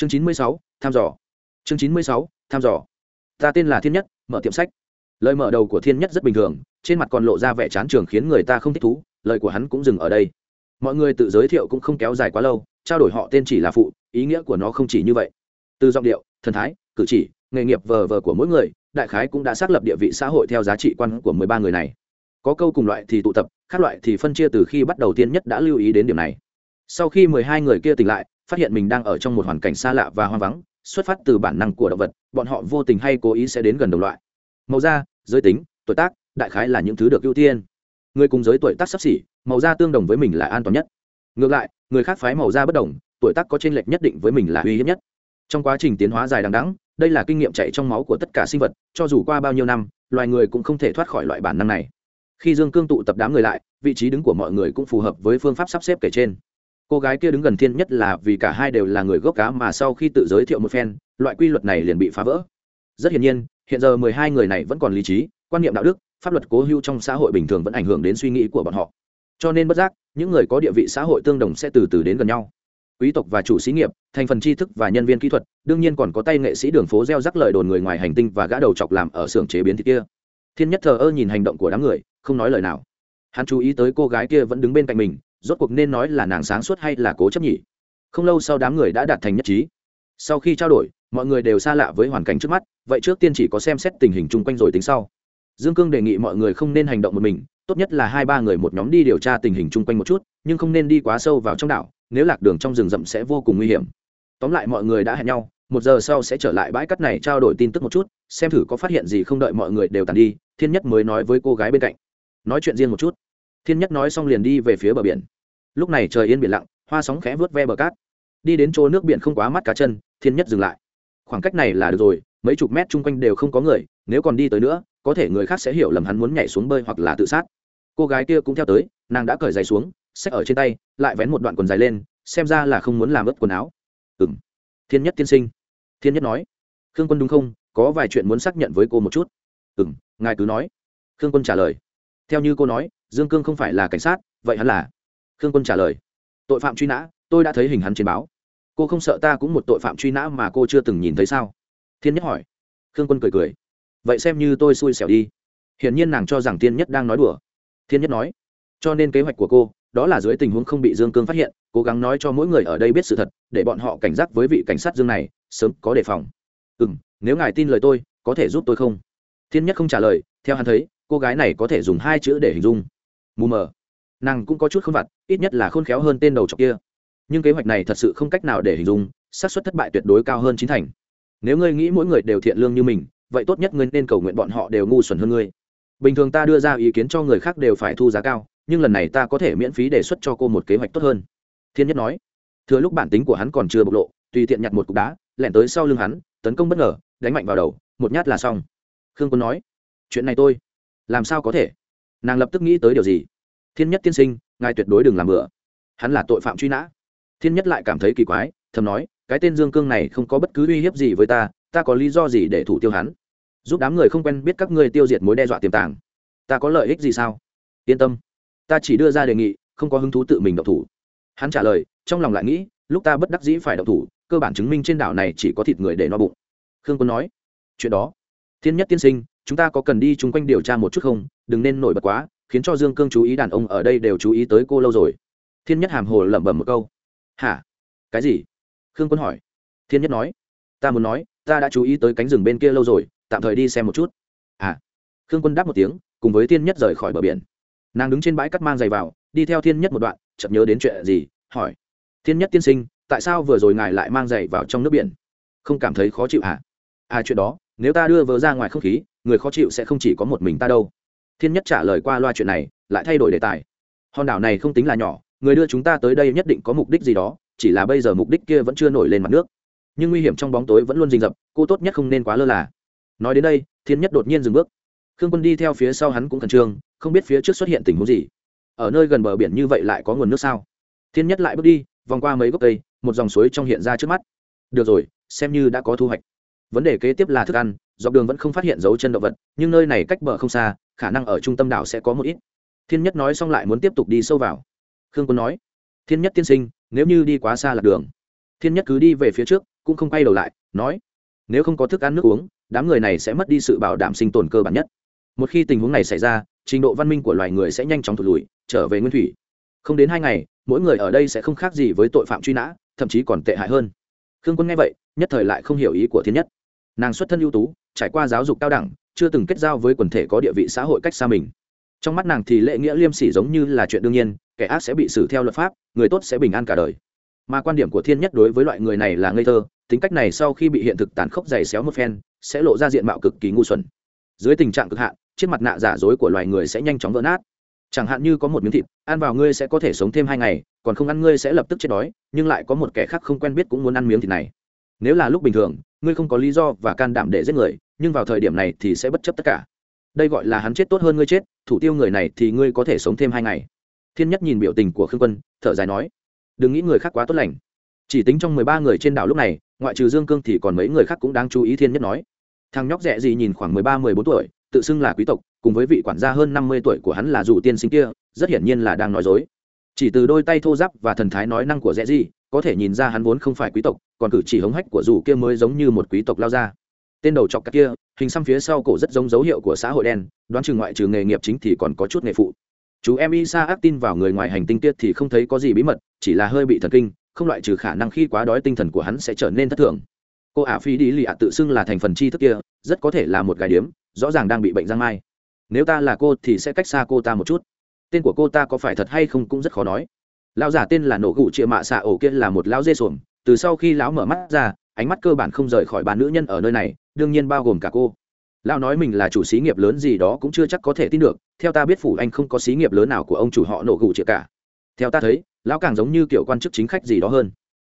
chương chín mươi sáu, tham dò. Chương chín mươi sáu, tham dò. Ta tên là thiên nhất, mở tiệm sách. Lời mở đầu của thiên nhất rất bình thường, trên mặt còn lộ ra vẻ chán trường khiến người ta không thích thú, lời của hắn cũng dừng ở đây. Mọi người tự giới thiệu cũng không kéo dài quá lâu, trao đổi họ tên chỉ là phụ, ý nghĩa của nó không chỉ như vậy. Từ giọng điệu, thần thái, cử chỉ, nghề nghiệp vờ vờ của mỗi người, đại khái cũng đã xác lập địa vị xã hội theo giá trị quan của mười ba người này. Có câu cùng loại thì tụ tập, khác loại thì phân chia từ khi bắt đầu tiên nhất đã lưu ý đến điểm này. Sau khi mười hai người kia tỉnh lại phát hiện mình đang ở trong một hoàn cảnh xa lạ và hoang vắng, xuất phát từ bản năng của động vật, bọn họ vô tình hay cố ý sẽ đến gần đồng loại. Màu da, giới tính, tuổi tác, đại khái là những thứ được ưu tiên. Người cùng giới tuổi tác sắp xỉ, màu da tương đồng với mình là an toàn nhất. Ngược lại, người khác phái màu da bất đồng, tuổi tác có t r ê n lệch nhất định với mình là uy hiếp nhất. Trong quá trình tiến hóa dài đằng đắng đây là kinh nghiệm chạy trong máu của tất cả sinh vật, cho dù qua bao nhiêu năm, loài người cũng không thể thoát khỏi loại bản năng này. Khi dương cương tụ tập đám người lại, vị trí đứng của mọi người cũng phù hợp với phương pháp sắp xếp kể trên cô gái kia đứng gần thiên nhất là vì cả hai đều là người gốc cá mà sau khi tự giới thiệu một phen, loại quy luật này liền bị phá vỡ. Rất hiển nhiên, hiện giờ mười hai người này vẫn còn lý trí, quan niệm đạo đức, pháp luật cố hữu trong xã hội bình thường vẫn ảnh hưởng đến suy nghĩ của bọn họ. Cho nên bất giác, những người có địa vị xã hội tương đồng sẽ từ từ đến gần nhau. Quý tộc và chủ xí nghiệp, thành phần tri thức và nhân viên kỹ thuật, đương nhiên còn có tay nghệ sĩ đường phố gieo rắc lời đồn người ngoài hành tinh và gã đầu chọc làm ở xưởng chế biến thịt kia. Thiên nhất thờ ơ nhìn hành động của đám người, không nói lời nào. Hắn chú ý tới cô gái kia vẫn đứng bên cạnh mình rốt cuộc nên nói là nàng sáng suốt hay là cố chấp nhỉ? Không lâu sau đám người đã đạt thành nhất trí. Sau khi trao đổi, mọi người đều xa lạ với hoàn cảnh trước mắt, vậy trước tiên chỉ có xem xét tình hình chung quanh rồi tính sau. Dương cương đề nghị mọi người không nên hành động một mình, tốt nhất là hai ba người một nhóm đi điều tra tình hình chung quanh một chút, nhưng không nên đi quá sâu vào trong đảo, nếu lạc đường trong rừng rậm sẽ vô cùng nguy hiểm. Tóm lại mọi người đã hẹn nhau, một giờ sau sẽ trở lại bãi cắt này trao đổi tin tức một chút, xem thử có phát hiện gì không đợi mọi người đều tàn đi, thiên nhất mới nói với cô gái bên cạnh. Nói chuyện riêng một chút thiên nhất nói xong liền đi về phía bờ biển. Lúc này trời yên biển lặng, hoa sóng khẽ vớt ve bờ cát. Đi đến chỗ nước biển không quá mắt cá chân, thiên nhất dừng lại. Khoảng cách này là được rồi, mấy chục mét chung quanh đều không có người, nếu còn đi tới nữa, có thể người khác sẽ hiểu lầm hắn muốn nhảy xuống bơi hoặc là tự sát. Cô gái kia cũng theo tới, nàng đã cởi giày xuống, xách ở trên tay, lại vén một đoạn quần dài lên, xem ra là không muốn làm ướt quần áo. Ừ m thiên nhất tiên sinh. Thiên nhất nói. Khương quân đúng không? Có vài chuyện muốn xác nhận với cô một chút. Ừ m ngài cứ nói. Khương quân trả lời. Theo như cô nói dương cương không phải là cảnh sát, vậy hắn là? Khương quân trả lời. Tội phạm truy nã, tôi đã thấy hình hắn trên báo. Cô không sợ ta cũng một tội phạm truy nã mà cô chưa từng nhìn thấy sao? Thiên nhất hỏi. Khương quân cười cười. Vậy xem như tôi xui xẻo đi. Hiển nhiên nàng cho rằng thiên nhất đang nói đùa. Thiên nhất nói. Cho nên kế hoạch của cô, đó là dưới tình huống không bị dương cương phát hiện, cố gắng nói cho mỗi người ở đây biết sự thật, để bọn họ cảnh giác với vị cảnh sát dương này, sớm có đề phòng. Ừ m nếu ngài tin lời tôi, có thể giúp tôi không? Thiên nhất không trả lời, theo hắn thấy, cô gái này có thể dùng hai chữ để hình dung mù mờ. Nàng cũng có chút khôn vặt, ít nhất là khôn khéo hơn tên đầu trọc kia. Nhưng kế hoạch này thật sự không cách nào để hình dung, xác suất thất bại tuyệt đối cao hơn chín thành. Nếu ngươi nghĩ mỗi người đều thiện lương như mình, vậy tốt nhất ngươi nên cầu nguyện bọn họ đều ngu xuẩn hơn ngươi. Bình thường ta đưa ra ý kiến cho người khác đều phải thu giá cao, nhưng lần này ta có thể miễn phí đề xuất cho cô một kế hoạch tốt hơn. Thiên nhất nói. Thừa lúc bản tính của hắn còn chưa bộc lộ, tùy tiện nhặt một cục đá, lẻn tới sau lưng hắn, tấn công bất ngờ, đánh mạnh vào đầu, một nhát là xong. Khương quân nói. Chuyện này tôi, làm sao có thể? Nàng lập tức nghĩ tới điều gì? Thiên nhất tiên sinh, ngài tuyệt đối đừng làm bừa. Hắn là tội phạm truy nã. Thiên nhất lại cảm thấy kỳ quái, thầm nói, cái tên dương cương này không có bất cứ uy hiếp gì với ta ta có lý do gì để thủ tiêu hắn? Giúp đám người không quen biết các ngươi tiêu diệt mối đe dọa tiềm tàng. Ta có lợi ích gì sao? Yên tâm. Ta chỉ đưa ra đề nghị, không có hứng thú tự mình độc thủ. Hắn trả lời, trong lòng lại nghĩ, lúc ta bất đắc dĩ phải độc thủ, cơ bản chứng minh trên đảo này chỉ có thịt người để no bụng. Khương quân nói, chuyện đó thiên nhất tiên sinh, chúng ta có cần đi chung quanh điều tra một chút không? Đừng nên nổi bật quá, khiến cho dương cương chú ý đàn ông ở đây đều chú ý tới cô lâu rồi. Thiên nhất hàm hồ lẩm bẩm một câu. Hả? Cái gì? Khương quân hỏi. Thiên nhất nói. Ta muốn nói, ta đã chú ý tới cánh rừng bên kia lâu rồi, tạm thời đi xem một chút. À. Khương quân đáp một tiếng, cùng với thiên nhất rời khỏi bờ biển. Nàng đứng trên bãi cắt mang giày vào, đi theo thiên nhất một đoạn chậm nhớ đến chuyện gì, hỏi. Thiên nhất tiên sinh, tại sao vừa rồi ngài lại mang giày vào trong nước biển? Không cảm thấy khó chịu hả? À chuyện đó nếu ta đưa vớ ra ngoài không khí, người khó chịu sẽ không chỉ có một mình ta đâu. Thiên nhất trả lời qua loa chuyện này, lại thay đổi đề tài. Hòn đảo này không tính là nhỏ, người đưa chúng ta tới đây nhất định có mục đích gì đó, chỉ là bây giờ mục đích kia vẫn chưa nổi lên mặt nước. Nhưng nguy hiểm trong bóng tối vẫn luôn rình rập, cô tốt nhất không nên quá lơ là. Nói đến đây, thiên nhất đột nhiên dừng bước. Khương quân đi theo phía sau hắn cũng khẩn trương, không biết phía trước xuất hiện tình huống gì. Ở nơi gần bờ biển như vậy lại có nguồn nước sao? Thiên nhất lại bước đi, vòng qua mấy gốc cây, một dòng suối trong hiện ra trước mắt. Được rồi, xem như đã có thu hoạch vấn đề kế tiếp là thức ăn, dọc đường vẫn không phát hiện dấu chân động vật, nhưng nơi này cách bờ không xa, khả năng ở trung tâm đảo sẽ có một ít. Thiên nhất nói xong lại muốn tiếp tục đi sâu vào. Khương quân nói, thiên nhất tiên sinh, nếu như đi quá xa lạc đường. Thiên nhất cứ đi về phía trước, cũng không quay đầu lại, nói, nếu không có thức ăn nước uống, đám người này sẽ mất đi sự bảo đảm sinh tồn cơ bản nhất. Một khi tình huống này xảy ra, trình độ văn minh của loài người sẽ nhanh chóng thụt lùi, trở về nguyên thủy. Không đến hai ngày, mỗi người ở đây sẽ không khác gì với tội phạm truy nã, thậm chí còn tệ hại hơn. Khương quân nghe vậy, nhất thời lại không hiểu ý của thiên nhất nàng xuất thân ưu tú, trải qua giáo dục cao đẳng, chưa từng kết giao với quần thể có địa vị xã hội cách xa mình. Trong mắt nàng thì lệ nghĩa liêm sỉ giống như là chuyện đương nhiên, kẻ ác sẽ bị xử theo luật pháp, người tốt sẽ bình an cả đời. Mà quan điểm của thiên nhất đối với loại người này là ngây thơ, tính cách này sau khi bị hiện thực tàn khốc dày xéo một phen, sẽ lộ ra diện mạo cực kỳ ngu xuẩn. Dưới tình trạng cực hạn chiếc mặt nạ giả dối của loài người sẽ nhanh chóng vỡ nát. Chẳng hạn như có một miếng thịt, ăn vào ngươi sẽ có thể sống thêm hai ngày, còn không ăn ngươi sẽ lập tức chết đói, nhưng lại có một kẻ khác không quen biết cũng muốn ăn miếng thịt này. Nếu là lúc bình thường ngươi không có lý do và can đảm để giết người, nhưng vào thời điểm này thì sẽ bất chấp tất cả. Đây gọi là hắn chết tốt hơn ngươi chết, thủ tiêu người này thì ngươi có thể sống thêm hai ngày. Thiên nhất nhìn biểu tình của khương quân, thở dài nói, đừng nghĩ người khác quá tốt lành. Chỉ tính trong mười ba người trên đảo lúc này, ngoại trừ dương cương thì còn mấy người khác cũng đáng chú ý, thiên nhất nói. Thằng nhóc rẻ gì nhìn khoảng mười ba, mười bốn tuổi, tự xưng là quý tộc, cùng với vị quản gia hơn năm mươi tuổi của hắn là dù tiên sinh kia, rất hiển nhiên là đang nói dối. Chỉ từ đôi tay thô giáp và thần thái nói năng của rẽ gì có thể nhìn ra hắn vốn không phải quý tộc, còn cử chỉ hống hách của dù kia mới giống như một quý tộc lao ra. Tên đầu chọc cắt kia, hình xăm phía sau cổ rất giống dấu hiệu của xã hội đen, đoán chừng ngoại trừ nghề nghiệp chính thì còn có chút nghề phụ. Chú em isa ác tin vào người ngoài hành tinh kia thì không thấy có gì bí mật, chỉ là hơi bị thần kinh, không loại trừ khả năng khi quá đói tinh thần của hắn sẽ trở nên thất thường. Cô ả phi đi lì ạ tự xưng là thành phần chi thức kia, rất có thể là một gái điếm, rõ ràng đang bị bệnh giang mai. Nếu ta là cô thì sẽ cách xa cô ta một chút. Tên của cô ta có phải thật hay không cũng rất khó nói lão giả tên là nổ gụ chĩa mạ xạ ổ kia là một lão dê xuồng từ sau khi lão mở mắt ra, ánh mắt cơ bản không rời khỏi bà nữ nhân ở nơi này, đương nhiên bao gồm cả cô. Lão nói mình là chủ xí nghiệp lớn gì đó cũng chưa chắc có thể tin được, theo ta biết phủ anh không có xí nghiệp lớn nào của ông chủ họ nổ gụ chĩa cả. Theo ta thấy, lão càng giống như kiểu quan chức chính khách gì đó hơn.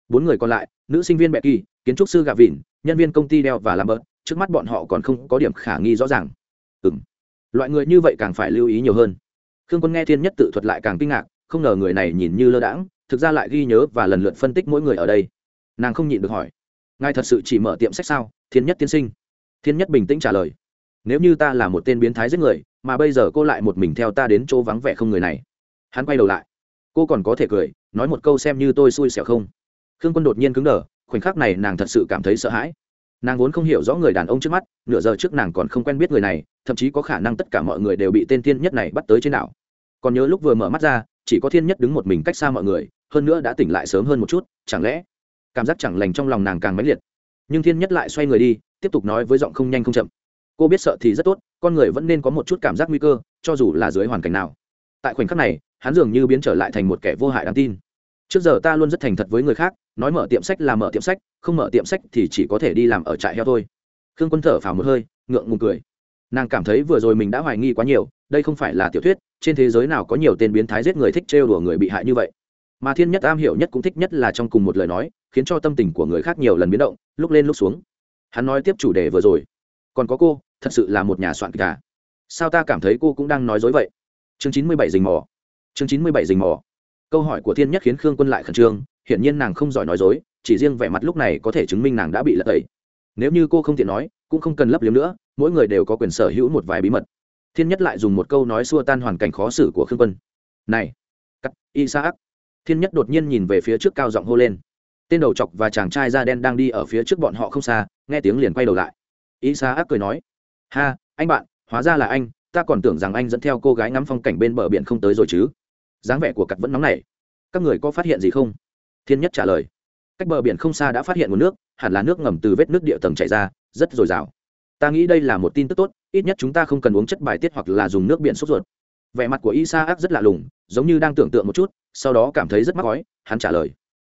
Bốn người còn lại, nữ sinh viên mẹ kỳ, kiến trúc sư gà vịn, nhân viên công ty đeo và làm bớt trước mắt bọn họ còn không có điểm khả nghi rõ ràng. Ừ m loại người như vậy càng phải lưu ý nhiều hơn. Khương quân nghe thiên nhất tự thuật lại càng kinh ngạc không ngờ người này nhìn như lơ đãng, thực ra lại ghi nhớ và lần lượt phân tích mỗi người ở đây. Nàng không nhịn được hỏi, ngài thật sự chỉ mở tiệm sách sao? Thiên nhất tiên sinh. Thiên nhất bình tĩnh trả lời, nếu như ta là một tên biến thái giết người, mà bây giờ cô lại một mình theo ta đến chỗ vắng vẻ không người này. Hắn quay đầu lại, cô còn có thể cười, nói một câu xem như tôi xui xẻo không? Khương quân đột nhiên cứng đờ, khoảnh khắc này nàng thật sự cảm thấy sợ hãi. Nàng vốn không hiểu rõ người đàn ông trước mắt, nửa giờ trước nàng còn không quen biết người này, thậm chí có khả năng tất cả mọi người đều bị tên thiên nhất này bắt tới trên đảo. Còn nhớ lúc vừa mở mắt ra chỉ có thiên nhất đứng một mình cách xa mọi người, hơn nữa đã tỉnh lại sớm hơn một chút, chẳng lẽ, cảm giác chẳng lành trong lòng nàng càng mãnh liệt. Nhưng thiên nhất lại xoay người đi, tiếp tục nói với giọng không nhanh không chậm. Cô biết sợ thì rất tốt, con người vẫn nên có một chút cảm giác nguy cơ, cho dù là dưới hoàn cảnh nào. Tại khoảnh khắc này, hắn dường như biến trở lại thành một kẻ vô hại đáng tin. Trước giờ ta luôn rất thành thật với người khác, nói mở tiệm sách là mở tiệm sách, không mở tiệm sách thì chỉ có thể đi làm ở trại heo thôi. Khương quân thở phào một hơi, ngượng ngùng cười. Nàng cảm thấy vừa rồi mình đã hoài nghi quá nhiều đây không phải là tiểu thuyết, trên thế giới nào có nhiều tên biến thái giết người thích trêu đùa người bị hại như vậy. Mà thiên nhất am hiểu nhất cũng thích nhất là trong cùng một lời nói, khiến cho tâm tình của người khác nhiều lần biến động, lúc lên lúc xuống. Hắn nói tiếp chủ đề vừa rồi. Còn có cô, thật sự là một nhà soạn cả à? sao ta cảm thấy cô cũng đang nói dối vậy? Chương chín mươi bảy rình mò. Chương chín mươi bảy rình mò. Câu hỏi của thiên nhất khiến khương quân lại khẩn trương, hiển nhiên nàng không giỏi nói dối, chỉ riêng vẻ mặt lúc này có thể chứng minh nàng đã bị lật tẩy. Nếu như cô không tiện nói, cũng không cần lấp liếm nữa, mỗi người đều có quyền sở hữu một vài bí mật thiên nhất lại dùng một câu nói xua tan hoàn cảnh khó xử của khương quân. Này, cắt isaac thiên nhất đột nhiên nhìn về phía trước cao giọng hô lên. Tên đầu chọc và chàng trai da đen đang đi ở phía trước bọn họ không xa, nghe tiếng liền quay đầu lại. Isaac cười nói, ha, anh bạn, hóa ra là anh, ta còn tưởng rằng anh dẫn theo cô gái ngắm phong cảnh bên bờ biển không tới rồi chứ. Dáng vẻ của cặp vẫn nóng nảy. các người có phát hiện gì không? Thiên nhất trả lời. Cách bờ biển không xa đã phát hiện nguồn nước, hẳn là nước ngầm từ vết nước địa tầng chảy ra, rất dồi dào. Ta nghĩ đây là một tin tức tốt ít nhất chúng ta không cần uống chất bài tiết hoặc là dùng nước biển sốt ruột. Vẻ mặt của isa ác rất lạ lùng, giống như đang tưởng tượng một chút, sau đó cảm thấy rất mắc gói. hắn trả lời.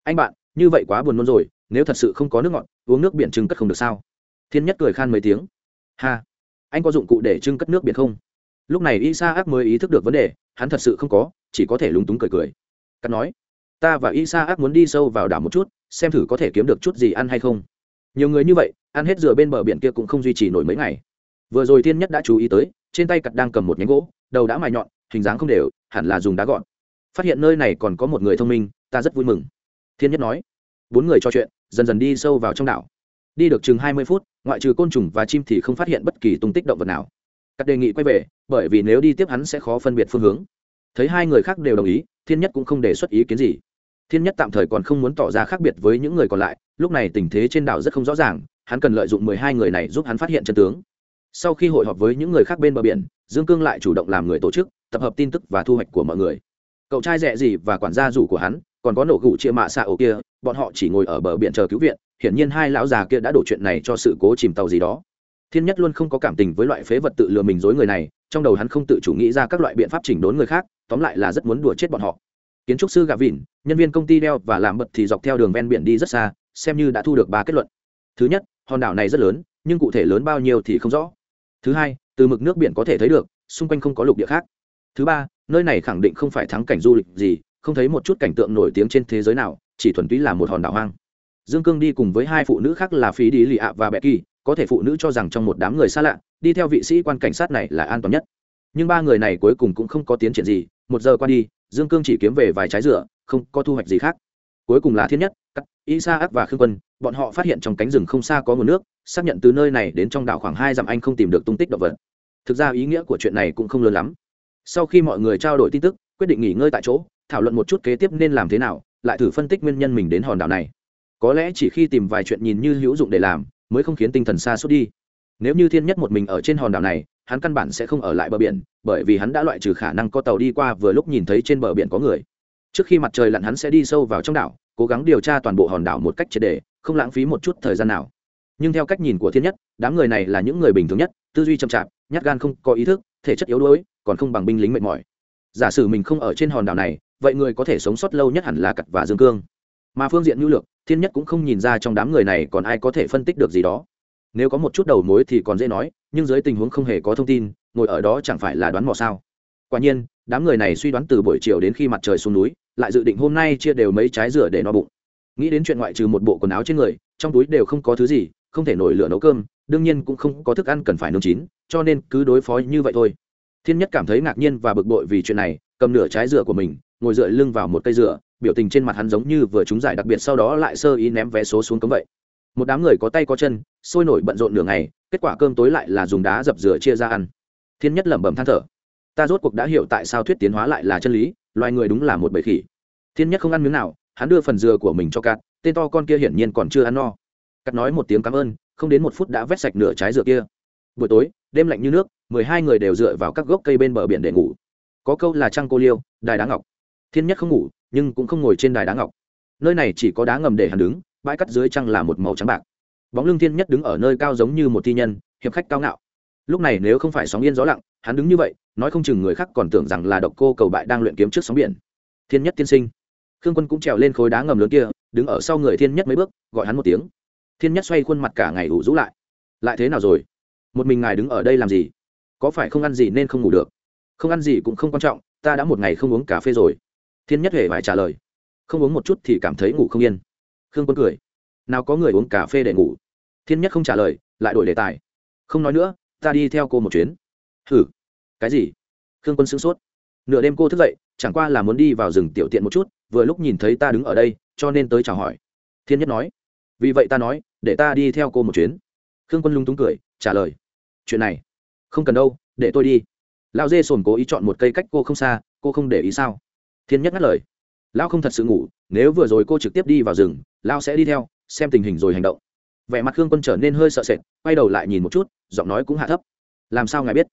Anh bạn, như vậy quá buồn nôn rồi, nếu thật sự không có nước ngọt, uống nước biển trưng cất không được sao? Thiên nhất cười khan mấy tiếng. Ha, anh có dụng cụ để trưng cất nước biển không? Lúc này isa ác mới ý thức được vấn đề, hắn thật sự không có, chỉ có thể lúng túng cười cười. Cắt nói, ta và isa ác muốn đi sâu vào đảo một chút, xem thử có thể kiếm được chút gì ăn hay không. Nhiều người như vậy, ăn hết rửa bên bờ biển kia cũng không duy trì nổi mấy ngày vừa rồi thiên nhất đã chú ý tới, trên tay cặt đang cầm một nhánh gỗ, đầu đã mài nhọn, hình dáng không đều, hẳn là dùng đá gọn. Phát hiện nơi này còn có một người thông minh, ta rất vui mừng. Thiên nhất nói. Bốn người trò chuyện, dần dần đi sâu vào trong đảo. Đi được chừng hai mươi phút, ngoại trừ côn trùng và chim thì không phát hiện bất kỳ tung tích động vật nào. Cắt đề nghị quay về, bởi vì nếu đi tiếp hắn sẽ khó phân biệt phương hướng. Thấy hai người khác đều đồng ý, thiên nhất cũng không đề xuất ý kiến gì. Thiên nhất tạm thời còn không muốn tỏ ra khác biệt với những người còn lại, lúc này tình thế trên đảo rất không rõ ràng, hắn cần lợi dụng mười hai người này giúp hắn phát hiện chân tướng sau khi hội họp với những người khác bên bờ biển, dương cương lại chủ động làm người tổ chức, tập hợp tin tức và thu hoạch của mọi người. Cậu trai rẻ gì và quản gia rủ của hắn, còn có nổ gủ chia mạ xạ ổ kia, bọn họ chỉ ngồi ở bờ biển chờ cứu viện, hiển nhiên hai lão già kia đã đổ chuyện này cho sự cố chìm tàu gì đó. Thiên nhất luôn không có cảm tình với loại phế vật tự lừa mình dối người này, trong đầu hắn không tự chủ nghĩ ra các loại biện pháp chỉnh đốn người khác, tóm lại là rất muốn đùa chết bọn họ. Kiến trúc sư gà vỉn nhân viên công ty đeo và làm bật thì dọc theo đường ven biển đi rất xa, xem như đã thu được ba kết luận. Thứ nhất, hòn đảo này rất lớn, nhưng cụ thể lớn bao nhiêu thì không rõ thứ hai, từ mực nước biển có thể thấy được, xung quanh không có lục địa khác. Thứ ba, nơi này khẳng định không phải thắng cảnh du lịch gì, không thấy một chút cảnh tượng nổi tiếng trên thế giới nào, chỉ thuần túy là một hòn đảo hoang. Dương cương đi cùng với hai phụ nữ khác là phí đi lì ạ và bẹ kỳ, có thể phụ nữ cho rằng trong một đám người xa lạ, đi theo vị sĩ quan cảnh sát này là an toàn nhất. Nhưng ba người này cuối cùng cũng không có tiến triển gì, một giờ qua đi, dương cương chỉ kiếm về vài trái dừa, không có thu hoạch gì khác. Cuối cùng là thiên nhất, cắt sa ác và khương quân bọn họ phát hiện trong cánh rừng không xa có nguồn nước, xác nhận từ nơi này đến trong đảo khoảng hai dặm anh không tìm được tung tích động vật. Thực ra ý nghĩa của chuyện này cũng không lớn lắm. Sau khi mọi người trao đổi tin tức, quyết định nghỉ ngơi tại chỗ, thảo luận một chút kế tiếp nên làm thế nào, lại thử phân tích nguyên nhân mình đến hòn đảo này. Có lẽ chỉ khi tìm vài chuyện nhìn như hữu dụng để làm, mới không khiến tinh thần xa suốt đi. Nếu như thiên nhất một mình ở trên hòn đảo này, hắn căn bản sẽ không ở lại bờ biển, bởi vì hắn đã loại trừ khả năng có tàu đi qua vừa lúc nhìn thấy trên bờ biển có người. Trước khi mặt trời lặn hắn sẽ đi sâu vào trong đảo cố gắng điều tra toàn bộ hòn đảo một cách triệt đề không lãng phí một chút thời gian nào. Nhưng theo cách nhìn của thiên nhất, đám người này là những người bình thường nhất, tư duy chậm chạp, nhát gan không có ý thức, thể chất yếu đuối, còn không bằng binh lính mệt mỏi. Giả sử mình không ở trên hòn đảo này, vậy người có thể sống sót lâu nhất hẳn là cặt và dương cương. Mà phương diện nhu lược, thiên nhất cũng không nhìn ra trong đám người này còn ai có thể phân tích được gì đó. Nếu có một chút đầu mối thì còn dễ nói, nhưng dưới tình huống không hề có thông tin, ngồi ở đó chẳng phải là đoán mò sao. Quả nhiên, đám người này suy đoán từ buổi chiều đến khi mặt trời xuống núi lại dự định hôm nay chia đều mấy trái rửa để no bụng. Nghĩ đến chuyện ngoại trừ một bộ quần áo trên người, trong túi đều không có thứ gì, không thể nổi lửa nấu cơm, đương nhiên cũng không có thức ăn cần phải nấu chín, cho nên cứ đối phó như vậy thôi. Thiên nhất cảm thấy ngạc nhiên và bực bội vì chuyện này, cầm nửa trái dừa của mình, ngồi dựa lưng vào một cây dừa biểu tình trên mặt hắn giống như vừa trúng giải đặc biệt sau đó lại sơ ý ném vé số xuống cống vậy. Một đám người có tay có chân, sôi nổi bận rộn nửa ngày, kết quả cơm tối lại là dùng đá dập dừa chia ra ăn. Thiên nhất lẩm bẩm than thở. Ta rốt cuộc đã hiểu tại sao thuyết tiến hóa lại là chân lý loài người đúng là một bầy khỉ. Thiên nhất không ăn miếng nào, hắn đưa phần dừa của mình cho cát, tên to con kia hiển nhiên còn chưa ăn no. Cắt nói một tiếng cảm ơn, không đến một phút đã vét sạch nửa trái dừa kia. Buổi tối, đêm lạnh như nước, mười hai người đều dựa vào các gốc cây bên bờ biển để ngủ. Có câu là trăng cô liêu, đài đá ngọc. Thiên nhất không ngủ, nhưng cũng không ngồi trên đài đá ngọc. Nơi này chỉ có đá ngầm để hắn đứng, bãi cắt dưới trăng là một màu trắng bạc. Bóng lưng thiên nhất đứng ở nơi cao giống như một thi nhân, hiệp khách cao ngạo lúc này nếu không phải sóng yên gió lặng, hắn đứng như vậy, nói không chừng người khác còn tưởng rằng là độc cô cầu bại đang luyện kiếm trước sóng biển. Thiên nhất tiên sinh. Khương quân cũng trèo lên khối đá ngầm lớn kia, đứng ở sau người thiên nhất mấy bước, gọi hắn một tiếng. Thiên nhất xoay khuôn mặt cả ngày ủ rũ lại. Lại thế nào rồi? Một mình ngài đứng ở đây làm gì? Có phải không ăn gì nên không ngủ được? Không ăn gì cũng không quan trọng, ta đã một ngày không uống cà phê rồi. Thiên nhất hề phải trả lời. Không uống một chút thì cảm thấy ngủ không yên. Khương quân cười. Nào có người uống cà phê để ngủ? Thiên nhất không trả lời, lại đổi đề tài. Không nói nữa ta đi theo cô một chuyến. Hử? Cái gì? Khương quân sửng sốt. Nửa đêm cô thức dậy, chẳng qua là muốn đi vào rừng tiểu tiện một chút, vừa lúc nhìn thấy ta đứng ở đây, cho nên tới chào hỏi. Thiên nhất nói. Vì vậy ta nói, để ta đi theo cô một chuyến. Khương quân lung túng cười, trả lời. Chuyện này, không cần đâu, để tôi đi. Lão dê sồn cố ý chọn một cây cách cô không xa, cô không để ý sao? Thiên nhất ngắt lời. Lão không thật sự ngủ, nếu vừa rồi cô trực tiếp đi vào rừng, lão sẽ đi theo, xem tình hình rồi hành động vẻ mặt khương quân trở nên hơi sợ sệt, quay đầu lại nhìn một chút, giọng nói cũng hạ thấp. Làm sao ngài biết?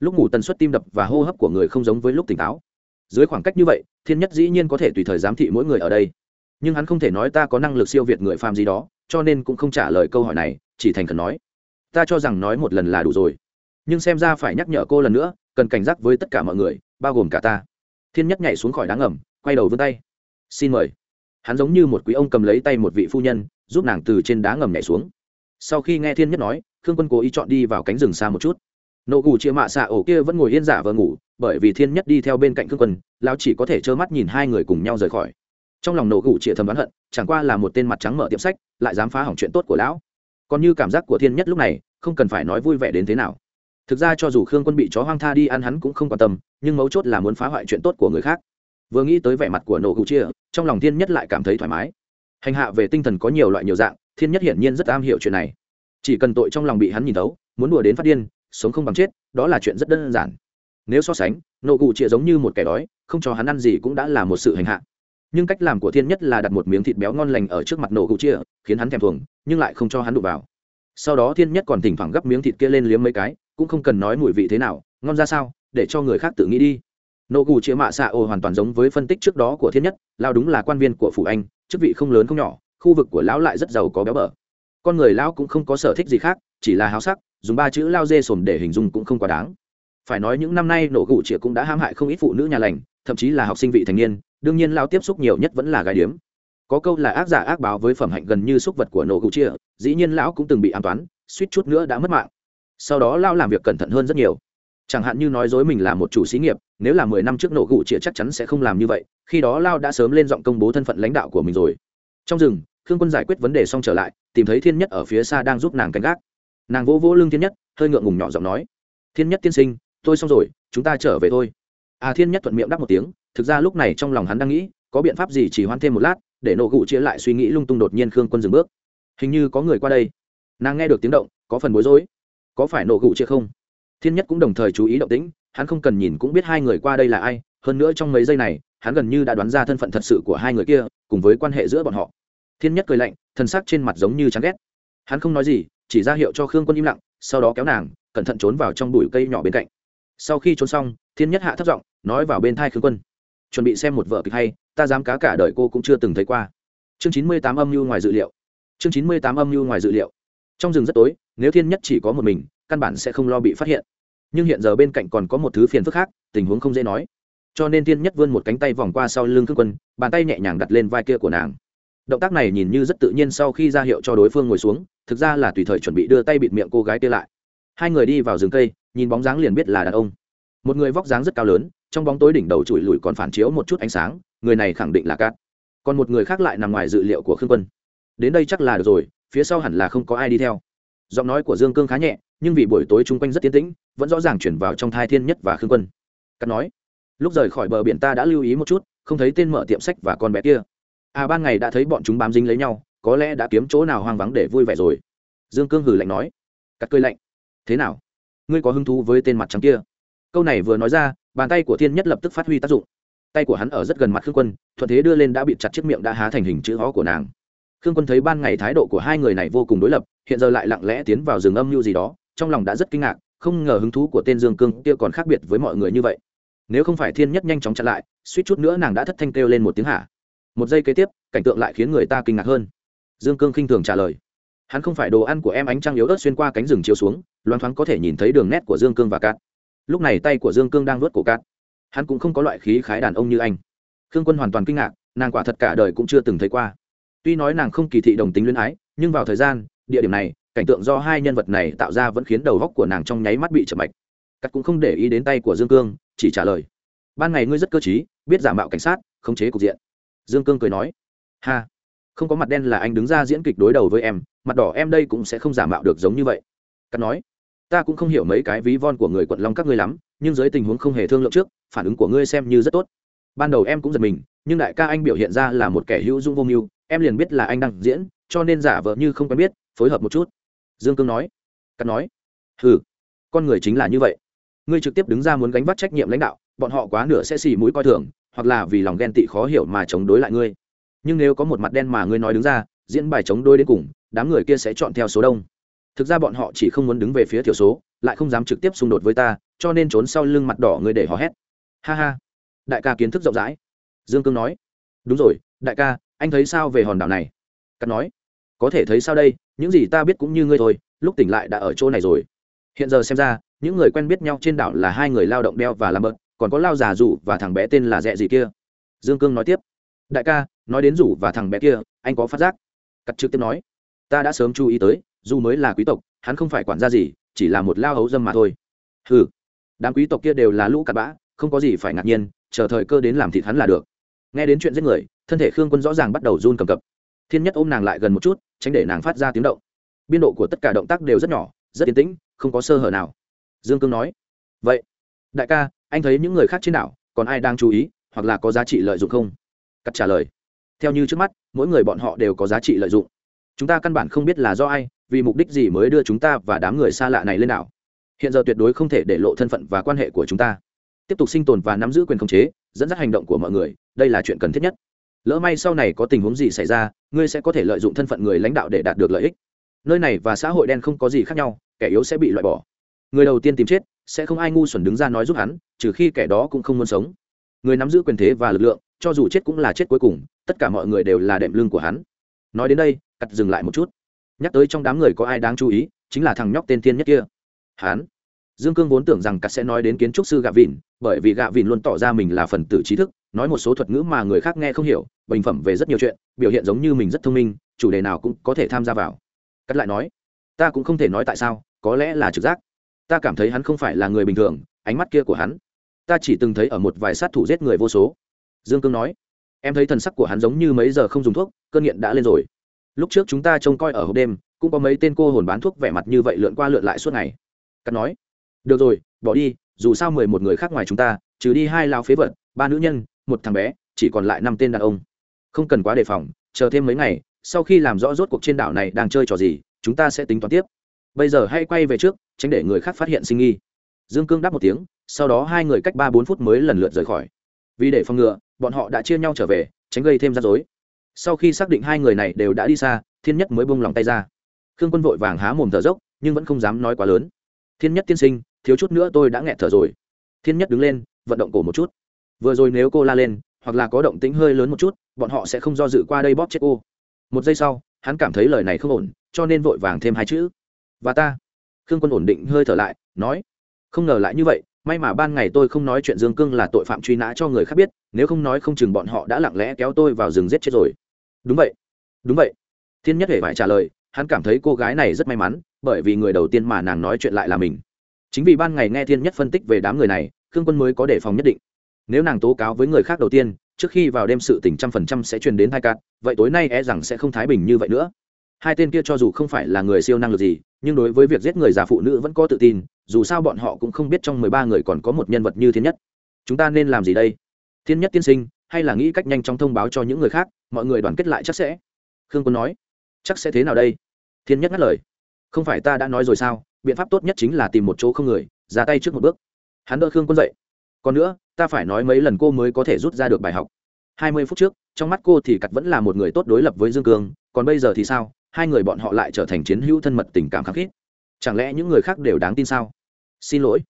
Lúc ngủ tần suất tim đập và hô hấp của người không giống với lúc tỉnh táo. Dưới khoảng cách như vậy, thiên nhất dĩ nhiên có thể tùy thời giám thị mỗi người ở đây. Nhưng hắn không thể nói ta có năng lực siêu việt người phàm gì đó, cho nên cũng không trả lời câu hỏi này, chỉ thành khẩn nói. Ta cho rằng nói một lần là đủ rồi. Nhưng xem ra phải nhắc nhở cô lần nữa, cần cảnh giác với tất cả mọi người, bao gồm cả ta. Thiên nhất nhảy xuống khỏi đá ngầm, quay đầu vươn tay. Xin mời hắn giống như một quý ông cầm lấy tay một vị phu nhân, giúp nàng từ trên đá ngầm nhảy xuống. Sau khi nghe thiên nhất nói, khương quân cố ý chọn đi vào cánh rừng xa một chút. Nộ gù chia mạ xạ ổ kia vẫn ngồi yên giả vờ ngủ, bởi vì thiên nhất đi theo bên cạnh khương quân, lão chỉ có thể trơ mắt nhìn hai người cùng nhau rời khỏi. Trong lòng nộ gù chia thầm đoán hận, chẳng qua là một tên mặt trắng mở tiệm sách, lại dám phá hỏng chuyện tốt của lão. Còn như cảm giác của thiên nhất lúc này, không cần phải nói vui vẻ đến thế nào. Thực ra cho dù khương quân bị chó hoang tha đi ăn hắn cũng không quan tâm, nhưng mấu chốt là muốn phá hoại chuyện tốt của người khác vừa nghĩ tới vẻ mặt của nổ cụ chia, trong lòng thiên nhất lại cảm thấy thoải mái. Hành hạ về tinh thần có nhiều loại nhiều dạng, thiên nhất hiển nhiên rất am hiểu chuyện này. Chỉ cần tội trong lòng bị hắn nhìn thấu, muốn đùa đến phát điên, sống không bằng chết, đó là chuyện rất đơn giản. Nếu so sánh, nổ cụ chia giống như một kẻ đói, không cho hắn ăn gì cũng đã là một sự hành hạ. Nhưng cách làm của thiên nhất là đặt một miếng thịt béo ngon lành ở trước mặt nổ cụ chia, khiến hắn thèm thuồng, nhưng lại không cho hắn đụng vào. Sau đó thiên nhất còn thỉnh thoảng gấp miếng thịt kia lên liếm mấy cái, cũng không cần nói mùi vị thế nào, ngon ra sao, để cho người khác tự nghĩ đi. Nô cụ chĩa mạ xạ ô hoàn toàn giống với phân tích trước đó của thiên nhất, lao đúng là quan viên của phủ anh, chức vị không lớn không nhỏ, khu vực của lão lại rất giàu có béo bở. Con người lão cũng không có sở thích gì khác, chỉ là háo sắc, dùng ba chữ lao dê sồm để hình dung cũng không quá đáng. Phải nói những năm nay nổ gụ chĩa cũng đã hãm hại không ít phụ nữ nhà lành, thậm chí là học sinh vị thành niên, đương nhiên lao tiếp xúc nhiều nhất vẫn là gái điếm. Có câu là ác giả ác báo với phẩm hạnh gần như xúc vật của nổ gụ chĩa, dĩ nhiên lão cũng từng bị an toán, suýt chút nữa đã mất mạng. Sau đó lao làm việc cẩn thận hơn rất nhiều chẳng hạn như nói dối mình là một chủ xí nghiệp, nếu là mười năm trước nổ gụ chĩa chắc chắn sẽ không làm như vậy, khi đó lao đã sớm lên giọng công bố thân phận lãnh đạo của mình rồi. Trong rừng, khương quân giải quyết vấn đề xong trở lại, tìm thấy thiên nhất ở phía xa đang giúp nàng canh gác. Nàng vỗ vỗ lưng thiên nhất, hơi ngượng ngùng nhỏ giọng nói, thiên nhất tiên sinh, tôi xong rồi, chúng ta trở về thôi. À thiên nhất thuận miệng đáp một tiếng, thực ra lúc này trong lòng hắn đang nghĩ, có biện pháp gì chỉ hoan thêm một lát, để nổ gụ chĩa lại suy nghĩ lung tung đột nhiên khương quân dừng bước. Hình như có người qua đây. Nàng nghe được tiếng động, có phần bối rối. Có phải nổ gụ chĩa không? Thiên nhất cũng đồng thời chú ý động tĩnh, hắn không cần nhìn cũng biết hai người qua đây là ai, hơn nữa trong mấy giây này, hắn gần như đã đoán ra thân phận thật sự của hai người kia, cùng với quan hệ giữa bọn họ. Thiên nhất cười lạnh, thân sắc trên mặt giống như chán ghét. Hắn không nói gì, chỉ ra hiệu cho khương quân im lặng, sau đó kéo nàng, cẩn thận trốn vào trong bụi cây nhỏ bên cạnh. Sau khi trốn xong, thiên nhất hạ thấp giọng, nói vào bên thai khương quân. Chuẩn bị xem một vở kịch hay, ta dám cá cả đời cô cũng chưa từng thấy qua. Chương chín mươi tám âm mưu ngoài dự liệu. Chương chín mươi tám âm mưu ngoài dự liệu. Trong rừng rất tối, nếu thiên nhất chỉ có một mình căn bản sẽ không lo bị phát hiện. Nhưng hiện giờ bên cạnh còn có một thứ phiền phức khác, tình huống không dễ nói. Cho nên thiên nhất vươn một cánh tay vòng qua sau lưng khương quân, bàn tay nhẹ nhàng đặt lên vai kia của nàng. Động tác này nhìn như rất tự nhiên sau khi ra hiệu cho đối phương ngồi xuống, thực ra là tùy thời chuẩn bị đưa tay bịt miệng cô gái kia lại. Hai người đi vào rừng cây, nhìn bóng dáng liền biết là đàn ông. Một người vóc dáng rất cao lớn, trong bóng tối đỉnh đầu chùi lùi còn phản chiếu một chút ánh sáng, người này khẳng định là cát. Còn một người khác lại nằm ngoài dự liệu của khương quân. Đến đây chắc là được rồi, phía sau hẳn là không có ai đi theo. Giọng nói của dương cương khá nhẹ nhưng vì buổi tối chung quanh rất tiến tĩnh, vẫn rõ ràng chuyển vào trong thai thiên nhất và khương quân. Cắt nói, lúc rời khỏi bờ biển ta đã lưu ý một chút, không thấy tên mở tiệm sách và con bé kia. À ban ngày đã thấy bọn chúng bám dính lấy nhau, có lẽ đã kiếm chỗ nào hoang vắng để vui vẻ rồi. Dương cương hử lạnh nói. Cắt cơi lạnh, thế nào? Ngươi có hứng thú với tên mặt trắng kia? Câu này vừa nói ra, bàn tay của thiên nhất lập tức phát huy tác dụng. Tay của hắn ở rất gần mặt khương quân, thuận thế đưa lên đã bị chặt chiếc miệng đã há thành hình chữ hó của nàng. Khương quân thấy ban ngày thái độ của hai người này vô cùng đối lập, hiện giờ lại lặng lẽ tiến vào rừng âm mưu gì đó trong lòng đã rất kinh ngạc, không ngờ hứng thú của tên dương cương kia còn khác biệt với mọi người như vậy. Nếu không phải thiên nhất nhanh chóng chặn lại, suýt chút nữa nàng đã thất thanh kêu lên một tiếng hả? Một giây kế tiếp, cảnh tượng lại khiến người ta kinh ngạc hơn. Dương cương khinh thường trả lời. Hắn không phải đồ ăn của em ánh trăng yếu ớt xuyên qua cánh rừng chiếu xuống loang thoáng có thể nhìn thấy đường nét của dương cương và cát. Lúc này tay của dương cương đang vớt cổ cát. Hắn cũng không có loại khí khái đàn ông như anh. Khương quân hoàn toàn kinh ngạc, nàng quả thật cả đời cũng chưa từng thấy qua. Tuy nói nàng không kỳ thị đồng tính luyến ái, nhưng vào thời gian, địa điểm này cảnh tượng do hai nhân vật này tạo ra vẫn khiến đầu góc của nàng trong nháy mắt bị chậm mạch. Cắt cũng không để ý đến tay của dương cương, chỉ trả lời. Ban ngày ngươi rất cơ t biết giả mạo cảnh sát, khống chế cục diện. Dương cương cười nói. Ha, không có mặt đen là anh đứng ra diễn kịch đối đầu với em, mặt đỏ em đây cũng sẽ không giả mạo được giống như vậy. Cắt nói. Ta cũng không hiểu mấy cái ví von của người quận long các ngươi lắm, nhưng dưới tình huống không hề thương lượng trước, phản ứng của ngươi xem như rất tốt. Ban đầu em cũng giật mình, nhưng đại ca anh biểu hiện ra là một kẻ hữu dung vô mưu, em liền biết là anh đang diễn, cho nên giả vờ như không quen biết, phối hợp một chút dương cương nói. Cắt nói hừ, con người chính là như vậy. Ngươi trực tiếp đứng ra muốn gánh vác trách nhiệm lãnh đạo bọn họ quá nửa sẽ xì mũi coi thường hoặc là vì lòng ghen tị khó hiểu mà chống đối lại ngươi. Nhưng nếu có một mặt đen mà ngươi nói đứng ra diễn bài chống đối đến cùng đám người kia sẽ chọn theo số đông. Thực ra bọn họ chỉ không muốn đứng về phía thiểu số lại không dám trực tiếp xung đột với ta cho nên trốn sau lưng mặt đỏ ngươi để hò hét. Ha ha. Đại ca kiến thức rộng rãi. Dương cương nói đúng rồi đại ca anh thấy sao về hòn đảo này? Cắt nói có thể thấy sao đây, những gì ta biết cũng như ngươi thôi, lúc tỉnh lại đã ở chỗ này rồi. Hiện giờ xem ra, những người quen biết nhau trên đảo là hai người lao động đeo và làm bợt còn có lao già rủ và thằng bé tên là dẹ gì kia. Dương cương nói tiếp, đại ca, nói đến rủ và thằng bé kia, anh có phát giác. Cắt trực tiếp nói, ta đã sớm chú ý tới, dù mới là quý tộc, hắn không phải quản gia gì, chỉ là một lao hấu dâm mà thôi. Ừ đám quý tộc kia đều là lũ cặn bã, không có gì phải ngạc nhiên, chờ thời cơ đến làm thịt hắn là được. Nghe đến chuyện giết người, thân thể khương quân rõ ràng bắt đầu run cầm cập thiên nhất ôm nàng lại gần một chút, tránh để nàng phát ra tiếng động. Biên độ của tất cả động tác đều rất nhỏ, rất yên tĩnh, không có sơ hở nào. Dương cương nói, vậy, đại ca, anh thấy những người khác trên đảo, còn ai đang chú ý, hoặc là có giá trị lợi dụng không? Cắt trả lời, theo như trước mắt, mỗi người bọn họ đều có giá trị lợi dụng. Chúng ta căn bản không biết là do ai, vì mục đích gì mới đưa chúng ta và đám người xa lạ này lên đảo. Hiện giờ tuyệt đối không thể để lộ thân phận và quan hệ của chúng ta. Tiếp tục sinh tồn và nắm giữ quyền khống chế, dẫn dắt hành động của mọi người, đây là chuyện cần thiết nhất lỡ may sau này có tình huống gì xảy ra, ngươi sẽ có thể lợi dụng thân phận người lãnh đạo để đạt được lợi ích. Nơi này và xã hội đen không có gì khác nhau, kẻ yếu sẽ bị loại bỏ. Người đầu tiên tìm chết, sẽ không ai ngu xuẩn đứng ra nói giúp hắn, trừ khi kẻ đó cũng không muốn sống. Người nắm giữ quyền thế và lực lượng, cho dù chết cũng là chết cuối cùng, tất cả mọi người đều là đệm lưng của hắn. Nói đến đây, cắt dừng lại một chút. Nhắc tới trong đám người có ai đáng chú ý, chính là thằng nhóc tên thiên nhất kia. Hắn. Dương cương vốn tưởng rằng cắt sẽ nói đến kiến trúc sư gạ vịn, bởi vì gạ vịn luôn tỏ ra mình là phần tử trí thức nói một số thuật ngữ mà người khác nghe không hiểu, bình phẩm về rất nhiều chuyện, biểu hiện giống như mình rất thông minh, chủ đề nào cũng có thể tham gia vào. Cắt lại nói, ta cũng không thể nói tại sao, có lẽ là trực giác. Ta cảm thấy hắn không phải là người bình thường, ánh mắt kia của hắn. Ta chỉ từng thấy ở một vài sát thủ giết người vô số. Dương cương nói, em thấy thần sắc của hắn giống như mấy giờ không dùng thuốc, cơn nghiện đã lên rồi. Lúc trước chúng ta trông coi ở hộp đêm, cũng có mấy tên cô hồn bán thuốc vẻ mặt như vậy lượn qua lượn lại suốt ngày. Cắt nói, được rồi, bỏ đi, dù sao mười một người khác ngoài chúng ta, trừ đi hai lao phế vật, ba nữ nhân một thằng bé, chỉ còn lại năm tên đàn ông. Không cần quá đề phòng, chờ thêm mấy ngày, sau khi làm rõ rốt cuộc trên đảo này đang chơi trò gì, chúng ta sẽ tính toán tiếp. Bây giờ hãy quay về trước, tránh để người khác phát hiện sinh nghi. Dương cương đáp một tiếng, sau đó hai người cách ba bốn phút mới lần lượt rời khỏi. Vì để phòng ngừa, bọn họ đã chia nhau trở về, tránh gây thêm rắc rối. Sau khi xác định hai người này đều đã đi xa, thiên nhất mới bông lòng tay ra. Khương quân vội vàng há mồm thở dốc, nhưng vẫn không dám nói quá lớn. Thiên nhất tiên sinh, thiếu chút nữa tôi đã nghẹt thở rồi. Thiên nhất đứng lên, vận động cổ một chút vừa rồi nếu cô la lên, hoặc là có động tính hơi lớn một chút, bọn họ sẽ không do dự qua đây bóp chết cô. Một giây sau, hắn cảm thấy lời này không ổn, cho nên vội vàng thêm hai chữ. Và ta. Khương quân ổn định hơi thở lại, nói, không ngờ lại như vậy, may mà ban ngày tôi không nói chuyện dương cương là tội phạm truy nã cho người khác biết, nếu không nói không chừng bọn họ đã lặng lẽ kéo tôi vào rừng giết chết rồi. Đúng vậy đúng vậy. Thiên nhất hề phải trả lời, hắn cảm thấy cô gái này rất may mắn, bởi vì người đầu tiên mà nàng nói chuyện lại là mình. Chính vì ban ngày nghe thiên nhất phân tích về đám người này, khương quân mới có đề phòng nhất định nếu nàng tố cáo với người khác đầu tiên, trước khi vào đêm sự tỉnh trăm phần trăm sẽ truyền đến hai cát, vậy tối nay e rằng sẽ không thái bình như vậy nữa. Hai tên kia cho dù không phải là người siêu năng lực gì, nhưng đối với việc giết người già phụ nữ vẫn có tự tin, dù sao bọn họ cũng không biết trong mười ba người còn có một nhân vật như thiên nhất. Chúng ta nên làm gì đây? Thiên nhất tiên sinh, hay là nghĩ cách nhanh chóng thông báo cho những người khác, mọi người đoàn kết lại chắc sẽ? Khương quân nói. Chắc sẽ thế nào đây? Thiên nhất ngắt lời. Không phải ta đã nói rồi sao? Biện pháp tốt nhất chính là tìm một chỗ không người, ra tay trước một bước. Hắn đỡ khương quân dậy. Còn nữa ta phải nói mấy lần cô mới có thể rút ra được bài học. Hai mươi phút trước, trong mắt cô thì cặt vẫn là một người tốt đối lập với dương cương, còn bây giờ thì sao? Hai người bọn họ lại trở thành chiến hữu thân mật tình cảm khắc khít. Chẳng lẽ những người khác đều đáng tin sao? Xin lỗi.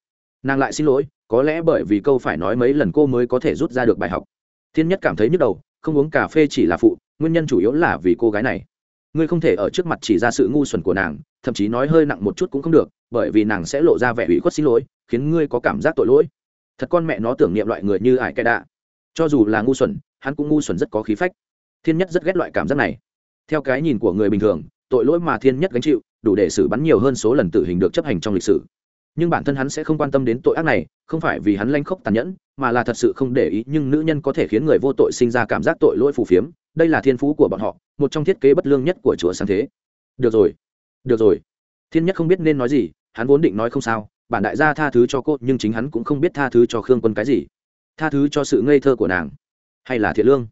Nàng lại xin lỗi, có lẽ bởi vì câu phải nói mấy lần cô mới có thể rút ra được bài học. Thiên nhất cảm thấy nhức đầu, không uống cà phê chỉ là phụ, nguyên nhân chủ yếu là vì cô gái này. Ngươi không thể ở trước mặt chỉ ra sự ngu xuẩn của nàng, thậm chí nói hơi nặng một chút cũng không được, bởi vì nàng sẽ lộ ra vẻ ủy khuất xin lỗi, khiến ngươi có cảm giác tội lỗi thật con mẹ nó tưởng niệm loại người như ải cai đạ. Cho dù là ngu xuẩn, hắn cũng ngu xuẩn rất có khí phách. Thiên nhất rất ghét loại cảm giác này. Theo cái nhìn của người bình thường, tội lỗi mà thiên nhất gánh chịu, đủ để xử bắn nhiều hơn số lần tử hình được chấp hành trong lịch sử. Nhưng bản thân hắn sẽ không quan tâm đến tội ác này, không phải vì hắn lanh khốc tàn nhẫn, mà là thật sự không để ý, nhưng nữ nhân có thể khiến người vô tội sinh ra cảm giác tội lỗi phù phiếm, đây là thiên phú của bọn họ, một trong thiết kế bất lương nhất của chúa sáng thế. Được rồi được rồi. Thiên nhất không biết nên nói gì, hắn vốn định nói không sao bản đại gia tha thứ cho cô, nhưng chính hắn cũng không biết tha thứ cho khương quân cái gì. Tha thứ cho sự ngây thơ của nàng. Hay là thiện lương?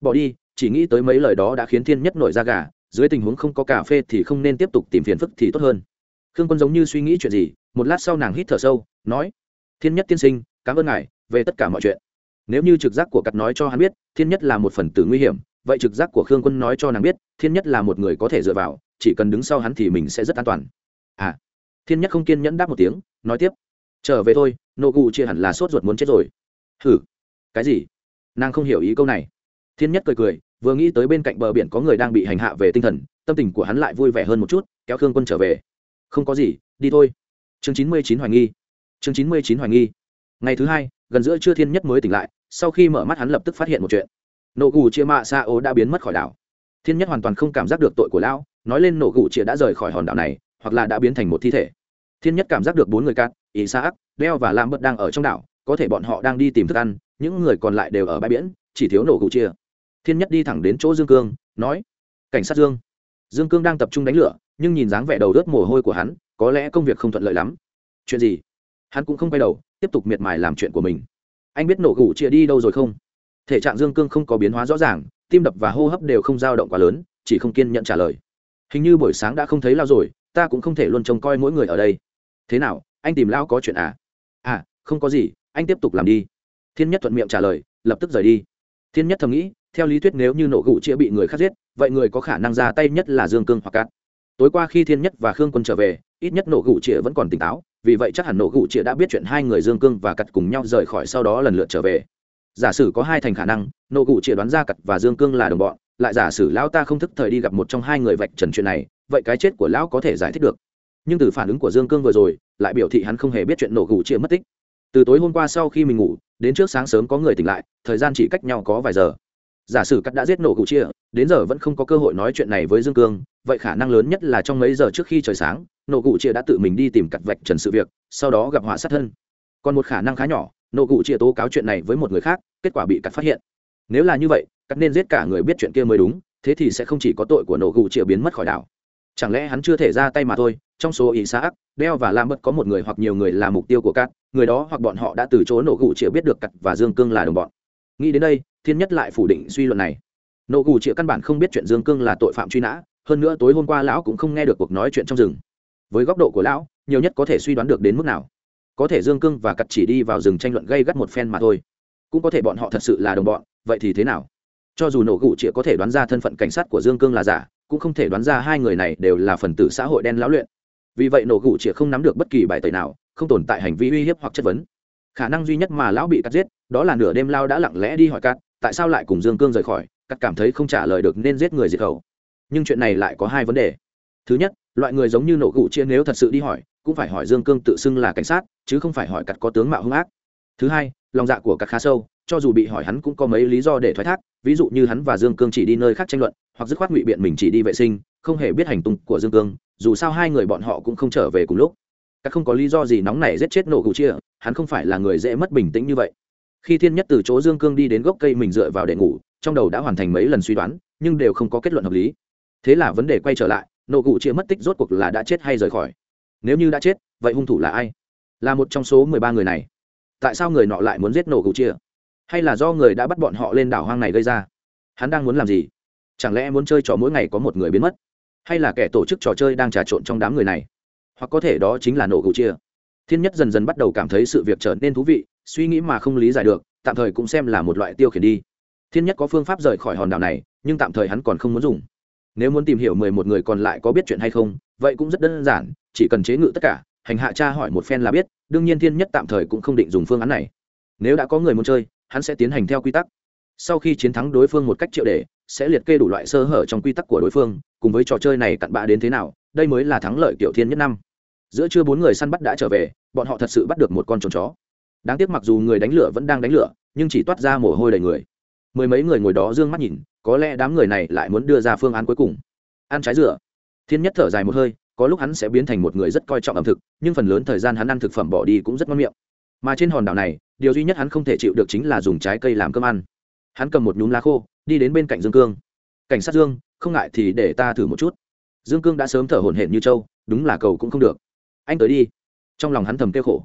Bỏ đi, chỉ nghĩ tới mấy lời đó đã khiến thiên nhất nổi da gà, dưới tình huống không có cà phê thì không nên tiếp tục tìm phiền phức thì tốt hơn. Khương quân giống như suy nghĩ chuyện gì, một lát sau nàng hít thở sâu, nói, thiên nhất tiên sinh, cảm ơn ngài về tất cả mọi chuyện. Nếu như trực giác của cặp nói cho hắn biết, thiên nhất là một phần tử nguy hiểm, vậy trực giác của khương quân nói cho nàng biết, thiên nhất là một người có thể dựa vào, chỉ cần đứng sau hắn thì mình sẽ rất an toàn. À thiên nhất không kiên nhẫn đáp một tiếng, nói tiếp, trở về thôi, nô cụ chia hẳn là sốt ruột muốn chết rồi. Hử? Cái gì? Nàng không hiểu ý câu này. Thiên nhất cười cười, vừa nghĩ tới bên cạnh bờ biển có người đang bị hành hạ về tinh thần, tâm tình của hắn lại vui vẻ hơn một chút, kéo khương quân trở về. Không có gì, đi thôi. Chương chín mươi chín hoài nghi. Chương chín mươi chín hoài nghi. Ngày thứ hai, gần giữa trưa thiên nhất mới tỉnh lại, sau khi mở mắt hắn lập tức phát hiện một chuyện. Nổ gù chia mạ sa ô đã biến mất khỏi đảo. Thiên nhất hoàn toàn không cảm giác được tội của lão, nói lên nổ gù chia đã rời khỏi hòn đảo này, hoặc là đã biến thành một thi thể thiên nhất cảm giác được bốn người cát ý sa ác leo và lam bật đang ở trong đảo, có thể bọn họ đang đi tìm thức ăn, những người còn lại đều ở bãi biển, chỉ thiếu nổ cụ chia thiên nhất đi thẳng đến chỗ dương cương, nói, cảnh sát dương. Dương cương đang tập trung đánh lửa, nhưng nhìn dáng vẻ đầu rớt mồ hôi của hắn, có lẽ công việc không thuận lợi lắm. Chuyện gì? Hắn cũng không quay đầu, tiếp tục miệt mài làm chuyện của mình. Anh biết nổ gủ chia đi đâu rồi không? Thể trạng dương cương không có biến hóa rõ ràng, tim đập và hô hấp đều không dao động quá lớn, chỉ không kiên nhận trả lời. Hình như buổi sáng đã không thấy lao rồi, ta cũng không thể luôn trông coi mỗi người ở đây thế nào, anh tìm lao có chuyện à? À không có gì, anh tiếp tục làm đi. Thiên nhất thuận miệng trả lời, lập tức rời đi. Thiên nhất thầm nghĩ, theo lý thuyết nếu như nổ gụ chĩa bị người khác giết, vậy người có khả năng ra tay nhất là dương cương hoặc cát. Tối qua khi thiên nhất và khương quân trở về, ít nhất nổ gụ chĩa vẫn còn tỉnh táo, vì vậy chắc hẳn nổ gụ chĩa đã biết chuyện hai người dương cương và cắt cùng nhau rời khỏi sau đó lần lượt trở về. Giả sử có hai thành khả năng, nổ gụ chĩa đoán ra cắt và dương cương là đồng bọn, lại giả sử lão ta không thức thời đi gặp một trong hai người vạch trần chuyện này, vậy cái chết của lão có thể giải thích được nhưng từ phản ứng của dương cương vừa rồi, lại biểu thị hắn không hề biết chuyện nổ gù chia mất tích. Từ tối hôm qua sau khi mình ngủ, đến trước sáng sớm có người tỉnh lại, thời gian chỉ cách nhau có vài giờ. Giả sử cắt đã giết nổ gù chia, đến giờ vẫn không có cơ hội nói chuyện này với dương cương, vậy khả năng lớn nhất là trong mấy giờ trước khi trời sáng, nổ gù chia đã tự mình đi tìm cặt vạch trần sự việc, sau đó gặp họa sát thân. Còn một khả năng khá nhỏ, nổ gù chia tố cáo chuyện này với một người khác, kết quả bị cắt phát hiện. Nếu là như vậy, cắt nên giết cả người biết chuyện kia mới đúng, thế thì sẽ không chỉ có tội của nổ gù chia biến mất khỏi đảo. Chẳng lẽ hắn chưa thể ra tay mà thôi trong số ý xã, đeo và lam bất có một người hoặc nhiều người là mục tiêu của cát, người đó hoặc bọn họ đã từ chối nổ gù chĩa biết được cắt và dương cương là đồng bọn. Nghĩ đến đây, thiên nhất lại phủ định suy luận này. Nổ gù chĩa căn bản không biết chuyện dương cương là tội phạm truy nã, hơn nữa tối hôm qua lão cũng không nghe được cuộc nói chuyện trong rừng. Với góc độ của lão, nhiều nhất có thể suy đoán được đến mức nào. Có thể dương cương và cắt chỉ đi vào rừng tranh luận gây gắt một phen mà thôi. Cũng có thể bọn họ thật sự là đồng bọn, vậy thì thế nào? Cho dù nổ gù chĩa có thể đoán ra thân phận cảnh sát của dương cương là giả, cũng không thể đoán ra hai người này đều là phần tử xã hội đen lão luyện vì vậy nổ gụ chĩa không nắm được bất kỳ bài tẩy nào, không tồn tại hành vi uy hiếp hoặc chất vấn. Khả năng duy nhất mà lão bị cắt giết, đó là nửa đêm lao đã lặng lẽ đi hỏi cắt tại sao lại cùng dương cương rời khỏi cắt cảm thấy không trả lời được nên giết người diệt khẩu. Nhưng chuyện này lại có hai vấn đề. Thứ nhất, loại người giống như nổ gụ chia nếu thật sự đi hỏi, cũng phải hỏi dương cương tự xưng là cảnh sát, chứ không phải hỏi cắt có tướng mạo hung ác. Thứ hai, lòng dạ của cắt khá sâu, cho dù bị hỏi hắn cũng có mấy lý do để thoái thác, ví dụ như hắn và dương cương chỉ đi nơi khác tranh luận, hoặc dứt khoát ngụy biện mình chỉ đi vệ sinh, không hề biết hành tung của dương cương dù sao hai người bọn họ cũng không trở về cùng lúc. Các không có lý do gì nóng này giết chết nổ cụ chia, hắn không phải là người dễ mất bình tĩnh như vậy. Khi thiên nhất từ chỗ dương cương đi đến gốc cây mình dựa vào để ngủ, trong đầu đã hoàn thành mấy lần suy đoán, nhưng đều không có kết luận hợp lý. Thế là vấn đề quay trở lại, nổ cụ chia mất tích rốt cuộc là đã chết hay rời khỏi? Nếu như đã chết, vậy hung thủ là ai? Là một trong số mười ba người này. Tại sao người nọ lại muốn giết nổ cụ chia? Hay là do người đã bắt bọn họ lên đảo hoang này gây ra? Hắn đang muốn làm gì? Chẳng lẽ muốn chơi trò mỗi ngày có một người biến mất? Hay là kẻ tổ chức trò chơi đang trà trộn trong đám người này? Hoặc có thể đó chính là nổ cụ chia. Thiên nhất dần dần bắt đầu cảm thấy sự việc trở nên thú vị, suy nghĩ mà không lý giải được, tạm thời cũng xem là một loại tiêu khiển đi. Thiên nhất có phương pháp rời khỏi hòn đảo này, nhưng tạm thời hắn còn không muốn dùng. Nếu muốn tìm hiểu mười một người còn lại có biết chuyện hay không, vậy cũng rất đơn giản, chỉ cần chế ngự tất cả, hành hạ cha hỏi một phen là biết, đương nhiên thiên nhất tạm thời cũng không định dùng phương án này. Nếu đã có người muốn chơi, hắn sẽ tiến hành theo quy tắc. Sau khi chiến thắng đối phương một cách triệu đề sẽ liệt kê đủ loại sơ hở trong quy tắc của đối phương, cùng với trò chơi này cặn bạ đến thế nào, đây mới là thắng lợi kiểu thiên nhất năm. Giữa trưa bốn người săn bắt đã trở về, bọn họ thật sự bắt được một con trồn chó. Đáng tiếc mặc dù người đánh lửa vẫn đang đánh lửa, nhưng chỉ toát ra mồ hôi đầy người. Mười mấy người ngồi đó d ư ơ n g mắt nhìn, có lẽ đám người này lại muốn đưa ra phương án cuối cùng. Ăn trái dừa. thiên nhất thở dài một hơi, có lúc hắn sẽ biến thành một người rất coi trọng ẩm thực, nhưng phần lớn thời gian hắn ăn thực phẩm bỏ đi cũng rất ngon miệng. Mà trên hòn đảo này, điều duy nhất hắn không thể chịu được chính là dùng trái cây làm cơm ăn. Hắn cầm một nhúm lá khô đi đến bên cạnh dương cương. Cảnh sát dương, không ngại thì để ta thử một chút. Dương cương đã sớm thở hổn hển như trâu, đúng là cầu cũng không được. Anh tới đi. Trong lòng hắn thầm kêu khổ.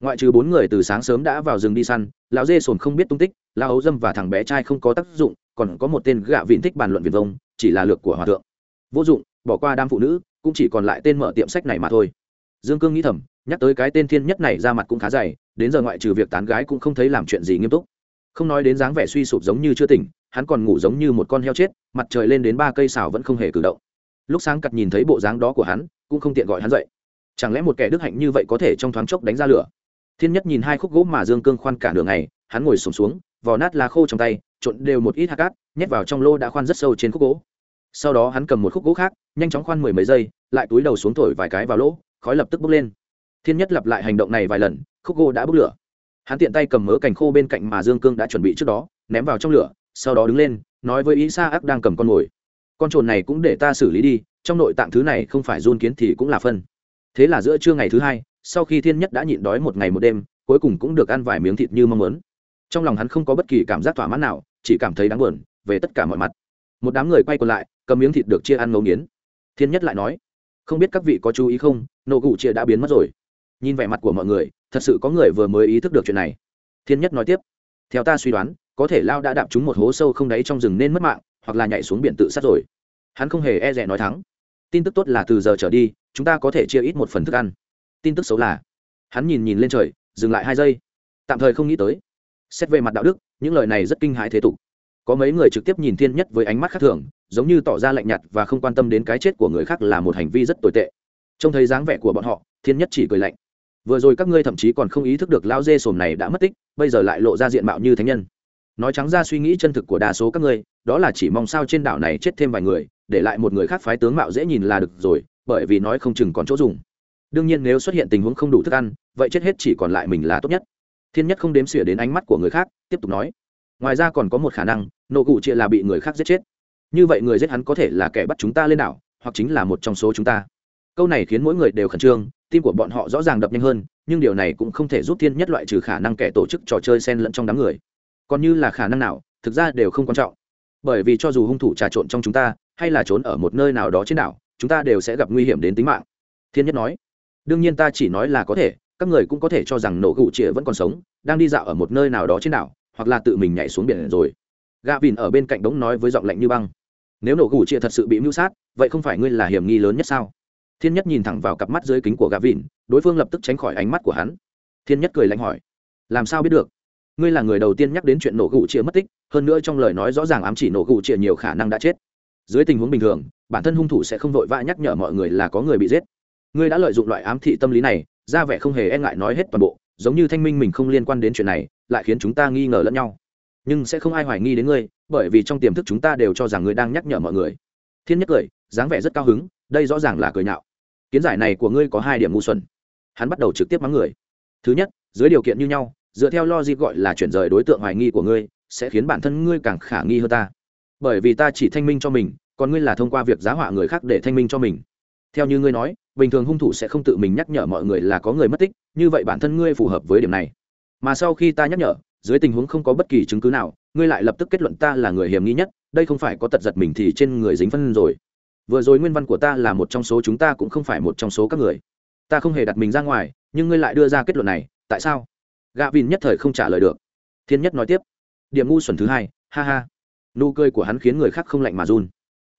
Ngoại trừ bốn người từ sáng sớm đã vào rừng đi săn, lão dê sồn không biết tung tích, lão ấu dâm và thằng bé trai không có tác dụng, còn có một tên gạ vịn thích bàn luận viền vông, chỉ là lược của hòa thượng. Vô dụng, bỏ qua đám phụ nữ, cũng chỉ còn lại tên mở tiệm sách này mà thôi. Dương cương nghĩ thầm, nhắc tới cái tên thiên nhất này ra mặt cũng khá dày, đến giờ ngoại trừ việc tán gái cũng không thấy làm chuyện gì nghiêm túc. Không nói đến dáng vẻ suy sụp giống như chưa tỉnh hắn còn ngủ giống như một con heo chết mặt trời lên đến ba cây xào vẫn không hề cử động. Lúc sáng cặt nhìn thấy bộ dáng đó của hắn cũng không tiện gọi hắn dậy. Chẳng lẽ một kẻ đức hạnh như vậy có thể trong thoáng chốc đánh ra lửa? Thiên nhất nhìn hai khúc gỗ mà dương cương khoan cả đường này hắn ngồi sùng xuống, xuống vò nát lá khô trong tay trộn đều một ít hạt cát nhét vào trong lô đã khoan rất sâu trên khúc gỗ. Sau đó hắn cầm một khúc gỗ khác nhanh chóng khoan mười mấy giây lại túi đầu xuống thổi vài cái vào lỗ khói lập tức bốc lên. Thiên nhất lặp lại hành động này vài lần khúc gỗ đã bốc lửa. Hắn tiện tay cầm mớ cành khô bên cạnh mà dương cương đã chuẩn bị trước đó ném vào trong lửa sau đó đứng lên, nói với ý sa ác đang cầm con mồi. Con trồn này cũng để ta xử lý đi, trong nội tạng thứ này không phải run kiến thì cũng là phân. Thế là giữa trưa ngày thứ hai, sau khi thiên nhất đã nhịn đói một ngày một đêm, cuối cùng cũng được ăn vài miếng thịt như mong muốn. Trong lòng hắn không có bất kỳ cảm giác thỏa mãn nào, chỉ cảm thấy đáng buồn về tất cả mọi mặt. Một đám người quay còn lại, cầm miếng thịt được chia ăn ngấu nghiến. Thiên nhất lại nói, không biết các vị có chú ý không, nộ cụ chia đã biến mất rồi. Nhìn vẻ mặt của mọi người, thật sự có người vừa mới ý thức được chuyện này. Thiên nhất nói tiếp theo ta suy đoán, có thể lao đã đạp trúng một hố sâu không đáy trong rừng nên mất mạng, hoặc là nhảy xuống biển tự sát rồi. Hắn không hề e rẻ nói thắng. Tin tức tốt là từ giờ trở đi, chúng ta có thể chia ít một phần thức ăn. Tin tức xấu là, hắn nhìn nhìn lên trời, dừng lại hai giây. Tạm thời không nghĩ tới. Xét về mặt đạo đức, những lời này rất kinh hãi thế tục. Có mấy người trực tiếp nhìn thiên nhất với ánh mắt khác thường, giống như tỏ ra lạnh nhạt và không quan tâm đến cái chết của người khác là một hành vi rất tồi tệ. Trông thấy dáng vẻ của bọn họ, thiên nhất chỉ cười lạnh vừa rồi các ngươi thậm chí còn không ý thức được lao dê sồm này đã mất tích, bây giờ lại lộ ra diện mạo như thánh nhân. Nói trắng ra suy nghĩ chân thực của đa số các ngươi, đó là chỉ mong sao trên đảo này chết thêm vài người, để lại một người khác phái tướng mạo dễ nhìn là được rồi, bởi vì nói không chừng còn chỗ dùng. Đương nhiên nếu xuất hiện tình huống không đủ thức ăn, vậy chết hết chỉ còn lại mình là tốt nhất. Thiên nhất không đếm xỉa đến ánh mắt của người khác, tiếp tục nói. Ngoài ra còn có một khả năng, nộ cụ chia là bị người khác giết chết. Như vậy người giết hắn có thể là kẻ bắt chúng ta lên đảo, hoặc chính là một trong số chúng ta. Câu này khiến mỗi người đều khẩn trương tim của bọn họ rõ ràng đập nhanh hơn, nhưng điều này cũng không thể giúp thiên nhất loại trừ khả năng kẻ tổ chức trò chơi sen lẫn trong đám người. Còn như là khả năng nào, thực ra đều không quan trọng. Bởi vì cho dù hung thủ trà trộn trong chúng ta, hay là trốn ở một nơi nào đó trên đảo, chúng ta đều sẽ gặp nguy hiểm đến tính mạng. Thiên nhất nói, đương nhiên ta chỉ nói là có thể, các người cũng có thể cho rằng nổ gụ chĩa vẫn còn sống, đang đi dạo ở một nơi nào đó trên đảo, hoặc là tự mình nhảy xuống biển rồi. Gạ vìn ở bên cạnh đống nói với giọng lạnh như băng, nếu nổ gụ chĩa thật sự bị mưu sát, vậy không phải ngươi là hiểm nghi lớn nhất sao? Thiên nhất nhìn thẳng vào cặp mắt dưới kính của gà vịn, đối phương lập tức tránh khỏi ánh mắt của hắn. Thiên nhất cười lạnh hỏi, làm sao biết được? Ngươi là người đầu tiên nhắc đến chuyện nổ gụ chia mất tích, hơn nữa trong lời nói rõ ràng ám chỉ nổ gụ chia nhiều khả năng đã chết. Dưới tình huống bình thường, bản thân hung thủ sẽ không vội vã nhắc nhở mọi người là có người bị giết. Ngươi đã lợi dụng loại ám thị tâm lý này, ra vẻ không hề e ngại nói hết toàn bộ, giống như thanh minh mình không liên quan đến chuyện này, lại khiến chúng ta nghi ngờ lẫn nhau. Nhưng sẽ không ai hoài nghi đến ngươi, bởi vì trong tiềm thức chúng ta đều cho rằng ngươi đang nhắc nhở mọi người. Thiên nhất cười, dáng vẻ rất cao hứng, đây rõ ràng là cười nhạo kiến giải này của ngươi có hai điểm ngu xuẩn. Hắn bắt đầu trực tiếp mắng người. Thứ nhất, dưới điều kiện như nhau, dựa theo logic gọi là chuyển rời đối tượng hoài nghi của ngươi, sẽ khiến bản thân ngươi càng khả nghi hơn ta. Bởi vì ta chỉ thanh minh cho mình, còn ngươi là thông qua việc giá họa người khác để thanh minh cho mình. Theo như ngươi nói, bình thường hung thủ sẽ không tự mình nhắc nhở mọi người là có người mất tích, như vậy bản thân ngươi phù hợp với điểm này. Mà sau khi ta nhắc nhở, dưới tình huống không có bất kỳ chứng cứ nào, ngươi lại lập tức kết luận ta là người hiểm nghi nhất, đây không phải có tật giật mình thì trên người dính phân rồi vừa rồi nguyên văn của ta là một trong số chúng ta cũng không phải một trong số các người. Ta không hề đặt mình ra ngoài, nhưng ngươi lại đưa ra kết luận này, tại sao? Gạ vin nhất thời không trả lời được. Thiên nhất nói tiếp. Điểm ngu xuẩn thứ hai, ha ha. Nụ cười của hắn khiến người khác không lạnh mà run.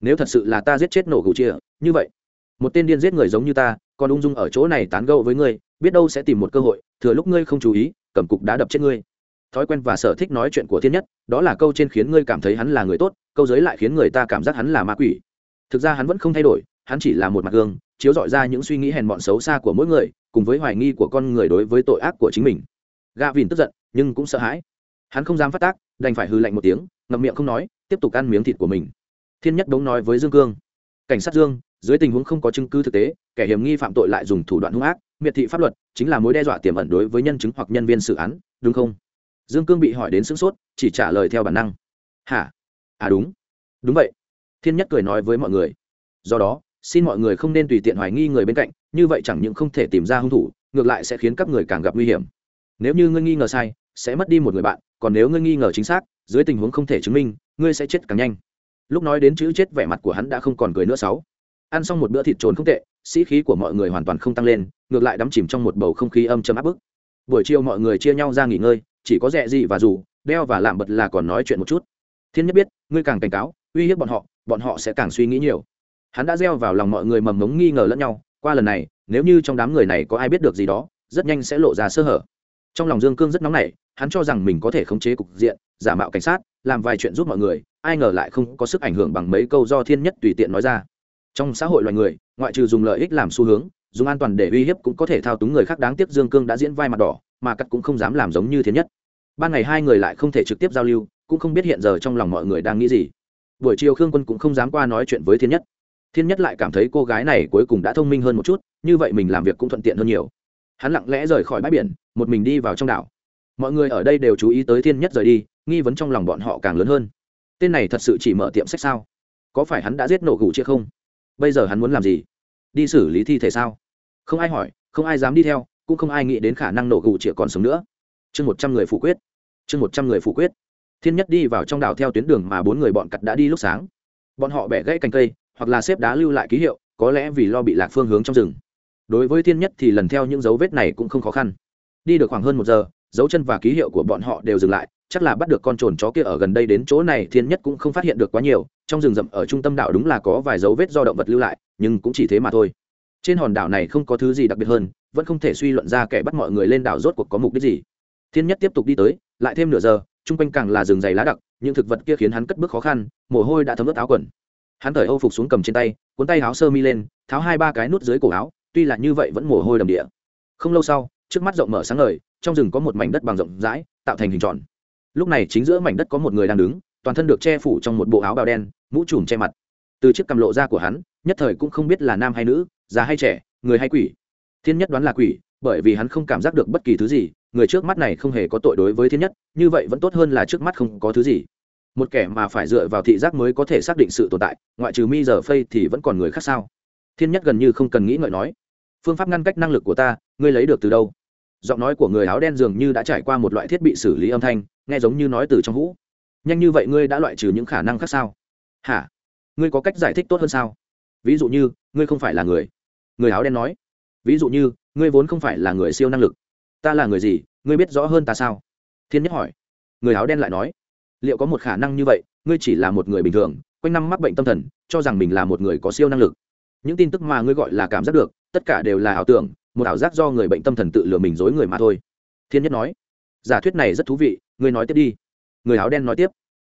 Nếu thật sự là ta giết chết nổ gù chia như vậy, một tên điên giết người giống như ta, còn ung dung ở chỗ này tán gẫu với ngươi, biết đâu sẽ tìm một cơ hội, thừa lúc ngươi không chú ý, cầm cục đá đập chết ngươi. Thói quen và sở thích nói chuyện của thiên nhất, đó là câu trên khiến ngươi cảm thấy hắn là người tốt, câu dưới lại khiến người ta cảm giác hắn là ma quỷ thực ra hắn vẫn không thay đổi, hắn chỉ là một mặt gương, chiếu dọi ra những suy nghĩ hèn mọn xấu xa của mỗi người, cùng với hoài nghi của con người đối với tội ác của chính mình. Gạ vìn tức giận, nhưng cũng sợ hãi. Hắn không dám phát tác, đành phải hư lạnh một tiếng, ngậm miệng không nói, tiếp tục ăn miếng thịt của mình. Thiên nhất đống nói với dương cương, cảnh sát dương, dưới tình huống không có chứng cứ thực tế, kẻ hiểm nghi phạm tội lại dùng thủ đoạn hung ác, miệt thị pháp luật, chính là mối đe dọa tiềm ẩn đối với nhân chứng hoặc nhân viên xử án, đúng không? Dương cương bị hỏi đến sửng sốt, chỉ trả lời theo bản năng. Hả? À đúng. Đúng vậy thiên nhất cười nói với mọi người. Do đó, xin mọi người không nên tùy tiện hoài nghi người bên cạnh, như vậy chẳng những không thể tìm ra hung thủ, ngược lại sẽ khiến các người càng gặp nguy hiểm. Nếu như ngươi nghi ngờ sai, sẽ mất đi một người bạn, còn nếu ngươi nghi ngờ chính xác, dưới tình huống không thể chứng minh, ngươi sẽ chết càng nhanh. Lúc nói đến chữ chết vẻ mặt của hắn đã không còn cười nữa sáu. Ăn xong một bữa thịt trốn không tệ, sĩ khí của mọi người hoàn toàn không tăng lên, ngược lại đắm chìm trong một bầu không khí âm châm áp bức. Buổi chiều mọi người chia nhau ra nghỉ ngơi, chỉ có rẻ gì và dù đeo và làm bật là còn nói chuyện một chút. Thiên nhất biết, ngươi càng cảnh cáo, uy hiếp bọn họ bọn họ sẽ càng suy nghĩ nhiều. Hắn đã gieo vào lòng mọi người mầm mống nghi ngờ lẫn nhau, qua lần này, nếu như trong đám người này có ai biết được gì đó, rất nhanh sẽ lộ ra sơ hở. Trong lòng dương cương rất nóng nảy, hắn cho rằng mình có thể khống chế cục diện, giả mạo cảnh sát, làm vài chuyện giúp mọi người, ai ngờ lại không có sức ảnh hưởng bằng mấy câu do thiên nhất tùy tiện nói ra. Trong xã hội loài người, ngoại trừ dùng lợi ích làm xu hướng, dùng an toàn để uy hiếp cũng có thể thao túng người khác đáng tiếc dương cương đã diễn vai mặt đỏ, mà cắt cũng không dám làm giống như thiên nhất. Ban ngày hai người lại không thể trực tiếp giao lưu, cũng không biết hiện giờ trong lòng mọi người đang nghĩ gì buổi chiều khương quân cũng không dám qua nói chuyện với thiên nhất. Thiên nhất lại cảm thấy cô gái này cuối cùng đã thông minh hơn một chút, như vậy mình làm việc cũng thuận tiện hơn nhiều. Hắn lặng lẽ rời khỏi bãi biển, một mình đi vào trong đảo. Mọi người ở đây đều chú ý tới thiên nhất rời đi, nghi vấn trong lòng bọn họ càng lớn hơn. Tên này thật sự chỉ mở tiệm sách sao? Có phải hắn đã giết nổ gù chia không? Bây giờ hắn muốn làm gì? Đi xử lý thi thể sao? Không ai hỏi, không ai dám đi theo, cũng không ai nghĩ đến khả năng nổ gù chĩa còn sống nữa. Chương một trăm người phủ quyết. Chương một trăm người phủ quyết thiên nhất đi vào trong đảo theo tuyến đường mà bốn người bọn cặt đã đi lúc sáng. Bọn họ bẻ gãy cành cây, hoặc là xếp đá lưu lại ký hiệu, có lẽ vì lo bị lạc phương hướng trong rừng. Đối với thiên nhất thì lần theo những dấu vết này cũng không khó khăn. Đi được khoảng hơn một giờ, dấu chân và ký hiệu của bọn họ đều dừng lại, chắc là bắt được con trồn chó kia ở gần đây đến chỗ này, thiên nhất cũng không phát hiện được quá nhiều, trong rừng rậm ở trung tâm đảo đúng là có vài dấu vết do động vật lưu lại, nhưng cũng chỉ thế mà thôi. Trên hòn đảo này không có thứ gì đặc biệt hơn, vẫn không thể suy luận ra kẻ bắt mọi người lên đảo rốt cuộc có mục đích gì. Thiên nhất tiếp tục đi tới, lại thêm nửa giờ chung quanh càng là rừng dày lá đặc, những thực vật kia khiến hắn cất bước khó khăn, mồ hôi đã thấm ướt áo quần. Hắn thời âu phục xuống cầm trên tay, cuốn tay áo sơ mi lên, tháo hai ba cái nút dưới cổ áo, tuy là như vậy vẫn mồ hôi đầm địa. Không lâu sau, trước mắt rộng mở sáng ngời, trong rừng có một mảnh đất bằng rộng rãi, tạo thành hình tròn. Lúc này chính giữa mảnh đất có một người đang đứng, toàn thân được che phủ trong một bộ áo bào đen, mũ trùm che mặt. Từ chiếc cầm lộ ra của hắn, nhất thời cũng không biết là nam hay nữ, già hay trẻ, người hay quỷ. Thiên nhất đoán là quỷ bởi vì hắn không cảm giác được bất kỳ thứ gì, người trước mắt này không hề có tội đối với thiên nhất, như vậy vẫn tốt hơn là trước mắt không có thứ gì. Một kẻ mà phải dựa vào thị giác mới có thể xác định sự tồn tại, ngoại trừ mi giờ phây thì vẫn còn người khác sao? Thiên nhất gần như không cần nghĩ ngợi nói, phương pháp ngăn cách năng lực của ta, ngươi lấy được từ đâu? Giọng nói của người áo đen dường như đã trải qua một loại thiết bị xử lý âm thanh, nghe giống như nói từ trong hũ. Nhanh như vậy ngươi đã loại trừ những khả năng khác sao? Hả? Ngươi có cách giải thích tốt hơn sao? Ví dụ như, ngươi không phải là người. Người áo đen nói ví dụ như, ngươi vốn không phải là người siêu năng lực. Ta là người gì? Ngươi biết rõ hơn ta sao? Thiên nhất hỏi. Người áo đen lại nói. Liệu có một khả năng như vậy, ngươi chỉ là một người bình thường, quanh năm mắc bệnh tâm thần, cho rằng mình là một người có siêu năng lực. Những tin tức mà ngươi gọi là cảm giác được, tất cả đều là ảo tưởng, một ảo giác do người bệnh tâm thần tự lừa mình dối người mà thôi. Thiên nhất nói. Giả thuyết này rất thú vị, ngươi nói tiếp đi. Người áo đen nói tiếp.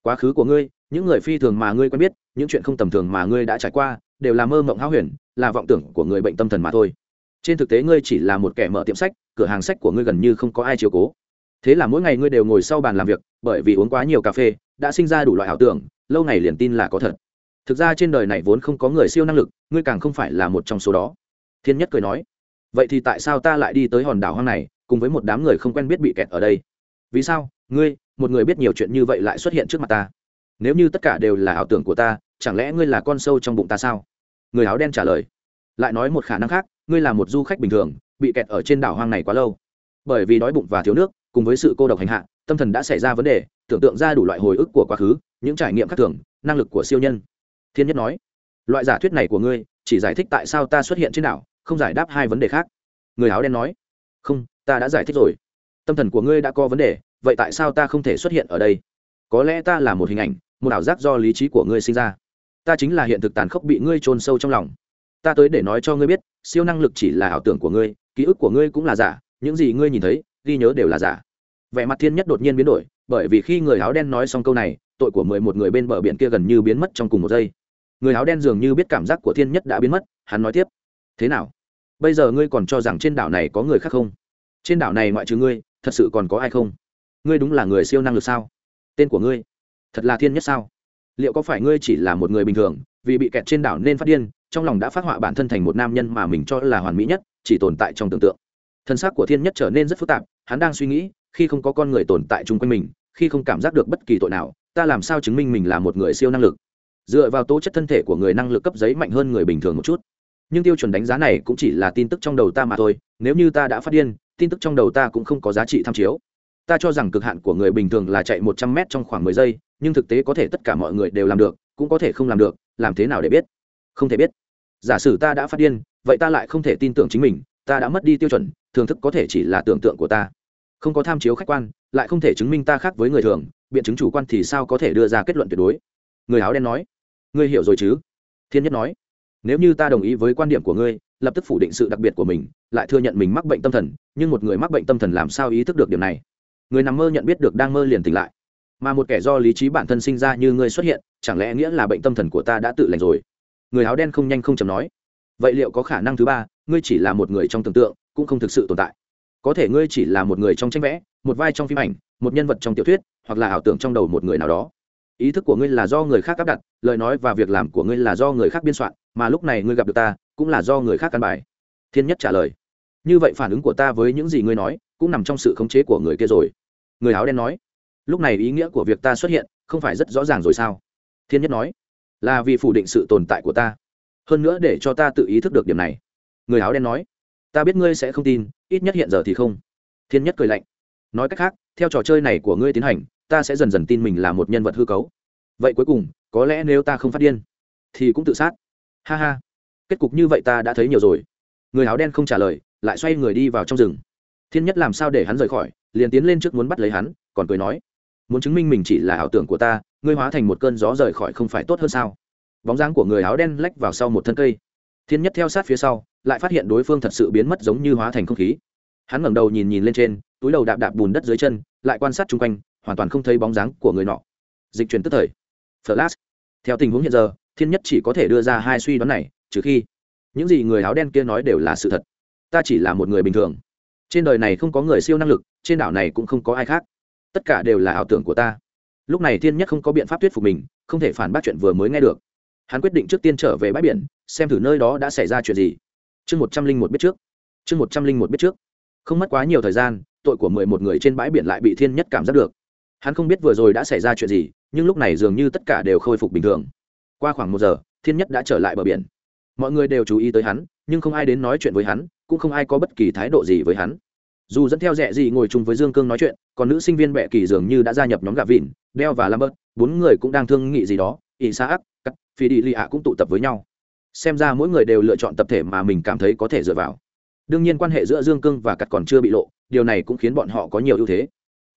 Quá khứ của ngươi, những người phi thường mà ngươi quen biết, những chuyện không tầm thường mà ngươi đã trải qua, đều là mơ mộng háo huyền, là vọng tưởng của người bệnh tâm thần mà thôi trên thực tế ngươi chỉ là một kẻ mở tiệm sách, cửa hàng sách của ngươi gần như không có ai chiều cố. Thế là mỗi ngày ngươi đều ngồi sau bàn làm việc, bởi vì uống quá nhiều cà phê, đã sinh ra đủ loại ảo tưởng, lâu ngày liền tin là có thật. Thực ra trên đời này vốn không có người siêu năng lực, ngươi càng không phải là một trong số đó. Thiên nhất cười nói. Vậy thì tại sao ta lại đi tới hòn đảo hoang này, cùng với một đám người không quen biết bị kẹt ở đây? Vì sao, ngươi, một người biết nhiều chuyện như vậy lại xuất hiện trước mặt ta? Nếu như tất cả đều là ảo tưởng của ta, chẳng lẽ ngươi là con sâu trong bụng ta sao? Người áo đen trả lời. Lại nói một khả năng khác ngươi là một du khách bình thường, bị kẹt ở trên đảo hoang này quá lâu. Bởi vì đói bụng và thiếu nước, cùng với sự cô độc hành hạ, tâm thần đã xảy ra vấn đề, tưởng tượng ra đủ loại hồi ức của quá khứ, những trải nghiệm khác thường, năng lực của siêu nhân. Thiên nhất nói, loại giả thuyết này của ngươi, chỉ giải thích tại sao ta xuất hiện trên đảo, không giải đáp hai vấn đề khác. Người áo đen nói, không, ta đã giải thích rồi. Tâm thần của ngươi đã có vấn đề, vậy tại sao ta không thể xuất hiện ở đây? Có lẽ ta là một hình ảnh, một ảo giác do lý trí của ngươi sinh ra. Ta chính là hiện thực tàn khốc bị ngươi trôn sâu trong lòng. Ta tới để nói cho ngươi biết siêu năng lực chỉ là ảo tưởng của ngươi, ký ức của ngươi cũng là giả, những gì ngươi nhìn thấy, ghi nhớ đều là giả. Vẻ mặt thiên nhất đột nhiên biến đổi, bởi vì khi người áo đen nói xong câu này, tội của mười một người bên bờ biển kia gần như biến mất trong cùng một giây. Người áo đen dường như biết cảm giác của thiên nhất đã biến mất, hắn nói tiếp, thế nào? Bây giờ ngươi còn cho rằng trên đảo này có người khác không? Trên đảo này ngoại trừ ngươi, thật sự còn có ai không? Ngươi đúng là người siêu năng lực sao? Tên của ngươi, thật là thiên nhất sao? Liệu có phải ngươi chỉ là một người bình thường, vì bị kẹt trên đảo nên phát điên trong lòng đã phát họa bản thân thành một nam nhân mà mình cho là hoàn mỹ nhất, chỉ tồn tại trong tưởng tượng. Thân xác của thiên nhất trở nên rất phức tạp, hắn đang suy nghĩ, khi không có con người tồn tại chung quanh mình, khi không cảm giác được bất kỳ tội nào, ta làm sao chứng minh mình là một người siêu năng lực? Dựa vào tố chất thân thể của người năng lực cấp giấy mạnh hơn người bình thường một chút. Nhưng tiêu chuẩn đánh giá này cũng chỉ là tin tức trong đầu ta mà thôi, nếu như ta đã phát điên, tin tức trong đầu ta cũng không có giá trị tham chiếu. Ta cho rằng cực hạn của người bình thường là chạy một trăm mét trong khoảng mười giây, nhưng thực tế có thể tất cả mọi người đều làm được, cũng có thể không làm được, làm thế nào để biết? Không thể biết. Giả sử ta đã phát điên, vậy ta lại không thể tin tưởng chính mình, ta đã mất đi tiêu chuẩn, thưởng thức có thể chỉ là tưởng tượng của ta. Không có tham chiếu khách quan, lại không thể chứng minh ta khác với người thường, biện chứng chủ quan thì sao có thể đưa ra kết luận tuyệt đối? Người áo đen nói. Ngươi hiểu rồi chứ? Thiên nhất nói. Nếu như ta đồng ý với quan điểm của ngươi, lập tức phủ định sự đặc biệt của mình, lại thừa nhận mình mắc bệnh tâm thần, nhưng một người mắc bệnh tâm thần làm sao ý thức được điểm này? Người nằm mơ nhận biết được đang mơ liền tỉnh lại. Mà một kẻ do lý trí bản thân sinh ra như ngươi xuất hiện, chẳng lẽ nghĩa là bệnh tâm thần của ta đã tự lành rồi? Người áo đen không nhanh không chầm nói, vậy liệu có khả năng thứ ba, ngươi chỉ là một người trong tưởng tượng, cũng không thực sự tồn tại. Có thể ngươi chỉ là một người trong tranh vẽ, một vai trong phim ảnh, một nhân vật trong tiểu thuyết, hoặc là ảo tưởng trong đầu một người nào đó. Ý thức của ngươi là do người khác áp đặt, lời nói và việc làm của ngươi là do người khác biên soạn, mà lúc này ngươi gặp được ta, cũng là do người khác căn bài. Thiên nhất trả lời, như vậy phản ứng của ta với những gì ngươi nói, cũng nằm trong sự khống chế của người kia rồi. Người áo đen nói, lúc này ý nghĩa của việc ta xuất hiện, không phải rất rõ ràng rồi sao? Thiên nhất nói là vì phủ định sự tồn tại của ta. Hơn nữa để cho ta tự ý thức được điểm này. Người áo đen nói, ta biết ngươi sẽ không tin, ít nhất hiện giờ thì không. Thiên nhất cười lạnh, nói cách khác, theo trò chơi này của ngươi tiến hành, ta sẽ dần dần tin mình là một nhân vật hư cấu. Vậy cuối cùng, có lẽ nếu ta không phát điên, thì cũng tự sát. Ha ha, kết cục như vậy ta đã thấy nhiều rồi. Người áo đen không trả lời, lại xoay người đi vào trong rừng. Thiên nhất làm sao để hắn rời khỏi, liền tiến lên trước muốn bắt lấy hắn, còn cười nói, muốn chứng minh mình chỉ là ảo tưởng của ta ngươi hóa thành một cơn gió rời khỏi không phải tốt hơn sao? Bóng dáng của người áo đen lách vào sau một thân cây. Thiên nhất theo sát phía sau, lại phát hiện đối phương thật sự biến mất giống như hóa thành không khí. Hắn ngẩng đầu nhìn nhìn lên trên, túi đầu đạp đạp bùn đất dưới chân, lại quan sát chung quanh, hoàn toàn không thấy bóng dáng của người nọ. Dịch chuyển tức thời. Flash. Theo tình huống hiện giờ, thiên nhất chỉ có thể đưa ra hai suy đoán này, trừ khi những gì người áo đen kia nói đều là sự thật. Ta chỉ là một người bình thường. Trên đời này không có người siêu năng lực, trên đảo này cũng không có ai khác. Tất cả đều là ảo tưởng của ta lúc này thiên nhất không có biện pháp thuyết phục mình, không thể phản bác chuyện vừa mới nghe được. Hắn quyết định trước tiên trở về bãi biển, xem thử nơi đó đã xảy ra chuyện gì. Chương một trăm linh một biết trước. Chương một trăm linh một biết trước. Không mất quá nhiều thời gian, tội của mười một người trên bãi biển lại bị thiên nhất cảm giác được. Hắn không biết vừa rồi đã xảy ra chuyện gì, nhưng lúc này dường như tất cả đều khôi phục bình thường. Qua khoảng một giờ, thiên nhất đã trở lại bờ biển. Mọi người đều chú ý tới hắn, nhưng không ai đến nói chuyện với hắn, cũng không ai có bất kỳ thái độ gì với hắn dù dẫn theo rẻ gì ngồi chung với dương cương nói chuyện, còn nữ sinh viên bệ kỳ dường như đã gia nhập nhóm gà vịn, đeo và lambert, bốn người cũng đang thương nghị gì đó ỷ sa ác cắt phi đi lì ạ cũng tụ tập với nhau. Xem ra mỗi người đều lựa chọn tập thể mà mình cảm thấy có thể dựa vào. Đương nhiên quan hệ giữa dương cương và cắt còn chưa bị lộ, điều này cũng khiến bọn họ có nhiều ưu thế.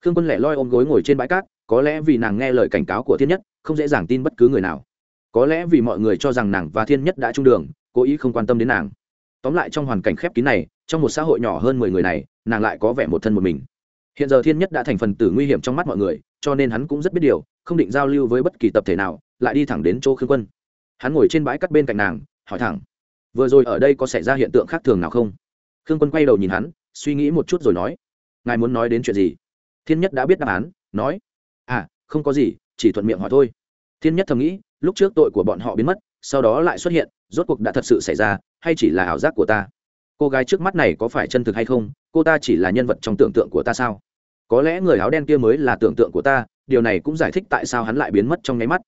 Khương quân lẻ loi ôm gối ngồi trên bãi cát, có lẽ vì nàng nghe lời cảnh cáo của thiên nhất, không dễ dàng tin bất cứ người nào. Có lẽ vì mọi người cho rằng nàng và thiên nhất đã trung đường, cố ý không quan tâm đến nàng. Tóm lại trong hoàn cảnh khép kín này trong một xã hội nhỏ hơn mười người này, nàng lại có vẻ một thân một mình. Hiện giờ thiên nhất đã thành phần tử nguy hiểm trong mắt mọi người, cho nên hắn cũng rất biết điều, không định giao lưu với bất kỳ tập thể nào, lại đi thẳng đến chỗ khương quân. Hắn ngồi trên bãi cắt bên cạnh nàng, hỏi thẳng, vừa rồi ở đây có xảy ra hiện tượng khác thường nào không? Khương quân quay đầu nhìn hắn, suy nghĩ một chút rồi nói, ngài muốn nói đến chuyện gì? Thiên nhất đã biết đáp án, nói à không có gì, chỉ thuận miệng hỏi thôi. Thiên nhất thầm nghĩ, lúc trước tội của bọn họ biến mất, sau đó lại xuất hiện, rốt cuộc đã thật sự xảy ra, hay chỉ là ảo giác của ta? Cô gái trước mắt này có phải chân thực hay không? Cô ta chỉ là nhân vật trong tưởng tượng của ta sao? Có lẽ người áo đen kia mới là tưởng tượng của ta, điều này cũng giải thích tại sao hắn lại biến mất trong nháy mắt.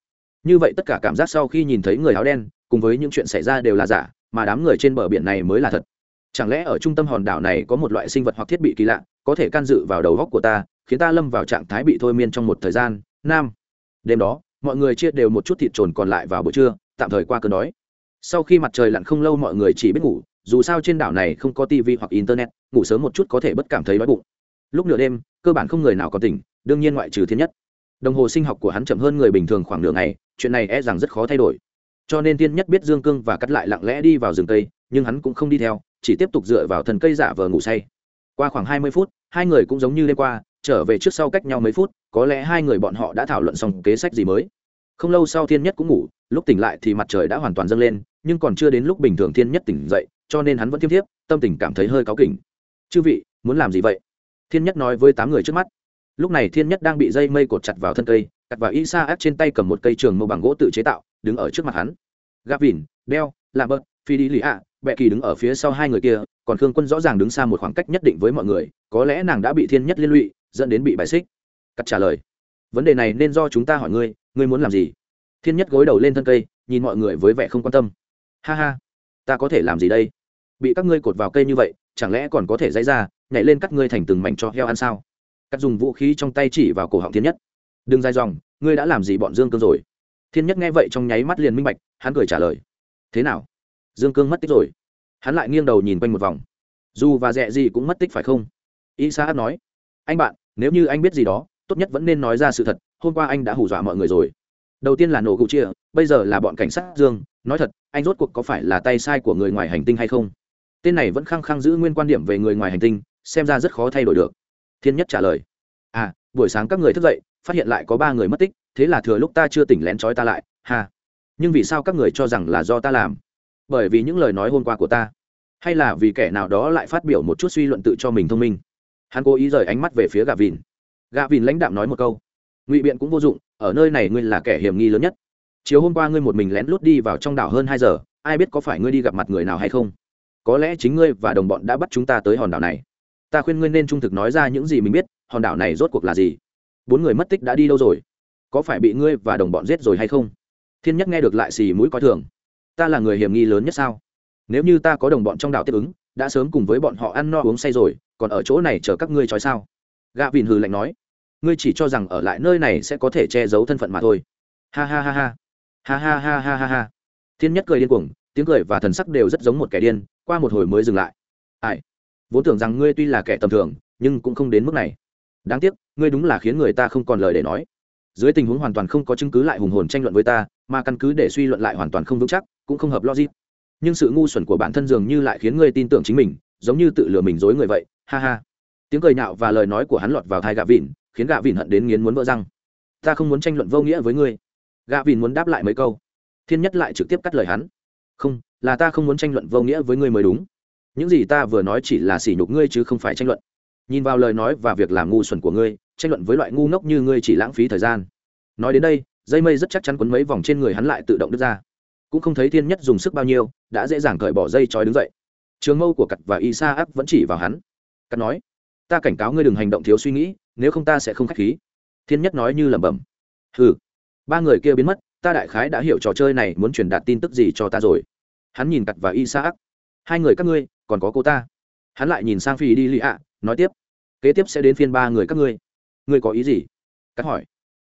Như vậy tất cả cảm giác sau khi nhìn thấy người áo đen, cùng với những chuyện xảy ra đều là giả, mà đám người trên bờ biển này mới là thật. Chẳng lẽ ở trung tâm hòn đảo này có một loại sinh vật hoặc thiết bị kỳ lạ, có thể can dự vào đầu góc của ta, khiến ta lâm vào trạng thái bị thôi miên trong một thời gian? Nam. Đêm đó, mọi người chia đều một chút thịt trồn còn lại vào buổi trưa, tạm thời qua cơn đói. Sau khi mặt trời lặn không lâu mọi người chỉ biết ngủ dù sao trên đảo này không có tv hoặc internet, ngủ sớm một chút có thể bất cảm thấy đói bụng. Lúc nửa đêm, cơ bản không người nào có tỉnh, đương nhiên ngoại trừ thiên nhất. Đồng hồ sinh học của hắn chậm hơn người bình thường khoảng nửa ngày, chuyện này e rằng rất khó thay đổi. Cho nên thiên nhất biết dương cương và cắt lại lặng lẽ đi vào rừng cây, nhưng hắn cũng không đi theo, chỉ tiếp tục dựa vào thần cây giả vờ ngủ say. Qua khoảng hai mươi phút, hai người cũng giống như đêm qua, trở về trước sau cách nhau mấy phút, có lẽ hai người bọn họ đã thảo luận xong kế sách gì mới. Không lâu sau thiên nhất cũng ngủ, lúc tỉnh lại thì mặt trời đã hoàn toàn dâng lên, nhưng còn chưa đến lúc bình thường thiên nhất tỉnh dậy cho nên hắn vẫn thiêm thiếp, tâm tình cảm thấy hơi cáu kỉnh. Chư vị, muốn làm gì vậy? Thiên nhất nói với tám người trước mắt. Lúc này thiên nhất đang bị dây mây cột chặt vào thân cây, cặt vào y sa áp trên tay cầm một cây trường màu bằng gỗ tự chế tạo, đứng ở trước mặt hắn. Gap vìn đeo làm bớt phi đi lì ạ bệ kỳ đứng ở phía sau hai người kia, còn khương quân rõ ràng đứng xa một khoảng cách nhất định với mọi người, có lẽ nàng đã bị thiên nhất liên lụy, dẫn đến bị bài xích. Cắt trả lời, vấn đề này nên do chúng ta hỏi ngươi ngươi muốn làm gì? Thiên nhất gối đầu lên thân cây, nhìn mọi người với vẻ không quan tâm. Ha ha, ta có thể làm gì đây? Bị các ngươi cột vào cây như vậy, chẳng lẽ còn có thể dãy ra, nhảy lên cắt ngươi thành từng mảnh cho heo ăn sao? Cắt dùng vũ khí trong tay chỉ vào cổ họng thiên nhất. Đừng dài dòng, ngươi đã làm gì bọn dương cương rồi? Thiên nhất nghe vậy trong nháy mắt liền minh bạch, hắn cười trả lời. Thế nào? Dương cương mất tích rồi. Hắn lại nghiêng đầu nhìn quanh một vòng. Dù và dẹ gì cũng mất tích phải không? Y sa nói. Anh bạn, nếu như anh biết gì đó, tốt nhất vẫn nên nói ra sự thật, hôm qua anh đã hù dọa mọi người rồi. Đầu tiên là nổ cụ chia bây giờ là bọn cảnh sát dương, nói thật, anh rốt cuộc có phải là tay sai của người ngoài hành tinh hay không? Tên này vẫn khăng khăng giữ nguyên quan điểm về người ngoài hành tinh, xem ra rất khó thay đổi được. Thiên nhất trả lời à buổi sáng các người thức dậy, phát hiện lại có ba người mất tích, thế là thừa lúc ta chưa tỉnh lén trói ta lại hà nhưng vì sao các người cho rằng là do ta làm? Bởi vì những lời nói hôm qua của ta, hay là vì kẻ nào đó lại phát biểu một chút suy luận tự cho mình thông minh. Hắn cố ý rời ánh mắt về phía gà vìn. Gà vìn lãnh đạm nói một câu, ngụy biện cũng vô dụng, ở nơi này ngươi là kẻ hiểm nghi lớn nhất. Chiều hôm qua ngươi một mình lén lút đi vào trong đảo hơn hai giờ, ai biết có phải ngươi đi gặp mặt người nào hay không? Có lẽ chính ngươi và đồng bọn đã bắt chúng ta tới hòn đảo này. Ta khuyên ngươi nên trung thực nói ra những gì mình biết, hòn đảo này rốt cuộc là gì? Bốn người mất tích đã đi đâu rồi? Có phải bị ngươi và đồng bọn giết rồi hay không? Thiên nhất nghe được lại xì mũi coi thường. Ta là người hiểm nghi lớn nhất sao? Nếu như ta có đồng bọn trong đảo tiếp ứng, đã sớm cùng với bọn họ ăn no uống say rồi, còn ở chỗ này chờ các ngươi trói sao? Gạ vìn hừ lạnh nói. Ngươi chỉ cho rằng ở lại nơi này sẽ có thể che giấu thân phận mà thôi. Ha ha ha ha. Ha ha ha ha ha ha. Thiên nhất cười điên cuồng tiếng cười và thần sắc đều rất giống một kẻ điên, qua một hồi mới dừng lại. Ai? Vốn tưởng rằng ngươi tuy là kẻ tầm thường, nhưng cũng không đến mức này. Đáng tiếc, ngươi đúng là khiến người ta không còn lời để nói. Dưới tình huống hoàn toàn không có chứng cứ lại hùng hồn tranh luận với ta, mà căn cứ để suy luận lại hoàn toàn không vững chắc, cũng không hợp logic. Nhưng sự ngu xuẩn của bản thân dường như lại khiến ngươi tin tưởng chính mình, giống như tự lừa mình dối người vậy. Ha ha. Tiếng cười nhạo và lời nói của hắn lọt vào thai gạ vịn, khiến gạ vịn hận đến nghiến muốn vỡ răng. Ta không muốn tranh luận vô nghĩa với ngươi. Gạ vịn muốn đáp lại mấy câu. Thiên nhất lại trực tiếp cắt lời hắn không, là ta không muốn tranh luận vô nghĩa với ngươi mới đúng. Những gì ta vừa nói chỉ là sỉ nhục ngươi chứ không phải tranh luận. Nhìn vào lời nói và việc làm ngu xuẩn của ngươi, tranh luận với loại ngu ngốc như ngươi chỉ lãng phí thời gian. Nói đến đây, dây mây rất chắc chắn quấn mấy vòng trên người hắn lại tự động đứt ra. Cũng không thấy thiên nhất dùng sức bao nhiêu, đã dễ dàng cởi bỏ dây trói đứng dậy. Trường mâu của cặt và y sa áp vẫn chỉ vào hắn. Cắt nói, ta cảnh cáo ngươi đừng hành động thiếu suy nghĩ, nếu không ta sẽ không k h á c h khí. Thiên nhất nói như lẩm bẩm, hừ. Ba người kia biến mất, ta đại khái đã hiểu trò chơi này muốn truyền đạt tin tức gì cho ta rồi hắn nhìn cặt và y sa ác hai người các ngươi, còn có cô ta. Hắn lại nhìn sang phi đi lì ạ, nói tiếp. Kế tiếp sẽ đến phiên ba người các ngươi. Ngươi có ý gì? Cắt hỏi.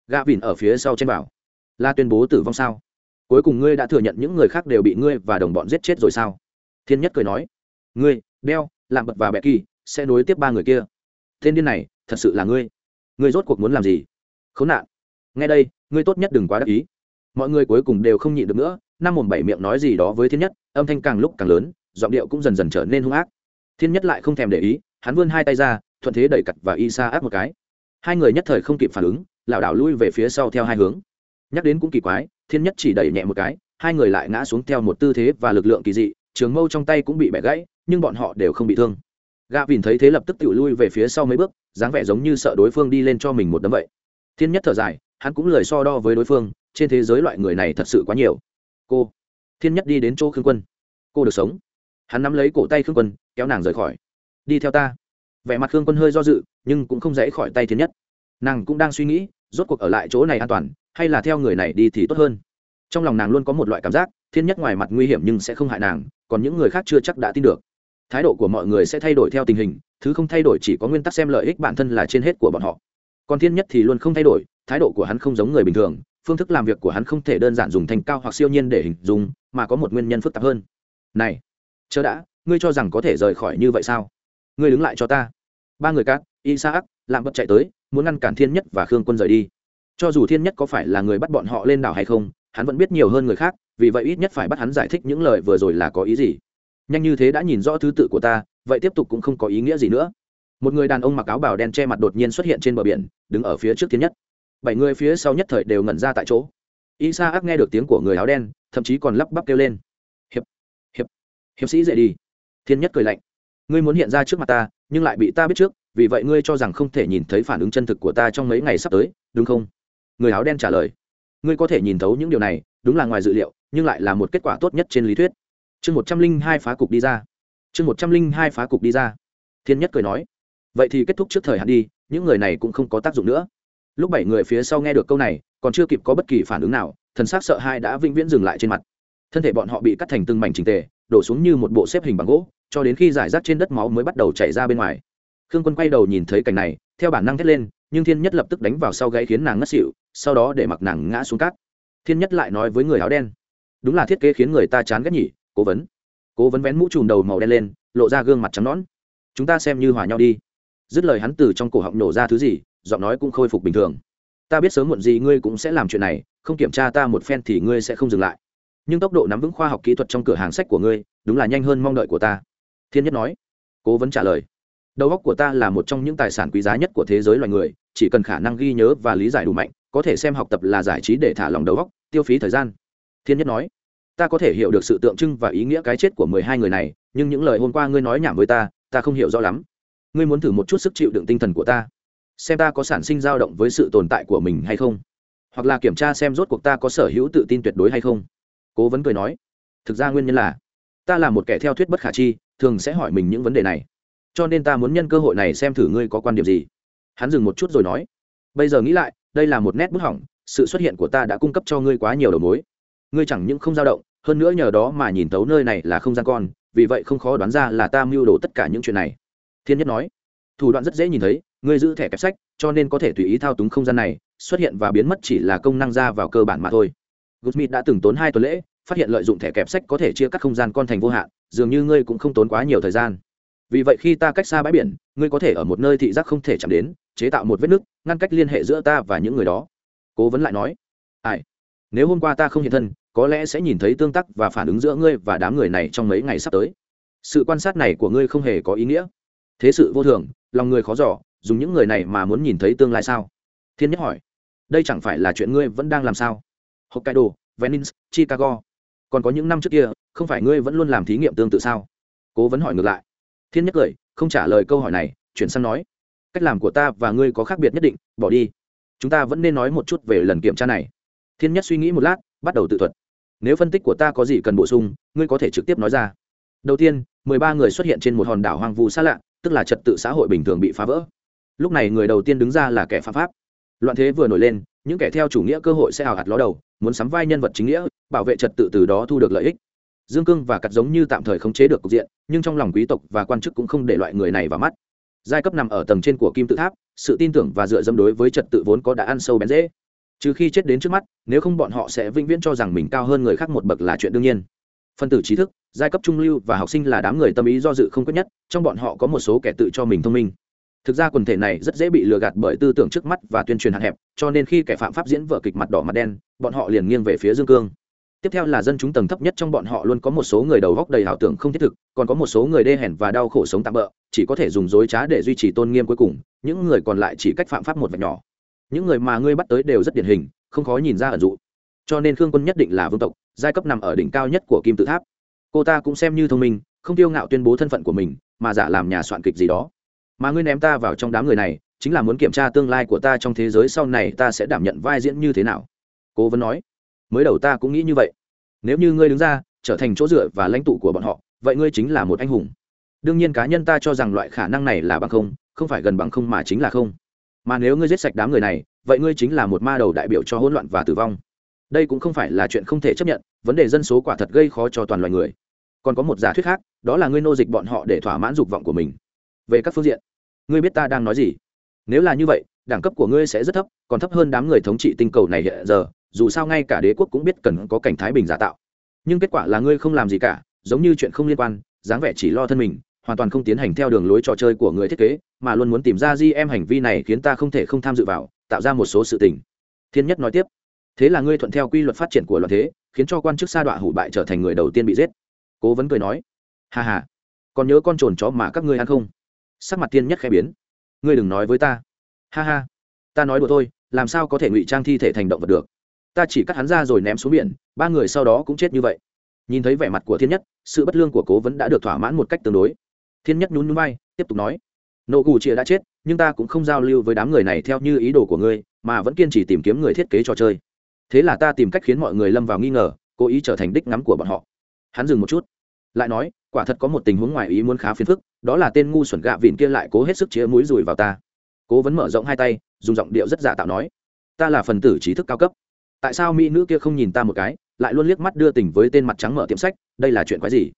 Gạ vìn ở phía sau trên bảo. La tuyên bố tử vong sao? Cuối cùng ngươi đã thừa nhận những người khác đều bị ngươi và đồng bọn giết chết rồi sao? Thiên nhất cười nói. Ngươi, đeo làm bật và bẹ kỳ sẽ nối tiếp ba người kia. Tên điên này, thật sự là ngươi. Ngươi rốt cuộc muốn làm gì? Khốn nạn. Ngay đây, ngươi tốt nhất đừng quá đắc ý mọi người cuối cùng đều không nhịn được nữa, năm mồm bảy miệng nói gì đó với thiên nhất, âm thanh càng lúc càng lớn, giọng điệu cũng dần dần trở nên hung ác. Thiên nhất lại không thèm để ý, hắn vươn hai tay ra, thuận thế đẩy cặt và y sa áp một cái. Hai người nhất thời không kịp phản ứng, lảo đảo lui về phía sau theo hai hướng. Nhắc đến cũng kỳ quái, thiên nhất chỉ đẩy nhẹ một cái, hai người lại ngã xuống theo một tư thế và lực lượng kỳ dị, trường mâu trong tay cũng bị bẻ gãy, nhưng bọn họ đều không bị thương. Gạ vìn thấy thế lập tức tự lui về phía sau mấy bước, dáng vẻ giống như sợ đối phương đi lên cho mình một đấm vậy. Thiên nhất thở dài, hắn cũng lời so đo với đối phương trên thế giới loại người này thật sự quá nhiều. Cô, thiên nhất đi đến chỗ khương quân. Cô được sống. Hắn nắm lấy cổ tay khương quân, kéo nàng rời khỏi. Đi theo ta. Vẻ mặt khương quân hơi do dự, nhưng cũng không dễ khỏi tay thiên nhất. Nàng cũng đang suy nghĩ, rốt cuộc ở lại chỗ này an toàn, hay là theo người này đi thì tốt hơn. Trong lòng nàng luôn có một loại cảm giác, thiên nhất ngoài mặt nguy hiểm nhưng sẽ không hại nàng, còn những người khác chưa chắc đã tin được. Thái độ của mọi người sẽ thay đổi theo tình hình, thứ không thay đổi chỉ có nguyên tắc xem lợi ích bản thân là trên hết của bọn họ. Còn thiên nhất thì luôn không thay đổi, thái độ của hắn không giống người bình thường phương thức làm việc của hắn không thể đơn giản dùng thành cao hoặc siêu nhiên để hình dung, mà có một nguyên nhân phức tạp hơn. Này, chớ đã, ngươi cho rằng có thể rời khỏi như vậy sao? Ngươi đứng lại cho ta. Ba người cát, isaac làm bật chạy tới, muốn ngăn cản thiên nhất và khương quân rời đi. Cho dù thiên nhất có phải là người bắt bọn họ lên đảo hay không, hắn vẫn biết nhiều hơn người khác, vì vậy ít nhất phải bắt hắn giải thích những lời vừa rồi là có ý gì. Nhanh như thế đã nhìn rõ thứ tự của ta, vậy tiếp tục cũng không có ý nghĩa gì nữa. Một người đàn ông mặc áo bào đen che mặt đột nhiên xuất hiện trên bờ biển, đứng ở phía trước thiên nhất bảy người phía sau nhất thời đều ngẩn ra tại chỗ. Isa ác nghe được tiếng của người áo đen, thậm chí còn lắp bắp kêu lên. Hiệp hiệp hiệp sĩ dậy đi. Thiên nhất cười lạnh. Ngươi muốn hiện ra trước mặt ta, nhưng lại bị ta biết trước, vì vậy ngươi cho rằng không thể nhìn thấy phản ứng chân thực của ta trong mấy ngày sắp tới, đúng không? Người áo đen trả lời. Ngươi có thể nhìn thấu những điều này, đúng là ngoài dự liệu, nhưng lại là một kết quả tốt nhất trên lý thuyết. Chương một trăm linh hai phá cục đi ra. Chương một trăm linh hai phá cục đi ra. Thiên nhất cười nói. Vậy thì kết thúc trước thời hạn đi, những người này cũng không có tác dụng nữa lúc bảy người phía sau nghe được câu này, còn chưa kịp có bất kỳ phản ứng nào, thần s á c sợ hai đã vĩnh viễn dừng lại trên mặt. Thân thể bọn họ bị cắt thành từng mảnh trình tề, đổ xuống như một bộ xếp hình bằng gỗ, cho đến khi giải rác trên đất máu mới bắt đầu chảy ra bên ngoài. Khương quân quay đầu nhìn thấy cảnh này, theo bản năng thét lên, nhưng thiên nhất lập tức đánh vào sau gáy khiến nàng ngất xịu sau đó để mặc nàng ngã xuống cát. Thiên nhất lại nói với người áo đen, đúng là thiết kế khiến người ta chán ghét nhỉ, cố vấn. Cố vấn vén mũ trùm đầu màu đen lên, lộ ra gương mặt trắng nõn. Chúng ta xem như hòa nhau đi. Dứt lời hắn từ trong cổ họng nổ ra thứ gì giọng nói cũng khôi phục bình thường. Ta biết sớm muộn gì ngươi cũng sẽ làm chuyện này, không kiểm tra ta một phen thì ngươi sẽ không dừng lại. Nhưng tốc độ nắm vững khoa học kỹ thuật trong cửa hàng sách của ngươi, đúng là nhanh hơn mong đợi của ta. Thiên nhất nói. Cố vấn trả lời. Đầu óc của ta là một trong những tài sản quý giá nhất của thế giới loài người, chỉ cần khả năng ghi nhớ và lý giải đủ mạnh, có thể xem học tập là giải trí để thả lòng đầu óc, tiêu phí thời gian. Thiên nhất nói. Ta có thể hiểu được sự tượng trưng và ý nghĩa cái chết của mười hai người này, nhưng những lời hôm qua ngươi nói nhảm với ta ta không hiểu rõ lắm. Ngươi muốn thử một chút sức chịu đựng tinh thần của ta xem ta có sản sinh dao động với sự tồn tại của mình hay không, hoặc là kiểm tra xem rốt cuộc ta có sở hữu tự tin tuyệt đối hay không. Cố vấn cười nói, thực ra nguyên nhân là, ta là một kẻ theo thuyết bất khả chi, thường sẽ hỏi mình những vấn đề này, cho nên ta muốn nhân cơ hội này xem thử ngươi có quan điểm gì. Hắn dừng một chút rồi nói, bây giờ nghĩ lại, đây là một nét bức hỏng, sự xuất hiện của ta đã cung cấp cho ngươi quá nhiều đầu mối. Ngươi chẳng những không dao động, hơn nữa nhờ đó mà nhìn tấu nơi này là không gian con, vì vậy không khó đoán ra là ta mưu đồ tất cả những chuyện này. Thiên nhất nói, thủ đoạn rất dễ nhìn thấy ngươi giữ thẻ kẹp sách, cho nên có thể tùy ý thao túng không gian này, xuất hiện và biến mất chỉ là công năng ra vào cơ bản mà thôi. Goodsmith đã từng tốn hai tuần lễ, phát hiện lợi dụng thẻ kẹp sách có thể chia cắt không gian con thành vô hạn, dường như ngươi cũng không tốn quá nhiều thời gian. Vì vậy khi ta cách xa bãi biển, ngươi có thể ở một nơi thị giác không thể chạm đến, chế tạo một vết nứt, ngăn cách liên hệ giữa ta và những người đó. Cố vấn lại nói, ai? Nếu hôm qua ta không hiện thân, có lẽ sẽ nhìn thấy tương tác và phản ứng giữa ngươi và đám người này trong mấy ngày sắp tới. Sự quan sát này của ngươi không hề có ý nghĩa. Thế sự vô thường, lòng người khó giỏ dùng những người này mà muốn nhìn thấy tương lai sao? Thiên nhất hỏi. Đây chẳng phải là chuyện ngươi vẫn đang làm sao? Hokkaido, venice, chicago. Còn có những năm trước kia, không phải ngươi vẫn luôn làm thí nghiệm tương tự sao? Cố vấn hỏi ngược lại. Thiên nhất cười, không trả lời câu hỏi này, chuyển sang nói. Cách làm của ta và ngươi có khác biệt nhất định, bỏ đi. Chúng ta vẫn nên nói một chút về lần kiểm tra này. Thiên nhất suy nghĩ một lát, bắt đầu tự thuật. Nếu phân tích của ta có gì cần bổ sung, ngươi có thể trực tiếp nói ra. Đầu tiên, mười ba người xuất hiện trên một hòn đảo hoang vu xa lạ, tức là trật tự xã hội bình thường bị phá vỡ lúc này người đầu tiên đứng ra là kẻ phạm pháp. Loạn thế vừa nổi lên, những kẻ theo chủ nghĩa cơ hội sẽ hào hạt ló đầu, muốn sắm vai nhân vật chính nghĩa, bảo vệ trật tự từ đó thu được lợi ích. Dương cương và cắt giống như tạm thời khống chế được cục diện, nhưng trong lòng quý tộc và quan chức cũng không để loại người này vào mắt. Giai cấp nằm ở tầng trên của kim tự tháp, sự tin tưởng và dựa dẫm đối với trật tự vốn có đã ăn sâu bén dễ. Trừ khi chết đến trước mắt, nếu không bọn họ sẽ vĩnh viễn cho rằng mình cao hơn người khác một bậc là chuyện đương nhiên. Phân tử trí thức, giai cấp trung lưu và học sinh là đám người tâm ý do dự không quyết nhất, trong bọn họ có một số kẻ tự cho mình thông minh thực ra quần thể này rất dễ bị lừa gạt bởi tư tưởng trước mắt và tuyên truyền hạn hẹp, cho nên khi kẻ phạm pháp diễn vở kịch mặt đỏ mặt đen, bọn họ liền nghiêng về phía dương cương. Tiếp theo là dân chúng tầng thấp nhất trong bọn họ luôn có một số người đầu góc đầy ảo tưởng không thiết thực, còn có một số người đê hèn và đau khổ sống tạm bỡ chỉ có thể dùng dối trá để duy trì tôn nghiêm cuối cùng, những người còn lại chỉ cách phạm pháp một vạch nhỏ. Những người mà ngươi bắt tới đều rất điển hình, không khó nhìn ra ẩn dụ. Cho nên khương quân nhất định là vương tộc, giai cấp nằm ở đỉnh cao nhất của kim tự tháp. Cô ta cũng xem như thông minh, không tiêu ngạo tuyên bố thân phận của mình, mà giả làm nhà soạn kịch gì đó mà ngươi ném ta vào trong đám người này, chính là muốn kiểm tra tương lai của ta trong thế giới sau này ta sẽ đảm nhận vai diễn như thế nào. Cố vấn nói. Mới đầu ta cũng nghĩ như vậy. Nếu như ngươi đứng ra, trở thành chỗ dựa và lãnh tụ của bọn họ, vậy ngươi chính là một anh hùng. Đương nhiên cá nhân ta cho rằng loại khả năng này là bằng không không phải gần bằng không mà chính là không. Mà nếu ngươi giết sạch đám người này, vậy ngươi chính là một ma đầu đại biểu cho hỗn loạn và tử vong. Đây cũng không phải là chuyện không thể chấp nhận, vấn đề dân số quả thật gây khó cho toàn loài người. Còn có một giả thuyết khác, đó là ngươi nô dịch bọn họ để thỏa mãn dục vọng của mình về các phương diện. Ngươi biết ta đang nói gì? Nếu là như vậy, đẳng cấp của ngươi sẽ rất thấp, còn thấp hơn đám người thống trị tinh cầu này hiện giờ, dù sao ngay cả đế quốc cũng biết cần có cảnh thái bình giả tạo. Nhưng kết quả là ngươi không làm gì cả, giống như chuyện không liên quan, dáng vẻ chỉ lo thân mình, hoàn toàn không tiến hành theo đường lối trò chơi của người thiết kế, mà luôn muốn tìm ra di em hành vi này khiến ta không thể không tham dự vào, tạo ra một số sự tình. Thiên nhất nói tiếp, thế là ngươi thuận theo quy luật phát triển của loạn thế, khiến cho quan chức sa đọa hủ bại trở thành người đầu tiên bị giết. Cố vấn cười nói hà hà còn nhớ con trồn chó mà các ngươi ăn không? Sắc mặt thiên nhất khẽ biến. Ngươi đừng nói với ta. Ha ha. Ta nói đùa thôi, làm sao có thể ngụy trang thi thể thành động vật được? Ta chỉ cắt hắn ra rồi ném xuống biển, ba người sau đó cũng chết như vậy. Nhìn thấy vẻ mặt của thiên nhất, sự bất lương của cố vấn đã được thỏa mãn một cách tương đối. Thiên nhất nhún nhún bay tiếp tục nói. Nộ gù chia đã chết, nhưng ta cũng không giao lưu với đám người này theo như ý đồ của ngươi, mà vẫn kiên trì tìm kiếm người thiết kế trò chơi. Thế là ta tìm cách khiến mọi người lâm vào nghi ngờ, cố ý trở thành đích ngắm của bọn họ. Hắn dừng một chút, lại nói quả thật có một tình huống ngoài ý muốn khá phiền phức, đó là tên ngu xuẩn gạ vịn kia lại cố hết sức chĩa mũi rùi vào ta. Cố vấn mở rộng hai tay, dùng giọng điệu rất giả tạo nói, ta là phần tử trí thức cao cấp. Tại sao mỹ nữ kia không nhìn ta một cái, lại luôn liếc mắt đưa tình với tên mặt trắng mở tiệm sách, đây là chuyện quái gì?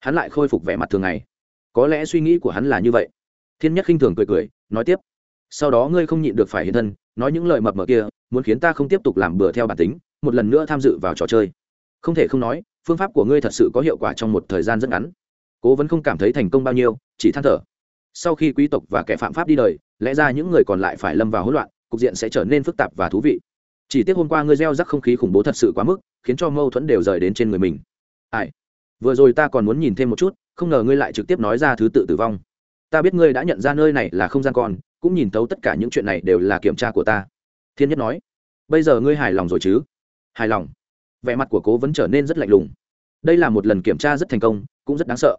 Hắn lại khôi phục vẻ mặt thường ngày. Có lẽ suy nghĩ của hắn là như vậy. Thiên nhất khinh thường cười cười, nói tiếp, sau đó ngươi không nhịn được phải hiện thân, nói những lời mập mờ kia, muốn khiến ta không tiếp tục làm bừa theo bản tính, một lần nữa tham dự vào trò chơi. Không thể không nói, phương pháp của ngươi thật sự có hiệu quả trong một thời gian rất ngắn cố vẫn không cảm thấy thành công bao nhiêu chỉ than thở. Sau khi quý tộc và kẻ phạm pháp đi đời lẽ ra những người còn lại phải lâm vào hỗn loạn cục diện sẽ trở nên phức tạp và thú vị. Chỉ tiếc hôm qua ngươi gieo rắc không khí khủng bố thật sự quá mức khiến cho mâu thuẫn đều rời đến trên người mình. Ai? Vừa rồi ta còn muốn nhìn thêm một chút không ngờ ngươi lại trực tiếp nói ra thứ tự tử vong. Ta biết ngươi đã nhận ra nơi này là không gian còn, cũng nhìn thấu tất cả những chuyện này đều là kiểm tra của ta. Thiên nhất nói. Bây giờ ngươi hài lòng rồi chứ? Hài lòng. Vẻ mặt của cố vẫn trở nên rất lạnh lùng. Đây là một lần kiểm tra rất thành công cũng rất đáng sợ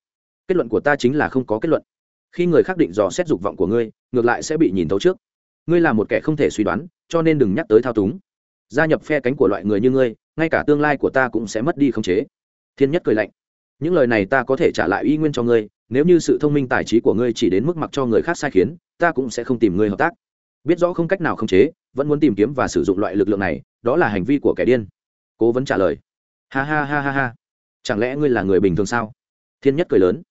kết luận của ta chính là không có kết luận. Khi người khác định dò xét dục vọng của ngươi, ngược lại sẽ bị nhìn thấu trước. Ngươi là một kẻ không thể suy đoán, cho nên đừng nhắc tới thao túng. Gia nhập phe cánh của loại người như ngươi, ngay cả tương lai của ta cũng sẽ mất đi khống chế. Thiên nhất cười lạnh. Những lời này ta có thể trả lại y nguyên cho ngươi, nếu như sự thông minh tài trí của ngươi chỉ đến mức mặc cho người khác sai khiến, ta cũng sẽ không tìm ngươi hợp tác. Biết rõ không cách nào khống chế, vẫn muốn tìm kiếm và sử dụng loại lực lượng này, đó là hành vi của kẻ điên. Cố vấn trả lời. Ha ha ha ha ha. Chẳng lẽ ngươi là người bình thường sao? Thiên nhất cười lớn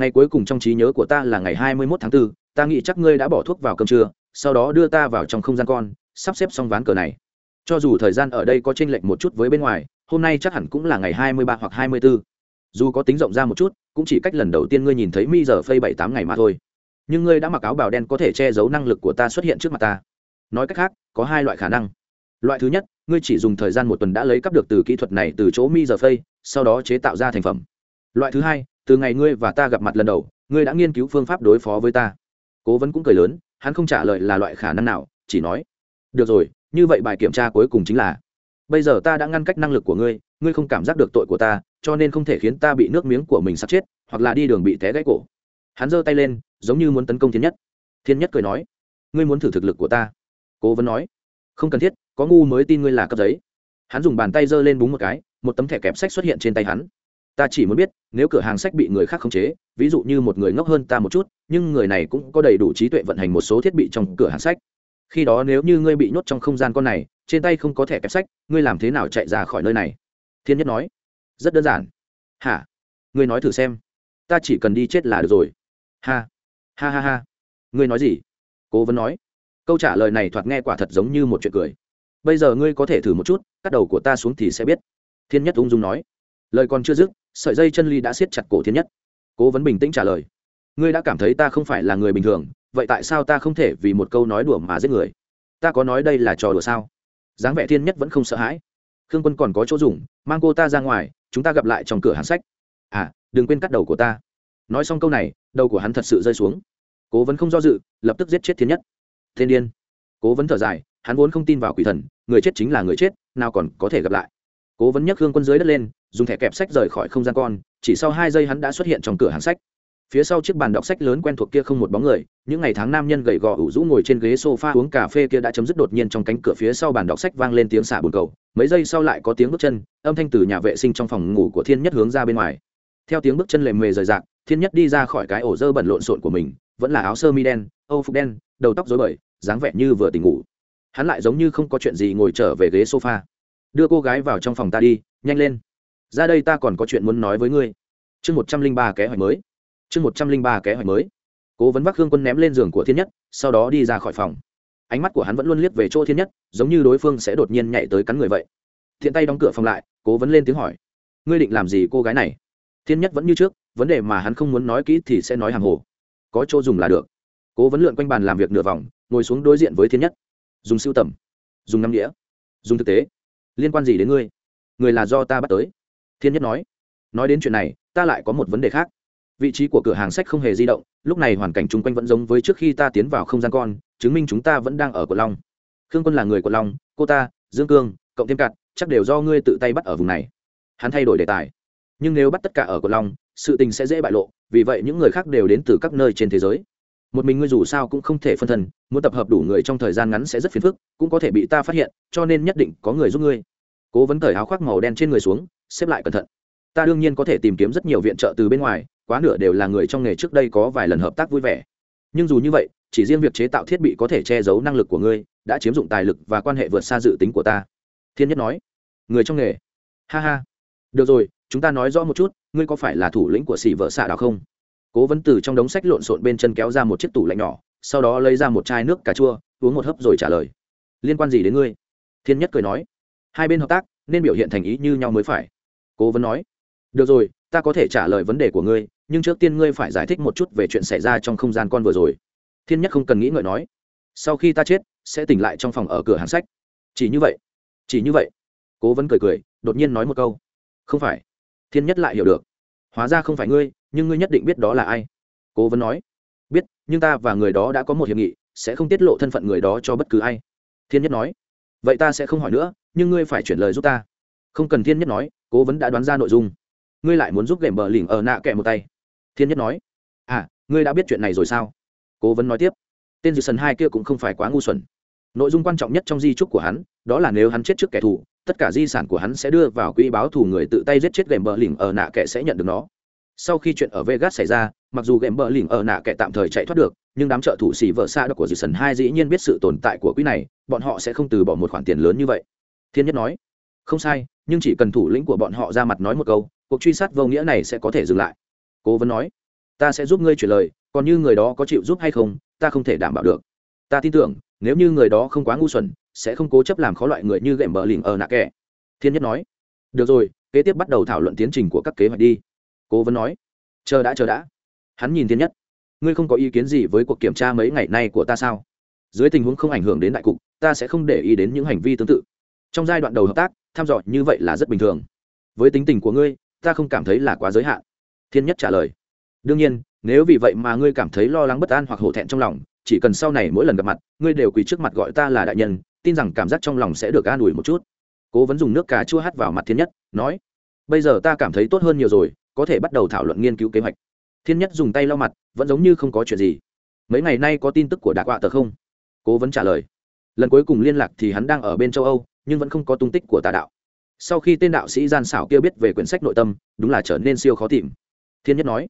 ngày cuối cùng trong trí nhớ của ta là ngày hai mươi mốt tháng 4, ta nghĩ chắc ngươi đã bỏ thuốc vào cơm trưa sau đó đưa ta vào trong không gian con sắp xếp xong ván cờ này. Cho dù thời gian ở đây có chênh lệch một chút với bên ngoài hôm nay chắc hẳn cũng là ngày hai mươi ba hoặc hai mươi 24. dù có tính rộng ra một chút cũng chỉ cách lần đầu tiên ngươi nhìn thấy mi giờ phây bảy tám ngày mà thôi. Nhưng ngươi đã mặc áo bào đen có thể che giấu năng lực của ta xuất hiện trước mặt ta. Nói cách khác có hai loại khả năng. Loại thứ nhất ngươi chỉ dùng thời gian một tuần đã lấy cắp được từ kỹ thuật này từ chỗ mi giờ phây sau đó chế tạo ra thành phẩm. Loại thứ hai từ ngày ngươi và ta gặp mặt lần đầu, ngươi đã nghiên cứu phương pháp đối phó với ta. Cố vấn cũng cười lớn, hắn không trả lời là loại khả năng nào, chỉ nói, được rồi, như vậy bài kiểm tra cuối cùng chính là, bây giờ ta đã ngăn cách năng lực của ngươi ngươi không cảm giác được tội của ta, cho nên không thể khiến ta bị nước miếng của mình sắp chết, hoặc là đi đường bị té gãy cổ. Hắn giơ tay lên, giống như muốn tấn công thiên nhất. Thiên nhất cười nói, ngươi muốn thử thực lực của ta. Cố vấn nói, không cần thiết, có ngu mới tin ngươi là cấp giấy. Hắn dùng bàn tay giơ lên búng một cái, một tấm thẻ kẹp sách xuất hiện trên tay hắn ta chỉ muốn biết, nếu cửa hàng sách bị người khác khống chế, ví dụ như một người ngốc hơn ta một chút, nhưng người này cũng có đầy đủ trí tuệ vận hành một số thiết bị trong cửa hàng sách. Khi đó nếu như ngươi bị nhốt trong không gian con này, trên tay không có thẻ kẹp sách, ngươi làm thế nào chạy ra khỏi nơi này? Thiên nhất nói. Rất đơn giản. Hả? Ngươi nói thử xem. Ta chỉ cần đi chết là được rồi. Ha. Ha ha ha. Ngươi nói gì? Cố vấn nói. Câu trả lời này thoạt nghe quả thật giống như một chuyện cười. Bây giờ ngươi có thể thử một chút, cắt đầu của ta xuống thì sẽ biết. Thiên nhất ung dung nói. Lời còn chưa dứt sợi dây chân ly đã siết chặt cổ thiên nhất. Cố vấn bình tĩnh trả lời, ngươi đã cảm thấy ta không phải là người bình thường, vậy tại sao ta không thể vì một câu nói đùa mà giết người? Ta có nói đây là trò đùa sao? Dáng vẻ thiên nhất vẫn không sợ hãi. Khương quân còn có chỗ dùng, mang cô ta ra ngoài, chúng ta gặp lại trong cửa hàng sách. À đừng quên cắt đầu của ta. Nói xong câu này, đầu của hắn thật sự rơi xuống. Cố vấn không do dự, lập tức giết chết thiên nhất. Thiên điên. Cố vấn thở dài, hắn vốn không tin vào quỷ thần, người chết chính là người chết, nào còn có thể gặp lại. Cố vấn nhấc hương quân dưới đất lên dùng thẻ kẹp sách rời khỏi không gian con, chỉ sau hai giây hắn đã xuất hiện trong cửa hàng sách. Phía sau chiếc bàn đọc sách lớn quen thuộc kia không một bóng người, những ngày tháng nam nhân gầy gò ủ rũ ngồi trên ghế sofa uống cà phê kia đã chấm dứt đột nhiên trong cánh cửa phía sau bàn đọc sách vang lên tiếng xả bồn cầu. Mấy giây sau lại có tiếng bước chân, âm thanh từ nhà vệ sinh trong phòng ngủ của thiên nhất hướng ra bên ngoài. Theo tiếng bước chân lềm mề rời rạc, thiên nhất đi ra khỏi cái ổ dơ bẩn lộn xộn của mình, vẫn là áo sơ mi đen, âu phục đen, đầu tóc rối bời, dáng vẻ như vừa tỉnh ngủ. Hắn lại giống như không có chuyện gì ngồi trở về ghế sofa. Đưa cô gái vào trong phòng ta đi, nhanh lên ra đây ta còn có chuyện muốn nói với ngươi. Chương một trăm linh ba kế hoạch mới. Chương một trăm linh ba kế hoạch mới. Cố vấn vác hương quân ném lên giường của thiên nhất, sau đó đi ra khỏi phòng. Ánh mắt của hắn vẫn luôn liếc về chỗ thiên nhất, giống như đối phương sẽ đột nhiên nhảy tới cắn người vậy. Thiện tay đóng cửa phòng lại, cố vấn lên tiếng hỏi. Ngươi định làm gì cô gái này? Thiên nhất vẫn như trước, vấn đề mà hắn không muốn nói kỹ thì sẽ nói hàng hồ. Có chỗ dùng là được. Cố vấn lượn quanh bàn làm việc nửa vòng, ngồi xuống đối diện với thiên nhất. Dùng siêu tầm, dùng năm đĩa dùng thực tế. Liên quan gì đến ngươi? Người là do ta bắt tới thiên nhất nói nói đến chuyện này, ta lại có một vấn đề khác. Vị trí của cửa hàng sách không hề di động, lúc này hoàn cảnh chung quanh vẫn giống với trước khi ta tiến vào không gian con, chứng minh chúng ta vẫn đang ở quận long. Khương quân là người quận long, cô ta, dương cương, cộng thêm cạn chắc đều do ngươi tự tay bắt ở vùng này. Hắn thay đổi đề tài. Nhưng nếu bắt tất cả ở quận long, sự tình sẽ dễ bại lộ, vì vậy những người khác đều đến từ các nơi trên thế giới. Một mình ngươi dù sao cũng không thể phân thân, muốn tập hợp đủ người trong thời gian ngắn sẽ rất phiền phức, cũng có thể bị ta phát hiện, cho nên nhất định có người giúp ngươi. Cố vấn cởi áo khoác màu đen trên người xuống xếp lại cẩn thận. Ta đương nhiên có thể tìm kiếm rất nhiều viện trợ từ bên ngoài, quá nửa đều là người trong nghề trước đây có vài lần hợp tác vui vẻ. Nhưng dù như vậy, chỉ riêng việc chế tạo thiết bị có thể che giấu năng lực của ngươi, đã chiếm dụng tài lực và quan hệ vượt xa dự tính của ta. Thiên nhất nói. Người trong nghề. Ha ha. Được rồi, chúng ta nói rõ một chút, ngươi có phải là thủ lĩnh của xỉ vợ xạ đào không? Cố vấn từ trong đống sách lộn xộn bên chân kéo ra một chiếc tủ lạnh nhỏ, sau đó lấy ra một chai nước cà chua, uống một hớp rồi trả lời. Liên quan gì đến ngươi? Thiên nhất cười nói. Hai bên hợp tác, nên biểu hiện thành ý như nhau mới phải cố vấn nói. Được rồi, ta có thể trả lời vấn đề của ngươi, nhưng trước tiên ngươi phải giải thích một chút về chuyện xảy ra trong không gian con vừa rồi. Thiên nhất không cần nghĩ ngợi nói. Sau khi ta chết, sẽ tỉnh lại trong phòng ở cửa hàng sách. Chỉ như vậy. Chỉ như vậy. Cố vấn cười cười, đột nhiên nói một câu. Không phải. Thiên nhất lại hiểu được. Hóa ra không phải ngươi, nhưng ngươi nhất định biết đó là ai. Cố vấn nói. Biết, nhưng ta và người đó đã có một hiệp nghị, sẽ không tiết lộ thân phận người đó cho bất cứ ai. Thiên nhất nói. Vậy ta sẽ không hỏi nữa, nhưng ngươi phải chuyển lời giúp ta không cần thiên nhất nói, cố vấn đã đoán ra nội dung. Ngươi lại muốn giúp gệm bờ lỉnh ở nạ kẹ một tay. Thiên nhất nói à ngươi đã biết chuyện này rồi sao? Cố vấn nói tiếp, tên dự sần hai kia cũng không phải quá ngu xuẩn. Nội dung quan trọng nhất trong di trúc của hắn, đó là nếu hắn chết trước kẻ thù, tất cả di sản của hắn sẽ đưa vào quỹ báo thù người tự tay giết chết gệm bờ lỉnh ở nạ kẻ sẽ nhận được nó. Sau khi chuyện ở vegas xảy ra, mặc dù gệm bờ lỉnh ở nạ kẻ tạm thời chạy thoát được, nhưng đám trợ thủ xì vợ xa của dự sần hai dĩ nhiên biết sự tồn tại của quỹ này, bọn họ sẽ không từ bỏ một khoản tiền lớn như vậy. Thiên nhất nói không sai, nhưng chỉ cần thủ lĩnh của bọn họ ra mặt nói một câu, cuộc truy sát vô nghĩa này sẽ có thể dừng lại. Cố vấn nói, ta sẽ giúp ngươi chuyển lời, còn như người đó có chịu giúp hay không, ta không thể đảm bảo được. Ta tin tưởng, nếu như người đó không quá ngu xuẩn, sẽ không cố chấp làm khó loại người như gệm bờ lỉnh ở nạ kẻ. Thiên nhất nói, được rồi, kế tiếp bắt đầu thảo luận tiến trình của các kế hoạch đi. Cố vấn nói, chờ đã chờ đã. Hắn nhìn thiên nhất, ngươi không có ý kiến gì với cuộc kiểm tra mấy ngày nay của ta sao? Dưới tình huống không ảnh hưởng đến đại cục, ta sẽ không để ý đến những hành vi tương tự. Trong giai đoạn đầu hợp tác tham dò như vậy là rất bình thường. Với tính tình của ngươi, ta không cảm thấy là quá giới hạn. Thiên nhất trả lời. Đương nhiên, nếu vì vậy mà ngươi cảm thấy lo lắng bất an hoặc hổ thẹn trong lòng, chỉ cần sau này mỗi lần gặp mặt, ngươi đều quỳ trước mặt gọi ta là đại nhân, tin rằng cảm giác trong lòng sẽ được an ủi một chút. Cố vấn dùng nước cà chua hắt vào mặt thiên nhất, nói, bây giờ ta cảm thấy tốt hơn nhiều rồi, có thể bắt đầu thảo luận nghiên cứu kế hoạch. Thiên nhất dùng tay lau mặt, vẫn giống như không có chuyện gì. Mấy ngày nay có tin tức của đạc họa tờ không? Cố vấn trả lời lần cuối cùng liên lạc thì hắn đang ở bên châu âu, nhưng vẫn không có tung tích của tà đạo. Sau khi tên đạo sĩ gian xảo kia biết về quyển sách nội tâm, đúng là trở nên siêu khó tìm. Thiên nhất nói,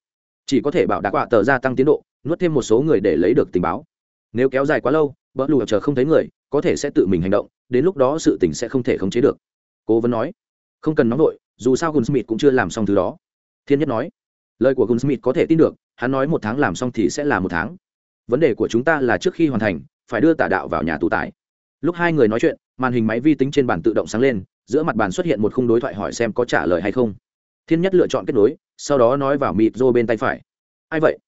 chỉ có thể bảo đạc họa tờ gia tăng tiến độ, nuốt thêm một số người để lấy được tình báo. Nếu kéo dài quá lâu, bỡ lù chờ không thấy người, có thể sẽ tự mình hành động, đến lúc đó sự tình sẽ không thể khống chế được. Cố vấn nói, không cần nóng vội, dù sao gunsmith cũng chưa làm xong thứ đó. Thiên nhất nói, lời của gunsmith có thể tin được, hắn nói một tháng làm xong thì sẽ là một tháng. Vấn đề của chúng ta là trước khi hoàn thành phải đưa tả đạo vào nhà tù tài lúc hai người nói chuyện, màn hình máy vi tính trên bàn tự động sáng lên, giữa mặt bàn xuất hiện một khung đối thoại hỏi xem có trả lời hay không. Thiên nhất lựa chọn kết nối, sau đó nói vào mịt rô bên tay phải. Ai vậy?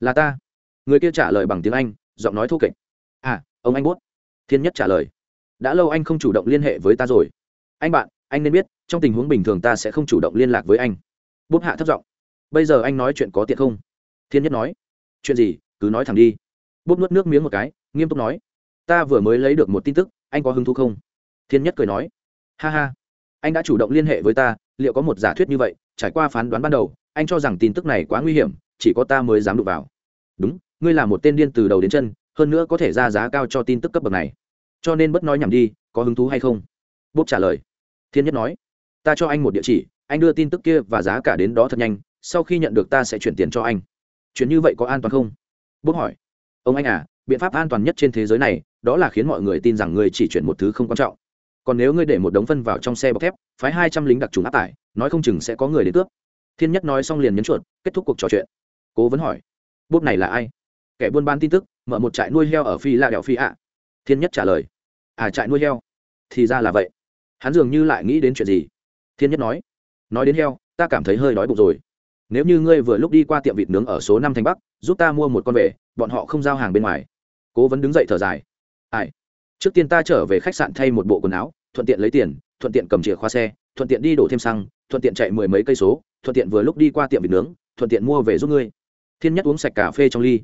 Là ta. Người kia trả lời bằng tiếng anh, giọng nói thô kệch. À ông anh bút thiên nhất trả lời. Đã lâu anh không chủ động liên hệ với ta rồi. Anh bạn, anh nên biết, trong tình huống bình thường ta sẽ không chủ động liên lạc với anh. Bút hạ thấp giọng. Bây giờ anh nói chuyện có tiện không? Thiên nhất nói. Chuyện gì? Cứ nói thẳng đi. Bút nuốt nước miếng một cái nghiêm túc nói, ta vừa mới lấy được một tin tức, anh có hứng thú không? Thiên nhất cười nói, ha ha, anh đã chủ động liên hệ với ta, liệu có một giả thuyết như vậy, trải qua phán đoán ban đầu, anh cho rằng tin tức này quá nguy hiểm, chỉ có ta mới dám đụng vào. Đúng, ngươi là một tên điên từ đầu đến chân, hơn nữa có thể ra giá cao cho tin tức cấp bậc này. Cho nên bất nói nhảm đi, có hứng thú hay không? Bốp trả lời. Thiên nhất nói, ta cho anh một địa chỉ, anh đưa tin tức kia và giá cả đến đó thật nhanh, sau khi nhận được ta sẽ chuyển tiền cho anh. Chuyện như vậy có an toàn không? Bốp hỏi. Ông anh à biện pháp an toàn nhất trên thế giới này, đó là khiến mọi người tin rằng ngươi chỉ chuyển một thứ không quan trọng. Còn nếu ngươi để một đống phân vào trong xe bọc thép, phái hai trăm lính đặc trùng áp tải, nói không chừng sẽ có người đến cướp. Thiên nhất nói xong liền nhấn chuột, kết thúc cuộc trò chuyện. Cố vấn hỏi bốt này là ai? Kẻ buôn bán tin tức, mở một trại nuôi heo ở phi la đèo phi ạ thiên nhất trả lời à trại nuôi heo? Thì ra là vậy. Hắn dường như lại nghĩ đến chuyện gì? Thiên nhất nói nói đến heo, ta cảm thấy hơi đói bụng rồi. Nếu như ngươi vừa lúc đi qua tiệm vịt nướng ở số năm thành bắc, giúp ta mua một con về, bọn họ không giao hàng bên ngoài cố vấn đứng dậy thở dài. Ai? Trước tiên ta trở về khách sạn thay một bộ quần áo, thuận tiện lấy tiền, thuận tiện cầm chìa khóa xe, thuận tiện đi đổ thêm xăng, thuận tiện chạy mười mấy cây số, thuận tiện vừa lúc đi qua tiệm vịt nướng, thuận tiện mua về giúp ngươi. Thiên nhất uống sạch cà phê trong ly.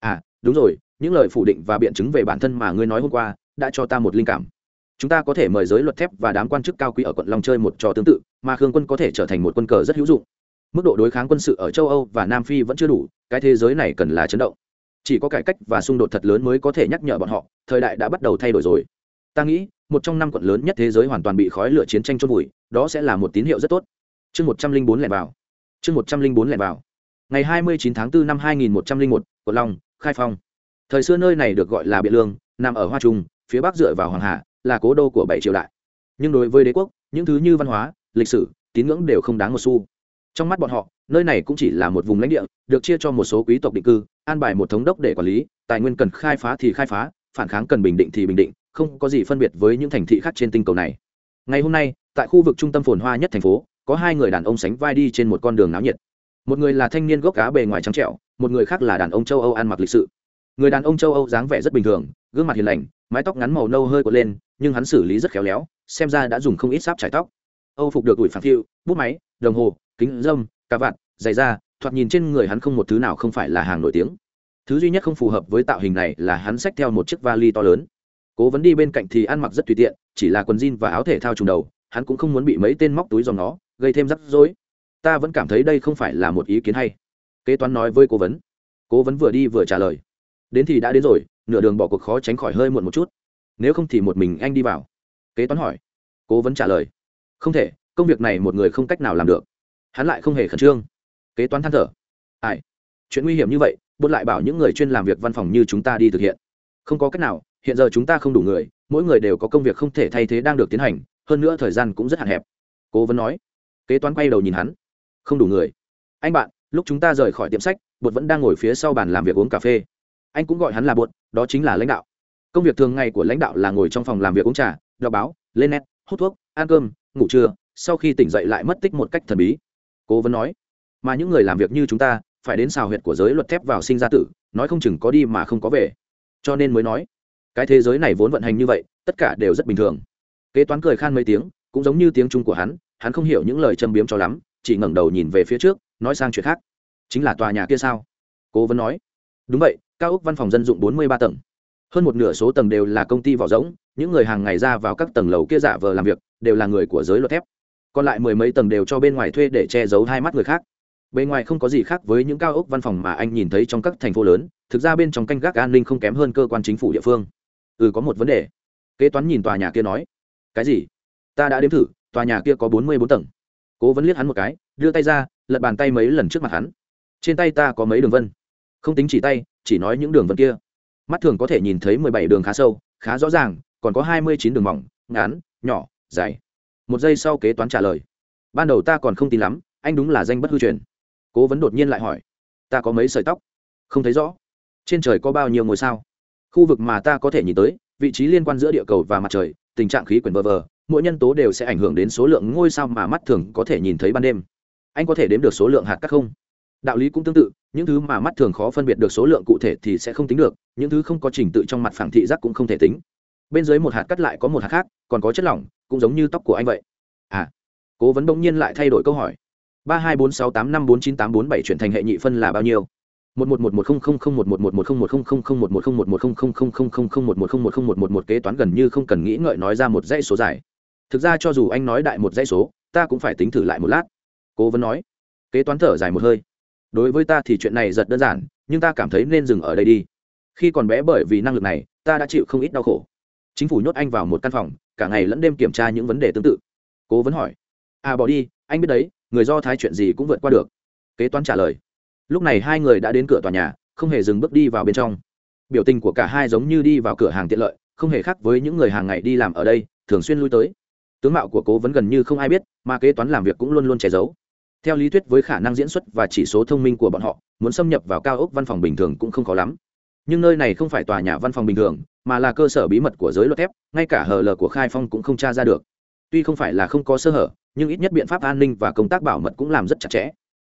À đúng rồi, những lời phủ định và biện chứng về bản thân mà ngươi nói hôm qua, đã cho ta một linh cảm. Chúng ta có thể mời giới luật thép và đám quan chức cao quý ở quận long chơi một trò tương tự, mà khương quân có thể trở thành một quân cờ rất hữu dụng. Mức độ đối kháng quân sự ở châu âu và nam phi vẫn chưa đủ, cái thế giới này cần là chấn động chỉ có cải cách và xung đột thật lớn mới có thể nhắc nhở bọn họ, thời đại đã bắt đầu thay đổi rồi. Ta nghĩ, một trong năm quận lớn nhất thế giới hoàn toàn bị khói lửa chiến tranh chôn vùi, đó sẽ là một tín hiệu rất tốt. Chương một trăm linh bốn lẻ vào. Chương một trăm linh bốn lẻ vào. Ngày hai mươi chín tháng 4 năm hai nghìn một trăm linh một, quận long, khai phong. Thời xưa nơi này được gọi là biện lương, nằm ở hoa trung, phía bắc dựa vào hoàng hà, là cố đô của bảy triều đại. Nhưng đối với đế quốc, những thứ như văn hóa, lịch sử, tín ngưỡng đều không đáng một xu trong mắt bọn họ, nơi này cũng chỉ là một vùng lãnh địa, được chia cho một số quý tộc định cư, an bài một thống đốc để quản lý, tài nguyên cần khai phá thì khai phá, phản kháng cần bình định thì bình định, không có gì phân biệt với những thành thị khác trên tinh cầu này. Ngày hôm nay, tại khu vực trung tâm phồn hoa nhất thành phố, có hai người đàn ông sánh vai đi trên một con đường náo nhiệt. Một người là thanh niên gốc cá bề ngoài trắng trẻo, một người khác là đàn ông châu âu ăn mặc lịch sự. Người đàn ông châu âu dáng vẻ rất bình thường, gương mặt hiền lành, mái tóc ngắn màu nâu hơi quật lên, nhưng hắn xử lý rất khéo léo, xem ra đã dùng không ít sáp trải tóc. Âu phục được ủi phản phiu, bút máy, đồng hồ kính dâm, cà vạt, giày da, thoạt nhìn trên người hắn không một thứ nào không phải là hàng nổi tiếng. Thứ duy nhất không phù hợp với tạo hình này là hắn xách theo một chiếc vali to lớn. Cố vấn đi bên cạnh thì ăn mặc rất tùy tiện, chỉ là quần jean và áo thể thao trùng đầu, hắn cũng không muốn bị mấy tên móc túi dòng nó, gây thêm rắc rối. Ta vẫn cảm thấy đây không phải là một ý kiến hay. Kế toán nói với cố vấn. Cố vấn vừa đi vừa trả lời. Đến thì đã đến rồi, nửa đường bỏ cuộc khó tránh khỏi hơi muộn một chút. Nếu không thì một mình anh đi vào. Kế toán hỏi. Cố vấn trả lời. Không thể, công việc này một người không cách nào làm được hắn lại không hề khẩn trương. Kế toán than thở. Ai? Chuyện nguy hiểm như vậy bốt lại bảo những người chuyên làm việc văn phòng như chúng ta đi thực hiện. Không có cách nào, hiện giờ chúng ta không đủ người, mỗi người đều có công việc không thể thay thế đang được tiến hành, hơn nữa thời gian cũng rất hạn hẹp. Cố vấn nói. Kế toán quay đầu nhìn hắn. Không đủ người. Anh bạn, lúc chúng ta rời khỏi tiệm sách, bột vẫn đang ngồi phía sau bàn làm việc uống cà phê. Anh cũng gọi hắn là bột, đó chính là lãnh đạo. Công việc thường ngày của lãnh đạo là ngồi trong phòng làm việc uống trà, đọc báo, lên net, hút thuốc, ăn cơm, ngủ trưa, sau khi tỉnh dậy lại mất tích một cách thần bí cố vấn nói, mà những người làm việc như chúng ta, phải đến xào huyệt của giới luật thép vào sinh ra tử, nói không chừng có đi mà không có về. Cho nên mới nói, cái thế giới này vốn vận hành như vậy, tất cả đều rất bình thường. Kế toán cười khan mấy tiếng, cũng giống như tiếng trung của hắn hắn không hiểu những lời châm biếm cho lắm, chỉ ngẩng đầu nhìn về phía trước, nói sang chuyện khác. Chính là tòa nhà kia sao? Cố vấn nói. Đúng vậy, cao ốc văn phòng dân dụng bốn mươi ba tầng. Hơn một nửa số tầng đều là công ty vỏ rỗng, những người hàng ngày ra vào các tầng lầu kia giả vờ làm việc, đều là người của giới luật thép còn lại mười mấy tầng đều cho bên ngoài thuê để che giấu hai mắt người khác. Bên ngoài không có gì khác với những cao ốc văn phòng mà anh nhìn thấy trong các thành phố lớn, thực ra bên trong canh gác an ninh không kém hơn cơ quan chính phủ địa phương. Ừ có một vấn đề. Kế toán nhìn tòa nhà kia nói, cái gì? Ta đã đếm thử, tòa nhà kia có bốn mươi bốn tầng. Cố vấn liếc hắn một cái, đưa tay ra, lật bàn tay mấy lần trước mặt hắn. Trên tay ta có mấy đường vân? Không tính chỉ tay, chỉ nói những đường vân kia. Mắt thường có thể nhìn thấy mười bảy đường khá sâu, khá rõ ràng, còn có hai mươi chín đường mỏng, ngắn, nhỏ, dài một giây sau kế toán trả lời. Ban đầu ta còn không tin lắm, anh đúng là danh bất hư truyền. Cố vấn đột nhiên lại hỏi, ta có mấy sợi tóc? Không thấy rõ. Trên trời có bao nhiêu ngôi sao? Khu vực mà ta có thể nhìn tới, vị trí liên quan giữa địa cầu và mặt trời, tình trạng khí quyển vờ vờ, mỗi nhân tố đều sẽ ảnh hưởng đến số lượng ngôi sao mà mắt thường có thể nhìn thấy ban đêm. Anh có thể đếm được số lượng hạt cát không? Đạo lý cũng tương tự, những thứ mà mắt thường khó phân biệt được số lượng cụ thể thì sẽ không tính được, những thứ không có trình tự trong mặt phẳng thị giác cũng không thể tính bên dưới một hạt cắt lại có một hạt khác còn có chất lỏng cũng giống như tóc của anh vậy à cố vấn bỗng nhiên lại thay đổi câu hỏi ba hai bốn sáu tám năm bốn chín tám bốn bảy chuyển thành hệ nhị phân là bao nhiêu một một một một không không không một một một một không một không không không một một không một một không không không không không không một một không một không một một một kế toán gần như không cần nghĩ ngợi nói ra một dãy số dài thực ra cho dù anh nói đại một dãy số ta cũng phải tính thử lại một lát cố vấn nói kế toán thở dài một hơi đối với ta thì chuyện này rất đơn giản nhưng ta cảm thấy nên dừng ở đây đi khi còn bé bởi vì năng lực này ta đã chịu không ít đau khổ chính phủ nhốt anh vào một căn phòng, cả ngày lẫn đêm kiểm tra những vấn đề tương tự. Cố vấn hỏi à bỏ đi, anh biết đấy, người do thái chuyện gì cũng vượt qua được. Kế toán trả lời, lúc này hai người đã đến cửa tòa nhà, không hề dừng bước đi vào bên trong. Biểu tình của cả hai giống như đi vào cửa hàng tiện lợi, không hề khác với những người hàng ngày đi làm ở đây, thường xuyên lui tới. Tướng mạo của cố vấn gần như không ai biết, mà kế toán làm việc cũng luôn luôn che giấu. Theo lý thuyết với khả năng diễn xuất và chỉ số thông minh của bọn họ, muốn xâm nhập vào cao ốc văn phòng bình thường cũng không khó lắm nhưng nơi này không phải tòa nhà văn phòng bình thường, mà là cơ sở bí mật của giới luật thép, ngay cả hờ lờ của khai phong cũng không tra ra được. Tuy không phải là không có sơ hở, nhưng ít nhất biện pháp an ninh và công tác bảo mật cũng làm rất chặt chẽ.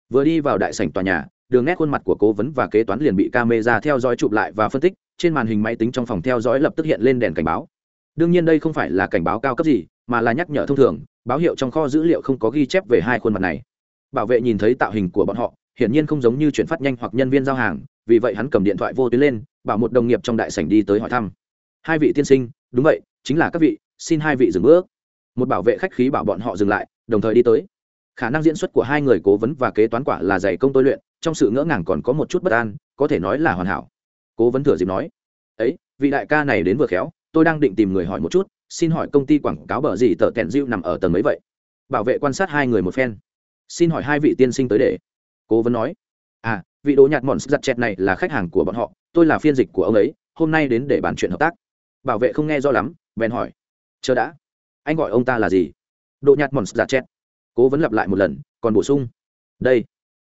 Vừa đi vào đại sảnh tòa nhà, đường nét khuôn mặt của cố vấn và kế toán liền bị camera theo dõi chụp lại và phân tích, trên màn hình máy tính trong phòng theo dõi lập tức hiện lên đèn cảnh báo. Đương nhiên đây không phải là cảnh báo cao cấp gì, mà là nhắc nhở thông thường, báo hiệu trong kho dữ liệu không có ghi chép về hai khuôn mặt này. Bảo vệ nhìn thấy tạo hình của bọn họ, hiển nhiên không giống như chuyển phát nhanh hoặc nhân viên giao hàng vì vậy hắn cầm điện thoại vô tuyến lên, bảo một đồng nghiệp trong đại sảnh đi tới hỏi thăm. Hai vị tiên sinh, đúng vậy, chính là các vị, xin hai vị dừng bước. Một bảo vệ khách khí bảo bọn họ dừng lại, đồng thời đi tới. Khả năng diễn xuất của hai người cố vấn và kế toán quả là dày công tôi luyện, trong sự ngỡ ngàng còn có một chút bất an, có thể nói là hoàn hảo. Cố vấn thừa dịp nói, ấy, vị đại ca này đến vừa khéo, tôi đang định tìm người hỏi một chút, xin hỏi công ty quảng cáo bờ gì tờ tèn diệu nằm ở tầng mấy vậy? Bảo vệ quan sát hai người một phen. Xin hỏi hai vị tiên sinh tới để. Cố vấn nói vị đồ nhạt mòn giặt chẹt này là khách hàng của bọn họ, tôi là phiên dịch của ông ấy, hôm nay đến để bàn chuyện hợp tác. Bảo vệ không nghe rõ lắm, bèn hỏi, chờ đã, anh gọi ông ta là gì? Đồ nhạt mòn giặt chẹt, cố vấn lặp lại một lần, còn bổ sung, đây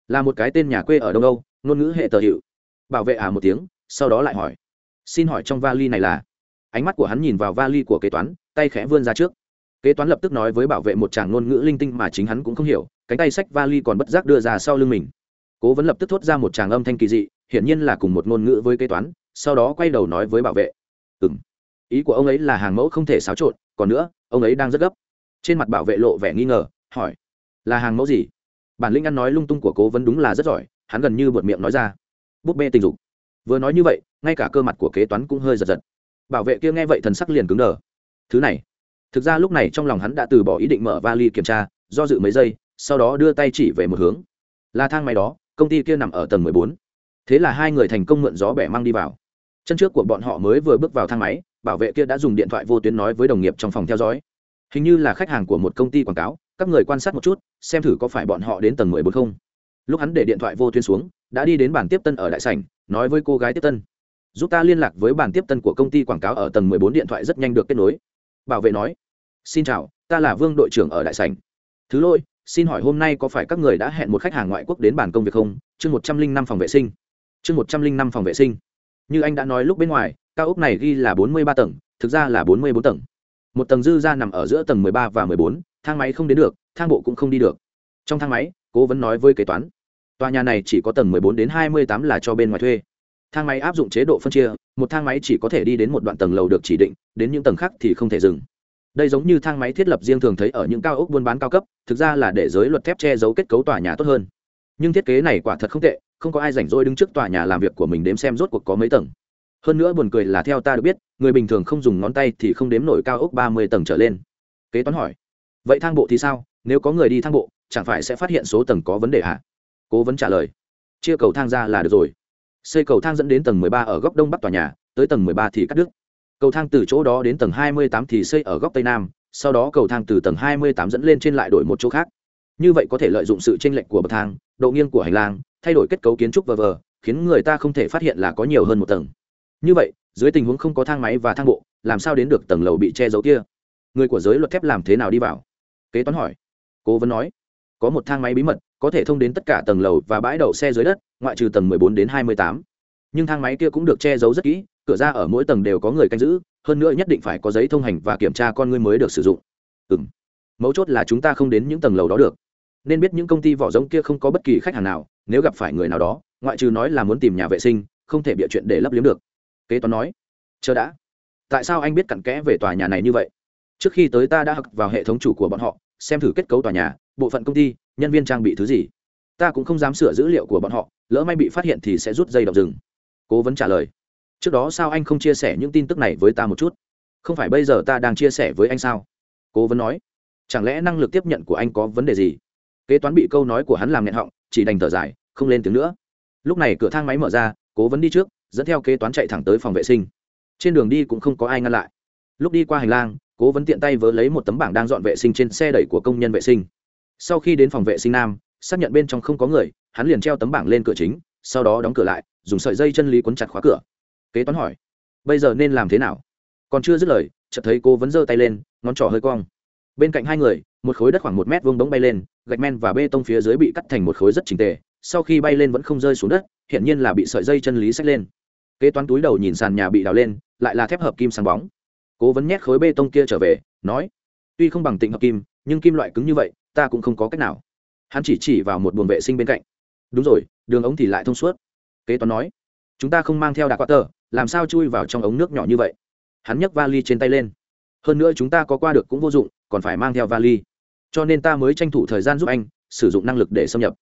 là một cái tên nhà quê ở đông âu, ngôn ngữ hệ tờ hiệu. Bảo vệ à một tiếng, sau đó lại hỏi, xin hỏi trong vali này là? Ánh mắt của hắn nhìn vào vali của kế toán, tay khẽ vươn ra trước. Kế toán lập tức nói với bảo vệ một tràng ngôn ngữ linh tinh mà chính hắn cũng không hiểu, cánh tay sách vali còn bất giác đưa ra sau lưng mình cố vấn lập tức thốt ra một tràng âm thanh kỳ dị, hiển nhiên là cùng một ngôn ngữ với kế toán, sau đó quay đầu nói với bảo vệ. Ừ m ý của ông ấy là hàng mẫu không thể xáo trộn, còn nữa, ông ấy đang rất gấp. Trên mặt bảo vệ lộ vẻ nghi ngờ, hỏi, là hàng mẫu gì? Bản lĩnh ăn nói lung tung của cố vấn đúng là rất giỏi, hắn gần như buột miệng nói ra, búp bê tình dục. Vừa nói như vậy, ngay cả cơ mặt của kế toán cũng hơi giật giật. Bảo vệ kia nghe vậy thần sắc liền cứng đờ. Thứ này. Thực ra lúc này trong lòng hắn đã từ bỏ ý định mở vali kiểm tra, do dự mấy giây, sau đó đưa tay chỉ về một hướng. Là thang máy đó công ty kia nằm ở tầng mười bốn. Thế là hai người thành công mượn gió bẻ mang đi vào. Chân trước của bọn họ mới vừa bước vào thang máy, bảo vệ kia đã dùng điện thoại vô tuyến nói với đồng nghiệp trong phòng theo dõi. Hình như là khách hàng của một công ty quảng cáo, các người quan sát một chút, xem thử có phải bọn họ đến tầng mười bốn không. Lúc hắn để điện thoại vô tuyến xuống, đã đi đến bản tiếp tân ở đại sảnh, nói với cô gái tiếp tân. Giúp ta liên lạc với bản tiếp tân của công ty quảng cáo ở tầng mười bốn điện thoại rất nhanh được kết nối. Bảo vệ nói. Xin chào, ta là vương đội trưởng ở đại sảnh. Thứ lỗi xin hỏi hôm nay có phải các người đã hẹn một khách hàng ngoại quốc đến bàn công việc không? Chương một trăm linh năm phòng vệ sinh. Chương một trăm linh năm phòng vệ sinh. Như anh đã nói lúc bên ngoài, cao ốc này ghi là bốn mươi ba tầng, thực ra là bốn mươi bốn tầng. Một tầng dư ra nằm ở giữa tầng mười ba và mười bốn, thang máy không đến được, thang bộ cũng không đi được. Trong thang máy, cố vấn nói với kế toán, tòa nhà này chỉ có tầng mười bốn đến hai mươi tám là cho bên ngoài thuê. Thang máy áp dụng chế độ phân chia, một thang máy chỉ có thể đi đến một đoạn tầng lầu được chỉ định, đến những tầng khác thì không thể dừng đây giống như thang máy thiết lập riêng thường thấy ở những cao ốc buôn bán cao cấp, thực ra là để giới luật thép che giấu kết cấu tòa nhà tốt hơn. Nhưng thiết kế này quả thật không tệ, không có ai rảnh rỗi đứng trước tòa nhà làm việc của mình đếm xem rốt cuộc có mấy tầng. Hơn nữa buồn cười là theo ta được biết, người bình thường không dùng ngón tay thì không đếm nổi cao ốc ba mươi tầng trở lên. Kế toán hỏi, vậy thang bộ thì sao? Nếu có người đi thang bộ, chẳng phải sẽ phát hiện số tầng có vấn đề hả? Cố vấn trả lời, chia cầu thang ra là được rồi. Xây cầu thang dẫn đến tầng mười ba ở góc đông bắc tòa nhà, tới tầng mười ba thì cắt đứt cầu thang từ chỗ đó đến tầng hai mươi tám thì xây ở góc tây nam, sau đó cầu thang từ tầng hai mươi tám dẫn lên trên lại đổi một chỗ khác. Như vậy có thể lợi dụng sự chênh lệch của bậc thang, độ nghiêng của hành lang, thay đổi kết cấu kiến trúc vờ vờ, khiến người ta không thể phát hiện là có nhiều hơn một tầng. Như vậy, dưới tình huống không có thang máy và thang bộ, làm sao đến được tầng lầu bị che giấu kia? Người của giới luật thép làm thế nào đi vào? Kế toán hỏi. Cố vấn nói. Có một thang máy bí mật, có thể thông đến tất cả tầng lầu và bãi đậu xe dưới đất, ngoại trừ tầng 14 đến 28. nhưng thang máy kia cũng được che giấu rất kỹ cửa ra ở mỗi tầng đều có người canh giữ, hơn nữa nhất định phải có giấy thông hành và kiểm tra con người mới được sử dụng. Ừ m mấu chốt là chúng ta không đến những tầng lầu đó được. Nên biết những công ty vỏ giống kia không có bất kỳ khách hàng nào, nếu gặp phải người nào đó, ngoại trừ nói là muốn tìm nhà vệ sinh, không thể bịa chuyện để lấp liếm được. Kế toán nói, chờ đã. Tại sao anh biết cặn kẽ về tòa nhà này như vậy? Trước khi tới ta đã học vào hệ thống chủ của bọn họ, xem thử kết cấu tòa nhà, bộ phận công ty, nhân viên trang bị thứ gì. Ta cũng không dám sửa dữ liệu của bọn họ, lỡ may bị phát hiện thì sẽ rút dây đọc rừng. Cố vấn trả lời trước đó sao anh không chia sẻ những tin tức này với ta một chút? Không phải bây giờ ta đang chia sẻ với anh sao? Cố vấn nói. Chẳng lẽ năng lực tiếp nhận của anh có vấn đề gì? Kế toán bị câu nói của hắn làm nghẹn họng, chỉ đành thở dài, không lên tiếng nữa. Lúc này cửa thang máy mở ra, cố vấn đi trước, dẫn theo kế toán chạy thẳng tới phòng vệ sinh. Trên đường đi cũng không có ai ngăn lại. Lúc đi qua hành lang, cố vấn tiện tay vớ lấy một tấm bảng đang dọn vệ sinh trên xe đẩy của công nhân vệ sinh. Sau khi đến phòng vệ sinh nam, xác nhận bên trong không có người, hắn liền treo tấm bảng lên cửa chính, sau đó đóng cửa lại, dùng sợi dây chân lý quấn chặt khóa cửa kế toán hỏi, bây giờ nên làm thế nào? Còn chưa dứt lời, chợt thấy cô vẫn giơ tay lên, ngón trỏ hơi cong. Bên cạnh hai người, một khối đất khoảng một mét vuông bóng bay lên, gạch men và bê tông phía dưới bị cắt thành một khối rất trình tề, sau khi bay lên vẫn không rơi xuống đất hiện nhiên là bị sợi dây chân lý xách lên. Kế toán túi đầu nhìn sàn nhà bị đào lên, lại là thép hợp kim sáng bóng. Cố vấn nhét khối bê tông kia trở về, nói, tuy không bằng tịnh hợp kim, nhưng kim loại cứng như vậy, ta cũng không có cách nào. Hắn chỉ chỉ vào một buồng vệ sinh bên cạnh. Đúng rồi, đường ống thì lại thông suốt. Kế toán nói, chúng ta không mang theo đạc quát tờ làm sao chui vào trong ống nước nhỏ như vậy? Hắn nhấc vali trên tay lên. Hơn nữa chúng ta có qua được cũng vô dụng, còn phải mang theo vali. Cho nên ta mới tranh thủ thời gian giúp anh, sử dụng năng lực để xâm nhập.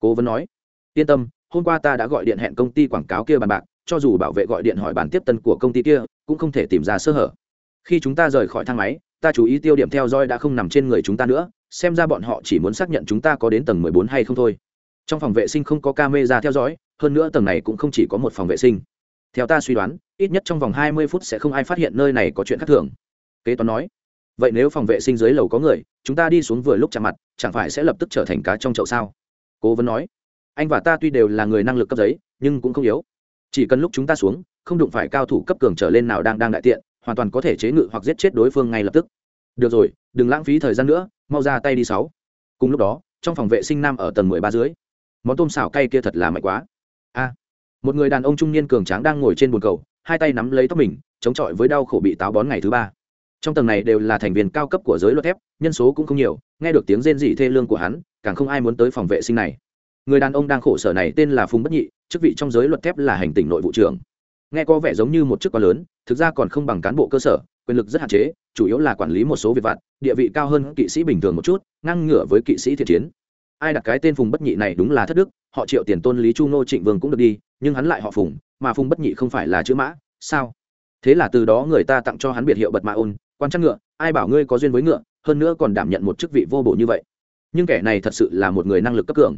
Cố vấn nói. Yên tâm, hôm qua ta đã gọi điện hẹn công ty quảng cáo kia bàn bạc, cho dù bảo vệ gọi điện hỏi bản tiếp tân của công ty kia, cũng không thể tìm ra sơ hở. Khi chúng ta rời khỏi thang máy, ta chú ý tiêu điểm theo dõi đã không nằm trên người chúng ta nữa, xem ra bọn họ chỉ muốn xác nhận chúng ta có đến tầng mười bốn hay không thôi. Trong phòng vệ sinh không có camera theo dõi, hơn nữa tầng này cũng không chỉ có một phòng vệ sinh theo ta suy đoán, ít nhất trong vòng hai mươi phút sẽ không ai phát hiện nơi này có chuyện khác thường. Kế toán nói, vậy nếu phòng vệ sinh dưới lầu có người, chúng ta đi xuống vừa lúc chạm mặt, chẳng phải sẽ lập tức trở thành cá trong chậu sao? Cố vấn nói, anh và ta tuy đều là người năng lực cấp giấy, nhưng cũng không yếu. Chỉ cần lúc chúng ta xuống, không đụng phải cao thủ cấp cường trở lên nào đang đang đại tiện, hoàn toàn có thể chế ngự hoặc giết chết đối phương ngay lập tức. Được rồi, đừng lãng phí thời gian nữa, mau ra tay đi sáu. Cùng lúc đó, trong phòng vệ sinh nam ở tầng mười ba dưới, món tôm xào cay kia thật là mạnh quá. A một người đàn ông trung niên cường tráng đang ngồi trên bồn cầu, hai tay nắm lấy tóc mình, chống chọi với đau khổ bị táo bón ngày thứ ba. Trong tầng này đều là thành viên cao cấp của giới luật thép, nhân số cũng không nhiều, nghe được tiếng rên rỉ thê lương của hắn, càng không ai muốn tới phòng vệ sinh này. Người đàn ông đang khổ sở này tên là phùng bất nhị, chức vị trong giới luật thép là hành tỉnh nội vụ trưởng. Nghe có vẻ giống như một chức quá lớn, thực ra còn không bằng cán bộ cơ sở, quyền lực rất hạn chế, chủ yếu là quản lý một số việc vặt, địa vị cao hơn kỵ sĩ bình thường một chút, ngang ngửa với kỵ sĩ thiện chiến. Ai đặt cái tên phùng bất nhị này đúng là thất đức, họ triệu tiền tôn lý chu nô trịnh vương cũng được đi nhưng hắn lại họ phùng, mà phùng bất nhị không phải là chữ mã, sao? Thế là từ đó người ta tặng cho hắn biệt hiệu bật mã ôn, quan trắc ngựa, ai bảo ngươi có duyên với ngựa, hơn nữa còn đảm nhận một chức vị vô bổ như vậy. Nhưng kẻ này thật sự là một người năng lực cấp cường.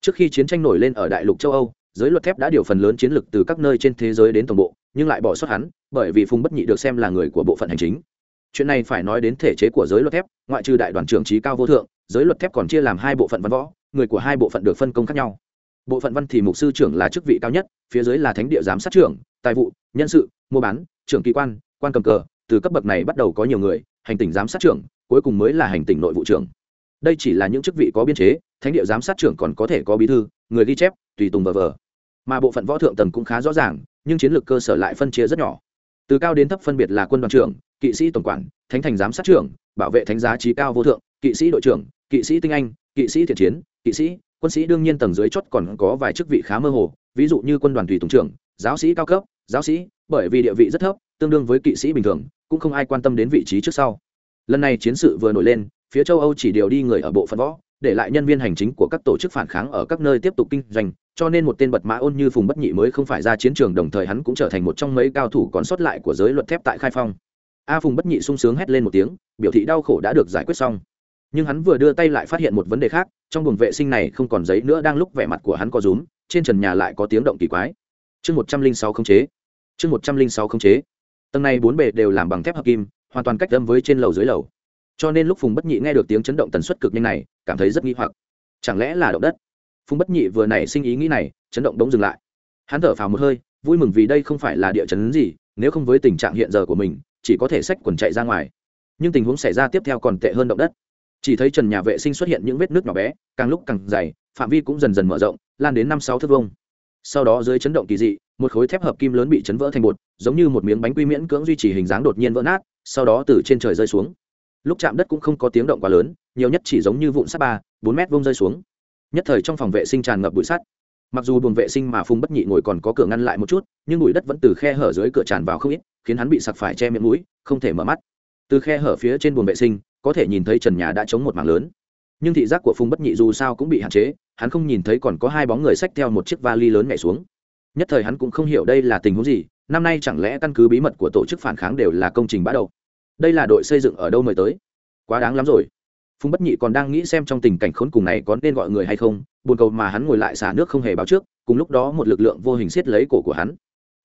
Trước khi chiến tranh nổi lên ở đại lục châu âu, giới luật thép đã điều phần lớn chiến lược từ các nơi trên thế giới đến tổng bộ, nhưng lại bỏ sót hắn, bởi vì phùng bất nhị được xem là người của bộ phận hành chính. Chuyện này phải nói đến thể chế của giới luật thép, ngoại trừ đại đoàn trưởng trí cao vô thượng, giới luật thép còn chia làm hai bộ phận văn võ, người của hai bộ phận được phân công khác nhau bộ phận văn thì mục sư trưởng là chức vị cao nhất, phía dưới là thánh địa giám sát trưởng, tài vụ, nhân sự, mua bán, trưởng kỳ quan quan cầm cờ, từ cấp bậc này bắt đầu có nhiều người, hành tỉnh giám sát trưởng, cuối cùng mới là hành tỉnh nội vụ trưởng. Đây chỉ là những chức vị có biên chế, thánh địa giám sát trưởng còn có thể có bí thư, người ghi chép, tùy tùng vờ vờ. Mà bộ phận võ thượng tầng cũng khá rõ ràng, nhưng chiến lược cơ sở lại phân chia rất nhỏ. Từ cao đến thấp phân biệt là quân đoàn trưởng, kỵ sĩ tổng quản, thánh thành giám sát trưởng, bảo vệ thánh giá trí cao vô thượng, kỵ sĩ đội trưởng, kỵ sĩ tinh anh, kỵ sĩ thiện chiến, kỵ sĩ quân sĩ đương nhiên tầng dưới chót còn có vài chức vị khá mơ hồ, ví dụ như quân đoàn tùy tùng trưởng, giáo sĩ cao cấp, giáo sĩ, bởi vì địa vị rất thấp, tương đương với kỵ sĩ bình thường, cũng không ai quan tâm đến vị trí trước sau. Lần này chiến sự vừa nổi lên, phía châu âu chỉ điều đi người ở bộ phận võ, để lại nhân viên hành chính của các tổ chức phản kháng ở các nơi tiếp tục kinh doanh, cho nên một tên bật mã ôn như phùng bất nhị mới không phải ra chiến trường, đồng thời hắn cũng trở thành một trong mấy cao thủ còn sót lại của giới luật thép tại khai phong. A phùng bất nhị sung sướng hét lên một tiếng, biểu thị đau khổ đã được giải quyết xong nhưng hắn vừa đưa tay lại phát hiện một vấn đề khác, trong buồng vệ sinh này không còn giấy nữa, đang lúc vẻ mặt của hắn có rúm, trên trần nhà lại có tiếng động kỳ quái. Chương một trăm linh sáu không chế. Chương một trăm linh sáu không chế. Tầng này bốn bề đều làm bằng thép hợp kim, hoàn toàn cách âm với trên lầu dưới lầu. Cho nên lúc phùng bất nhị nghe được tiếng chấn động tần suất cực nhanh này, cảm thấy rất nghi hoặc. Chẳng lẽ là động đất? Phùng bất nhị vừa nảy sinh ý nghĩ này, chấn động đống dừng lại. Hắn thở phào một hơi, vui mừng vì đây không phải là địa chấn gì, nếu không với tình trạng hiện giờ của mình, chỉ có thể xách quần chạy ra ngoài. Nhưng tình huống xảy ra tiếp theo còn tệ hơn động đất chỉ thấy trần nhà vệ sinh xuất hiện những vết nước nhỏ bé, càng lúc càng dày, phạm vi cũng dần dần mở rộng, lan đến năm sáu thước vông sau đó dưới chấn động kỳ dị, một khối thép hợp kim lớn bị chấn vỡ thành bột, giống như một miếng bánh quy miễn cưỡng duy trì hình dáng đột nhiên vỡ nát, sau đó từ trên trời rơi xuống. Lúc chạm đất cũng không có tiếng động quá lớn, nhiều nhất chỉ giống như vụn sắt ba, bốn mét vông rơi xuống. Nhất thời trong phòng vệ sinh tràn ngập bụi sắt. Mặc dù buồng vệ sinh mà phùng bất nhị ngồi còn có cửa ngăn lại một chút, nhưng bụi đất vẫn từ khe hở dưới cửa tràn vào không ít, khiến hắn bị sặc phải che miệng mũi, không thể mở mắt. Từ khe hở phía trên buồng vệ sinh có thể nhìn thấy trần nhà đã chống một mảng lớn. Nhưng thị giác của phùng bất nhị dù sao cũng bị hạn chế, hắn không nhìn thấy còn có hai bóng người xách theo một chiếc vali lớn nhảy xuống. Nhất thời hắn cũng không hiểu đây là tình huống gì, năm nay chẳng lẽ căn cứ bí mật của tổ chức phản kháng đều là công trình bắt đầu? Đây là đội xây dựng ở đâu mời tới? Quá đáng lắm rồi. Phùng bất nhị còn đang nghĩ xem trong tình cảnh khốn cùng này có nên gọi người hay không, buồn cầu mà hắn ngồi lại xả nước không hề báo trước, cùng lúc đó một lực lượng vô hình siết lấy cổ của hắn.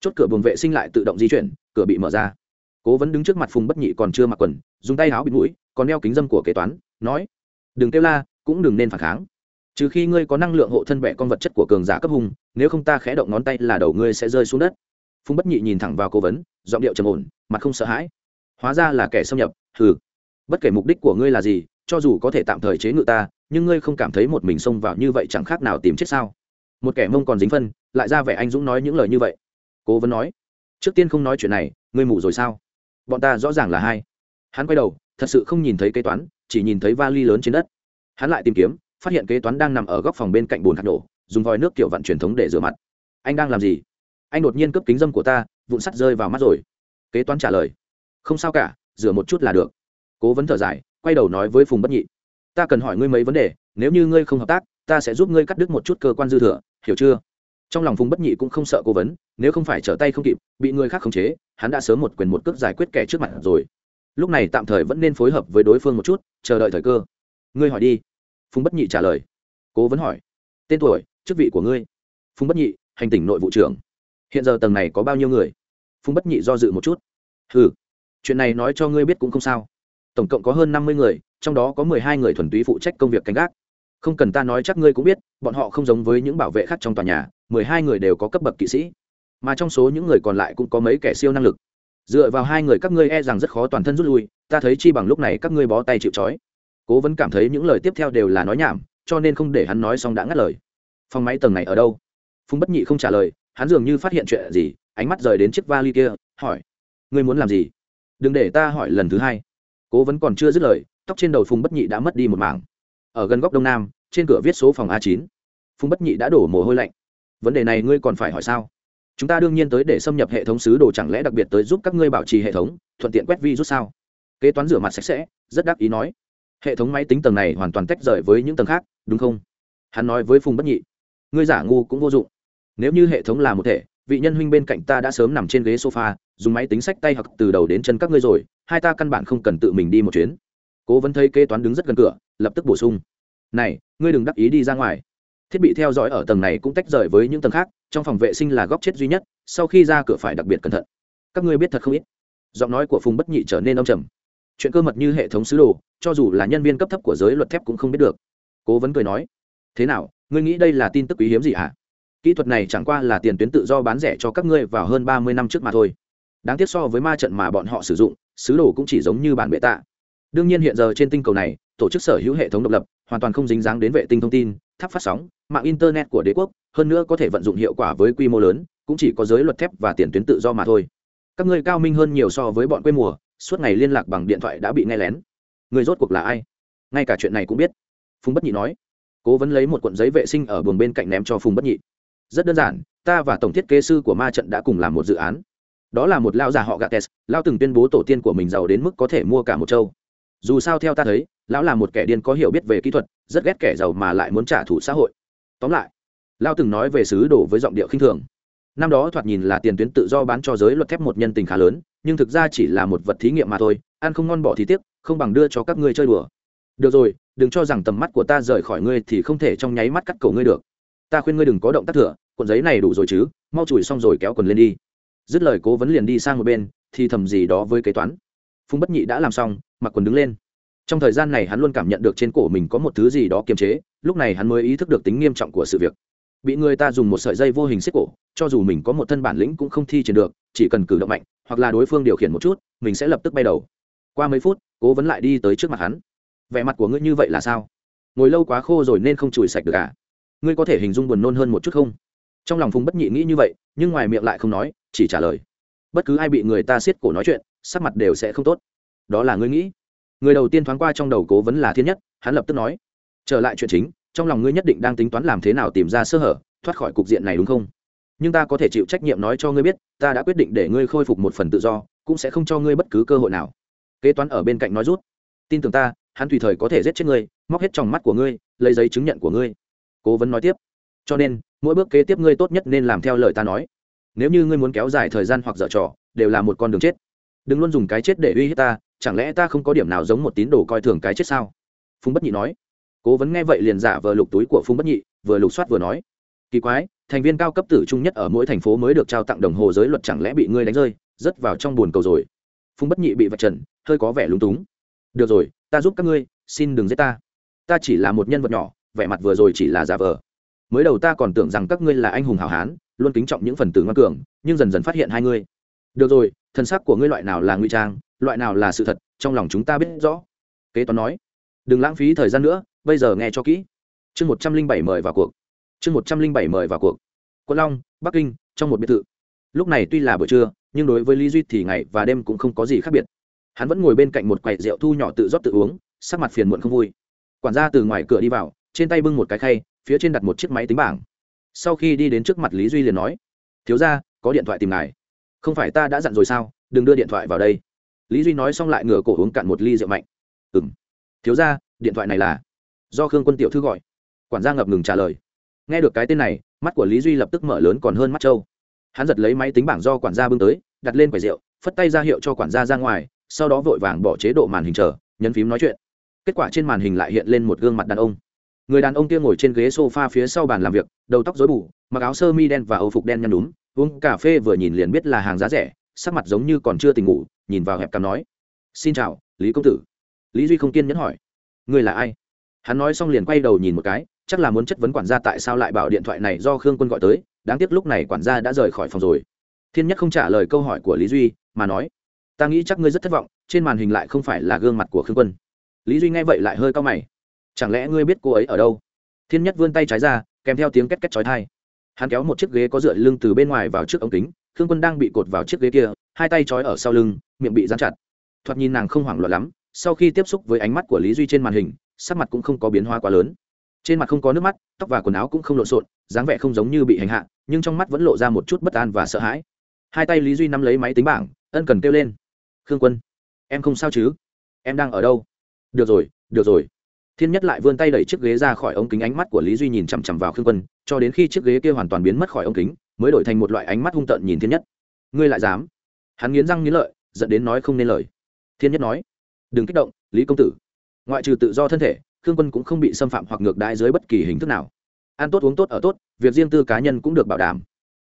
Chốt cửa buồng vệ sinh lại tự động di chuyển, cửa bị mở ra cố vấn đứng trước mặt phùng bất nhị còn chưa mặc quần, dùng tay áo bịt mũi, còn đeo kính dâm của kế toán, nói, đừng kêu la, cũng đừng nên phản kháng. Trừ khi ngươi có năng lượng hộ thân vệ con vật chất của cường giả cấp hùng, nếu không ta khẽ động ngón tay là đầu ngươi sẽ rơi xuống đất. Phùng bất nhị nhìn thẳng vào cố vấn, giọng điệu trầm ổn, mặt không sợ hãi. Hóa ra là kẻ xâm nhập, hừ. Bất kể mục đích của ngươi là gì, cho dù có thể tạm thời chế ngự ta, nhưng ngươi không cảm thấy một mình xông vào như vậy chẳng khác nào tìm chết sao? Một kẻ mông còn dính phân, lại ra vẻ anh dũng nói những lời như vậy. Cố vấn nói, trước tiên không nói chuyện này, ngươi mù rồi sao? Bọn ta rõ ràng là hai. Hắn quay đầu, thật sự không nhìn thấy kế toán, chỉ nhìn thấy vali lớn trên đất. Hắn lại tìm kiếm, phát hiện kế toán đang nằm ở góc phòng bên cạnh bồn hạt nổ, dùng vòi nước kiểu vặn truyền thống để rửa mặt. Anh đang làm gì? Anh đột nhiên cướp kính dâm của ta, vụn sắt rơi vào mắt rồi. Kế toán trả lời. Không sao cả, rửa một chút là được. Cố vấn thở dài, quay đầu nói với phùng bất nhị. Ta cần hỏi ngươi mấy vấn đề, nếu như ngươi không hợp tác, ta sẽ giúp ngươi cắt đứt một chút cơ quan dư thừa, hiểu chưa? Trong lòng phùng bất nhị cũng không sợ cố vấn, nếu không phải trở tay không kịp, bị người khác khống chế, hắn đã sớm một quyền một cước giải quyết kẻ trước mặt rồi. Lúc này tạm thời vẫn nên phối hợp với đối phương một chút, chờ đợi thời cơ. Ngươi hỏi đi. Phùng bất nhị trả lời. Cố vấn hỏi. Tên tuổi, chức vị của ngươi? Phùng bất nhị, hành tỉnh nội vụ trưởng. Hiện giờ tầng này có bao nhiêu người? Phùng bất nhị do dự một chút. Ừ chuyện này nói cho ngươi biết cũng không sao. Tổng cộng có hơn năm mươi người, trong đó có mười hai người thuần túy phụ trách công việc canh gác. Không cần ta nói chắc ngươi cũng biết, bọn họ không giống với những bảo vệ khác trong tòa nhà mười hai người đều có cấp bậc kỵ sĩ, mà trong số những người còn lại cũng có mấy kẻ siêu năng lực. Dựa vào hai người các ngươi e rằng rất khó toàn thân rút lui, ta thấy chi bằng lúc này các ngươi bó tay chịu trói. Cố vẫn cảm thấy những lời tiếp theo đều là nói nhảm, cho nên không để hắn nói xong đã ngắt lời. Phòng máy tầng này ở đâu? Phùng bất nhị không trả lời, hắn dường như phát hiện chuyện gì, ánh mắt rời đến chiếc vali kia, hỏi, ngươi muốn làm gì? Đừng để ta hỏi lần thứ hai. Cố vấn còn chưa dứt lời, tóc trên đầu phùng bất nhị đã mất đi một mảng. Ở gần góc đông nam, trên cửa viết số phòng a chín. Phùng bất nhị đã đổ mồ hôi lạnh vấn đề này ngươi còn phải hỏi sao? Chúng ta đương nhiên tới để xâm nhập hệ thống sứ đồ chẳng lẽ đặc biệt tới giúp các ngươi bảo trì hệ thống, thuận tiện quét vi rút sao? Kế toán rửa mặt sạch sẽ, rất đắc ý nói. Hệ thống máy tính tầng này hoàn toàn tách rời với những tầng khác, đúng không? Hắn nói với phùng bất nhị. Ngươi giả ngu cũng vô dụng. Nếu như hệ thống là một thể, vị nhân huynh bên cạnh ta đã sớm nằm trên ghế sofa, dùng máy tính sách tay hoặc từ đầu đến chân các ngươi rồi, hai ta căn bản không cần tự mình đi một chuyến. Cố vấn thấy kế toán đứng rất gần cửa, lập tức bổ sung. Này, ngươi đừng đắc ý đi ra ngoài thiết bị theo dõi ở tầng này cũng tách rời với những tầng khác, trong phòng vệ sinh là góc chết duy nhất, sau khi ra cửa phải đặc biệt cẩn thận. Các ngươi biết thật không ít? Giọng nói của phùng bất nhị trở nên âm trầm. Chuyện cơ mật như hệ thống sứ đồ, cho dù là nhân viên cấp thấp của giới luật thép cũng không biết được. Cố vấn cười nói, thế nào, ngươi nghĩ đây là tin tức quý hiếm gì hả? Kỹ thuật này chẳng qua là tiền tuyến tự do bán rẻ cho các ngươi vào hơn ba mươi năm trước mà thôi. Đáng tiếc so với ma trận mà bọn họ sử dụng, sứ đồ cũng chỉ giống như bản bệ tạ đương nhiên hiện giờ trên tinh cầu này, tổ chức sở hữu hệ thống độc lập, hoàn toàn không dính dáng đến vệ tinh thông tin, tháp phát sóng, mạng internet của đế quốc, hơn nữa có thể vận dụng hiệu quả với quy mô lớn, cũng chỉ có giới luật thép và tiền tuyến tự do mà thôi. Các ngươi cao minh hơn nhiều so với bọn quê mùa, suốt ngày liên lạc bằng điện thoại đã bị nghe lén. Người rốt cuộc là ai? Ngay cả chuyện này cũng biết. Phùng bất nhị nói. Cố vấn lấy một cuộn giấy vệ sinh ở buồng bên cạnh ném cho phùng bất nhị. Rất đơn giản, ta và tổng thiết kế sư của ma trận đã cùng làm một dự án. Đó là một lao già họ gates, lao từng tuyên bố tổ tiên của mình giàu đến mức có thể mua cả một châu dù sao theo ta thấy, lão là một kẻ điên có hiểu biết về kỹ thuật, rất ghét kẻ giàu mà lại muốn trả thù xã hội. Tóm lại, lão từng nói về sứ đồ với giọng điệu khinh thường. Năm đó thoạt nhìn là tiền tuyến tự do bán cho giới luật thép một nhân tình khá lớn, nhưng thực ra chỉ là một vật thí nghiệm mà thôi, ăn không ngon bỏ thì tiếc, không bằng đưa cho các ngươi chơi đùa. Được rồi, đừng cho rằng tầm mắt của ta rời khỏi ngươi thì không thể trong nháy mắt cắt cổ ngươi được. Ta khuyên ngươi đừng có động tác thừa, cuộn giấy này đủ rồi chứ, mau chùi xong rồi kéo quần lên đi. Dứt lời cố vấn liền đi sang một bên, thì thầm gì đó với kế toán. Phùng bất nhị đã làm xong mặc quần đứng lên. Trong thời gian này hắn luôn cảm nhận được trên cổ mình có một thứ gì đó kiềm chế, lúc này hắn mới ý thức được tính nghiêm trọng của sự việc. Bị người ta dùng một sợi dây vô hình xích cổ, cho dù mình có một thân bản lĩnh cũng không thi triển được, chỉ cần cử động mạnh, hoặc là đối phương điều khiển một chút, mình sẽ lập tức bay đầu. Qua mấy phút, cố vấn lại đi tới trước mặt hắn. Vẻ mặt của ngươi như vậy là sao? Ngồi lâu quá khô rồi nên không chùi sạch được à? Ngươi có thể hình dung buồn nôn hơn một chút không? Trong lòng phùng bất nhị nghĩ như vậy, nhưng ngoài miệng lại không nói, chỉ trả lời. Bất cứ ai bị người ta siết cổ nói chuyện, sắc mặt đều sẽ không tốt đó là ngươi nghĩ. Người đầu tiên thoáng qua trong đầu cố vấn là thiên nhất, hắn lập tức nói, trở lại chuyện chính, trong lòng ngươi nhất định đang tính toán làm thế nào tìm ra sơ hở, thoát khỏi cục diện này đúng không? Nhưng ta có thể chịu trách nhiệm nói cho ngươi biết, ta đã quyết định để ngươi khôi phục một phần tự do, cũng sẽ không cho ngươi bất cứ cơ hội nào. Kế toán ở bên cạnh nói rút, tin tưởng ta, hắn tùy thời có thể giết chết ngươi, móc hết trong mắt của ngươi, lấy giấy chứng nhận của ngươi. Cố vấn nói tiếp, cho nên, mỗi bước kế tiếp ngươi tốt nhất nên làm theo lời ta nói. Nếu như ngươi muốn kéo dài thời gian hoặc dở trò, đều là một con đường chết. Đừng luôn dùng cái chết để uy hiếp ta chẳng lẽ ta không có điểm nào giống một tín đồ coi thường cái chết sao? Phùng bất nhị nói. Cố vấn nghe vậy liền giả vờ lục túi của phùng bất nhị, vừa lục soát vừa nói. Kỳ quái, thành viên cao cấp tử trung nhất ở mỗi thành phố mới được trao tặng đồng hồ giới luật chẳng lẽ bị ngươi đánh rơi, rớt vào trong buồn cầu rồi. Phùng bất nhị bị vạch trần, hơi có vẻ lúng túng. Được rồi, ta giúp các ngươi, xin đừng giết ta. Ta chỉ là một nhân vật nhỏ, vẻ mặt vừa rồi chỉ là giả vờ. Mới đầu ta còn tưởng rằng các ngươi là anh hùng hảo hán, luôn kính trọng những phần tử ngoan cường, nhưng dần dần phát hiện hai ngươi. Được rồi thân xác của ngươi loại nào là ngụy trang? Loại nào là sự thật, trong lòng chúng ta biết rõ. Kế toán nói, đừng lãng phí thời gian nữa, bây giờ nghe cho kỹ. Chương một trăm linh bảy mời vào cuộc. Chương một trăm linh bảy mời vào cuộc. Quân long, bắc kinh, trong một biệt thự. Lúc này tuy là buổi trưa, nhưng đối với lý duy thì ngày và đêm cũng không có gì khác biệt. Hắn vẫn ngồi bên cạnh một quầy rượu thu nhỏ tự rót tự uống, sắc mặt phiền muộn không vui. Quản gia từ ngoài cửa đi vào, trên tay bưng một cái khay, phía trên đặt một chiếc máy tính bảng. Sau khi đi đến trước mặt lý duy liền nói, thiếu ra có điện thoại tìm ngài. Không phải ta đã dặn rồi sao? Đừng đưa điện thoại vào đây lý duy nói xong lại ngửa cổ uống cạn một ly rượu mạnh. Ừ m thiếu ra điện thoại này là? Do khương quân tiểu thư gọi. Quản gia ngập ngừng trả lời. Nghe được cái tên này, mắt của lý duy lập tức mở lớn còn hơn mắt trâu. Hắn giật lấy máy tính bảng do quản gia bưng tới, đặt lên quầy rượu, phất tay ra hiệu cho quản gia ra ngoài, sau đó vội vàng bỏ chế độ màn hình chờ, nhấn phím nói chuyện. Kết quả trên màn hình lại hiện lên một gương mặt đàn ông. Người đàn ông kia ngồi trên ghế s o f a phía sau bàn làm việc, đầu tóc dối bù, mặc áo sơ mi đen và âu phục đen nhăn đúng uống cà phê vừa nhìn liền biết là hàng giá rẻ sắc mặt giống như còn chưa tỉnh ngủ, nhìn vào hẹp cằm nói, xin chào, lý công tử. Lý duy không kiên nhẫn hỏi, Ngươi là ai? Hắn nói xong liền quay đầu nhìn một cái, chắc là muốn chất vấn quản gia tại sao lại bảo điện thoại này do khương quân gọi tới, đáng tiếc lúc này quản gia đã rời khỏi phòng rồi. Thiên nhất không trả lời câu hỏi của lý duy, mà nói, ta nghĩ chắc ngươi rất thất vọng, trên màn hình lại không phải là gương mặt của khương quân. Lý duy nghe vậy lại hơi cao mày, chẳng lẽ ngươi biết cô ấy ở đâu? Thiên nhất vươn tay trái ra, kèm theo tiếng két két chói thai hắn kéo một chiếc ghế có dựa lưng từ bên ngoài vào trước ống kính, khương quân đang bị cột vào chiếc ghế kia, hai tay trói ở sau lưng, miệng bị dán chặt. Thoạt nhìn nàng không hoảng loạn lắm, sau khi tiếp xúc với ánh mắt của lý duy trên màn hình, sắc mặt cũng không có biến hóa quá lớn. Trên mặt không có nước mắt, tóc và quần áo cũng không lộn xộn, dáng vẻ không giống như bị hành hạ, nhưng trong mắt vẫn lộ ra một chút bất an và sợ hãi. Hai tay lý duy nắm lấy máy tính bảng, ân cần kêu lên. Khương quân, em không sao chứ? Em đang ở đâu? Được rồi được rồi. Thiên nhất lại vươn tay đẩy chiếc ghế ra khỏi ống kính ánh mắt của lý duy nhìn chằm chằm vào khương quân cho đến khi chiếc ghế kia hoàn toàn biến mất khỏi ống kính, mới đổi thành một loại ánh mắt hung tợn nhìn thiên nhất. Ngươi lại dám? Hắn nghiến răng nghiến lợi dẫn đến nói không nên lời. Thiên nhất nói, đừng kích động, lý công tử. Ngoại trừ tự do thân thể, khương quân cũng không bị xâm phạm hoặc ngược đãi dưới bất kỳ hình thức nào. Ăn tốt uống tốt ở tốt, việc riêng tư cá nhân cũng được bảo đảm.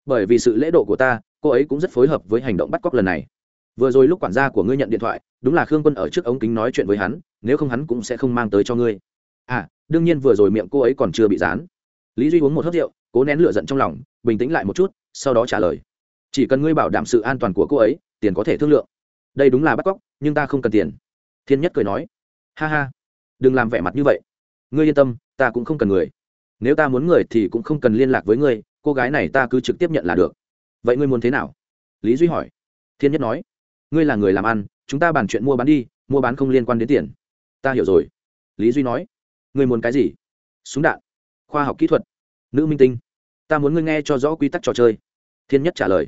Bởi vì sự lễ độ của ta, cô ấy cũng rất phối hợp với hành động bắt cóc lần này. Vừa rồi lúc quản gia của ngươi nhận điện thoại, đúng là khương quân ở trước ống kính nói chuyện với hắn, nếu không hắn cũng sẽ không mang tới cho ngươi. À đương nhiên vừa rồi miệng cô ấy còn chưa bị dán lý duy uống một hớt rượu, cố nén lửa giận trong lòng, bình tĩnh lại một chút, sau đó trả lời. Chỉ cần ngươi bảo đảm sự an toàn của cô ấy, tiền có thể thương lượng. Đây đúng là bắt cóc, nhưng ta không cần tiền. Thiên nhất cười nói. Ha ha, đừng làm vẻ mặt như vậy. Ngươi yên tâm, ta cũng không cần người. Nếu ta muốn người thì cũng không cần liên lạc với ngươi, cô gái này ta cứ trực tiếp nhận là được. Vậy ngươi muốn thế nào? Lý duy hỏi. Thiên nhất nói. Ngươi là người làm ăn, chúng ta bàn chuyện mua bán đi, mua bán không liên quan đến tiền. Ta hiểu rồi. Lý duy nói. Ngươi muốn cái gì? Súng đạn khoa học kỹ thuật. Nữ minh tinh, ta muốn ngươi nghe cho rõ quy tắc trò chơi. Thiên nhất trả lời.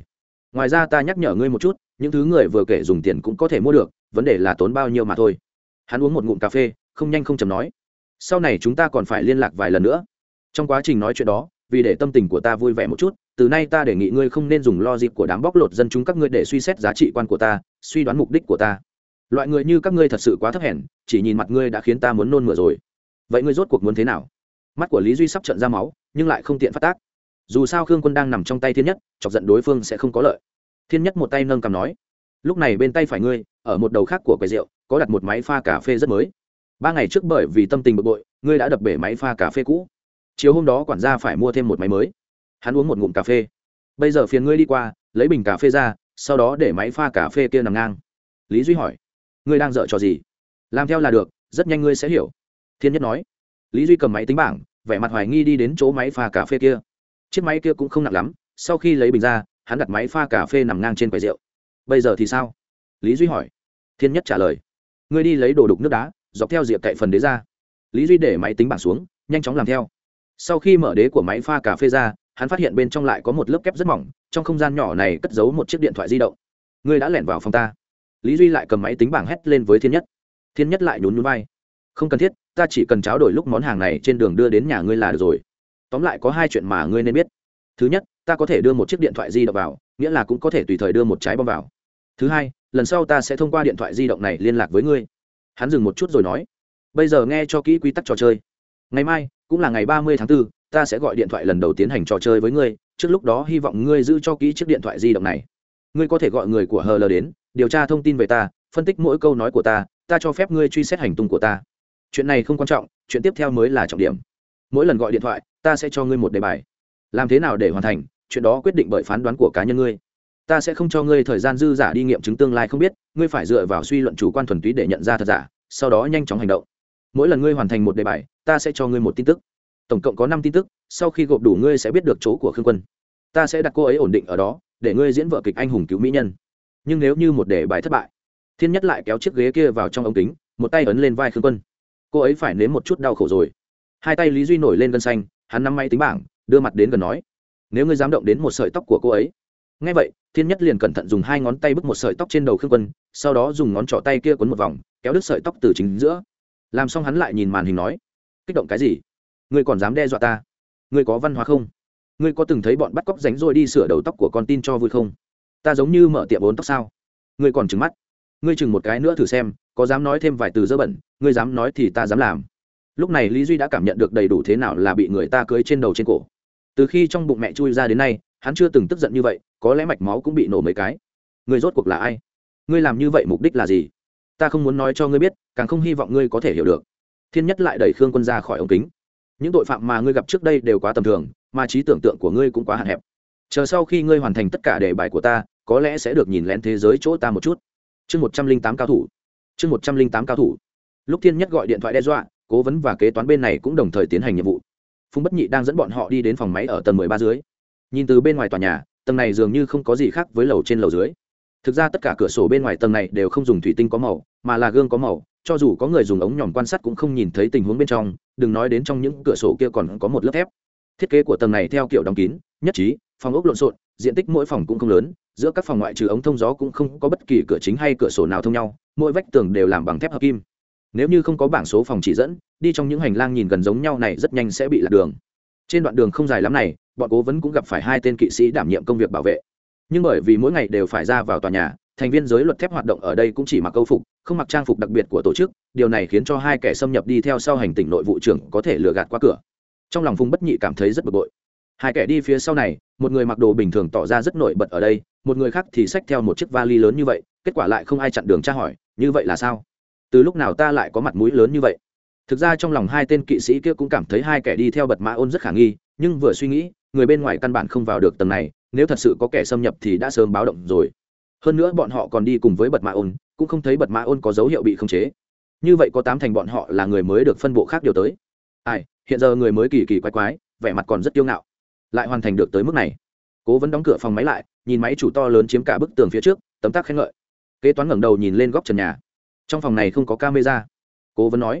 Ngoài ra ta nhắc nhở ngươi một chút, những thứ người vừa kể dùng tiền cũng có thể mua được, vấn đề là tốn bao nhiêu mà thôi. Hắn uống một ngụm cà phê, không nhanh không chầm nói. Sau này chúng ta còn phải liên lạc vài lần nữa. Trong quá trình nói chuyện đó, vì để tâm tình của ta vui vẻ một chút, từ nay ta đề nghị ngươi không nên dùng lo dịp của đám bóc lột dân chúng các ngươi để suy xét giá trị quan của ta, suy đoán mục đích của ta. Loại người như các ngươi thật sự quá thấp hèn, chỉ nhìn mặt ngươi đã khiến ta muốn nôn mửa rồi. Vậy ngươi rốt cuộc muốn thế nào? Mắt của lý duy sắp trận ra máu nhưng lại không tiện phát tác dù sao khương quân đang nằm trong tay thiên nhất chọc giận đối phương sẽ không có lợi thiên nhất một tay nâng cầm nói lúc này bên tay phải ngươi ở một đầu khác của quầy rượu có đặt một máy pha cà phê rất mới ba ngày trước bởi vì tâm tình bực bội ngươi đã đập bể máy pha cà phê cũ chiều hôm đó quản gia phải mua thêm một máy mới hắn uống một ngụm cà phê bây giờ phiền ngươi đi qua lấy bình cà phê ra sau đó để máy pha cà phê kia nằm ngang lý duy hỏi ngươi đang dợ trò gì làm theo là được rất nhanh ngươi sẽ hiểu thiên nhất nói lý duy cầm máy tính bảng vẻ mặt hoài nghi đi đến chỗ máy pha cà phê kia. Chiếc máy kia cũng không nặng lắm, sau khi lấy bình ra, hắn đặt máy pha cà phê nằm ngang trên quầy rượu. Bây giờ thì sao? Lý duy hỏi. Thiên nhất trả lời. Ngươi đi lấy đồ đục nước đá, dọc theo diệp cậy phần đế ra. Lý duy để máy tính bảng xuống, nhanh chóng làm theo. Sau khi mở đế của máy pha cà phê ra, hắn phát hiện bên trong lại có một lớp kép rất mỏng, trong không gian nhỏ này cất giấu một chiếc điện thoại di động. Ngươi đã lẻn vào phòng ta. Lý duy lại cầm máy tính bảng hét lên với thiên nhất. Thiên nhất lại nhún nhún vai không cần thiết ta chỉ cần tráo đổi lúc món hàng này trên đường đưa đến nhà ngươi là được rồi. Tóm lại có hai chuyện mà ngươi nên biết. Thứ nhất ta có thể đưa một chiếc điện thoại di động vào nghĩa là cũng có thể tùy thời đưa một trái bom vào. Thứ hai lần sau ta sẽ thông qua điện thoại di động này liên lạc với ngươi. Hắn dừng một chút rồi nói bây giờ nghe cho kỹ quy tắc trò chơi. Ngày mai cũng là ngày ba mươi tháng 4, ta sẽ gọi điện thoại lần đầu tiến hành trò chơi với ngươi trước lúc đó hy vọng ngươi giữ cho kỹ chiếc điện thoại di động này. Ngươi có thể gọi người của hờ lờ đến điều tra thông tin về ta phân tích mỗi câu nói của ta ta cho phép ngươi truy xét hành tung của ta chuyện này không quan trọng, chuyện tiếp theo mới là trọng điểm. Mỗi lần gọi điện thoại, ta sẽ cho ngươi một đề bài. Làm thế nào để hoàn thành, chuyện đó quyết định bởi phán đoán của cá nhân ngươi. Ta sẽ không cho ngươi thời gian dư giả đi nghiệm chứng tương lai không biết, ngươi phải dựa vào suy luận chủ quan thuần túy để nhận ra thật giả, sau đó nhanh chóng hành động. Mỗi lần ngươi hoàn thành một đề bài, ta sẽ cho ngươi một tin tức. Tổng cộng có năm tin tức, sau khi gộp đủ ngươi sẽ biết được chỗ của khương quân. Ta sẽ đặt cô ấy ổn định ở đó, để ngươi diễn vợ kịch anh hùng cứu mỹ nhân. Nhưng nếu như một đề bài thất bại, thiên nhất lại kéo chiếc ghế kia vào trong ống kính, một tay ấn lên vai khương quân cô ấy phải nếm một chút đau khổ rồi. Hai tay lý duy nổi lên gân xanh, hắn nắm máy tính bảng, đưa mặt đến gần nói, nếu ngươi dám động đến một sợi tóc của cô ấy. Ngay vậy, thiên nhất liền cẩn thận dùng hai ngón tay bức một sợi tóc trên đầu khương quân, sau đó dùng ngón trỏ tay kia quấn một vòng, kéo đứt sợi tóc từ chính giữa. Làm xong hắn lại nhìn màn hình nói, kích động cái gì? Ngươi còn dám đe dọa ta? Ngươi có văn hóa không? Ngươi có từng thấy bọn bắt cóc ránh rồi đi sửa đầu tóc của con tin cho vui không? Ta giống như mở tiệm bốn tóc sao? Ngươi còn trừng mắt. Ngươi chừng một cái nữa thử xem có dám nói thêm vài từ dơ bẩn, ngươi dám nói thì ta dám làm. Lúc này lý duy đã cảm nhận được đầy đủ thế nào là bị người ta cưới trên đầu trên cổ. Từ khi trong bụng mẹ chui ra đến nay, hắn chưa từng tức giận như vậy, có lẽ mạch máu cũng bị nổ mấy cái. Ngươi rốt cuộc là ai? Ngươi làm như vậy mục đích là gì? Ta không muốn nói cho ngươi biết, càng không hy vọng ngươi có thể hiểu được. Thiên nhất lại đẩy khương quân ra khỏi ống kính. Những tội phạm mà ngươi gặp trước đây đều quá tầm thường, mà trí tưởng tượng của ngươi cũng quá hạn hẹp. Chờ sau khi ngươi hoàn thành tất cả đề bài của ta, có lẽ sẽ được nhìn lén thế giới chỗ ta một chút. Chương một trăm linh tám cao thủ chương một trăm linh tám cao thủ. Lúc thiên nhất gọi điện thoại đe dọa, cố vấn và kế toán bên này cũng đồng thời tiến hành nhiệm vụ. Phùng bất nhị đang dẫn bọn họ đi đến phòng máy ở tầng mười ba dưới. Nhìn từ bên ngoài tòa nhà, tầng này dường như không có gì khác với lầu trên lầu dưới. Thực ra tất cả cửa sổ bên ngoài tầng này đều không dùng thủy tinh có màu, mà là gương có màu, cho dù có người dùng ống nhòm quan sát cũng không nhìn thấy tình huống bên trong, đừng nói đến trong những cửa sổ kia còn có một lớp thép. Thiết kế của tầng này theo kiểu đóng kín, nhất trí, phòng ốc lộn xộn, diện tích mỗi phòng cũng không lớn giữa các phòng ngoại trừ ống thông gió cũng không có bất kỳ cửa chính hay cửa sổ nào thông nhau, mỗi vách tường đều làm bằng thép hợp kim. Nếu như không có bảng số phòng chỉ dẫn, đi trong những hành lang nhìn gần giống nhau này rất nhanh sẽ bị lạc đường. Trên đoạn đường không dài lắm này, bọn cố vấn cũng gặp phải hai tên kỵ sĩ đảm nhiệm công việc bảo vệ. Nhưng bởi vì mỗi ngày đều phải ra vào tòa nhà, thành viên giới luật thép hoạt động ở đây cũng chỉ mặc câu phục, không mặc trang phục đặc biệt của tổ chức, điều này khiến cho hai kẻ xâm nhập đi theo sau hành tỉnh nội vụ trưởng có thể lừa gạt qua cửa. Trong lòng phùng bất nhị cảm thấy rất bực bội. Hai kẻ đi phía sau này, một người mặc đồ bình thường tỏ ra rất nổi bật ở đây một người khác thì xách theo một chiếc vali lớn như vậy, kết quả lại không ai chặn đường tra hỏi, như vậy là sao? Từ lúc nào ta lại có mặt mũi lớn như vậy? Thực ra trong lòng hai tên kỵ sĩ kia cũng cảm thấy hai kẻ đi theo bật mã ôn rất khả nghi, nhưng vừa suy nghĩ, người bên ngoài căn bản không vào được tầng này, nếu thật sự có kẻ xâm nhập thì đã sớm báo động rồi. Hơn nữa bọn họ còn đi cùng với bật mã ôn, cũng không thấy bật mã ôn có dấu hiệu bị khống chế. Như vậy có tám thành bọn họ là người mới được phân bộ khác điều tới. Ai, hiện giờ người mới kỳ kỳ quái quái, vẻ mặt còn rất kiêu ngạo, lại hoàn thành được tới mức này. Cố vẫn đóng cửa phòng máy lại nhìn máy chủ to lớn chiếm cả bức tường phía trước, tấm tắc khen ngợi. Kế toán ngẩng đầu nhìn lên góc trần nhà. Trong phòng này không có camera. Cố vấn nói,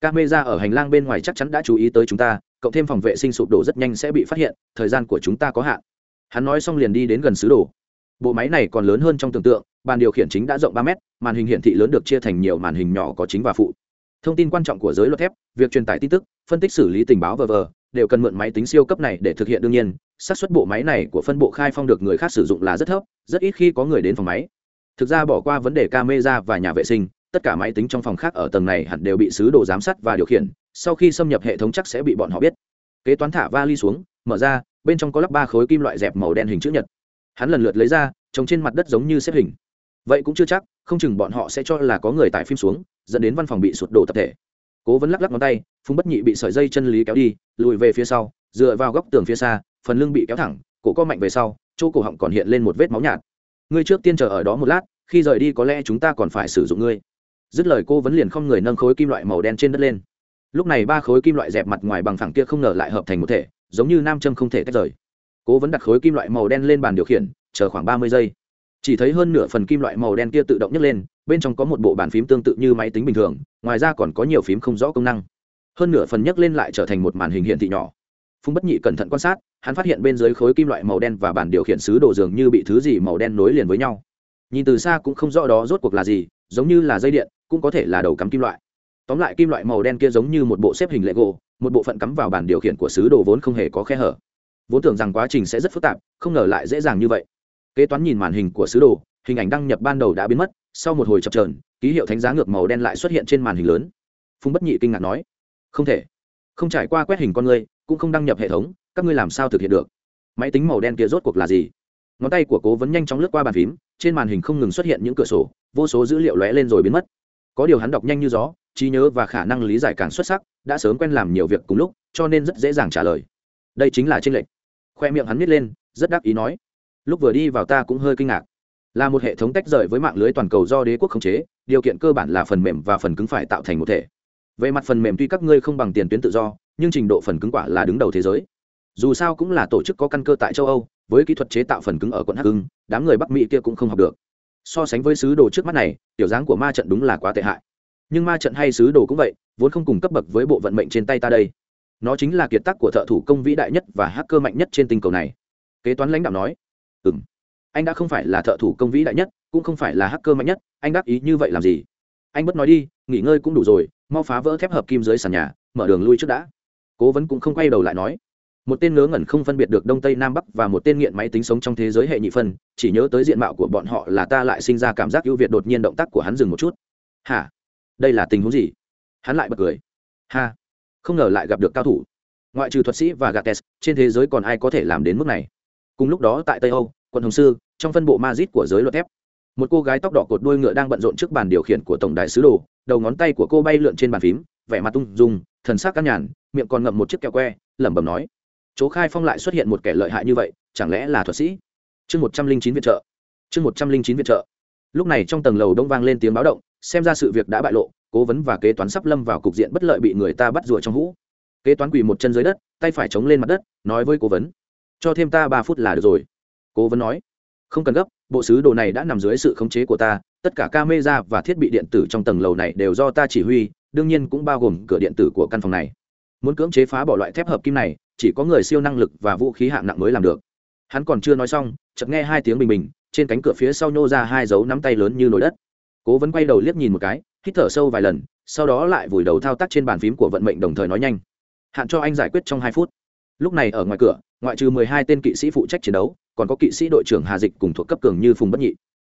camera ở hành lang bên ngoài chắc chắn đã chú ý tới chúng ta, cộng thêm phòng vệ sinh sụp đổ rất nhanh sẽ bị phát hiện, thời gian của chúng ta có hạn. Hắn nói xong liền đi đến gần xứ đồ. Bộ máy này còn lớn hơn trong tưởng tượng, bàn điều khiển chính đã rộng ba mét, màn hình hiển thị lớn được chia thành nhiều màn hình nhỏ có chính và phụ. Thông tin quan trọng của giới luật thép, việc truyền tải tin tức, phân tích xử lý tình báo v v, đều cần mượn máy tính siêu cấp này để thực hiện đương nhiên xác suất bộ máy này của phân bộ khai phong được người khác sử dụng là rất thấp, rất ít khi có người đến phòng máy. Thực ra bỏ qua vấn đề camera và nhà vệ sinh, tất cả máy tính trong phòng khác ở tầng này hẳn đều bị sứ đồ giám sát và điều khiển, sau khi xâm nhập hệ thống chắc sẽ bị bọn họ biết. Kế toán thả vali xuống, mở ra, bên trong có lắp ba khối kim loại dẹp màu đen hình chữ nhật. Hắn lần lượt lấy ra trồng trên mặt đất giống như xếp hình. Vậy cũng chưa chắc, không chừng bọn họ sẽ cho là có người tải phim xuống, dẫn đến văn phòng bị sụt đổ tập thể. Cố vấn lắc lắc ngón tay phùng bất nhị bị sợi dây chân lý kéo đi, lùi về phía sau, dựa vào góc tường phía xa phần lưng bị kéo thẳng, cổ co mạnh về sau, chỗ cổ họng còn hiện lên một vết máu nhạt. Ngươi trước tiên chờ ở đó một lát, khi rời đi có lẽ chúng ta còn phải sử dụng ngươi. Dứt lời cô vẫn liền không người nâng khối kim loại màu đen trên đất lên. Lúc này ba khối kim loại dẹp mặt ngoài bằng phẳng kia không ngờ lại hợp thành một thể, giống như nam châm không thể tách rời. Cố vẫn đặt khối kim loại màu đen lên bàn điều khiển, chờ khoảng ba mươi giây. Chỉ thấy hơn nửa phần kim loại màu đen kia tự động nhấc lên, bên trong có một bộ bàn phím tương tự như máy tính bình thường, ngoài ra còn có nhiều phím không rõ công năng. Hơn nửa phần nhấc lên lại trở thành một màn hình hiện thị nhỏ. Phung bất nhị cẩn thận quan sát, hắn phát hiện bên dưới khối kim loại màu đen và bản điều khiển xứ đồ dường như bị thứ gì màu đen nối liền với nhau. Nhìn từ xa cũng không rõ đó rốt cuộc là gì, giống như là dây điện, cũng có thể là đầu cắm kim loại. Tóm lại kim loại màu đen kia giống như một bộ xếp hình lệ gỗ một bộ phận cắm vào bản điều khiển của xứ đồ vốn không hề có khe hở. Vốn tưởng rằng quá trình sẽ rất phức tạp, không ngờ lại dễ dàng như vậy. Kế toán nhìn màn hình của sứ đồ, hình ảnh đăng nhập ban đầu đã biến mất, sau một hồi chập trờn ký hiệu thánh giá ngược màu đen lại xuất hiện trên màn hình lớn. Phùng bất nhị kinh ngạc nói, không thể. Không trải qua quét hình con người cũng không đăng nhập hệ thống, các ngươi làm sao thực hiện được? Máy tính màu đen kia rốt cuộc là gì? Ngón tay của cố vấn nhanh chóng lướt qua bàn phím, trên màn hình không ngừng xuất hiện những cửa sổ, vô số dữ liệu lóe lên rồi biến mất. Có điều hắn đọc nhanh như gió, trí nhớ và khả năng lý giải càng xuất sắc, đã sớm quen làm nhiều việc cùng lúc, cho nên rất dễ dàng trả lời. Đây chính là tranh lệch. Khoe miệng hắn nít lên, rất đắc ý nói. Lúc vừa đi vào ta cũng hơi kinh ngạc. Là một hệ thống tách rời với mạng lưới toàn cầu do đế quốc khống chế, điều kiện cơ bản là phần mềm và phần cứng phải tạo thành một thể. Về mặt phần mềm tuy các ngươi không bằng tiền tuyến tự do nhưng trình độ phần cứng quả là đứng đầu thế giới. Dù sao cũng là tổ chức có căn cơ tại châu âu, với kỹ thuật chế tạo phần cứng ở quận hắc hưng đám người bắc mỹ kia cũng không học được. So sánh với sứ đồ trước mắt này, tiểu dáng của ma trận đúng là quá tệ hại. Nhưng ma trận hay sứ đồ cũng vậy, vốn không cùng cấp bậc với bộ vận mệnh trên tay ta đây. Nó chính là kiệt tác của thợ thủ công vĩ đại nhất và hacker mạnh nhất trên tinh cầu này. Kế toán lãnh đạo nói ừ m anh đã không phải là thợ thủ công vĩ đại nhất, cũng không phải là hacker mạnh nhất, anh đáp ý như vậy làm gì? Anh bất nói đi, nghỉ ngơi cũng đủ rồi, mau phá vỡ thép hợp kim dưới sàn nhà, mở đường lui trước đã cố vấn cũng không quay đầu lại nói, một tên ngớ ngẩn không phân biệt được đông tây nam bắc và một tên nghiện máy tính sống trong thế giới hệ nhị phân, chỉ nhớ tới diện mạo của bọn họ là ta lại sinh ra cảm giác ưu việt đột nhiên động tác của hắn dừng một chút. Hả? Đây là tình huống gì? Hắn lại bật cười. Ha, không ngờ lại gặp được cao thủ. Ngoại trừ thuật sĩ và gates trên thế giới còn ai có thể làm đến mức này? Cùng lúc đó tại tây âu, quận hồng sư, trong phân bộ mazit của giới luật thép, một cô gái tóc đỏ cột đuôi ngựa đang bận rộn trước bàn điều khiển của tổng đại sứ đồ, đầu ngón tay của cô bay lượn trên bàn phím, vẻ mặt tung dung, thần sắc căn nhàn miệng còn ngậm một chiếc kẹo que, lẩm bẩm nói, chỗ khai phong lại xuất hiện một kẻ lợi hại như vậy, chẳng lẽ là thuật sĩ? Chương một trăm linh chín viện trợ. Chương một trăm linh chín viện trợ. Lúc này trong tầng lầu đông vang lên tiếng báo động, xem ra sự việc đã bại lộ, cố vấn và kế toán sắp lâm vào cục diện bất lợi bị người ta bắt rùa trong hũ. Kế toán quỳ một chân dưới đất, tay phải chống lên mặt đất, nói với cố vấn, cho thêm ta ba phút là được rồi. Cố vấn nói, không cần gấp, bộ sứ đồ này đã nằm dưới sự khống chế của ta, tất cả camera và thiết bị điện tử trong tầng lầu này đều do ta chỉ huy, đương nhiên cũng bao gồm cửa điện tử của căn phòng này muốn cưỡng chế phá bỏ loại thép hợp kim này, chỉ có người siêu năng lực và vũ khí hạng nặng mới làm được. Hắn còn chưa nói xong, chợt nghe hai tiếng bình bình, trên cánh cửa phía sau nhô ra hai dấu nắm tay lớn như nồi đất. Cố vấn quay đầu liếc nhìn một cái, hít thở sâu vài lần, sau đó lại vùi đầu thao tác trên bàn phím của vận mệnh đồng thời nói nhanh. Hạn cho anh giải quyết trong hai phút. Lúc này ở ngoài cửa, ngoại trừ mười hai tên kỵ sĩ phụ trách chiến đấu, còn có kỵ sĩ đội trưởng hà dịch cùng thuộc cấp cường như phùng bất nhị.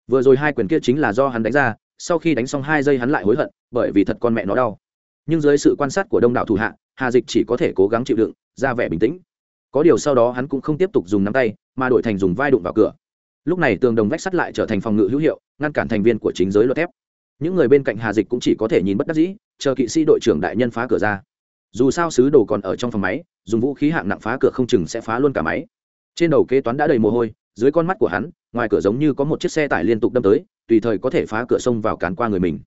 Vừa rồi hai quyền kia chính là do hắn đánh ra, sau khi đánh xong hai giây hắn lại hối hận, bởi vì thật con mẹ nó đau. Nhưng dưới sự quan sát của đông đảo thủ hạ hà dịch chỉ có thể cố gắng chịu đựng, ra vẻ bình tĩnh. Có điều sau đó hắn cũng không tiếp tục dùng nắm tay, mà đổi thành dùng vai đụng vào cửa. Lúc này tường đồng vách sắt lại trở thành phòng ngự hữu hiệu, ngăn cản thành viên của chính giới luật thép. Những người bên cạnh hà dịch cũng chỉ có thể nhìn bất đắc dĩ, chờ kỵ sĩ đội trưởng đại nhân phá cửa ra. Dù sao sứ đồ còn ở trong phòng máy, dùng vũ khí hạng nặng phá cửa không chừng sẽ phá luôn cả máy. Trên đầu kế toán đã đầy mồ hôi, dưới con mắt của hắn, ngoài cửa giống như có một chiếc xe tải liên tục đâm tới, tùy thời có thể phá cửa sông vào cán qua người mình.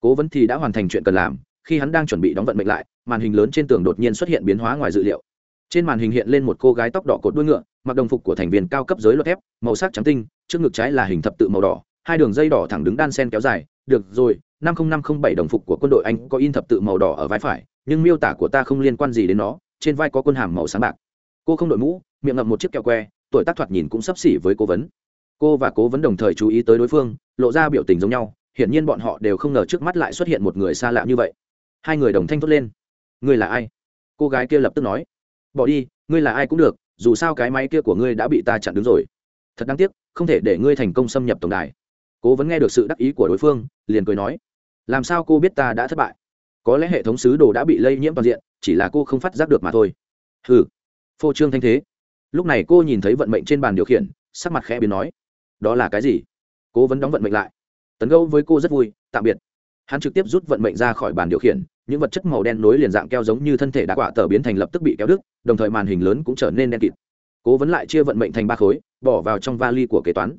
Cố vấn thì đã hoàn thành chuyện cần làm khi hắn đang chuẩn bị đóng vận mệnh lại, màn hình lớn trên tường đột nhiên xuất hiện biến hóa ngoài dự liệu. Trên màn hình hiện lên một cô gái tóc đỏ cột đuôi ngựa, mặc đồng phục của thành viên cao cấp giới luật thép, màu sắc trắng tinh, trước ngực trái là hình thập tự màu đỏ, hai đường dây đỏ thẳng đứng đan sen kéo dài. Được rồi, năm nghìn năm không bảy đồng phục của quân đội anh có in thập tự màu đỏ ở vai phải, nhưng miêu tả của ta không liên quan gì đến nó, trên vai có quân hàm màu sáng bạc. Cô không đội mũ, miệng ngậm một chiếc kẹo que, tuổi tác thoạt nhìn cũng sấp xỉ với cố vấn. Cô và cố vấn đồng thời chú ý tới đối phương, lộ ra biểu tình giống nhau, hiển nhiên bọn họ đều không ngờ trước mắt lại xuất hiện một người xa lạ như vậy hai người đồng thanh thốt lên. Ngươi là ai? Cô gái kia lập tức nói. Bỏ đi, ngươi là ai cũng được, dù sao cái máy kia của ngươi đã bị ta chặn đứng rồi. Thật đáng tiếc, không thể để ngươi thành công xâm nhập tổng đài. Cố vẫn nghe được sự đắc ý của đối phương, liền cười nói. Làm sao cô biết ta đã thất bại? Có lẽ hệ thống sứ đồ đã bị lây nhiễm toàn diện, chỉ là cô không phát giác được mà thôi. Ừ phô trương thanh thế. Lúc này cô nhìn thấy vận mệnh trên bàn điều khiển, sắc mặt khẽ biến nói. Đó là cái gì? Cố vẫn đóng vận mệnh lại. Tấn gấu với cô rất vui, tạm biệt hắn trực tiếp rút vận mệnh ra khỏi bàn điều khiển, những vật chất màu đen nối liền dạng keo giống như thân thể đã quả tờ biến thành lập tức bị kéo đứt, đồng thời màn hình lớn cũng trở nên đen kịt. Cố vấn lại chia vận mệnh thành ba khối, bỏ vào trong vali của kế toán.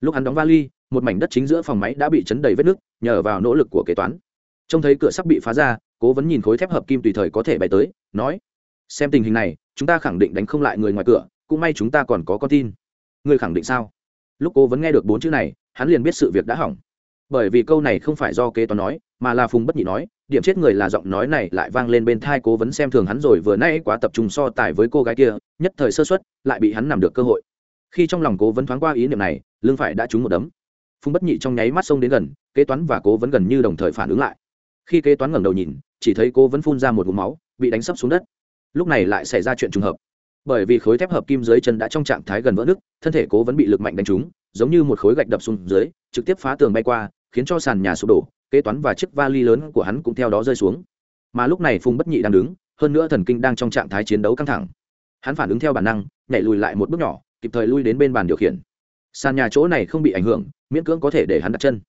Lúc hắn đóng vali, một mảnh đất chính giữa phòng máy đã bị chấn đầy vết nứt, nhờ vào nỗ lực của kế toán. Trông thấy cửa sắp bị phá ra, cố vấn nhìn khối thép hợp kim tùy thời có thể bay tới, nói, xem tình hình này, chúng ta khẳng định đánh không lại người ngoài cửa, cũng may chúng ta còn có con tin. Người khẳng định sao? Lúc cố vấn nghe được bốn chữ này, hắn liền biết sự việc đã hỏng bởi vì câu này không phải do kế toán nói, mà là phùng bất nhị nói, điểm chết người là giọng nói này lại vang lên bên thai cố vấn xem thường hắn rồi vừa nay quá tập trung so tài với cô gái kia, nhất thời sơ xuất lại bị hắn nằm được cơ hội. Khi trong lòng cố vấn thoáng qua ý niệm này lương phải đã trúng một đấm. Phùng bất nhị trong nháy mắt xông đến gần, kế toán và cố vấn gần như đồng thời phản ứng lại. Khi kế toán ngẩng đầu nhìn, chỉ thấy cố vấn phun ra một vùng máu, bị đánh sấp xuống đất. Lúc này lại xảy ra chuyện trùng hợp. Bởi vì khối thép hợp kim dưới chân đã trong trạng thái gần vỡ nứt, thân thể cố vấn bị lực mạnh đánh trúng giống như một khối gạch đập xuống dưới, trực tiếp phá tường bay qua, khiến cho sàn nhà sụp đổ, kế toán và chiếc vali lớn của hắn cũng theo đó rơi xuống. Mà lúc này phùng bất nhị đang đứng, hơn nữa thần kinh đang trong trạng thái chiến đấu căng thẳng. Hắn phản ứng theo bản năng, nhảy lùi lại một bước nhỏ, kịp thời lui đến bên bàn điều khiển. Sàn nhà chỗ này không bị ảnh hưởng, miễn cưỡng có thể để hắn đặt chân.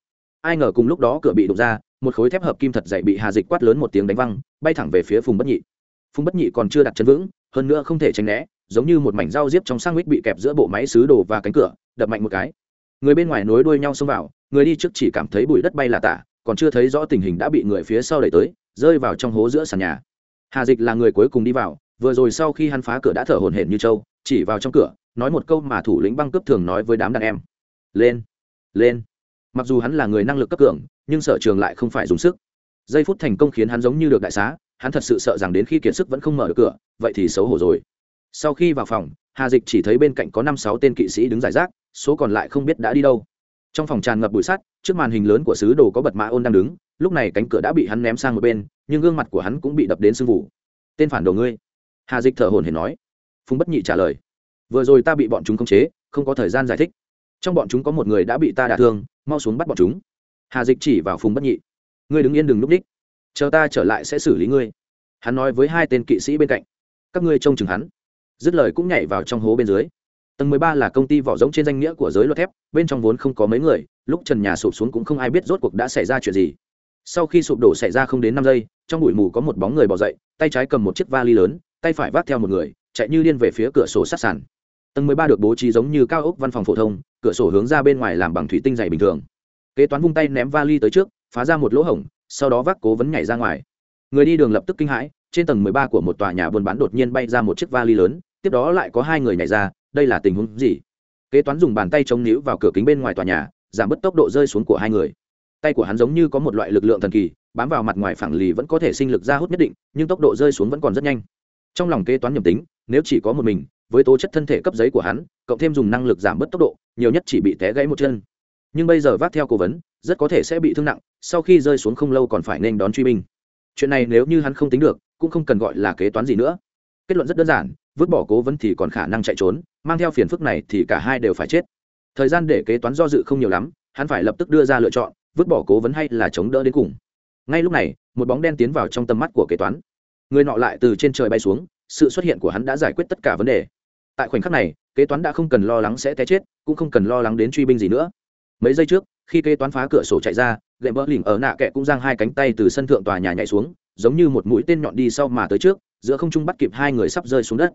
Ai ngờ cùng lúc đó cửa bị đụng ra, một khối thép hợp kim thật dày bị hà dịch quát lớn một tiếng đánh văng, bay thẳng về phía phùng bất nhị. Phùng bất nhị còn chưa đặt chân vững, hơn nữa không thể tránh né, giống như một mảnh dao diếp trong sang mít bị kẹp giữa bộ máy xứ đồ và cánh cửa đập mạnh một cái. Người bên ngoài nối đuôi nhau xông vào, người đi trước chỉ cảm thấy bụi đất bay là tả, còn chưa thấy rõ tình hình đã bị người phía sau đẩy tới, rơi vào trong hố giữa sàn nhà. Hà dịch là người cuối cùng đi vào, vừa rồi sau khi hắn phá cửa đã thở hổn hển như trâu, chỉ vào trong cửa, nói một câu mà thủ lĩnh băng cướp thường nói với đám đàn em. Lên lên. Mặc dù hắn là người năng lực cấp cường, nhưng sở trường lại không phải dùng sức. Giây phút thành công khiến hắn giống như được đại xá, hắn thật sự sợ rằng đến khi kiệt sức vẫn không mở được cửa, vậy thì xấu hổ rồi. Sau khi vào phòng hà dịch chỉ thấy bên cạnh có năm sáu tên kỵ sĩ đứng giải rác, số còn lại không biết đã đi đâu. Trong phòng tràn ngập bụi sắt, trước màn hình lớn của sứ đồ có bật mã ôn đang đứng, lúc này cánh cửa đã bị hắn ném sang một bên, nhưng gương mặt của hắn cũng bị đập đến sưng vụ tên phản đồ ngươi? Hà dịch thở hồn hển nói. Phùng bất nhị trả lời. Vừa rồi ta bị bọn chúng khống chế, không có thời gian giải thích. Trong bọn chúng có một người đã bị ta đả thương, mau xuống bắt bọn chúng. Hà dịch chỉ vào phùng bất nhị. Ngươi đứng yên đừng núp đích. Chờ ta trở lại sẽ xử lý ngươi. Hắn nói với hai tên kỵ sĩ bên cạnh. Các ngươi trông chừng hắn dứt lời cũng nhảy vào trong hố bên dưới. Tầng mười ba là công ty vỏ giống trên danh nghĩa của giới luật thép, bên trong vốn không có mấy người, lúc trần nhà sụp xuống cũng không ai biết rốt cuộc đã xảy ra chuyện gì. Sau khi sụp đổ xảy ra không đến năm giây, trong bụi mù có một bóng người bỏ dậy, tay trái cầm một chiếc vali lớn, tay phải vác theo một người, chạy như điên về phía cửa sổ sát sàn. Tầng mười ba được bố trí giống như cao ốc văn phòng phổ thông, cửa sổ hướng ra bên ngoài làm bằng thủy tinh dày bình thường. Kế toán vung tay ném vali tới trước, phá ra một lỗ hổng, sau đó vác cố vấn nhảy ra ngoài. Người đi đường lập tức kinh hãi trên tầng mười ba của một tòa nhà buôn bán đột nhiên bay ra một chiếc vali lớn, tiếp đó lại có hai người nhảy ra, đây là tình huống gì? Kế toán dùng bàn tay chống níu vào cửa kính bên ngoài tòa nhà, giảm bớt tốc độ rơi xuống của hai người. Tay của hắn giống như có một loại lực lượng thần kỳ, bám vào mặt ngoài phẳng lì vẫn có thể sinh lực ra hút nhất định, nhưng tốc độ rơi xuống vẫn còn rất nhanh. Trong lòng kế toán nhầm tính, nếu chỉ có một mình, với tố chất thân thể cấp giấy của hắn, cộng thêm dùng năng lực giảm bớt tốc độ, nhiều nhất chỉ bị té gãy một chân. Nhưng bây giờ vác theo cố vấn, rất có thể sẽ bị thương nặng, sau khi rơi xuống không lâu còn phải nên đón truy binh. Chuyện này nếu như hắn không tính được cũng không cần gọi là kế toán gì nữa. Kết luận rất đơn giản, vứt bỏ cố vấn thì còn khả năng chạy trốn, mang theo phiền phức này thì cả hai đều phải chết. Thời gian để kế toán do dự không nhiều lắm, hắn phải lập tức đưa ra lựa chọn, vứt bỏ cố vấn hay là chống đỡ đến cùng. Ngay lúc này, một bóng đen tiến vào trong tầm mắt của kế toán. Người nọ lại từ trên trời bay xuống, sự xuất hiện của hắn đã giải quyết tất cả vấn đề. Tại khoảnh khắc này, kế toán đã không cần lo lắng sẽ té chết, cũng không cần lo lắng đến truy binh gì nữa. Mấy giây trước, khi kế toán phá cửa sổ chạy ra gậy mỡ lỉnh ở nạ kẹ cũng giang hai cánh tay từ sân thượng tòa nhà nhảy xuống giống như một mũi tên nhọn đi sau mà tới trước, giữa không trung bắt kịp hai người sắp rơi xuống đất.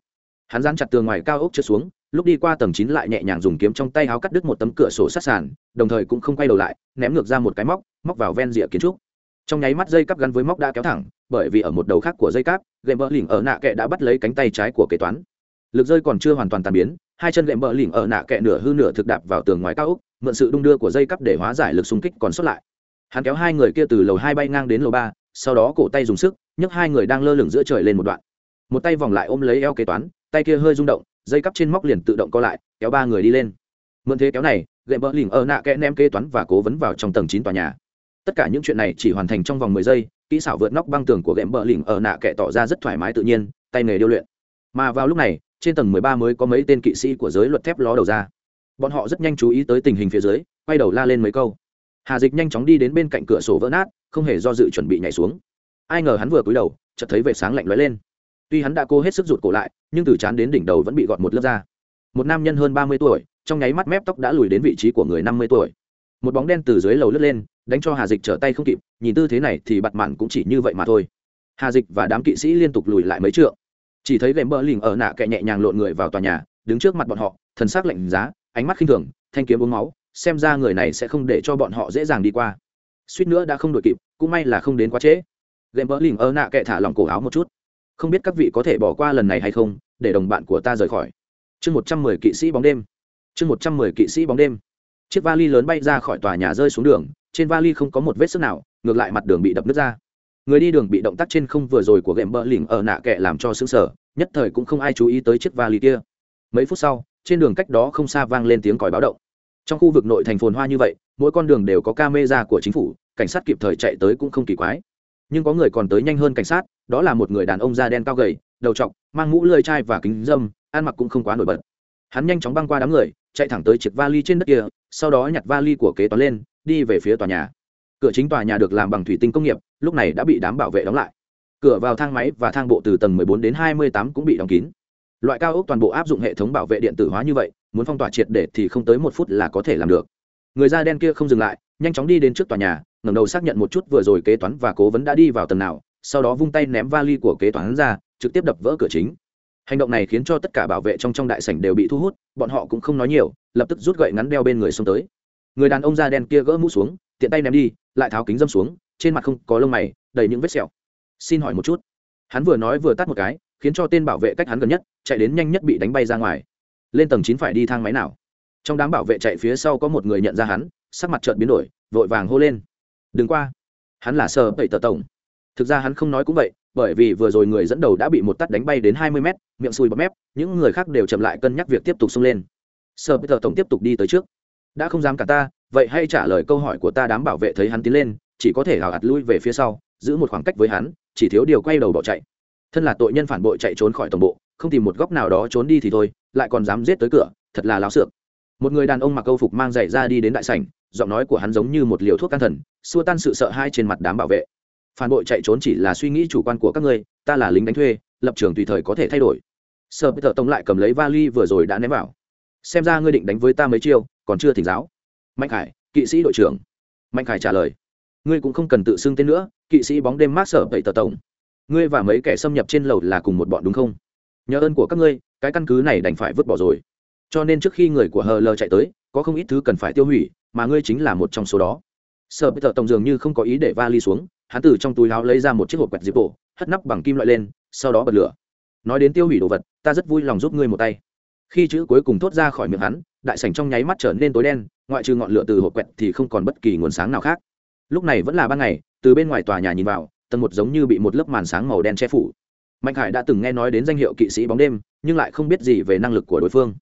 Hắn dán chặt tường ngoài cao ốc trượt xuống, lúc đi qua tầng chín lại nhẹ nhàng dùng kiếm trong tay áo cắt đứt một tấm cửa sổ sát sàn, đồng thời cũng không quay đầu lại, ném ngược ra một cái móc móc vào ven rìa kiến trúc. Trong nháy mắt dây cắp gắn với móc đã kéo thẳng, bởi vì ở một đầu khác của dây cáp gậy bờ lỉnh ở nạ kệ đã bắt lấy cánh tay trái của kế toán. Lực rơi còn chưa hoàn toàn tàn biến, hai chân gậy bờ lỉnh ở nạ kệ nửa hư nửa thực đạp vào tường ngoài cao ốc, mượn sự đung đưa của dây cắp để hóa giải lực xung kích còn sót lại. Hắn kéo hai người kia từ lầu hai bay ngang đến lầu ba sau đó cổ tay dùng sức, nhấc hai người đang lơ lửng giữa trời lên một đoạn. Một tay vòng lại ôm lấy eo kế toán, tay kia hơi rung động, dây cắp trên móc liền tự động co lại, kéo ba người đi lên. Mượn thế kéo này, gậy bỡ lỉnh ở nạ kẽ nem kế toán và cố vấn vào trong tầng chín tòa nhà. Tất cả những chuyện này chỉ hoàn thành trong vòng mười giây, kỹ xảo vượt nóc băng tường của gệm bờ lỉnh ở nạ kẽ tỏ ra rất thoải mái tự nhiên, tay nghề điêu luyện. Mà vào lúc này, trên tầng mười ba mới có mấy tên kỵ sĩ của giới luật thép ló đầu ra. Bọn họ rất nhanh chú ý tới tình hình phía dưới, quay đầu la lên mấy câu hà dịch nhanh chóng đi đến bên cạnh cửa sổ vỡ nát, không hề do dự chuẩn bị nhảy xuống. Ai ngờ hắn vừa cúi đầu, chợt thấy vệ sáng lạnh lóe lên. Tuy hắn đã cố hết sức rụt cổ lại, nhưng từ chán đến đỉnh đầu vẫn bị gọt một lớp da. Một nam nhân hơn ba mươi tuổi, trong nháy mắt mép tóc đã lùi đến vị trí của người năm mươi tuổi. Một bóng đen từ dưới lầu lướt lên, đánh cho hà dịch trở tay không kịp, nhìn tư thế này thì bặt mạn cũng chỉ như vậy mà thôi. Hà dịch và đám kỵ sĩ liên tục lùi lại mấy trượng. Chỉ thấy gệm bơ lỉnh ở nạ kẹ nhẹ nhàng lộn người vào tòa nhà, đứng trước mặt bọn họ, thần sắc lạnh giá, ánh mắt khinh thường, thanh kiếm uống máu xem ra người này sẽ không để cho bọn họ dễ dàng đi qua. Suýt nữa đã không đội kịp, cũng may là không đến quá trễ. Gệm bờ lỉnh ở nạ kẹ thả lòng cổ áo một chút. Không biết các vị có thể bỏ qua lần này hay không, để đồng bạn của ta rời khỏi. Chương một trăm mười kỵ sĩ bóng đêm. Chương một trăm mười kỵ sĩ bóng đêm. Chiếc vali lớn bay ra khỏi tòa nhà rơi xuống đường, trên vali không có một vết sức nào, ngược lại mặt đường bị đập nứt ra. Người đi đường bị động tác trên không vừa rồi của ghệm bờ lỉnh ở nạ kệ làm cho xứng sở nhất thời cũng không ai chú ý tới chiếc vali kia. Mấy phút sau, trên đường cách đó không xa vang lên tiếng còi báo động trong khu vực nội thành phồn hoa như vậy, mỗi con đường đều có camera của chính phủ, cảnh sát kịp thời chạy tới cũng không kỳ quái. Nhưng có người còn tới nhanh hơn cảnh sát, đó là một người đàn ông da đen cao gầy, đầu trọc, mang mũ lơi chai và kính dâm, ăn mặc cũng không quá nổi bật. Hắn nhanh chóng băng qua đám người, chạy thẳng tới chiếc vali trên đất kia, sau đó nhặt vali của kế toán lên, đi về phía tòa nhà. Cửa chính tòa nhà được làm bằng thủy tinh công nghiệp, lúc này đã bị đám bảo vệ đóng lại. Cửa vào thang máy và thang bộ từ tầng 14 đến 28 cũng bị đóng kín. Loại cao ốc toàn bộ áp dụng hệ thống bảo vệ điện tử hóa như vậy muốn phong tỏa triệt để thì không tới một phút là có thể làm được. Người da đen kia không dừng lại, nhanh chóng đi đến trước tòa nhà, ngẩng đầu xác nhận một chút vừa rồi kế toán và cố vấn đã đi vào tầng nào, sau đó vung tay ném vali của kế toán ra, trực tiếp đập vỡ cửa chính. Hành động này khiến cho tất cả bảo vệ trong trong đại sảnh đều bị thu hút, bọn họ cũng không nói nhiều, lập tức rút gậy ngắn đeo bên người xông tới. Người đàn ông da đen kia gỡ mũ xuống, tiện tay ném đi, lại tháo kính dâm xuống, trên mặt không có lông mày, đầy những vết sẹo. Xin hỏi một chút. Hắn vừa nói vừa tắt một cái, khiến cho tên bảo vệ cách hắn gần nhất, chạy đến nhanh nhất bị đánh bay ra ngoài lên tầng chín phải đi thang máy nào. Trong đám bảo vệ chạy phía sau có một người nhận ra hắn, sắc mặt chợt biến đổi, vội vàng hô lên. Đừng qua, hắn là sơ bậy tờ tổng. Thực ra hắn không nói cũng vậy, bởi vì vừa rồi người dẫn đầu đã bị một tắt đánh bay đến hai mươi mét, miệng sùi bọt mép, những người khác đều chậm lại cân nhắc việc tiếp tục xông lên. Sơ bậy tờ tổng tiếp tục đi tới trước. Đã không dám cả ta, vậy hay trả lời câu hỏi của ta. Đám bảo vệ thấy hắn tiến lên, chỉ có thể hào hạt lui về phía sau, giữ một khoảng cách với hắn, chỉ thiếu điều quay đầu bỏ chạy. Thân là tội nhân phản bội chạy trốn khỏi tổng bộ, không tìm một góc nào đó trốn đi thì thôi lại còn dám giết tới cửa, thật là láo xược. Một người đàn ông mặc câu phục mang giày ra đi đến đại sảnh, giọng nói của hắn giống như một liều thuốc can thần, xua tan sự sợ hãi trên mặt đám bảo vệ. Phản bội chạy trốn chỉ là suy nghĩ chủ quan của các ngươi, ta là lính đánh thuê, lập trường tùy thời có thể thay đổi. Sợ peter tông lại cầm lấy vali vừa rồi đã ném vào. Xem ra ngươi định đánh với ta mấy chiêu, còn chưa thỉnh giáo. Mạnh khải, kỵ sĩ đội trưởng. Mạnh khải trả lời. Ngươi cũng không cần tự xưng tên nữa, kỵ sĩ bóng đêm mát sở tẩy tờ tổng ngươi và mấy kẻ xâm nhập trên lầu là cùng một bọn đúng không? Nhờ ơn của các ngươi cái căn cứ này đành phải vứt bỏ rồi. Cho nên trước khi người của hờ lờ chạy tới, có không ít thứ cần phải tiêu hủy, mà ngươi chính là một trong số đó. Sợ bây giờ tổng dường như không có ý để va ly xuống, hắn từ trong túi áo lấy ra một chiếc hộp quẹt dịp bộ, hất nắp bằng kim loại lên, sau đó bật lửa. Nói đến tiêu hủy đồ vật, ta rất vui lòng giúp ngươi một tay. Khi chữ cuối cùng thốt ra khỏi miệng hắn, đại sảnh trong nháy mắt trở nên tối đen, ngoại trừ ngọn lửa từ hộp quẹt thì không còn bất kỳ nguồn sáng nào khác. Lúc này vẫn là ban ngày, từ bên ngoài tòa nhà nhìn vào, tầng một giống như bị một lớp màn sáng màu đen che phủ. Mạnh Hải đã từng nghe nói đến danh hiệu kỵ sĩ bóng đêm nhưng lại không biết gì về năng lực của đối phương.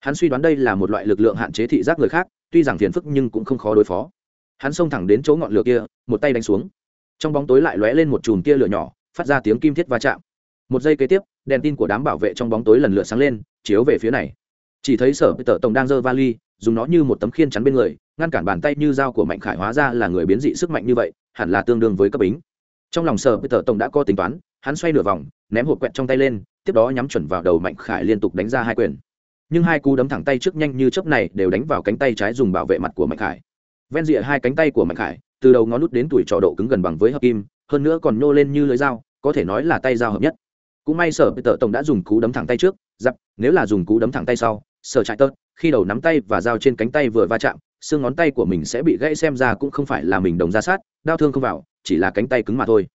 Hắn suy đoán đây là một loại lực lượng hạn chế thị giác người khác, tuy rằng phiền phức nhưng cũng không khó đối phó. Hắn xông thẳng đến chỗ ngọn lửa kia, một tay đánh xuống. Trong bóng tối lại lóe lên một chùm tia lửa nhỏ, phát ra tiếng kim thiết va chạm. Một giây kế tiếp, đèn tin của đám bảo vệ trong bóng tối lần lượt sáng lên, chiếu về phía này. Chỉ thấy sở tờ tổng đang giơ vali, dùng nó như một tấm khiên chắn bên người, ngăn cản bàn tay như dao của mạnh khải hóa ra là người biến dị sức mạnh như vậy, hẳn là tương đương với cấp bính. Trong lòng sở tờ tổng đã có tính toán, hắn xoay nửa vòng, ném hộp quẹt trong tay lên tiếp đó nhắm chuẩn vào đầu mạnh khải liên tục đánh ra hai quyền. Nhưng hai cú đấm thẳng tay trước nhanh như chớp này đều đánh vào cánh tay trái dùng bảo vệ mặt của mạnh khải. Ven rìa hai cánh tay của mạnh khải, từ đầu ngón nút đến tuổi trọ độ cứng gần bằng với hợp kim, hơn nữa còn nhô lên như lưới dao, có thể nói là tay dao hợp nhất. Cũng may sở tợ tổng đã dùng cú đấm thẳng tay trước giặc nếu là dùng cú đấm thẳng tay sau, sở chạy tớt khi đầu nắm tay và dao trên cánh tay vừa va chạm, xương ngón tay của mình sẽ bị gãy xem ra cũng không phải là mình đồng ra sát, đau thương không vào, chỉ là cánh tay cứng mà thôi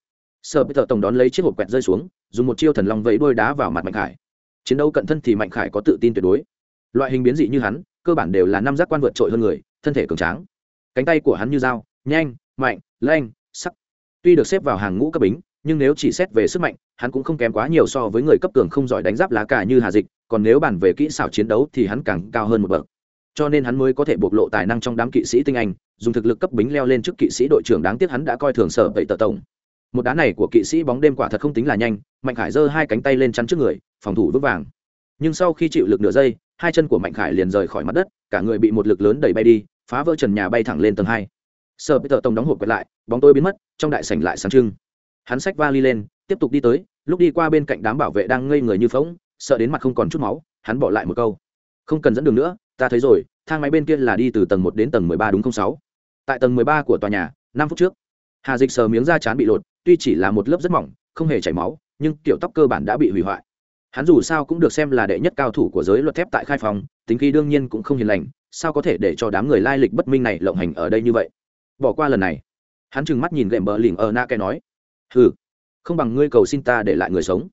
sở giờ tổng đón lấy chiếc hộp quẹt rơi xuống, dùng một chiêu thần long vẫy đôi đá vào mặt mạnh khải. Chiến đấu cận thân thì mạnh khải có tự tin tuyệt đối. Loại hình biến dị như hắn, cơ bản đều là năm giác quan vượt trội hơn người, thân thể cường tráng. Cánh tay của hắn như dao, nhanh, mạnh, lanh, sắc. Tuy được xếp vào hàng ngũ cấp bính, nhưng nếu chỉ xét về sức mạnh, hắn cũng không kém quá nhiều so với người cấp cường không giỏi đánh giáp lá cả như hà dịch, còn nếu bàn về kỹ xảo chiến đấu thì hắn càng cao hơn một bậc. Cho nên hắn mới có thể bộc lộ tài năng trong đám kỵ sĩ tinh anh, dùng thực lực cấp bính leo lên trước kỵ sĩ đội trưởng đáng tiếc hắn đã coi thường sở vậy tờ tổng một đá này của kỵ sĩ bóng đêm quả thật không tính là nhanh, mạnh khải giơ hai cánh tay lên chắn trước người, phòng thủ vững vàng. Nhưng sau khi chịu lực nửa giây, hai chân của mạnh khải liền rời khỏi mặt đất, cả người bị một lực lớn đẩy bay đi, phá vỡ trần nhà bay thẳng lên tầng hai. Sợ bây tờ tổng đóng hộp quay lại, bóng tôi biến mất, trong đại sảnh lại sáng trưng. Hắn xách vali lên, tiếp tục đi tới, lúc đi qua bên cạnh đám bảo vệ đang ngây người như phóng sợ đến mặt không còn chút máu, hắn bỏ lại một câu. Không cần dẫn đường nữa, ta thấy rồi, thang máy bên kia là đi từ tầng một đến tầng mười ba đúng không sáu? Tại tầng mười ba của tòa nhà, năm phút trước, hà dịch sờ miếng da chán bị lột tuy chỉ là một lớp rất mỏng, không hề chảy máu, nhưng kiểu tóc cơ bản đã bị hủy hoại. Hắn dù sao cũng được xem là đệ nhất cao thủ của giới luật thép tại khai phòng tính khí đương nhiên cũng không hiền lành, sao có thể để cho đám người lai lịch bất minh này lộng hành ở đây như vậy? Bỏ qua lần này. Hắn trừng mắt nhìn gệm bờ lỉnh ở na kẻ nói, hừ, không bằng ngươi cầu xin ta để lại người sống.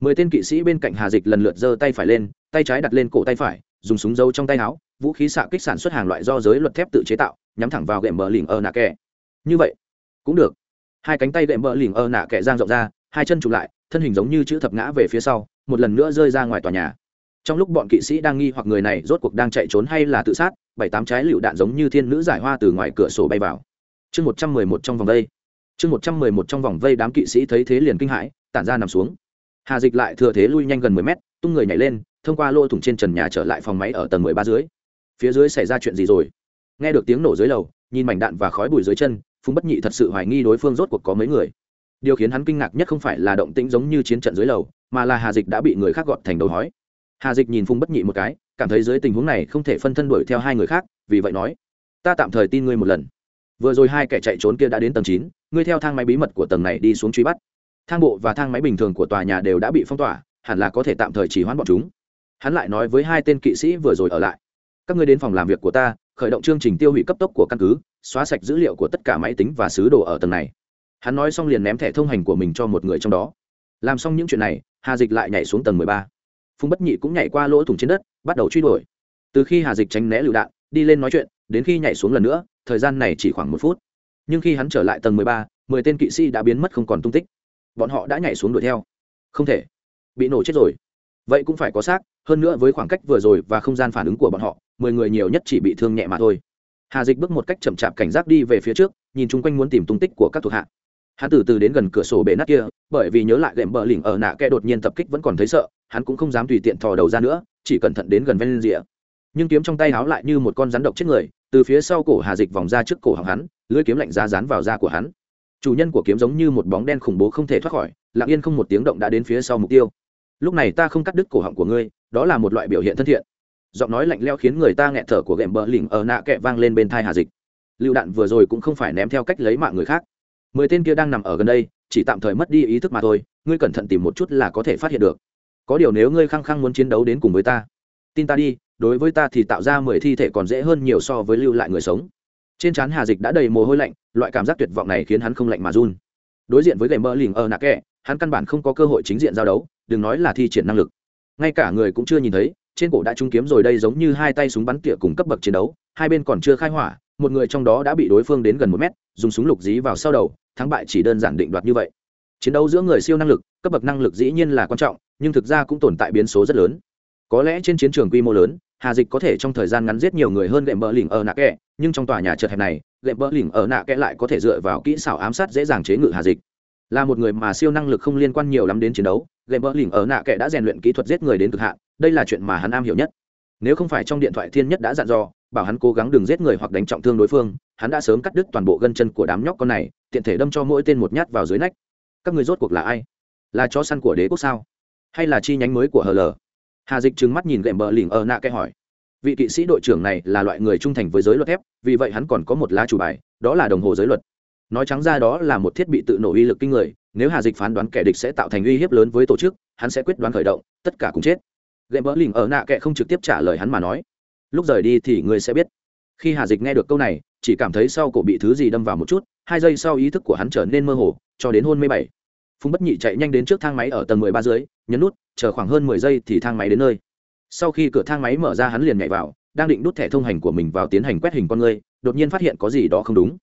Mười tên kỵ sĩ bên cạnh hà dịch lần lượt giơ tay phải lên, tay trái đặt lên cổ tay phải, dùng súng dấu trong tay áo, vũ khí xạ kích sản xuất hàng loại do giới luật thép tự chế tạo, nhắm thẳng vào gệm bờ lỉnh ở na kè như vậy, cũng được hai cánh tay đệm bỡ lỉnh ơ nạ kẻ giang rộng ra, hai chân chụp lại, thân hình giống như chữ thập ngã về phía sau, một lần nữa rơi ra ngoài tòa nhà. Trong lúc bọn kỵ sĩ đang nghi hoặc người này rốt cuộc đang chạy trốn hay là tự sát, bảy tám trái lựu đạn giống như thiên nữ giải hoa từ ngoài cửa sổ bay vào. Chương một trăm mười một trong vòng vây. Chương một trăm mười một trong vòng vây đám kỵ sĩ thấy thế liền kinh hãi, tản ra nằm xuống. Hà dịch lại thừa thế lui nhanh gần mười mét, tung người nhảy lên, thông qua lỗ thủng trên trần nhà trở lại phòng máy ở tầng mười ba dưới. Phía dưới xảy ra chuyện gì rồi? Nghe được tiếng nổ dưới lầu, nhìn mảnh đạn và khói bụi dưới chân phùng bất nhị thật sự hoài nghi đối phương rốt cuộc có mấy người. Điều khiến hắn kinh ngạc nhất không phải là động tĩnh giống như chiến trận dưới lầu, mà là hà dịch đã bị người khác gọt thành đầu hói. Hà dịch nhìn phùng bất nhị một cái, cảm thấy dưới tình huống này không thể phân thân đuổi theo hai người khác, vì vậy nói, ta tạm thời tin ngươi một lần. Vừa rồi hai kẻ chạy trốn kia đã đến tầng chín, ngươi theo thang máy bí mật của tầng này đi xuống truy bắt. Thang bộ và thang máy bình thường của tòa nhà đều đã bị phong tỏa, hẳn là có thể tạm thời chỉ hoãn bọn chúng. Hắn lại nói với hai tên kỵ sĩ vừa rồi ở lại, các ngươi đến phòng làm việc của ta, khởi động chương trình tiêu hủy cấp tốc của căn cứ xóa sạch dữ liệu của tất cả máy tính và sứ đồ ở tầng này. Hắn nói xong liền ném thẻ thông hành của mình cho một người trong đó. Làm xong những chuyện này, hà dịch lại nhảy xuống tầng mười ba. Phùng bất nhị cũng nhảy qua lỗ thủng trên đất, bắt đầu truy đuổi. Từ khi hà dịch tránh né lựu đạn, đi lên nói chuyện, đến khi nhảy xuống lần nữa, thời gian này chỉ khoảng một phút. Nhưng khi hắn trở lại tầng mười ba, mười tên kỵ sĩ đã biến mất không còn tung tích. Bọn họ đã nhảy xuống đuổi theo. Không thể. Bị nổ chết rồi. Vậy cũng phải có xác, hơn nữa với khoảng cách vừa rồi và không gian phản ứng của bọn họ, mười người nhiều nhất chỉ bị thương nhẹ mà thôi hà dịch bước một cách chậm chạp cảnh giác đi về phía trước, nhìn chung quanh muốn tìm tung tích của các thuộc hạ. Hắn từ từ đến gần cửa sổ bể nát kia, bởi vì nhớ lại gệm bờ lỉnh ở nạ kẽ đột nhiên tập kích vẫn còn thấy sợ, hắn cũng không dám tùy tiện thò đầu ra nữa, chỉ cẩn thận đến gần ven rìa nhưng kiếm trong tay háo lại như một con rắn độc chết người, từ phía sau cổ hà dịch vòng ra trước cổ họng hắn, lưỡi kiếm lạnh ra dán vào da của hắn. Chủ nhân của kiếm giống như một bóng đen khủng bố không thể thoát khỏi, lặng yên không một tiếng động đã đến phía sau mục tiêu. Lúc này ta không cắt đứt cổ họng của ngươi, đó là một loại biểu hiện thân thiện giọng nói lạnh leo khiến người ta nghẹt thở của gệm bờ lỉnh ở nạ kẹ vang lên bên thai hà dịch. Lựu đạn vừa rồi cũng không phải ném theo cách lấy mạng người khác. Mười tên kia đang nằm ở gần đây, chỉ tạm thời mất đi ý thức mà thôi, ngươi cẩn thận tìm một chút là có thể phát hiện được. Có điều nếu ngươi khăng khăng muốn chiến đấu đến cùng với ta, tin ta đi, đối với ta thì tạo ra mười thi thể còn dễ hơn nhiều so với lưu lại người sống. Trên trán hà dịch đã đầy mồ hôi lạnh, loại cảm giác tuyệt vọng này khiến hắn không lạnh mà run. Đối diện với gầy mơ lỉnh ở nạ kẹ, hắn căn bản không có cơ hội chính diện giao đấu, đừng nói là thi triển năng lực. Ngay cả người cũng chưa nhìn thấy trên cổ đã trúng kiếm rồi, đây giống như hai tay súng bắn tỉa cùng cấp bậc chiến đấu, hai bên còn chưa khai hỏa, một người trong đó đã bị đối phương đến gần một mét, dùng súng lục dí vào sau đầu, thắng bại chỉ đơn giản định đoạt như vậy. Chiến đấu giữa người siêu năng lực, cấp bậc năng lực dĩ nhiên là quan trọng, nhưng thực ra cũng tồn tại biến số rất lớn. Có lẽ trên chiến trường quy mô lớn, hà dịch có thể trong thời gian ngắn giết nhiều người hơn gệm bờ lỉnh ở nạ kẹ nhưng trong tòa nhà chật hẹp này, gệm bờ lỉnh ở nạ kẹ lại có thể dựa vào kỹ xảo ám sát dễ dàng chế ngự hà dịch. Là một người mà siêu năng lực không liên quan nhiều lắm đến chiến đấu, gệm bờ lỉnh ở nạ kẹ đã rèn luyện kỹ thuật giết người đến cực hạn đây là chuyện mà hắn am hiểu nhất. Nếu không phải trong điện thoại thiên nhất đã dặn dò, bảo hắn cố gắng đừng giết người hoặc đánh trọng thương đối phương, hắn đã sớm cắt đứt toàn bộ gân chân của đám nhóc con này, tiện thể đâm cho mỗi tên một nhát vào dưới nách. Các người rốt cuộc là ai? Là chó săn của đế quốc sao? Hay là chi nhánh mới của hờ lờ hà dịch trừng mắt nhìn gệm bờ lỉnh ở nạ kẽ hỏi. Vị kỵ sĩ đội trưởng này là loại người trung thành với giới luật thép, vì vậy hắn còn có một lá chủ bài, đó là đồng hồ giới luật. Nói trắng ra đó là một thiết bị tự nổ uy lực kinh người, nếu hà dịch phán đoán kẻ địch sẽ tạo thành uy hiếp lớn với tổ chức, hắn sẽ quyết đoán khởi động, tất cả cùng chết gệm bờ lỉnh ở nạ kệ không trực tiếp trả lời hắn mà nói. Lúc rời đi thì người sẽ biết. Khi hà dịch nghe được câu này, chỉ cảm thấy sau cổ bị thứ gì đâm vào một chút, hai giây sau ý thức của hắn trở nên mơ hồ, cho đến hôn mê bảy. Phùng bất nhị chạy nhanh đến trước thang máy ở tầng mười ba dưới, nhấn nút, chờ khoảng hơn mười giây thì thang máy đến nơi. Sau khi cửa thang máy mở ra hắn liền nhảy vào, đang định đút thẻ thông hành của mình vào tiến hành quét hình con người, đột nhiên phát hiện có gì đó không đúng.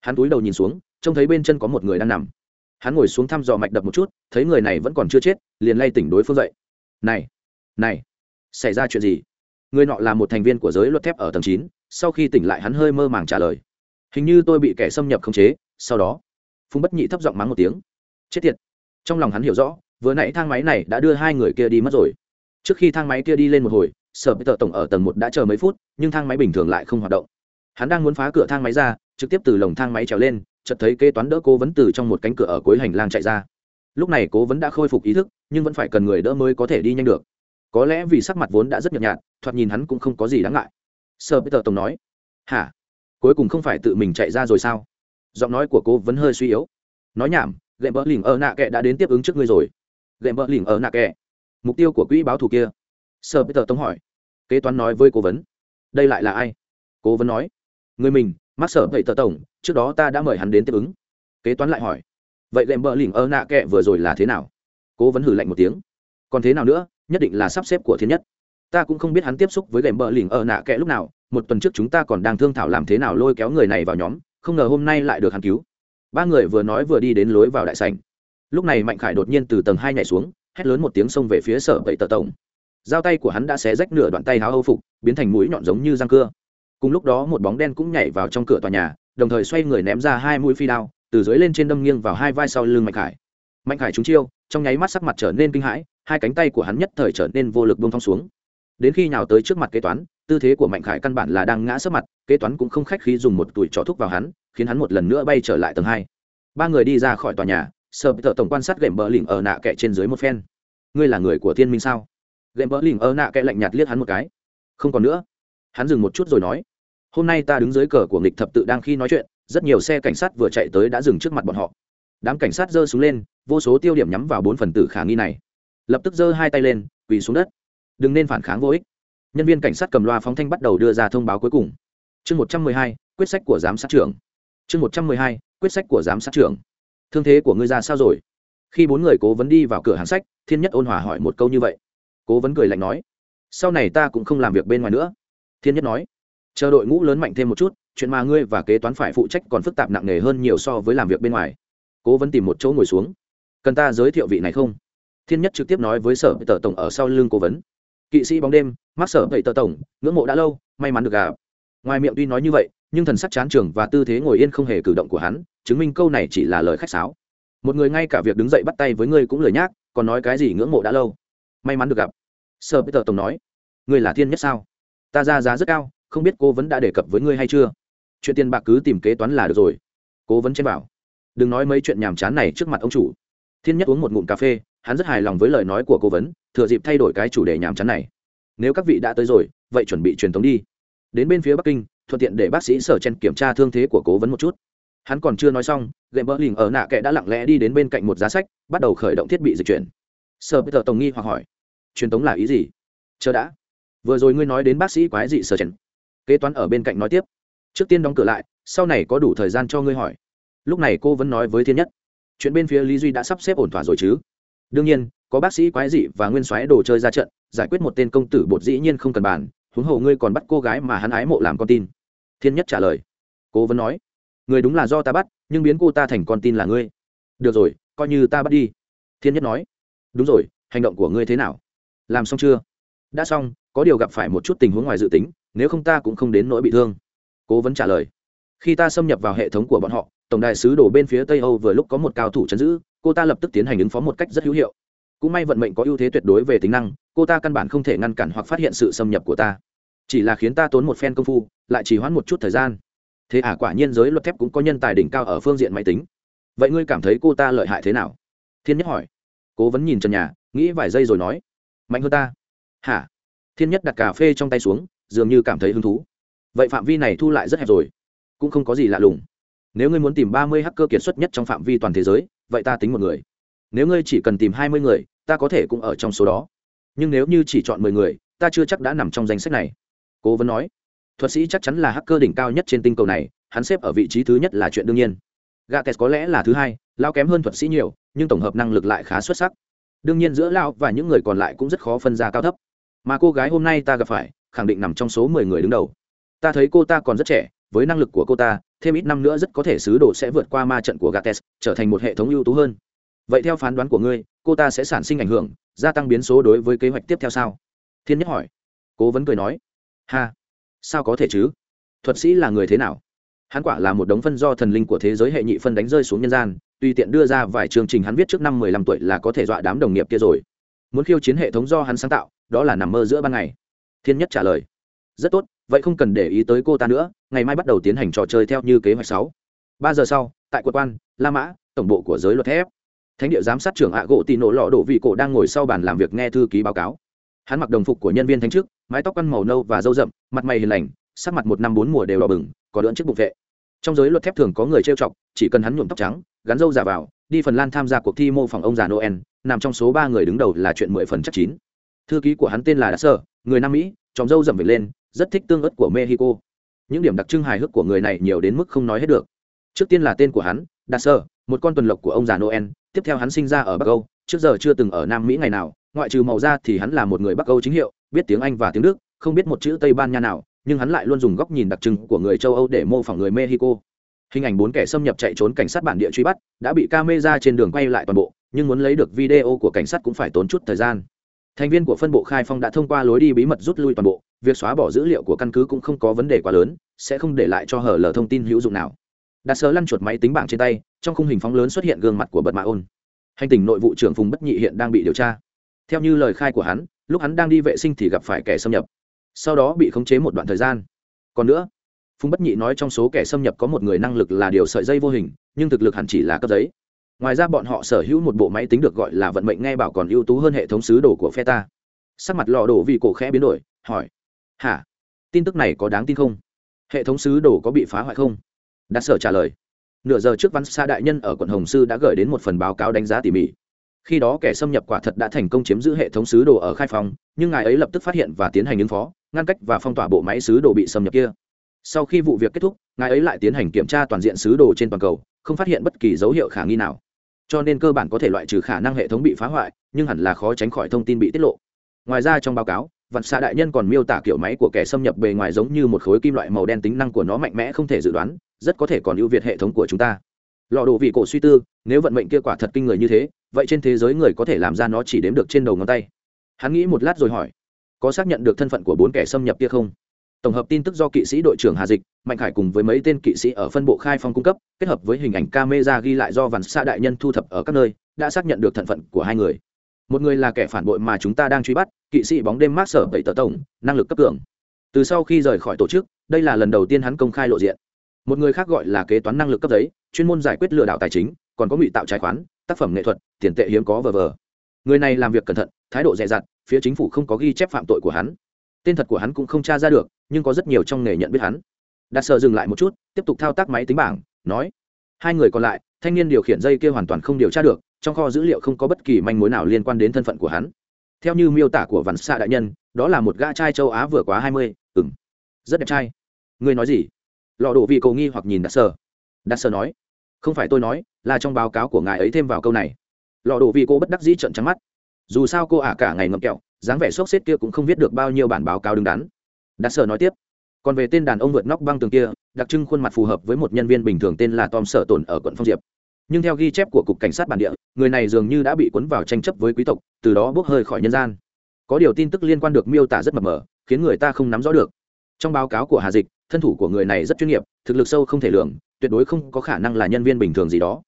Hắn túi đầu nhìn xuống, trông thấy bên chân có một người đang nằm. Hắn ngồi xuống thăm dò mạch đập một chút, thấy người này vẫn còn chưa chết, liền lay tỉnh đối phương dậy. Này này, xảy ra chuyện gì? Người nọ là một thành viên của giới luật thép ở tầng chín, sau khi tỉnh lại hắn hơi mơ màng trả lời. Hình như tôi bị kẻ xâm nhập khống chế, sau đó, phùng bất nhị thấp giọng mắng một tiếng. Chết tiệt. Trong lòng hắn hiểu rõ, vừa nãy thang máy này đã đưa hai người kia đi mất rồi. Trước khi thang máy kia đi lên một hồi, sở bê tờ tổng ở tầng một đã chờ mấy phút, nhưng thang máy bình thường lại không hoạt động. Hắn đang muốn phá cửa thang máy ra, trực tiếp từ lồng thang máy trèo lên, chợt thấy kế toán đỡ cố vấn từ trong một cánh cửa ở cuối hành lang chạy ra. Lúc này cố vấn đã khôi phục ý thức, nhưng vẫn phải cần người đỡ mới có thể đi nhanh được có lẽ vì sắc mặt vốn đã rất nhợt nhạt, thoạt nhìn hắn cũng không có gì đáng ngại. Sơ peter tổng nói, hả? Cuối cùng không phải tự mình chạy ra rồi sao? Giọng nói của cô vẫn hơi suy yếu. Nói nhảm gậy bỡ lỉnh ở nạ kệ đã đến tiếp ứng trước ngươi rồi. Gậy bỡ lỉnh ở nạ kệ mục tiêu của quỹ báo thù kia. Sơ peter tổng hỏi. Kế toán nói với cố vấn. Đây lại là ai? Cố vấn nói. Người mình mắc sở vậy tờ tổng trước đó ta đã mời hắn đến tiếp ứng. Kế toán lại hỏi. Vậy gệm bờ lỉnh ở nạ kệ vừa rồi là thế nào? Cố vấn hử lạnh một tiếng. Còn thế nào nữa? Nhất định là sắp xếp của thiên nhất. Ta cũng không biết hắn tiếp xúc với gệm bờ lỉnh ở nạ kệ lúc nào, một tuần trước chúng ta còn đang thương thảo làm thế nào lôi kéo người này vào nhóm, không ngờ hôm nay lại được hắn cứu. Ba người vừa nói vừa đi đến lối vào đại sành lúc này mạnh khải đột nhiên từ tầng hai nhảy xuống, hét lớn một tiếng xông về phía sở vậy tờ tổng. Dao tay của hắn đã xé rách nửa đoạn tay háo âu phục, biến thành mũi nhọn giống như răng cưa. Cùng lúc đó một bóng đen cũng nhảy vào trong cửa tòa nhà, đồng thời xoay người ném ra hai mũi phi đao, từ dưới lên trên đâm nghiêng vào hai vai sau lưng mạnh khải. Mạnh khải trúng chiêu, trong nháy mắt sắc mặt trở nên kinh hãi hai cánh tay của hắn nhất thời trở nên vô lực buông thong xuống. Đến khi nào tới trước mặt kế toán, tư thế của mạnh khải căn bản là đang ngã sấp mặt, kế toán cũng không khách khí dùng một tuổi trọ thúc vào hắn, khiến hắn một lần nữa bay trở lại tầng hai. Ba người đi ra khỏi tòa nhà, sợ thợ tổng quan sát gệm bờ lỉnh ở nạ kệ trên dưới một phen. Ngươi là người của thiên minh sao? Gệm bờ lỉnh ở nạ kệ lạnh nhạt liếc hắn một cái. Không còn nữa. Hắn dừng một chút rồi nói, hôm nay ta đứng dưới cờ của nghịch thập tự đang khi nói chuyện, rất nhiều xe cảnh sát vừa chạy tới đã dừng trước mặt bọn họ. Đám cảnh sát giơ súng lên, vô số tiêu điểm nhắm vào bốn phần tử khả nghi này lập tức giơ hai tay lên, quỳ xuống đất. Đừng nên phản kháng vô ích. Nhân viên cảnh sát cầm loa phóng thanh bắt đầu đưa ra thông báo cuối cùng. Chương một trăm mười hai, quyết sách của giám sát trưởng. Chương một trăm mười hai, quyết sách của giám sát trưởng. Thương thế của ngươi ra sao rồi? Khi bốn người cố vấn đi vào cửa hàng sách, thiên nhất ôn hòa hỏi một câu như vậy. Cố vấn cười lạnh nói, sau này ta cũng không làm việc bên ngoài nữa. Thiên nhất nói, chờ đội ngũ lớn mạnh thêm một chút, chuyện mà ngươi và kế toán phải phụ trách còn phức tạp nặng nề hơn nhiều so với làm việc bên ngoài. Cố vấn tìm một chỗ ngồi xuống, cần ta giới thiệu vị này không? Thiên nhất trực tiếp nói với sở tờ tổng ở sau lưng cố vấn. Kỵ sĩ bóng đêm mắc sở vậy tờ tổng, ngưỡng mộ đã lâu, may mắn được gặp. Ngoài miệng tuy nói như vậy, nhưng thần sắc chán trường và tư thế ngồi yên không hề cử động của hắn, chứng minh câu này chỉ là lời khách sáo. Một người ngay cả việc đứng dậy bắt tay với ngươi cũng lời nhác, còn nói cái gì ngưỡng mộ đã lâu. May mắn được gặp. Sở tờ tổng nói, ngươi là thiên nhất sao? Ta ra giá rất cao, không biết cô vẫn đã đề cập với ngươi hay chưa? Chuyện tiền bạc cứ tìm kế toán là được rồi. Cố vấn chen bảo, đừng nói mấy chuyện nhàm chán này trước mặt ông chủ. Thiên nhất uống một ngụm cà phê hắn rất hài lòng với lời nói của cố vấn, thừa dịp thay đổi cái chủ đề nhàm chán này. Nếu các vị đã tới rồi, vậy chuẩn bị truyền thống đi. Đến bên phía bắc kinh, thuận tiện để bác sĩ sở chen kiểm tra thương thế của cố vấn một chút. Hắn còn chưa nói xong gệm bỡ lình ở nạ kệ đã lặng lẽ đi đến bên cạnh một giá sách, bắt đầu khởi động thiết bị dịch chuyển. Sở peter tổng nghi hoặc hỏi, truyền thống là ý gì? Chờ đã. Vừa rồi ngươi nói đến bác sĩ quái dị sở chen. Kế toán ở bên cạnh nói tiếp, trước tiên đóng cửa lại, sau này có đủ thời gian cho ngươi hỏi. Lúc này cô vẫn nói với thiên nhất, chuyện bên phía lý duy đã sắp xếp ổn thỏa rồi chứ? Đương nhiên, có bác sĩ quái dị và nguyên soái đồ chơi ra trận, giải quyết một tên công tử bột dĩ nhiên không cần bàn, huống hồ ngươi còn bắt cô gái mà hắn ái mộ làm con tin. Thiên nhất trả lời. Cô vẫn nói. Người đúng là do ta bắt, nhưng biến cô ta thành con tin là ngươi. Được rồi, coi như ta bắt đi. Thiên nhất nói. Đúng rồi, hành động của ngươi thế nào? Làm xong chưa? Đã xong, có điều gặp phải một chút tình huống ngoài dự tính, nếu không ta cũng không đến nỗi bị thương. Cố vấn trả lời. Khi ta xâm nhập vào hệ thống của bọn họ, tổng đại sứ đổ bên phía tây âu vừa lúc có một cao thủ chấn giữ cô ta lập tức tiến hành ứng phó một cách rất hữu hiệu. Cũng may vận mệnh có ưu thế tuyệt đối về tính năng, cô ta căn bản không thể ngăn cản hoặc phát hiện sự xâm nhập của ta. Chỉ là khiến ta tốn một phen công phu, lại chỉ hoãn một chút thời gian. Thế à quả nhiên giới luật thép cũng có nhân tài đỉnh cao ở phương diện máy tính. Vậy ngươi cảm thấy cô ta lợi hại thế nào? Thiên nhất hỏi. Cố vấn nhìn trần nhà, nghĩ vài giây rồi nói. Mạnh hơn ta. Hả? Thiên nhất đặt cà phê trong tay xuống, dường như cảm thấy hứng thú. Vậy phạm vi này thu lại rất hẹp rồi. Cũng không có gì lạ lùng. Nếu ngươi muốn tìm ba mươi hacker kiệt xuất nhất trong phạm vi toàn thế giới vậy ta tính một người. Nếu ngươi chỉ cần tìm hai mươi người, ta có thể cũng ở trong số đó. Nhưng nếu như chỉ chọn mười người, ta chưa chắc đã nằm trong danh sách này. Cố vấn nói. Thuật sĩ chắc chắn là hacker đỉnh cao nhất trên tinh cầu này, hắn xếp ở vị trí thứ nhất là chuyện đương nhiên. Gates có lẽ là thứ hai lao kém hơn thuật sĩ nhiều, nhưng tổng hợp năng lực lại khá xuất sắc. Đương nhiên giữa lao và những người còn lại cũng rất khó phân ra cao thấp. Mà cô gái hôm nay ta gặp phải, khẳng định nằm trong số mười người đứng đầu. Ta thấy cô ta còn rất trẻ, với năng lực của cô ta thêm ít năm nữa rất có thể sứ đồ sẽ vượt qua ma trận của gates, trở thành một hệ thống ưu tú hơn. Vậy theo phán đoán của ngươi, cô ta sẽ sản sinh ảnh hưởng, gia tăng biến số đối với kế hoạch tiếp theo sao? Thiên nhất hỏi. Cố vấn cười nói. Ha, sao có thể chứ? Thuật sĩ là người thế nào? Hắn quả là một đống phân do thần linh của thế giới hệ nhị phân đánh rơi xuống nhân gian, tùy tiện đưa ra vài chương trình hắn viết trước năm mười lăm tuổi là có thể dọa đám đồng nghiệp kia rồi. Muốn khiêu chiến hệ thống do hắn sáng tạo, đó là nằm mơ giữa ban ngày. Thiên nhất trả lời. Rất tốt vậy không cần để ý tới cô ta nữa, ngày mai bắt đầu tiến hành trò chơi theo như kế hoạch sáu. Ba giờ sau, tại quận quan, la mã, tổng bộ của giới luật thép. Thánh địa giám sát trưởng ạ gỗ tị nổ lọ đổ vị cổ đang ngồi sau bàn làm việc nghe thư ký báo cáo. Hắn mặc đồng phục của nhân viên thánh chức, mái tóc ăn màu nâu và râu rậm, mặt mày hiền lành, sắc mặt một năm bốn mùa đều đỏ bừng, có lưỡn chiếc bụng vệ. Trong giới luật thép thường có người trêu chọc, chỉ cần hắn nhuộm tóc trắng, gắn râu giả vào, đi phần lan tham gia cuộc thi mô phỏng ông già noel, nằm trong số ba người đứng đầu là chuyện mười phần chắc chín. Thư ký của hắn tên là đa sơ người nam mỹ tròng râu rậm về lên rất thích tương ớt của mexico. Những điểm đặc trưng hài hước của người này nhiều đến mức không nói hết được. Trước tiên là tên của hắn đa sơ, một con tuần lộc của ông già noel. Tiếp theo hắn sinh ra ở bắc âu, trước giờ chưa từng ở nam mỹ ngày nào. Ngoại trừ màu da thì hắn là một người bắc âu chính hiệu, biết tiếng anh và tiếng đức, không biết một chữ tây ban nha nào, nhưng hắn lại luôn dùng góc nhìn đặc trưng của người châu âu để mô phỏng người mexico. Hình ảnh bốn kẻ xâm nhập chạy trốn cảnh sát bản địa truy bắt, đã bị camera trên đường quay lại toàn bộ, nhưng muốn lấy được video của cảnh sát cũng phải tốn chút thời gian thành viên của phân bộ khai phong đã thông qua lối đi bí mật rút lui toàn bộ, việc xóa bỏ dữ liệu của căn cứ cũng không có vấn đề quá lớn, sẽ không để lại cho hở lờ thông tin hữu dụng nào. Đặt sờ lăn chuột máy tính bảng trên tay, trong khung hình phóng lớn xuất hiện gương mặt của bật mạ ôn. Hành tình nội vụ trưởng phùng bất nhị hiện đang bị điều tra. Theo như lời khai của hắn, lúc hắn đang đi vệ sinh thì gặp phải kẻ xâm nhập. Sau đó bị khống chế một đoạn thời gian. Còn nữa, phùng bất nhị nói trong số kẻ xâm nhập có một người năng lực là điều sợi dây vô hình, nhưng thực lực hẳn chỉ là cấp giấy ngoài ra bọn họ sở hữu một bộ máy tính được gọi là vận mệnh nghe bảo còn ưu tú hơn hệ thống sứ đồ của phe ta. Sắc mặt lò đổ vì cổ khẽ biến đổi, hỏi, hả? Tin tức này có đáng tin không? Hệ thống sứ đồ có bị phá hoại không? Đặt sở trả lời, nửa giờ trước văn xa đại nhân ở quận hồng sư đã gửi đến một phần báo cáo đánh giá tỉ mỉ. Khi đó kẻ xâm nhập quả thật đã thành công chiếm giữ hệ thống sứ đồ ở khai phòng nhưng ngài ấy lập tức phát hiện và tiến hành ứng phó, ngăn cách và phong tỏa bộ máy sứ đồ bị xâm nhập kia. Sau khi vụ việc kết thúc, ngài ấy lại tiến hành kiểm tra toàn diện sứ đồ trên toàn cầu, không phát hiện bất kỳ dấu hiệu khả nghi nào cho nên cơ bản có thể loại trừ khả năng hệ thống bị phá hoại, nhưng hẳn là khó tránh khỏi thông tin bị tiết lộ. Ngoài ra trong báo cáo, vạn xạ đại nhân còn miêu tả kiểu máy của kẻ xâm nhập bề ngoài giống như một khối kim loại màu đen tính năng của nó mạnh mẽ không thể dự đoán, rất có thể còn ưu việt hệ thống của chúng ta. Lọ đồ vị cổ suy tư, nếu vận mệnh kia quả thật kinh người như thế, vậy trên thế giới người có thể làm ra nó chỉ đếm được trên đầu ngón tay. Hắn nghĩ một lát rồi hỏi, có xác nhận được thân phận của bốn kẻ xâm nhập kia không? Tổng hợp tin tức do kỵ sĩ đội trưởng hà dịch, mạnh khải cùng với mấy tên kỵ sĩ ở phân bộ khai phong cung cấp, kết hợp với hình ảnh camera ghi lại do vằn xa đại nhân thu thập ở các nơi, đã xác nhận được thân phận của hai người. Một người là kẻ phản bội mà chúng ta đang truy bắt, kỵ sĩ bóng đêm mát sở bảy tờ tổng, năng lực cấp cường. Từ sau khi rời khỏi tổ chức, đây là lần đầu tiên hắn công khai lộ diện. Một người khác gọi là kế toán năng lực cấp giấy, chuyên môn giải quyết lừa đảo tài chính, còn có ngụy tạo trái khoán, tác phẩm nghệ thuật, tiền tệ hiếm có vờ vờ người này làm việc cẩn thận, thái độ dè dặt, phía chính phủ không có ghi chép phạm tội của hắn tên thật của hắn cũng không tra ra được, nhưng có rất nhiều trong nghề nhận biết hắn. Đặt sợ dừng lại một chút, tiếp tục thao tác máy tính bảng, nói, hai người còn lại, thanh niên điều khiển dây kia hoàn toàn không điều tra được, trong kho dữ liệu không có bất kỳ manh mối nào liên quan đến thân phận của hắn. Theo như miêu tả của vằn xạ đại nhân, đó là một gã trai châu á vừa quá hai mươi ừng rất đẹp trai. Ngươi nói gì? Lọ đổ vị cầu nghi hoặc nhìn đặt sơ đặt sơ nói, không phải tôi nói, là trong báo cáo của ngài ấy thêm vào câu này. Lọ đổ vị cô bất đắc dĩ trận trắng mắt. Dù sao cô ả cả ngày ngậm kẹo dáng vẻ sốc xếp kia cũng không viết được bao nhiêu bản báo cáo đứng đắn. Đặc sở nói tiếp, còn về tên đàn ông vượt nóc băng tường kia, đặc trưng khuôn mặt phù hợp với một nhân viên bình thường tên là tom sở tồn ở quận phong diệp. Nhưng theo ghi chép của cục cảnh sát bản địa, người này dường như đã bị cuốn vào tranh chấp với quý tộc, từ đó bốc hơi khỏi nhân gian. Có điều tin tức liên quan được miêu tả rất mập mờ, khiến người ta không nắm rõ được. Trong báo cáo của hà dịch, thân thủ của người này rất chuyên nghiệp, thực lực sâu không thể lường, tuyệt đối không có khả năng là nhân viên bình thường gì đó.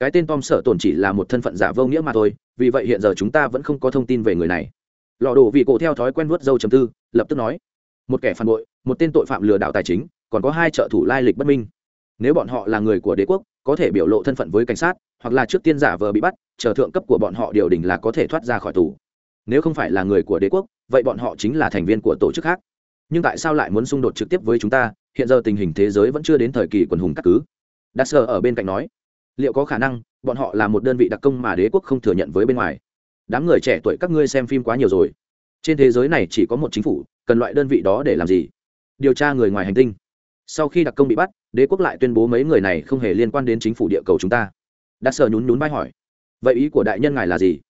Cái tên tom sở tồn chỉ là một thân phận giả vô nghĩa mà thôi, vì vậy hiện giờ chúng ta vẫn không có thông tin về người này lò đồ vị cổ theo thói quen vuốt dâu chấm tư, lập tức nói, một kẻ phản bội, một tên tội phạm lừa đảo tài chính, còn có hai trợ thủ lai lịch bất minh. Nếu bọn họ là người của đế quốc, có thể biểu lộ thân phận với cảnh sát, hoặc là trước tiên giả vờ bị bắt, chờ thượng cấp của bọn họ điều đình là có thể thoát ra khỏi tù. Nếu không phải là người của đế quốc, vậy bọn họ chính là thành viên của tổ chức khác. Nhưng tại sao lại muốn xung đột trực tiếp với chúng ta? Hiện giờ tình hình thế giới vẫn chưa đến thời kỳ quần hùng các cứ. Đa sơ ở bên cạnh nói, liệu có khả năng, bọn họ là một đơn vị đặc công mà đế quốc không thừa nhận với bên ngoài? Đám người trẻ tuổi các ngươi xem phim quá nhiều rồi. Trên thế giới này chỉ có một chính phủ, cần loại đơn vị đó để làm gì? Điều tra người ngoài hành tinh. Sau khi đặc công bị bắt, đế quốc lại tuyên bố mấy người này không hề liên quan đến chính phủ địa cầu chúng ta. Đã sờ nhún nhún vai hỏi, vậy ý của đại nhân ngài là gì?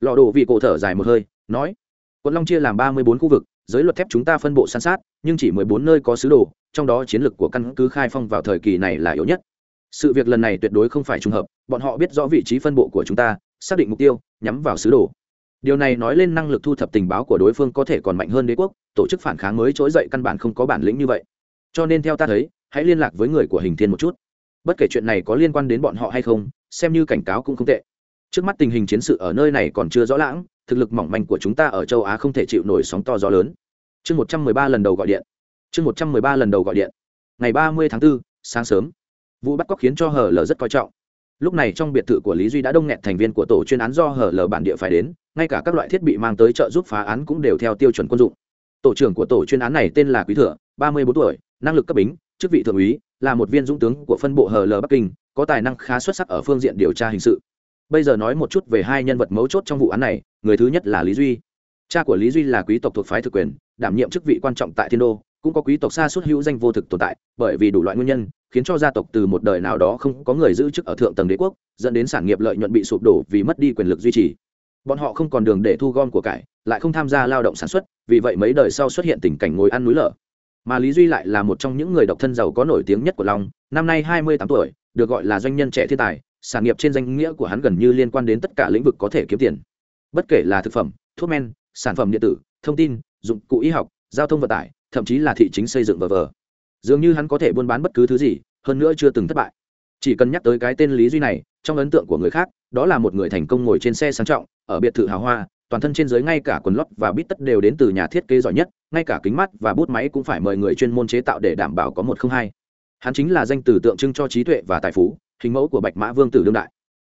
Lò đồ vị cổ thở dài một hơi, nói, quận long chia làm ba mươi bốn khu vực, giới luật thép chúng ta phân bộ san sát, nhưng chỉ mười bốn nơi có sứ đồ, trong đó chiến lược của căn cứ khai phong vào thời kỳ này là yếu nhất. Sự việc lần này tuyệt đối không phải trùng hợp, bọn họ biết rõ vị trí phân bộ của chúng ta, xác định mục tiêu nhắm vào sứ đồ. Điều này nói lên năng lực thu thập tình báo của đối phương có thể còn mạnh hơn đế quốc tổ chức phản kháng mới trỗi dậy căn bản không có bản lĩnh như vậy. Cho nên theo ta thấy hãy liên lạc với người của hình thiên một chút. Bất kể chuyện này có liên quan đến bọn họ hay không xem như cảnh cáo cũng không tệ. Trước mắt tình hình chiến sự ở nơi này còn chưa rõ lãng thực lực mỏng manh của chúng ta ở châu á không thể chịu nổi sóng to gió lớn. Chương một trăm mười ba lần đầu gọi điện. Chương một trăm mười ba lần đầu gọi điện. Ngày ba mươi tháng 4, sáng sớm. Vụ bắt cóc khiến cho hờ lờ rất coi trọng lúc này trong biệt thự của lý duy đã đông nghẹt thành viên của tổ chuyên án do hờ lờ bản địa phải đến, ngay cả các loại thiết bị mang tới trợ giúp phá án cũng đều theo tiêu chuẩn quân dụng. Tổ trưởng của tổ chuyên án này tên là quý thừa, ba mươi bốn tuổi, năng lực cấp bính, chức vị thượng úy, là một viên dũng tướng của phân bộ hờ L bắc kinh, có tài năng khá xuất sắc ở phương diện điều tra hình sự. Bây giờ nói một chút về hai nhân vật mấu chốt trong vụ án này, người thứ nhất là lý duy. Cha của lý duy là quý tộc thuộc phái thực quyền, đảm nhiệm chức vị quan trọng tại thiên đô, cũng có quý tộc xa suốt hữu danh vô thực tồn tại, bởi vì đủ loại nguyên nhân khiến cho gia tộc từ một đời nào đó không có người giữ chức ở thượng tầng đế quốc, dẫn đến sản nghiệp lợi nhuận bị sụp đổ vì mất đi quyền lực duy trì. Bọn họ không còn đường để thu gom của cải, lại không tham gia lao động sản xuất, vì vậy mấy đời sau xuất hiện tình cảnh ngồi ăn núi lở. Mà lý duy lại là một trong những người độc thân giàu có nổi tiếng nhất của long, năm nay hai mươi tám tuổi, được gọi là doanh nhân trẻ thiên tài, sản nghiệp trên danh nghĩa của hắn gần như liên quan đến tất cả lĩnh vực có thể kiếm tiền. Bất kể là thực phẩm, thuốc men, sản phẩm điện tử, thông tin, dụng cụ y học, giao thông vận tải, thậm chí là thị chính xây dựng vờ vờ dường như hắn có thể buôn bán bất cứ thứ gì, hơn nữa chưa từng thất bại. Chỉ cần nhắc tới cái tên lý duy này, trong ấn tượng của người khác, đó là một người thành công ngồi trên xe sang trọng, ở biệt thự hào hoa, toàn thân trên dưới ngay cả quần lót và bít tất đều đến từ nhà thiết kế giỏi nhất, ngay cả kính mắt và bút máy cũng phải mời người chuyên môn chế tạo để đảm bảo có một không hai. Hắn chính là danh từ tượng trưng cho trí tuệ và tài phú, hình mẫu của bạch mã vương tử đương đại.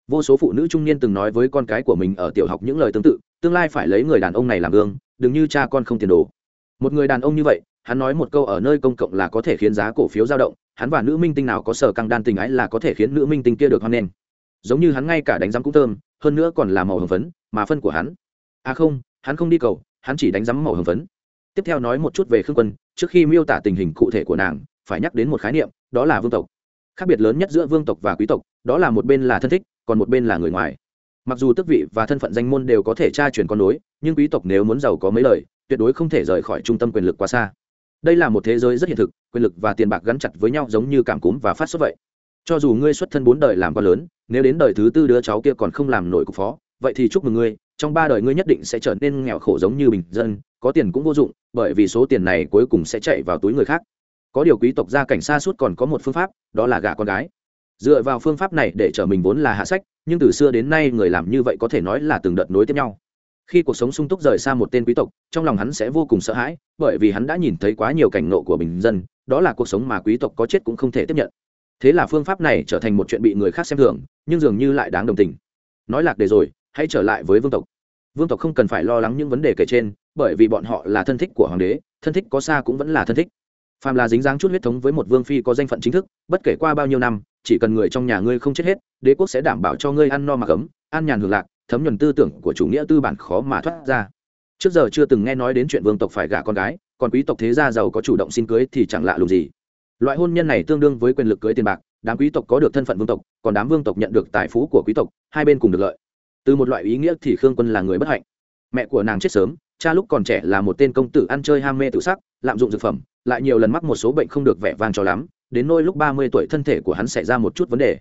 Vô số phụ nữ trung niên từng nói với con cái của mình ở tiểu học những lời tương tự, tương lai phải lấy người đàn ông này làm gương, đừng như cha con không tiền đồ. Một người đàn ông như vậy hắn nói một câu ở nơi công cộng là có thể khiến giá cổ phiếu dao động, hắn và nữ minh tinh nào có sở căng đan tình ái là có thể khiến nữ minh tinh kia được hoan nghênh. Giống như hắn ngay cả đánh giám cũng thơm, hơn nữa còn là màu hồng phấn, mà phân của hắn. À không, hắn không đi cầu, hắn chỉ đánh giám màu hồng phấn. Tiếp theo nói một chút về khương quân, trước khi miêu tả tình hình cụ thể của nàng, phải nhắc đến một khái niệm, đó là vương tộc. Khác biệt lớn nhất giữa vương tộc và quý tộc, đó là một bên là thân thích, còn một bên là người ngoài. Mặc dù tước vị và thân phận danh môn đều có thể tra chuyển con nối, nhưng quý tộc nếu muốn giàu có mấy lời, tuyệt đối không thể rời khỏi trung tâm quyền lực quá xa đây là một thế giới rất hiện thực, quyền lực và tiền bạc gắn chặt với nhau giống như cảm cúm và phát xuất vậy. Cho dù ngươi xuất thân bốn đời làm con lớn, nếu đến đời thứ tư đứa cháu kia còn không làm nổi cục phó, vậy thì chúc mừng ngươi, trong ba đời ngươi nhất định sẽ trở nên nghèo khổ giống như bình dân, có tiền cũng vô dụng, bởi vì số tiền này cuối cùng sẽ chạy vào túi người khác. Có điều quý tộc gia cảnh xa suốt còn có một phương pháp, đó là gả con gái. Dựa vào phương pháp này để trở mình vốn là hạ sách, nhưng từ xưa đến nay người làm như vậy có thể nói là từng đợt nối tiếp nhau khi cuộc sống sung túc rời xa một tên quý tộc, trong lòng hắn sẽ vô cùng sợ hãi, bởi vì hắn đã nhìn thấy quá nhiều cảnh nộ của bình dân, đó là cuộc sống mà quý tộc có chết cũng không thể tiếp nhận. Thế là phương pháp này trở thành một chuyện bị người khác xem thường, nhưng dường như lại đáng đồng tình. Nói lạc đề rồi, hãy trở lại với vương tộc. Vương tộc không cần phải lo lắng những vấn đề kể trên, bởi vì bọn họ là thân thích của hoàng đế, thân thích có xa cũng vẫn là thân thích. Phàm là dính dáng chút huyết thống với một vương phi có danh phận chính thức, bất kể qua bao nhiêu năm, chỉ cần người trong nhà ngươi không chết hết, đế quốc sẽ đảm bảo cho ngươi ăn no mặc ấm, an nhàn hưởng lạc thấm nhuần tư tưởng của chủ nghĩa tư bản khó mà thoát ra. Trước giờ chưa từng nghe nói đến chuyện vương tộc phải gả con gái, còn quý tộc thế gia giàu có chủ động xin cưới thì chẳng lạ lùng gì. Loại hôn nhân này tương đương với quyền lực cưới tiền bạc, đám quý tộc có được thân phận vương tộc, còn đám vương tộc nhận được tài phú của quý tộc, hai bên cùng được lợi. Từ một loại ý nghĩa thì khương quân là người bất hạnh. Mẹ của nàng chết sớm, cha lúc còn trẻ là một tên công tử ăn chơi ham mê tự sắc, lạm dụng dược phẩm, lại nhiều lần mắc một số bệnh không được vẻ vang cho lắm, đến nôi lúc ba mươi tuổi thân thể của hắn xảy ra một chút vấn đề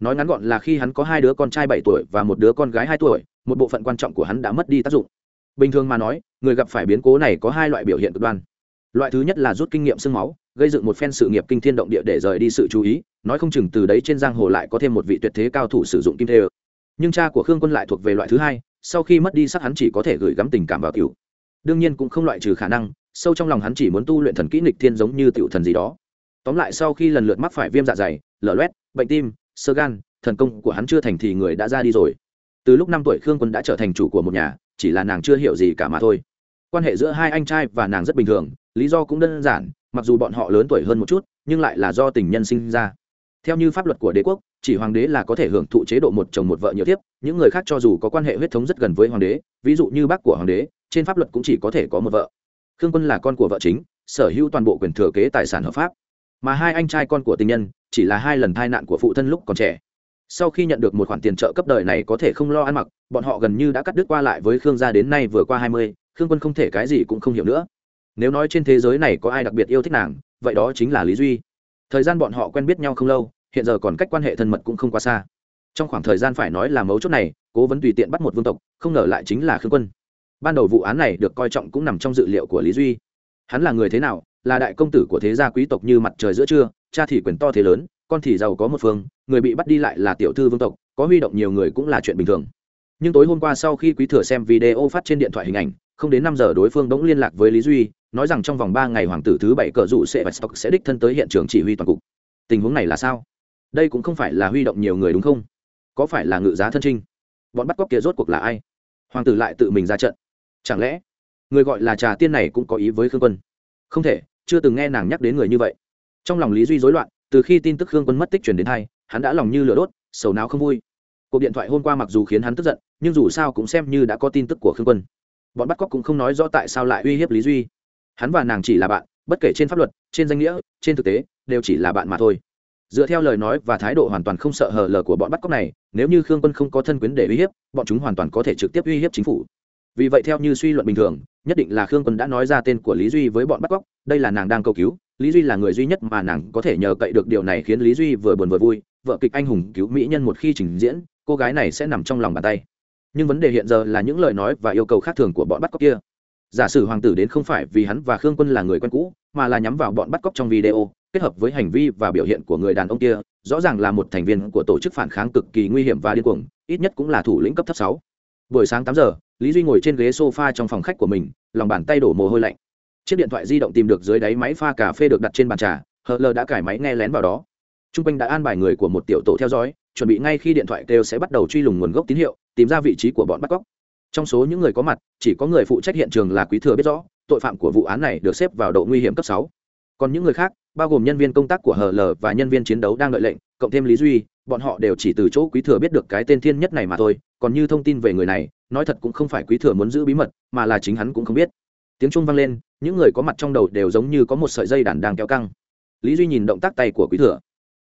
nói ngắn gọn là khi hắn có hai đứa con trai bảy tuổi và một đứa con gái hai tuổi, một bộ phận quan trọng của hắn đã mất đi tác dụng. Bình thường mà nói, người gặp phải biến cố này có hai loại biểu hiện cực đoan. Loại thứ nhất là rút kinh nghiệm sương máu, gây dựng một phen sự nghiệp kinh thiên động địa để rời đi sự chú ý, nói không chừng từ đấy trên giang hồ lại có thêm một vị tuyệt thế cao thủ sử dụng kim thê nhưng cha của khương quân lại thuộc về loại thứ hai, sau khi mất đi sắc hắn chỉ có thể gửi gắm tình cảm vào tiểu. Đương nhiên cũng không loại trừ khả năng, sâu trong lòng hắn chỉ muốn tu luyện thần kỹ nghịch thiên giống như tiểu thần gì đó. Tóm lại sau khi lần lượt mắc phải viêm dạ dày, lở loét, bệnh tim sơ gan, thần công của hắn chưa thành thì người đã ra đi rồi. Từ lúc năm tuổi khương quân đã trở thành chủ của một nhà, chỉ là nàng chưa hiểu gì cả mà thôi. Quan hệ giữa hai anh trai và nàng rất bình thường, lý do cũng đơn giản, mặc dù bọn họ lớn tuổi hơn một chút, nhưng lại là do tình nhân sinh ra. Theo như pháp luật của đế quốc, chỉ hoàng đế là có thể hưởng thụ chế độ một chồng một vợ nhiều tiếp, những người khác cho dù có quan hệ huyết thống rất gần với hoàng đế, ví dụ như bác của hoàng đế, trên pháp luật cũng chỉ có thể có một vợ. Khương quân là con của vợ chính, sở hữu toàn bộ quyền thừa kế tài sản hợp pháp. Mà hai anh trai con của tình nhân chỉ là hai lần tai nạn của phụ thân lúc còn trẻ. Sau khi nhận được một khoản tiền trợ cấp đời này có thể không lo ăn mặc, bọn họ gần như đã cắt đứt qua lại với khương gia đến nay vừa qua hai mươi, khương quân không thể cái gì cũng không hiểu nữa. Nếu nói trên thế giới này có ai đặc biệt yêu thích nàng, vậy đó chính là lý duy. Thời gian bọn họ quen biết nhau không lâu, hiện giờ còn cách quan hệ thân mật cũng không quá xa. Trong khoảng thời gian phải nói là mấu chốt này, cố vấn tùy tiện bắt một vương tộc, không ngờ lại chính là khương quân. Ban đầu vụ án này được coi trọng cũng nằm trong dự liệu của lý duy. Hắn là người thế nào, là đại công tử của thế gia quý tộc như mặt trời giữa trưa cha thì quyền to thế lớn, con thì giàu có một phương, người bị bắt đi lại là tiểu thư vương tộc, có huy động nhiều người cũng là chuyện bình thường. Nhưng tối hôm qua sau khi quý thừa xem video phát trên điện thoại hình ảnh, không đến năm giờ đối phương bỗng liên lạc với lý duy, nói rằng trong vòng ba ngày hoàng tử thứ bảy cờ dụ sẽ và stock sẽ đích thân tới hiện trường chỉ huy toàn cục. Tình huống này là sao? Đây cũng không phải là huy động nhiều người đúng không? Có phải là ngự giá thân trinh? Bọn bắt cóc kia rốt cuộc là ai? Hoàng tử lại tự mình ra trận. Chẳng lẽ người gọi là trà tiên này cũng có ý với khương quân? Không thể, chưa từng nghe nàng nhắc đến người như vậy trong lòng lý duy rối loạn, từ khi tin tức khương quân mất tích truyền đến hai, hắn đã lòng như lửa đốt, sầu não không vui. Cuộc điện thoại hôm qua mặc dù khiến hắn tức giận, nhưng dù sao cũng xem như đã có tin tức của khương quân. Bọn bắt cóc cũng không nói rõ tại sao lại uy hiếp lý duy. Hắn và nàng chỉ là bạn, bất kể trên pháp luật, trên danh nghĩa, trên thực tế, đều chỉ là bạn mà thôi. Dựa theo lời nói và thái độ hoàn toàn không sợ hờ lờ của bọn bắt cóc này, nếu như khương quân không có thân quyến để uy hiếp, bọn chúng hoàn toàn có thể trực tiếp uy hiếp chính phủ. Vì vậy theo như suy luận bình thường, nhất định là khương quân đã nói ra tên của lý duy với bọn bắt cóc, đây là nàng đang cầu cứu lý duy là người duy nhất mà nàng có thể nhờ cậy được điều này khiến lý duy vừa buồn vừa vui, vợ kịch anh hùng cứu mỹ nhân một khi trình diễn, cô gái này sẽ nằm trong lòng bàn tay. Nhưng vấn đề hiện giờ là những lời nói và yêu cầu khác thường của bọn bắt cóc kia. Giả sử hoàng tử đến không phải vì hắn và khương quân là người quen cũ, mà là nhắm vào bọn bắt cóc trong video, kết hợp với hành vi và biểu hiện của người đàn ông kia, rõ ràng là một thành viên của tổ chức phản kháng cực kỳ nguy hiểm và điên cuồng, ít nhất cũng là thủ lĩnh cấp thấp sáu. Buổi sáng tám giờ, lý duy ngồi trên ghế sofa trong phòng khách của mình, lòng bàn tay đổ mồ hôi lạnh chiếc điện thoại di động tìm được dưới đáy máy pha cà phê được đặt trên bàn trà hờ lờ đã cải máy nghe lén vào đó. T r u n g quanh đã an bài người của một tiểu tổ theo dõi, chuẩn bị ngay khi điện thoại kêu sẽ bắt đầu truy lùng nguồn gốc tín hiệu, tìm ra vị trí của bọn bắt cóc. Trong số những người có mặt, chỉ có người phụ trách hiện trường là quý thừa biết rõ, tội phạm của vụ án này được xếp vào độ nguy hiểm cấp sáu. Còn những người khác, bao gồm nhân viên công tác của hl và nhân viên chiến đấu đang đợi lệnh, cộng thêm lý duy, bọn họ đều chỉ từ chỗ quý thừa biết được cái tên thiên nhất này mà thôi, còn như thông tin về người này, nói thật cũng không phải quý thừa muốn giữ bí mật, mà là chính hắn cũng không biết tiếng trung vang lên, những người có mặt trong đầu đều giống như có một sợi dây đàn đang kéo căng. Lý duy nhìn động tác tay của quý thừa.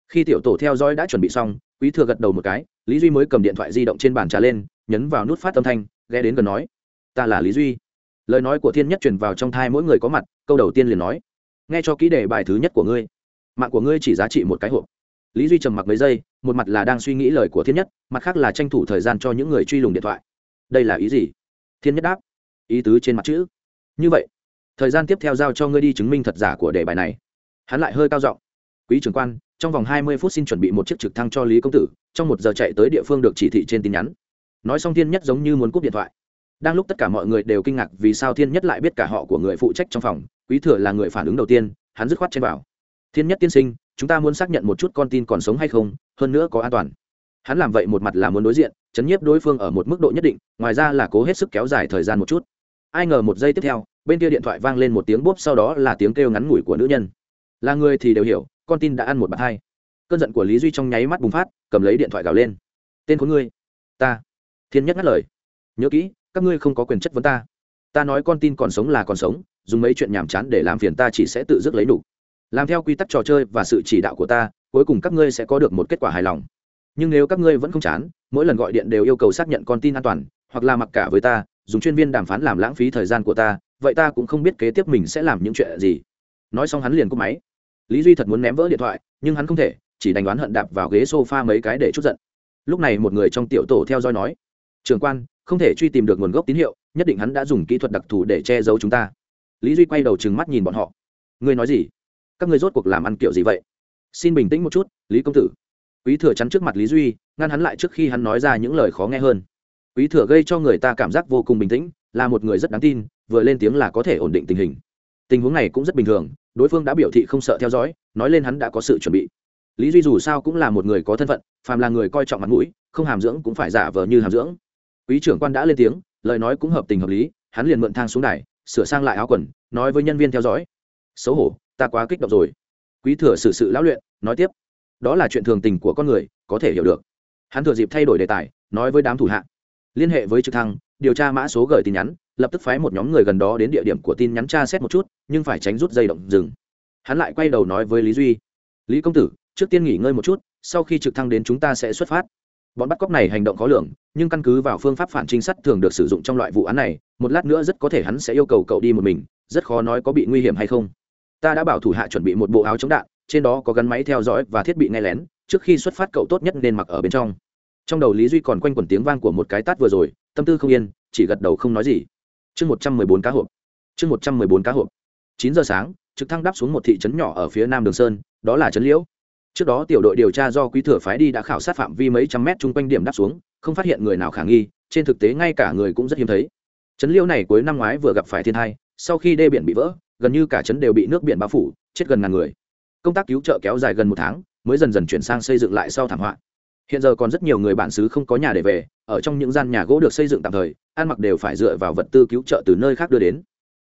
Khi tiểu tổ theo dõi đã chuẩn bị xong, quý thừa gật đầu một cái, lý duy mới cầm điện thoại di động trên bàn trà lên, nhấn vào nút phát âm thanh, ghé đến gần nói, ta là lý duy. Lời nói của thiên nhất truyền vào trong thai mỗi người có mặt, câu đầu tiên liền nói, nghe cho kỹ đề bài thứ nhất của ngươi. Mạng của ngươi chỉ giá trị một cái hộp. Lý duy trầm mặc mấy giây, một mặt là đang suy nghĩ lời của thiên nhất, mặt khác là tranh thủ thời gian cho những người truy lùng điện thoại. Đây là ý gì? Thiên nhất đáp, ý tứ trên mặt chữ như vậy, thời gian tiếp theo giao cho ngươi đi chứng minh thật giả của đề bài này. Hắn lại hơi cao giọng. Quý trưởng quan, trong vòng hai mươi phút xin chuẩn bị một chiếc trực thăng cho lý công tử, trong một giờ chạy tới địa phương được chỉ thị trên tin nhắn. Nói xong thiên nhất giống như muốn cúp điện thoại. Đang lúc tất cả mọi người đều kinh ngạc vì sao thiên nhất lại biết cả họ của người phụ trách trong phòng, quý thừa là người phản ứng đầu tiên, hắn dứt khoát trên bảo thiên nhất tiên sinh, chúng ta muốn xác nhận một chút con tin còn sống hay không, hơn nữa có an toàn. Hắn làm vậy một mặt là muốn đối diện, chấn nhiếp đối phương ở một mức độ nhất định, ngoài ra là cố hết sức kéo dài thời gian một chút ai ngờ một giây tiếp theo, bên kia điện thoại vang lên một tiếng bốp, sau đó là tiếng kêu ngắn ngủi của nữ nhân. Là người thì đều hiểu, con tin đã ăn một bạt hai. Cơn giận của lý duy trong nháy mắt bùng phát, cầm lấy điện thoại gào lên. Tên của ngươi? Ta. Thiên nhất ngắt lời. Nhớ kỹ, các ngươi không có quyền chất vấn ta. Ta nói con tin còn sống là còn sống, dùng mấy chuyện nhàm chán để làm phiền ta chỉ sẽ tự dứt lấy đủ. Làm theo quy tắc trò chơi và sự chỉ đạo của ta, cuối cùng các ngươi sẽ có được một kết quả hài lòng. Nhưng nếu các ngươi vẫn không chán, mỗi lần gọi điện đều yêu cầu xác nhận con tin an toàn, hoặc là mặc cả với ta dùng chuyên viên đàm phán làm lãng phí thời gian của ta, vậy ta cũng không biết kế tiếp mình sẽ làm những chuyện gì. Nói xong hắn liền cúp máy. Lý duy thật muốn ném vỡ điện thoại, nhưng hắn không thể, chỉ đành đoán hận đạp vào ghế s o f a mấy cái để chút giận. Lúc này một người trong tiểu tổ theo dõi nói, trường quan, không thể truy tìm được nguồn gốc tín hiệu, nhất định hắn đã dùng kỹ thuật đặc thù để che giấu chúng ta. Lý duy quay đầu trừng mắt nhìn bọn họ. Ngươi nói gì? Các ngươi rốt cuộc làm ăn kiểu gì vậy? Xin bình tĩnh một chút, lý công tử. Quý thừa chắn trước mặt lý duy, ngăn hắn lại trước khi hắn nói ra những lời khó nghe hơn quý thừa gây cho người ta cảm giác vô cùng bình tĩnh, là một người rất đáng tin, vừa lên tiếng là có thể ổn định tình hình. Tình huống này cũng rất bình thường, đối phương đã biểu thị không sợ theo dõi, nói lên hắn đã có sự chuẩn bị. Lý duy dù sao cũng là một người có thân phận, phàm là người coi trọng mặt mũi, không hàm dưỡng cũng phải giả vờ như hàm dưỡng. Quý trưởng quan đã lên tiếng, lời nói cũng hợp tình hợp lý, hắn liền mượn thang xuống đài, sửa sang lại áo quần, nói với nhân viên theo dõi. Xấu hổ, ta quá kích động rồi. Quý thừa xử sự lão luyện, nói tiếp. Đó là chuyện thường tình của con người, có thể hiểu được. Hắn thừa dịp thay đổi đề tài, nói với đám thủ hạ liên hệ với trực thăng, điều tra mã số gửi tin nhắn, lập tức phái một nhóm người gần đó đến địa điểm của tin nhắn tra xét một chút, nhưng phải tránh rút dây động dừng. Hắn lại quay đầu nói với lý duy, lý công tử, trước tiên nghỉ ngơi một chút, sau khi trực thăng đến chúng ta sẽ xuất phát. Bọn bắt cóc này hành động khó lường, nhưng căn cứ vào phương pháp phản trinh sát thường được sử dụng trong loại vụ án này, một lát nữa rất có thể hắn sẽ yêu cầu cậu đi một mình, rất khó nói có bị nguy hiểm hay không. Ta đã bảo thủ hạ chuẩn bị một bộ áo chống đạn, trên đó có gắn máy theo dõi và thiết bị nghe lén, trước khi xuất phát cậu tốt nhất nên mặc ở bên trong trong đầu lý duy còn quanh quẩn tiếng vang của một cái tát vừa rồi, tâm tư không yên, chỉ gật đầu không nói gì. Chương một trăm mười bốn cá hộp. Chương một trăm mười bốn cá hộp. Chín giờ sáng, trực thăng đáp xuống một thị trấn nhỏ ở phía nam đường sơn, đó là trấn liễu. Trước đó tiểu đội điều tra do quý thừa phái đi đã khảo sát phạm vi mấy trăm mét chung quanh điểm đáp xuống, không phát hiện người nào khả nghi, trên thực tế ngay cả người cũng rất hiếm thấy. Trấn liễu này cuối năm ngoái vừa gặp phải thiên tai, sau khi đê biển bị vỡ, gần như cả trấn đều bị nước biển bao phủ, chết gần ngàn người. Công tác cứu trợ kéo dài gần một tháng, mới dần dần chuyển sang xây dựng lại sau thảm họa hiện giờ còn rất nhiều người bản xứ không có nhà để về ở trong những gian nhà gỗ được xây dựng tạm thời ăn mặc đều phải dựa vào vật tư cứu trợ từ nơi khác đưa đến.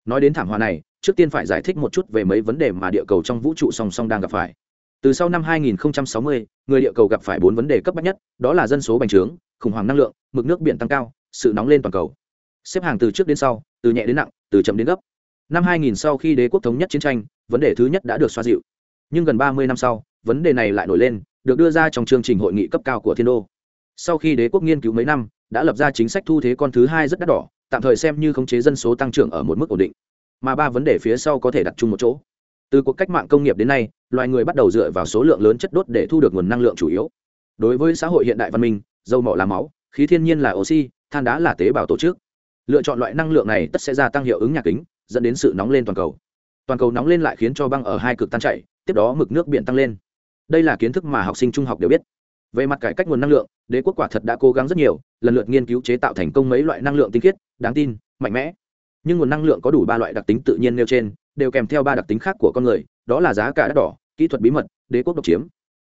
Nói đến thảm họa này trước tiên phải giải thích một chút về mấy vấn đề mà địa cầu trong vũ trụ song song đang gặp phải. Từ sau năm 2060, người địa cầu gặp phải bốn vấn đề cấp bách nhất đó là dân số bành trướng khủng hoảng năng lượng mực nước biển tăng cao sự nóng lên toàn cầu. Xếp hàng từ trước đến sau từ nhẹ đến nặng từ chậm đến gấp. Năm 2000 sau khi đế quốc thống nhất chiến tranh vấn đề thứ nhất đã được xoa dịu. Nhưng gần 30 năm sau vấn đề này lại nổi lên được đưa ra trong chương trình hội nghị cấp cao của thiên đô. Sau khi đế quốc nghiên cứu mấy năm, đã lập ra chính sách thu thế con thứ hai rất đắt đỏ, tạm thời xem như khống chế dân số tăng trưởng ở một mức ổn định. Mà ba vấn đề phía sau có thể đặt chung một chỗ. Từ cuộc cách mạng công nghiệp đến nay, loài người bắt đầu dựa vào số lượng lớn chất đốt để thu được nguồn năng lượng chủ yếu. Đối với xã hội hiện đại văn minh, dầu mỏ là máu, khí thiên nhiên là oxy, than đá là tế bào tổ chức. Lựa chọn loại năng lượng này tất sẽ gia tăng hiệu ứng nhà kính, dẫn đến sự nóng lên toàn cầu. Toàn cầu nóng lên lại khiến cho băng ở hai cực tan chảy, tiếp đó mực nước biển tăng lên đây là kiến thức mà học sinh trung học đều biết. Về mặt cải cách nguồn năng lượng, đế quốc quả thật đã cố gắng rất nhiều, lần lượt nghiên cứu chế tạo thành công mấy loại năng lượng tinh khiết, đáng tin, mạnh mẽ. Nhưng nguồn năng lượng có đủ ba loại đặc tính tự nhiên nêu trên, đều kèm theo ba đặc tính khác của con người, đó là giá cả đắt đỏ, kỹ thuật bí mật, đế quốc độc chiếm.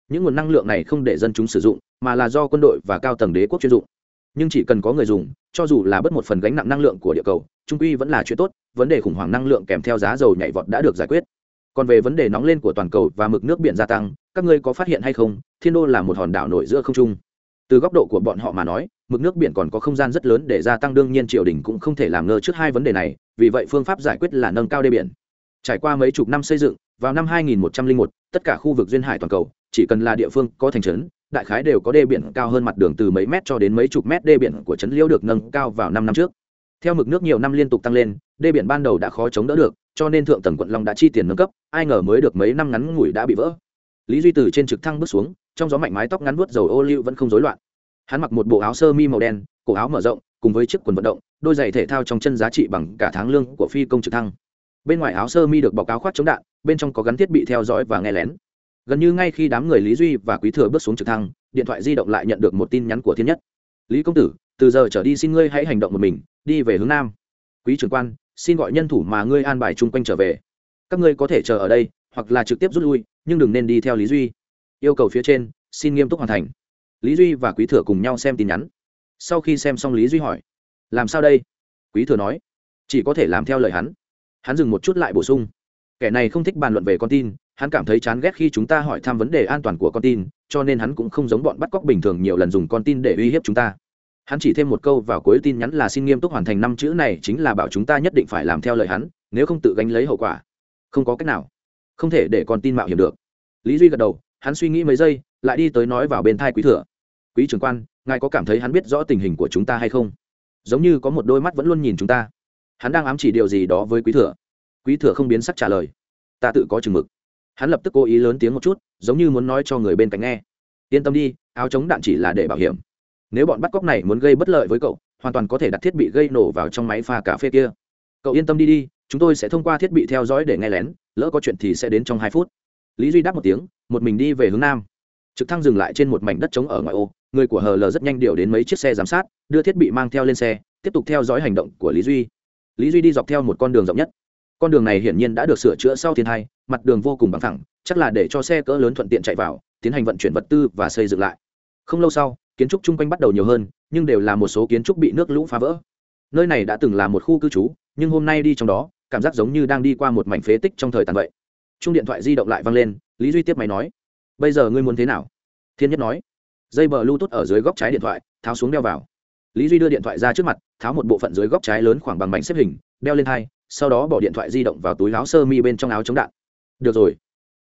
Những nguồn năng lượng này không để dân chúng sử dụng, mà là do quân đội và cao tầng đế quốc chuyên dụng. Nhưng chỉ cần có người dùng, cho dù là bớt một phần gánh nặng năng lượng của địa cầu, trung quy vẫn là chuyện tốt, vấn đề khủng hoảng năng lượng kèm theo giá dầu nhảy vọt đã được giải quyết còn về vấn đề nóng lên của toàn cầu và mực nước biển gia tăng các ngươi có phát hiện hay không? Thiên đô là một hòn đảo nổi giữa không trung. Từ góc độ của bọn họ mà nói mực nước biển còn có không gian rất lớn để gia tăng đương nhiên triều đình cũng không thể làm ngơ trước hai vấn đề này vì vậy phương pháp giải quyết là nâng cao đê biển. Trải qua mấy chục năm xây dựng vào năm 2101, tất cả khu vực duyên hải toàn cầu chỉ cần là địa phương có thành trấn đại khái đều có đê biển cao hơn mặt đường từ mấy mét cho đến mấy chục mét đê biển của trấn liễu được nâng cao vào năm năm trước. Theo mực nước nhiều năm liên tục tăng lên đê biển ban đầu đã khó chống đỡ được, cho nên thượng tầng quận long đã chi tiền nâng cấp, ai ngờ mới được mấy năm ngắn ngủi đã bị vỡ. Lý duy từ trên trực thăng bước xuống, trong gió mạnh mái tóc ngắn vuốt dầu ô liu vẫn không rối loạn. Hắn mặc một bộ áo sơ mi màu đen, cổ áo mở rộng, cùng với chiếc quần vận động, đôi giày thể thao trong chân giá trị bằng cả tháng lương của phi công trực thăng. Bên ngoài áo sơ mi được bọc áo khoác chống đạn, bên trong có gắn thiết bị theo dõi và nghe lén. Gần như ngay khi đám người lý duy và quý thừa bước xuống trực thăng, điện thoại di động lại nhận được một tin nhắn của thiên nhất. Lý công tử, từ giờ trở đi xin ngươi hãy hành động một mình, đi về hướng nam. Quý trưởng quan xin gọi nhân thủ mà ngươi an bài chung quanh trở về. Các ngươi có thể chờ ở đây, hoặc là trực tiếp rút lui, nhưng đừng nên đi theo lý duy. Yêu cầu phía trên, xin nghiêm túc hoàn thành. Lý duy và quý thừa cùng nhau xem tin nhắn. Sau khi xem xong lý duy hỏi, làm sao đây? Quý thừa nói, chỉ có thể làm theo lời hắn. Hắn dừng một chút lại bổ sung, kẻ này không thích bàn luận về con tin, hắn cảm thấy chán ghét khi chúng ta hỏi thăm vấn đề an toàn của con tin, cho nên hắn cũng không giống bọn bắt cóc bình thường nhiều lần dùng con tin để uy hiếp chúng ta hắn chỉ thêm một câu vào cuối tin nhắn là xin nghiêm túc hoàn thành năm chữ này chính là bảo chúng ta nhất định phải làm theo lời hắn, nếu không tự gánh lấy hậu quả. Không có cách nào. Không thể để con tin mạo hiểm được. Lý duy gật đầu, hắn suy nghĩ mấy giây, lại đi tới nói vào bên thai quý thừa. Quý trưởng quan, ngài có cảm thấy hắn biết rõ tình hình của chúng ta hay không? Giống như có một đôi mắt vẫn luôn nhìn chúng ta. Hắn đang ám chỉ điều gì đó với quý thừa. Quý thừa không biến sắc trả lời. Ta tự có chừng mực. Hắn lập tức cố ý lớn tiếng một chút, giống như muốn nói cho người bên cạnh nghe. Yên tâm đi, áo chống đạn chỉ là để bảo hiểm nếu bọn bắt cóc này muốn gây bất lợi với cậu, hoàn toàn có thể đặt thiết bị gây nổ vào trong máy pha cà phê kia. Cậu yên tâm đi đi, chúng tôi sẽ thông qua thiết bị theo dõi để nghe lén, lỡ có chuyện thì sẽ đến trong hai phút. Lý duy đáp một tiếng, một mình đi về hướng nam. Trực thăng dừng lại trên một mảnh đất trống ở ngoại ô, người của hờ lờ rất nhanh điều đến mấy chiếc xe giám sát, đưa thiết bị mang theo lên xe, tiếp tục theo dõi hành động của lý duy. Lý duy đi dọc theo một con đường rộng nhất. Con đường này hiển nhiên đã được sửa chữa sau thiên hai mặt đường vô cùng bằng thẳng chắc là để cho xe cỡ lớn thuận tiện chạy vào, tiến hành vận chuyển vật tư và xây dựng lại. Không lâu sau kiến trúc chung quanh bắt đầu nhiều hơn, nhưng đều là một số kiến trúc bị nước lũ phá vỡ. Nơi này đã từng là một khu cư trú, nhưng hôm nay đi trong đó, cảm giác giống như đang đi qua một mảnh phế tích trong thời tàn vậy. Chung điện thoại di động lại văng lên, lý duy tiếp máy nói, bây giờ ngươi muốn thế nào? Thiên nhất nói, dây bờ lưu tốt ở dưới góc trái điện thoại, tháo xuống đeo vào. Lý duy đưa điện thoại ra trước mặt, tháo một bộ phận dưới góc trái lớn khoảng bằng mảnh xếp hình, đeo lên hai, sau đó bỏ điện thoại di động vào túi áo sơ mi bên trong áo chống đạn. Được rồi.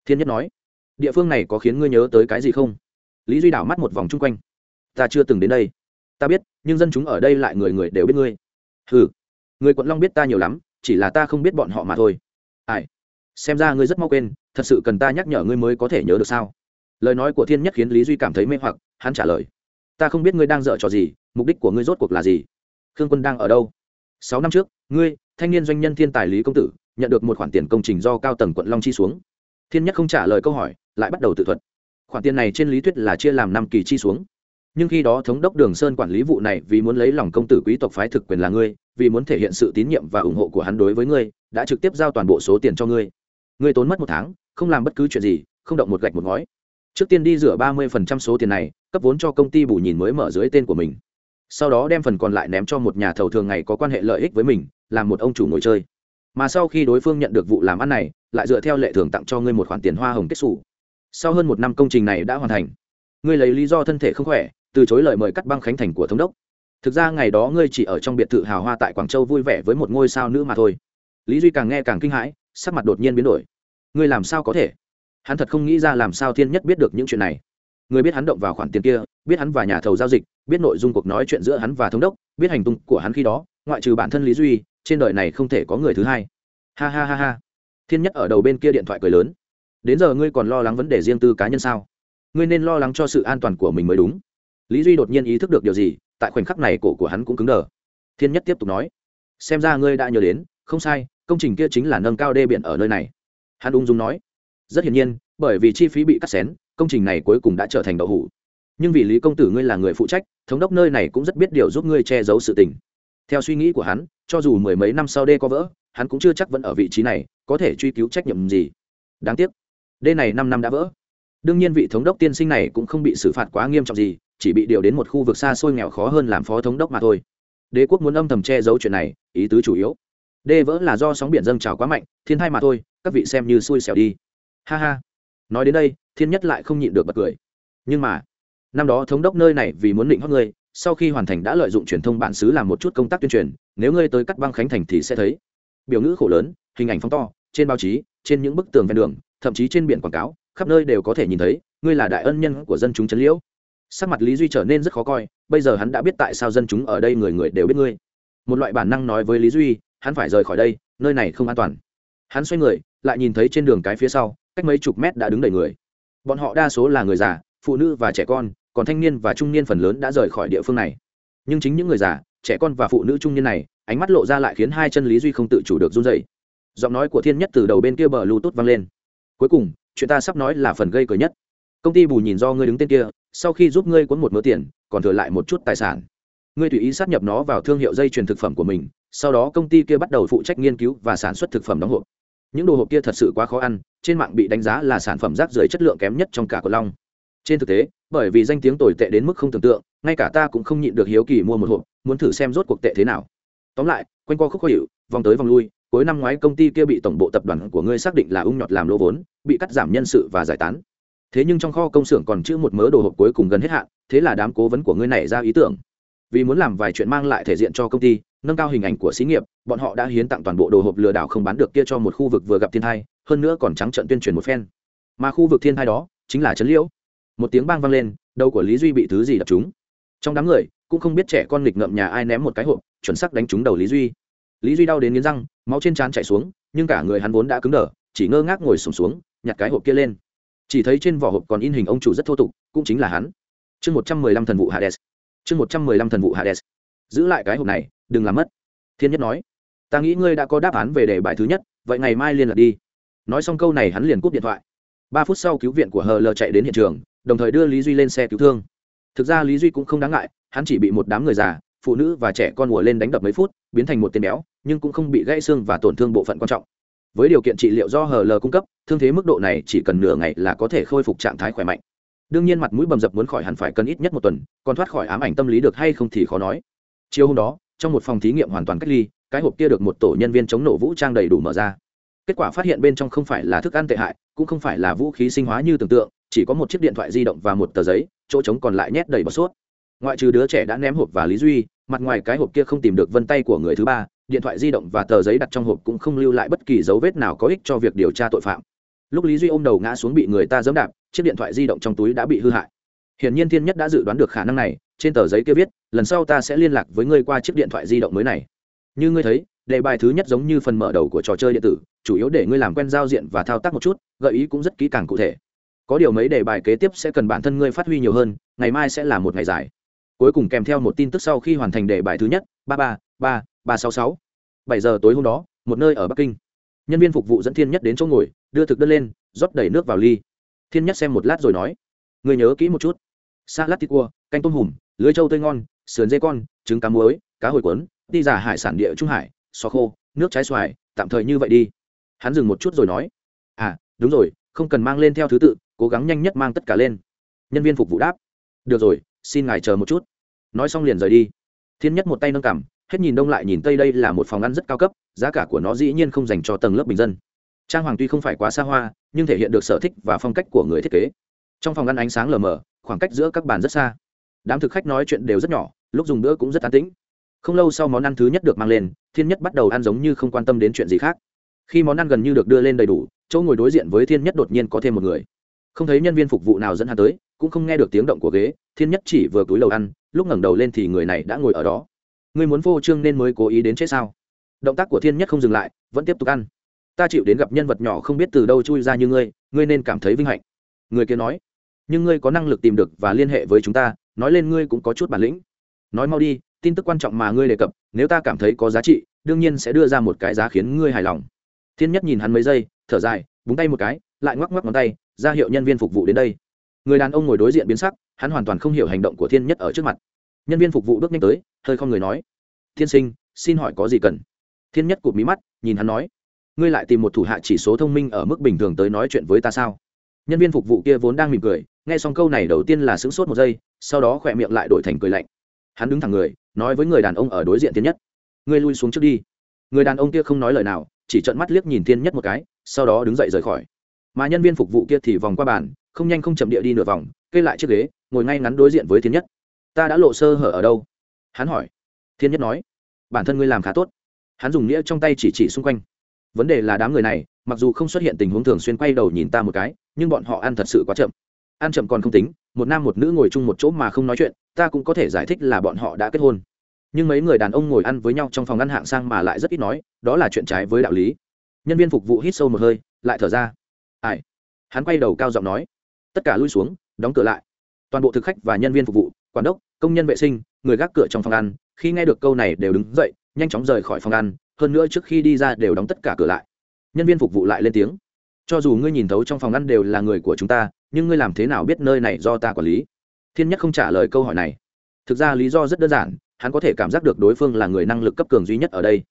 Thiên nhất nói, địa phương này có khiến ngươi nhớ tới cái gì không? Lý duy đảo mắt một vòng chung quanh ta chưa từng đến đây. Ta biết, nhưng dân chúng ở đây lại người người đều biết ngươi. Ừ người quận long biết ta nhiều lắm, chỉ là ta không biết bọn họ mà thôi. Ai? Xem ra ngươi rất mau quên, thật sự cần ta nhắc nhở ngươi mới có thể nhớ được sao? Lời nói của thiên nhất khiến lý duy cảm thấy mê hoặc, hắn trả lời. Ta không biết ngươi đang dở trò gì, mục đích của ngươi rốt cuộc là gì? Khương quân đang ở đâu? Sáu năm trước, ngươi, thanh niên doanh nhân thiên tài lý công tử, nhận được một khoản tiền công trình do cao tầng quận long chi xuống. Thiên nhất không trả lời câu hỏi, lại bắt đầu tự thuật. Khoản tiền này trên lý thuyết là chia làm năm kỳ chi xuống nhưng khi đó thống đốc đường sơn quản lý vụ này vì muốn lấy lòng công tử quý tộc phái thực quyền là ngươi, vì muốn thể hiện sự tín nhiệm và ủng hộ của hắn đối với ngươi, đã trực tiếp giao toàn bộ số tiền cho ngươi. Ngươi tốn mất một tháng, không làm bất cứ chuyện gì, không động một gạch một ngói. Trước tiên đi rửa ba mươi phần trăm số tiền này, cấp vốn cho công ty bù nhìn mới mở dưới tên của mình. Sau đó đem phần còn lại ném cho một nhà thầu thường ngày có quan hệ lợi ích với mình, làm một ông chủ ngồi chơi. Mà sau khi đối phương nhận được vụ làm ăn này, lại dựa theo lệ thường tặng cho ngươi một khoản tiền hoa hồng kết xù. Sau hơn một năm công trình này đã hoàn thành, ngươi lấy lý do thân thể không khỏe từ chối lời mời cắt băng khánh thành của thống đốc. Thực ra ngày đó ngươi chỉ ở trong biệt thự hào hoa tại quảng châu vui vẻ với một ngôi sao nữ mà thôi. Lý duy càng nghe càng kinh hãi, sắc mặt đột nhiên biến đổi. Ngươi làm sao có thể? Hắn thật không nghĩ ra làm sao thiên nhất biết được những chuyện này. Người biết hắn động vào khoản tiền kia, biết hắn và nhà thầu giao dịch, biết nội dung cuộc nói chuyện giữa hắn và thống đốc, biết hành tung của hắn khi đó, ngoại trừ bản thân lý duy, trên đời này không thể có người thứ hai. Ha ha ha ha. Thiên nhất ở đầu bên kia điện thoại cười lớn. Đến giờ ngươi còn lo lắng vấn đề riêng tư cá nhân sao? Ngươi nên lo lắng cho sự an toàn của mình mới đúng lý duy đột nhiên ý thức được điều gì, tại khoảnh khắc này cổ của hắn cũng cứng đờ. Thiên nhất tiếp tục nói, xem ra ngươi đã nhớ đến, không sai, công trình kia chính là nâng cao đê biển ở nơi này. Hắn ung dung nói, rất hiển nhiên, bởi vì chi phí bị cắt xén, công trình này cuối cùng đã trở thành đậu hủ. Nhưng vì lý công tử ngươi là người phụ trách, thống đốc nơi này cũng rất biết điều giúp ngươi che giấu sự tình. Theo suy nghĩ của hắn, cho dù mười mấy năm sau đê có vỡ, hắn cũng chưa chắc vẫn ở vị trí này, có thể truy cứu trách nhiệm gì. Đáng tiếc, đê này năm năm đã vỡ. Đương nhiên vị thống đốc tiên sinh này cũng không bị xử phạt quá nghiêm trọng gì chỉ bị điều đến một khu vực xa xôi nghèo khó hơn làm phó thống đốc mà thôi. Đế quốc muốn âm thầm che giấu chuyện này, ý tứ chủ yếu. Đê vỡ là do sóng biển dâng trào quá mạnh, thiên thai mà thôi, các vị xem như xui xẻo đi. Ha ha. Nói đến đây, thiên nhất lại không nhịn được bật cười. Nhưng mà, năm đó thống đốc nơi này vì muốn định hót ngươi, sau khi hoàn thành đã lợi dụng truyền thông bản xứ làm một chút công tác tuyên truyền, nếu ngươi tới cắt băng khánh thành thì sẽ thấy. Biểu ngữ khổ lớn, hình ảnh phóng to, trên báo chí, trên những bức tường ven đường, thậm chí trên biển quảng cáo, khắp nơi đều có thể nhìn thấy, ngươi là đại ân nhân của dân chúng trấn liễu sắc mặt lý duy trở nên rất khó coi, bây giờ hắn đã biết tại sao dân chúng ở đây người người đều biết ngươi. Một loại bản năng nói với lý duy, hắn phải rời khỏi đây, nơi này không an toàn. Hắn xoay người, lại nhìn thấy trên đường cái phía sau, cách mấy chục mét đã đứng đầy người. Bọn họ đa số là người già, phụ nữ và trẻ con, còn thanh niên và trung niên phần lớn đã rời khỏi địa phương này. Nhưng chính những người già, trẻ con và phụ nữ trung niên này, ánh mắt lộ ra lại khiến hai chân lý duy không tự chủ được run dậy giọng nói của thiên nhất từ đầu bên kia bờ bluetooth vang lên. Cuối cùng, chuyện ta sắp nói là phần gây cười nhất. Công ty bù nhìn do ngươi đứng tên kia sau khi giúp ngươi cuốn một mớ tiền, còn thừa lại một chút tài sản. Ngươi tùy ý sát nhập nó vào thương hiệu dây chuyền thực phẩm của mình, sau đó công ty kia bắt đầu phụ trách nghiên cứu và sản xuất thực phẩm đóng hộp. Những đồ hộp kia thật sự quá khó ăn, trên mạng bị đánh giá là sản phẩm rác rưởi chất lượng kém nhất trong cả cột long. Trên thực tế, bởi vì danh tiếng tồi tệ đến mức không tưởng tượng, ngay cả ta cũng không nhịn được hiếu kỳ mua một hộp, muốn thử xem rốt cuộc tệ thế nào. Tóm lại, quanh co khúc khó hiệu vòng tới vòng lui, cuối năm ngoái công ty kia bị tổng bộ tập đoàn của ngươi xác định là ung nhọt làm lỗ vốn, bị cắt giảm nhân sự và giải tán thế nhưng trong kho công xưởng còn chữ một mớ đồ hộp cuối cùng gần hết hạn thế là đám cố vấn của ngươi này ra ý tưởng. Vì muốn làm vài chuyện mang lại thể diện cho công ty nâng cao hình ảnh của xí nghiệp bọn họ đã hiến tặng toàn bộ đồ hộp lừa đảo không bán được kia cho một khu vực vừa gặp thiên thai hơn nữa còn trắng trận tuyên truyền một phen. Mà khu vực thiên thai đó chính là trấn liễu. Một tiếng bang vang lên đầu của lý duy bị thứ gì đập chúng trong đám người cũng không biết trẻ con nghịch ngợm nhà ai ném một cái hộp chuẩn sắc đánh trúng đầu lý duy. Lý duy đau đến nghiến răng máu trên trán chạy xuống nhưng cả người hắn vốn đã cứng đờ chỉ ngơ ngác ngồi sùng xuống, xuống nhặt cái hộp kia lên chỉ thấy trên vỏ hộp còn in hình ông chủ rất thô tục, cũng chính là hắn. Chương một trăm mười lăm thần vụ hades. Chương một trăm mười lăm thần vụ hades. Giữ lại cái hộp này, đừng làm mất. Thiên nhất nói, ta nghĩ ngươi đã có đáp án về đề bài thứ nhất, vậy ngày mai liên lạc đi. Nói xong câu này hắn liền cúp điện thoại. Ba phút sau cứu viện của hờ lờ chạy đến hiện trường, đồng thời đưa lý duy lên xe cứu thương. Thực ra lý duy cũng không đáng ngại, hắn chỉ bị một đám người già, phụ nữ và trẻ con ùa lên đánh đập mấy phút, biến thành một tên béo, nhưng cũng không bị gãy xương và tổn thương bộ phận quan trọng với điều kiện trị liệu do hờ lờ cung cấp, thương thế mức độ này chỉ cần nửa ngày là có thể khôi phục trạng thái khỏe mạnh. Đương nhiên mặt mũi bầm dập muốn khỏi hẳn phải cần ít nhất một tuần, còn thoát khỏi ám ảnh tâm lý được hay không thì khó nói. Chiều hôm đó, trong một phòng thí nghiệm hoàn toàn cách ly, cái hộp kia được một tổ nhân viên chống nổ vũ trang đầy đủ mở ra. Kết quả phát hiện bên trong không phải là thức ăn tệ hại, cũng không phải là vũ khí sinh hóa như tưởng tượng, chỉ có một chiếc điện thoại di động và một tờ giấy, chỗ trống còn lại nhét đầy bọt suốt ngoại trừ đứa trẻ đã ném hộp và lý duy, mặt ngoài cái hộp kia không tìm được vân tay của người thứ ba điện thoại di động và tờ giấy đặt trong hộp cũng không lưu lại bất kỳ dấu vết nào có ích cho việc điều tra tội phạm. Lúc lý duy ôm đầu ngã xuống bị người ta dẫm đạp, chiếc điện thoại di động trong túi đã bị hư hại. Hiển nhiên thiên nhất đã dự đoán được khả năng này, trên tờ giấy kia viết, lần sau ta sẽ liên lạc với ngươi qua chiếc điện thoại di động mới này. Như ngươi thấy, đề bài thứ nhất giống như phần mở đầu của trò chơi điện tử, chủ yếu để ngươi làm quen giao diện và thao tác một chút, gợi ý cũng rất kỹ càng cụ thể. Có điều mấy đề bài kế tiếp sẽ cần bản thân ngươi phát huy nhiều hơn, ngày mai sẽ là một ngày dài. Cuối cùng kèm theo một tin tức sau khi hoàn thành đề bài thứ nhất, ba ba ba ba sáu sáu. Bảy giờ tối hôm đó, một nơi ở bắc kinh. Nhân viên phục vụ dẫn thiên nhất đến chỗ ngồi, đưa thực đơn lên, rót đầy nước vào ly. Thiên nhất xem một lát rồi nói người nhớ kỹ một chút. Salad thịt cua, canh tôm hùm, lưới trâu tươi ngon, sườn dê con, trứng cá muối, cá hồi cuốn, đi giả hải sản địa trung hải xò khô, nước trái xoài, tạm thời như vậy đi. Hắn dừng một chút rồi nói à đúng rồi, không cần mang lên theo thứ tự, cố gắng nhanh nhất mang tất cả lên. Nhân viên phục vụ đáp, được rồi, xin ngài chờ một chút. Nói xong liền rời đi. Thiên nhất một tay nâng cằm hết nhìn đông lại nhìn tây đây là một phòng ăn rất cao cấp, giá cả của nó dĩ nhiên không dành cho tầng lớp bình dân. Trang hoàng tuy không phải quá xa hoa, nhưng thể hiện được sở thích và phong cách của người thiết kế. Trong phòng ăn ánh sáng lờ mờ, khoảng cách giữa các bàn rất xa. Đám thực khách nói chuyện đều rất nhỏ, lúc dùng bữa cũng rất an tĩnh. Không lâu sau món ăn thứ nhất được mang lên, thiên nhất bắt đầu ăn giống như không quan tâm đến chuyện gì khác. Khi món ăn gần như được đưa lên đầy đủ, chỗ ngồi đối diện với thiên nhất đột nhiên có thêm một người. Không thấy nhân viên phục vụ nào dẫn hắn tới, cũng không nghe được tiếng động của ghế, thiên nhất chỉ vừa túi lầu ăn, lúc ngẩng đầu lên thì người này đã ngồi ở đó ngươi muốn vô trương nên mới cố ý đến chết sao? Động tác của thiên nhất không dừng lại, vẫn tiếp tục ăn. Ta chịu đến gặp nhân vật nhỏ không biết từ đâu chui ra như ngươi ngươi nên cảm thấy vinh hạnh. Người kia nói, nhưng ngươi có năng lực tìm được và liên hệ với chúng ta, nói lên ngươi cũng có chút bản lĩnh. Nói mau đi, tin tức quan trọng mà ngươi đề cập, nếu ta cảm thấy có giá trị, đương nhiên sẽ đưa ra một cái giá khiến ngươi hài lòng. Thiên nhất nhìn hắn mấy giây, thở dài, búng tay một cái, lại ngoắc ngoắc ngón tay, ra hiệu nhân viên phục vụ đến đây. Người đàn ông ngồi đối diện biến sắc, hắn hoàn toàn không hiểu hành động của thiên nhất ở trước mặt nhân viên phục vụ bước nhanh tới, hơi không người nói. Thiên sinh, xin hỏi có gì cần? Thiên nhất cụt mí mắt, nhìn hắn nói. Ngươi lại tìm một thủ hạ chỉ số thông minh ở mức bình thường tới nói chuyện với ta sao? Nhân viên phục vụ kia vốn đang mỉm cười, nghe xong câu này đầu tiên là sững sốt một giây, sau đó khỏe miệng lại đổi thành cười lạnh. Hắn đứng thẳng người, nói với người đàn ông ở đối diện thiên nhất. Ngươi lui xuống trước đi. Người đàn ông kia không nói lời nào, chỉ trợn mắt liếc nhìn thiên nhất một cái, sau đó đứng dậy rời khỏi. Mà nhân viên phục vụ kia thì vòng qua bàn, không nhanh không chậm địa đi nửa vòng, kê lại chiếc ghế, ngồi ngay ngắn đối diện với thiên nhất ta đã lộ sơ hở ở đâu? Hắn hỏi. Thiên nhất nói. Bản thân ngươi làm khá tốt. Hắn dùng nghĩa trong tay chỉ chỉ xung quanh. Vấn đề là đám người này, mặc dù không xuất hiện tình huống thường xuyên quay đầu nhìn ta một cái, nhưng bọn họ ăn thật sự quá chậm. Ăn chậm còn không tính, một nam một nữ ngồi chung một chỗ mà không nói chuyện, ta cũng có thể giải thích là bọn họ đã kết hôn. Nhưng mấy người đàn ông ngồi ăn với nhau trong phòng ăn hạng sang mà lại rất ít nói, đó là chuyện trái với đạo lý. Nhân viên phục vụ hít sâu một hơi, lại thở ra. Ai? Hắn quay đầu cao giọng nói. Tất cả lui xuống, đóng cửa lại. Toàn bộ thực khách và nhân viên phục vụ, quản đốc công nhân vệ sinh, người gác cửa trong phòng ăn, khi nghe được câu này đều đứng dậy, nhanh chóng rời khỏi phòng ăn, hơn nữa trước khi đi ra đều đóng tất cả cửa lại. Nhân viên phục vụ lại lên tiếng. Cho dù ngươi nhìn thấu trong phòng ăn đều là người của chúng ta, nhưng ngươi làm thế nào biết nơi này do ta quản lý? Thiên nhất không trả lời câu hỏi này. Thực ra lý do rất đơn giản, hắn có thể cảm giác được đối phương là người năng lực cấp cường duy nhất ở đây.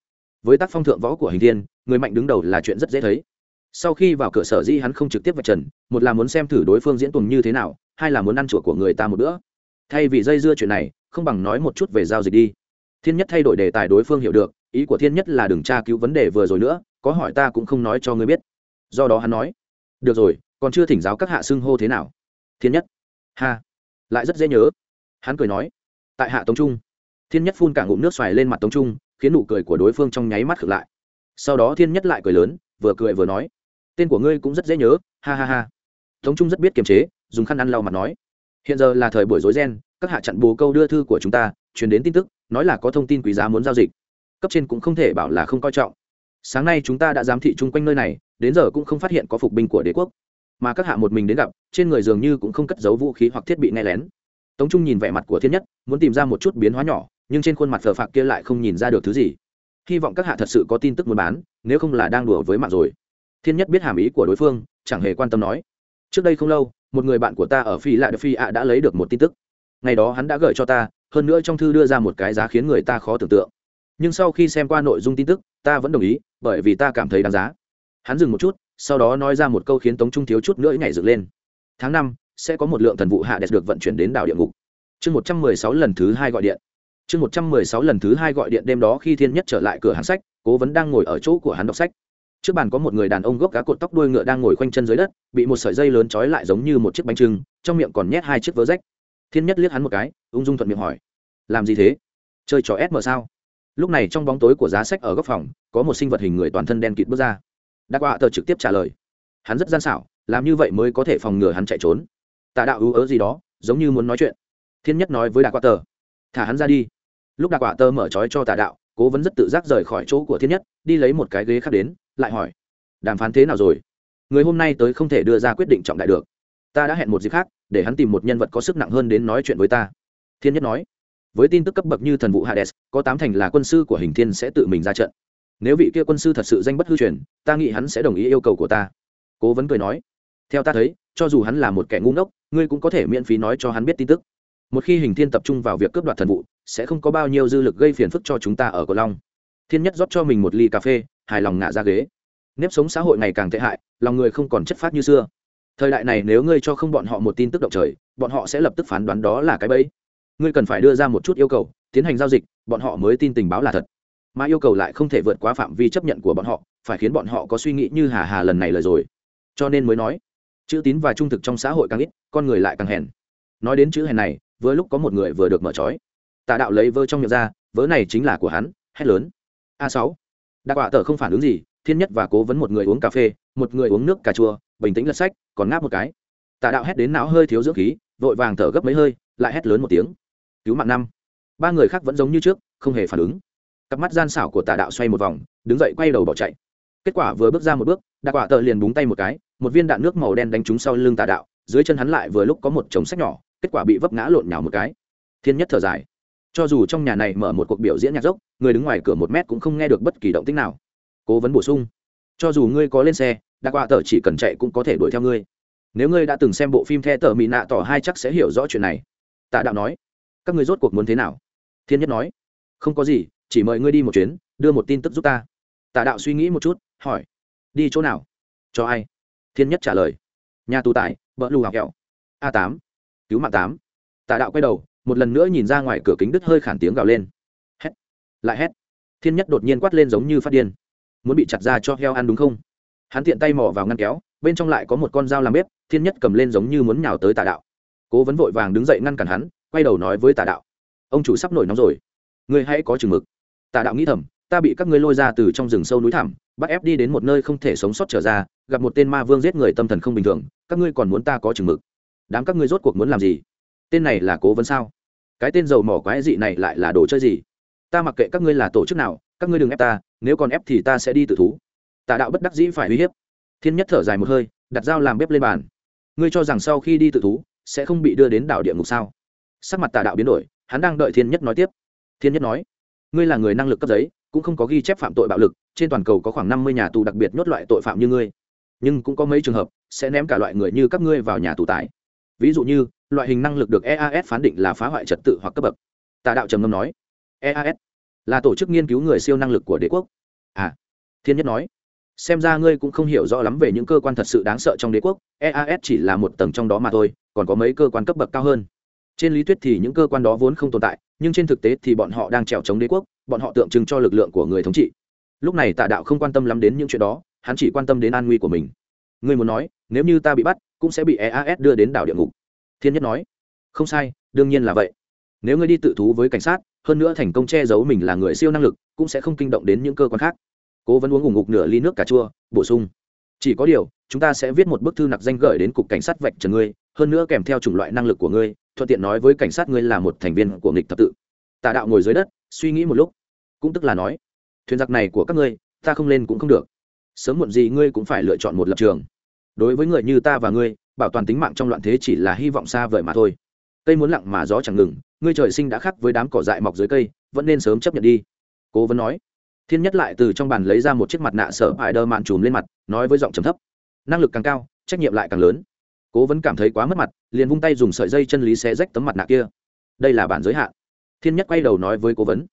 Với tác phong thượng võ của hình thiên, người mạnh đứng đầu là chuyện rất dễ thấy. Sau khi vào cửa sở di hắn không trực tiếp vạch trần, một là muốn xem thử đối phương diễn tuồng như thế nào, hai là muốn ăn chùa của người ta một bữa thay vì dây dưa chuyện này, không bằng nói một chút về giao dịch đi. Thiên nhất thay đổi đề tài đối phương hiểu được, ý của thiên nhất là đừng tra cứu vấn đề vừa rồi nữa, có hỏi ta cũng không nói cho ngươi biết. Do đó hắn nói, được rồi, còn chưa thỉnh giáo các hạ xưng hô thế nào? Thiên nhất, ha, lại rất dễ nhớ. Hắn cười nói, tại hạ tống trung. Thiên nhất phun cả ngụm nước xoài lên mặt tống trung, khiến nụ cười của đối phương trong nháy mắt khựng lại. Sau đó thiên nhất lại cười lớn, vừa cười vừa nói, tên của ngươi cũng rất dễ nhớ, ha ha ha. Tống trung rất biết kiềm chế, dùng khăn ăn lau mặt nói hiện giờ là thời buổi rối ren, các hạ chặn bồ câu đưa thư của chúng ta, truyền đến tin tức, nói là có thông tin quý giá muốn giao dịch. Cấp trên cũng không thể bảo là không coi trọng. Sáng nay chúng ta đã giám thị chung quanh nơi này, đến giờ cũng không phát hiện có phục binh của đế quốc. Mà các hạ một mình đến gặp, trên người dường như cũng không cất giấu vũ khí hoặc thiết bị nghe lén. Tống trung nhìn vẻ mặt của thiên nhất, muốn tìm ra một chút biến hóa nhỏ, nhưng trên khuôn mặt phờ phạc kia lại không nhìn ra được thứ gì. Hy vọng các hạ thật sự có tin tức muốn bán, nếu không là đang đùa với mạng rồi. Thiên nhất biết hàm ý của đối phương, chẳng hề quan tâm nói. Trước đây không lâu một người bạn của ta ở phi lạ phi ạ đã lấy được một tin tức. Ngày đó hắn đã gửi cho ta, hơn nữa trong thư đưa ra một cái giá khiến người ta khó tưởng tượng. Nhưng sau khi xem qua nội dung tin tức, ta vẫn đồng ý, bởi vì ta cảm thấy đáng giá. Hắn dừng một chút, sau đó nói ra một câu khiến tống trung thiếu chút nữa nhảy dựng lên. Tháng năm, sẽ có một lượng thần vụ hạ đẹp được vận chuyển đến đảo địa ngục. Chương một trăm mười sáu lần thứ hai gọi điện. Chương một trăm mười sáu lần thứ hai gọi điện đêm đó khi thiên nhất trở lại cửa hàng sách, cố vấn đang ngồi ở chỗ của hắn đọc sách trước bàn có một người đàn ông gốc cá cột tóc đuôi ngựa đang ngồi khoanh chân dưới đất, bị một sợi dây lớn trói lại giống như một chiếc bánh trưng, trong miệng còn nhét hai chiếc vớ rách. Thiên nhất liếc hắn một cái, ung dung thuận miệng hỏi, làm gì thế? Chơi trò ép mờ sao? Lúc này trong bóng tối của giá sách ở góc phòng, có một sinh vật hình người toàn thân đen kịt bước ra. Đa quạ tờ trực tiếp trả lời, hắn rất gian xảo, làm như vậy mới có thể phòng ngừa hắn chạy trốn. Tà đạo ưu ớ gì đó, giống như muốn nói chuyện. Thiên nhất nói với đa quạ tờ, thả hắn ra đi. Lúc đa quạ tờ mở trói cho tà đạo, cố vấn rất tự giác rời khỏi chỗ của thiên nhất, đi lấy một cái ghế khác đến lại hỏi, đàm phán thế nào rồi? Người hôm nay tới không thể đưa ra quyết định trọng đại được. Ta đã hẹn một dịp khác, để hắn tìm một nhân vật có sức nặng hơn đến nói chuyện với ta. Thiên nhất nói, với tin tức cấp bậc như thần vụ hades, có tám thành là quân sư của hình thiên sẽ tự mình ra trận. Nếu vị kia quân sư thật sự danh bất hư truyền, ta nghĩ hắn sẽ đồng ý yêu cầu của ta. Cố vấn cười nói, theo ta thấy, cho dù hắn là một kẻ ngu ngốc, ngươi cũng có thể miễn phí nói cho hắn biết tin tức. Một khi hình thiên tập trung vào việc cướp đoạt thần vụ, sẽ không có bao nhiêu dư lực gây phiền phức cho chúng ta ở cổ long thiên nhất rót cho mình một ly cà phê, hài lòng ngả ra ghế. Nếp sống xã hội ngày càng tệ hại, lòng người không còn chất phát như xưa. Thời đại này nếu ngươi cho không bọn họ một tin tức động trời, bọn họ sẽ lập tức phán đoán đó là cái bẫy. Ngươi cần phải đưa ra một chút yêu cầu, tiến hành giao dịch, bọn họ mới tin tình báo là thật. Mà yêu cầu lại không thể vượt quá phạm vi chấp nhận của bọn họ, phải khiến bọn họ có suy nghĩ như hà hà lần này lời rồi. Cho nên mới nói, chữ tín và trung thực trong xã hội càng ít, con người lại càng hèn. Nói đến chữ hèn này, vừa lúc có một người vừa được mở trói. Tà đạo lấy vơ trong miệng ra, vớ này chính là của hắn, hét lớn a sáu. Đa quả tờ không phản ứng gì, thiên nhất và cố vấn một người uống cà phê, một người uống nước cà chua, bình tĩnh lật sách, còn ngáp một cái. Tà đạo hét đến não hơi thiếu dưỡng khí, vội vàng thở gấp mấy hơi, lại hét lớn một tiếng. Cứu mạng năm. Ba người khác vẫn giống như trước, không hề phản ứng. Cặp mắt gian xảo của tà đạo xoay một vòng, đứng dậy quay đầu bỏ chạy. Kết quả vừa bước ra một bước đa quả tờ liền búng tay một cái, một viên đạn nước màu đen đánh trúng sau lưng tà đạo, dưới chân hắn lại vừa lúc có một chồng sách nhỏ, kết quả bị vấp ngã lộn nhào một cái. Thiên nhất thở dài cho dù trong nhà này mở một cuộc biểu diễn nhạc dốc, người đứng ngoài cửa một mét cũng không nghe được bất kỳ động tích nào. Cố vấn bổ sung, cho dù ngươi có lên xe, đặc quạ tờ chỉ cần chạy cũng có thể đuổi theo ngươi. Nếu ngươi đã từng xem bộ phim the tờ mỹ nạ tỏ hai chắc sẽ hiểu rõ chuyện này. Tạ đạo nói, các ngươi rốt cuộc muốn thế nào? Thiên nhất nói, không có gì, chỉ mời ngươi đi một chuyến, đưa một tin tức giúp ta. Tạ đạo suy nghĩ một chút, hỏi, đi chỗ nào? Cho ai? Thiên nhất trả lời, nhà tù tại vợ lù học kẹo, a tám, cứu mạng tám. Tạ đạo quay đầu một lần nữa nhìn ra ngoài cửa kính đứt hơi khản tiếng gào lên. Hét. Lại hét. Thiên nhất đột nhiên quát lên giống như phát điên. Muốn bị chặt ra cho heo ăn đúng không? Hắn tiện tay mò vào ngăn kéo, bên trong lại có một con dao làm bếp, thiên nhất cầm lên giống như muốn nhào tới tà đạo. Cố vấn vội vàng đứng dậy ngăn cản hắn, quay đầu nói với tà đạo. Ông chủ sắp nổi nóng rồi. Ngươi hãy có chừng mực. Tà đạo nghĩ thầm, ta bị các ngươi lôi ra từ trong rừng sâu núi thẳm, bắt ép đi đến một nơi không thể sống sót trở ra, gặp một tên ma vương giết người tâm thần không bình thường, các ngươi còn muốn ta có chừng mực? Đám các ngươi rốt cuộc muốn làm gì? Tên này là cố vấn sao? Cái tên dầu mỏ quái dị này lại là đồ chơi gì? Ta mặc kệ các ngươi là tổ chức nào, các ngươi đừng ép ta, nếu còn ép thì ta sẽ đi tự thú. Tà đạo bất đắc dĩ phải uy hiếp. Thiên nhất thở dài một hơi, đặt dao làm bếp lên bàn. Ngươi cho rằng sau khi đi tự thú, sẽ không bị đưa đến đảo địa ngục sao? Sắc mặt tà đạo biến đổi, hắn đang đợi thiên nhất nói tiếp. Thiên nhất nói, ngươi là người năng lực cấp giấy, cũng không có ghi chép phạm tội bạo lực, trên toàn cầu có khoảng năm mươi nhà tù đặc biệt nhốt loại tội phạm như ngươi. Nhưng cũng có mấy trường hợp, sẽ ném cả loại người như các ngươi vào nhà tù tải ví dụ như, loại hình năng lực được eas phán định là phá hoại trật tự hoặc cấp bậc. Tà đạo trầm ngâm nói eas là tổ chức nghiên cứu người siêu năng lực của đế quốc. À thiên nhất nói, xem ra ngươi cũng không hiểu rõ lắm về những cơ quan thật sự đáng sợ trong đế quốc. Eas chỉ là một tầng trong đó mà thôi, còn có mấy cơ quan cấp bậc cao hơn. Trên lý thuyết thì những cơ quan đó vốn không tồn tại, nhưng trên thực tế thì bọn họ đang trèo chống đế quốc, bọn họ tượng trưng cho lực lượng của người thống trị. Lúc này tạ đạo không quan tâm lắm đến những chuyện đó, hắn chỉ quan tâm đến an nguy của mình ngươi muốn nói, nếu như ta bị bắt, cũng sẽ bị eas đưa đến đảo địa ngục. Thiên nhất nói, không sai, đương nhiên là vậy. Nếu ngươi đi tự thú với cảnh sát, hơn nữa thành công che giấu mình là người siêu năng lực, cũng sẽ không kinh động đến những cơ quan khác. Cố vẫn uống ủng ngục nửa ly nước cà chua, bổ sung. Chỉ có điều, chúng ta sẽ viết một bức thư nặc danh gửi đến cục cảnh sát vạch trần ngươi, hơn nữa kèm theo chủng loại năng lực của ngươi, thuận tiện nói với cảnh sát ngươi là một thành viên của nghịch thập tự. Tà đạo ngồi dưới đất, suy nghĩ một lúc, cũng tức là nói, thuyền giặc này của các ngươi, ta không lên cũng không được sớm muộn gì ngươi cũng phải lựa chọn một lập trường. Đối với người như ta và ngươi, bảo toàn tính mạng trong loạn thế chỉ là hy vọng xa vời mà thôi. Cây muốn lặng mà gió chẳng ngừng, ngươi trời sinh đã khắc với đám cỏ dại mọc dưới cây, vẫn nên sớm chấp nhận đi. Cố vấn nói. Thiên nhất lại từ trong bàn lấy ra một chiếc mặt nạ sợ ải đơ mạn trùm lên mặt, nói với giọng trầm thấp. Năng lực càng cao, trách nhiệm lại càng lớn. Cố vấn cảm thấy quá mất mặt, liền vung tay dùng sợi dây chân lý xé rách tấm mặt nạ kia. Đây là bản giới hạn. Thiên nhất quay đầu nói với cố vấn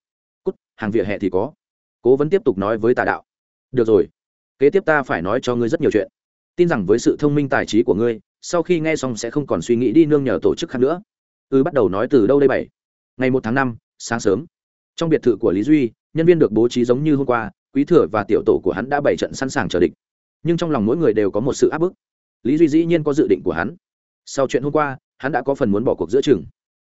cút, hàng vỉa hè thì có. Cố vấn tiếp tục nói với tà đạo. Được rồi kế tiếp ta phải nói cho ngươi rất nhiều chuyện. Tin rằng với sự thông minh tài trí của ngươi sau khi nghe xong sẽ không còn suy nghĩ đi nương nhờ tổ chức khác nữa. Ư ừ, bắt đầu nói từ đâu đây bảy? Ngày một tháng năm sáng sớm. Trong biệt thự của lý duy nhân viên được bố trí giống như hôm qua quý thừa và tiểu tổ của hắn đã bày trận sẵn sàng chờ địch. Nhưng trong lòng mỗi người đều có một sự áp bức. Lý duy dĩ nhiên có dự định của hắn. Sau chuyện hôm qua hắn đã có phần muốn bỏ cuộc giữa chừng.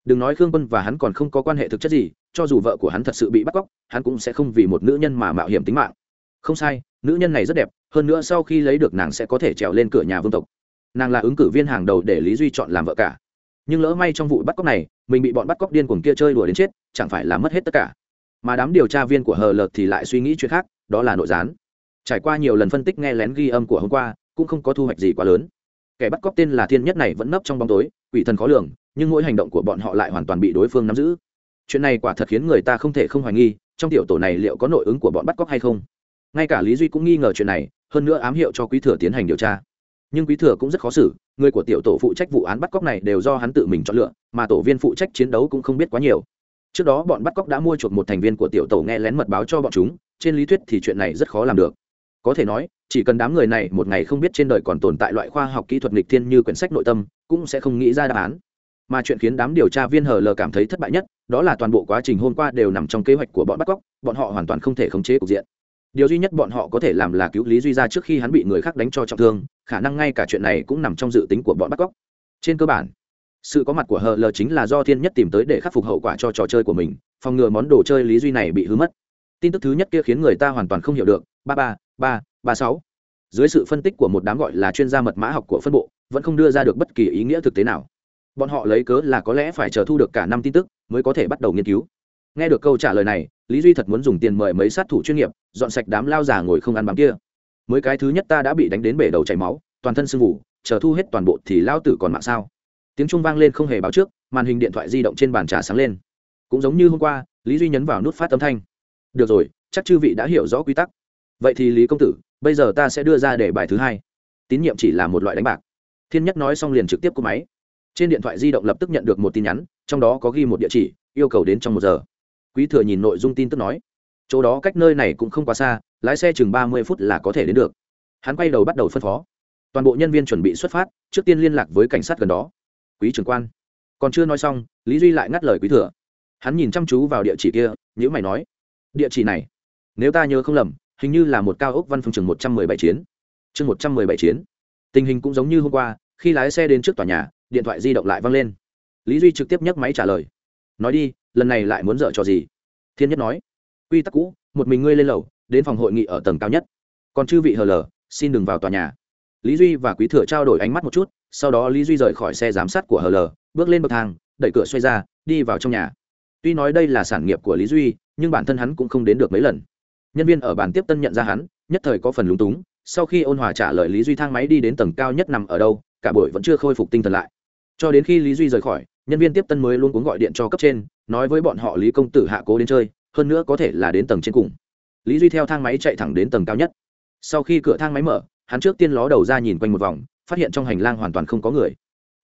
Đừng nói khương quân và hắn còn không có quan hệ thực chất gì cho dù vợ của hắn thật sự bị bắt cóc hắn cũng sẽ không vì một nữ nhân mà mạo hiểm tính mạng. Không sai nữ nhân này rất đẹp, hơn nữa sau khi lấy được nàng sẽ có thể trèo lên cửa nhà vương tộc. Nàng là ứng cử viên hàng đầu để lý duy chọn làm vợ cả. Nhưng lỡ may trong vụ bắt cóc này, mình bị bọn bắt cóc điên cuồng kia chơi đùa đến chết, chẳng phải là mất hết tất cả. Mà đám điều tra viên của hờ lợt thì lại suy nghĩ chuyện khác, đó là nội gián. Trải qua nhiều lần phân tích nghe lén ghi âm của hôm qua, cũng không có thu hoạch gì quá lớn. Kẻ bắt cóc tên là thiên nhất này vẫn nấp trong bóng tối, quỷ thần khó lường, nhưng mỗi hành động của bọn họ lại hoàn toàn bị đối phương nắm giữ. Chuyện này quả thật khiến người ta không thể không hoài nghi, trong tiểu tổ này liệu có nội ứng của bọn bắt cóc hay không? Ngay cả lý duy cũng nghi ngờ chuyện này, hơn nữa ám hiệu cho quý thừa tiến hành điều tra. Nhưng quý thừa cũng rất khó xử, người của tiểu tổ phụ trách vụ án bắt cóc này đều do hắn tự mình chọn lựa, mà tổ viên phụ trách chiến đấu cũng không biết quá nhiều. Trước đó bọn bắt cóc đã mua chuộc một thành viên của tiểu tổ nghe lén mật báo cho bọn chúng, trên lý thuyết thì chuyện này rất khó làm được. Có thể nói, chỉ cần đám người này một ngày không biết trên đời còn tồn tại loại khoa học kỹ thuật nghịch thiên như quyển sách nội tâm, cũng sẽ không nghĩ ra đáp án. Mà chuyện khiến đám điều tra viên hờ lờ cảm thấy thất bại nhất, đó là toàn bộ quá trình hôm qua đều nằm trong kế hoạch của bọn bắt cóc, bọn họ hoàn toàn không thể khống chế cục diện điều duy nhất bọn họ có thể làm là cứu lý duy ra trước khi hắn bị người khác đánh cho trọng thương, khả năng ngay cả chuyện này cũng nằm trong dự tính của bọn bắt cóc. Trên cơ bản, sự có mặt của hờ lờ chính là do thiên nhất tìm tới để khắc phục hậu quả cho trò chơi của mình, phòng ngừa món đồ chơi lý duy này bị hư mất. Tin tức thứ nhất kia khiến người ta hoàn toàn không hiểu được, ba ba ba ba sáu. Dưới sự phân tích của một đám gọi là chuyên gia mật mã học của phân bộ, vẫn không đưa ra được bất kỳ ý nghĩa thực tế nào. Bọn họ lấy cớ là có lẽ phải chờ thu được cả năm tin tức mới có thể bắt đầu nghiên cứu. Nghe được câu trả lời này lý duy thật muốn dùng tiền mời mấy sát thủ chuyên nghiệp dọn sạch đám lao già ngồi không ăn bám kia. Mới cái thứ nhất ta đã bị đánh đến bể đầu chảy máu toàn thân sưng vù, chờ thu hết toàn bộ thì lao tử còn mạng sao? Tiếng trung vang lên không hề báo trước màn hình điện thoại di động trên bàn trà sáng lên. Cũng giống như hôm qua lý duy nhấn vào nút phát âm thanh. Được rồi chắc chư vị đã hiểu rõ quy tắc. Vậy thì lý công tử bây giờ ta sẽ đưa ra để bài thứ hai. Tín nhiệm chỉ là một loại đánh bạc. Thiên nhất nói xong liền trực tiếp cúp máy. Trên điện thoại di động lập tức nhận được một tin nhắn trong đó có ghi một địa chỉ yêu cầu đến trong một giờ quý thừa nhìn nội dung tin tức nói, chỗ đó cách nơi này cũng không quá xa, lái xe chừng ba mươi phút là có thể đến được. Hắn quay đầu bắt đầu phân phó. Toàn bộ nhân viên chuẩn bị xuất phát, trước tiên liên lạc với cảnh sát gần đó. Quý trưởng quan. Còn chưa nói xong, lý duy lại ngắt lời quý thừa. Hắn nhìn chăm chú vào địa chỉ kia nhữ mày nói, địa chỉ này, nếu ta nhớ không lầm, hình như là một cao ốc văn phòng chừng một trăm mười bảy chiến. Chừng một trăm mười bảy chiến. Tình hình cũng giống như hôm qua, khi lái xe đến trước tòa nhà, điện thoại di động lại văng lên. Lý duy trực tiếp nhấc máy trả lời, nói đi lần này lại muốn dở trò gì? Thiên nhất nói. Quy tắc cũ, một mình ngươi lên lầu, đến phòng hội nghị ở tầng cao nhất. Còn chư vị hờ lờ, xin đừng vào tòa nhà. Lý duy và quý thừa trao đổi ánh mắt một chút, sau đó lý duy rời khỏi xe giám sát của hờ lờ, bước lên bậc thang, đẩy cửa xoay ra, đi vào trong nhà. Tuy nói đây là sản nghiệp của lý duy, nhưng bản thân hắn cũng không đến được mấy lần. Nhân viên ở bàn tiếp tân nhận ra hắn, nhất thời có phần lúng túng, sau khi ôn hòa trả lời lý duy thang máy đi đến tầng cao nhất nằm ở đâu, cả buổi vẫn chưa khôi phục tinh thần lại. Cho đến khi lý duy rời khỏi, nhân viên tiếp tân mới luôn cuống gọi điện cho cấp trên nói với bọn họ lý công tử hạ cố đến chơi, hơn nữa có thể là đến tầng trên cùng. Lý duy theo thang máy chạy thẳng đến tầng cao nhất. Sau khi cửa thang máy mở, hắn trước tiên ló đầu ra nhìn quanh một vòng, phát hiện trong hành lang hoàn toàn không có người.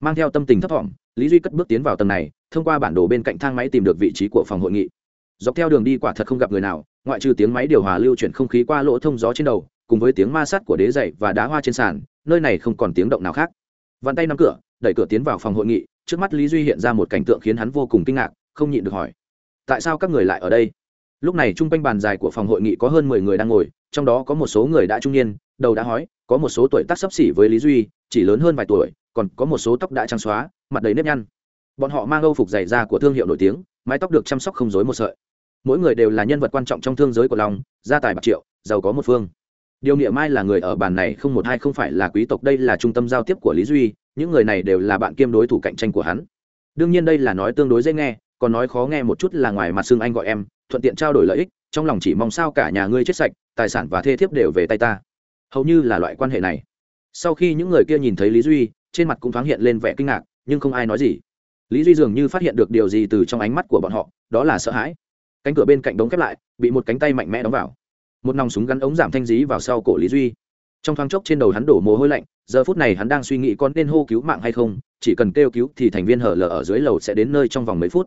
Mang theo tâm tình thấp thỏm, lý duy cất bước tiến vào tầng này, thông qua bản đồ bên cạnh thang máy tìm được vị trí của phòng hội nghị. Dọc theo đường đi quả thật không gặp người nào, ngoại trừ tiếng máy điều hòa lưu chuyển không khí qua lỗ thông gió trên đầu, cùng với tiếng ma sát của đế dậy và đá hoa trên sàn, nơi này không còn tiếng động nào khác. Vặn tay nắm cửa, đẩy cửa tiến vào phòng hội nghị, trước mắt lý duy hiện ra một cảnh tượng khiến hắn vô cùng kinh ngạc không nhịn được hỏi, tại sao các người lại ở đây? Lúc này chung quanh bàn dài của phòng hội nghị có hơn mười người đang ngồi, trong đó có một số người đã trung niên, đầu đã hói, có một số tuổi tác sấp xỉ với lý duy, chỉ lớn hơn vài tuổi, còn có một số tóc đã trắng xóa, mặt đầy nếp nhăn. Bọn họ mang âu phục dày da của thương hiệu nổi tiếng, mái tóc được chăm sóc không dối một sợi. Mỗi người đều là nhân vật quan trọng trong thương giới của lòng gia tài bạc triệu, giàu có một phương. Điều nghĩa mai là người ở bàn này không một hai không phải là quý tộc, đây là trung tâm giao tiếp của lý duy, những người này đều là bạn kiêm đối thủ cạnh tranh của hắn. Đương nhiên đây là nói tương đối dễ nghe còn nói khó nghe một chút là ngoài mặt xương anh gọi em, thuận tiện trao đổi lợi ích, trong lòng chỉ mong sao cả nhà ngươi chết sạch, tài sản và thê thiếp đều về tay ta. Hầu như là loại quan hệ này. Sau khi những người kia nhìn thấy lý duy, trên mặt cũng thoáng hiện lên vẻ kinh ngạc, nhưng không ai nói gì. Lý duy dường như phát hiện được điều gì từ trong ánh mắt của bọn họ, đó là sợ hãi. Cánh cửa bên cạnh đống khép lại, bị một cánh tay mạnh mẽ đóng vào. Một nòng súng gắn ống giảm thanh dí vào sau cổ lý duy. Trong thoáng chốc trên đầu hắn đổ mồ hôi lạnh, giờ phút này hắn đang suy nghĩ con nên hô cứu mạng hay không, chỉ cần kêu cứu thì thành viên hở lở ở dưới lầu sẽ đến nơi trong vòng mấy phút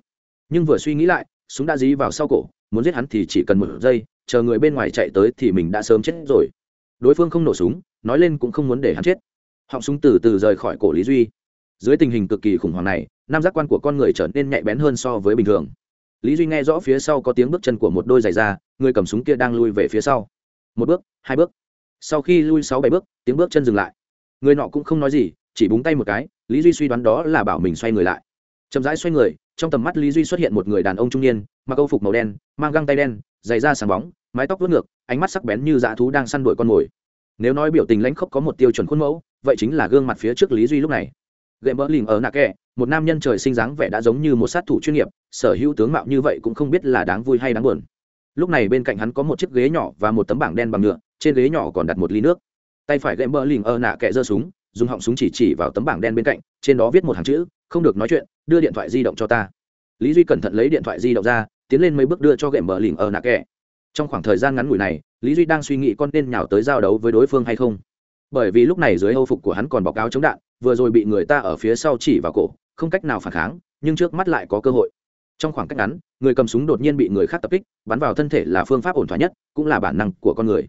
nhưng vừa suy nghĩ lại, súng đã dí vào sau cổ, muốn giết hắn thì chỉ cần một giây, chờ người bên ngoài chạy tới thì mình đã sớm chết rồi. Đối phương không nổ súng, nói lên cũng không muốn để hắn chết. Họng súng từ từ rời khỏi cổ lý duy. Dưới tình hình cực kỳ khủng hoảng này, nam giác quan của con người trở nên nhạy bén hơn so với bình thường. Lý duy nghe rõ phía sau có tiếng bước chân của một đôi giày da, người cầm súng kia đang lui về phía sau. Một bước, hai bước. Sau khi lui sáu bảy bước, tiếng bước chân dừng lại. Người nọ cũng không nói gì, chỉ búng tay một cái, lý duy suy đoán đó là bảo mình xoay người lại chậm rãi xoay người, trong tầm mắt lý duy xuất hiện một người đàn ông trung niên, mặc âu phục màu đen, mang găng tay đen, giày da sáng bóng, mái tóc vớt ngược, ánh mắt sắc bén như dã thú đang săn đuổi con mồi. Nếu nói biểu tình lãnh khốc có một tiêu chuẩn khuôn mẫu, vậy chính là gương mặt phía trước lý duy lúc này. Gậy mỡ lình ở nạ kẹ, một nam nhân trời sinh dáng vẻ đã giống như một sát thủ chuyên nghiệp, sở hữu tướng mạo như vậy cũng không biết là đáng vui hay đáng buồn. Lúc này bên cạnh hắn có một chiếc ghế nhỏ và một tấm bảng đen bằng nhựa, trên ghế nhỏ còn đặt một ly nước. Tay phải gậy mỡ lình ở nạ kẹ giơ súng dùng họng súng chỉ chỉ vào tấm bảng đen bên cạnh, trên đó viết một hàng chữ, không được nói chuyện, đưa điện thoại di động cho ta. Lý duy cẩn thận lấy điện thoại di động ra, tiến lên mấy bước đưa cho gệm bờ lỉnh ở nạ kẹ. Trong khoảng thời gian ngắn ngủi này, lý duy đang suy nghĩ con nên nhào tới giao đấu với đối phương hay không. Bởi vì lúc này dưới hâu phục của hắn còn báo cáo chống đạn, vừa rồi bị người ta ở phía sau chỉ vào cổ, không cách nào phản kháng, nhưng trước mắt lại có cơ hội. Trong khoảng cách ngắn, người cầm súng đột nhiên bị người khác tập kích, bắn vào thân thể là phương pháp ổn thỏa nhất, cũng là bản năng của con người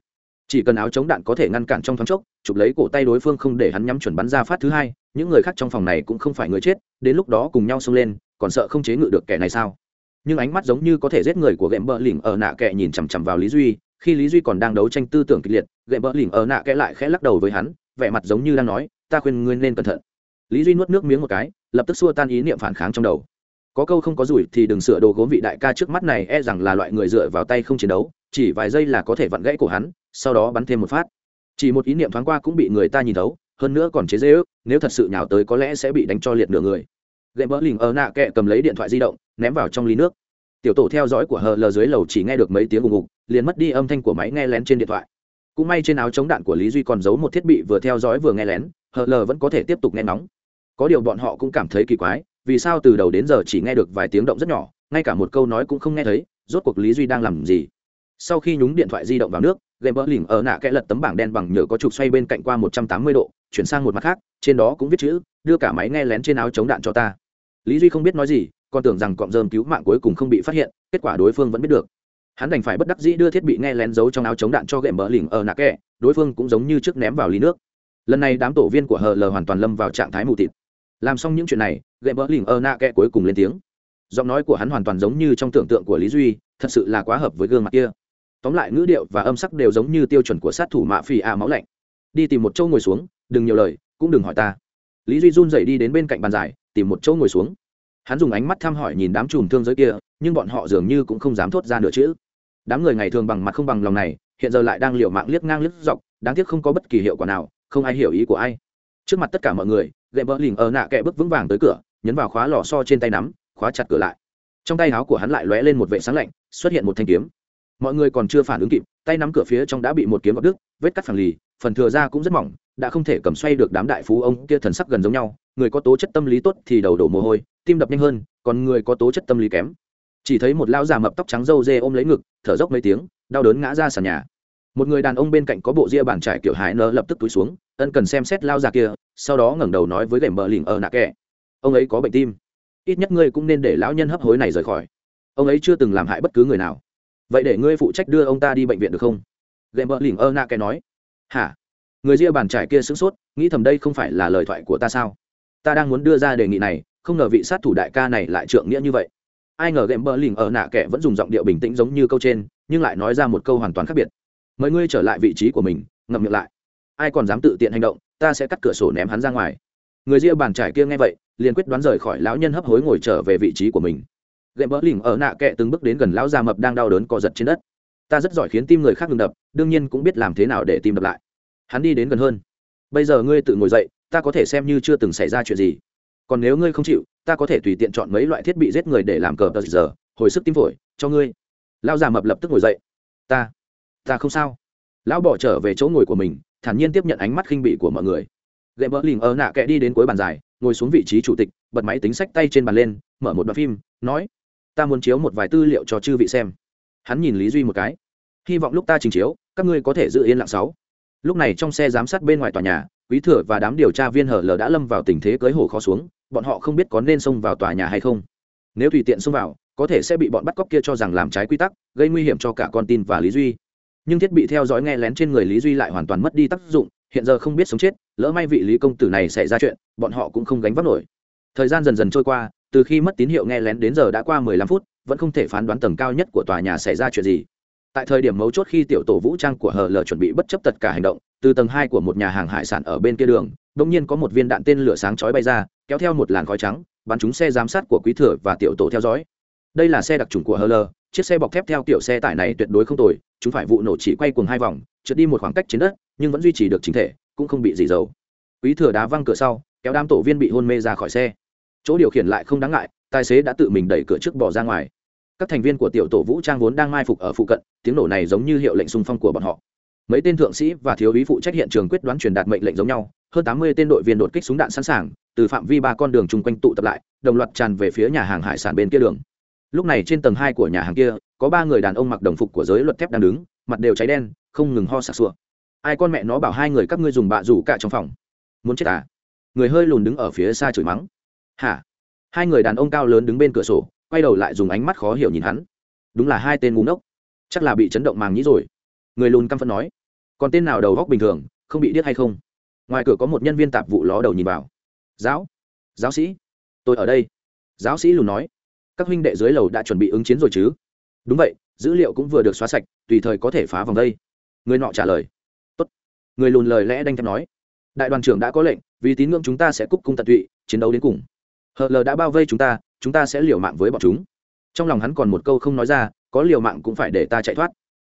chỉ cần áo chống đạn có thể ngăn cản trong thoáng chốc, chụp lấy cổ tay đối phương không để hắn nhắm chuẩn bắn ra phát thứ hai, những người khác trong phòng này cũng không phải người chết, đến lúc đó cùng nhau xông lên, còn sợ không chế ngự được kẻ này sao? Nhưng ánh mắt giống như có thể giết người của gệm bờ lỉnh ở nạ kẻ nhìn chằm chằm vào lý duy, khi lý duy còn đang đấu tranh tư tưởng kịch liệt gệm bờ lỉnh ở nạ kẻ lại khẽ lắc đầu với hắn, vẻ mặt giống như đang nói, ta khuyên ngươi nên cẩn thận. Lý duy nuốt nước miếng một cái, lập tức xua tan ý niệm phản kháng trong đầu. Có câu không có rủi thì đừng sửa đồ gốm vị đại ca trước mắt này e rằng là loại người dựa vào tay không chiến đấu, chỉ vài giây là có thể vặn gãy cổ hắn sau đó bắn thêm một phát. Chỉ một ý niệm thoáng qua cũng bị người ta nhìn thấu, hơn nữa còn chế dễ ước nếu thật sự nhào tới có lẽ sẽ bị đánh cho liệt nửa người. Gậy mỡ lình ở nạ kệ cầm lấy điện thoại di động, ném vào trong ly nước. Tiểu tổ theo dõi của hờ lờ dưới lầu chỉ nghe được mấy tiếng ùng ục, liền mất đi âm thanh của máy nghe lén trên điện thoại. Cũng may trên áo chống đạn của lý duy còn giấu một thiết bị vừa theo dõi vừa nghe lén hờ lờ vẫn có thể tiếp tục nghe nóng có điều bọn họ cũng cảm thấy kỳ quái, vì sao từ đầu đến giờ chỉ nghe được vài tiếng động rất nhỏ, ngay cả một câu nói cũng không nghe thấy, rốt cuộc lý duy đang làm gì? Sau khi nhúng điện thoại di động vào nước, game bờ lỉnh ở nạ kẽ lật tấm bảng đen bằng nhựa có trục xoay bên cạnh qua một trăm tám mươi độ, chuyển sang một mặt khác, trên đó cũng viết chữ, đưa cả máy nghe lén trên áo chống đạn cho ta. Lý duy không biết nói gì, còn tưởng rằng cọm rơm cứu mạng cuối cùng không bị phát hiện, kết quả đối phương vẫn biết được. Hắn đành phải bất đắc dĩ đưa thiết bị nghe lén giấu trong áo chống đạn cho game bờ lỉnh ở nạ kẽ, đối phương cũng giống như trước ném vào ly nước. Lần này đám tổ viên của hờ lờ hoàn toàn lâm vào trạng thái mù tịt. Làm xong những chuyện này, game bờ lỉnh ở nạ kẽ cuối cùng lên tiếng. Giọng nói của hắn hoàn toàn giống như trong tưởng tượng của lý duy, thật sự là quá hợp với gương mặt kia tóm lại ngữ điệu và âm sắc đều giống như tiêu chuẩn của sát thủ mạ phi a máu lạnh. Đi tìm một chỗ ngồi xuống, đừng nhiều lời, cũng đừng hỏi ta. Lý duy run dậy đi đến bên cạnh bàn giải, tìm một chỗ ngồi xuống. Hắn dùng ánh mắt thăm hỏi nhìn đám chùm thương giới kia, nhưng bọn họ dường như cũng không dám thốt ra nửa chữ. Đám người ngày thường bằng mặt không bằng lòng này, hiện giờ lại đang liệu mạng liếc ngang liếc dọc, đáng tiếc không có bất kỳ hiệu quả nào, không ai hiểu ý của ai. Trước mặt tất cả mọi người, gậy bỡ lỉnh ở nạ kẹ bước vững vàng tới cửa, nhấn vào khóa lò so trên tay nắm, khóa chặt cửa lại. Trong tay áo của hắn lại lóe lên một vệ sáng lạnh, xuất hiện một thanh kiếm mọi người còn chưa phản ứng kịp, tay nắm cửa phía trong đã bị một kiếm gọt đứt, vết cắt phẳng lì, phần thừa ra cũng rất mỏng, đã không thể cầm xoay được đám đại phú ông kia thần sắc gần giống nhau, người có tố chất tâm lý tốt thì đầu đổ mồ hôi, tim đập nhanh hơn, còn người có tố chất tâm lý kém. Chỉ thấy một lao già mập tóc trắng râu dê ôm lấy ngực, thở dốc mấy tiếng, đau đớn ngã ra sàn nhà. Một người đàn ông bên cạnh có bộ ria bàn trải kiểu hải nơ lập tức túi xuống, ân cần xem xét lao già kia, sau đó ngẩng đầu nói với gềm mờ lỉnh ở nạ kẻ ông ấy có bệnh tim. Ít nhất ngươi cũng nên để lão nhân hấp hối này rời khỏi. Ông ấy chưa từng làm hại bất cứ người nào vậy để ngươi phụ trách đưa ông ta đi bệnh viện được không? Gệm bờ lỉnh ơ nạ cái nói. Hả? Người ria bàn trải kia sửng sốt, nghĩ thầm đây không phải là lời thoại của ta sao? Ta đang muốn đưa ra đề nghị này, không ngờ vị sát thủ đại ca này lại trượng nghĩa như vậy. Ai ngờ gệm bờ lỉnh ở nạ kẻ vẫn dùng giọng điệu bình tĩnh giống như câu trên, nhưng lại nói ra một câu hoàn toàn khác biệt. Mời ngươi trở lại vị trí của mình, ngậm miệng lại. Ai còn dám tự tiện hành động, ta sẽ cắt cửa sổ ném hắn ra ngoài. Người ria bàn trải kia nghe vậy, liền quyết đoán rời khỏi lão nhân hấp hối ngồi trở về vị trí của mình gậy bỡ lỉnh ở nạ kệ từng bước đến gần lão già mập đang đau đớn co giật trên đất. Ta rất giỏi khiến tim người khác ngừng đập, đương nhiên cũng biết làm thế nào để tim đập lại. Hắn đi đến gần hơn. Bây giờ ngươi tự ngồi dậy, ta có thể xem như chưa từng xảy ra chuyện gì. Còn nếu ngươi không chịu, ta có thể tùy tiện chọn mấy loại thiết bị giết người để làm cờ tờ giờ, hồi sức tim phổi, cho ngươi. Lão già mập lập tức ngồi dậy. Ta ta không sao. Lão bỏ trở về chỗ ngồi của mình, thản nhiên tiếp nhận ánh mắt khinh bị của mọi người. Gậy bỡ lỉnh ở nạ kệ đi đến cuối bàn dài, ngồi xuống vị trí chủ tịch, bật máy tính sách tay trên bàn lên, mở một đoạn phim, nói ta muốn chiếu một vài tư liệu cho chư vị xem. Hắn nhìn lý duy một cái. Hy vọng lúc ta trình chiếu, các ngươi có thể giữ yên lặng sáu. Lúc này trong xe giám sát bên ngoài tòa nhà, quý thừa và đám điều tra viên hở lờ đã lâm vào tình thế cưới hổ khó xuống, bọn họ không biết có nên xông vào tòa nhà hay không. Nếu tùy tiện xông vào, có thể sẽ bị bọn bắt cóc kia cho rằng làm trái quy tắc, gây nguy hiểm cho cả con tin và lý duy. Nhưng thiết bị theo dõi nghe lén trên người lý duy lại hoàn toàn mất đi tác dụng, hiện giờ không biết sống chết, lỡ may vị lý công tử này xảy ra chuyện, bọn họ cũng không gánh vác nổi. Thời gian dần dần trôi qua từ khi mất tín hiệu nghe lén đến giờ đã qua mười lăm phút, vẫn không thể phán đoán tầng cao nhất của tòa nhà xảy ra chuyện gì. Tại thời điểm mấu chốt khi tiểu tổ vũ trang của hờ lờ chuẩn bị bất chấp tất cả hành động, từ tầng hai của một nhà hàng hải sản ở bên kia đường đ ỗ n g nhiên có một viên đạn tên lửa sáng chói bay ra, kéo theo một làn khói trắng, bắn trúng xe giám sát của quý thừa và tiểu tổ theo dõi. Đây là xe đặc trùng của hờ lờ chiếc xe bọc thép theo tiểu xe tải này tuyệt đối không tồi, chúng phải vụ nổ chỉ quay cùng hai vòng, trượt đi một khoảng cách trên đất, nhưng vẫn duy trì được chính thể, cũng không bị gì dầu. Quý thừa đá văng cửa sau, kéo đám tổ viên bị hôn mê ra khỏi xe chỗ điều khiển lại không đáng ngại, tài xế đã tự mình đẩy cửa trước bỏ ra ngoài. Các thành viên của tiểu tổ vũ trang vốn đang mai phục ở phụ cận, tiếng nổ này giống như hiệu lệnh xung phong của bọn họ. Mấy tên thượng sĩ và thiếu úy phụ trách hiện trường quyết đoán truyền đạt mệnh lệnh giống nhau, hơn tám mươi tên đội viên đột kích súng đạn sẵn sàng, từ phạm vi ba con đường chung quanh tụ tập lại, đồng loạt tràn về phía nhà hàng hải sản bên kia đường. Lúc này trên tầng hai của nhà hàng kia, có ba người đàn ông mặc đồng phục của giới luật thép đang đứng, mặt đều cháy đen, không ngừng ho sặc sụa. Ai con mẹ nó bảo hai người các ngươi dùng bạ rủ cả trong phòng. Muốn chết à? Người hơi lùn đứng ở phía xa chửi mắng hả? Hai người đàn ông cao lớn đứng bên cửa sổ, quay đầu lại dùng ánh mắt khó hiểu nhìn hắn. Đúng là hai tên ngu ngốc. Chắc là bị chấn động màng nhĩ rồi. Người lùn căm phẫn nói. Còn tên nào đầu góc bình thường, không bị điếc hay không? Ngoài cửa có một nhân viên tạp vụ ló đầu nhìn vào. Giáo. Giáo sĩ. Tôi ở đây. Giáo sĩ lùn nói. Các huynh đệ dưới lầu đã chuẩn bị ứng chiến rồi chứ? Đúng vậy, dữ liệu cũng vừa được xóa sạch, tùy thời có thể phá vòng đây. Người nọ trả lời. Tốt. người lùn lời lẽ đanh thép nói. Đại đoàn trưởng đã có lệnh, vì tín ngưỡng chúng ta sẽ cúc cung tận tụy, chiến đấu đến cùng hờ lờ đã bao vây chúng ta chúng ta sẽ liều mạng với bọn chúng. Trong lòng hắn còn một câu không nói ra, có liều mạng cũng phải để ta chạy thoát.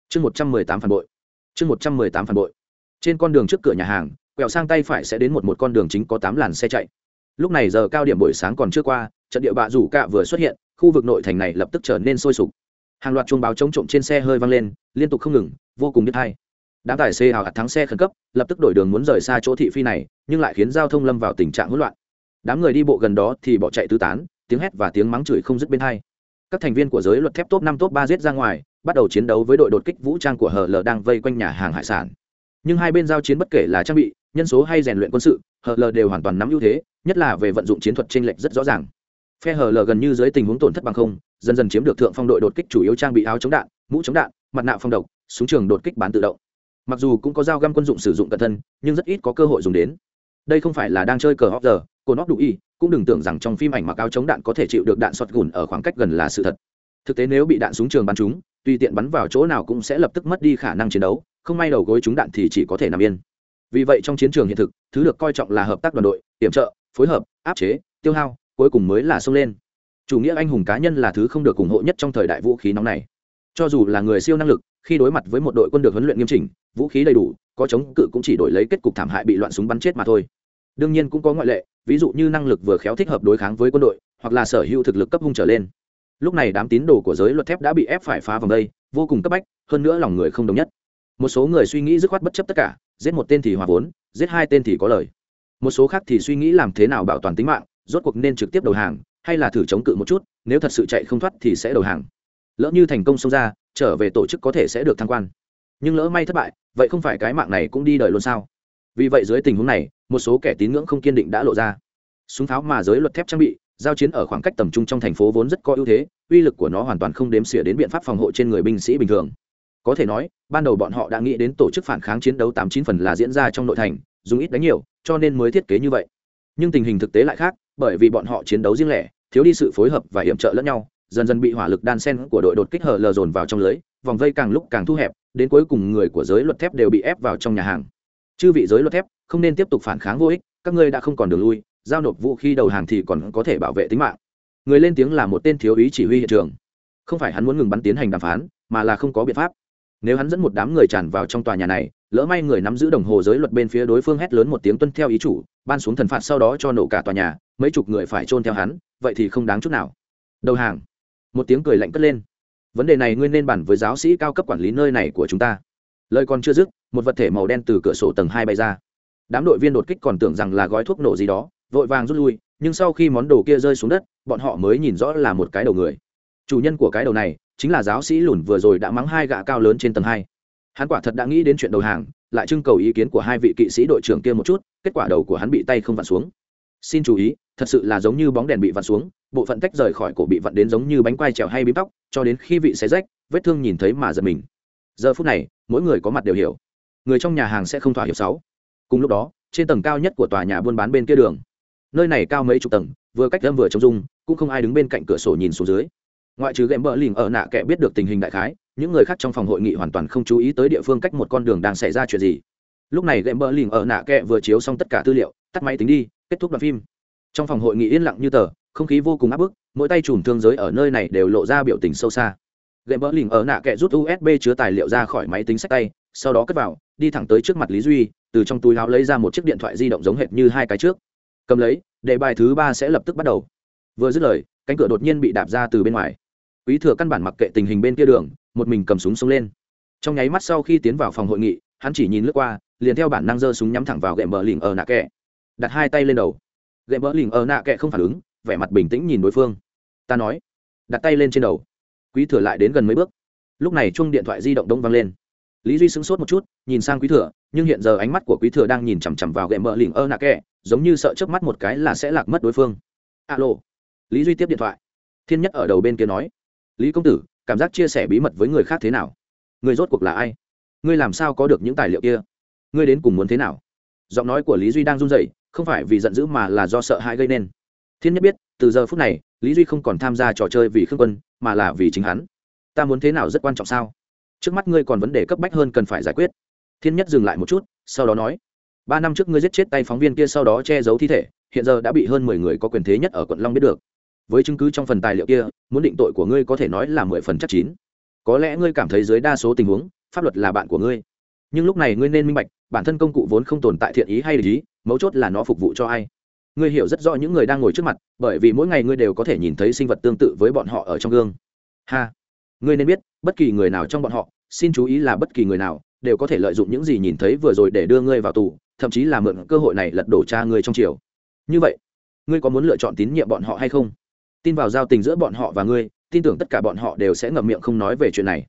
Chương một trăm mười tám phản bội. Chương một trăm mười tám phản bội. Trên con đường trước cửa nhà hàng, quẹo sang tay phải sẽ đến một một con đường chính có tám làn xe chạy. Lúc này giờ cao điểm buổi sáng còn chưa qua, trận địa bạ rủ cạ vừa xuất hiện, khu vực nội thành này lập tức trở nên sôi sục. Hàng loạt chuông báo chống trộm trên xe hơi vang lên, liên tục không ngừng, vô cùng biết hay. Đám tài xế hào hạt thắng xe khẩn cấp, lập tức đổi đường muốn rời xa chỗ thị phi này, nhưng lại khiến giao thông lâm vào tình trạng hỗn loạn đám người đi bộ gần đó thì bỏ chạy tứ tán, tiếng hét và tiếng mắng chửi không dứt bên hai. Các thành viên của giới luật thép top năm, top ba giết ra ngoài, bắt đầu chiến đấu với đội đột kích vũ trang của hờ l đang vây quanh nhà hàng hải sản. Nhưng hai bên giao chiến bất kể là trang bị, nhân số hay rèn luyện quân sự hờ l đều hoàn toàn nắm ưu thế, nhất là về vận dụng chiến thuật t r ê n lệch rất rõ ràng. Phe hờ l gần như dưới tình huống tổn thất bằng không, dần dần chiếm được thượng phong đội đột kích chủ yếu trang bị áo chống đạn, mũ chống đạn, mặt nạ phong độc, súng trường đột kích bán tự động. Mặc dù cũng có dao găm quân dụng sử dụng cẩn thân nhưng rất ít có cơ hội dùng đến. Đây không phải là đang chơi cờ hóc giờ cô nóc đủ y, cũng đừng tưởng rằng trong phim ảnh mặc áo chống đạn có thể chịu được đạn sọt gùn ở khoảng cách gần là sự thật. Thực tế nếu bị đạn súng trường bắn trúng, tùy tiện bắn vào chỗ nào cũng sẽ lập tức mất đi khả năng chiến đấu, không may đầu gối trúng đạn thì chỉ có thể nằm yên. Vì vậy trong chiến trường hiện thực, thứ được coi trọng là hợp tác đoàn đội hiểm trợ, phối hợp, áp chế, tiêu hao, cuối cùng mới là xông lên. Chủ nghĩa anh hùng cá nhân là thứ không được ủng hộ nhất trong thời đại vũ khí nóng này. Cho dù là người siêu năng lực, khi đối mặt với một đội quân được huấn luyện nghiêm chỉnh, vũ khí đầy đủ, có chống cự cũng chỉ đổi lấy kết cục thảm hại bị loạn súng bắn chết mà thôi đương nhiên cũng có ngoại lệ, ví dụ như năng lực vừa khéo thích hợp đối kháng với quân đội, hoặc là sở hữu thực lực cấp hung trở lên. Lúc này đám tín đồ của giới luật thép đã bị ép phải phá vòng đây, vô cùng cấp bách, hơn nữa lòng người không đồng nhất. Một số người suy nghĩ dứt khoát bất chấp tất cả, giết một tên thì hòa vốn, giết hai tên thì có lời. Một số khác thì suy nghĩ làm thế nào bảo toàn tính mạng, rốt cuộc nên trực tiếp đầu hàng, hay là thử chống cự một chút, nếu thật sự chạy không thoát thì sẽ đầu hàng. Lỡ như thành công xông ra, trở về tổ chức có thể sẽ được thăng quan. Nhưng lỡ may thất bại, vậy không phải cái mạng này cũng đi đời luôn sao? Vì vậy dưới tình huống này một số kẻ tín ngưỡng không kiên định đã lộ ra. Súng pháo mà giới luật thép trang bị, giao chiến ở khoảng cách tầm trung trong thành phố vốn rất có ưu thế, uy lực của nó hoàn toàn không đếm xỉa đến biện pháp phòng hộ trên người binh sĩ bình thường. Có thể nói, ban đầu bọn họ đã nghĩ đến tổ chức phản kháng chiến đấu tám chín phần là diễn ra trong nội thành, dùng ít đánh nhiều, cho nên mới thiết kế như vậy. Nhưng tình hình thực tế lại khác, bởi vì bọn họ chiến đấu riêng lẻ, thiếu đi sự phối hợp và hiểm trợ lẫn nhau, dần dần bị hỏa lực đan sen của đội đột kích hở lờ dồn vào trong lưới, vòng vây càng lúc càng thu hẹp, đến cuối cùng người của giới luật thép đều bị ép vào trong nhà hàng chư vị giới luật thép, không nên tiếp tục phản kháng vô ích, các ngươi đã không còn đường lui, giao nộp vũ khí đầu hàng thì còn có thể bảo vệ tính mạng. Người lên tiếng là một tên thiếu úy chỉ huy hiện trường. Không phải hắn muốn ngừng bắn tiến hành đàm phán, mà là không có biện pháp. Nếu hắn dẫn một đám người tràn vào trong tòa nhà này, lỡ may người nắm giữ đồng hồ giới luật bên phía đối phương hét lớn một tiếng tuân theo ý chủ, ban xuống thần phạt sau đó cho nổ cả tòa nhà, mấy chục người phải trôn theo hắn, vậy thì không đáng chút nào. Đầu hàng. Một tiếng cười lạnh cất lên. Vấn đề này nguyên nên bản với giáo sĩ cao cấp quản lý nơi này của chúng ta lời còn chưa dứt, một vật thể màu đen từ cửa sổ tầng hai bay ra. Đám đội viên đột kích còn tưởng rằng là gói thuốc nổ gì đó, vội vàng rút lui, nhưng sau khi món đồ kia rơi xuống đất, bọn họ mới nhìn rõ là một cái đầu người. Chủ nhân của cái đầu này chính là giáo sĩ lùn vừa rồi đã mắng hai gã cao lớn trên tầng hai. Hắn quả thật đã nghĩ đến chuyện đầu hàng, lại trưng cầu ý kiến của hai vị kỵ sĩ đội trưởng kia một chút, kết quả đầu của hắn bị tay không vặn xuống. Xin chú ý, thật sự là giống như bóng đèn bị vặn xuống, bộ phận tách rời khỏi cổ bị vặn đến giống như bánh quai trèo hay bím tóc, cho đến khi vị xé rách, vết thương nhìn thấy mà giật mình. Giờ phút này mỗi người có mặt đều hiểu. Người trong nhà hàng sẽ không thỏa hiệp sáu. Cùng lúc đó, trên tầng cao nhất của tòa nhà buôn bán bên kia đường. Nơi này cao mấy chục tầng, vừa cách âm vừa trông dung cũng không ai đứng bên cạnh cửa sổ nhìn xuống dưới. Ngoại trừ ghém bờ lìm ở nạ kẻ biết được tình hình đại khái, những người khác trong phòng hội nghị hoàn toàn không chú ý tới địa phương cách một con đường đang xảy ra chuyện gì. Lúc này ghém bờ lìm ở nạ kẻ vừa chiếu xong tất cả tư liệu, tắt máy tính đi, kết thúc đoạn phim. Trong phòng hội nghị yên lặng như tờ, không khí vô cùng áp bức, mỗi tay chùm thương giới ở nơi này đều lộ ra biểu tình sâu xa gậy mỡ lỉnh ở nạ kẹ rút usb chứa tài liệu ra khỏi máy tính sách tay, sau đó cất vào, đi thẳng tới trước mặt lý duy, từ trong túi áo lấy ra một chiếc điện thoại di động giống hệt như hai cái trước. Cầm lấy đề bài thứ ba sẽ lập tức bắt đầu. Vừa dứt lời, cánh cửa đột nhiên bị đạp ra từ bên ngoài. Quý thừa căn bản mặc kệ tình hình bên kia đường, một mình cầm súng xông lên. Trong nháy mắt sau khi tiến vào phòng hội nghị, hắn chỉ nhìn lướt qua, liền theo bản năng giơ súng nhắm thẳng vào gậy bờ lỉnh ở nạ kẹ. Đặt hai tay lên đầu. Gậy mỡ lỉnh ở nạ kẹ không phản ứng, vẻ mặt bình tĩnh nhìn đối phương. Ta nói. Đặt tay lên trên đầu quý thừa lại đến gần mấy bước. Lúc này chung điện thoại di động đông vang lên. Lý duy sững sốt một chút nhìn sang quý thừa nhưng hiện giờ ánh mắt của quý thừa đang nhìn chằm chằm vào ghệ mờ lỉnh ơ nạ kẹ, giống như sợ trước mắt một cái là sẽ lạc mất đối phương. Alo. Lý duy tiếp điện thoại. Thiên nhất ở đầu bên kia nói. Lý công tử cảm giác chia sẻ bí mật với người khác thế nào? Người rốt cuộc là ai? Ngươi làm sao có được những tài liệu kia? Ngươi đến cùng muốn thế nào? Giọng nói của lý duy đang run rẩy không phải vì giận dữ mà là do sợ hãi gây nên. Thiên nhất biết từ giờ phút này lý duy không còn tham gia trò chơi vì khương quân mà là vì chính hắn. Ta muốn thế nào rất quan trọng sao? Trước mắt ngươi còn vấn đề cấp bách hơn cần phải giải quyết. Thiên nhất dừng lại một chút, sau đó nói, ba năm trước ngươi giết chết tay phóng viên kia sau đó che giấu thi thể, hiện giờ đã bị hơn mười người có quyền thế nhất ở quận long biết được. Với chứng cứ trong phần tài liệu kia, muốn định tội của ngươi có thể nói là mười phần chắc chín. Có lẽ ngươi cảm thấy dưới đa số tình huống, pháp luật là bạn của ngươi. Nhưng lúc này ngươi nên minh bạch, bản thân công cụ vốn không tồn tại thiện ý hay lý, mấu chốt là nó phục vụ cho ai ngươi hiểu rất rõ những người đang ngồi trước mặt, bởi vì mỗi ngày ngươi đều có thể nhìn thấy sinh vật tương tự với bọn họ ở trong gương. Ha. Ngươi nên biết, bất kỳ người nào trong bọn họ, xin chú ý là bất kỳ người nào, đều có thể lợi dụng những gì nhìn thấy vừa rồi để đưa ngươi vào tù, thậm chí là mượn cơ hội này lật đổ cha ngươi trong chiều như vậy, ngươi có muốn lựa chọn tín nhiệm bọn họ hay không? Tin vào giao tình giữa bọn họ và ngươi, tin tưởng tất cả bọn họ đều sẽ ngậm miệng không nói về chuyện này.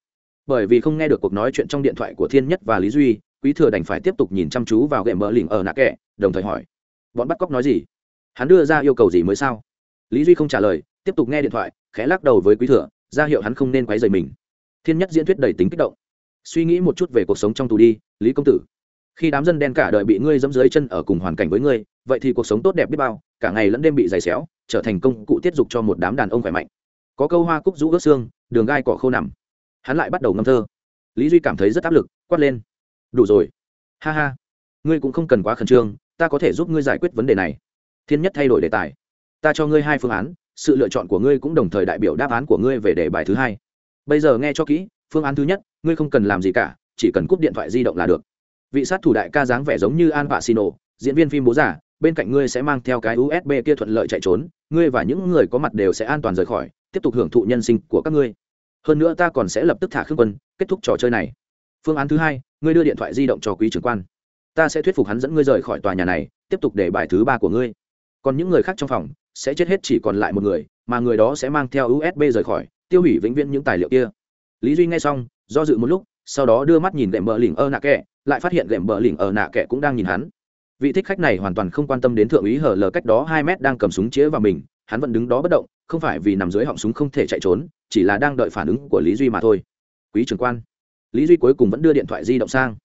Bởi vì không nghe được cuộc nói chuyện trong điện thoại của thiên nhất và lý duy, quý thừa đành phải tiếp tục nhìn chăm chú vào gậy mỡ lỉnh ở nạ kẹ, đồng thời hỏi, bọn bắt cóc nói gì? Hắn đưa ra yêu cầu gì mới sao? Lý duy không trả lời, tiếp tục nghe điện thoại, khẽ lắc đầu với quý thừa, ra hiệu hắn không nên quấy rầy mình. Thiên nhất diễn thuyết đầy tính kích động. Suy nghĩ một chút về cuộc sống trong tù đi, lý công tử. Khi đám dân đen cả đời bị ngươi dẫm dưới chân ở cùng hoàn cảnh với ngươi, vậy thì cuộc sống tốt đẹp biết bao, cả ngày lẫn đêm bị giày xéo, trở thành công cụ tiết dục cho một đám đàn ông khỏe mạnh. Có câu hoa cúc rũ ướt xương, đường gai cỏ khô nằm. Hắn lại bắt đầu ngâm thơ. Lý duy cảm thấy rất áp lực, quát lên. Đủ rồi. Ha ha. Ngươi cũng không cần quá khẩn trương, ta có thể giúp ngươi giải quyết vấn đề này thiên nhất thay đổi đề tài. Ta cho ngươi hai phương án, sự lựa chọn của ngươi cũng đồng thời đại biểu đáp án của ngươi về đề bài thứ hai. Bây giờ nghe cho kỹ, phương án thứ nhất, ngươi không cần làm gì cả, chỉ cần cúp điện thoại di động là được. Vị sát thủ đại ca dáng vẻ giống như an vạ xì nổ diễn viên phim bố giả, bên cạnh ngươi sẽ mang theo cái usb kia thuận lợi chạy trốn, ngươi và những người có mặt đều sẽ an toàn rời khỏi, tiếp tục hưởng thụ nhân sinh của các ngươi. Hơn nữa ta còn sẽ lập tức thả khương quân, kết thúc trò chơi này. Phương án thứ hai, ngươi đưa điện thoại di động cho quý trưởng quan. Ta sẽ thuyết phục hắn dẫn ngươi rời khỏi tòa nhà này, tiếp tục để bài thứ ba của ngươi còn những người khác trong phòng sẽ chết hết chỉ còn lại một người, mà người đó sẽ mang theo usb rời khỏi, tiêu hủy vĩnh viễn những tài liệu kia. Lý duy nghe xong, do dự một lúc, sau đó đưa mắt nhìn lệm bờ lỉnh ơ nạ kẹ, lại phát hiện lệm bờ lỉnh ơ nạ kẹ cũng đang nhìn hắn. Vị thích khách này hoàn toàn không quan tâm đến thượng úy hở lờ cách đó hai mét đang cầm súng chĩa vào mình, hắn vẫn đứng đó bất động, không phải vì nằm dưới họng súng không thể chạy trốn, chỉ là đang đợi phản ứng của lý duy mà thôi. Quý trưởng quan, lý duy cuối cùng vẫn đưa điện thoại di động sang.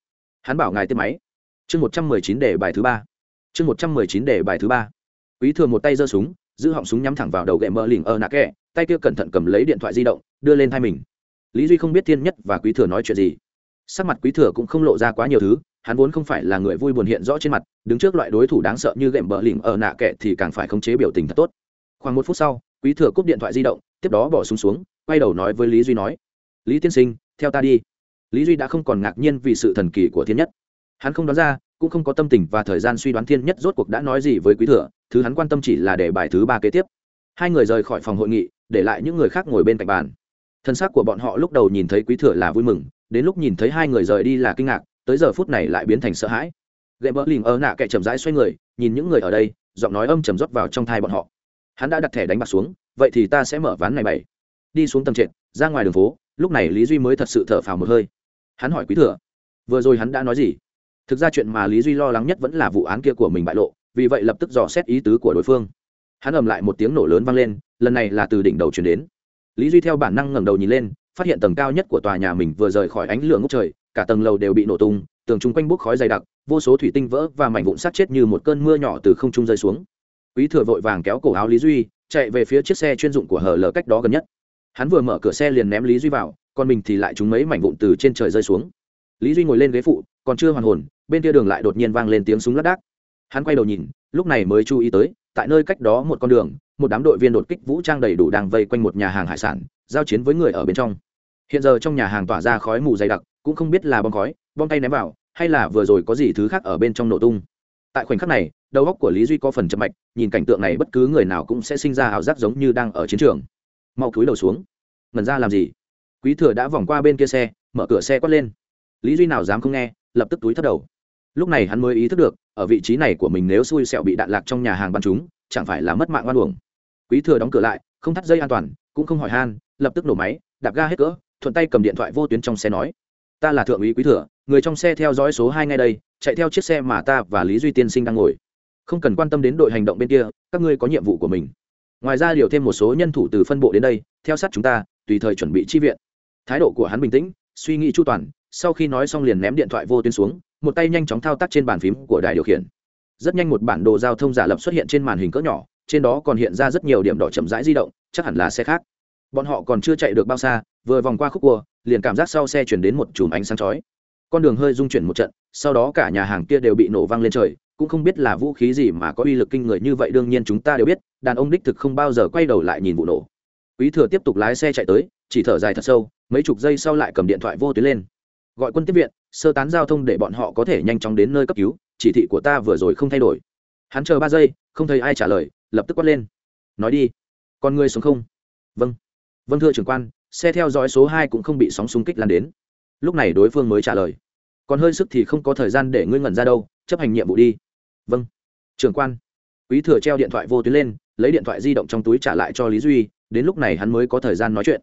Hắn bảo ngài tiếp máy. Chương một trăm mười chín để bài thứ ba. Chương một trăm mười chín để bài thứ ba quý thừa một tay giơ súng, giữ họng súng nhắm thẳng vào đầu gậy mỡ lỉnh ơ nạ kẹ, tay kia cẩn thận cầm lấy điện thoại di động, đưa lên thay mình. Lý duy không biết thiên nhất và quý thừa nói chuyện gì. Sắc mặt quý thừa cũng không lộ ra quá nhiều thứ, hắn vốn không phải là người vui buồn hiện rõ trên mặt, đứng trước loại đối thủ đáng sợ như gệm bờ lỉnh ở nạ kệ thì càng phải khống chế biểu tình thật tốt. Khoảng một phút sau, quý thừa cúp điện thoại di động, tiếp đó bỏ súng xuống, quay đầu nói với lý duy nói, lý tiên sinh, theo ta đi. Lý duy đã không còn ngạc nhiên vì sự thần kỳ của thiên nhất. Hắn không đoán ra, cũng không có tâm tình và thời gian suy đoán thiên nhất rốt cuộc đã nói gì với quý thừa thứ hắn quan tâm chỉ là để bài thứ ba kế tiếp. Hai người rời khỏi phòng hội nghị, để lại những người khác ngồi bên cạnh bàn. Thân xác của bọn họ lúc đầu nhìn thấy quý thừa là vui mừng, đến lúc nhìn thấy hai người rời đi là kinh ngạc, tới giờ phút này lại biến thành sợ hãi. Gậy bỡ lìm ơ nạ kệ chậm rãi xoay người, nhìn những người ở đây, giọng nói âm chầm rót vào trong thai bọn họ. Hắn đã đặt thẻ đánh bạc xuống, vậy thì ta sẽ mở ván này bảy. Đi xuống tầm trệt, ra ngoài đường phố, lúc này lý duy mới thật sự thở phào một hơi. Hắn hỏi quý thừa, vừa rồi hắn đã nói gì? Thực ra chuyện mà lý duy lo lắng nhất vẫn là vụ án kia của mình bại lộ vì vậy lập tức dò xét ý tứ của đối phương. Hắn ầm lại một tiếng nổ lớn vang lên, lần này là từ đỉnh đầu chuyển đến. Lý duy theo bản năng ngẩng đầu nhìn lên, phát hiện tầng cao nhất của tòa nhà mình vừa rời khỏi ánh lửa ngốc trời, cả tầng lầu đều bị nổ tung, tường chung quanh bốc khói dày đặc, vô số thủy tinh vỡ và mảnh vụn sát chết như một cơn mưa nhỏ từ không trung rơi xuống. Quý thừa vội vàng kéo cổ áo lý duy, chạy về phía chiếc xe chuyên dụng của hờ lờ cách đó gần nhất. Hắn vừa mở cửa xe liền ném lý duy vào, còn mình thì lại trúng mấy mảnh vụn từ trên trời rơi xuống. Lý duy ngồi lên ghế phụ, còn chưa hoàn hồn, bên kia đường lại đột nhiên vang lên tiếng súng lát đác hắn quay đầu nhìn, lúc này mới chú ý tới, tại nơi cách đó một con đường, một đám đội viên đột kích vũ trang đầy đủ đang vây quanh một nhà hàng hải sản, giao chiến với người ở bên trong. Hiện giờ trong nhà hàng tỏa ra khói mù dày đặc, cũng không biết là bom khói, bom tay ném vào, hay là vừa rồi có gì thứ khác ở bên trong nổ tung. Tại khoảnh khắc này, đầu óc của lý duy có phần chậm mạch, nhìn cảnh tượng này bất cứ người nào cũng sẽ sinh ra ảo giác giống như đang ở chiến trường. Mau cúi đầu xuống. Ngần ra làm gì? Quý thừa đã vòng qua bên kia xe, mở cửa xe quát lên. Lý duy nào dám không nghe, lập tức túi thất đầu. Lúc này hắn mới ý thức được ở vị trí này của mình nếu xui xẹo bị đạn lạc trong nhà hàng bắn chúng, chẳng phải là mất mạng oan uổng. Quý thừa đóng cửa lại, không thắt dây an toàn, cũng không hỏi han, lập tức nổ máy, đạp ga hết cỡ, thuận tay cầm điện thoại vô tuyến trong xe nói, ta là thượng úy quý thừa, người trong xe theo dõi số hai ngay đây, chạy theo chiếc xe mà ta và lý duy tiên sinh đang ngồi. Không cần quan tâm đến đội hành động bên kia, các ngươi có nhiệm vụ của mình. Ngoài ra điều thêm một số nhân thủ từ phân bộ đến đây, theo sát chúng ta, tùy thời chuẩn bị chi viện. Thái độ của hắn bình tĩnh, suy nghĩ chu toàn, sau khi nói xong liền ném điện thoại vô tuyến xuống một tay nhanh chóng thao tác trên bàn phím của đài điều khiển. Rất nhanh một bản đồ giao thông giả lập xuất hiện trên màn hình cỡ nhỏ, trên đó còn hiện ra rất nhiều điểm đỏ chậm rãi di động, chắc hẳn là xe khác. Bọn họ còn chưa chạy được bao xa, vừa vòng qua khúc cua, liền cảm giác sau xe chuyển đến một chùm ánh sáng chói. Con đường hơi rung chuyển một trận, sau đó cả nhà hàng kia đều bị nổ văng lên trời, cũng không biết là vũ khí gì mà có uy lực kinh người như vậy, đương nhiên chúng ta đều biết, đàn ông đích thực không bao giờ quay đầu lại nhìn vụ nổ. Quý thừa tiếp tục lái xe chạy tới, chỉ thở dài thật sâu, mấy chục giây sau lại cầm điện thoại vô tuyến lên. Gọi quân tiếp viện sơ tán giao thông để bọn họ có thể nhanh chóng đến nơi cấp cứu, chỉ thị của ta vừa rồi không thay đổi. Hắn chờ ba giây, không thấy ai trả lời, lập tức quát lên. Nói đi. Con người sống không? Vâng. Vâng thưa trưởng quan, xe theo dõi số hai cũng không bị sóng xung kích lan đến. Lúc này đối phương mới trả lời. Còn hơi sức thì không có thời gian để ngươi ngẩn ra đâu, chấp hành nhiệm vụ đi. Vâng. Trưởng quan. Quý thừa treo điện thoại vô tuyến lên, lấy điện thoại di động trong túi trả lại cho lý duy, đến lúc này hắn mới có thời gian nói chuyện.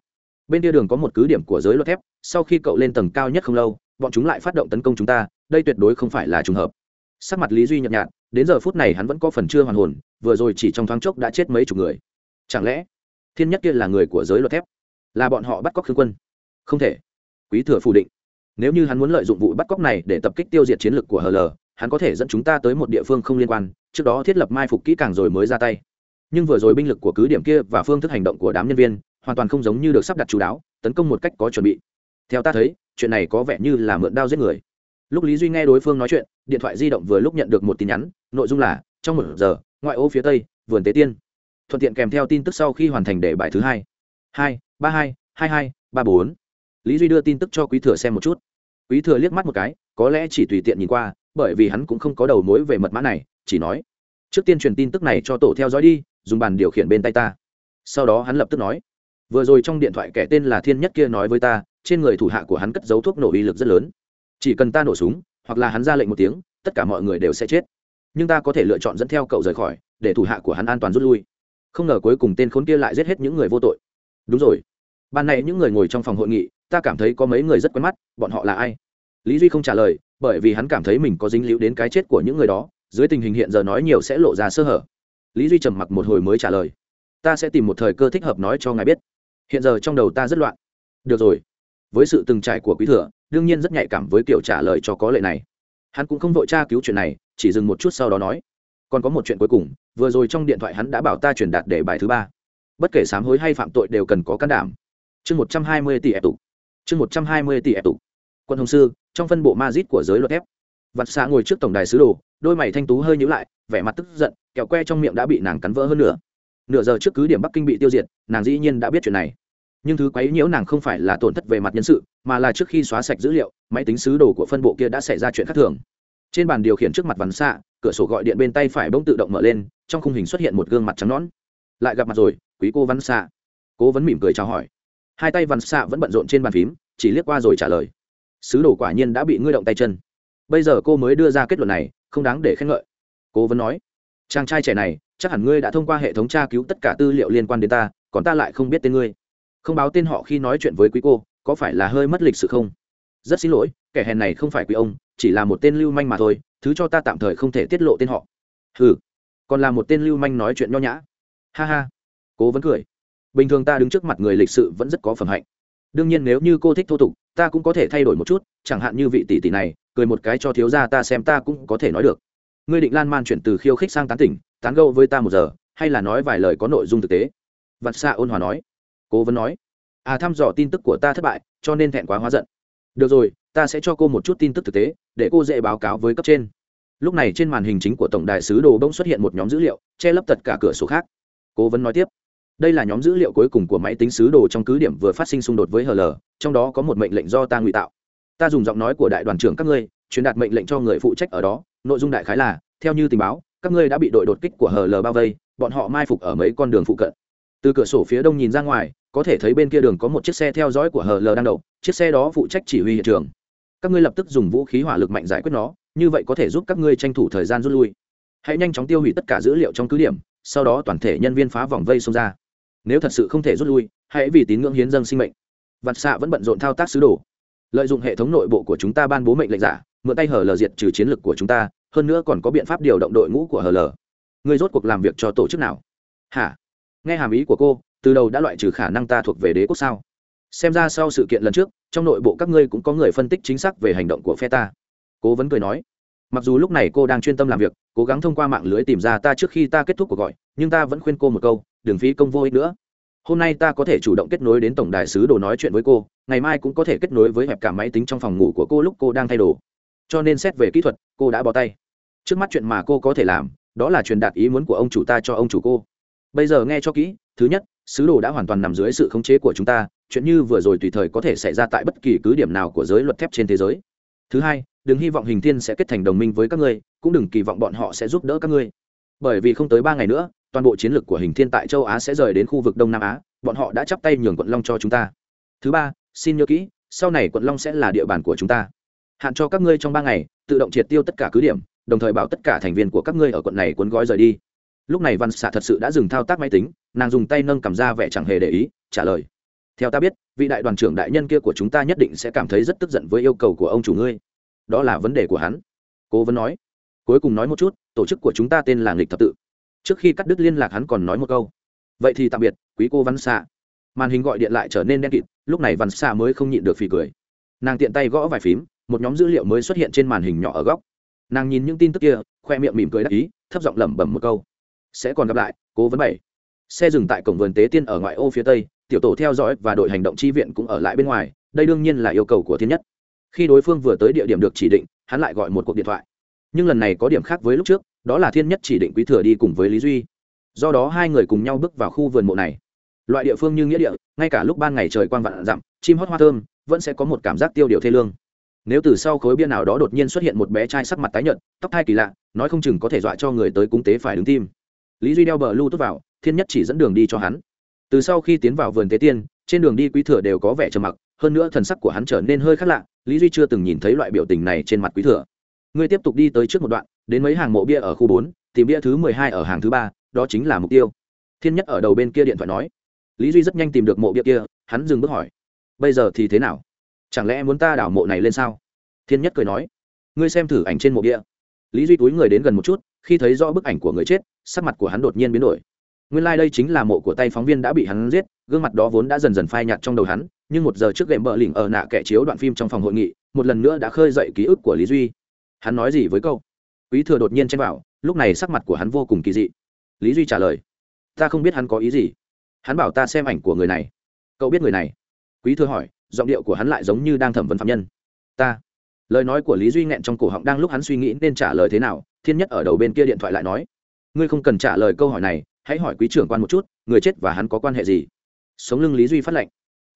Bên kia đường có một cứ điểm của giới luật thép, sau khi cậu lên tầng cao nhất không lâu bọn chúng lại phát động tấn công chúng ta, đây tuyệt đối không phải là trùng hợp. Sắc mặt lý duy nhợt nhạt, đến giờ phút này hắn vẫn có phần chưa hoàn hồn, vừa rồi chỉ trong thoáng chốc đã chết mấy chục người. Chẳng lẽ, thiên nhất kia là người của giới luật thép? Là bọn họ bắt cóc khương quân? Không thể. Quý thừa phủ định. Nếu như hắn muốn lợi dụng vụ bắt cóc này để tập kích tiêu diệt chiến lược của hl hắn có thể dẫn chúng ta tới một địa phương không liên quan, trước đó thiết lập mai phục kỹ càng rồi mới ra tay. Nhưng vừa rồi binh lực của cứ điểm kia và phương thức hành động của đám nhân viên hoàn toàn không giống như được sắp đặt chú đáo, tấn công một cách có chuẩn bị theo ta thấy, chuyện này có vẻ như là mượn đao giết người. Lúc lý duy nghe đối phương nói chuyện, điện thoại di động vừa lúc nhận được một tin nhắn, nội dung là, trong một giờ, ngoại ô phía tây, vườn tế tiên. Thuận tiện kèm theo tin tức sau khi hoàn thành đề bài thứ hai. Hai, ba hai hai hai, ba bốn. Lý duy đưa tin tức cho quý thừa xem một chút. Quý thừa liếc mắt một cái, có lẽ chỉ tùy tiện nhìn qua, bởi vì hắn cũng không có đầu mối về mật mã này, chỉ nói, trước tiên truyền tin tức này cho tổ theo dõi đi, dùng bàn điều khiển bên tay ta. Sau đó hắn lập tức nói, vừa rồi trong điện thoại kẻ tên là thiên nhất kia nói với ta trên người thủ hạ của hắn cất giấu thuốc nổ uy lực rất lớn. Chỉ cần ta nổ súng, hoặc là hắn ra lệnh một tiếng, tất cả mọi người đều sẽ chết. Nhưng ta có thể lựa chọn dẫn theo cậu rời khỏi, để thủ hạ của hắn an toàn rút lui. Không ngờ cuối cùng tên khốn kia lại giết hết những người vô tội. Đúng rồi. Ban này những người ngồi trong phòng hội nghị, ta cảm thấy có mấy người rất quen mắt, bọn họ là ai? Lý duy không trả lời, bởi vì hắn cảm thấy mình có dính líu đến cái chết của những người đó, dưới tình hình hiện giờ nói nhiều sẽ lộ ra sơ hở. Lý duy trầm mặc một hồi mới trả lời. Ta sẽ tìm một thời cơ thích hợp nói cho ngài biết. Hiện giờ trong đầu ta rất loạn. Được rồi với sự từng trải của quý thừa, đương nhiên rất nhạy cảm với kiểu trả lời cho có lệ này. Hắn cũng không vội tra cứu chuyện này, chỉ dừng một chút sau đó nói, còn có một chuyện cuối cùng, vừa rồi trong điện thoại hắn đã bảo ta truyền đạt để bài thứ ba. Bất kể sám hối hay phạm tội đều cần có can đảm. Chương một trăm hai mươi tỷ ép tục chương một trăm hai mươi tỷ ép tục quân hồng sư, trong phân bộ ma dít của giới luật thép. Vặt xạ ngồi trước tổng đài sứ đồ, đôi mày thanh tú hơi nhíu lại, vẻ mặt tức giận, kẹo que trong miệng đã bị nàng cắn vỡ hơn nửa. nửa giờ trước cứ điểm bắc kinh bị tiêu diệt, nàng dĩ nhiên đã biết chuyện này nhưng thứ quấy nhiễu nàng không phải là tổn thất về mặt nhân sự, mà là trước khi xóa sạch dữ liệu, máy tính sứ đồ của phân bộ kia đã xảy ra chuyện khác thường. Trên bàn điều khiển trước mặt vắn xạ, cửa sổ gọi điện bên tay phải bỗng tự động mở lên, trong khung hình xuất hiện một gương mặt trắng nõn. Lại gặp mặt rồi, quý cô văn xạ. Cố vẫn mỉm cười chào hỏi. Hai tay văn xạ vẫn bận rộn trên bàn phím, chỉ liếc qua rồi trả lời. Sứ đồ quả nhiên đã bị ngươi động tay chân. Bây giờ cô mới đưa ra kết luận này, không đáng để khen ngợi. Cố vẫn nói. Chàng trai trẻ này, chắc hẳn ngươi đã thông qua hệ thống tra cứu tất cả tư liệu liên quan đến ta, còn ta lại không biết tên ngươi không báo tên họ khi nói chuyện với quý cô, có phải là hơi mất lịch sự không? Rất xin lỗi, kẻ hèn này không phải quý ông, chỉ là một tên lưu manh mà thôi, thứ cho ta tạm thời không thể tiết lộ tên họ. Ừ còn là một tên lưu manh nói chuyện nho nhã. Ha ha, cố vẫn cười. Bình thường ta đứng trước mặt người lịch sự vẫn rất có phẩm hạnh. Đương nhiên nếu như cô thích thô tục, ta cũng có thể thay đổi một chút, chẳng hạn như vị tỷ tỷ này, cười một cái cho thiếu gia ta xem ta cũng có thể nói được. Ngươi định lan man chuyển từ khiêu khích sang tán tỉnh, tán gâu với ta một giờ, hay là nói vài lời có nội dung thực tế? Vặt xạ ôn hòa nói cố vấn nói. À thăm dò tin tức của ta thất bại, cho nên thẹn quá hóa giận. Được rồi, ta sẽ cho cô một chút tin tức thực tế, để cô dễ báo cáo với cấp trên. Lúc này trên màn hình chính của tổng đại sứ đồ bỗng xuất hiện một nhóm dữ liệu, che lấp tất cả cửa sổ khác. Cố vấn nói tiếp. Đây là nhóm dữ liệu cuối cùng của máy tính sứ đồ trong cứ điểm vừa phát sinh xung đột với hl trong đó có một mệnh lệnh do ta ngụy tạo. Ta dùng giọng nói của đại đoàn trưởng các ngươi, truyền đạt mệnh lệnh cho người phụ trách ở đó, nội dung đại khái là, theo như tình báo, các ngươi đã bị đội đột kích của hl bao vây, bọn họ mai phục ở mấy con đường phụ cận từ cửa sổ phía đông nhìn ra ngoài, có thể thấy bên kia đường có một chiếc xe theo dõi của hờ lờ đang đậu, chiếc xe đó phụ trách chỉ huy hiện trường. Các ngươi lập tức dùng vũ khí hỏa lực mạnh giải quyết nó, như vậy có thể giúp các ngươi tranh thủ thời gian rút lui. Hãy nhanh chóng tiêu hủy tất cả dữ liệu trong cứ điểm, sau đó toàn thể nhân viên phá vòng vây xông ra. Nếu thật sự không thể rút lui, hãy vì tín ngưỡng hiến dâng sinh mệnh. Vặt xạ vẫn bận rộn thao tác sứ đồ. Lợi dụng hệ thống nội bộ của chúng ta ban bố mệnh lệnh giả, mượn tay hở lờ diệt trừ chiến lược của chúng ta, hơn nữa còn có biện pháp điều động đội ngũ của hở lờ người rốt cuộc làm việc cho tổ chức nào? Hả? Nghe hàm ý của cô, từ đầu đã loại trừ khả năng ta thuộc về đế quốc sao? Xem ra sau sự kiện lần trước, trong nội bộ các ngươi cũng có người phân tích chính xác về hành động của phe ta. Cố vấn cười nói, mặc dù lúc này cô đang chuyên tâm làm việc, cố gắng thông qua mạng lưới tìm ra ta trước khi ta kết thúc cuộc gọi, nhưng ta vẫn khuyên cô một câu, đừng phí công vô ích nữa. Hôm nay ta có thể chủ động kết nối đến tổng đại sứ đồ nói chuyện với cô, ngày mai cũng có thể kết nối với hẹp cả máy tính trong phòng ngủ của cô lúc cô đang thay đồ. Cho nên xét về kỹ thuật, cô đã bỏ tay. Trước mắt chuyện mà cô có thể làm, đó là truyền đạt ý muốn của ông chủ ta cho ông chủ cô bây giờ nghe cho kỹ, thứ nhất, sứ đồ đã hoàn toàn nằm dưới sự khống chế của chúng ta, chuyện như vừa rồi tùy thời có thể xảy ra tại bất kỳ cứ điểm nào của giới luật thép trên thế giới. Thứ hai, đừng hy vọng hình thiên sẽ kết thành đồng minh với các ngươi, cũng đừng kỳ vọng bọn họ sẽ giúp đỡ các ngươi. Bởi vì không tới ba ngày nữa, toàn bộ chiến lược của hình thiên tại châu á sẽ rời đến khu vực đông nam á, bọn họ đã chắp tay nhường quận long cho chúng ta. Thứ ba, xin nhớ kỹ, sau này quận long sẽ là địa bàn của chúng ta. Hạn cho các ngươi trong ba ngày, tự động triệt tiêu tất cả cứ điểm, đồng thời bảo tất cả thành viên của các ngươi ở quận này cuốn gói rời đi lúc này văn xạ thật sự đã dừng thao tác máy tính, nàng dùng tay nâng cầm ra vẻ chẳng hề để ý, trả lời. Theo ta biết, vị đại đoàn trưởng đại nhân kia của chúng ta nhất định sẽ cảm thấy rất tức giận với yêu cầu của ông chủ ngươi. Đó là vấn đề của hắn. Cố vấn nói. Cuối cùng nói một chút, tổ chức của chúng ta tên là nghịch thập tự. Trước khi cắt đứt liên lạc hắn còn nói một câu. Vậy thì tạm biệt, quý cô văn xạ. Màn hình gọi điện lại trở nên đen kịt, lúc này văn xạ mới không nhịn được phì cười. Nàng tiện tay gõ vài phím, một nhóm dữ liệu mới xuất hiện trên màn hình nhỏ ở góc. Nàng nhìn những tin tức kia, khoe miệng mỉm cười đắc ý, thấp giọng lẩm bẩm một câu sẽ còn gặp lại, cố vấn bảy. Xe dừng tại cổng vườn tế tiên ở ngoại ô phía tây, tiểu tổ theo dõi và đội hành động chi viện cũng ở lại bên ngoài, đây đương nhiên là yêu cầu của thiên nhất. Khi đối phương vừa tới địa điểm được chỉ định, hắn lại gọi một cuộc điện thoại. Nhưng lần này có điểm khác với lúc trước, đó là thiên nhất chỉ định quý thừa đi cùng với lý duy. Do đó hai người cùng nhau bước vào khu vườn mộ này. Loại địa phương như nghĩa địa, ngay cả lúc ban ngày trời quang vạn dặm, chim hót hoa thơm, vẫn sẽ có một cảm giác tiêu điều thê lương. Nếu từ sau khối bia nào đó đột nhiên xuất hiện một bé trai sắc mặt tái nhợt, tóc thai kỳ lạ, nói không chừng có thể dọa cho người tới cúng tế phải đứng tim lý duy đeo bờ lưu tốt vào, thiên nhất chỉ dẫn đường đi cho hắn. Từ sau khi tiến vào vườn tế tiên, trên đường đi quý thừa đều có vẻ trầm mặc, hơn nữa thần sắc của hắn trở nên hơi khác lạ, lý duy chưa từng nhìn thấy loại biểu tình này trên mặt quý thừa. Ngươi tiếp tục đi tới trước một đoạn, đến mấy hàng mộ bia ở khu bốn, tìm bia thứ mười hai ở hàng thứ ba, đó chính là mục tiêu. Thiên nhất ở đầu bên kia điện thoại nói. Lý duy rất nhanh tìm được mộ bia kia, hắn dừng bước hỏi. Bây giờ thì thế nào? Chẳng lẽ muốn ta đảo mộ này lên sao? Thiên nhất cười nói. Ngươi xem thử ảnh trên mộ bia. Lý duy túi người đến gần một chút khi thấy rõ bức ảnh của người chết, sắc mặt của hắn đột nhiên biến đổi. Nguyên lai、like、đây chính là mộ của tay phóng viên đã bị hắn giết, gương mặt đó vốn đã dần dần phai nhạt trong đầu hắn, nhưng một giờ trước gệm bờ lỉnh ở nạ kẻ chiếu đoạn phim trong phòng hội nghị, một lần nữa đã khơi dậy ký ức của lý duy. Hắn nói gì với câu? Quý thừa đột nhiên chen vào, lúc này sắc mặt của hắn vô cùng kỳ dị. Lý duy trả lời, ta không biết hắn có ý gì. Hắn bảo ta xem ảnh của người này. Cậu biết người này? Quý thừa hỏi, giọng điệu của hắn lại giống như đang thẩm vấn phạm nhân. Ta. Lời nói của lý duy nghẹn trong cổ họng đang lúc hắn suy nghĩ nên trả lời thế nào thiên nhất ở đầu bên kia điện thoại lại nói, ngươi không cần trả lời câu hỏi này, hãy hỏi quý trưởng quan một chút, người chết và hắn có quan hệ gì? Sống lưng lý duy phát lệnh,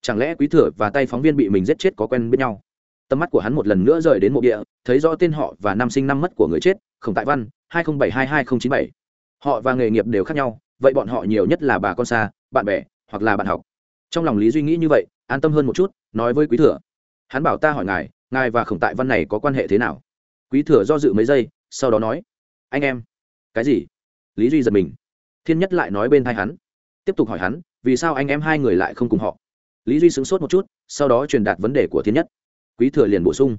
chẳng lẽ quý thừa và tay phóng viên bị mình giết chết có quen biết nhau? Tầm mắt của hắn một lần nữa rời đến mộ địa, thấy rõ tên họ và năm sinh năm mất của người chết, khổng tại văn, hai nghìn bảy hai hai nghìn chín bảy. Họ và nghề nghiệp đều khác nhau, vậy bọn họ nhiều nhất là bà con xa, bạn bè, hoặc là bạn học. Trong lòng lý duy nghĩ như vậy, an tâm hơn một chút, nói với quý thừa, hắn bảo ta hỏi ngài ngài và khổng tại văn này có quan hệ thế nào? Quý thừa do dự mấy giây sau đó nói, anh em. Cái gì? Lý duy giật mình. Thiên nhất lại nói bên thai hắn. Tiếp tục hỏi hắn, vì sao anh em hai người lại không cùng họ? Lý duy sửng sốt một chút, sau đó truyền đạt vấn đề của thiên nhất. Quý thừa liền bổ sung.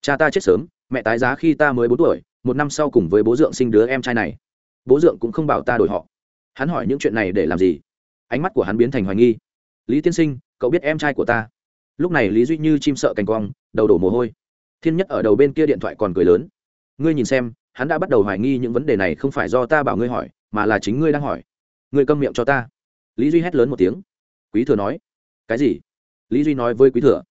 Cha ta chết sớm, mẹ tái giá khi ta mới bốn tuổi, một năm sau cùng với bố dượng sinh đứa em trai này. Bố dượng cũng không bảo ta đổi họ. Hắn hỏi những chuyện này để làm gì? Ánh mắt của hắn biến thành hoài nghi. Lý tiên sinh, cậu biết em trai của ta. Lúc này lý duy như chim sợ cành cong, đầu đổ mồ hôi. Thiên nhất ở đầu bên kia điện thoại còn cười lớn ngươi nhìn xem, hắn đã bắt đầu hoài nghi những vấn đề này không phải do ta bảo ngươi hỏi, mà là chính ngươi đang hỏi. Ngươi câm miệng cho ta. Lý duy hét lớn một tiếng. Quý thừa nói. Cái gì? Lý duy nói với quý thừa.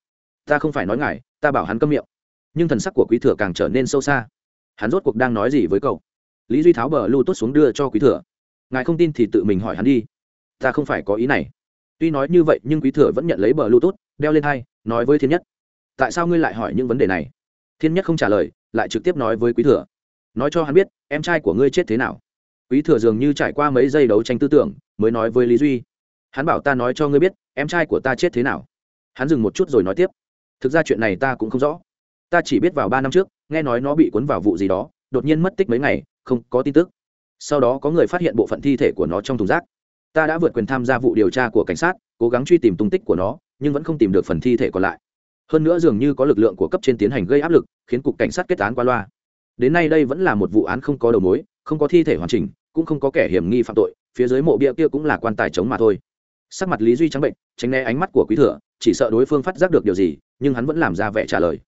Ta không phải nói ngài, ta bảo hắn câm miệng. Nhưng thần sắc của quý thừa càng trở nên sâu xa. Hắn rốt cuộc đang nói gì với cậu? Lý duy tháo bờ lưu tốt xuống đưa cho quý thừa. Ngài không tin thì tự mình hỏi hắn đi. Ta không phải có ý này. Tuy nói như vậy, nhưng quý thừa vẫn nhận lấy bờ lưu tốt đeo lên hai nói với thiên nhất. Tại sao ngươi lại hỏi những vấn đề này? Thiên nhất không trả lời, lại trực tiếp nói với quý thừa. Nói cho hắn biết, em trai của ngươi chết thế nào? Quý thừa dường như trải qua mấy giây đấu tranh tư tưởng, mới nói với lý duy. Hắn bảo ta nói cho ngươi biết, em trai của ta chết thế nào? Hắn dừng một chút rồi nói tiếp. Thực ra chuyện này ta cũng không rõ. Ta chỉ biết vào ba năm trước, nghe nói nó bị cuốn vào vụ gì đó, đột nhiên mất tích mấy ngày, không có tin tức. Sau đó có người phát hiện bộ phận thi thể của nó trong thùng rác. Ta đã vượt quyền tham gia vụ điều tra của cảnh sát, cố gắng truy tìm tung tích của nó, nhưng vẫn không tìm được phần thi thể còn lại hơn nữa dường như có lực lượng của cấp trên tiến hành gây áp lực, khiến cục cảnh sát kết án qua loa. Đến nay đây vẫn là một vụ án không có đầu mối, không có thi thể hoàn chỉnh, cũng không có kẻ hiểm nghi phạm tội, phía dưới mộ bia kia cũng là quan tài chống mà thôi. Sắc mặt lý duy trắng bệnh, tránh né ánh mắt của quý thừa, chỉ sợ đối phương phát giác được điều gì, nhưng hắn vẫn làm ra vẻ trả lời.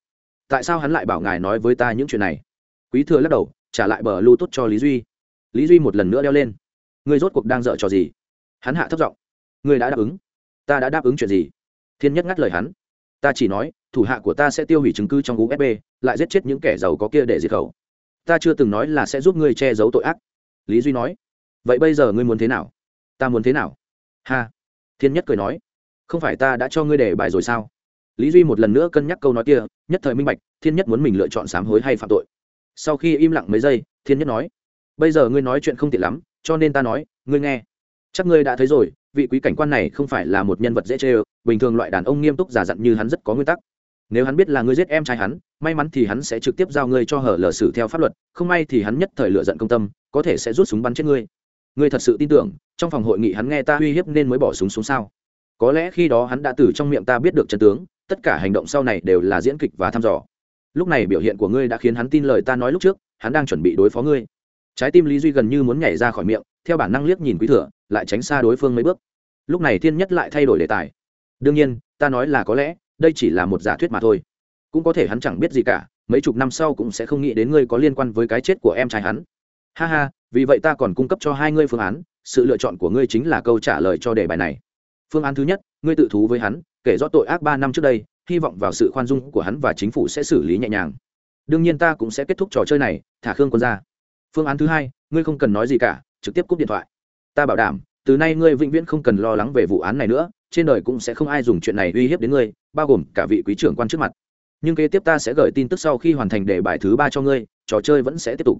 Tại sao hắn lại bảo ngài nói với ta những chuyện này? Quý thừa lắc đầu, trả lại bờ lưu tốt cho lý duy. Lý duy một lần nữa leo lên. Người rốt cuộc đang dở trò gì? Hắn hạ thấp giọng. Người đã đáp ứng. Ta đã đáp ứng chuyện gì? Thiên nhất ngắt lời hắn ta chỉ nói, thủ hạ của ta sẽ tiêu hủy chứng cứ trong usb lại giết chết những kẻ giàu có kia để diệt khẩu. Ta chưa từng nói là sẽ giúp ngươi che giấu tội ác. Lý duy nói, vậy bây giờ ngươi muốn thế nào? Ta muốn thế nào? Ha! Thiên nhất cười nói, không phải ta đã cho ngươi để bài rồi sao? Lý duy một lần nữa cân nhắc câu nói kia, nhất thời minh bạch, thiên nhất muốn mình lựa chọn sám hối hay phạm tội. Sau khi im lặng mấy giây, thiên nhất nói, bây giờ ngươi nói chuyện không tiện lắm, cho nên ta nói, ngươi nghe. Chắc ngươi đã thấy rồi vị quý cảnh quan này không phải là một nhân vật dễ chê ơ, bình thường loại đàn ông nghiêm túc giả dặn như hắn rất có nguyên tắc. Nếu hắn biết là ngươi giết em trai hắn, may mắn thì hắn sẽ trực tiếp giao ngươi cho hở lờ xử theo pháp luật, không may thì hắn nhất thời lựa giận công tâm, có thể sẽ rút súng bắn chết ngươi. Ngươi thật sự tin tưởng, trong phòng hội nghị hắn nghe ta uy hiếp nên mới bỏ súng xuống sao? Có lẽ khi đó hắn đã từ trong miệng ta biết được chân tướng, tất cả hành động sau này đều là diễn kịch và thăm dò. Lúc này biểu hiện của ngươi đã khiến hắn tin lời ta nói lúc trước, hắn đang chuẩn bị đối phó ngươi. Trái tim lý duy gần như muốn nhảy ra khỏi miệng, theo bản năng liếc nhìn quý thừa lại tránh xa đối phương mấy bước. Lúc này thiên nhất lại thay đổi đề tài. Đương nhiên, ta nói là có lẽ, đây chỉ là một giả thuyết mà thôi. Cũng có thể hắn chẳng biết gì cả, mấy chục năm sau cũng sẽ không nghĩ đến ngươi có liên quan với cái chết của em trai hắn. Ha ha, vì vậy ta còn cung cấp cho hai ngươi phương án, sự lựa chọn của ngươi chính là câu trả lời cho đề bài này. Phương án thứ nhất, ngươi tự thú với hắn, kể rõ tội ác ba năm trước đây, hy vọng vào sự khoan dung của hắn và chính phủ sẽ xử lý nhẹ nhàng. Đương nhiên ta cũng sẽ kết thúc trò chơi này, thả khương quân ra. Phương án thứ hai, ngươi không cần nói gì cả, trực tiếp cúp điện thoại ta bảo đảm, từ nay ngươi vĩnh viễn không cần lo lắng về vụ án này nữa, trên đời cũng sẽ không ai dùng chuyện này uy hiếp đến ngươi, bao gồm cả vị quý trưởng quan trước mặt. Nhưng kế tiếp ta sẽ gửi tin tức sau khi hoàn thành đề bài thứ ba cho ngươi, trò chơi vẫn sẽ tiếp tục.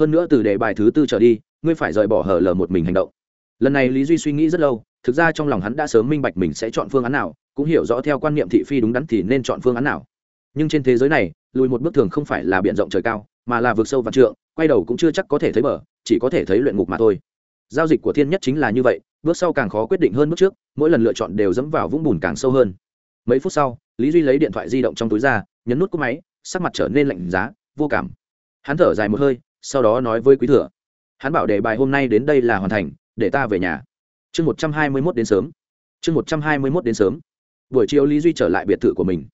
Hơn nữa từ đề bài thứ tư trở đi, ngươi phải rời bỏ hở lờ một mình hành động. Lần này lý duy suy nghĩ rất lâu, thực ra trong lòng hắn đã sớm minh bạch mình sẽ chọn phương án nào, cũng hiểu rõ theo quan niệm thị phi đúng đắn thì nên chọn phương án nào. Nhưng trên thế giới này, lùi một bước thường không phải là b i ể n rộng trời cao, mà là vượt sâu và trượng, quay đầu cũng chưa chắc có thể thấy bờ, chỉ có thể thấy luyện ngục mà thôi giao dịch của thiên nhất chính là như vậy, bước sau càng khó quyết định hơn bước trước, mỗi lần lựa chọn đều dẫm vào vũng bùn càng sâu hơn. Mấy phút sau, lý duy lấy điện thoại di động trong túi ra, nhấn nút cúp máy, sắc mặt trở nên lạnh giá, vô cảm. Hắn thở dài một hơi, sau đó nói với quý thừa, hắn bảo đề bài hôm nay đến đây là hoàn thành, để ta về nhà. Chương một trăm hai mươi mốt đến sớm. Chương một trăm hai mươi mốt đến sớm. Buổi chiều lý duy trở lại biệt thự của mình.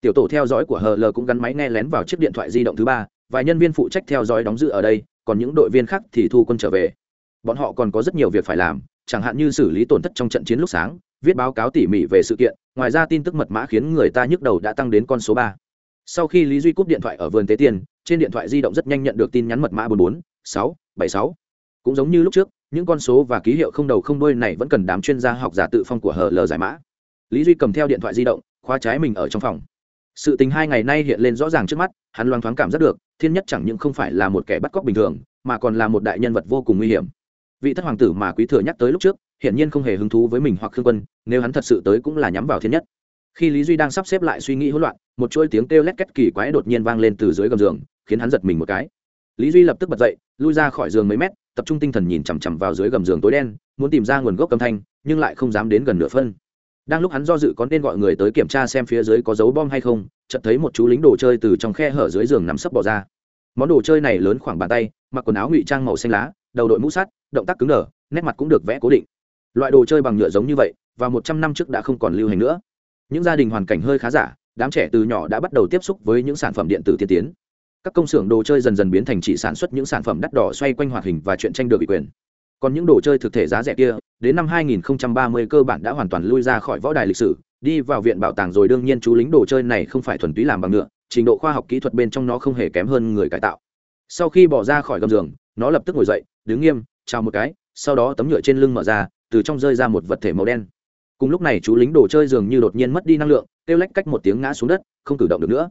Tiểu tổ theo dõi của hờ l cũng gắn máy nghe lén vào chiếc điện thoại di động thứ ba, vài nhân viên phụ trách theo dõi đóng giữ ở đây, còn những đội viên khác thì thu quân trở về bọn họ còn có rất nhiều việc phải làm, chẳng hạn như xử lý tổn thất trong trận chiến lúc sáng, viết báo cáo tỉ mỉ về sự kiện, ngoài ra tin tức mật mã khiến người ta nhức đầu đã tăng đến con số ba. Sau khi lý duy cúp điện thoại ở vườn tế tiền trên điện thoại di động rất nhanh nhận được tin nhắn mật mã bốn bốn, sáu, bảy sáu. Cũng giống như lúc trước, những con số và ký hiệu không đầu không đuôi này vẫn cần đám chuyên gia học giả tự phong của hờ lờ giải mã. Lý duy cầm theo điện thoại di động, khóa trái mình ở trong phòng. Sự tình hai ngày nay hiện lên rõ ràng trước mắt, hắn loang thoáng cảm giác được, thiên nhất chẳng những không phải là một kẻ bắt cóc bình thường, mà còn là một đại nhân vật vô cùng nguy hiểm vị thất hoàng tử mà quý thừa nhắc tới lúc trước, hiển nhiên không hề hứng thú với mình hoặc khương quân, nếu hắn thật sự tới cũng là nhắm vào thiên nhất. Khi lý duy đang sắp xếp lại suy nghĩ hỗn loạn, một chuỗi tiếng kêu lét két kỳ quái đột nhiên vang lên từ dưới gầm giường, khiến hắn giật mình một cái. Lý duy lập tức bật dậy, lui ra khỏi giường mấy mét, tập trung tinh thần nhìn chằm chằm vào dưới gầm giường tối đen, muốn tìm ra nguồn gốc âm thanh, nhưng lại không dám đến gần nửa phân. Đang lúc hắn do dự có nên gọi người tới kiểm tra xem phía dưới có dấu bom hay không, chợt thấy một chú lính đồ chơi từ trong khe hở dưới giường nằm sấp bỏ ra. Món đồ chơi này lớn khoảng bàn tay, mặc quần áo ngụy trang màu xanh lá đầu đội mũ sắt động tác cứng đờ, nét mặt cũng được vẽ cố định. Loại đồ chơi bằng nhựa giống như vậy và một trăm năm trước đã không còn lưu hành nữa. Những gia đình hoàn cảnh hơi khá giả, đám trẻ từ nhỏ đã bắt đầu tiếp xúc với những sản phẩm điện tử tiên tiến. Các công xưởng đồ chơi dần dần biến thành chỉ sản xuất những sản phẩm đắt đỏ xoay quanh hoạt hình và chuyện tranh được ủy quyền. Còn những đồ chơi thực thể giá rẻ kia, đến năm 2030 cơ bản đã hoàn toàn lui ra khỏi võ đài lịch sử, đi vào viện bảo tàng rồi đương nhiên chú lính đồ chơi này không phải thuần túy làm bằng nhựa, trình độ khoa học kỹ thuật bên trong nó không hề kém hơn người cải tạo. Sau khi bỏ ra khỏi gầm giường, nó lập tức ngồi dậy đứng nghiêm, chào một cái, sau đó tấm nhựa trên lưng mở ra, từ trong rơi ra một vật thể màu đen. Cùng lúc này chú lính đồ chơi dường như đột nhiên mất đi năng lượng, kêu lách cách một tiếng ngã xuống đất, không cử động được nữa.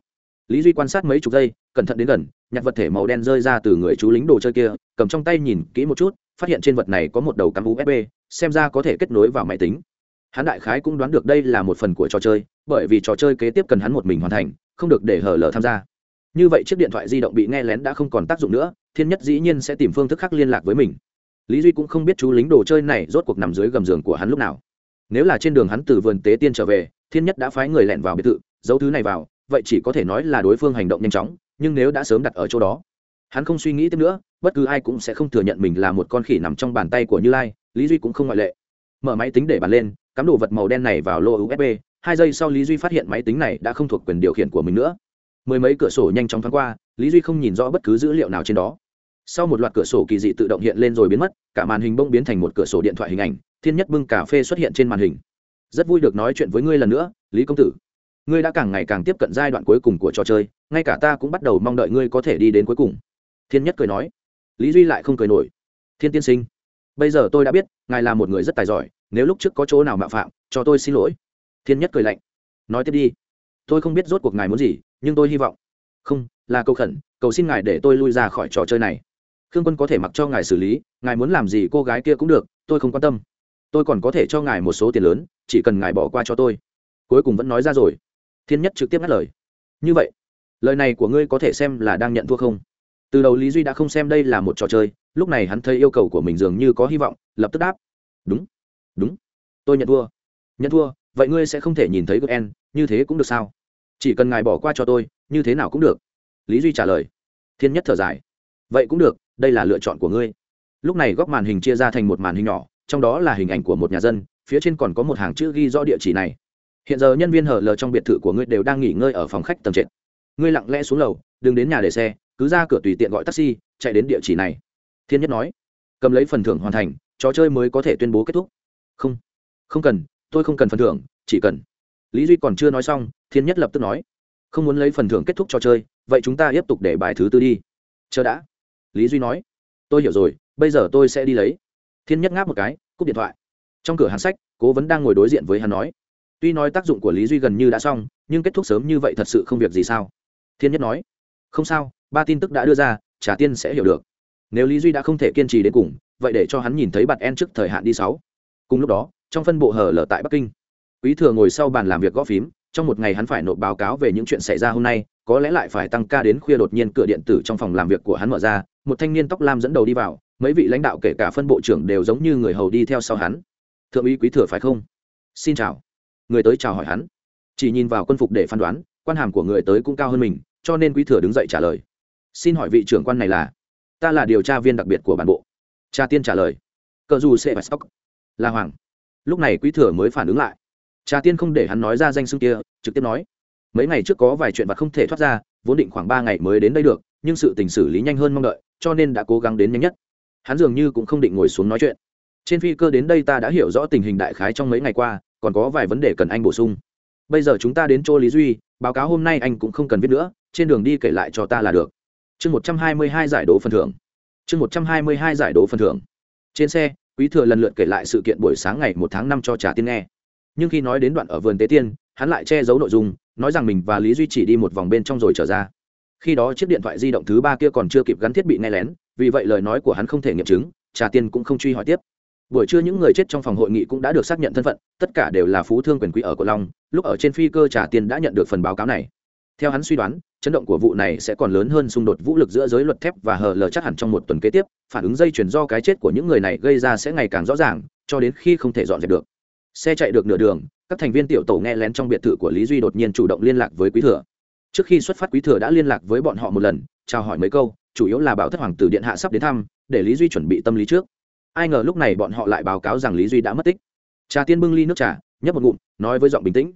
Lý duy quan sát mấy chục giây, cẩn thận đến gần, nhặt vật thể màu đen rơi ra từ người chú lính đồ chơi kia, cầm trong tay nhìn kỹ một chút, phát hiện trên vật này có một đầu cắm usb xem ra có thể kết nối vào máy tính. Hắn đại khái cũng đoán được đây là một phần của trò chơi, bởi vì trò chơi kế tiếp cần hắn một mình hoàn thành, không được để hở lờ tham gia. Như vậy chiếc điện thoại di động bị nghe lén đã không còn tác dụng nữa thiên nhất dĩ nhiên sẽ tìm phương thức khác liên lạc với mình. Lý duy cũng không biết chú lính đồ chơi này rốt cuộc nằm dưới gầm giường của hắn lúc nào. Nếu là trên đường hắn từ vườn tế tiên trở về, thiên nhất đã phái người lẻn vào biệt thự, giấu thứ này vào, vậy chỉ có thể nói là đối phương hành động nhanh chóng, nhưng nếu đã sớm đặt ở chỗ đó, hắn không suy nghĩ tiếp nữa, bất cứ ai cũng sẽ không thừa nhận mình là một con khỉ nằm trong bàn tay của như lai, lý duy cũng không ngoại lệ. Mở máy tính để bàn lên, cắm đồ vật màu đen này vào lô usb hai giây sau lý duy phát hiện máy tính này đã không thuộc quyền điều khiển của mình nữa. Mười mấy cửa sổ nhanh chóng thoáng qua lý duy không nhìn rõ bất cứ dữ liệu nào trên đó sau một loạt cửa sổ kỳ dị tự động hiện lên rồi biến mất cả màn hình bông biến thành một cửa sổ điện thoại hình ảnh thiên nhất bưng cà phê xuất hiện trên màn hình rất vui được nói chuyện với ngươi lần nữa lý công tử ngươi đã càng ngày càng tiếp cận giai đoạn cuối cùng của trò chơi ngay cả ta cũng bắt đầu mong đợi ngươi có thể đi đến cuối cùng thiên nhất cười nói lý duy lại không cười nổi thiên tiên sinh bây giờ tôi đã biết ngài là một người rất tài giỏi nếu lúc trước có chỗ nào mạo phạm cho tôi xin lỗi thiên nhất cười lạnh nói tiếp đi tôi không biết rốt cuộc ngài muốn gì nhưng tôi hy vọng không là câu khẩn, cầu xin ngài để tôi lui ra khỏi trò chơi này. Khương quân có thể mặc cho ngài xử lý, ngài muốn làm gì cô gái kia cũng được, tôi không quan tâm. Tôi còn có thể cho ngài một số tiền lớn, chỉ cần ngài bỏ qua cho tôi. Cuối cùng vẫn nói ra rồi. Thiên nhất trực tiếp ngắt lời. Như vậy, lời này của ngươi có thể xem là đang nhận thua không? Từ đầu lý duy đã không xem đây là một trò chơi, lúc này hắn thấy yêu cầu của mình dường như có hy vọng, lập tức đáp. Đúng đúng, tôi nhận thua. Nhận thua, vậy ngươi sẽ không thể nhìn thấy gn như thế cũng được sao? Chỉ cần ngài bỏ qua cho tôi, như thế nào cũng được lý duy trả lời, thiên nhất thở dài, vậy cũng được, đây là lựa chọn của ngươi. Lúc này góc màn hình chia ra thành một màn hình nhỏ, trong đó là hình ảnh của một nhà dân, phía trên còn có một hàng chữ ghi rõ địa chỉ này. Hiện giờ nhân viên hở lờ trong biệt thự của ngươi đều đang nghỉ ngơi ở phòng khách tầng trệt. Ngươi lặng lẽ xuống lầu, đừng đến nhà để xe, cứ ra cửa tùy tiện gọi taxi, chạy đến địa chỉ này. Thiên nhất nói. Cầm lấy phần thưởng hoàn thành, trò chơi mới có thể tuyên bố kết thúc. Không không cần, tôi không cần phần thưởng, chỉ cần. Lý duy còn chưa nói xong, thiên nhất lập tức nói không muốn lấy phần thưởng kết thúc trò chơi, vậy chúng ta tiếp tục để bài thứ tư đi. Chờ đã. Lý duy nói. Tôi hiểu rồi, bây giờ tôi sẽ đi lấy. Thiên nhất ngáp một cái, cúp điện thoại. Trong cửa hàng sách, cố vấn đang ngồi đối diện với hắn nói. Tuy nói tác dụng của lý duy gần như đã xong, nhưng kết thúc sớm như vậy thật sự không việc gì sao? Thiên nhất nói. Không sao, ba tin tức đã đưa ra, trả tiên sẽ hiểu được. Nếu lý duy đã không thể kiên trì đến cùng, vậy để cho hắn nhìn thấy bạt en trước thời hạn đi sáu. Cùng lúc đó, trong phân bộ hở lở tại bắc kinh, quý thừa ngồi sau bàn làm việc gõ phím trong một ngày hắn phải nộp báo cáo về những chuyện xảy ra hôm nay, có lẽ lại phải tăng ca đến khuya đột nhiên cửa điện tử trong phòng làm việc của hắn mở ra, một thanh niên tóc lam dẫn đầu đi vào, mấy vị lãnh đạo kể cả phân bộ trưởng đều giống như người hầu đi theo sau hắn. Thượng úy quý thừa phải không? Xin chào. Người tới chào hỏi hắn. Chỉ nhìn vào quân phục để phán đoán, quan hàm của người tới cũng cao hơn mình, cho nên quý thừa đứng dậy trả lời. Xin hỏi vị trưởng quan này là? Ta là điều tra viên đặc biệt của bản bộ. Cha tiên trả lời. Cờ dù sẽ phải stock. Là hoàng. Lúc này quý thừa mới phản ứng lại cha tiên không để hắn nói ra danh xưng kia, trực tiếp nói, mấy ngày trước có vài chuyện và không thể thoát ra, vốn định khoảng ba ngày mới đến đây được, nhưng sự tình xử lý nhanh hơn mong đợi, cho nên đã cố gắng đến nhanh nhất. Hắn dường như cũng không định ngồi xuống nói chuyện. Trên phi cơ đến đây ta đã hiểu rõ tình hình đại khái trong mấy ngày qua, còn có vài vấn đề cần anh bổ sung. Bây giờ chúng ta đến chỗ lý duy, báo cáo hôm nay anh cũng không cần viết nữa, trên đường đi kể lại cho ta là được. Chương một trăm hai mươi hai giải đố phần thưởng. Chương một trăm hai mươi hai giải đố phần thưởng. Trên xe, quý thừa lần lượt kể lại sự kiện buổi sáng ngày một tháng năm cho trà tiên nghe nhưng khi nói đến đoạn ở vườn tế tiên, hắn lại che giấu nội dung, nói rằng mình và lý duy chỉ đi một vòng bên trong rồi trở ra. Khi đó chiếc điện thoại di động thứ ba kia còn chưa kịp gắn thiết bị nghe lén, vì vậy lời nói của hắn không thể nghiệm chứng, trà tiên cũng không truy hỏi tiếp. Buổi trưa những người chết trong phòng hội nghị cũng đã được xác nhận thân phận, tất cả đều là phú thương quyền quý ở cổ long, lúc ở trên phi cơ trà tiên đã nhận được phần báo cáo này. Theo hắn suy đoán, chấn động của vụ này sẽ còn lớn hơn xung đột vũ lực giữa giới luật thép và hờ lờ chắc hẳn trong một tuần kế tiếp, phản ứng dây chuyển do cái chết của những người này gây ra sẽ ngày càng rõ ràng, cho đến khi không thể dọn dẹp được xe chạy được nửa đường, các thành viên tiểu tổ nghe lén trong biệt thự của lý duy đột nhiên chủ động liên lạc với quý thừa. Trước khi xuất phát, quý thừa đã liên lạc với bọn họ một lần, chào hỏi mấy câu, chủ yếu là bảo thất hoàng tử điện hạ sắp đến thăm, để lý duy chuẩn bị tâm lý trước. Ai ngờ lúc này bọn họ lại báo cáo rằng lý duy đã mất tích. Trà tiên bưng ly nước trà, nhấp một ngụm, nói với giọng bình tĩnh.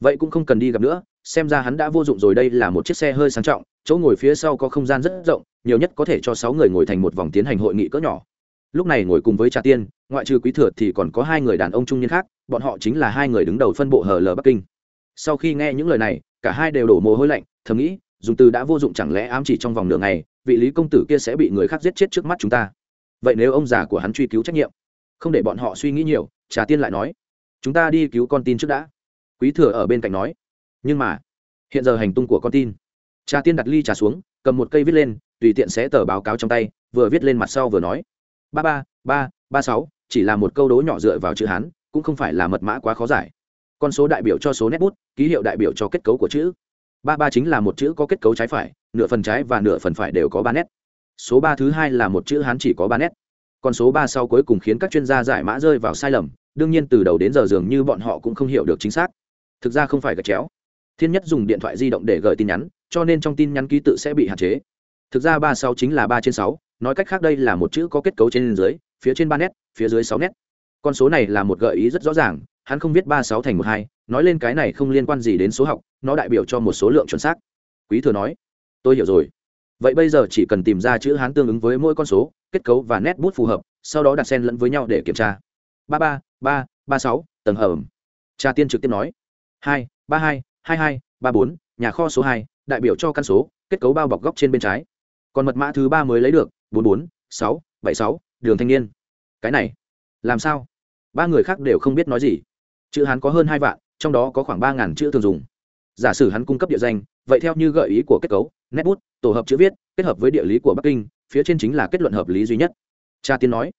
Vậy cũng không cần đi gặp nữa, xem ra hắn đã vô dụng rồi, đây là một chiếc xe hơi sang trọng, chỗ ngồi phía sau có không gian rất rộng, nhiều nhất có thể cho sáu người ngồi thành một vòng tiến hành hội nghị cỡ nhỏ lúc này ngồi cùng với trà tiên, ngoại trừ quý thừa thì còn có hai người đàn ông trung niên khác, bọn họ chính là hai người đứng đầu phân bộ hờ lờ bắc kinh. Sau khi nghe những lời này, cả hai đều đổ mồ hôi lạnh, thầm nghĩ, dùng từ đã vô dụng chẳng lẽ ám chỉ trong vòng nửa ngày, vị lý công tử kia sẽ bị người khác giết chết trước mắt chúng ta. Vậy nếu ông già của hắn truy cứu trách nhiệm? Không để bọn họ suy nghĩ nhiều, trà tiên lại nói, chúng ta đi cứu con tin trước đã. Quý thừa ở bên cạnh nói, nhưng mà, hiện giờ hành tung của con tin. Trà tiên đặt ly trà xuống, cầm một cây viết lên, tùy tiện xé tờ báo cáo trong tay, vừa viết lên mặt sau vừa nói ba ba ba ba sáu, chỉ là một câu đố nhỏ dựa vào chữ hán, cũng không phải là mật mã quá khó giải. Con số đại biểu cho số nét bút, ký hiệu đại biểu cho kết cấu của chữ. Ba ba chính là một chữ có kết cấu trái phải, nửa phần trái và nửa phần phải đều có ba nét. Số ba thứ hai là một chữ hán chỉ có ba nét. Còn số ba sau cuối cùng khiến các chuyên gia giải mã rơi vào sai lầm, đương nhiên từ đầu đến giờ dường như bọn họ cũng không hiểu được chính xác. Thực ra không phải gạch chéo. Thiên nhất dùng điện thoại di động để gửi tin nhắn, cho nên trong tin nhắn ký tự sẽ bị hạn chế. Thực ra ba sáu chính là ba trên sáu nói cách khác đây là một chữ có kết cấu trên dưới, phía trên ba nét, phía dưới sáu nét. Con số này là một gợi ý rất rõ ràng, hắn không viết ba sáu thành một hai, nói lên cái này không liên quan gì đến số học, nó đại biểu cho một số lượng chuẩn xác. Quý thừa nói, tôi hiểu rồi. Vậy bây giờ chỉ cần tìm ra chữ hán tương ứng với mỗi con số, kết cấu và nét bút phù hợp, sau đó đặt sen lẫn với nhau để kiểm tra. Ba ba ba ba sáu, tầng hầm. Cha tiên trực tiếp nói, hai, ba hai hai hai, ba bốn, nhà kho số hai, đại biểu cho căn số, kết cấu bao bọc góc trên bên trái. Còn mật mã thứ ba mới lấy được bốn bốn, sáu, bảy sáu, đường thanh niên. Cái này, làm sao? Ba người khác đều không biết nói gì. Chữ hán có hơn hai vạn, trong đó có khoảng ba ngàn chữ thường dùng. Giả sử hắn cung cấp địa danh, vậy theo như gợi ý của kết cấu nét bút tổ hợp chữ viết, kết hợp với địa lý của bắc kinh, phía trên chính là kết luận hợp lý duy nhất. Cha tiên nói,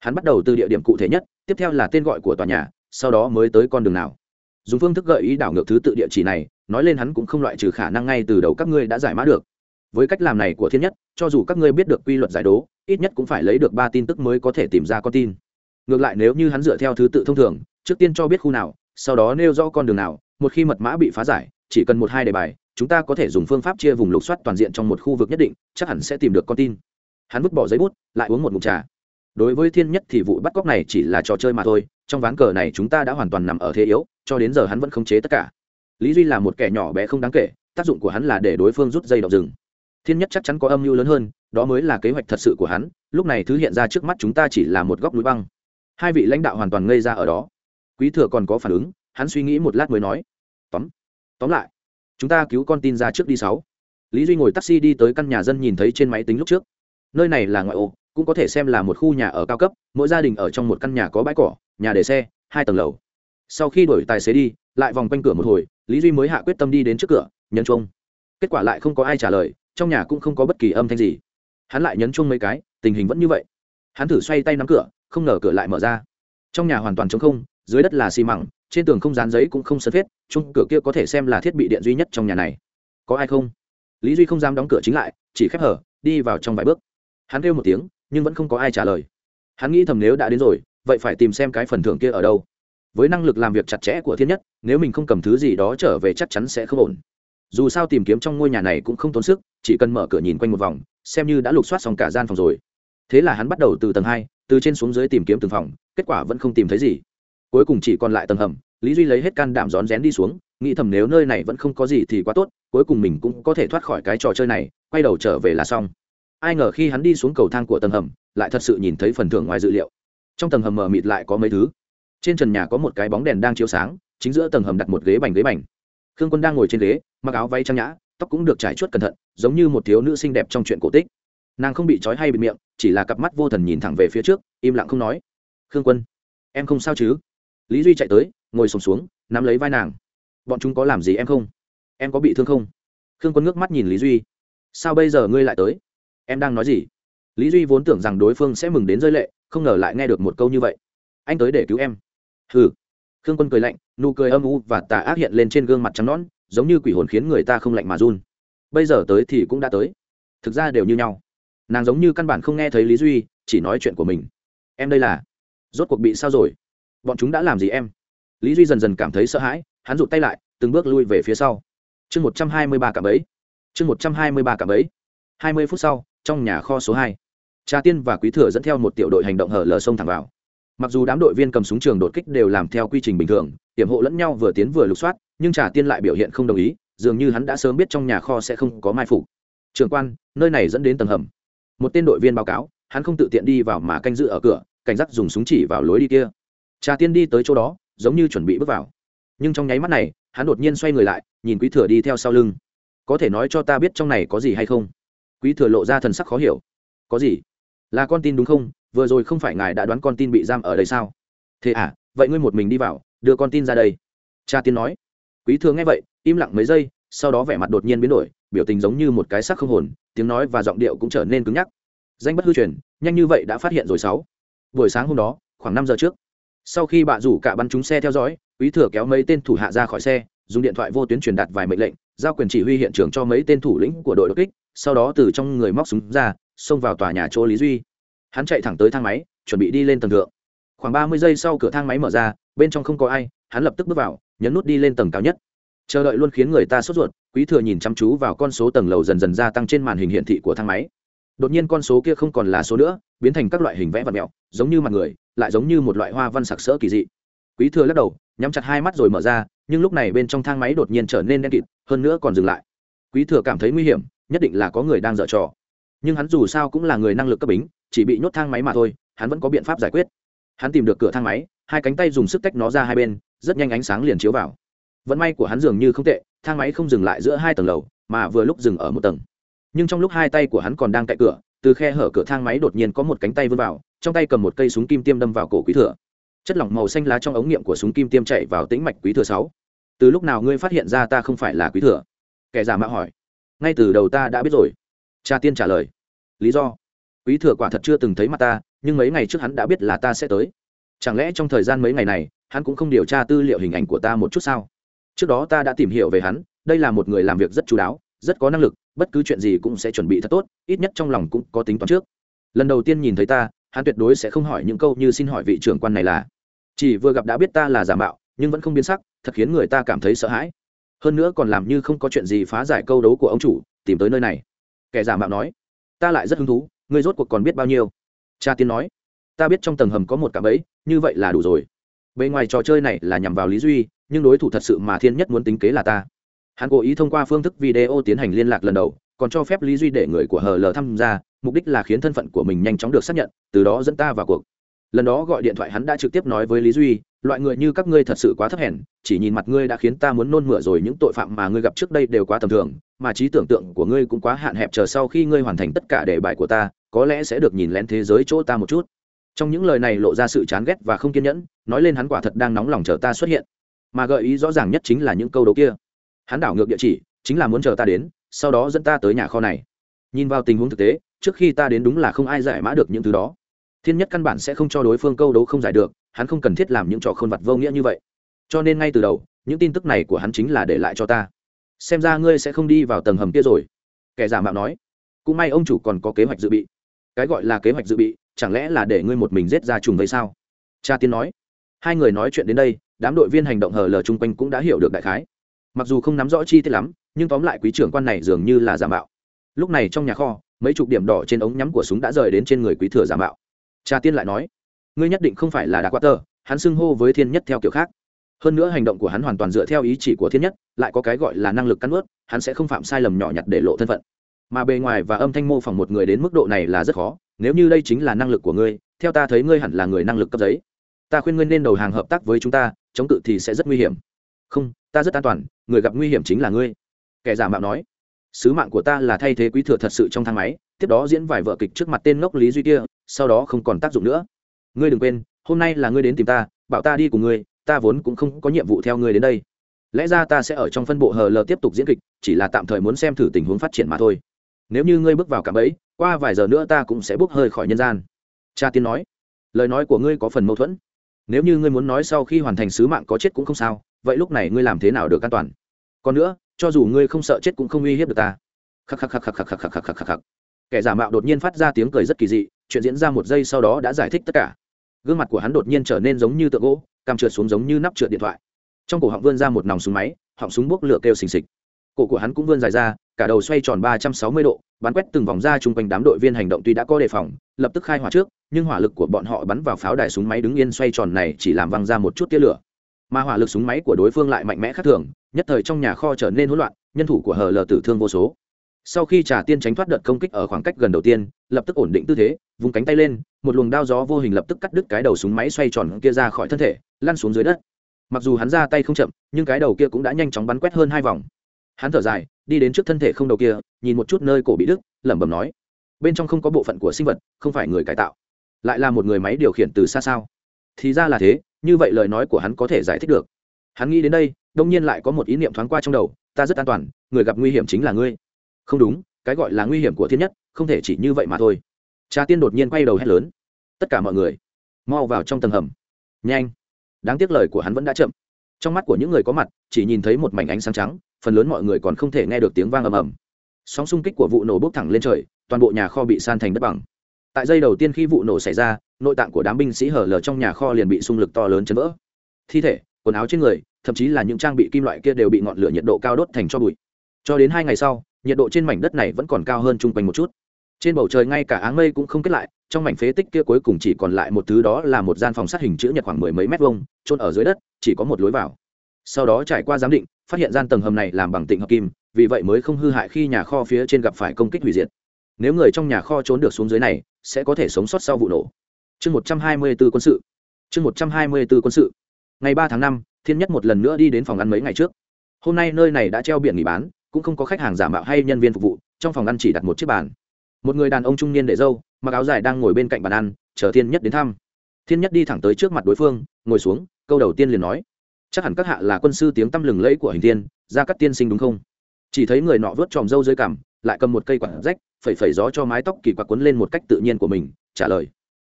hắn bắt đầu từ địa điểm cụ thể nhất, tiếp theo là tên gọi của tòa nhà, sau đó mới tới con đường nào. Dùng phương thức gợi ý đảo ngược thứ tự địa chỉ này, nói lên hắn cũng không loại trừ khả năng ngay từ đầu các ngươi đã giải mã được với cách làm này của thiên nhất, cho dù các ngươi biết được quy luật giải đố, ít nhất cũng phải lấy được ba tin tức mới có thể tìm ra con tin. Ngược lại nếu như hắn dựa theo thứ tự thông thường, trước tiên cho biết khu nào, sau đó nêu rõ con đường nào, một khi mật mã bị phá giải, chỉ cần một hai đề bài, chúng ta có thể dùng phương pháp chia vùng lục soát toàn diện trong một khu vực nhất định, chắc hẳn sẽ tìm được con tin. Hắn vứt bỏ giấy bút, lại uống một mụn trà. Đối với thiên nhất thì vụ bắt cóc này chỉ là trò chơi mà thôi, trong ván cờ này chúng ta đã hoàn toàn nằm ở thế yếu, cho đến giờ hắn vẫn không chế tất cả. Lý duy là một kẻ nhỏ bé không đáng kể, tác dụng của hắn là để đối phương rút dây đọc rừng thiên nhất chắc chắn có âm mưu lớn hơn, đó mới là kế hoạch thật sự của hắn, lúc này thứ hiện ra trước mắt chúng ta chỉ là một góc núi băng. Hai vị lãnh đạo hoàn toàn ngây ra ở đó. Quý thừa còn có phản ứng, hắn suy nghĩ một lát mới nói. Tóm tóm lại, chúng ta cứu con tin ra trước đi sáu. Lý duy ngồi taxi đi tới căn nhà dân nhìn thấy trên máy tính lúc trước. Nơi này là ngoại ô, cũng có thể xem là một khu nhà ở cao cấp, mỗi gia đình ở trong một căn nhà có bãi cỏ, nhà để xe, hai tầng lầu. Sau khi đổi tài xế đi, lại vòng quanh cửa một hồi, lý duy mới hạ quyết tâm đi đến trước cửa, nhấn chuông. Kết quả lại không có ai trả lời trong nhà cũng không có bất kỳ âm thanh gì. Hắn lại nhấn chuông mấy cái, tình hình vẫn như vậy. Hắn thử xoay tay nắm cửa, không ngờ cửa lại mở ra. Trong nhà hoàn toàn trống không, dưới đất là xi măng, trên tường không dán giấy cũng không sơn phết chung cửa kia có thể xem là thiết bị điện duy nhất trong nhà này. Có ai không? Lý duy không dám đóng cửa chính lại, chỉ khép hở, đi vào trong vài bước. Hắn kêu một tiếng, nhưng vẫn không có ai trả lời. Hắn nghĩ thầm nếu đã đến rồi, vậy phải tìm xem cái phần thưởng kia ở đâu. Với năng lực làm việc chặt chẽ của thiên nhất, nếu mình không cầm thứ gì đó trở về chắc chắn sẽ không ổn dù sao tìm kiếm trong ngôi nhà này cũng không tốn sức, chỉ cần mở cửa nhìn quanh một vòng, xem như đã lục soát xong cả gian phòng rồi. Thế là hắn bắt đầu từ tầng hai, từ trên xuống dưới tìm kiếm từng phòng, kết quả vẫn không tìm thấy gì. Cuối cùng chỉ còn lại tầng hầm, lý duy lấy hết can đảm rón rén đi xuống, nghĩ thầm nếu nơi này vẫn không có gì thì quá tốt, cuối cùng mình cũng có thể thoát khỏi cái trò chơi này, quay đầu trở về là xong. Ai ngờ khi hắn đi xuống cầu thang của tầng hầm, lại thật sự nhìn thấy phần thưởng ngoài dự liệu. Trong tầng hầm mờ mịt lại có mấy thứ. Trên trần nhà có một cái bóng đèn đang chiếu sáng, chính giữa tầng hầm đặt một ghế bành ghế bành khương quân đang ngồi trên ghế mặc áo váy trang nhã tóc cũng được trải chuốt cẩn thận giống như một thiếu nữ xinh đẹp trong chuyện cổ tích. Nàng không bị trói hay bị miệng chỉ là cặp mắt vô thần nhìn thẳng về phía trước im lặng không nói. Khương quân em không sao chứ? Lý duy chạy tới ngồi sùng xuống, xuống nắm lấy vai nàng. Bọn chúng có làm gì em không? Em có bị thương không? Khương quân ngước mắt nhìn lý duy. Sao bây giờ ngươi lại tới? Em đang nói gì? Lý duy vốn tưởng rằng đối phương sẽ mừng đến rơi lệ không ngờ lại nghe được một câu như vậy. Anh tới để cứu em. Ừ khương quân cười lạnh, nụ cười âm u và tà ác hiện lên trên gương mặt trắng nón giống như quỷ hồn khiến người ta không lạnh mà run. Bây giờ tới thì cũng đã tới. Thực ra đều như nhau. Nàng giống như căn bản không nghe thấy lý duy, chỉ nói chuyện của mình. Em đây là? Rốt cuộc bị sao rồi? Bọn chúng đã làm gì em? Lý duy dần dần cảm thấy sợ hãi, hắn rụt tay lại, từng bước lui về phía sau. Chương một trăm hai mươi ba cạm ấy chương một trăm hai mươi ba cạm ấy hai mươi phút sau, trong nhà kho số hai, trà tiên và quý thừa dẫn theo một tiểu đội hành động hở lờ sông thẳng vào mặc dù đám đội viên cầm súng trường đột kích đều làm theo quy trình bình thường, hiểm hộ lẫn nhau vừa tiến vừa lục soát, nhưng trà tiên lại biểu hiện không đồng ý, dường như hắn đã sớm biết trong nhà kho sẽ không có mai phục. Trường quan, nơi này dẫn đến tầng hầm. Một tên đội viên báo cáo, hắn không tự tiện đi vào mà canh giữ ở cửa, cảnh giác dùng súng chỉ vào lối đi kia. Trà tiên đi tới chỗ đó, giống như chuẩn bị bước vào. Nhưng trong nháy mắt này, hắn đột nhiên xoay người lại, nhìn quý thừa đi theo sau lưng. Có thể nói cho ta biết trong này có gì hay không? Quý thừa lộ ra thần sắc khó hiểu. Có gì? Là con tin đúng không? Vừa rồi không phải ngài đã đoán con tin bị giam ở đây sao? Thế à vậy ngươi một mình đi vào, đưa con tin ra đây. Cha tiên nói. Quý thừa nghe vậy, im lặng mấy giây, sau đó vẻ mặt đột nhiên biến đổi, biểu tình giống như một cái sắc không hồn, tiếng nói và giọng điệu cũng trở nên cứng nhắc. Danh bất hư truyền, nhanh như vậy đã phát hiện rồi sáu. Buổi sáng hôm đó, khoảng năm giờ trước, sau khi bà rủ cả bắn chúng xe theo dõi, quý thừa kéo mấy tên thủ hạ ra khỏi xe, dùng điện thoại vô tuyến truyền đạt vài mệnh lệnh, giao quyền chỉ huy hiện trường cho mấy tên thủ lĩnh của đội đột kích, sau đó từ trong người móc súng ra, xông vào tòa nhà chỗ lý duy hắn chạy thẳng tới thang máy, chuẩn bị đi lên tầng thượng. Khoảng ba mươi giây sau cửa thang máy mở ra, bên trong không có ai, hắn lập tức bước vào, nhấn nút đi lên tầng cao nhất. Chờ đợi luôn khiến người ta sốt ruột, quý thừa nhìn chăm chú vào con số tầng lầu dần dần gia tăng trên màn hình hiển thị của thang máy. Đột nhiên con số kia không còn là số nữa, biến thành các loại hình vẽ vật mẹo, giống như mặt người, lại giống như một loại hoa văn sặc sỡ kỳ dị. Quý thừa lắc đầu, nhắm chặt hai mắt rồi mở ra, nhưng lúc này bên trong thang máy đột nhiên trở nên đen kịt, hơn nữa còn dừng lại. Quý thừa cảm thấy nguy hiểm, nhất định là có người đang dở trò. Nhưng hắn dù sao cũng là người năng lực cấp bính chỉ bị nhốt thang máy mà thôi, hắn vẫn có biện pháp giải quyết. Hắn tìm được cửa thang máy, hai cánh tay dùng sức tách nó ra hai bên, rất nhanh ánh sáng liền chiếu vào. Vận may của hắn dường như không tệ, thang máy không dừng lại giữa hai tầng lầu, mà vừa lúc dừng ở một tầng. Nhưng trong lúc hai tay của hắn còn đang cậy cửa, từ khe hở cửa thang máy đột nhiên có một cánh tay vươn vào, trong tay cầm một cây súng kim tiêm đâm vào cổ quý thừa. Chất lỏng màu xanh lá trong ống nghiệm của súng kim tiêm chạy vào tĩnh mạch quý thừa sáu. Từ lúc nào ngươi phát hiện ra ta không phải là quý thừa? Kẻ giả mạo hỏi. Ngay từ đầu ta đã biết rồi. Cha tiên trả lời. Lý do quý thừa quả thật chưa từng thấy mặt ta, nhưng mấy ngày trước hắn đã biết là ta sẽ tới. Chẳng lẽ trong thời gian mấy ngày này, hắn cũng không điều tra tư liệu hình ảnh của ta một chút sao? Trước đó ta đã tìm hiểu về hắn, đây là một người làm việc rất chú đáo, rất có năng lực, bất cứ chuyện gì cũng sẽ chuẩn bị thật tốt, ít nhất trong lòng cũng có tính toán trước. Lần đầu tiên nhìn thấy ta, hắn tuyệt đối sẽ không hỏi những câu như xin hỏi vị trưởng quan này là. Chỉ vừa gặp đã biết ta là giả mạo, nhưng vẫn không biến sắc, thật khiến người ta cảm thấy sợ hãi. Hơn nữa còn làm như không có chuyện gì phá giải câu đấu của ông chủ, tìm tới nơi này. Kẻ giả mạo nói, ta lại rất hứng thú ngươi rốt cuộc còn biết bao nhiêu? Cha tiên nói, ta biết trong tầng hầm có một cạm bẫy, như vậy là đủ rồi. Bề ngoài trò chơi này là nhằm vào lý duy, nhưng đối thủ thật sự mà thiên nhất muốn tính kế là ta. Hắn cố ý thông qua phương thức video tiến hành liên lạc lần đầu, còn cho phép lý duy để người của hờ lờ tham gia, mục đích là khiến thân phận của mình nhanh chóng được xác nhận, từ đó dẫn ta vào cuộc lần đó gọi điện thoại hắn đã trực tiếp nói với lý duy, loại người như các ngươi thật sự quá thấp hèn, chỉ nhìn mặt ngươi đã khiến ta muốn nôn mửa rồi, những tội phạm mà ngươi gặp trước đây đều quá tầm thường, mà trí tưởng tượng của ngươi cũng quá hạn hẹp, chờ sau khi ngươi hoàn thành tất cả đề bài của ta, có lẽ sẽ được nhìn lén thế giới chỗ ta một chút. Trong những lời này lộ ra sự chán ghét và không kiên nhẫn, nói lên hắn quả thật đang nóng lòng chờ ta xuất hiện. Mà gợi ý rõ ràng nhất chính là những câu đố kia. Hắn đảo ngược địa chỉ, chính là muốn chờ ta đến, sau đó dẫn ta tới nhà kho này. Nhìn vào tình huống thực tế, trước khi ta đến đúng là không ai giải mã được những thứ đó thiên nhất căn bản sẽ không cho đối phương câu đấu không giải được, hắn không cần thiết làm những trò khôn vặt vô nghĩa như vậy. Cho nên ngay từ đầu, những tin tức này của hắn chính là để lại cho ta. Xem ra ngươi sẽ không đi vào tầng hầm kia rồi. Kẻ giả mạo nói. Cũng may ông chủ còn có kế hoạch dự bị. Cái gọi là kế hoạch dự bị, chẳng lẽ là để ngươi một mình giết ra trùng vây sao? Cha tiên nói. Hai người nói chuyện đến đây, đám đội viên hành động hờ lờ chung quanh cũng đã hiểu được đại khái. Mặc dù không nắm rõ chi tiết lắm, nhưng tóm lại quý trưởng quan này dường như là giả mạo. Lúc này trong nhà kho, mấy chục điểm đỏ trên ống nhắm của súng đã rời đến trên người quý thừa giả mạo cha tiên lại nói, ngươi nhất định không phải là đạc quá tơ, hắn xưng hô với thiên nhất theo kiểu khác. Hơn nữa hành động của hắn hoàn toàn dựa theo ý chỉ của thiên nhất, lại có cái gọi là năng lực cắn ướt hắn sẽ không phạm sai lầm nhỏ nhặt để lộ thân phận. Mà bề ngoài và âm thanh mô phỏng một người đến mức độ này là rất khó, nếu như đây chính là năng lực của ngươi, theo ta thấy ngươi hẳn là người năng lực cấp giấy. Ta khuyên ngươi nên đầu hàng hợp tác với chúng ta, chống cự thì sẽ rất nguy hiểm. Không, ta rất an toàn, người gặp nguy hiểm chính là ngươi. Kẻ giả mạo nói, sứ mạng của ta là thay thế quý thừa thật sự trong thang máy tiếp đó diễn vài vợ kịch trước mặt tên ngốc lý duy kia sau đó không còn tác dụng nữa ngươi đừng quên hôm nay là ngươi đến tìm ta bảo ta đi cùng ngươi ta vốn cũng không có nhiệm vụ theo ngươi đến đây lẽ ra ta sẽ ở trong phân bộ hờ lờ tiếp tục diễn kịch chỉ là tạm thời muốn xem thử tình huống phát triển mà thôi nếu như ngươi bước vào cảm ấy qua vài giờ nữa ta cũng sẽ bước hơi khỏi nhân gian cha tiên nói lời nói của ngươi có phần mâu thuẫn nếu như ngươi muốn nói sau khi hoàn thành sứ mạng có chết cũng không sao vậy lúc này ngươi làm thế nào được an toàn còn nữa cho dù ngươi không sợ chết cũng không uy hiếp được ta khắc khắc khắc khắc khắc khắc khắc khắc khắc khắc kẻ giả mạo đột nhiên phát ra tiếng cười rất kỳ dị, chuyện diễn ra một giây sau đó đã giải thích tất cả. Gương mặt của hắn đột nhiên trở nên giống như tượng gỗ, cằm trượt xuống giống như nắp trượt điện thoại. Trong cổ họng vươn ra một nòng súng máy, họng súng bốc lửa kêu xình xịch. Cổ của hắn cũng vươn dài ra, cả đầu xoay tròn ba trăm sáu mươi độ, bắn quét từng vòng ra chung quanh đám đội viên hành động tuy đã có đề phòng, lập tức khai hỏa trước, nhưng hỏa lực của bọn họ bắn vào pháo đài súng máy đứng yên xoay tròn này chỉ làm văng ra một chút tia lửa. Mà hỏa lực súng máy của đối phương lại mạnh mẽ khác thường, nhất thời trong nhà kho trở nên hỗn loạn, nhân thủ của hờ lờ tử thương vô số sau khi trà tiên tránh thoát đợt công kích ở khoảng cách gần đầu tiên, lập tức ổn định tư thế vùng cánh tay lên, một luồng đao gió vô hình lập tức cắt đứt cái đầu súng máy xoay tròn kia ra khỏi thân thể, lăn xuống dưới đất. Mặc dù hắn ra tay không chậm, nhưng cái đầu kia cũng đã nhanh chóng bắn quét hơn hai vòng. Hắn thở dài, đi đến trước thân thể không đầu kia, nhìn một chút nơi cổ bị đứt, lẩm bẩm nói, bên trong không có bộ phận của sinh vật, không phải người cải tạo. Lại là một người máy điều khiển từ xa sao? Thì ra là thế, như vậy lời nói của hắn có thể giải thích được. Hắn nghĩ đến đây, đông nhiên lại có một ý niệm thoáng qua trong đầu, ta rất an toàn, người gặp nguy hiểm chính là ngươi không đúng, cái gọi là nguy hiểm của thiên nhất, không thể chỉ như vậy mà thôi. Cha tiên đột nhiên quay đầu hét lớn. Tất cả mọi người, mau vào trong tầng hầm. Nhanh. Đáng tiếc lời của hắn vẫn đã chậm. Trong mắt của những người có mặt, chỉ nhìn thấy một mảnh ánh sáng trắng, phần lớn mọi người còn không thể nghe được tiếng vang ầm ầm. Sóng xung kích của vụ nổ bốc thẳng lên trời, toàn bộ nhà kho bị san thành đất bằng. Tại giây đầu tiên khi vụ nổ xảy ra, nội tạng của đám binh sĩ hở lở trong nhà kho liền bị xung lực to lớn chấn vỡ. Thi thể, quần áo trên người, thậm chí là những trang bị kim loại kia đều bị ngọn lửa nhiệt độ cao đốt thành cho bụi. Cho đến hai ngày sau nhiệt độ trên mảnh đất này vẫn còn cao hơn chung quanh một chút. Trên bầu trời ngay cả áng mây cũng không kết lại, trong mảnh phế tích kia cuối cùng chỉ còn lại một thứ đó là một gian phòng sát hình chữ nhật khoảng mười mấy mét vuông trôn ở dưới đất, chỉ có một lối vào. Sau đó trải qua giám định, phát hiện gian tầng hầm này làm bằng tịnh hợp kim, vì vậy mới không hư hại khi nhà kho phía trên gặp phải công kích hủy diệt. Nếu người trong nhà kho trốn được xuống dưới này, sẽ có thể sống sót sau vụ nổ. Chương một trăm hai mươi b ố quân sự. Chương một trăm hai mươi b ố quân sự. Ngày ba tháng năm, thiên nhất một lần nữa đi đến phòng ăn mấy ngày trước. Hôm nay nơi này đã treo biển nghỉ bán cũng không có khách hàng giả mạo hay nhân viên phục vụ, trong phòng ăn chỉ đặt một chiếc bàn. Một người đàn ông trung niên để dâu, mặc áo dài đang ngồi bên cạnh bàn ăn, chờ thiên nhất đến thăm. Thiên nhất đi thẳng tới trước mặt đối phương, ngồi xuống, câu đầu tiên liền nói, chắc hẳn các hạ là quân sư tiếng tăm lừng lẫy của hình tiên ra cắt tiên sinh đúng không? Chỉ thấy người nọ vớt tròm râu dưới cằm, lại cầm một cây quạt rách, phẩy phẩy gió cho mái tóc kỳ quặc quấn lên một cách tự nhiên của mình, trả lời,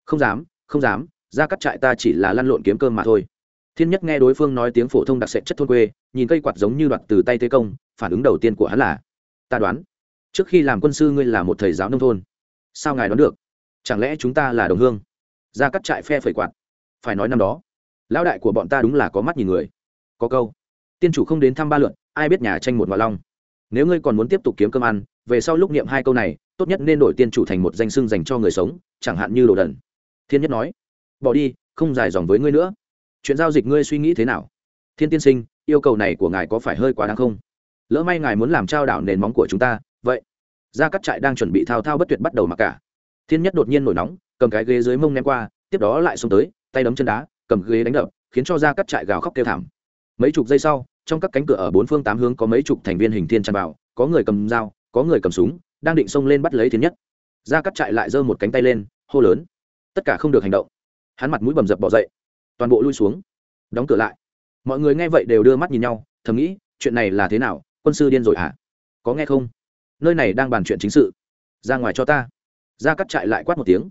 không dám không dám ra cắt trại ta chỉ là lăn lộn kiếm cơm mà thôi thiên nhất nghe đối phương nói tiếng phổ thông đặc sệt chất thôn quê, nhìn cây quạt giống như đoạt từ tay thế công, phản ứng đầu tiên của hắn là, ta đoán, trước khi làm quân sư ngươi là một thầy giáo nông thôn. Sao ngài đoán được? Chẳng lẽ chúng ta là đồng hương? Ra cắt trại phe phẩy quạt. Phải nói năm đó, lão đại của bọn ta đúng là có mắt nhìn người. Có câu, tiên chủ không đến thăm ba lượn, ai biết nhà tranh một hòa long. Nếu ngươi còn muốn tiếp tục kiếm cơm ăn, về sau lúc niệm hai câu này, tốt nhất nên đổi tiên chủ thành một danh xưng dành cho người sống, chẳng hạn như đồ đần. Thiên nhất nói, bỏ đi, không dài dòng với ngươi nữa chuyện giao dịch ngươi suy nghĩ thế nào? Thiên tiên sinh, yêu cầu này của ngài có phải hơi quá đáng không? Lỡ may ngài muốn làm trao đảo nền móng của chúng ta, vậy, gia cắt trại đang chuẩn bị thao thao bất tuyệt bắt đầu mặc cả. Thiên nhất đột nhiên nổi nóng, cầm cái ghế dưới mông ném qua, tiếp đó lại xông tới, tay đấm chân đá, cầm ghế đánh đập, khiến cho gia cắt trại gào khóc kêu thảm. Mấy chục giây sau, trong các cánh cửa ở bốn phương tám hướng có mấy chục thành viên hình thiên tràn vào có người cầm dao, có người cầm súng, đang định xông lên bắt lấy thiên nhất. Gia cắt trại lại giơ một cánh tay lên, hô lớn. Tất cả không được hành động. Hắn mặt mũi bầm dập bỏ dậy toàn bộ lui xuống. Đóng cửa lại. Mọi người nghe vậy đều đưa mắt nhìn nhau, thầm nghĩ, chuyện này là thế nào, quân sư điên rồi hả? Có nghe không? Nơi này đang bàn chuyện chính sự. Ra ngoài cho ta. Ra cắt trại lại quát một tiếng.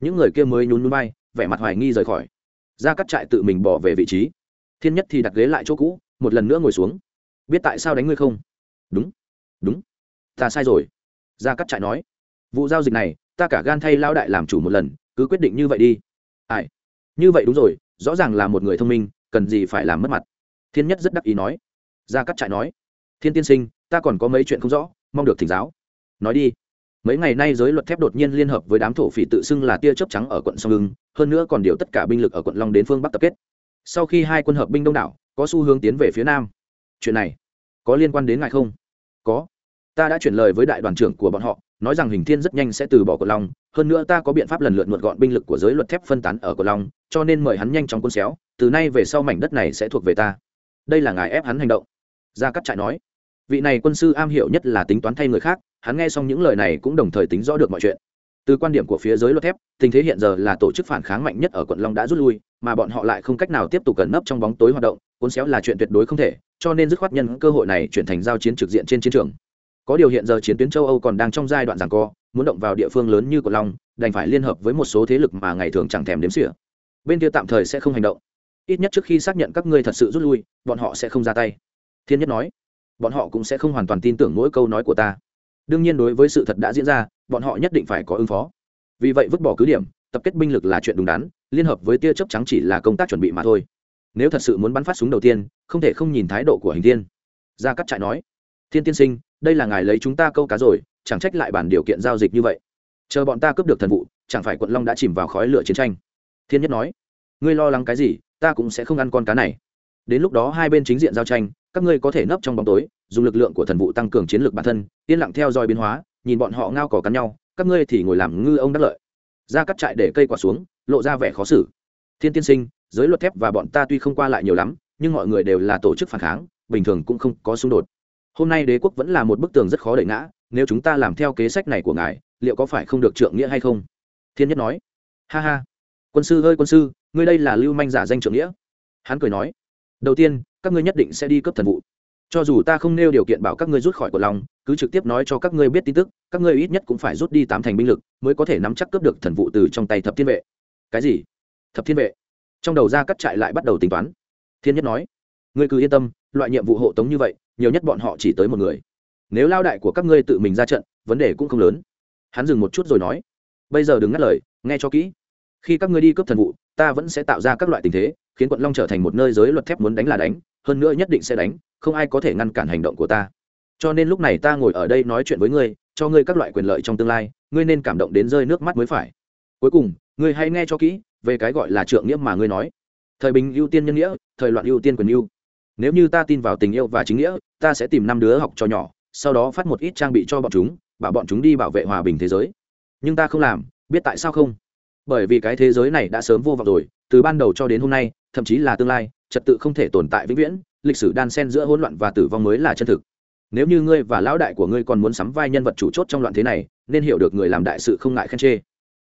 Những người kia mới nhún núi bay vẻ mặt hoài nghi rời khỏi. Ra cắt trại tự mình bỏ về vị trí. Thiên nhất thì đặt ghế lại chỗ cũ, một lần nữa ngồi xuống. Biết tại sao đánh ngươi không? Đúng. Đúng. Ta sai rồi. Ra cắt trại nói. Vụ giao dịch này, ta cả gan thay lao đại làm chủ một lần, cứ quyết định như vậy đi. Ai? Như vậy đúng rồi rõ ràng là một người thông minh, cần gì phải làm mất mặt. Thiên nhất rất đắc ý nói. Ra cắt trại nói. Thiên tiên sinh, ta còn có mấy chuyện không rõ, mong được thỉnh giáo. Nói đi. Mấy ngày nay giới luật thép đột nhiên liên hợp với đám thổ phỉ tự xưng là tia chớp trắng ở quận sông hưng, hơn nữa còn điều tất cả binh lực ở quận long đến phương bắc tập kết. Sau khi hai quân hợp binh đông đảo, có xu hướng tiến về phía nam. Chuyện này, có liên quan đến ngài không? Có. Ta đã chuyển lời với đại đoàn trưởng của bọn họ, nói rằng hình thiên rất nhanh sẽ từ bỏ quận long, hơn nữa ta có biện pháp lần lượt mượn gọn binh lực của giới luật thép phân tán ở quận long cho nên mời hắn nhanh chóng cuốn xéo, từ nay về sau mảnh đất này sẽ thuộc về ta. Đây là ngài ép hắn hành động. Gia cắt trại nói. Vị này quân sư am hiểu nhất là tính toán thay người khác, hắn nghe xong những lời này cũng đồng thời tính rõ được mọi chuyện. Từ quan điểm của phía giới luật thép, tình thế hiện giờ là tổ chức phản kháng mạnh nhất ở quận long đã rút lui, mà bọn họ lại không cách nào tiếp tục cẩn nấp trong bóng tối hoạt động, cuốn xéo là chuyện tuyệt đối không thể, cho nên dứt khoát nhân cơ hội này chuyển thành giao chiến trực diện trên chiến trường. Có điều hiện giờ chiến tuyến châu âu còn đang trong giai đoạn giằng co, muốn động vào địa phương lớn như quận long, đành phải liên hợp với một số thế lực mà ngày thường chẳng thèm đếm xỉa bên kia tạm thời sẽ không hành động. Ít nhất trước khi xác nhận các ngươi thật sự rút lui, bọn họ sẽ không ra tay. Thiên nhất nói. Bọn họ cũng sẽ không hoàn toàn tin tưởng mỗi câu nói của ta. Đương nhiên đối với sự thật đã diễn ra, bọn họ nhất định phải có ứng phó. Vì vậy vứt bỏ cứ điểm, tập kết binh lực là chuyện đúng đắn, liên hợp với tia chớp trắng chỉ là công tác chuẩn bị mà thôi. Nếu thật sự muốn bắn phát súng đầu tiên, không thể không nhìn thái độ của hình thiên. Gia cắt trại nói. Thiên tiên sinh, đây là ngài lấy chúng ta câu cá rồi, chẳng trách lại bản điều kiện giao dịch như vậy. Chờ bọn ta cướp được thần vụ, chẳng phải quận long đã chìm vào khói lửa chiến tranh thiên nhất nói, ngươi lo lắng cái gì, ta cũng sẽ không ăn con cá này. Đến lúc đó hai bên chính diện giao tranh, các ngươi có thể nấp trong bóng tối, dùng lực lượng của thần vụ tăng cường chiến lược bản thân, yên lặng theo dõi biến hóa, nhìn bọn họ ngao cỏ cắn nhau, các ngươi thì ngồi làm ngư ông đắc lợi. Ra cắt trại để cây quả xuống, lộ ra vẻ khó xử. Thiên tiên sinh, giới luật thép và bọn ta tuy không qua lại nhiều lắm, nhưng mọi người đều là tổ chức phản kháng, bình thường cũng không có xung đột. Hôm nay đế quốc vẫn là một bức tường rất khó đẩy ngã, nếu chúng ta làm theo kế sách này của ngài, liệu có phải không được trượng nghĩa hay không? Thiên nhất nói. Ha ha quân sư ơi, quân sư, ngươi đây là lưu manh giả danh trưởng nghĩa. Hắn cười nói, đầu tiên, các ngươi nhất định sẽ đi cấp thần vụ. Cho dù ta không nêu điều kiện bảo các ngươi rút khỏi của lòng, cứ trực tiếp nói cho các ngươi biết tin tức, các ngươi ít nhất cũng phải rút đi tám thành binh lực mới có thể nắm chắc cướp được thần vụ từ trong tay thập thiên vệ. Cái gì? Thập thiên vệ? Trong đầu ra cắt trại lại bắt đầu tính toán. Thiên nhất nói, ngươi cứ yên tâm, loại nhiệm vụ hộ tống như vậy, nhiều nhất bọn họ chỉ tới một người. Nếu lao đại của các ngươi tự mình ra trận, vấn đề cũng không lớn. Hắn dừng một chút rồi nói, bây giờ đừng ngắt lời, nghe cho kỹ khi các ngươi đi cướp thần vụ, ta vẫn sẽ tạo ra các loại tình thế, khiến quận long trở thành một nơi giới luật thép muốn đánh là đánh, hơn nữa nhất định sẽ đánh, không ai có thể ngăn cản hành động của ta. Cho nên lúc này ta ngồi ở đây nói chuyện với ngươi, cho ngươi các loại quyền lợi trong tương lai, ngươi nên cảm động đến rơi nước mắt mới phải. Cuối cùng, ngươi hãy nghe cho kỹ về cái gọi là trượng nghĩa mà ngươi nói. Thời bình ưu tiên nhân nghĩa, thời loạn ưu tiên quyền ưu. Nếu như ta tin vào tình yêu và chính nghĩa, ta sẽ tìm năm đứa học trò nhỏ, sau đó phát một ít trang bị cho bọn chúng, bảo bọn chúng đi bảo vệ hòa bình thế giới. Nhưng ta không làm, biết tại sao không? Bởi vì cái thế giới này đã sớm vô vọng rồi, từ ban đầu cho đến hôm nay, thậm chí là tương lai, trật tự không thể tồn tại vĩnh viễn, lịch sử đan sen giữa hỗn loạn và tử vong mới là chân thực. Nếu như ngươi và lão đại của ngươi còn muốn sắm vai nhân vật chủ chốt trong loạn thế này, nên hiểu được người làm đại sự không ngại khen chê.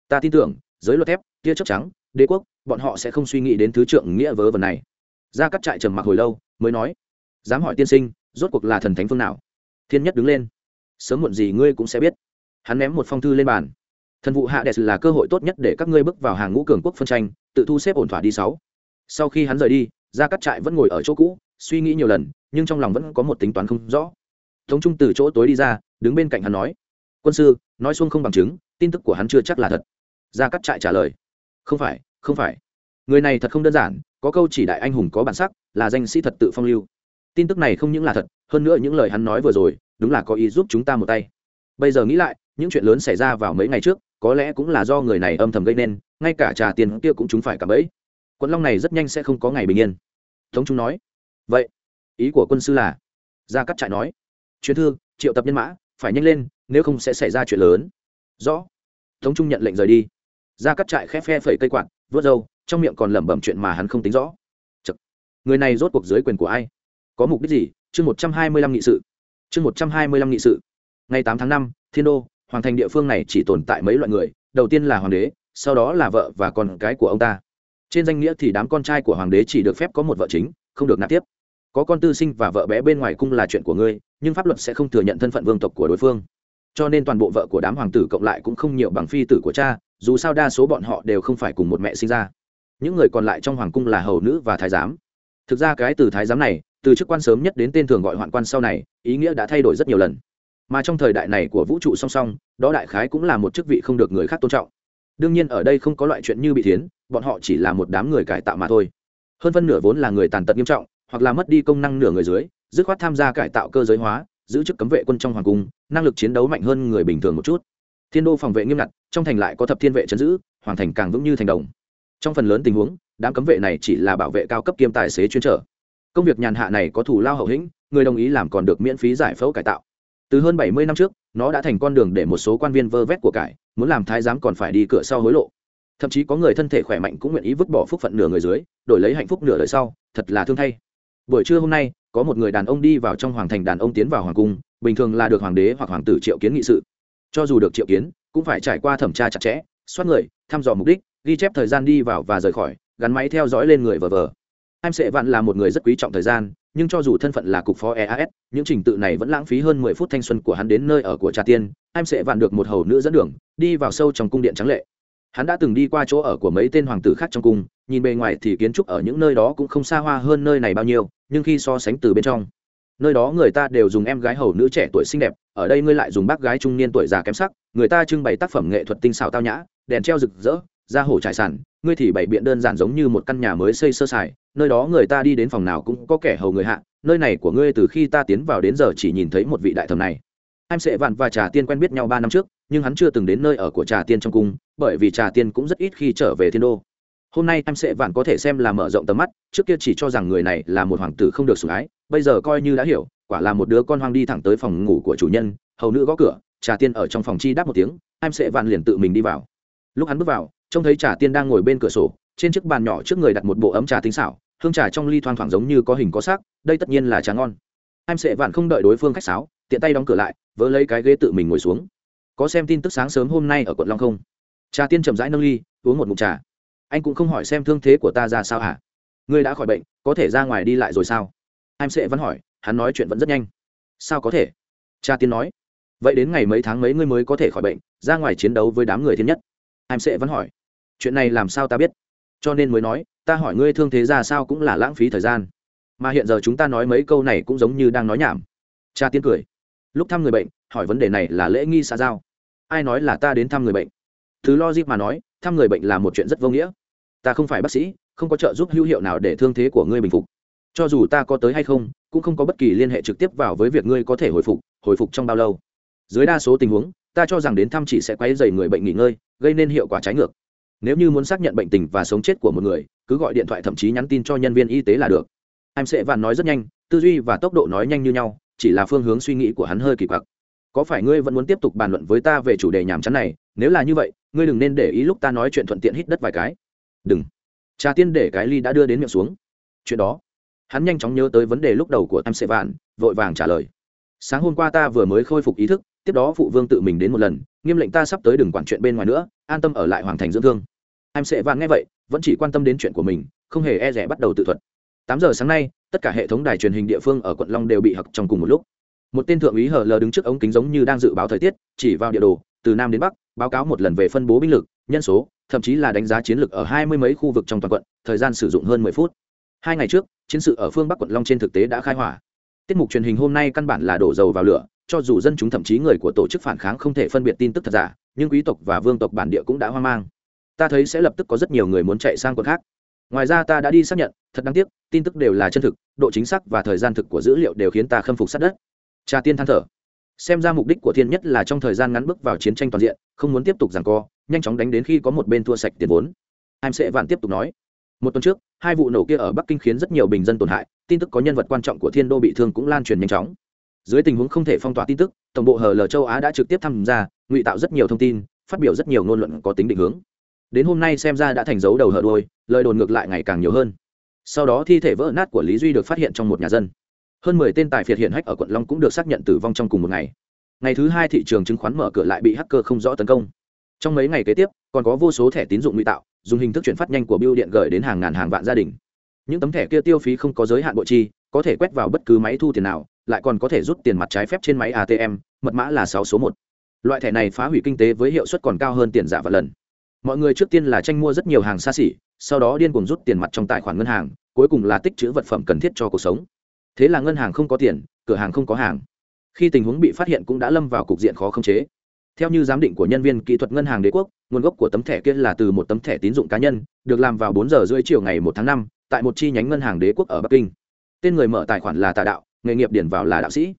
Ta tin tưởng, giới luật thép, tia chớp trắng, đế quốc, bọn họ sẽ không suy nghĩ đến thứ trượng nghĩa vớ vẩn này. Ra cắt trại trầm mặc hồi lâu, mới nói, dám hỏi tiên sinh, rốt cuộc là thần thánh phương nào? Thiên nhất đứng lên, sớm muộn gì ngươi cũng sẽ biết. Hắn ném một phong thư lên bàn thần vụ hạ đẹp là cơ hội tốt nhất để các ngươi bước vào hàng ngũ cường quốc phân tranh, tự thu xếp ổn thỏa đi sáu. Sau khi hắn rời đi ra cắt trại vẫn ngồi ở chỗ cũ, suy nghĩ nhiều lần, nhưng trong lòng vẫn có một tính toán không rõ. Tống trung từ chỗ tối đi ra, đứng bên cạnh hắn nói, quân sư, nói xuông không bằng chứng, tin tức của hắn chưa chắc là thật. Ra cắt trại trả lời, không phải không phải. Người này thật không đơn giản, có câu chỉ đại anh hùng có bản sắc, là danh sĩ thật tự phong lưu. Tin tức này không những là thật, hơn nữa những lời hắn nói vừa rồi, đúng là có ý giúp chúng ta một tay. Bây giờ nghĩ lại, những chuyện lớn xảy ra vào mấy ngày trước có lẽ cũng là do người này âm thầm gây nên, ngay cả trà tiền kia cũng chúng phải cả bẫy. Quận long này rất nhanh sẽ không có ngày bình yên. Tống trung nói. Vậy, ý của quân sư là? Gia cắt trại nói. Chuyến thư, triệu tập nhân mã, phải nhanh lên, nếu không sẽ xảy ra chuyện lớn. Rõ. Tống trung nhận lệnh rời đi. Gia cắt trại khép phe phẩy cây quạt vớt râu, trong miệng còn lẩm bẩm chuyện mà hắn không tính rõ. Chật. người này rốt cuộc dưới quyền của ai? Có mục đích gì? Chương một trăm hai mươi lăm nghị sự. Chương một trăm hai mươi lăm nghị sự. Ngày tám tháng năm, thiên đô hoàng thành địa phương này chỉ tồn tại mấy loại người, đầu tiên là hoàng đế, sau đó là vợ và con cái của ông ta. Trên danh nghĩa thì đám con trai của hoàng đế chỉ được phép có một vợ chính, không được nạp tiếp. Có con tư sinh và vợ bé bên ngoài cung là chuyện của ngươi, nhưng pháp luật sẽ không thừa nhận thân phận vương tộc của đối phương. Cho nên toàn bộ vợ của đám hoàng tử cộng lại cũng không nhiều bằng phi tử của cha, dù sao đa số bọn họ đều không phải cùng một mẹ sinh ra. Những người còn lại trong hoàng cung là hầu nữ và thái giám. Thực ra cái từ thái giám này, từ chức quan sớm nhất đến tên thường gọi hoạn quan sau này, ý nghĩa đã thay đổi rất nhiều lần mà trong thời đại này của vũ trụ song song, đó đại khái cũng là một chức vị không được người khác tôn trọng. Đương nhiên ở đây không có loại chuyện như bị thiến, bọn họ chỉ là một đám người cải tạo mà thôi. Hơn phân nửa vốn là người tàn tật nghiêm trọng, hoặc là mất đi công năng nửa người dưới, dứt khoát tham gia cải tạo cơ giới hóa, giữ chức cấm vệ quân trong hoàng cung, năng lực chiến đấu mạnh hơn người bình thường một chút. Thiên đô phòng vệ nghiêm ngặt, trong thành lại có thập thiên vệ chấn giữ, hoàng thành càng vững như thành đồng. Trong phần lớn tình huống, đám cấm vệ này chỉ là bảo vệ cao cấp kiêm tài xế chuyên trở. Công việc nhàn hạ này có thủ lao hậu hĩnh, người đồng ý làm còn được miễn phí giải phẫu cải tạo từ hơn bảy mươi năm trước, nó đã thành con đường để một số quan viên vơ vét của cải, muốn làm thái giám còn phải đi cửa sau hối lộ. Thậm chí có người thân thể khỏe mạnh cũng nguyện ý vứt bỏ phúc phận nửa người dưới, đổi lấy hạnh phúc nửa đời sau, thật là thương thay. Buổi trưa hôm nay, có một người đàn ông đi vào trong hoàng thành đàn ông tiến vào hoàng cung, bình thường là được hoàng đế hoặc hoàng tử triệu kiến nghị sự. Cho dù được triệu kiến, cũng phải trải qua thẩm tra chặt chẽ xoát người, thăm dò mục đích, ghi chép thời gian đi vào và rời khỏi, gắn máy theo dõi lên người vờ vờ. Em sẽ vạn là một người rất quý trọng thời gian nhưng cho dù thân phận là cục phó eas những trình tự này vẫn lãng phí hơn mười phút thanh xuân của hắn đến nơi ở của trà tiên, em sẽ vạn được một hầu nữ dẫn đường, đi vào sâu trong cung điện trắng lệ. Hắn đã từng đi qua chỗ ở của mấy tên hoàng tử khác trong cung, nhìn bề ngoài thì kiến trúc ở những nơi đó cũng không xa hoa hơn nơi này bao nhiêu, nhưng khi so sánh từ bên trong, nơi đó người ta đều dùng em gái hầu nữ trẻ tuổi xinh đẹp, ở đây ngươi lại dùng bác gái trung niên tuổi già kém sắc, người ta trưng bày tác phẩm nghệ thuật tinh xảo tao nhã, đèn treo rực rỡ ra hổ trải sản ngươi thì bày biện đơn giản giống như một căn nhà mới xây sơ sài nơi đó người ta đi đến phòng nào cũng có kẻ hầu người hạ, nơi này của ngươi từ khi ta tiến vào đến giờ chỉ nhìn thấy một vị đại thẩm này. Em sẽ vạn và trà tiên quen biết nhau ba năm trước, nhưng hắn chưa từng đến nơi ở của trà tiên trong cung, bởi vì trà tiên cũng rất ít khi trở về thiên đô. Hôm nay em sẽ vạn có thể xem là mở rộng tầm mắt, trước kia chỉ cho rằng người này là một hoàng tử không được sủng ái, bây giờ coi như đã hiểu, quả là một đứa con hoang đi thẳng tới phòng ngủ của chủ nhân, hầu nữ gõ cửa, trà tiên ở trong phòng chi đáp một tiếng, em sẽ vạn liền tự mình đi vào. Lúc hắn bước vào, trông thấy trà tiên đang ngồi bên cửa sổ trên chiếc bàn nhỏ trước người đặt một bộ ấm trà tinh xảo hương trà trong ly thoang thoảng giống như có hình có sắc, đây tất nhiên là trà ngon. Em sẽ vạn không đợi đối phương khách sáo tiện tay đóng cửa lại vớ lấy cái ghế tự mình ngồi xuống. Có xem tin tức sáng sớm hôm nay ở quận long không? Trà tiên chậm rãi nâng ly uống một mụn trà. Anh cũng không hỏi xem thương thế của ta ra sao hả? Ngươi đã khỏi bệnh có thể ra ngoài đi lại rồi sao? Em sẽ vẫn hỏi hắn nói chuyện vẫn rất nhanh. Sao có thể? Cha tiên nói. Vậy đến ngày mấy tháng mấy ngươi mới có thể khỏi bệnh ra ngoài chiến đấu với đám người thiên nhất. Em sẽ vẫn hỏi. Chuyện này làm sao ta biết? Cho nên mới nói, ta hỏi ngươi thương thế ra sao cũng là lãng phí thời gian. Mà hiện giờ chúng ta nói mấy câu này cũng giống như đang nói nhảm. Cha tiên cười. Lúc thăm người bệnh, hỏi vấn đề này là lễ nghi xã giao. Ai nói là ta đến thăm người bệnh? Thứ logic mà nói, thăm người bệnh là một chuyện rất vô nghĩa. Ta không phải bác sĩ, không có trợ giúp hữu hiệu nào để thương thế của ngươi bình phục. Cho dù ta có tới hay không, cũng không có bất kỳ liên hệ trực tiếp vào với việc ngươi có thể hồi phục hồi phục trong bao lâu. Dưới đa số tình huống, ta cho rằng đến thăm chỉ sẽ quấy dày người bệnh nghỉ ngơi, gây nên hiệu quả trái ngược nếu như muốn xác nhận bệnh tình và sống chết của một người, cứ gọi điện thoại thậm chí nhắn tin cho nhân viên y tế là được. Em sẽ vạn nói rất nhanh, tư duy và tốc độ nói nhanh như nhau, chỉ là phương hướng suy nghĩ của hắn hơi kỳ quặc. Có phải ngươi vẫn muốn tiếp tục bàn luận với ta về chủ đề nhàm chán này? Nếu là như vậy, ngươi đừng nên để ý lúc ta nói chuyện thuận tiện hít đất vài cái. Đừng. Trà tiên để cái ly đã đưa đến miệng xuống. Chuyện đó. Hắn nhanh chóng nhớ tới vấn đề lúc đầu của em sẽ vạn, vội vàng trả lời. Sáng hôm qua ta vừa mới khôi phục ý thức, tiếp đó phụ vương tự mình đến một lần nghiêm lệnh ta sắp tới đừng quản chuyện bên ngoài nữa, an tâm ở lại hoàng thành dưỡng thương. Em sẽ và nghe vậy, vẫn chỉ quan tâm đến chuyện của mình, không hề e rẻ bắt đầu tự thuật. Tám giờ sáng nay, tất cả hệ thống đài truyền hình địa phương ở quận long đều bị hặc trong cùng một lúc. Một tên thượng úy hờ lờ đứng trước ống kính giống như đang dự báo thời tiết, chỉ vào địa đồ, từ nam đến bắc, báo cáo một lần về phân bố binh lực, nhân số, thậm chí là đánh giá chiến lược ở hai mươi mấy khu vực trong toàn quận, thời gian sử dụng hơn mười phút. Hai ngày trước, chiến sự ở phương bắc quận long trên thực tế đã khai hỏa. Tiết mục truyền hình hôm nay căn bản là đổ dầu vào lửa cho dù dân chúng thậm chí người của tổ chức phản kháng không thể phân biệt tin tức thật giả, nhưng quý tộc và vương tộc bản địa cũng đã hoang mang. Ta thấy sẽ lập tức có rất nhiều người muốn chạy sang quận khác. Ngoài ra ta đã đi xác nhận, thật đáng tiếc, tin tức đều là chân thực, độ chính xác và thời gian thực của dữ liệu đều khiến ta khâm phục sát đất. Cha tiên than thở. Xem ra mục đích của thiên nhất là trong thời gian ngắn bước vào chiến tranh toàn diện, không muốn tiếp tục giằng co, nhanh chóng đánh đến khi có một bên thua sạch tiền vốn. Em sẽ vạn tiếp tục nói. Một tuần trước, hai vụ nổ kia ở bắc kinh khiến rất nhiều bình dân tổn hại, tin tức có nhân vật quan trọng của thiên đô bị thương cũng lan truyền nhanh chóng dưới tình huống không thể phong tỏa tin tức, tổng bộ hờ lờ châu á đã trực tiếp tham gia, ngụy tạo rất nhiều thông tin, phát biểu rất nhiều ngôn luận có tính định hướng. Đến hôm nay xem ra đã thành dấu đầu hở đôi lời đồn ngược lại ngày càng nhiều hơn. Sau đó thi thể vỡ nát của lý duy được phát hiện trong một nhà dân. Hơn mười tên tài phiệt hiện hách ở quận long cũng được xác nhận tử vong trong cùng một ngày. Ngày thứ hai thị trường chứng khoán mở cửa lại bị hacker không rõ tấn công. Trong mấy ngày kế tiếp, còn có vô số thẻ tín dụng ngụy tạo, dùng hình thức chuyển phát nhanh của biêu điện gửi đến hàng ngàn hàng vạn gia đình. Những tấm thẻ kia tiêu phí không có giới hạn bộ chi có thể quét vào bất cứ máy thu tiền nào, lại còn có thể rút tiền mặt trái phép trên máy atm mật mã là sáu số một. Loại thẻ này phá hủy kinh tế với hiệu suất còn cao hơn tiền giả và lần. Mọi người trước tiên là tranh mua rất nhiều hàng xa xỉ, sau đó điên cuồng rút tiền mặt trong tài khoản ngân hàng, cuối cùng là tích chữ vật phẩm cần thiết cho cuộc sống. Thế là ngân hàng không có tiền, cửa hàng không có hàng. Khi tình huống bị phát hiện cũng đã lâm vào cục diện khó khống chế. Theo như giám định của nhân viên kỹ thuật ngân hàng đế quốc, nguồn gốc của tấm thẻ kia là từ một tấm thẻ tín dụng cá nhân, được làm vào bốn giờ rưỡi chiều ngày một tháng năm, tại một chi nhánh ngân hàng đế quốc ở bắc kinh tên người mở tài khoản là tà đạo, nghề nghiệp điển vào là đạo sĩ.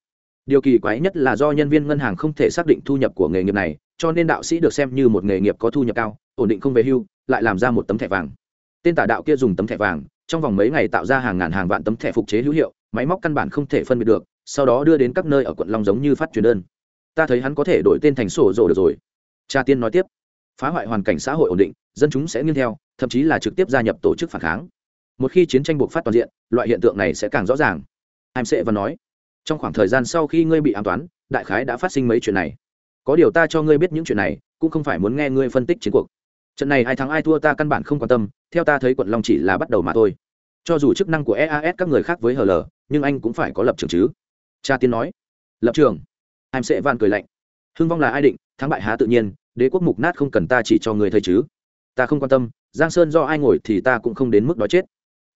Điều kỳ quái nhất là do nhân viên ngân hàng không thể xác định thu nhập của nghề nghiệp này, cho nên đạo sĩ được xem như một nghề nghiệp có thu nhập cao, ổn định không về hưu, lại làm ra một tấm thẻ vàng. Tên tà đạo kia dùng tấm thẻ vàng, trong vòng mấy ngày tạo ra hàng ngàn hàng vạn tấm thẻ phục chế hữu hiệu, máy móc căn bản không thể phân biệt được, sau đó đưa đến các nơi ở quận long giống như phát truyền đơn. Ta thấy hắn có thể đổi tên thành sổ rồ được rồi. Cha tiên nói tiếp. Phá hoại hoàn cảnh xã hội ổn định, dân chúng sẽ nghiêng theo, thậm chí là trực tiếp gia nhập tổ chức phản kháng một khi chiến tranh buộc phát toàn diện, loại hiện tượng này sẽ càng rõ ràng. Em sẽ và nói, trong khoảng thời gian sau khi ngươi bị an toán, đại khái đã phát sinh mấy chuyện này. Có điều ta cho ngươi biết những chuyện này, cũng không phải muốn nghe ngươi phân tích chiến cuộc. Trận này ai thắng ai thua ta căn bản không quan tâm, theo ta thấy quận long chỉ là bắt đầu mà thôi. Cho dù chức năng của eas các người khác với hl nhưng anh cũng phải có lập trường chứ. Cha tiên nói, lập trường. Em sẽ van cười lạnh, hưng vong là ai định, thắng bại há tự nhiên, đế quốc mục nát không cần ta chỉ cho người thấy chứ. Ta không quan tâm, giang sơn do ai ngồi thì ta cũng không đến mức đó chết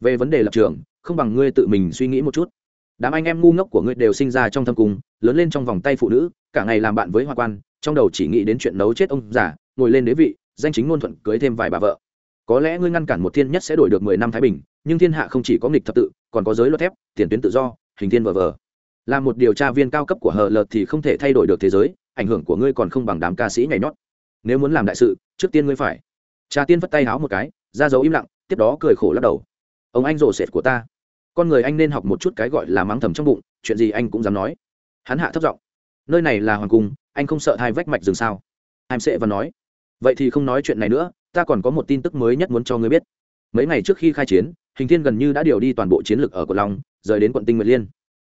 về vấn đề lập trường, không bằng ngươi tự mình suy nghĩ một chút. Đám anh em ngu ngốc của ngươi đều sinh ra trong thâm cung, lớn lên trong vòng tay phụ nữ, cả ngày làm bạn với hoa quan, trong đầu chỉ nghĩ đến chuyện nấu chết ông già, ngồi lên đế vị, danh chính ngôn thuận, cưới thêm vài bà vợ. Có lẽ ngươi ngăn cản một thiên nhất sẽ đổi được mười năm thái bình, nhưng thiên hạ không chỉ có nghịch thập tự, còn có giới luật thép, tiền tuyến tự do, hình thiên vờ vờ. Là một điều tra viên cao cấp của hờ lợt thì không thể thay đổi được thế giới, ảnh hưởng của ngươi còn không bằng đám ca sĩ nhảy nhót. Nếu muốn làm đại sự, trước tiên ngươi phải. Cha tiên vất tay háo một cái, ra dấu im lặng, tiếp đó cười khổ lắc đầu ông anh rồ sệt của ta. Con người anh nên học một chút cái gọi là mắng thầm trong bụng, chuyện gì anh cũng dám nói. Hắn hạ thấp giọng. Nơi này là hoàng cung, anh không sợ hai vách mạch rừng sao? Hàm sệ và nói. Vậy thì không nói chuyện này nữa, ta còn có một tin tức mới nhất muốn cho ngươi biết. Mấy ngày trước khi khai chiến, hình thiên gần như đã điều đi toàn bộ chiến lược ở quận long, rời đến quận tinh nguyệt liên.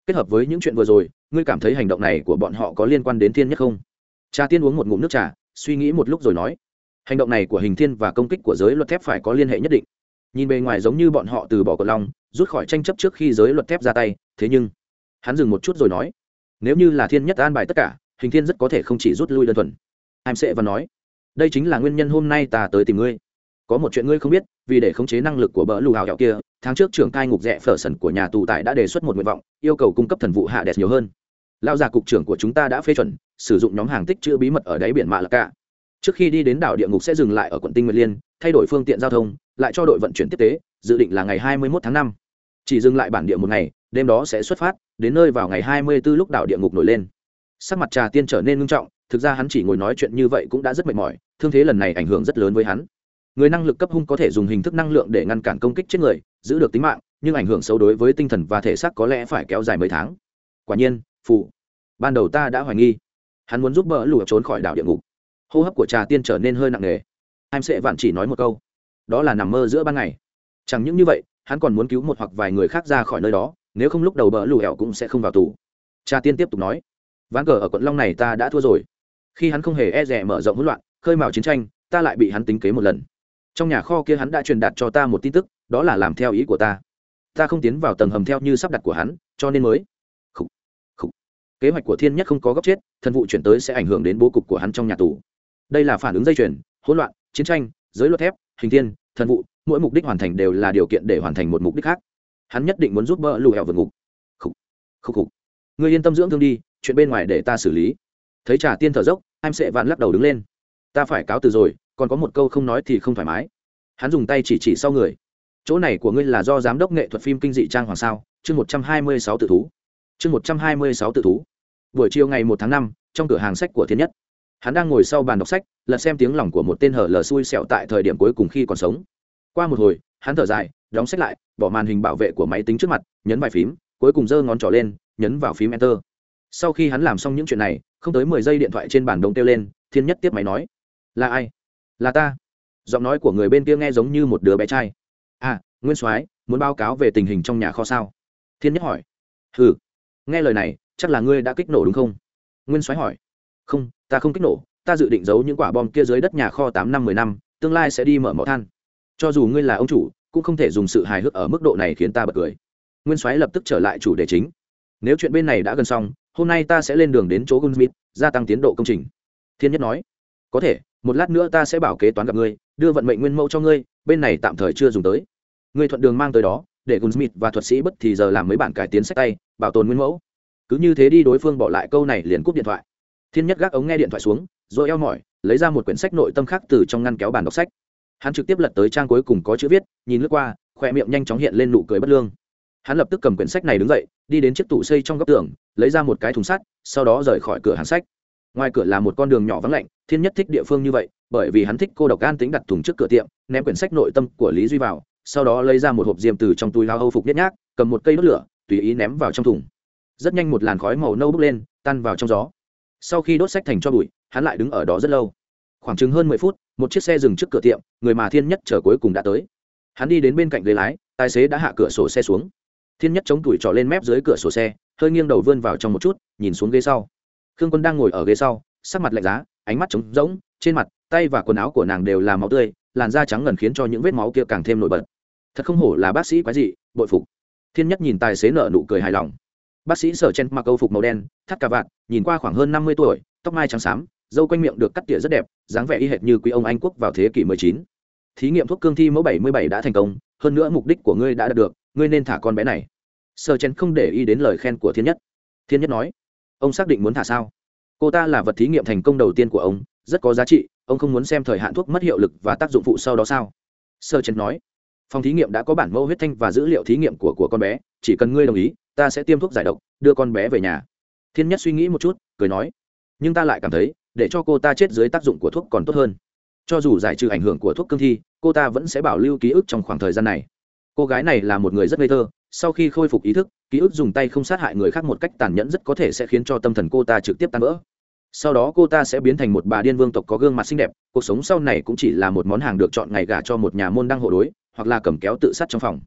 Kết hợp với những chuyện vừa rồi, ngươi cảm thấy hành động này của bọn họ có liên quan đến thiên nhất không? Cha tiên uống một ngụm nước trà, suy nghĩ một lúc rồi nói. Hành động này của hình thiên và công kích của giới luật thép phải có liên hệ nhất định nhìn bề ngoài giống như bọn họ từ bỏ cột long, rút khỏi tranh chấp trước khi giới luật thép ra tay, thế nhưng, hắn dừng một chút rồi nói, nếu như là thiên nhất an bài tất cả, hình thiên rất có thể không chỉ rút lui đơn thuần. Em sẽ và nói, đây chính là nguyên nhân hôm nay ta tới tìm ngươi. Có một chuyện ngươi không biết, vì để khống chế năng lực của bỡ lù hào hẹo kia, tháng trước trưởng cai ngục rẽ phở sần của nhà tù tại đã đề xuất một nguyện vọng, yêu cầu cung cấp thần vụ hạ đẹp nhiều hơn. Lao già cục trưởng của chúng ta đã phê chuẩn, sử dụng nhóm hàng tích chữ bí mật ở đáy biển mạ lạc cả trước khi đi đến đảo địa ngục sẽ dừng lại ở quận tinh nguyệt liên thay đổi phương tiện giao thông, lại cho đội vận chuyển tiếp tế, dự định là ngày 21 tháng 5. chỉ dừng lại bản địa một ngày, đêm đó sẽ xuất phát, đến nơi vào ngày 24 lúc đảo địa ngục nổi lên. Sắc mặt trà tiên trở nên nghiêm trọng, thực ra hắn chỉ ngồi nói chuyện như vậy cũng đã rất mệt mỏi, thương thế lần này ảnh hưởng rất lớn với hắn. Người năng lực cấp hung có thể dùng hình thức năng lượng để ngăn cản công kích chết người, giữ được tính mạng, nhưng ảnh hưởng xấu đối với tinh thần và thể xác có lẽ phải kéo dài mấy tháng. Quả nhiên phụ ban đầu ta đã hoài nghi. Hắn muốn giúp bỡ lùa trốn khỏi đảo địa ngục. Hô hấp của trà tiên trở nên hơi nặng nề em sẽ vạn chỉ nói một câu. Đó là nằm mơ giữa ban ngày. Chẳng những như vậy, hắn còn muốn cứu một hoặc vài người khác ra khỏi nơi đó, nếu không lúc đầu bỡ lù hẹo cũng sẽ không vào tù. Cha tiên tiếp tục nói, ván cờ ở quận long này ta đã thua rồi. Khi hắn không hề e rẻ mở rộng hỗn loạn, khơi mào chiến tranh, ta lại bị hắn tính kế một lần. Trong nhà kho kia hắn đã truyền đạt cho ta một tin tức, đó là làm theo ý của ta. Ta không tiến vào tầng hầm theo như sắp đặt của hắn, cho nên mới Khủ. Khủ. kế hoạch của thiên nhất không có góc chết, thần vụ chuyển tới sẽ ảnh hưởng đến bố cục của hắn trong nhà tù. Đây là phản ứng dây chuyền, hỗn loạn chiến tranh, giới luật thép, hình thiên, thần vụ, mỗi mục đích hoàn thành đều là điều kiện để hoàn thành một mục đích khác. Hắn nhất định muốn giúp bỡ lù hẹo vượt ngục. Khúc khúc khúc người yên tâm dưỡng thương đi, chuyện bên ngoài để ta xử lý. Thấy trà tiên thở dốc em sẽ vạn lắc đầu đứng lên. Ta phải cáo từ rồi, còn có một câu không nói thì không thoải mái. Hắn dùng tay chỉ chỉ sau người. Chỗ này của ngươi là do giám đốc nghệ thuật phim kinh dị trang hoàng sao? Chương một trăm hai mươi sáu tự thú. Chương một trăm hai mươi sáu tự thú. Buổi chiều ngày một tháng năm, trong cửa hàng sách của thiên nhất hắn đang ngồi sau bàn đọc sách, lật xem tiếng lòng của một tên hở lờ xui xẹo tại thời điểm cuối cùng khi còn sống. Qua một hồi, hắn thở dài, đóng sách lại, bỏ màn hình bảo vệ của máy tính trước mặt, nhấn vài phím, cuối cùng giơ ngón trỏ lên, nhấn vào phím enter. Sau khi hắn làm xong những chuyện này, không tới mười giây điện thoại trên bàn đông kêu lên, thiên nhất tiếp máy nói, là ai? Là ta. Giọng nói của người bên kia nghe giống như một đứa bé trai. À nguyên soái, muốn báo cáo về tình hình trong nhà kho sao? Thiên nhất hỏi. Ừ nghe lời này, chắc là ngươi đã kích nổ đúng không? Nguyên soái hỏi không, ta không kích nổ, ta dự định giấu những quả bom kia dưới đất nhà kho tám năm mười năm, tương lai sẽ đi mở mỏ than. Cho dù ngươi là ông chủ, cũng không thể dùng sự hài hước ở mức độ này khiến ta bật cười. Nguyên soái lập tức trở lại chủ đề chính. Nếu chuyện bên này đã gần xong, hôm nay ta sẽ lên đường đến chỗ gunsmith, gia tăng tiến độ công trình. Thiên nhất nói, có thể, một lát nữa ta sẽ bảo kế toán gặp ngươi, đưa vận mệnh nguyên mẫu cho ngươi, bên này tạm thời chưa dùng tới. Ngươi thuận đường mang tới đó, để gunsmith và thuật sĩ bất thì giờ làm mấy bản cải tiến sách tay, bảo tồn nguyên mẫu. Cứ như thế đi đối phương bỏ lại câu này liền cúp điện thoại thiên nhất gác ống nghe điện thoại xuống, rồi eo mỏi, lấy ra một quyển sách nội tâm khác từ trong ngăn kéo bàn đọc sách. Hắn trực tiếp lật tới trang cuối cùng có chữ viết, nhìn lướt qua khoe miệng nhanh chóng hiện lên nụ cười bất lương. Hắn lập tức cầm quyển sách này đứng dậy, đi đến chiếc tủ xây trong góc tường, lấy ra một cái thùng sắt, sau đó rời khỏi cửa hàng sách. Ngoài cửa là một con đường nhỏ vắng lạnh, thiên nhất thích địa phương như vậy, bởi vì hắn thích cô độc an tính đặt thùng trước cửa tiệm, ném quyển sách nội tâm của lý duy vào, sau đó lấy ra một hộp diêm từ trong túi lao âu phục nhét nhác, cầm một cây đốt lửa, tùy ý ném vào trong thùng. Rất nhanh một làn khói màu nâu bốc lên, tan vào trong gió sau khi đốt sách thành cho bụi, hắn lại đứng ở đó rất lâu. Khoảng chừng hơn mười phút, một chiếc xe dừng trước cửa tiệm, người mà thiên nhất chờ cuối cùng đã tới. Hắn đi đến bên cạnh ghế lái, tài xế đã hạ cửa sổ xe xuống. Thiên nhất chống tuổi trỏ lên mép dưới cửa sổ xe, hơi nghiêng đầu vươn vào trong một chút, nhìn xuống ghế sau. Khương quân đang ngồi ở ghế sau, sắc mặt lạnh giá, ánh mắt trống rỗng, trên mặt, tay và quần áo của nàng đều là máu tươi, làn da trắng ngần khiến cho những vết máu kia càng thêm nổi bật. Thật không hổ là bác sĩ quái dị, bội phục. Thiên nhất nhìn tài xế nợ nụ cười hài lòng bác sĩ sở chen mặc câu phục màu đen, thắt cà vạt, nhìn qua khoảng hơn năm mươi tuổi, tóc mai trắng xám, dâu quanh miệng được cắt tỉa rất đẹp, dáng vẻ y hệt như quý ông anh quốc vào thế kỷ 19. thí nghiệm thuốc cương thi mẫu 77 đã thành công, hơn nữa mục đích của ngươi đã đạt được, ngươi nên thả con bé này. Sở chen không để ý đến lời khen của thiên nhất. Thiên nhất nói, ông xác định muốn thả sao? Cô ta là vật thí nghiệm thành công đầu tiên của ông, rất có giá trị, ông không muốn xem thời hạn thuốc mất hiệu lực và tác dụng phụ sau đó sao? Sơ chen nói, phòng thí nghiệm đã có bản mẫu huyết thanh và dữ liệu thí nghiệm của của con bé, chỉ cần ngươi đồng ý ta sẽ tiêm thuốc giải độc, đưa con bé về nhà. Thiên nhất suy nghĩ một chút, cười nói, nhưng ta lại cảm thấy, để cho cô ta chết dưới tác dụng của thuốc còn tốt hơn. Cho dù giải trừ ảnh hưởng của thuốc cương thi, cô ta vẫn sẽ bảo lưu ký ức trong khoảng thời gian này. Cô gái này là một người rất ngây thơ, sau khi khôi phục ý thức, ký ức dùng tay không sát hại người khác một cách tàn nhẫn rất có thể sẽ khiến cho tâm thần cô ta trực tiếp tan vỡ. Sau đó cô ta sẽ biến thành một bà điên vương tộc có gương mặt xinh đẹp, cuộc sống sau này cũng chỉ là một món hàng được chọn ngày gả cho một nhà môn đăng hộ đối, hoặc là cầm kéo tự sát trong phòng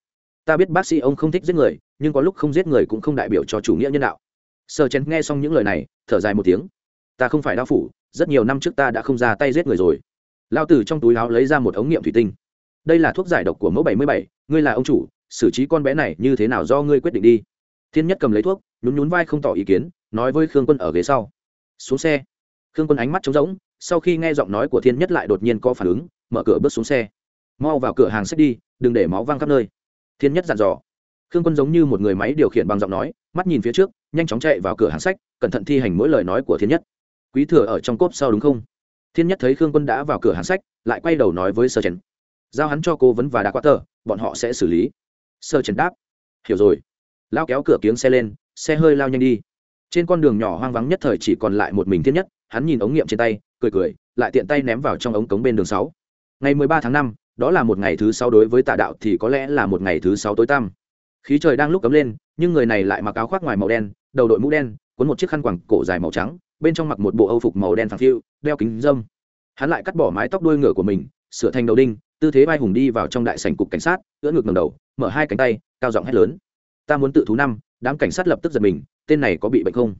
ta biết bác sĩ ông không thích giết người, nhưng có lúc không giết người cũng không đại biểu cho chủ nghĩa nhân đạo. Sơ chén nghe xong những lời này, thở dài một tiếng. Ta không phải đao phủ, rất nhiều năm trước ta đã không ra tay giết người rồi. Lao tử trong túi áo lấy ra một ống nghiệm thủy tinh. Đây là thuốc giải độc của mẫu bảy mươi bảy, ngươi là ông chủ, xử trí con bé này như thế nào do ngươi quyết định đi. Thiên nhất cầm lấy thuốc, nhún nhún vai không tỏ ý kiến, nói với khương quân ở ghế sau. Xuống xe. Khương quân ánh mắt trống rỗng, sau khi nghe giọng nói của thiên nhất lại đột nhiên có phản ứng, mở cửa bước xuống xe. Mau vào cửa hàng xếp đi, đừng để máu văng khắp nơi thiên nhất dặn dò. Khương quân giống như một người máy điều khiển bằng giọng nói, mắt nhìn phía trước, nhanh chóng chạy vào cửa hàng sách, cẩn thận thi hành mỗi lời nói của thiên nhất. Quý thừa ở trong cốp sau đúng không? Thiên nhất thấy khương quân đã vào cửa hàng sách, lại quay đầu nói với sơ chấn giao hắn cho cố vấn và đã quá tờ bọn họ sẽ xử lý. Sơ chấn đáp. Hiểu rồi. Lao kéo cửa kiếng xe lên, xe hơi lao nhanh đi. Trên con đường nhỏ hoang vắng nhất thời chỉ còn lại một mình thiên nhất, hắn nhìn ống nghiệm trên tay, cười cười, lại tiện tay ném vào trong ống cống bên đường sáu. Ngày mười ba tháng năm đó là một ngày thứ sáu đối với tà đạo thì có lẽ là một ngày thứ sáu tối tăm. Khí trời đang lúc cấm lên, nhưng người này lại mặc áo khoác ngoài màu đen, đầu đội mũ đen, cuốn một chiếc khăn quàng cổ dài màu trắng, bên trong mặc một bộ âu phục màu đen phẳng phiu, đeo kính dâm hắn lại cắt bỏ mái tóc đuôi ngựa của mình, sửa thành đầu đinh, tư thế vai hùng đi vào trong đại sảnh cục cảnh sát, ưỡn ngược ngầm đầu, mở hai cánh tay, cao giọng hét lớn. Ta muốn tự thú năm, đám cảnh sát lập tức giật mình, tên này có bị bệnh không?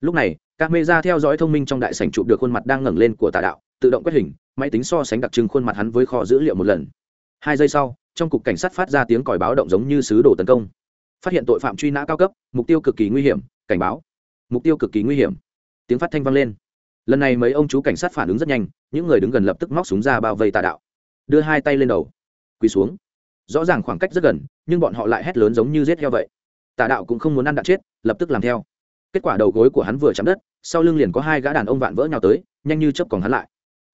Lúc này các mê ra theo dõi thông minh trong đại sảnh chụp được khuôn mặt đang ngẩng lên của tà đạo tự động quét hình, máy tính so sánh đặc trưng khuôn mặt hắn với kho dữ liệu một lần. Hai giây sau, trong cục cảnh sát phát ra tiếng còi báo động giống như sứ đồ tấn công. Phát hiện tội phạm truy nã cao cấp, mục tiêu cực kỳ nguy hiểm, cảnh báo. Mục tiêu cực kỳ nguy hiểm. Tiếng phát thanh vang lên. Lần này mấy ông chú cảnh sát phản ứng rất nhanh, những người đứng gần lập tức móc súng ra bao vây tà đạo. Đưa hai tay lên đầu. Quỳ xuống. Rõ ràng khoảng cách rất gần, nhưng bọn họ lại hét lớn giống như rết heo vậy. Tà đạo cũng không muốn ăn đạn chết, lập tức làm theo. Kết quả đầu gối của hắn vừa chạm đất, sau lưng liền có hai gã đàn ông vạn vỡ nhau tới, nhanh như chấp còn hắn lại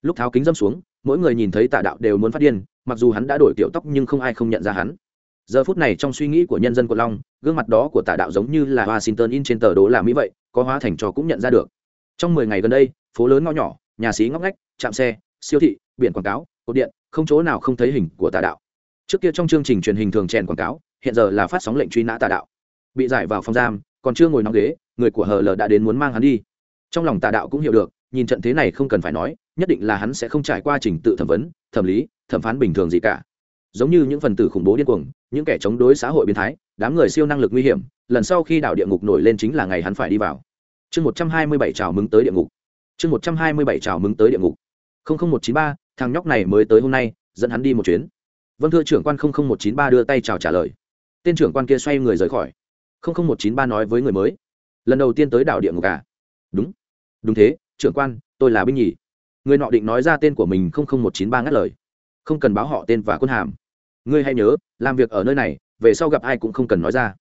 lúc tháo kính dâm xuống, mỗi người nhìn thấy tà đạo đều muốn phát điên, mặc dù hắn đã đổi kiểu tóc nhưng không ai không nhận ra hắn. Giờ phút này trong suy nghĩ của nhân dân quận long, gương mặt đó của tà đạo giống như là washington in trên tờ đồ là mỹ vậy, có hóa thành trò cũng nhận ra được. Trong mười ngày gần đây, phố lớn ngõ nhỏ, nhà xí ngóc ngách, trạm xe, siêu thị, biển quảng cáo, cột điện, không chỗ nào không thấy hình của tà đạo. Trước kia trong chương trình truyền hình thường chèn quảng cáo, hiện giờ là phát sóng lệnh truy nã tà đạo. Bị giải vào phòng giam, còn chưa ngồi nóng ghế, người của hờ lờ đã đến muốn mang hắn đi. Trong lòng tà đạo cũng hiểu được, nhìn trận thế này không cần phải nói nhất định là hắn sẽ không trải qua trình tự thẩm vấn, thẩm lý, thẩm phán bình thường gì cả. Giống như những phần tử khủng bố điên cuồng, những kẻ chống đối xã hội biến thái, đám người siêu năng lực nguy hiểm, lần sau khi đảo địa ngục nổi lên chính là ngày hắn phải đi vào. Chương một trăm hai mươi bảy chào mừng tới địa ngục. Chương một trăm hai mươi bảy chào mừng tới địa ngục. không không một chín ba, thằng nhóc này mới tới hôm nay, dẫn hắn đi một chuyến. Vâng thưa trưởng quan không không một chín ba đưa tay chào trả lời. Tên trưởng quan kia xoay người rời khỏi. không không một chín ba nói với người mới. Lần đầu tiên tới đảo địa ngục à? Đúng. Đúng thế, trưởng quan, tôi là binh nhì người nọ định nói ra tên của mình không không một chín ba ngắt lời. Không cần báo họ tên và quân hàm. Ngươi hãy nhớ, làm việc ở nơi này, về sau gặp ai cũng không cần nói ra.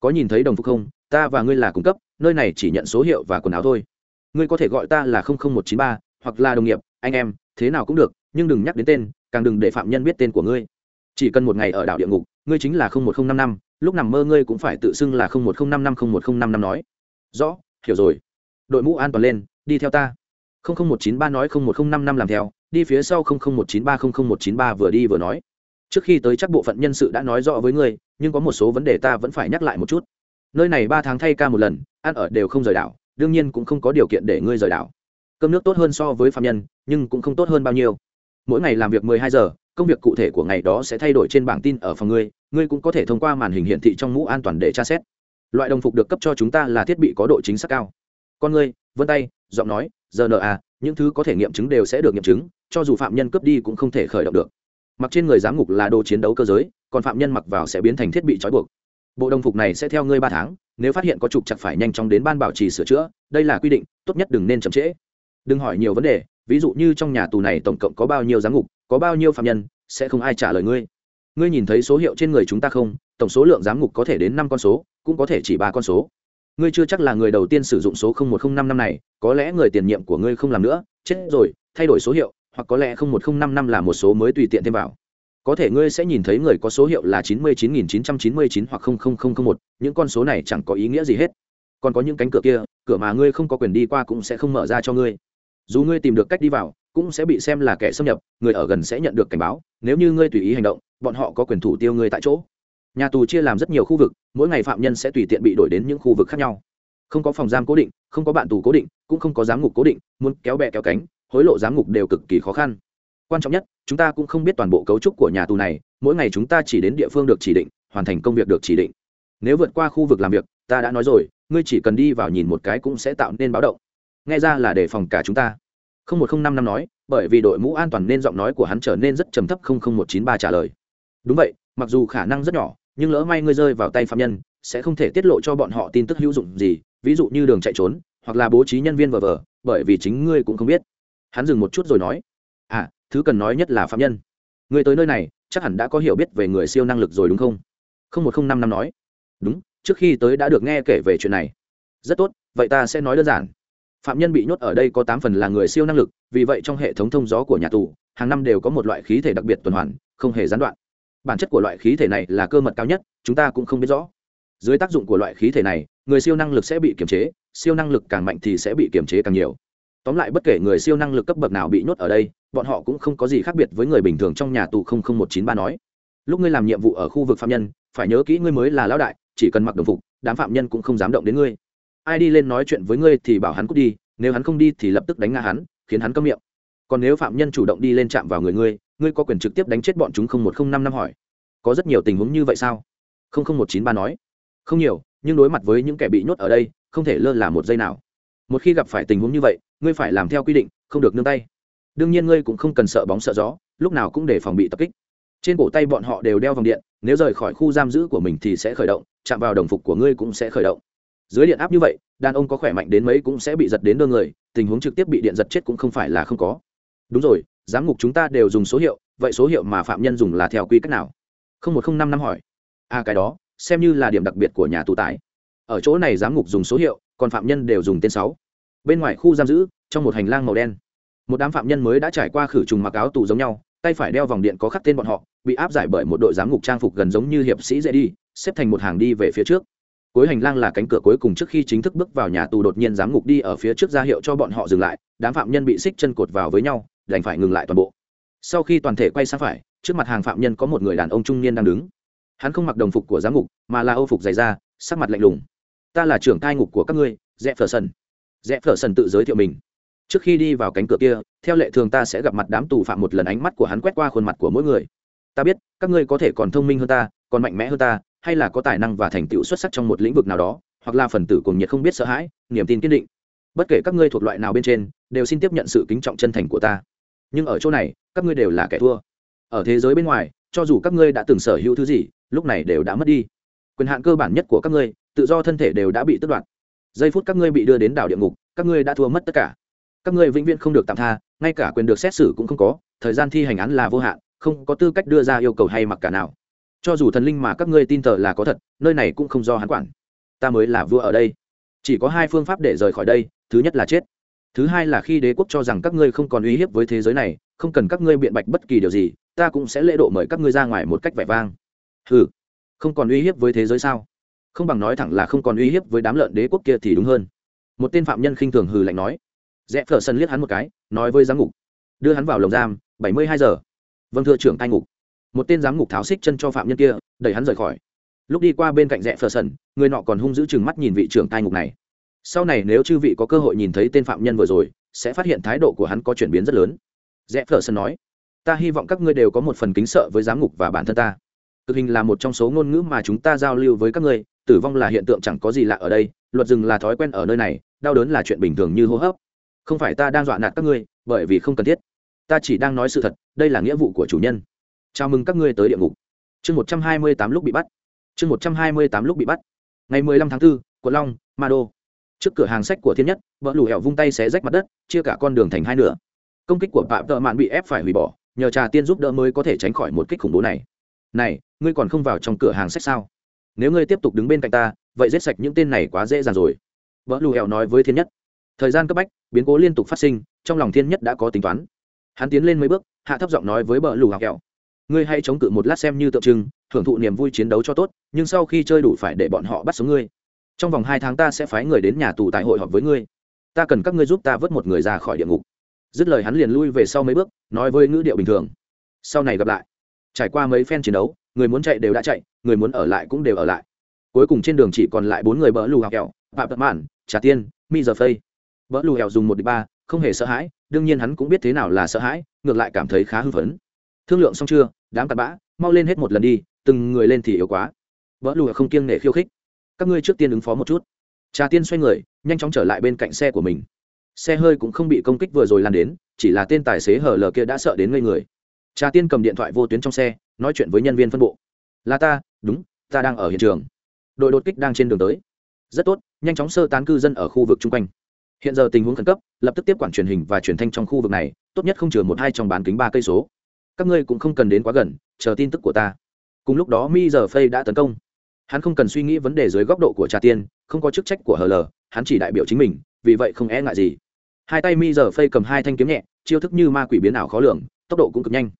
Có nhìn thấy đồng phục không? Ta và ngươi là cung cấp, nơi này chỉ nhận số hiệu và quần áo thôi. Ngươi có thể gọi ta là không không một chín ba, hoặc là đồng nghiệp, anh em, thế nào cũng được, nhưng đừng nhắc đến tên, càng đừng để phạm nhân biết tên của ngươi. Chỉ cần một ngày ở đảo địa ngục, ngươi chính là không một không năm năm, lúc nằm mơ ngươi cũng phải tự xưng là không một không năm năm không một không năm năm nói. Rõ, hiểu rồi. Đội mũ an toàn lên, đi theo ta không không một chín ba nói không một không năm năm làm theo, đi phía sau không không một chín ba không không một chín ba vừa đi vừa nói. Trước khi tới chắc bộ phận nhân sự đã nói rõ với ngươi, nhưng có một số vấn đề ta vẫn phải nhắc lại một chút. Nơi này ba tháng thay ca một lần, ăn ở đều không rời đảo, đương nhiên cũng không có điều kiện để ngươi rời đảo. Cơm nước tốt hơn so với phạm nhân, nhưng cũng không tốt hơn bao nhiêu. Mỗi ngày làm việc mười hai giờ, công việc cụ thể của ngày đó sẽ thay đổi trên bảng tin ở phòng ngươi ngươi cũng có thể thông qua màn hình hiển thị trong mũ an toàn để tra xét. Loại đồng phục được cấp cho chúng ta là thiết bị có độ chính xác cao. Con ngươi vân tay, giọng nói rna những thứ có thể nghiệm chứng đều sẽ được nghiệm chứng, cho dù phạm nhân cướp đi cũng không thể khởi động được. Mặc trên người giám ngục là đồ chiến đấu cơ giới, còn phạm nhân mặc vào sẽ biến thành thiết bị trói buộc. Bộ đồng phục này sẽ theo ngươi ba tháng, nếu phát hiện có trục chặt phải nhanh chóng đến ban bảo trì sửa chữa, đây là quy định, tốt nhất đừng nên chậm trễ. Đừng hỏi nhiều vấn đề, ví dụ như trong nhà tù này tổng cộng có bao nhiêu giám ngục, có bao nhiêu phạm nhân, sẽ không ai trả lời ngươi. Ngươi nhìn thấy số hiệu trên người chúng ta không? Tổng số lượng giám ngục có thể đến năm con số, cũng có thể chỉ ba con số ngươi chưa chắc là người đầu tiên sử dụng số một năm năm này, có lẽ người tiền nhiệm của ngươi không làm nữa, chết rồi, thay đổi số hiệu, hoặc có lẽ một năm năm là một số mới tùy tiện thêm vào. Có thể ngươi sẽ nhìn thấy người có số hiệu là chín mươi chín nghìn chín trăm chín mươi chín hoặc một, những con số này chẳng có ý nghĩa gì hết. Còn có những cánh cửa kia, cửa mà ngươi không có quyền đi qua cũng sẽ không mở ra cho ngươi. Dù ngươi tìm được cách đi vào, cũng sẽ bị xem là kẻ xâm nhập, người ở gần sẽ nhận được cảnh báo, nếu như ngươi tùy ý hành động, bọn họ có quyền thủ tiêu ngươi tại chỗ nhà tù chia làm rất nhiều khu vực, mỗi ngày phạm nhân sẽ tùy tiện bị đổi đến những khu vực khác nhau. Không có phòng giam cố định, không có bạn tù cố định, cũng không có giám ngục cố định, muốn kéo bè kéo cánh, hối lộ giám ngục đều cực kỳ khó khăn. Quan trọng nhất, chúng ta cũng không biết toàn bộ cấu trúc của nhà tù này, mỗi ngày chúng ta chỉ đến địa phương được chỉ định, hoàn thành công việc được chỉ định. Nếu vượt qua khu vực làm việc, ta đã nói rồi, ngươi chỉ cần đi vào nhìn một cái cũng sẽ tạo nên báo động. Nghe ra là để phòng cả chúng ta. Không một không năm năm nói, bởi vì đội mũ an toàn nên giọng nói của hắn trở nên rất trầm thấp không không một chín ba trả lời. Đúng vậy, mặc dù khả năng rất nhỏ nhưng lỡ may ngươi rơi vào tay phạm nhân, sẽ không thể tiết lộ cho bọn họ tin tức hữu dụng gì, ví dụ như đường chạy trốn, hoặc là bố trí nhân viên vờ vờ, bởi vì chính ngươi cũng không biết. Hắn dừng một chút rồi nói à thứ cần nói nhất là phạm nhân. Ngươi tới nơi này, chắc hẳn đã có hiểu biết về người siêu năng lực rồi đúng không? Không một không năm năm nói, đúng, trước khi tới đã được nghe kể về chuyện này. Rất tốt, vậy ta sẽ nói đơn giản. Phạm nhân bị nhốt ở đây có tám phần là người siêu năng lực, vì vậy trong hệ thống thông gió của nhà tù, hàng năm đều có một loại khí thể đặc biệt tuần hoàn, không hề gián đoạn bản chất của loại khí thể này là cơ mật cao nhất, chúng ta cũng không biết rõ. Dưới tác dụng của loại khí thể này, người siêu năng lực sẽ bị kiềm chế, siêu năng lực càng mạnh thì sẽ bị kiềm chế càng nhiều. Tóm lại bất kể người siêu năng lực cấp bậc nào bị nhốt ở đây, bọn họ cũng không có gì khác biệt với người bình thường trong nhà tù một chín ba nói. Lúc ngươi làm nhiệm vụ ở khu vực phạm nhân, phải nhớ kỹ ngươi mới là lão đại, chỉ cần mặc đồng phục, đám phạm nhân cũng không dám động đến ngươi. Ai đi lên nói chuyện với ngươi thì bảo hắn cút đi, nếu hắn không đi thì lập tức đánh ngã hắn, khiến hắn câm miệng. Còn nếu phạm nhân chủ động đi lên chạm vào người ngươi ngươi có quyền trực tiếp đánh chết bọn chúng không một không năm năm hỏi. Có rất nhiều tình huống như vậy sao? Không không một chín ba nói. Không nhiều, nhưng đối mặt với những kẻ bị nhốt ở đây, không thể lơ là một giây nào. Một khi gặp phải tình huống như vậy, ngươi phải làm theo quy định, không được nương tay. Đương nhiên ngươi cũng không cần sợ bóng sợ gió, lúc nào cũng để phòng bị tập kích. Trên cổ tay bọn họ đều đeo vòng điện, nếu rời khỏi khu giam giữ của mình thì sẽ khởi động, chạm vào đồng phục của ngươi cũng sẽ khởi động. Dưới điện áp như vậy, đàn ông có khỏe mạnh đến mấy cũng sẽ bị giật đến đơ người, tình huống trực tiếp bị điện giật chết cũng không phải là không có. Đúng rồi giám ngục chúng ta đều dùng số hiệu, vậy số hiệu mà phạm nhân dùng là theo quy cách nào? Không một không năm năm hỏi. À cái đó, xem như là điểm đặc biệt của nhà tù tải ở chỗ này giám ngục dùng số hiệu, còn phạm nhân đều dùng tên sáu. Bên ngoài khu giam giữ, trong một hành lang màu đen. Một đám phạm nhân mới đã trải qua khử trùng mặc áo tù giống nhau, tay phải đeo vòng điện có khắc tên bọn họ, bị áp giải bởi một đội giám ngục trang phục gần giống như hiệp sĩ dễ đi, xếp thành một hàng đi về phía trước. Cuối hành lang là cánh cửa cuối cùng trước khi chính thức bước vào nhà tù, đột nhiên giám ngục đi ở phía trước ra hiệu cho bọn họ dừng lại, đám phạm nhân bị xích chân cột vào với nhau đành phải ngừng lại toàn bộ. Sau khi toàn thể quay sang phải, trước mặt hàng phạm nhân có một người đàn ông trung niên đang đứng. Hắn không mặc đồng phục của giám ngục mà là âu phục dày da, sắc mặt lạnh lùng. Ta là trưởng cai ngục của các ngươi dẹp phở sần. Dẹp phở sần tự giới thiệu mình. Trước khi đi vào cánh cửa kia, theo lệ thường ta sẽ gặp mặt đám tù phạm một lần ánh mắt của hắn quét qua khuôn mặt của mỗi người. Ta biết, các ngươi có thể còn thông minh hơn ta, còn mạnh mẽ hơn ta, hay là có tài năng và thành tựu xuất sắc trong một lĩnh vực nào đó, hoặc là phần tử cùng nhiệt không biết sợ hãi, niềm tin kiên định. Bất kể các ngươi thuộc loại nào bên trên, đều xin tiếp nhận sự kính trọng chân thành của ta nhưng ở chỗ này, các ngươi đều là kẻ thua. Ở thế giới bên ngoài, cho dù các ngươi đã từng sở hữu thứ gì, lúc này đều đã mất đi. Quyền hạn cơ bản nhất của các ngươi, tự do thân thể đều đã bị tước đoạt. Giây phút các ngươi bị đưa đến đảo địa ngục, các ngươi đã thua mất tất cả. Các ngươi vĩnh viễn không được tạm tha, ngay cả quyền được xét xử cũng không có, thời gian thi hành án là vô hạn, không có tư cách đưa ra yêu cầu hay mặc cả nào. Cho dù thần linh mà các ngươi tin tờ là có thật, nơi này cũng không do hắn quản. Ta mới là vua ở đây. Chỉ có hai phương pháp để rời khỏi đây, thứ nhất là chết thứ hai là khi đế quốc cho rằng các ngươi không còn uy hiếp với thế giới này, không cần các ngươi biện bạch bất kỳ điều gì, ta cũng sẽ lễ độ mời các ngươi ra ngoài một cách vẻ vang. Ừ không còn uy hiếp với thế giới sao? Không bằng nói thẳng là không còn uy hiếp với đám lợn đế quốc kia thì đúng hơn. Một tên phạm nhân khinh thường hừ lạnh nói. Rẽ phở sân liếc hắn một cái, nói với giám ngục. Đưa hắn vào lồng giam, bảy mươi hai giờ. Vâng thưa trưởng cai ngục. Một tên giám ngục tháo xích chân cho phạm nhân kia, đẩy hắn rời khỏi. Lúc đi qua bên cạnh rẽ phở sân, người nọ còn hung giữ chừng mắt nhìn vị trưởng cai ngục này sau này nếu chư vị có cơ hội nhìn thấy tên phạm nhân vừa rồi sẽ phát hiện thái độ của hắn có chuyển biến rất lớn. Rẽ phở sân nói ta hy vọng các ngươi đều có một phần kính sợ với giám ngục và bản thân ta. Cực hình là một trong số ngôn ngữ mà chúng ta giao lưu với các ngươi tử vong là hiện tượng chẳng có gì lạ ở đây luật rừng là thói quen ở nơi này đau đớn là chuyện bình thường như hô hấp. Không phải ta đang dọa nạt các ngươi bởi vì không cần thiết. Ta chỉ đang nói sự thật đây là nghĩa vụ của chủ nhân. Chào mừng các ngươi tới địa ngục. Chương một trăm hai mươi tám lúc bị bắt. Chương một trăm hai mươi tám lúc bị bắt. Ngày mười lăm tháng 4, quận long ma đô trước cửa hàng sách của thiên nhất vợ lù hẹo vung tay xé rách mặt đất, chia cả con đường thành hai nửa. Công kích của phạm tợ mạn bị ép phải hủy bỏ, nhờ trà tiên giúp đỡ mới có thể tránh khỏi một kích khủng bố này. Này, ngươi còn không vào trong cửa hàng sách sao? Nếu ngươi tiếp tục đứng bên cạnh ta, vậy giết sạch những tên này quá dễ dàng rồi. Vợ lù hẹo nói với thiên nhất. Thời gian cấp bách, biến cố liên tục phát sinh, trong lòng thiên nhất đã có tính toán. Hắn tiến lên mấy bước, hạ thấp giọng nói với bờ lù hẹo ngươi hãy chống cự một lát xem như tượng trưng, thưởng thụ niềm vui chiến đấu cho tốt, nhưng sau khi chơi đủ phải để bọn họ bắt sống ngươi trong vòng hai tháng ta sẽ phái người đến nhà tù tại hội họp với ngươi. Ta cần các ngươi giúp ta vớt một người ra khỏi địa ngục. Dứt lời hắn liền lui về sau mấy bước, nói với ngữ điệu bình thường. Sau này gặp lại. Trải qua mấy phen chiến đấu, người muốn chạy đều đã chạy, người muốn ở lại cũng đều ở lại. Cuối cùng trên đường chỉ còn lại bốn người bỡ lù hào kẹo, phạm tật mạn, trà tiên, mi giờ phây. Bỡ lù hào dùng một đi ba, không hề sợ hãi, đương nhiên hắn cũng biết thế nào là sợ hãi, ngược lại cảm thấy khá hư phấn. Thương lượng xong chưa? Đám cặn bã, mau lên hết một lần đi, từng người lên thì yếu quá. Bỡ lù không kiêng nể khiêu khích các ngươi trước tiên ứng phó một chút. Trà tiên xoay người, nhanh chóng trở lại bên cạnh xe của mình. Xe hơi cũng không bị công kích vừa rồi lan đến, chỉ là tên tài xế hở lờ kia đã sợ đến ngây người. Trà tiên cầm điện thoại vô tuyến trong xe, nói chuyện với nhân viên phân bộ. Là ta, đúng, ta đang ở hiện trường. Đội đột kích đang trên đường tới. Rất tốt, nhanh chóng sơ tán cư dân ở khu vực chung quanh. Hiện giờ tình huống khẩn cấp, lập tức tiếp quản truyền hình và truyền thanh trong khu vực này, tốt nhất không chừa một hai trong bán kính ba cây số. Các ngươi cũng không cần đến quá gần, chờ tin tức của ta. Cùng lúc đó mi giờ phây đã tấn công hắn không cần suy nghĩ vấn đề dưới góc độ của trà tiên, không có chức trách của hờ lờ hắn chỉ đại biểu chính mình, vì vậy không e ngại gì. Hai tay mi giờ phây cầm hai thanh kiếm nhẹ, chiêu thức như ma quỷ biến ảo khó lường, tốc độ cũng cực nhanh.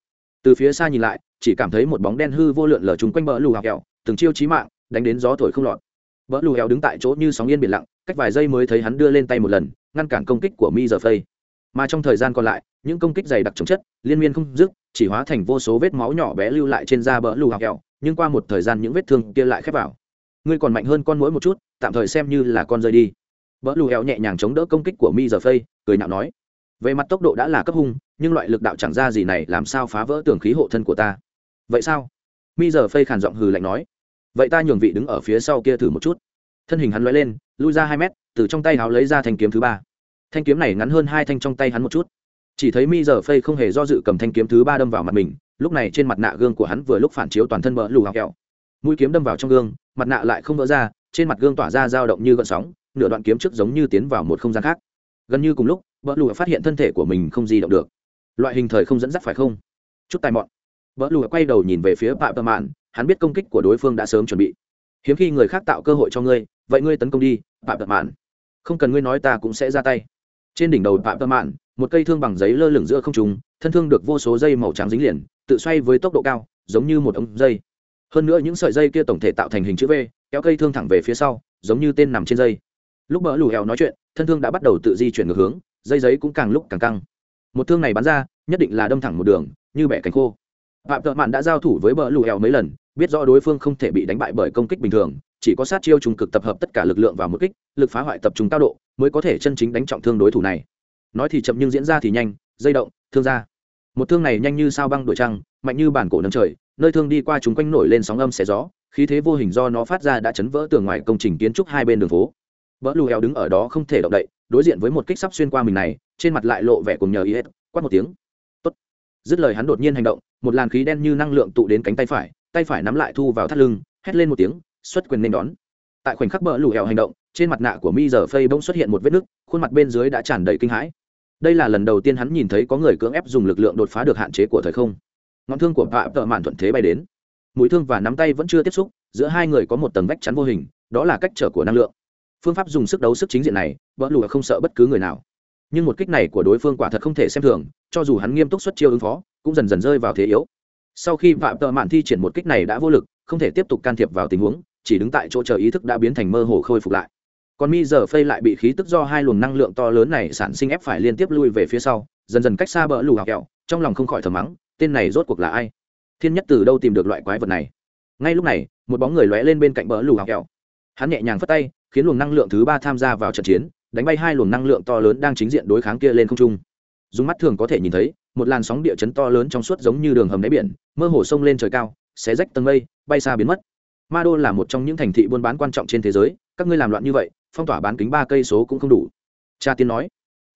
Từ phía xa nhìn lại, chỉ cảm thấy một bóng đen hư vô lượn lờ chung quanh bờ lù hào kẹo, từng chiêu chí mạng, đánh đến gió thổi không lọt. Bờ lù hào đứng tại chỗ như sóng yên biển lặng, cách vài giây mới thấy hắn đưa lên tay một lần, ngăn cản công kích của mi giờ phây. Mà trong thời gian còn lại, những công kích dày đặc chống chất, liên miên không dứt, chỉ hóa thành vô số vết máu nhỏ bé lưu lại trên da bờ lù hào kẹo nhưng qua một thời gian những vết thương kia lại khép vào. Ngươi còn mạnh hơn con mũi một chút, tạm thời xem như là con rơi đi. Vỡ lù hẹo nhẹ nhàng chống đỡ công kích của mi giờ phây, cười nhạo nói, về mặt tốc độ đã là cấp hung, nhưng loại lực đạo chẳng ra gì này làm sao phá vỡ tường khí hộ thân của ta? Vậy sao? Mi giờ phây khàn giọng hừ lạnh nói, vậy ta nhường vị đứng ở phía sau kia thử một chút. Thân hình hắn l lên, lui ra hai mét, từ trong tay háo lấy ra thanh kiếm thứ ba. Thanh kiếm này ngắn hơn hai thanh trong tay hắn một chút. Chỉ thấy mi giờ phây không hề do dự cầm thanh kiếm thứ ba đâm vào mặt mình lúc này trên mặt nạ gương của hắn vừa lúc phản chiếu toàn thân bờ lù hào kẹo. Mũi kiếm đâm vào trong gương, mặt nạ lại không vỡ ra, trên mặt gương tỏa ra dao động như gợn sóng, nửa đoạn kiếm trước giống như tiến vào một không gian khác. Gần như cùng lúc, bờ lù phát hiện thân thể của mình không di động được. Loại hình thời không dẫn dắt phải không? Chút tài mọn. Bờ lù quay đầu nhìn về phía phạm tơ mạn, hắn biết công kích của đối phương đã sớm chuẩn bị. Hiếm khi người khác tạo cơ hội cho ngươi, vậy ngươi tấn công đi, phạm tơ mạn. Không cần ngươi nói ta cũng sẽ ra tay. Trên đỉnh đầu phạm tơ mạn, một cây thương bằng giấy lơ lửng giữa không trùng thân thương được vô số dây màu trắng dính liền tự xoay với tốc độ cao, giống như một ống dây. Hơn nữa những sợi dây kia tổng thể tạo thành hình chữ v, kéo cây thương thẳng về phía sau, giống như tên nằm trên dây. Lúc bỡ lù hèo nói chuyện, thân thương đã bắt đầu tự di chuyển ngược hướng, dây giấy cũng càng lúc càng căng. Một thương này bắn ra, nhất định là đâm thẳng một đường, như bẻ cánh khô. Phạm thợ mạn đã giao thủ với bờ lù hèo mấy lần, biết rõ đối phương không thể bị đánh bại bởi công kích bình thường, chỉ có sát chiêu trùng cực tập hợp tất cả lực lượng vào một kích, lực phá hoại tập trung cao độ, mới có thể chân chính đánh trọng thương đối thủ này. Nói thì chậm nhưng diễn ra thì nhanh, dây động, thương ra một thương này nhanh như sao băng đổi trăng, mạnh như bản cổ nâng trời, nơi thương đi qua chúng quanh nổi lên sóng âm xé gió, khí thế vô hình do nó phát ra đã chấn vỡ tường ngoài công trình kiến trúc hai bên đường phố. Vỡ lù heo đứng ở đó không thể động đậy, đối diện với một kích sắp xuyên qua mình này, trên mặt lại lộ vẻ cùng nhờ ý hết quát một tiếng. Tốt. dứt lời hắn đột nhiên hành động, một làn khí đen như năng lượng tụ đến cánh tay phải tay phải nắm lại thu vào thắt lưng, hét lên một tiếng, xuất quyền nên đón. Tại khoảnh khắc bờ lù heo hành động, trên mặt nạ của mi giờ phây bỗng xuất hiện một vết nứt, khuôn mặt bên dưới đã tràn đầy kinh hãi đây là lần đầu tiên hắn nhìn thấy có người cưỡng ép dùng lực lượng đột phá được hạn chế của thời không. Ngọn thương của vạ tợ mạn thuận thế bay đến. Mũi thương và nắm tay vẫn chưa tiếp xúc, giữa hai người có một tầng vách chắn vô hình, đó là cách trở của năng lượng. Phương pháp dùng sức đấu sức chính diện này, vỡ lùa không sợ bất cứ người nào. Nhưng một kích này của đối phương quả thật không thể xem thường, cho dù hắn nghiêm túc xuất chiêu ứng phó, cũng dần dần rơi vào thế yếu. Sau khi vạ tợ mạn thi triển một kích này đã vô lực, không thể tiếp tục can thiệp vào tình huống, chỉ đứng tại chỗ chờ ý thức đã biến thành mơ hồ khôi phục lại còn mi giờ phây lại bị khí tức do hai luồng năng lượng to lớn này sản sinh ép phải liên tiếp lui về phía sau, dần dần cách xa bờ lù hào kẹo, trong lòng không khỏi thầm mắng, tên này rốt cuộc là ai? Thiên nhất từ đâu tìm được loại quái vật này? Ngay lúc này, một bóng người lóe lên bên cạnh bờ lù hào kẹo. Hắn nhẹ nhàng phất tay, khiến luồng năng lượng thứ ba tham gia vào trận chiến, đánh bay hai luồng năng lượng to lớn đang chính diện đối kháng kia lên không trung. Dùng mắt thường có thể nhìn thấy, một làn sóng địa chấn to lớn trong suốt giống như đường hầm đáy biển, mơ hồ sông lên trời cao, xé rách tầng mây, bay xa biến mất. Ma đô là một trong những thành thị buôn bán quan trọng trên thế giới, các ngươi làm loạn như vậy phong tỏa bán kính ba cây số cũng không đủ. Cha tiên nói,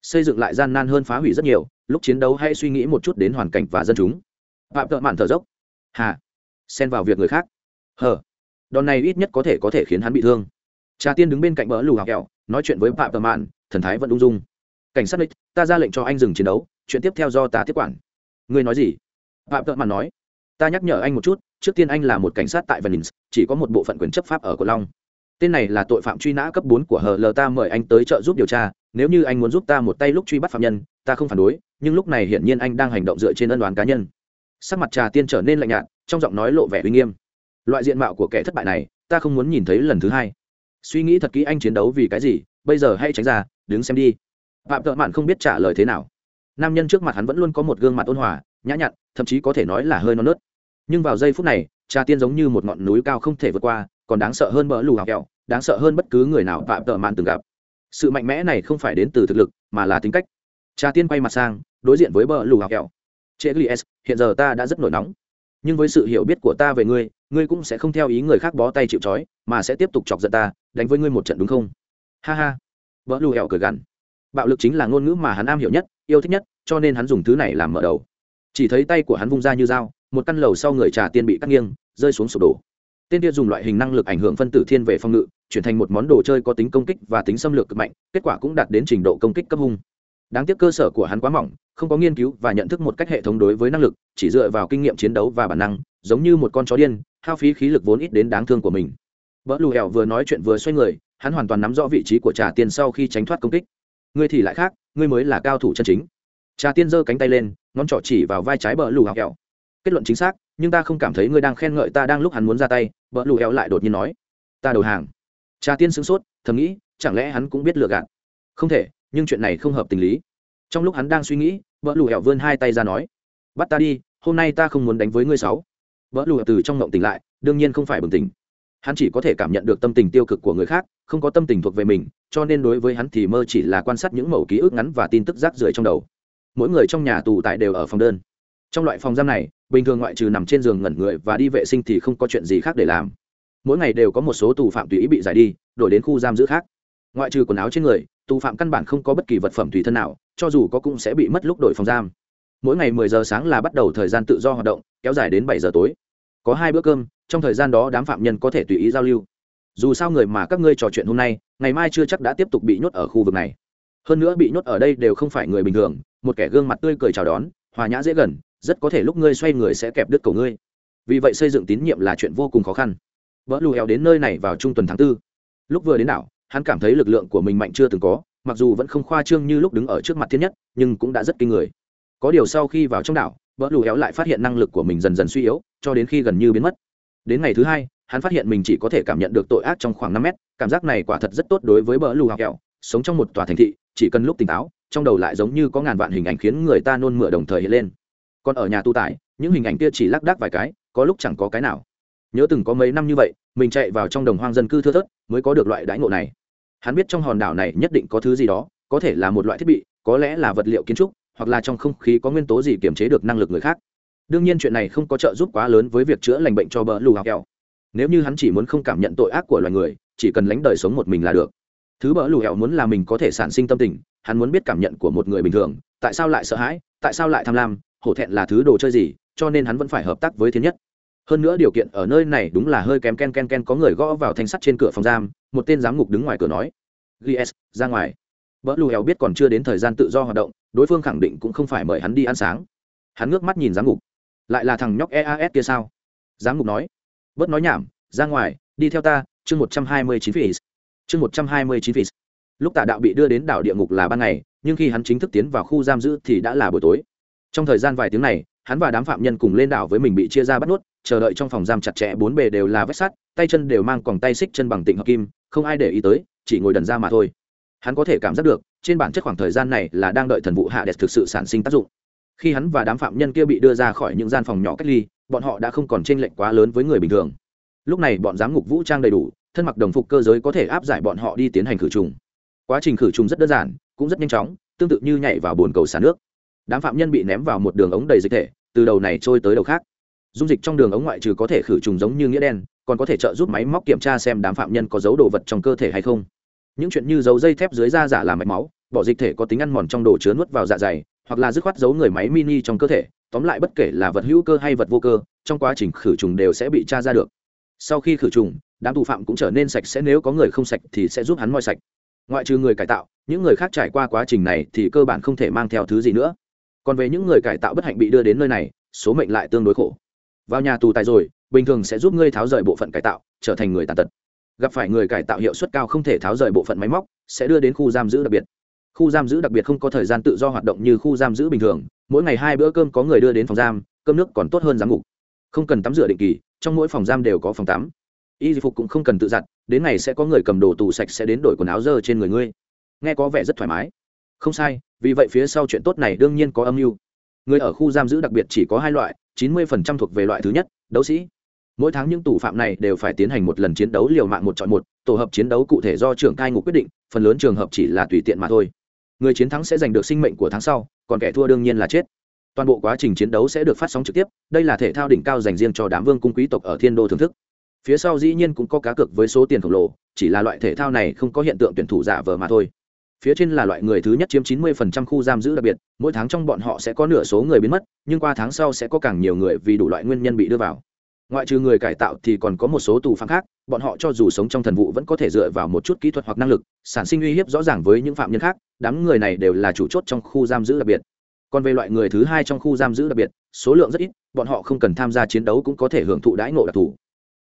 xây dựng lại gian nan hơn phá hủy rất nhiều, lúc chiến đấu hãy suy nghĩ một chút đến hoàn cảnh và dân chúng. Phạm thợ mạn thở dốc, hà, xen vào việc người khác. Hờ, đòn này ít nhất có thể có thể khiến hắn bị thương. Cha tiên đứng bên cạnh bờ lù hào kẹo, nói chuyện với phạm thợ mạn, thần thái vẫn ung dung. Cảnh sát đích ta ra lệnh cho anh dừng chiến đấu, chuyện tiếp theo do ta tiếp quản. Ngươi nói gì? Phạm thợ mạn nói, ta nhắc nhở anh một chút, trước tiên anh là một cảnh sát tại venice, chỉ có một bộ phận quyền chấp pháp ở cổ long tên này là tội phạm truy nã cấp bốn của hờ lờ ta mời anh tới trợ giúp điều tra, nếu như anh muốn giúp ta một tay lúc truy bắt phạm nhân, ta không phản đối, nhưng lúc này hiển nhiên anh đang hành động dựa trên ân đoán cá nhân. Sắc mặt trà tiên trở nên lạnh nhạt, trong giọng nói lộ vẻ uy nghiêm. Loại diện mạo của kẻ thất bại này, ta không muốn nhìn thấy lần thứ hai. Suy nghĩ thật kỹ anh chiến đấu vì cái gì, bây giờ hãy tránh ra, đứng xem đi. Phạm tợ mạn không biết trả lời thế nào. Nam nhân trước mặt hắn vẫn luôn có một gương mặt ôn hòa, nhã nhặn, thậm chí có thể nói là hơi non nớt. Nhưng vào giây phút này, trà tiên giống như một ngọn núi cao không thể vượt qua còn đáng sợ hơn bỡ lù hào kẹo, đáng sợ hơn bất cứ người nào phạm tợ mạn từng gặp. Sự mạnh mẽ này không phải đến từ thực lực, mà là tính cách. Trà tiên quay mặt sang, đối diện với bờ lù hào kẹo. Trễ glies hiện giờ ta đã rất nổi nóng. Nhưng với sự hiểu biết của ta về ngươi ngươi cũng sẽ không theo ý người khác bó tay chịu trói, mà sẽ tiếp tục chọc giận ta, đánh với ngươi một trận đúng không? Ha ha. Bờ lù hẹo cười gằn. Bạo lực chính là ngôn ngữ mà hắn am hiểu nhất, yêu thích nhất, cho nên hắn dùng thứ này làm mở đầu. Chỉ thấy tay của hắn vung ra như dao, một căn lầu sau người trà tiên bị cắt nghiêng, rơi xuống sụp đổ tên kia dùng loại hình năng lực ảnh hưởng phân tử thiên về phong ngự, chuyển thành một món đồ chơi có tính công kích và tính xâm lược cực mạnh, kết quả cũng đạt đến trình độ công kích cấp hung. Đáng tiếc cơ sở của hắn quá mỏng, không có nghiên cứu và nhận thức một cách hệ thống đối với năng lực, chỉ dựa vào kinh nghiệm chiến đấu và bản năng, giống như một con chó điên, hao phí khí lực vốn ít đến đáng thương của mình. Vợ lù hẹo vừa nói chuyện vừa xoay người, hắn hoàn toàn nắm rõ vị trí của trà tiên sau khi tránh thoát công kích. Ngươi thì lại khác, ngươi mới là cao thủ chân chính. Trà tiên giơ cánh tay lên, ngón trỏ chỉ vào vai trái bờ lù hẹo. Kết luận chính xác nhưng ta không cảm thấy ngươi đang khen ngợi ta đang lúc hắn muốn ra tay vợ lù hẹo lại đột nhiên nói. Ta đầu hàng. Trà tiên sửng sốt, thầm nghĩ, chẳng lẽ hắn cũng biết lừa gạt? Không thể, nhưng chuyện này không hợp tình lý. Trong lúc hắn đang suy nghĩ vợ lù hẹo vươn hai tay ra nói. Bắt ta đi, hôm nay ta không muốn đánh với ngươi sáu. Vợ lù hẹo từ trong ngộng tỉnh lại, đương nhiên không phải bừng tỉnh. Hắn chỉ có thể cảm nhận được tâm tình tiêu cực của người khác, không có tâm tình thuộc về mình, cho nên đối với hắn thì mơ chỉ là quan sát những mẫu ký ức ngắn và tin tức rác rưởi trong đầu. Mỗi người trong nhà tù tại đều ở phòng đơn. Trong loại phòng giam này bình thường ngoại trừ nằm trên giường ngẩn người và đi vệ sinh thì không có chuyện gì khác để làm. Mỗi ngày đều có một số tù phạm tùy ý bị giải đi, đổi đến khu giam giữ khác. Ngoại trừ quần áo trên người, tù phạm căn bản không có bất kỳ vật phẩm tùy thân nào, cho dù có cũng sẽ bị mất lúc đổi phòng giam. Mỗi ngày mười giờ sáng là bắt đầu thời gian tự do hoạt động, kéo dài đến 7 giờ tối. Có hai bữa cơm, trong thời gian đó đám phạm nhân có thể tùy ý giao lưu. Dù sao người mà các ngươi trò chuyện hôm nay, ngày mai chưa chắc đã tiếp tục bị nhốt ở khu vực này. Hơn nữa bị nhốt ở đây đều không phải người bình thường, một kẻ gương mặt tươi cười chào đón, hòa nhã dễ gần rất có thể lúc ngươi xoay người sẽ kẹp đứt cổ ngươi. Vì vậy xây dựng tín nhiệm là chuyện vô cùng khó khăn. Vỡ lù hèo đến nơi này vào trung tuần tháng tư. lúc vừa đến đảo, hắn cảm thấy lực lượng của mình mạnh chưa từng có, mặc dù vẫn không khoa trương như lúc đứng ở trước mặt thiên nhất, nhưng cũng đã rất kinh người. Có điều sau khi vào trong đảo, vỡ lù héo lại phát hiện năng lực của mình dần dần suy yếu, cho đến khi gần như biến mất. Đến ngày thứ hai, hắn phát hiện mình chỉ có thể cảm nhận được tội ác trong khoảng năm mét, cảm giác này quả thật rất tốt đối với bờ lù hào kẹo sống trong một tòa thành thị, chỉ cần lúc tỉnh táo, trong đầu lại giống như có ngàn vạn hình ảnh khiến người ta nôn mửa đồng thời hiện lên còn ở nhà tu tải những hình ảnh kia chỉ lác đác vài cái, có lúc chẳng có cái nào. Nhớ từng có mấy năm như vậy, mình chạy vào trong đồng hoang dân cư thưa thớt, mới có được loại đãi ngộ này. Hắn biết trong hòn đảo này nhất định có thứ gì đó, có thể là một loại thiết bị, có lẽ là vật liệu kiến trúc, hoặc là trong không khí có nguyên tố gì kiềm chế được năng lực người khác. Đương nhiên chuyện này không có trợ giúp quá lớn với việc chữa lành bệnh cho bờ lù hào kẹo. Nếu như hắn chỉ muốn không cảm nhận tội ác của loài người, chỉ cần lánh đời sống một mình là được. Thứ bỡ lù hẹo muốn là mình có thể sản sinh tâm tình, hắn muốn biết cảm nhận của một người bình thường, tại sao lại sợ hãi, tại sao lại tham lam hổ thẹn là thứ đồ chơi gì, cho nên hắn vẫn phải hợp tác với thiên nhất. Hơn nữa điều kiện ở nơi này đúng là hơi kém ken ken ken, có người gõ vào thanh sắt trên cửa phòng giam, một tên giám ngục đứng ngoài cửa nói gs ra ngoài. Vợ lù hèo biết còn chưa đến thời gian tự do hoạt động, đối phương khẳng định cũng không phải mời hắn đi ăn sáng. Hắn ngước mắt nhìn giám ngục. Lại là thằng nhóc eas kia sao? Giám ngục nói. Bớt nói nhảm, ra ngoài, đi theo ta, chương một trăm hai mươi chín phí. Chương một trăm hai mươi chín phí. Lúc tạ đạo bị đưa đến đảo địa ngục là ban ngày, nhưng khi hắn chính thức tiến vào khu giam giữ thì đã là buổi tối trong thời gian vài tiếng này, hắn và đám phạm nhân cùng lên đảo với mình bị chia ra bắt nuốt, chờ đợi trong phòng giam chặt chẽ bốn bề đều là vết sắt, tay chân đều mang còng tay xích chân bằng tịnh hợp kim, không ai để ý tới, chỉ ngồi đần ra mà thôi. Hắn có thể cảm giác được, trên bản chất khoảng thời gian này là đang đợi thần vụ hạ đẹp thực sự sản sinh tác dụng. Khi hắn và đám phạm nhân kia bị đưa ra khỏi những gian phòng nhỏ cách ly, bọn họ đã không còn t r ê n lệch quá lớn với người bình thường. Lúc này bọn giám ngục vũ trang đầy đủ, thân mặc đồng phục cơ giới có thể áp giải bọn họ đi tiến hành khử trùng. Quá trình khử trùng rất đơn giản, cũng rất nhanh chóng, tương tự như nhảy vào bồn cầu xả nước đám phạm nhân bị ném vào một đường ống đầy dịch thể, từ đầu này trôi tới đầu khác. Dung dịch trong đường ống ngoại trừ có thể khử trùng giống như nghĩa đen, còn có thể trợ giúp máy móc kiểm tra xem đám phạm nhân có dấu đồ vật trong cơ thể hay không. Những chuyện như dấu dây thép dưới da giả làm mạch máu, bỏ dịch thể có tính ăn mòn trong đồ chứa nuốt vào dạ dày, hoặc là dứt khoát giấu người máy mini trong cơ thể, tóm lại bất kể là vật hữu cơ hay vật vô cơ, trong quá trình khử trùng đều sẽ bị tra ra được. Sau khi khử trùng, đám tù phạm cũng trở nên sạch sẽ, nếu có người không sạch thì sẽ giúp hắn moi sạch. Ngoại trừ người cải tạo, những người khác trải qua quá trình này thì cơ bản không thể mang theo thứ gì nữa còn về những người cải tạo bất hạnh bị đưa đến nơi này, số mệnh lại tương đối khổ. Vào nhà tù tài rồi, bình thường sẽ giúp ngươi tháo rời bộ phận cải tạo, trở thành người tàn tật. Gặp phải người cải tạo hiệu suất cao không thể tháo rời bộ phận máy móc, sẽ đưa đến khu giam giữ đặc biệt. Khu giam giữ đặc biệt không có thời gian tự do hoạt động như khu giam giữ bình thường, mỗi ngày hai bữa cơm có người đưa đến phòng giam, cơm nước còn tốt hơn giám ngục. Không cần tắm rửa định kỳ, trong mỗi phòng giam đều có phòng tắm. Y phục cũng không cần tự giặt, đến ngày sẽ có người cầm đồ tù sạch sẽ đến đổi quần áo dơ trên người ngươi. Nghe có vẻ rất thoải mái. Không sai vì vậy phía sau chuyện tốt này đương nhiên có âm mưu. Người ở khu giam giữ đặc biệt chỉ có hai loại, chín mươi thuộc về loại thứ nhất, đấu sĩ. Mỗi tháng những tù phạm này đều phải tiến hành một lần chiến đấu liều mạng một chọn một, tổ hợp chiến đấu cụ thể do trưởng cai ngục quyết định, phần lớn trường hợp chỉ là tùy tiện mà thôi. Người chiến thắng sẽ giành được sinh mệnh của tháng sau, còn kẻ thua đương nhiên là chết. Toàn bộ quá trình chiến đấu sẽ được phát sóng trực tiếp, đây là thể thao đỉnh cao dành riêng cho đám vương cung quý tộc ở thiên đô thưởng thức. Phía sau dĩ nhiên cũng có cá cược với số tiền khổng lồ, chỉ là loại thể thao này không có hiện tượng tuyển thủ giả vờ mà thôi phía trên là loại người thứ nhất chiếm 90% khu giam giữ đặc biệt, mỗi tháng trong bọn họ sẽ có nửa số người biến mất, nhưng qua tháng sau sẽ có càng nhiều người vì đủ loại nguyên nhân bị đưa vào. Ngoại trừ người cải tạo thì còn có một số tù phạm khác, bọn họ cho dù sống trong thần vụ vẫn có thể dựa vào một chút kỹ thuật hoặc năng lực, sản sinh uy hiếp rõ ràng với những phạm nhân khác, đám người này đều là chủ chốt trong khu giam giữ đặc biệt. Còn về loại người thứ hai trong khu giam giữ đặc biệt, số lượng rất ít, bọn họ không cần tham gia chiến đấu cũng có thể hưởng thụ đãi ngộ đặc thù.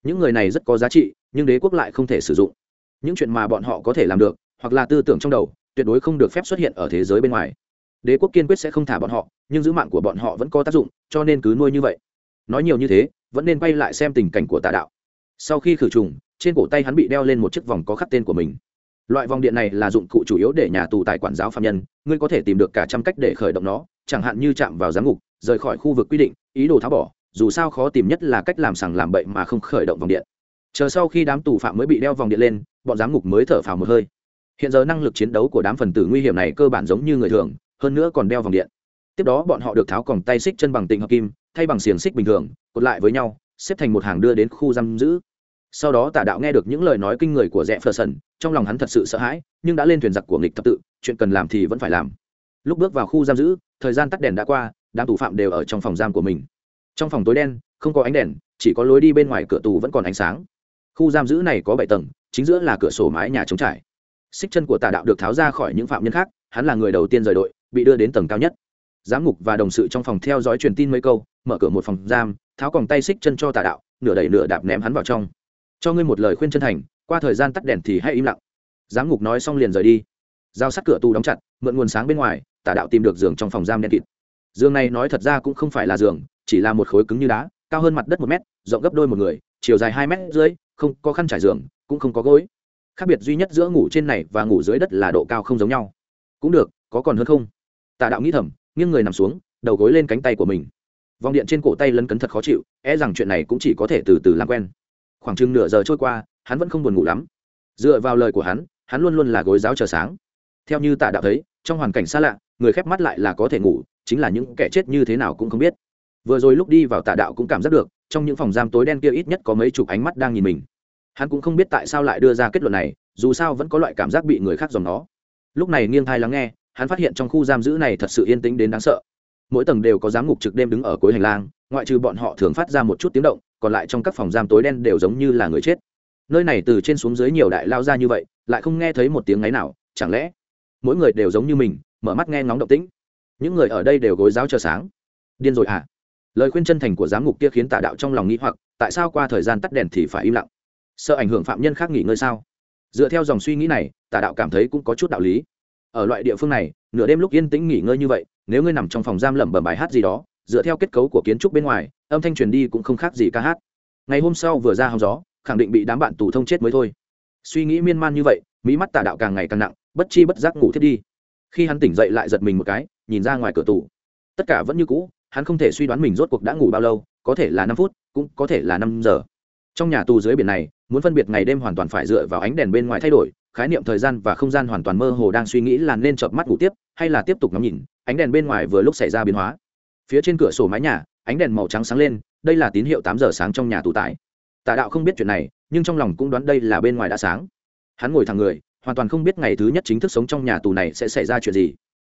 Những người này rất có giá trị, nhưng đế quốc lại không thể sử dụng. Những chuyện mà bọn họ có thể làm được, hoặc là tư tưởng trong đầu tuyệt đối không được phép xuất hiện ở thế giới bên ngoài. Đế quốc kiên quyết sẽ không thả bọn họ, nhưng giữ mạng của bọn họ vẫn có tác dụng, cho nên cứ nuôi như vậy. Nói nhiều như thế, vẫn nên quay lại xem tình cảnh của tà đạo. Sau khi khử trùng, trên cổ tay hắn bị đeo lên một chiếc vòng có khắc tên của mình. Loại vòng điện này là dụng cụ chủ yếu để nhà tù tài quản giáo phạm nhân, ngươi có thể tìm được cả trăm cách để khởi động nó, chẳng hạn như chạm vào giám ngục, rời khỏi khu vực quy định, ý đồ tháo bỏ, dù sao khó tìm nhất là cách làm sằng làm bậy mà không khởi động vòng điện. Chờ sau khi đám tù phạm mới bị đeo vòng điện lên, bọn giám ngục mới thở phào một hơi hiện giờ năng lực chiến đấu của đám phần tử nguy hiểm này cơ bản giống như người thường, hơn nữa còn đeo vòng điện. Tiếp đó bọn họ được tháo còng tay xích chân bằng tịnh hợp kim, thay bằng xiềng xích bình thường, cột lại với nhau, xếp thành một hàng đưa đến khu giam giữ. Sau đó Tả đạo nghe được những lời nói kinh người của rẽ phờ sần trong lòng hắn thật sự sợ hãi, nhưng đã lên thuyền giặc của nghịch thập tự, chuyện cần làm thì vẫn phải làm. Lúc bước vào khu giam giữ, thời gian tắt đèn đã qua, đám tù phạm đều ở trong phòng giam của mình. Trong phòng tối đen, không có ánh đèn, chỉ có lối đi bên ngoài cửa tù vẫn còn ánh sáng. Khu giam giữ này có bảy tầng, chính giữa là cửa sổ mái nhà trống trải xích chân của tà đạo được tháo ra khỏi những phạm nhân khác, hắn là người đầu tiên rời đội, bị đưa đến tầng cao nhất. Giám ngục và đồng sự trong phòng theo dõi truyền tin mấy câu, mở cửa một phòng giam, tháo còng tay xích chân cho tà đạo, nửa đẩy nửa đạp ném hắn vào trong. Cho ngươi một lời khuyên chân thành, qua thời gian tắt đèn thì hãy im lặng. Giám ngục nói xong liền rời đi. Giao sắt cửa tù đóng chặt, mượn nguồn sáng bên ngoài, tà đạo tìm được giường trong phòng giam đen kịt. Giường này nói thật ra cũng không phải là giường, chỉ là một khối cứng như đá, cao hơn mặt đất một mét, rộng gấp đôi một người, chiều dài hai mét dưới không có khăn trải giường, cũng không có gối khác biệt duy nhất giữa ngủ trên này và ngủ dưới đất là độ cao không giống nhau. Cũng được, có còn hơn không? Tà đạo nghĩ thầm, nghiêng người nằm xuống, đầu gối lên cánh tay của mình. Vòng điện trên cổ tay lấn cấn thật khó chịu e rằng chuyện này cũng chỉ có thể từ từ làm quen. Khoảng chừng nửa giờ trôi qua, hắn vẫn không buồn ngủ lắm. Dựa vào lời của hắn hắn luôn luôn là gối giáo chờ sáng. Theo như tạ đạo thấy, trong hoàn cảnh xa lạ, người khép mắt lại là có thể ngủ, chính là những kẻ chết như thế nào cũng không biết. Vừa rồi lúc đi vào tạ đạo cũng cảm giác được, trong những phòng giam tối đen kia ít nhất có mấy chục ánh mắt đang nhìn mình hắn cũng không biết tại sao lại đưa ra kết luận này, dù sao vẫn có loại cảm giác bị người khác dòng nó lúc này nghiêng thai lắng nghe, hắn phát hiện trong khu giam giữ này thật sự yên tĩnh đến đáng sợ. Mỗi tầng đều có giám ngục trực đêm đứng ở cuối hành lang, ngoại trừ bọn họ thường phát ra một chút tiếng động, còn lại trong các phòng giam tối đen đều giống như là người chết. Nơi này từ trên xuống dưới nhiều đại lao ra như vậy, lại không nghe thấy một tiếng ngáy nào, chẳng lẽ mỗi người đều giống như mình, mở mắt nghe ngóng động tĩnh? Những người ở đây đều gối giáo chờ sáng. Điên rồi à lời khuyên chân thành của giám ngục kia khiến tà đạo trong lòng nghĩ hoặc, tại sao qua thời gian tắt đèn thì phải im lặng? Sợ ảnh hưởng phạm nhân khác nghỉ ngơi sao? Dựa theo dòng suy nghĩ này, tà đạo cảm thấy cũng có chút đạo lý. Ở loại địa phương này, nửa đêm lúc yên tĩnh nghỉ ngơi như vậy, nếu ngươi nằm trong phòng giam lẩm bẩm bài hát gì đó, dựa theo kết cấu của kiến trúc bên ngoài, âm thanh truyền đi cũng không khác gì ca hát. Ngày hôm sau vừa ra hóng gió, khẳng định bị đám bạn tù thông chết mới thôi. Suy nghĩ miên man như vậy mỹ mắt tà đạo càng ngày càng nặng, bất chi bất giác ngủ thiết đi. Khi hắn tỉnh dậy lại giật mình một cái, nhìn ra ngoài cửa tù. Tất cả vẫn như cũ, hắn không thể suy đoán mình rốt cuộc đã ngủ bao lâu, có thể là năm phút, cũng có thể là năm giờ trong nhà tù dưới biển này, muốn phân biệt ngày đêm hoàn toàn phải dựa vào ánh đèn bên ngoài thay đổi, khái niệm thời gian và không gian hoàn toàn mơ hồ đang suy nghĩ là nên chợp mắt ngủ tiếp, hay là tiếp tục ngắm nhìn, ánh đèn bên ngoài vừa lúc xảy ra biến hóa. Phía trên cửa sổ mái nhà, ánh đèn màu trắng sáng lên, đây là tín hiệu tám giờ sáng trong nhà tù tải tà đạo không biết chuyện này, nhưng trong lòng cũng đoán đây là bên ngoài đã sáng. Hắn ngồi thẳng người, hoàn toàn không biết ngày thứ nhất chính thức sống trong nhà tù này sẽ xảy ra chuyện gì.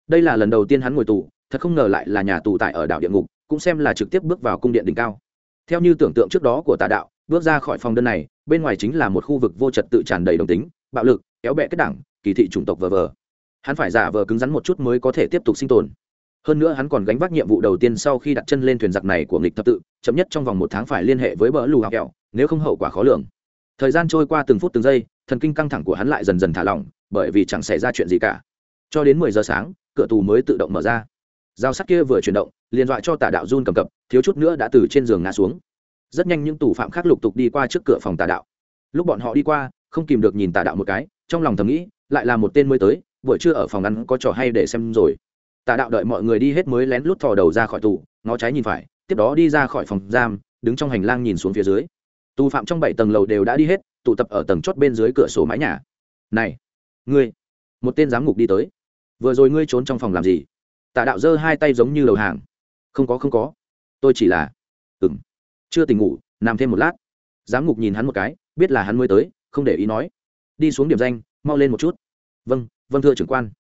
Đây là lần đầu tiên hắn ngồi tù, thật không ngờ lại là nhà tù tại ở đảo địa ngục, cũng xem là trực tiếp bước vào cung điện đỉnh cao. Theo như tưởng tượng trước đó của tà đạo bước ra khỏi phòng đơn này, bên ngoài chính là một khu vực vô trật tự tràn đầy đồng tính, bạo lực, kéo bẹ kết đảng, kỳ thị chủng tộc vờ vờ. Hắn phải giả vờ cứng rắn một chút mới có thể tiếp tục sinh tồn. Hơn nữa hắn còn gánh vác nhiệm vụ đầu tiên sau khi đặt chân lên thuyền giặc này của nghịch thập tự, chậm nhất trong vòng một tháng phải liên hệ với bờ lù hào kẹo, nếu không hậu quả khó lường. Thời gian trôi qua từng phút từng giây, thần kinh căng thẳng của hắn lại dần dần thả lỏng, bởi vì chẳng xảy ra chuyện gì cả. Cho đến mười giờ sáng, cửa tù mới tự động mở ra. Dao sắt kia vừa chuyển động, liền dọa cho tả đạo run cầm cập, thiếu chút nữa đã từ trên giường ngã xuống rất nhanh những tù phạm khác lục tục đi qua trước cửa phòng tà đạo. Lúc bọn họ đi qua, không kìm được nhìn tà đạo một cái, trong lòng thầm nghĩ, lại là một tên mới tới, buổi trưa ở phòng ăn có trò hay để xem rồi. Tà đạo đợi mọi người đi hết mới lén lút thò đầu ra khỏi tù, ngó trái nhìn phải, tiếp đó đi ra khỏi phòng giam, đứng trong hành lang nhìn xuống phía dưới. Tù phạm trong bảy tầng lầu đều đã đi hết, tụ tập ở tầng chót bên dưới cửa sổ mái nhà. Này, ngươi, một tên giám ngục đi tới. Vừa rồi ngươi trốn trong phòng làm gì? Tà đạo giơ hai tay giống như đầu hàng. Không có không có. Tôi chỉ là ừng chưa tỉnh ngủ, nằm thêm một lát. Giám ngục nhìn hắn một cái, biết là hắn mới tới, không để ý nói. Đi xuống điểm danh, mau lên một chút. Vâng vâng thưa trưởng quan.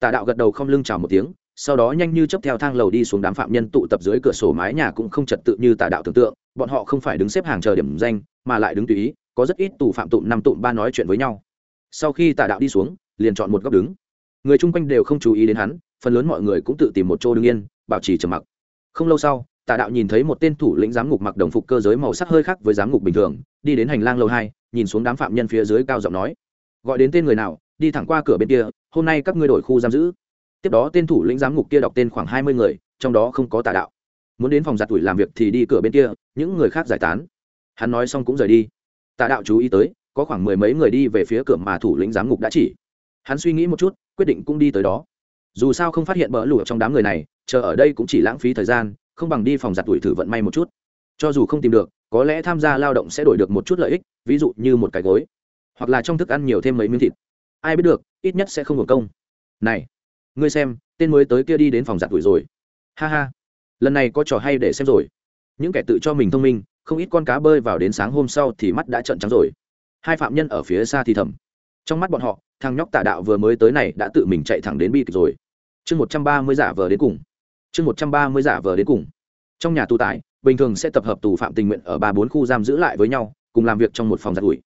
Tà đạo gật đầu không lưng chào một tiếng, sau đó nhanh như chấp theo thang lầu đi xuống đám phạm nhân tụ tập dưới cửa sổ mái nhà cũng không trật tự như tà đạo tưởng tượng, bọn họ không phải đứng xếp hàng chờ điểm danh, mà lại đứng tùy ý, có rất ít tù phạm tụm năm tụm ba nói chuyện với nhau. Sau khi tà đạo đi xuống, liền chọn một góc đứng. Người chung quanh đều không chú ý đến hắn, phần lớn mọi người cũng tự tìm một chỗ đứng yên, bảo trì trầm mặc. Không lâu sau tà đạo nhìn thấy một tên thủ lĩnh giám ngục mặc đồng phục cơ giới màu sắc hơi khác với giám ngục bình thường, đi đến hành lang lầu hai, nhìn xuống đám phạm nhân phía dưới cao giọng nói. Gọi đến tên người nào, đi thẳng qua cửa bên kia, hôm nay các ngươi đổi khu giam giữ. Tiếp đó tên thủ lĩnh giám ngục kia đọc tên khoảng hai mươi người, trong đó không có tà đạo. Muốn đến phòng giặt tuổi làm việc thì đi cửa bên kia, những người khác giải tán. Hắn nói xong cũng rời đi. Tà đạo chú ý tới, có khoảng mười mấy người đi về phía cửa mà thủ lĩnh giám ngục đã chỉ. Hắn suy nghĩ một chút, quyết định cũng đi tới đó. Dù sao không phát hiện bỡ lụa trong đám người này, chờ ở đây cũng chỉ lãng phí thời gian không bằng đi phòng giặt tuổi thử vận may một chút. Cho dù không tìm được, có lẽ tham gia lao động sẽ đổi được một chút lợi ích, ví dụ như một cái gối, hoặc là trong thức ăn nhiều thêm mấy miếng thịt. Ai biết được, ít nhất sẽ không hưởng công. Này, ngươi xem, tên mới tới kia đi đến phòng giặt tuổi rồi. Ha ha, lần này có trò hay để xem rồi. Những kẻ tự cho mình thông minh, không ít con cá bơi vào đến sáng hôm sau thì mắt đã trợn trắng rồi. Hai phạm nhân ở phía xa thì thầm. Trong mắt bọn họ, thằng nhóc tà đạo vừa mới tới này đã tự mình chạy thẳng đến bi kịch rồi. Chương một trăm ba mươi giả vờ đến cùng chương một trăm ba mươi giả vờ đến cùng. Trong nhà tù tải, bình thường sẽ tập hợp tù phạm tình nguyện ở ba bốn khu giam giữ lại với nhau, cùng làm việc trong một phòng giặt ủi.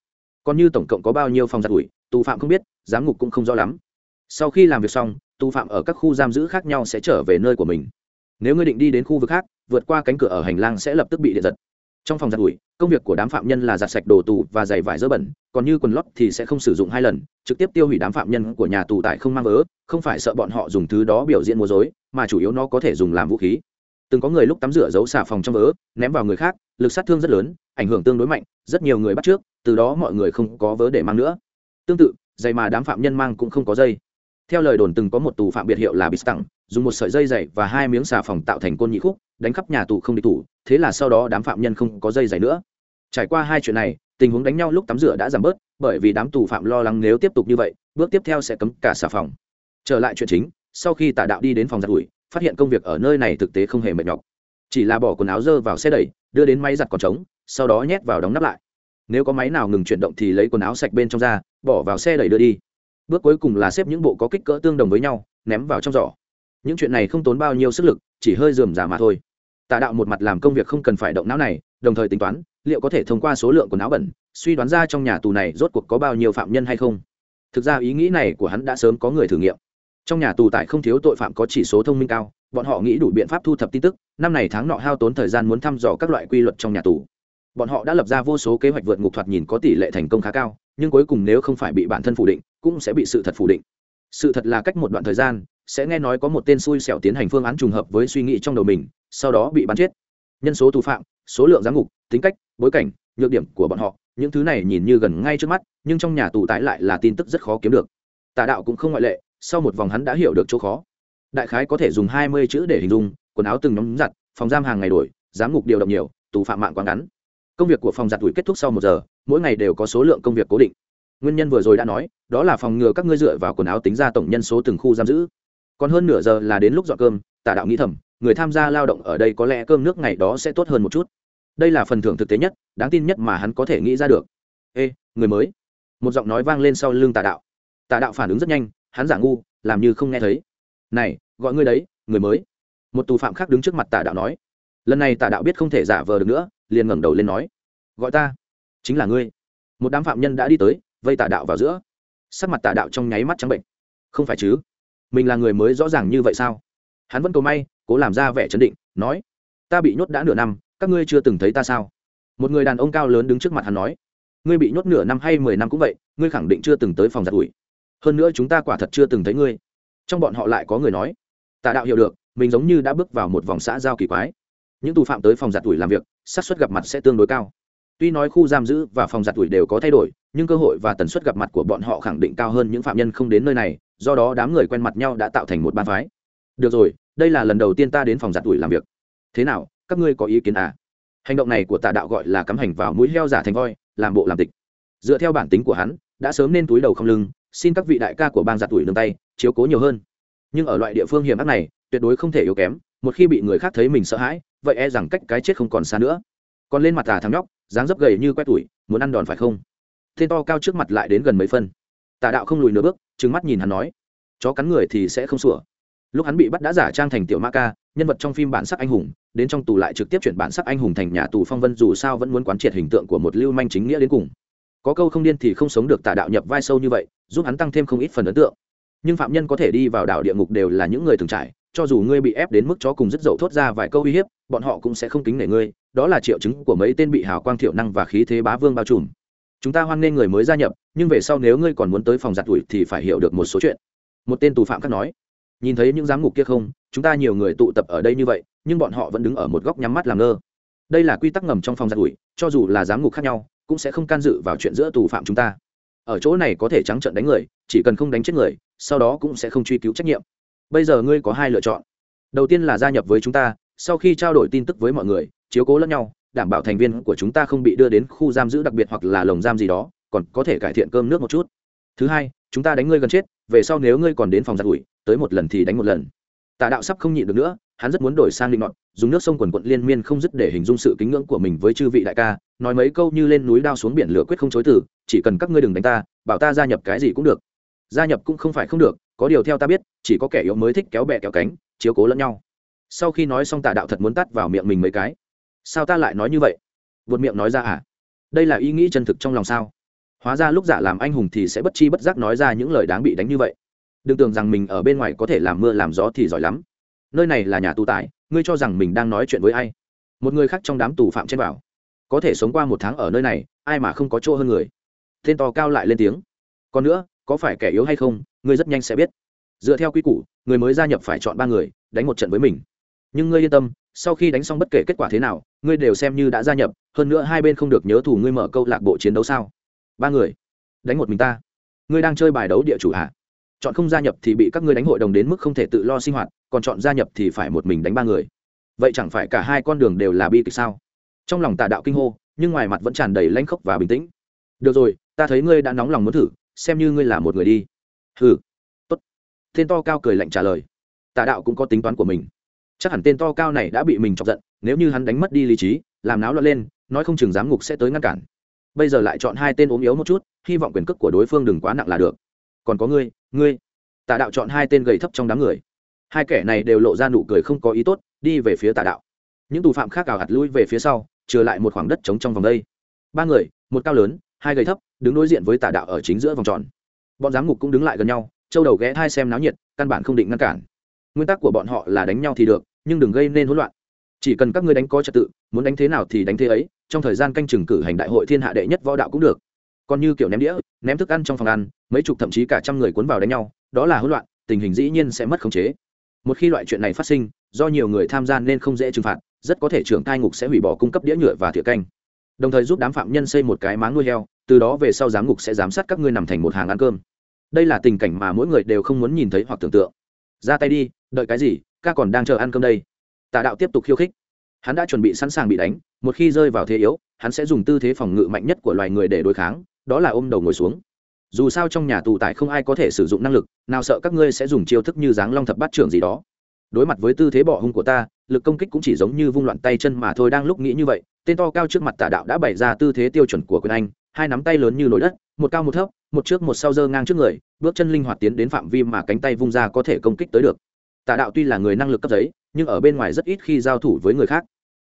Còn như tổng cộng có bao nhiêu phòng giặt ủi, tù phạm không biết, giám ngục cũng không rõ lắm. Sau khi làm việc xong, tù phạm ở các khu giam giữ khác nhau sẽ trở về nơi của mình. Nếu ngươi định đi đến khu vực khác, vượt qua cánh cửa ở hành lang sẽ lập tức bị điện giật trong phòng giặt ủi, công việc của đám phạm nhân là giặt sạch đồ tù và giày vải dơ bẩn, còn như quần lót thì sẽ không sử dụng hai lần, trực tiếp tiêu hủy đám phạm nhân của nhà tù tại không mang vớ, không phải sợ bọn họ dùng thứ đó biểu diễn múa dối, mà chủ yếu nó có thể dùng làm vũ khí. Từng có người lúc tắm rửa giấu xà phòng trong vớ, ném vào người khác, lực sát thương rất lớn, ảnh hưởng tương đối mạnh, rất nhiều người bắt trước, từ đó mọi người không có vớ để mang nữa. Tương tự, giày mà đám phạm nhân mang cũng không có dây. Theo lời đồn từng có một tù phạm biệt hiệu là bít tặng dùng một sợi dây dày và hai miếng xà phòng tạo thành côn nhị khúc đánh khắp nhà tù không đi tù thế là sau đó đám phạm nhân không có dây dày nữa. Trải qua hai chuyện này, tình huống đánh nhau lúc tắm rửa đã giảm bớt, bởi vì đám tù phạm lo lắng nếu tiếp tục như vậy, bước tiếp theo sẽ cấm cả xà phòng. Trở lại chuyện chính, sau khi Tạ đạo đi đến phòng giặt ủi, phát hiện công việc ở nơi này thực tế không hề mệt nhọc. Chỉ là bỏ quần áo dơ vào xe đẩy, đưa đến máy giặt còn trống, sau đó nhét vào đóng nắp lại. Nếu có máy nào ngừng chuyển động thì lấy quần áo sạch bên trong ra, bỏ vào xe đẩy đưa đi. Bước cuối cùng là xếp những bộ có kích cỡ tương đồng với nhau, ném vào trong giỏ. Những chuyện này không tốn bao nhiêu sức lực, chỉ hơi dườm giả mà thôi tà đạo một mặt làm công việc không cần phải động não này, đồng thời tính toán, liệu có thể thông qua số lượng quần áo bẩn, suy đoán ra trong nhà tù này rốt cuộc có bao nhiêu phạm nhân hay không. Thực ra ý nghĩ này của hắn đã sớm có người thử nghiệm. Trong nhà tù tại không thiếu tội phạm có chỉ số thông minh cao, bọn họ nghĩ đủ biện pháp thu thập tin tức, năm này tháng nọ hao tốn thời gian muốn thăm dò các loại quy luật trong nhà tù. Bọn họ đã lập ra vô số kế hoạch vượt ngục thoạt nhìn có tỷ lệ thành công khá cao, nhưng cuối cùng nếu không phải bị bản thân phủ định, cũng sẽ bị sự thật phủ định. Sự thật là cách một đoạn thời gian sẽ nghe nói có một tên xui xẻo tiến hành phương án trùng hợp với suy nghĩ trong đầu mình, sau đó bị bắn chết. Nhân số tù phạm, số lượng giám ngục, tính cách, bối cảnh, nhược điểm của bọn họ, những thứ này nhìn như gần ngay trước mắt, nhưng trong nhà tù tái lại là tin tức rất khó kiếm được. Tà đạo cũng không ngoại lệ, sau một vòng hắn đã hiểu được chỗ khó. Đại khái có thể dùng hai mươi chữ để hình dung, quần áo từng nhóm giặt, phòng giam hàng ngày đổi, giám ngục điều động nhiều, tù phạm mạng quá ngắn. Công việc của phòng giặt ủi kết thúc sau một giờ, mỗi ngày đều có số lượng công việc cố định. Nguyên nhân vừa rồi đã nói, đó là phòng ngừa các ngươi dựa vào quần áo tính ra tổng nhân số từng khu giam giữ còn hơn nửa giờ là đến lúc dọn cơm, tả đạo nghĩ thầm, người tham gia lao động ở đây có lẽ cơm nước ngày đó sẽ tốt hơn một chút. Đây là phần thưởng thực tế nhất, đáng tin nhất mà hắn có thể nghĩ ra được. Ê, người mới. Một giọng nói vang lên sau lưng tà đạo. Tà đạo phản ứng rất nhanh, hắn giả ngu, làm như không nghe thấy. Này, gọi ngươi đấy, người mới. Một tù phạm khác đứng trước mặt tà đạo nói. Lần này tà đạo biết không thể giả vờ được nữa, liền ngẩng đầu lên nói. Gọi ta. Chính là ngươi. Một đám phạm nhân đã đi tới, vây tà đạo vào giữa. Sắc mặt tà đạo trong nháy mắt trắng bệnh. Không phải chứ? Mình là người mới rõ ràng như vậy sao? Hắn vẫn cầu may, cố làm ra vẻ chấn định, nói, ta bị nhốt đã nửa năm, các ngươi chưa từng thấy ta sao? Một người đàn ông cao lớn đứng trước mặt hắn nói, ngươi bị nhốt nửa năm hay mười năm cũng vậy, ngươi khẳng định chưa từng tới phòng giặt ủi. Hơn nữa chúng ta quả thật chưa từng thấy ngươi. Trong bọn họ lại có người nói tà đạo hiểu được, mình giống như đã bước vào một vòng xã giao kỳ quái. Những tù phạm tới phòng giặt ủi làm việc, xác suất gặp mặt sẽ tương đối cao. Tuy nói khu giam giữ và phòng giặt ủi đều có thay đổi, nhưng cơ hội và tần suất gặp mặt của bọn họ khẳng định cao hơn những phạm nhân không đến nơi này do đó đám người quen mặt nhau đã tạo thành một ban phái. Được rồi, đây là lần đầu tiên ta đến phòng giặt ủi làm việc. Thế nào, các ngươi có ý kiến à? Hành động này của tà đạo gọi là cắm hành vào mũi heo giả thành voi, làm bộ làm tịch. Dựa theo bản tính của hắn, đã sớm nên túi đầu không lưng, xin các vị đại ca của bang giặt ủi nương tay, chiếu cố nhiều hơn. Nhưng ở loại địa phương hiểm ác này, tuyệt đối không thể yếu kém, một khi bị người khác thấy mình sợ hãi, vậy e rằng cách cái chết không còn xa nữa. Còn lên mặt tà thằng nhóc, dáng dấp gầy như quét tủi muốn ăn đòn phải không? Tên to cao trước mặt lại đến gần mấy phân. Tà đạo không lùi nửa bước trừng mắt nhìn hắn nói, chó cắn người thì sẽ không sủa. Lúc hắn bị bắt đã giả trang thành tiểu ma ca, nhân vật trong phim bản sắc anh hùng, đến trong tù lại trực tiếp chuyển bản sắc anh hùng thành nhà tù phong vân dù sao vẫn muốn quán triệt hình tượng của một lưu manh chính nghĩa đến cùng. Có câu không điên thì không sống được tà đạo nhập vai sâu như vậy, giúp hắn tăng thêm không ít phần ấn tượng. Nhưng phạm nhân có thể đi vào đảo địa ngục đều là những người từng trải, cho dù ngươi bị ép đến mức chó cùng rất dậu thốt ra vài câu uy hiếp, bọn họ cũng sẽ không kính nể ngươi, đó là triệu chứng của mấy tên bị hào quang thiểu năng và khí thế bá vương bao trùm chúng ta hoan nghênh người mới gia nhập, nhưng về sau nếu ngươi còn muốn tới phòng giặt ủi thì phải hiểu được một số chuyện. Một tên tù phạm khác nói. Nhìn thấy những giám ngục kia không? Chúng ta nhiều người tụ tập ở đây như vậy, nhưng bọn họ vẫn đứng ở một góc nhắm mắt làm ngơ. Đây là quy tắc ngầm trong phòng giặt ủi cho dù là giám ngục khác nhau, cũng sẽ không can dự vào chuyện giữa tù phạm chúng ta. Ở chỗ này có thể trắng trợn đánh người, chỉ cần không đánh chết người, sau đó cũng sẽ không truy cứu trách nhiệm. Bây giờ ngươi có hai lựa chọn. Đầu tiên là gia nhập với chúng ta, sau khi trao đổi tin tức với mọi người, chiếu cố lẫn nhau đảm bảo thành viên của chúng ta không bị đưa đến khu giam giữ đặc biệt hoặc là lồng giam gì đó, còn có thể cải thiện cơm nước một chút. Thứ hai, chúng ta đánh ngươi gần chết, về sau nếu ngươi còn đến phòng giặt ủi, tới một lần thì đánh một lần. Tà đạo sắp không nhịn được nữa, hắn rất muốn đổi sang linh ngọt dùng nước sông quần quận liên miên không dứt để hình dung sự kính ngưỡng của mình với chư vị đại ca, nói mấy câu như lên núi đao xuống biển lửa quyết không chối từ, chỉ cần các ngươi đừng đánh ta, bảo ta gia nhập cái gì cũng được. Gia nhập cũng không phải không được, có điều theo ta biết, chỉ có kẻ yếu mới thích kéo bè kéo cánh, chiếu cố lẫn nhau. Sau khi nói xong tà đạo thật muốn tắt vào miệng mình mấy cái sao ta lại nói như vậy? Vượt miệng nói ra à? Đây là ý nghĩ chân thực trong lòng sao? Hóa ra lúc giả làm anh hùng thì sẽ bất chi bất giác nói ra những lời đáng bị đánh như vậy. Đừng tưởng rằng mình ở bên ngoài có thể làm mưa làm gió thì giỏi lắm. Nơi này là nhà tù tải ngươi cho rằng mình đang nói chuyện với ai? Một người khác trong đám tù phạm trên bảo, có thể sống qua một tháng ở nơi này, ai mà không có chỗ hơn người? Tên to cao lại lên tiếng. Còn nữa, có phải kẻ yếu hay không, ngươi rất nhanh sẽ biết. Dựa theo quy củ, người mới gia nhập phải chọn ba người, đánh một trận với mình nhưng ngươi yên tâm, sau khi đánh xong bất kể kết quả thế nào, ngươi đều xem như đã gia nhập, hơn nữa hai bên không được nhớ thủ ngươi mở câu lạc bộ chiến đấu sao? Ba người, đánh một mình ta. Ngươi đang chơi bài đấu địa chủ hạ chọn không gia nhập thì bị các ngươi đánh hội đồng đến mức không thể tự lo sinh hoạt, còn chọn gia nhập thì phải một mình đánh ba người. Vậy chẳng phải cả hai con đường đều là bi kịch sao? Trong lòng tà đạo kinh hô, nhưng ngoài mặt vẫn tràn đầy lanh khốc và bình tĩnh. Được rồi, ta thấy ngươi đã nóng lòng muốn thử, xem như ngươi là một người đi. Hừ, tốt. Tên to cao cười lạnh trả lời. Tà đạo cũng có tính toán của mình chắc hẳn tên to cao này đã bị mình chọc giận, nếu như hắn đánh mất đi lý trí, làm náo loạn lên, nói không chừng giám ngục sẽ tới ngăn cản. Bây giờ lại chọn hai tên ốm yếu một chút, hy vọng quyền cước của đối phương đừng quá nặng là được. Còn có ngươi ngươi. Tà đạo chọn hai tên gầy thấp trong đám người. Hai kẻ này đều lộ ra nụ cười không có ý tốt, đi về phía tà đạo. Những tù phạm khác cào hạt lui về phía sau, trừ lại một khoảng đất trống trong vòng đây. Ba người, một cao lớn, hai gầy thấp, đứng đối diện với tà đạo ở chính giữa vòng tròn. Bọn giám ngục cũng đứng lại gần nhau, châu đầu ghé thai xem náo nhiệt, căn bản không định ngăn cản nguyên tắc của bọn họ là đánh nhau thì được, nhưng đừng gây nên hỗn loạn. Chỉ cần các ngươi đánh có trật tự, muốn đánh thế nào thì đánh thế ấy, trong thời gian canh chừng cử hành đại hội thiên hạ đệ nhất võ đạo cũng được. Còn như kiểu ném đĩa, ném thức ăn trong phòng ăn, mấy chục thậm chí cả trăm người cuốn vào đánh nhau, đó là hỗn loạn, tình hình dĩ nhiên sẽ mất khống chế. Một khi loại chuyện này phát sinh, do nhiều người tham gia nên không dễ trừng phạt, rất có thể trưởng cai ngục sẽ hủy bỏ cung cấp đĩa nhựa và thìa canh. Đồng thời giúp đám phạm nhân xây một cái máng nuôi heo, từ đó về sau giám ngục sẽ giám sát các ngươi nằm thành một hàng ăn cơm. Đây là tình cảnh mà mỗi người đều không muốn nhìn thấy hoặc tưởng tượng ra tay đi, đợi cái gì, ca còn đang chờ ăn cơm đây. Tà đạo tiếp tục khiêu khích. Hắn đã chuẩn bị sẵn sàng bị đánh, một khi rơi vào thế yếu, hắn sẽ dùng tư thế phòng ngự mạnh nhất của loài người để đối kháng, đó là ôm đầu ngồi xuống. Dù sao trong nhà tù tại không ai có thể sử dụng năng lực, nào sợ các ngươi sẽ dùng chiêu thức như dáng long thập bát trưởng gì đó. Đối mặt với tư thế bỏ hung của ta, lực công kích cũng chỉ giống như vung loạn tay chân mà thôi, đang lúc nghĩ như vậy, tên to cao trước mặt tà đạo đã bày ra tư thế tiêu chuẩn của quyền anh hai nắm tay lớn như nồi đất, một cao một thấp, một trước một sau dơ ngang trước người, bước chân linh hoạt tiến đến phạm vi mà cánh tay vung ra có thể công kích tới được. Tà đạo tuy là người năng lực cấp giấy, nhưng ở bên ngoài rất ít khi giao thủ với người khác.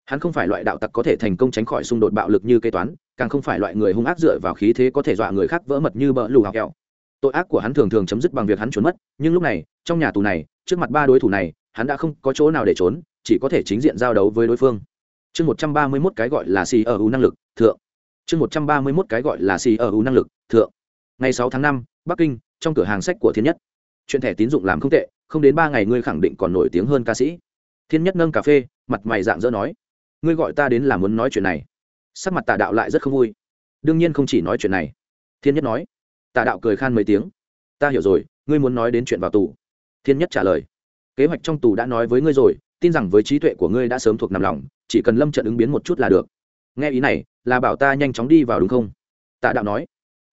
Hắn không phải loại đạo tặc có thể thành công tránh khỏi xung đột bạo lực như kế toán, càng không phải loại người hung ác dựa vào khí thế có thể dọa người khác vỡ mật như bỡ lù học kẹo. Tội ác của hắn thường thường chấm dứt bằng việc hắn trốn mất, nhưng lúc này, trong nhà tù này, trước mặt ba đối thủ này, hắn đã không có chỗ nào để trốn, chỉ có thể chính diện giao đấu với đối phương. Chương một trăm ba mươi mốt cái gọi là xì ở u năng lực, thượng chương một trăm ba mươi mốt cái gọi là xì ở u năng lực, thượng. Ngày sáu tháng năm, bắc kinh, trong cửa hàng sách của thiên nhất. Chuyện thẻ tín dụng làm không tệ, không đến ba ngày ngươi khẳng định còn nổi tiếng hơn ca sĩ. Thiên nhất nâng cà phê, mặt mày dạng dỡ nói, ngươi gọi ta đến là muốn nói chuyện này. Sắc mặt tà đạo lại rất không vui. Đương nhiên không chỉ nói chuyện này. Thiên nhất nói. Tà đạo cười khan mấy tiếng. Ta hiểu rồi, ngươi muốn nói đến chuyện vào tù. Thiên nhất trả lời. Kế hoạch trong tù đã nói với ngươi rồi, tin rằng với trí tuệ của ngươi đã sớm thuộc nằm lòng, chỉ cần lâm trận ứng biến một chút là được nghe ý này, là bảo ta nhanh chóng đi vào đúng không? Tạ đạo nói.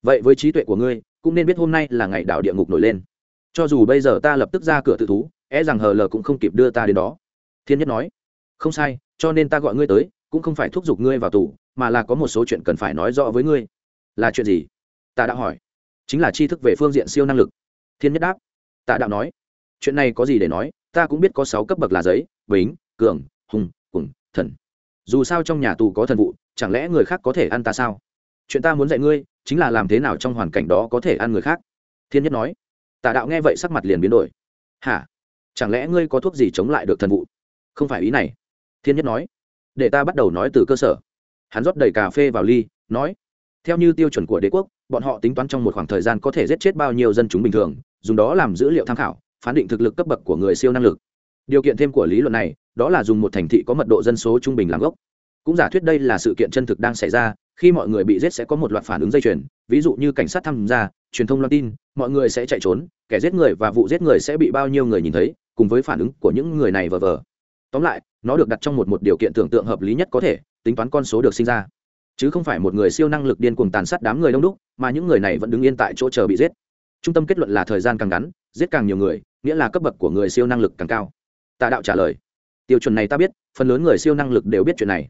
Vậy với trí tuệ của ngươi, cũng nên biết hôm nay là ngày đảo địa ngục nổi lên. Cho dù bây giờ ta lập tức ra cửa tự thú é e rằng hờ lờ cũng không kịp đưa ta đến đó. Thiên nhất nói. Không sai, cho nên ta gọi ngươi tới, cũng không phải thúc giục ngươi vào tù, mà là có một số chuyện cần phải nói rõ với ngươi. Là chuyện gì? Tạ đạo hỏi. Chính là tri thức về phương diện siêu năng lực. Thiên nhất đáp. Tạ đạo nói. Chuyện này có gì để nói, ta cũng biết có sáu cấp bậc là giấy, bính, cường, hùng cùng thần dù sao trong nhà tù có thần vụ, chẳng lẽ người khác có thể ăn ta sao? Chuyện ta muốn dạy ngươi, chính là làm thế nào trong hoàn cảnh đó có thể ăn người khác. Thiên nhất nói. Tà đạo nghe vậy sắc mặt liền biến đổi. Hả? Chẳng lẽ ngươi có thuốc gì chống lại được thần vụ? Không phải ý này. Thiên nhất nói. Để ta bắt đầu nói từ cơ sở. Hắn rót đầy cà phê vào ly, nói. Theo như tiêu chuẩn của đế quốc, bọn họ tính toán trong một khoảng thời gian có thể giết chết bao nhiêu dân chúng bình thường, dùng đó làm dữ liệu tham khảo, phán định thực lực cấp bậc của người siêu năng lực. Điều kiện thêm của lý luận này đó là dùng một thành thị có mật độ dân số trung bình làm gốc. Cũng giả thuyết đây là sự kiện chân thực đang xảy ra, khi mọi người bị giết sẽ có một loạt phản ứng dây chuyền, ví dụ như cảnh sát tham gia, truyền thông loan tin, mọi người sẽ chạy trốn, kẻ giết người và vụ giết người sẽ bị bao nhiêu người nhìn thấy, cùng với phản ứng của những người này vờ vờ. Tóm lại, nó được đặt trong một một điều kiện tưởng tượng hợp lý nhất có thể, tính toán con số được sinh ra. Chứ không phải một người siêu năng lực điên cuồng tàn sát đám người đông đúc, mà những người này vẫn đứng yên tại chỗ chờ bị giết. Trung tâm kết luận là thời gian càng ngắn, giết càng nhiều người, nghĩa là cấp bậc của người siêu năng lực càng cao. Tạ đạo trả lời tiêu chuẩn này ta biết, phần lớn người siêu năng lực đều biết chuyện này.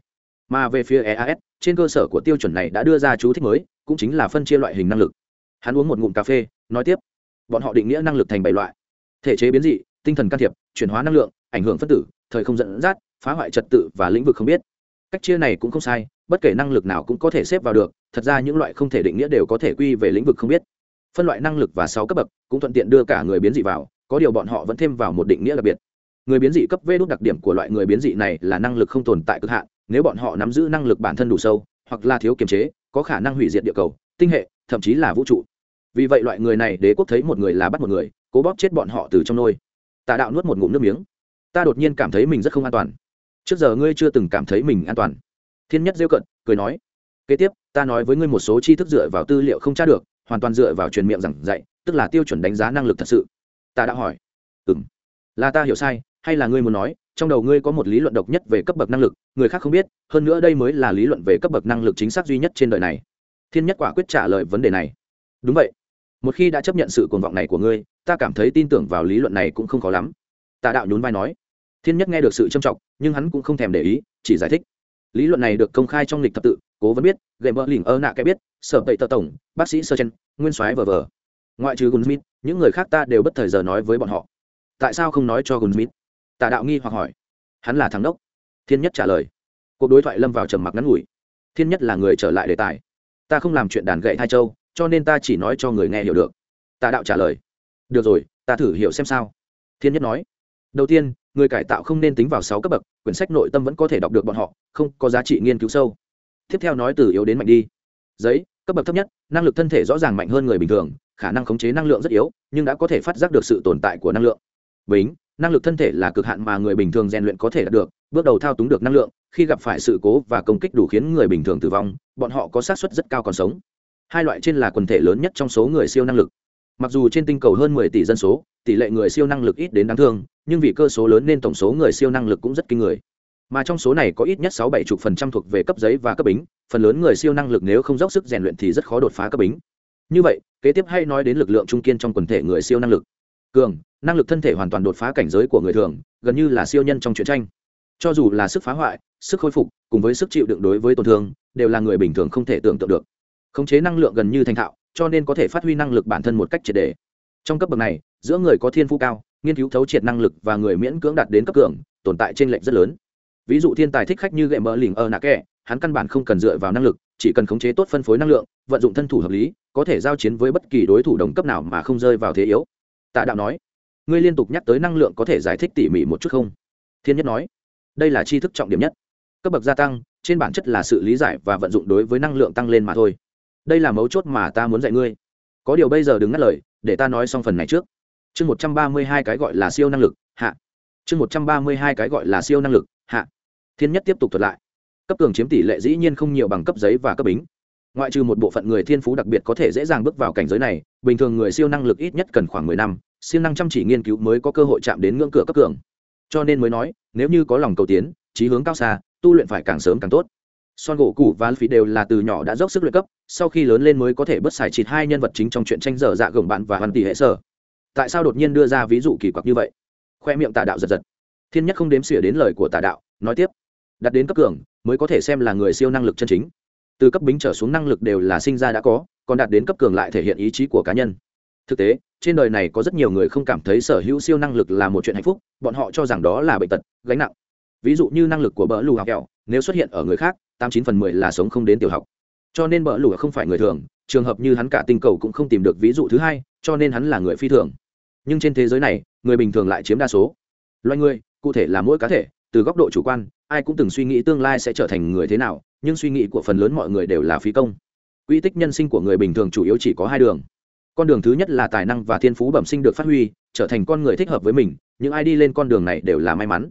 Mà về phía eas trên cơ sở của tiêu chuẩn này đã đưa ra chú thích mới, cũng chính là phân chia loại hình năng lực. Hắn uống một ngụm cà phê, nói tiếp. Bọn họ định nghĩa năng lực thành bảy loại. Thể chế biến dị, tinh thần can thiệp, chuyển hóa năng lượng, ảnh hưởng phân tử, thời không dẫn dắt, phá hoại trật tự và lĩnh vực không biết. Cách chia này cũng không sai, bất kể năng lực nào cũng có thể xếp vào được, thật ra những loại không thể định nghĩa đều có thể quy về lĩnh vực không biết. Phân loại năng lực và sáu cấp bậc cũng thuận tiện đưa cả người biến dị vào, có điều bọn họ vẫn thêm vào một định nghĩa đặc biệt người biến dị cấp v đốt đặc điểm của loại người biến dị này là năng lực không tồn tại cực hạn, nếu bọn họ nắm giữ năng lực bản thân đủ sâu, hoặc là thiếu kiềm chế, có khả năng hủy diệt địa cầu, tinh hệ, thậm chí là vũ trụ. Vì vậy loại người này đế quốc thấy một người là bắt một người, cố bóp chết bọn họ từ trong nôi. Tà đạo nuốt một ngụm nước miếng. Ta đột nhiên cảm thấy mình rất không an toàn. Trước giờ ngươi chưa từng cảm thấy mình an toàn. Thiên nhất rêu cận, cười nói. Kế tiếp, ta nói với ngươi một số chi thức dựa vào tư liệu không tra được, hoàn toàn dựa vào truyền miệng giảng dạy, tức là tiêu chuẩn đánh giá năng lực thật sự. Ta đã hỏi. Ừ m là ta hiểu sai hay là ngươi muốn nói, trong đầu ngươi có một lý luận độc nhất về cấp bậc năng lực, người khác không biết, hơn nữa đây mới là lý luận về cấp bậc năng lực chính xác duy nhất trên đời này. Thiên nhất quả quyết trả lời vấn đề này. Đúng vậy. Một khi đã chấp nhận sự cuồng vọng này của ngươi, ta cảm thấy tin tưởng vào lý luận này cũng không khó lắm. Tà đạo nhún vai nói. Thiên nhất nghe được sự trâm trọng, nhưng hắn cũng không thèm để ý, chỉ giải thích. Lý luận này được công khai trong lịch thập tự, cố vẫn biết, gậy mỡ lỉnh ơ nạ cái biết, sở tậy tờ tổng, bác sĩ sơ chen, nguyên soái vờ vờ. Ngoại trừ gunsmith những người khác ta đều bất thời giờ nói với bọn họ. Tại sao không nói cho gunsmith tà đạo nghi hoặc hỏi. Hắn là thắng đốc. Thiên nhất trả lời. Cuộc đối thoại lâm vào trầm mặc ngắn ngủi. Thiên nhất là người trở lại đề tài. Ta không làm chuyện đàn gậy thai châu, cho nên ta chỉ nói cho người nghe hiểu được. Tà đạo trả lời. Được rồi, ta thử hiểu xem sao. Thiên nhất nói. Đầu tiên, người cải tạo không nên tính vào sáu cấp bậc, quyển sách nội tâm vẫn có thể đọc được bọn họ, không có giá trị nghiên cứu sâu. Tiếp theo nói từ yếu đến mạnh đi. Giấy, cấp bậc thấp nhất, năng lực thân thể rõ ràng mạnh hơn người bình thường, khả năng khống chế năng lượng rất yếu, nhưng đã có thể phát giác được sự tồn tại của năng lượng. Bính năng lực thân thể là cực hạn mà người bình thường rèn luyện có thể đạt được, bước đầu thao túng được năng lượng, khi gặp phải sự cố và công kích đủ khiến người bình thường tử vong, bọn họ có xác suất rất cao còn sống. Hai loại trên là quần thể lớn nhất trong số người siêu năng lực. Mặc dù trên tinh cầu hơn 10 tỷ dân số, tỷ lệ người siêu năng lực ít đến đáng thương, nhưng vì cơ số lớn nên tổng số người siêu năng lực cũng rất kinh người. Mà trong số này có ít nhất sáu bảy chục phần trăm thuộc về cấp giấy và cấp bính, phần lớn người siêu năng lực nếu không dốc sức rèn luyện thì rất khó đột phá cấp bính. Như vậy, kế tiếp hay nói đến lực lượng trung kiên trong quần thể người siêu năng lực cường, năng lực thân thể hoàn toàn đột phá cảnh giới của người thường, gần như là siêu nhân trong truyện tranh. Cho dù là sức phá hoại, sức khôi phục, cùng với sức chịu đựng đối với tổn thương, đều là người bình thường không thể tưởng tượng được. Khống chế năng lượng gần như thành thạo, cho nên có thể phát huy năng lực bản thân một cách triệt đề trong cấp bậc này, giữa người có thiên phú cao, nghiên cứu thấu triệt năng lực và người miễn cưỡng đạt đến cấp cường, tồn tại trên lệnh rất lớn. Ví dụ thiên tài thích khách như gậy mỡ lình ơ nạ kẹ hắn căn bản không cần dựa vào năng lực, chỉ cần khống chế tốt phân phối năng lượng, vận dụng thân thủ hợp lý, có thể giao chiến với bất kỳ đối thủ đồng cấp nào mà không rơi vào thế yếu tạ đạo nói, ngươi liên tục nhắc tới năng lượng có thể giải thích tỉ mỉ một chút không? Thiên nhất nói, đây là tri thức trọng điểm nhất. Cấp bậc gia tăng, trên bản chất là sự lý giải và vận dụng đối với năng lượng tăng lên mà thôi. Đây là mấu chốt mà ta muốn dạy ngươi. Có điều bây giờ đừng ngắt lời, để ta nói xong phần này trước. Chương một trăm ba mươi hai cái gọi là siêu năng lực, hạ. Chương một trăm ba mươi hai cái gọi là siêu năng lực, hạ. Thiên nhất tiếp tục thuật lại. Cấp cường chiếm tỷ lệ dĩ nhiên không nhiều bằng cấp giấy và cấp bính ngoại trừ một bộ phận người thiên phú đặc biệt có thể dễ dàng bước vào cảnh giới này, bình thường người siêu năng lực ít nhất cần khoảng mười năm, siêu năng chăm chỉ nghiên cứu mới có cơ hội chạm đến ngưỡng cửa cấp cường. Cho nên mới nói, nếu như có lòng cầu tiến trí hướng cao xa, tu luyện phải càng sớm càng tốt. Son gỗ cụ và phí đều là từ nhỏ đã dốc sức luyện cấp, sau khi lớn lên mới có thể bớt xài chịt hai nhân vật chính trong chuyện tranh dở dạ gồng bạn và hoàn tỷ hệ sở. Tại sao đột nhiên đưa ra ví dụ kỳ quặc như vậy? Khoe miệng tà đạo giật giật. Thiên nhất không đếm xỉa đến lời của tà đạo, nói tiếp, đặt đến cấp cường, mới có thể xem là người siêu năng lực chân chính từ cấp bính trở xuống năng lực đều là sinh ra đã có, còn đạt đến cấp cường lại thể hiện ý chí của cá nhân. Thực tế, trên đời này có rất nhiều người không cảm thấy sở hữu siêu năng lực là một chuyện hạnh phúc, bọn họ cho rằng đó là bệnh tật, gánh nặng. Ví dụ như năng lực của bỡ lù học kẹo, nếu xuất hiện ở người khác, tám chín phần mười là sống không đến tiểu học. Cho nên bỡ lù không phải người thường, trường hợp như hắn cả tinh cầu cũng không tìm được ví dụ thứ hai, cho nên hắn là người phi thường. Nhưng trên thế giới này, người bình thường lại chiếm đa số. Loài người, cụ thể là mỗi cá thể, từ góc độ chủ quan, ai cũng từng suy nghĩ tương lai sẽ trở thành người thế nào nhưng suy nghĩ của phần lớn mọi người đều là phí công. Quy tích nhân sinh của người bình thường chủ yếu chỉ có hai đường. Con đường thứ nhất là tài năng và thiên phú bẩm sinh được phát huy, trở thành con người thích hợp với mình, những ai đi lên con đường này đều là may mắn.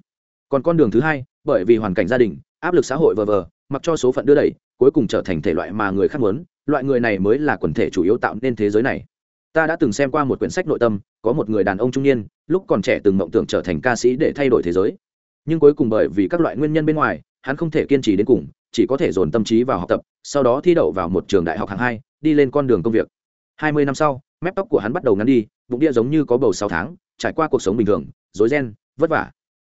Còn con đường thứ hai, bởi vì hoàn cảnh gia đình, áp lực xã hội vờ vờ, mặc cho số phận đưa đẩy, cuối cùng trở thành thể loại mà người khác muốn, loại người này mới là quần thể chủ yếu tạo nên thế giới này. Ta đã từng xem qua một quyển sách nội tâm, có một người đàn ông trung niên, lúc còn trẻ từng mộng tưởng trở thành ca sĩ để thay đổi thế giới. Nhưng cuối cùng bởi vì các loại nguyên nhân bên ngoài hắn không thể kiên trì đến cùng, chỉ có thể dồn tâm trí vào học tập, sau đó thi đậu vào một trường đại học hạng hai, đi lên con đường công việc. Hai mươi năm sau, mép tóc của hắn bắt đầu ngắn đi, bụng đĩa giống như có bầu sáu tháng, trải qua cuộc sống bình thường, rối ren, vất vả.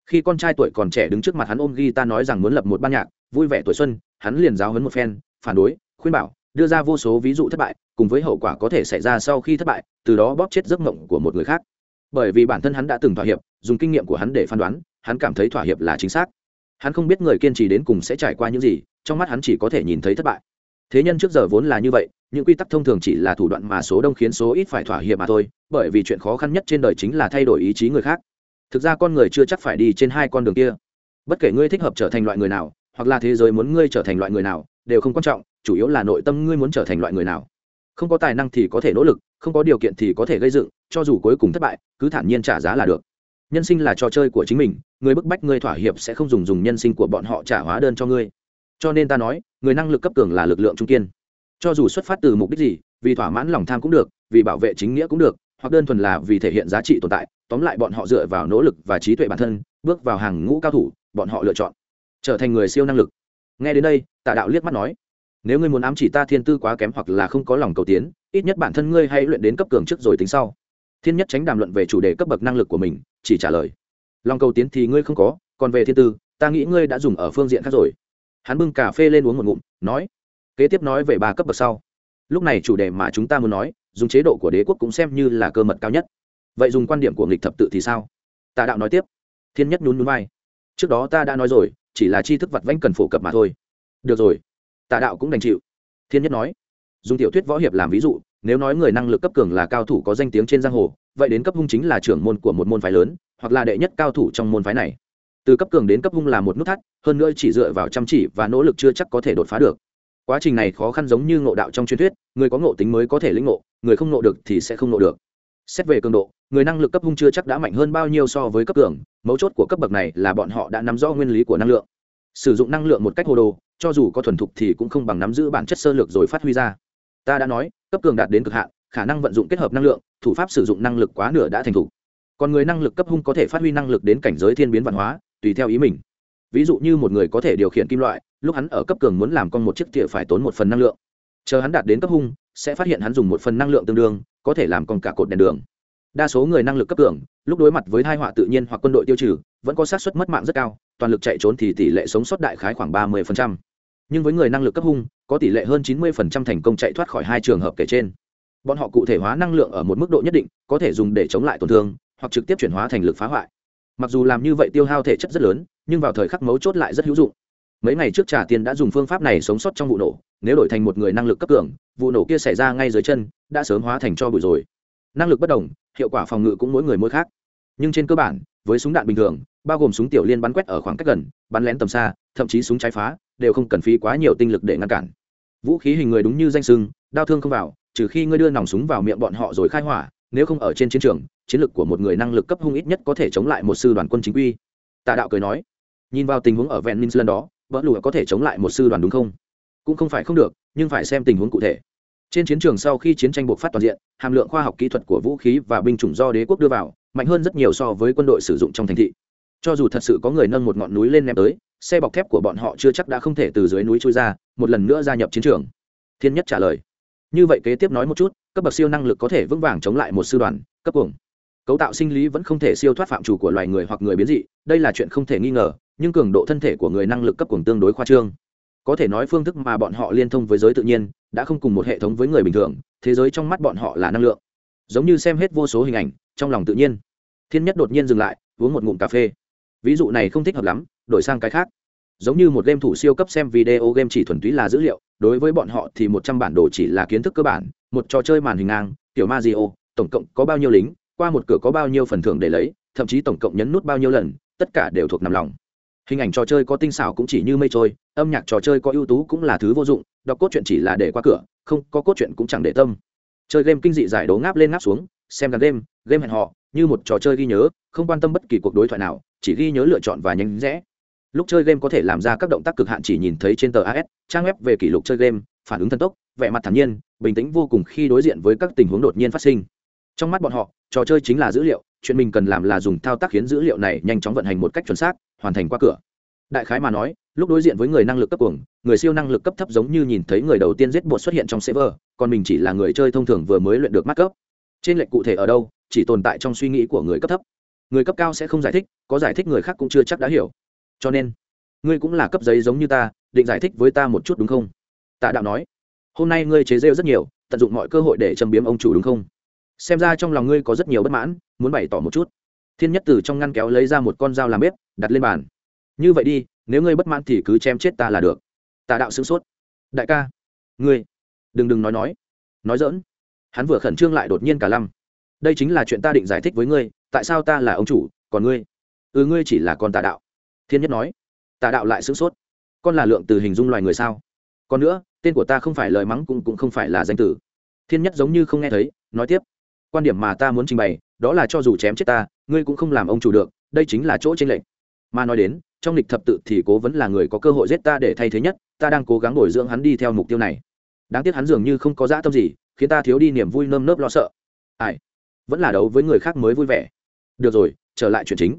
Khi con trai tuổi còn trẻ đứng trước mặt hắn ôm ghi ta nói rằng muốn lập một ban nhạc, vui vẻ tuổi xuân, hắn liền giáo hấn một phen, phản đối, khuyên bảo, đưa ra vô số ví dụ thất bại, cùng với hậu quả có thể xảy ra sau khi thất bại, từ đó bóp chết giấc mộng của một người khác. Bởi vì bản thân hắn đã từng thỏa hiệp, dùng kinh nghiệm của hắn để phán đoán, hắn cảm thấy thỏa hiệp là chính xác hắn không biết người kiên trì đến cùng sẽ trải qua những gì, trong mắt hắn chỉ có thể nhìn thấy thất bại. Thế nhân trước giờ vốn là như vậy, những quy tắc thông thường chỉ là thủ đoạn mà số đông khiến số ít phải thỏa hiệp mà thôi, bởi vì chuyện khó khăn nhất trên đời chính là thay đổi ý chí người khác. Thực ra con người chưa chắc phải đi trên hai con đường kia. Bất kể ngươi thích hợp trở thành loại người nào, hoặc là thế giới muốn ngươi trở thành loại người nào, đều không quan trọng, chủ yếu là nội tâm ngươi muốn trở thành loại người nào. Không có tài năng thì có thể nỗ lực, không có điều kiện thì có thể gây dựng, cho dù cuối cùng thất bại, cứ thản nhiên trả giá là được nhân sinh là trò chơi của chính mình, người bức bách ngươi thỏa hiệp sẽ không dùng dùng nhân sinh của bọn họ trả hóa đơn cho ngươi. Cho nên ta nói, người năng lực cấp cường là lực lượng trung kiên. Cho dù xuất phát từ mục đích gì, vì thỏa mãn lòng tham cũng được, vì bảo vệ chính nghĩa cũng được, hoặc đơn thuần là vì thể hiện giá trị tồn tại, tóm lại bọn họ dựa vào nỗ lực và trí tuệ bản thân, bước vào hàng ngũ cao thủ, bọn họ lựa chọn trở thành người siêu năng lực. Nghe đến đây, tạ đạo liếc mắt nói, nếu ngươi muốn ám chỉ ta thiên tư quá kém hoặc là không có lòng cầu tiến, ít nhất bản thân ngươi hãy luyện đến cấp cường trước rồi tính sau thiên nhất tránh đàm luận về chủ đề cấp bậc năng lực của mình, chỉ trả lời. Lòng cầu tiến thì ngươi không có, còn về thiên tư, ta nghĩ ngươi đã dùng ở phương diện khác rồi. Hắn bưng cà phê lên uống một ngụm, nói. Kế tiếp nói về ba cấp bậc sau. Lúc này chủ đề mà chúng ta muốn nói, dùng chế độ của đế quốc cũng xem như là cơ mật cao nhất. Vậy dùng quan điểm của nghịch thập tự thì sao? Tà đạo nói tiếp. Thiên nhất nhún nhún vai. Trước đó ta đã nói rồi, chỉ là tri thức vặt vãnh cần phổ cập mà thôi. Được rồi. Tà đạo cũng đành chịu. Thiên nhất nói. Dùng tiểu thuyết võ hiệp làm ví dụ nếu nói người năng lực cấp cường là cao thủ có danh tiếng trên giang hồ, vậy đến cấp hung chính là trưởng môn của một môn phái lớn, hoặc là đệ nhất cao thủ trong môn phái này. Từ cấp cường đến cấp hung là một nút thắt, hơn nữa chỉ dựa vào chăm chỉ và nỗ lực chưa chắc có thể đột phá được. Quá trình này khó khăn giống như ngộ đạo trong truyền thuyết, người có ngộ tính mới có thể lĩnh ngộ, người không ngộ được thì sẽ không ngộ được. Xét về cường độ, người năng lực cấp hung chưa chắc đã mạnh hơn bao nhiêu so với cấp cường, mấu chốt của cấp bậc này là bọn họ đã nắm rõ nguyên lý của năng lượng. Sử dụng năng lượng một cách hồ đồ, cho dù có thuần thục thì cũng không bằng nắm giữ bản chất sơ lược rồi phát huy ra ta đã nói, cấp cường đạt đến cực hạn, khả năng vận dụng kết hợp năng lượng, thủ pháp sử dụng năng lực quá nửa đã thành thủ. còn người năng lực cấp hung có thể phát huy năng lực đến cảnh giới thiên biến văn hóa, tùy theo ý mình. Ví dụ như một người có thể điều khiển kim loại, lúc hắn ở cấp cường muốn làm con một chiếc thìa phải tốn một phần năng lượng. Chờ hắn đạt đến cấp hung, sẽ phát hiện hắn dùng một phần năng lượng tương đương, có thể làm con cả cột đèn đường. Đa số người năng lực cấp cường, lúc đối mặt với thai họa tự nhiên hoặc quân đội tiêu trừ, vẫn có xác suất mất mạng rất cao, toàn lực chạy trốn thì tỷ lệ sống sót đại khái khoảng ba mươi nhưng với người năng lực cấp hung có tỷ lệ hơn chín mươi thành công chạy thoát khỏi hai trường hợp kể trên. Bọn họ cụ thể hóa năng lượng ở một mức độ nhất định, có thể dùng để chống lại tổn thương, hoặc trực tiếp chuyển hóa thành lực phá hoại. Mặc dù làm như vậy tiêu hao thể chất rất lớn, nhưng vào thời khắc mấu chốt lại rất hữu dụng. Mấy ngày trước trà tiền đã dùng phương pháp này sống sót trong vụ nổ, nếu đổi thành một người năng lực cấp cường, vụ nổ kia xảy ra ngay dưới chân, đã sớm hóa thành cho bụi rồi. Năng lực bất đồng, hiệu quả phòng ngự cũng mỗi người mỗi khác. Nhưng trên cơ bản, với súng đạn bình thường, bao gồm súng tiểu liên bắn quét ở khoảng cách gần, bắn lén tầm xa, thậm chí súng trái phá, đều không cần phí quá nhiều tinh lực để ngăn cản vũ khí hình người đúng như danh sưng, đau thương không vào, trừ khi ngươi đưa nòng súng vào miệng bọn họ rồi khai hỏa, nếu không ở trên chiến trường, chiến lược của một người năng lực cấp hung ít nhất có thể chống lại một sư đoàn quân chính quy. Tạ đạo cười nói. Nhìn vào tình huống ở vẹn minh lần đó vỡ lụa có thể chống lại một sư đoàn đúng không? Cũng không phải không được, nhưng phải xem tình huống cụ thể. Trên chiến trường sau khi chiến tranh buộc phát toàn diện, hàm lượng khoa học kỹ thuật của vũ khí và binh chủng do đế quốc đưa vào, mạnh hơn rất nhiều so với quân đội sử dụng trong thành thị. Cho dù thật sự có người nâng một ngọn núi lên ném tới xe bọc thép của bọn họ chưa chắc đã không thể từ dưới núi trôi ra, một lần nữa gia nhập chiến trường. Thiên nhất trả lời. Như vậy kế tiếp nói một chút, cấp bậc siêu năng lực có thể vững vàng chống lại một sư đoàn, cấp cuồng. Cấu tạo sinh lý vẫn không thể siêu thoát phạm chủ của loài người hoặc người biến dị, đây là chuyện không thể nghi ngờ, nhưng cường độ thân thể của người năng lực cấp cuồng tương đối khoa trương. Có thể nói phương thức mà bọn họ liên thông với giới tự nhiên, đã không cùng một hệ thống với người bình thường, thế giới trong mắt bọn họ là năng lượng. Giống như xem hết vô số hình ảnh, trong lòng tự nhiên. Thiên nhất đột nhiên dừng lại, uống một ngụm cà phê ví dụ này không thích hợp lắm, đổi sang cái khác. Giống như một game thủ siêu cấp xem video game chỉ thuần túy là dữ liệu, đối với bọn họ thì một trăm bản đồ chỉ là kiến thức cơ bản, một trò chơi màn hình ngang tiểu ma tổng cộng có bao nhiêu lính, qua một cửa có bao nhiêu phần thưởng để lấy, thậm chí tổng cộng nhấn nút bao nhiêu lần, tất cả đều thuộc nằm lòng. Hình ảnh trò chơi có tinh xảo cũng chỉ như mây trôi, âm nhạc trò chơi có ưu tú cũng là thứ vô dụng, đọc cốt truyện chỉ là để qua cửa, không có cốt truyện cũng chẳng để tâm. Chơi game kinh dị giải đấu ngáp lên ngáp xuống, xem gắn game game hẹn họ như một trò chơi ghi nhớ, không quan tâm bất kỳ cuộc đối thoại nào, chỉ ghi nhớ lựa chọn và nhanh rẽ. Lúc chơi game có thể làm ra các động tác cực hạn chỉ nhìn thấy trên tờ as trang web về kỷ lục chơi game, phản ứng thần tốc, vẻ mặt thản nhiên, bình tĩnh vô cùng khi đối diện với các tình huống đột nhiên phát sinh. Trong mắt bọn họ, trò chơi chính là dữ liệu, chuyện mình cần làm là dùng thao tác khiến dữ liệu này nhanh chóng vận hành một cách chuẩn xác, hoàn thành qua cửa. Đại khái mà nói, lúc đối diện với người năng lực cấp cuồng, người siêu năng lực cấp thấp giống như nhìn thấy người đầu tiên giết bột xuất hiện trong server, còn mình chỉ là người chơi thông thường vừa mới luyện được mắt cấp trên lệnh cụ thể ở đâu chỉ tồn tại trong suy nghĩ của người cấp thấp. Người cấp cao sẽ không giải thích, có giải thích người khác cũng chưa chắc đã hiểu. Cho nên, ngươi cũng là cấp giấy giống như ta, định giải thích với ta một chút đúng không? Tạ đạo nói. Hôm nay ngươi chế rêu rất nhiều, tận dụng mọi cơ hội để châm biếm ông chủ đúng không? Xem ra trong lòng ngươi có rất nhiều bất mãn, muốn bày tỏ một chút. Thiên nhất từ trong ngăn kéo lấy ra một con dao làm bếp, đặt lên bàn. Như vậy đi, nếu ngươi bất mãn thì cứ chém chết ta là được. Tà đạo sửng sốt. Đại ca, ngươi, đừng đừng nói nói. Nói dỡn hắn vừa khẩn trương lại đột nhiên cả lăm đây chính là chuyện ta định giải thích với ngươi, tại sao ta là ông chủ, còn ngươi? Ừ ngươi chỉ là con tà đạo. Thiên nhất nói. Tà đạo lại sửng sốt. Con là lượng từ hình dung loài người sao? Còn nữa, tên của ta không phải lời mắng cũng cũng không phải là danh tử thiên nhất giống như không nghe thấy, nói tiếp. Quan điểm mà ta muốn trình bày, đó là cho dù chém chết ta, ngươi cũng không làm ông chủ được, đây chính là chỗ tranh lệch. Mà nói đến, trong lịch thập tự thì cố vẫn là người có cơ hội giết ta để thay thế nhất, ta đang cố gắng bồi dưỡng hắn đi theo mục tiêu này. Đáng tiếc hắn dường như không có dã tâm gì, khiến ta thiếu đi niềm vui nơm nớp lo sợ. Ai? Vẫn là đấu với người khác mới vui vẻ. Được rồi, trở lại chuyện chính.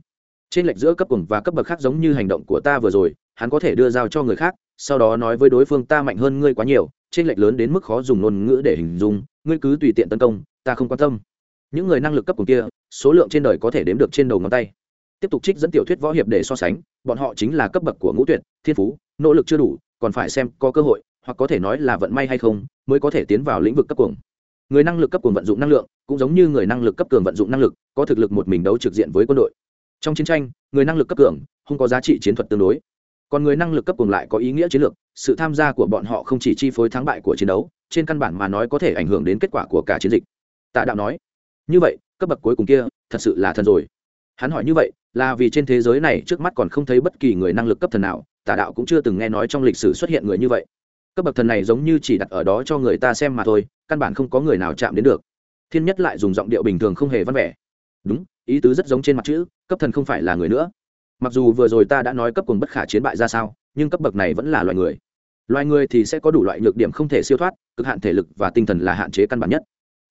Trên lệch giữa cấp cùng và cấp bậc khác giống như hành động của ta vừa rồi, hắn có thể đưa giao cho người khác, sau đó nói với đối phương ta mạnh hơn ngươi quá nhiều, trên lệch lớn đến mức khó dùng ngôn ngữ để hình dung, ngươi cứ tùy tiện tấn công, ta không quan tâm. Những người năng lực cấp cùng kia, số lượng trên đời có thể đếm được trên đầu ngón tay. Tiếp tục trích dẫn tiểu thuyết võ hiệp để so sánh, bọn họ chính là cấp bậc của ngũ tuyệt, thiên phú, nỗ lực chưa đủ, còn phải xem có cơ hội, hoặc có thể nói là vận may hay không, mới có thể tiến vào lĩnh vực cấp cuồng người năng lực cấp cường vận dụng năng lượng, cũng giống như người năng lực cấp cường vận dụng năng lực, có thực lực một mình đấu trực diện với quân đội. Trong chiến tranh, người năng lực cấp cường không có giá trị chiến thuật tương đối. Còn người năng lực cấp cường lại có ý nghĩa chiến lược, sự tham gia của bọn họ không chỉ chi phối thắng bại của chiến đấu, trên căn bản mà nói có thể ảnh hưởng đến kết quả của cả chiến dịch. Tạ đạo nói, như vậy, cấp bậc cuối cùng kia thật sự là thần rồi. Hắn hỏi như vậy là vì trên thế giới này trước mắt còn không thấy bất kỳ người năng lực cấp thần nào tà đạo cũng chưa từng nghe nói trong lịch sử xuất hiện người như vậy cấp bậc thần này giống như chỉ đặt ở đó cho người ta xem mà thôi, căn bản không có người nào chạm đến được. Thiên nhất lại dùng giọng điệu bình thường không hề văn vẻ. Đúng, ý tứ rất giống trên mặt chữ, cấp thần không phải là người nữa. Mặc dù vừa rồi ta đã nói cấp cùng bất khả chiến bại ra sao, nhưng cấp bậc này vẫn là loài người. Loài người thì sẽ có đủ loại nhược điểm không thể siêu thoát, cực hạn thể lực và tinh thần là hạn chế căn bản nhất.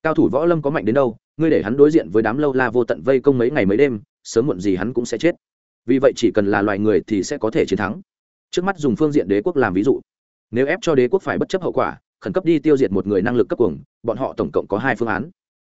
Cao thủ võ lâm có mạnh đến đâu, ngươi để hắn đối diện với đám lâu la vô tận vây công mấy ngày mấy đêm, sớm muộn gì hắn cũng sẽ chết. Vì vậy chỉ cần là loài người thì sẽ có thể chiến thắng. Trước mắt dùng phương diện đế quốc làm ví dụ nếu ép cho đế quốc phải bất chấp hậu quả, khẩn cấp đi tiêu diệt một người năng lực cấp cuồng, bọn họ tổng cộng có hai phương án.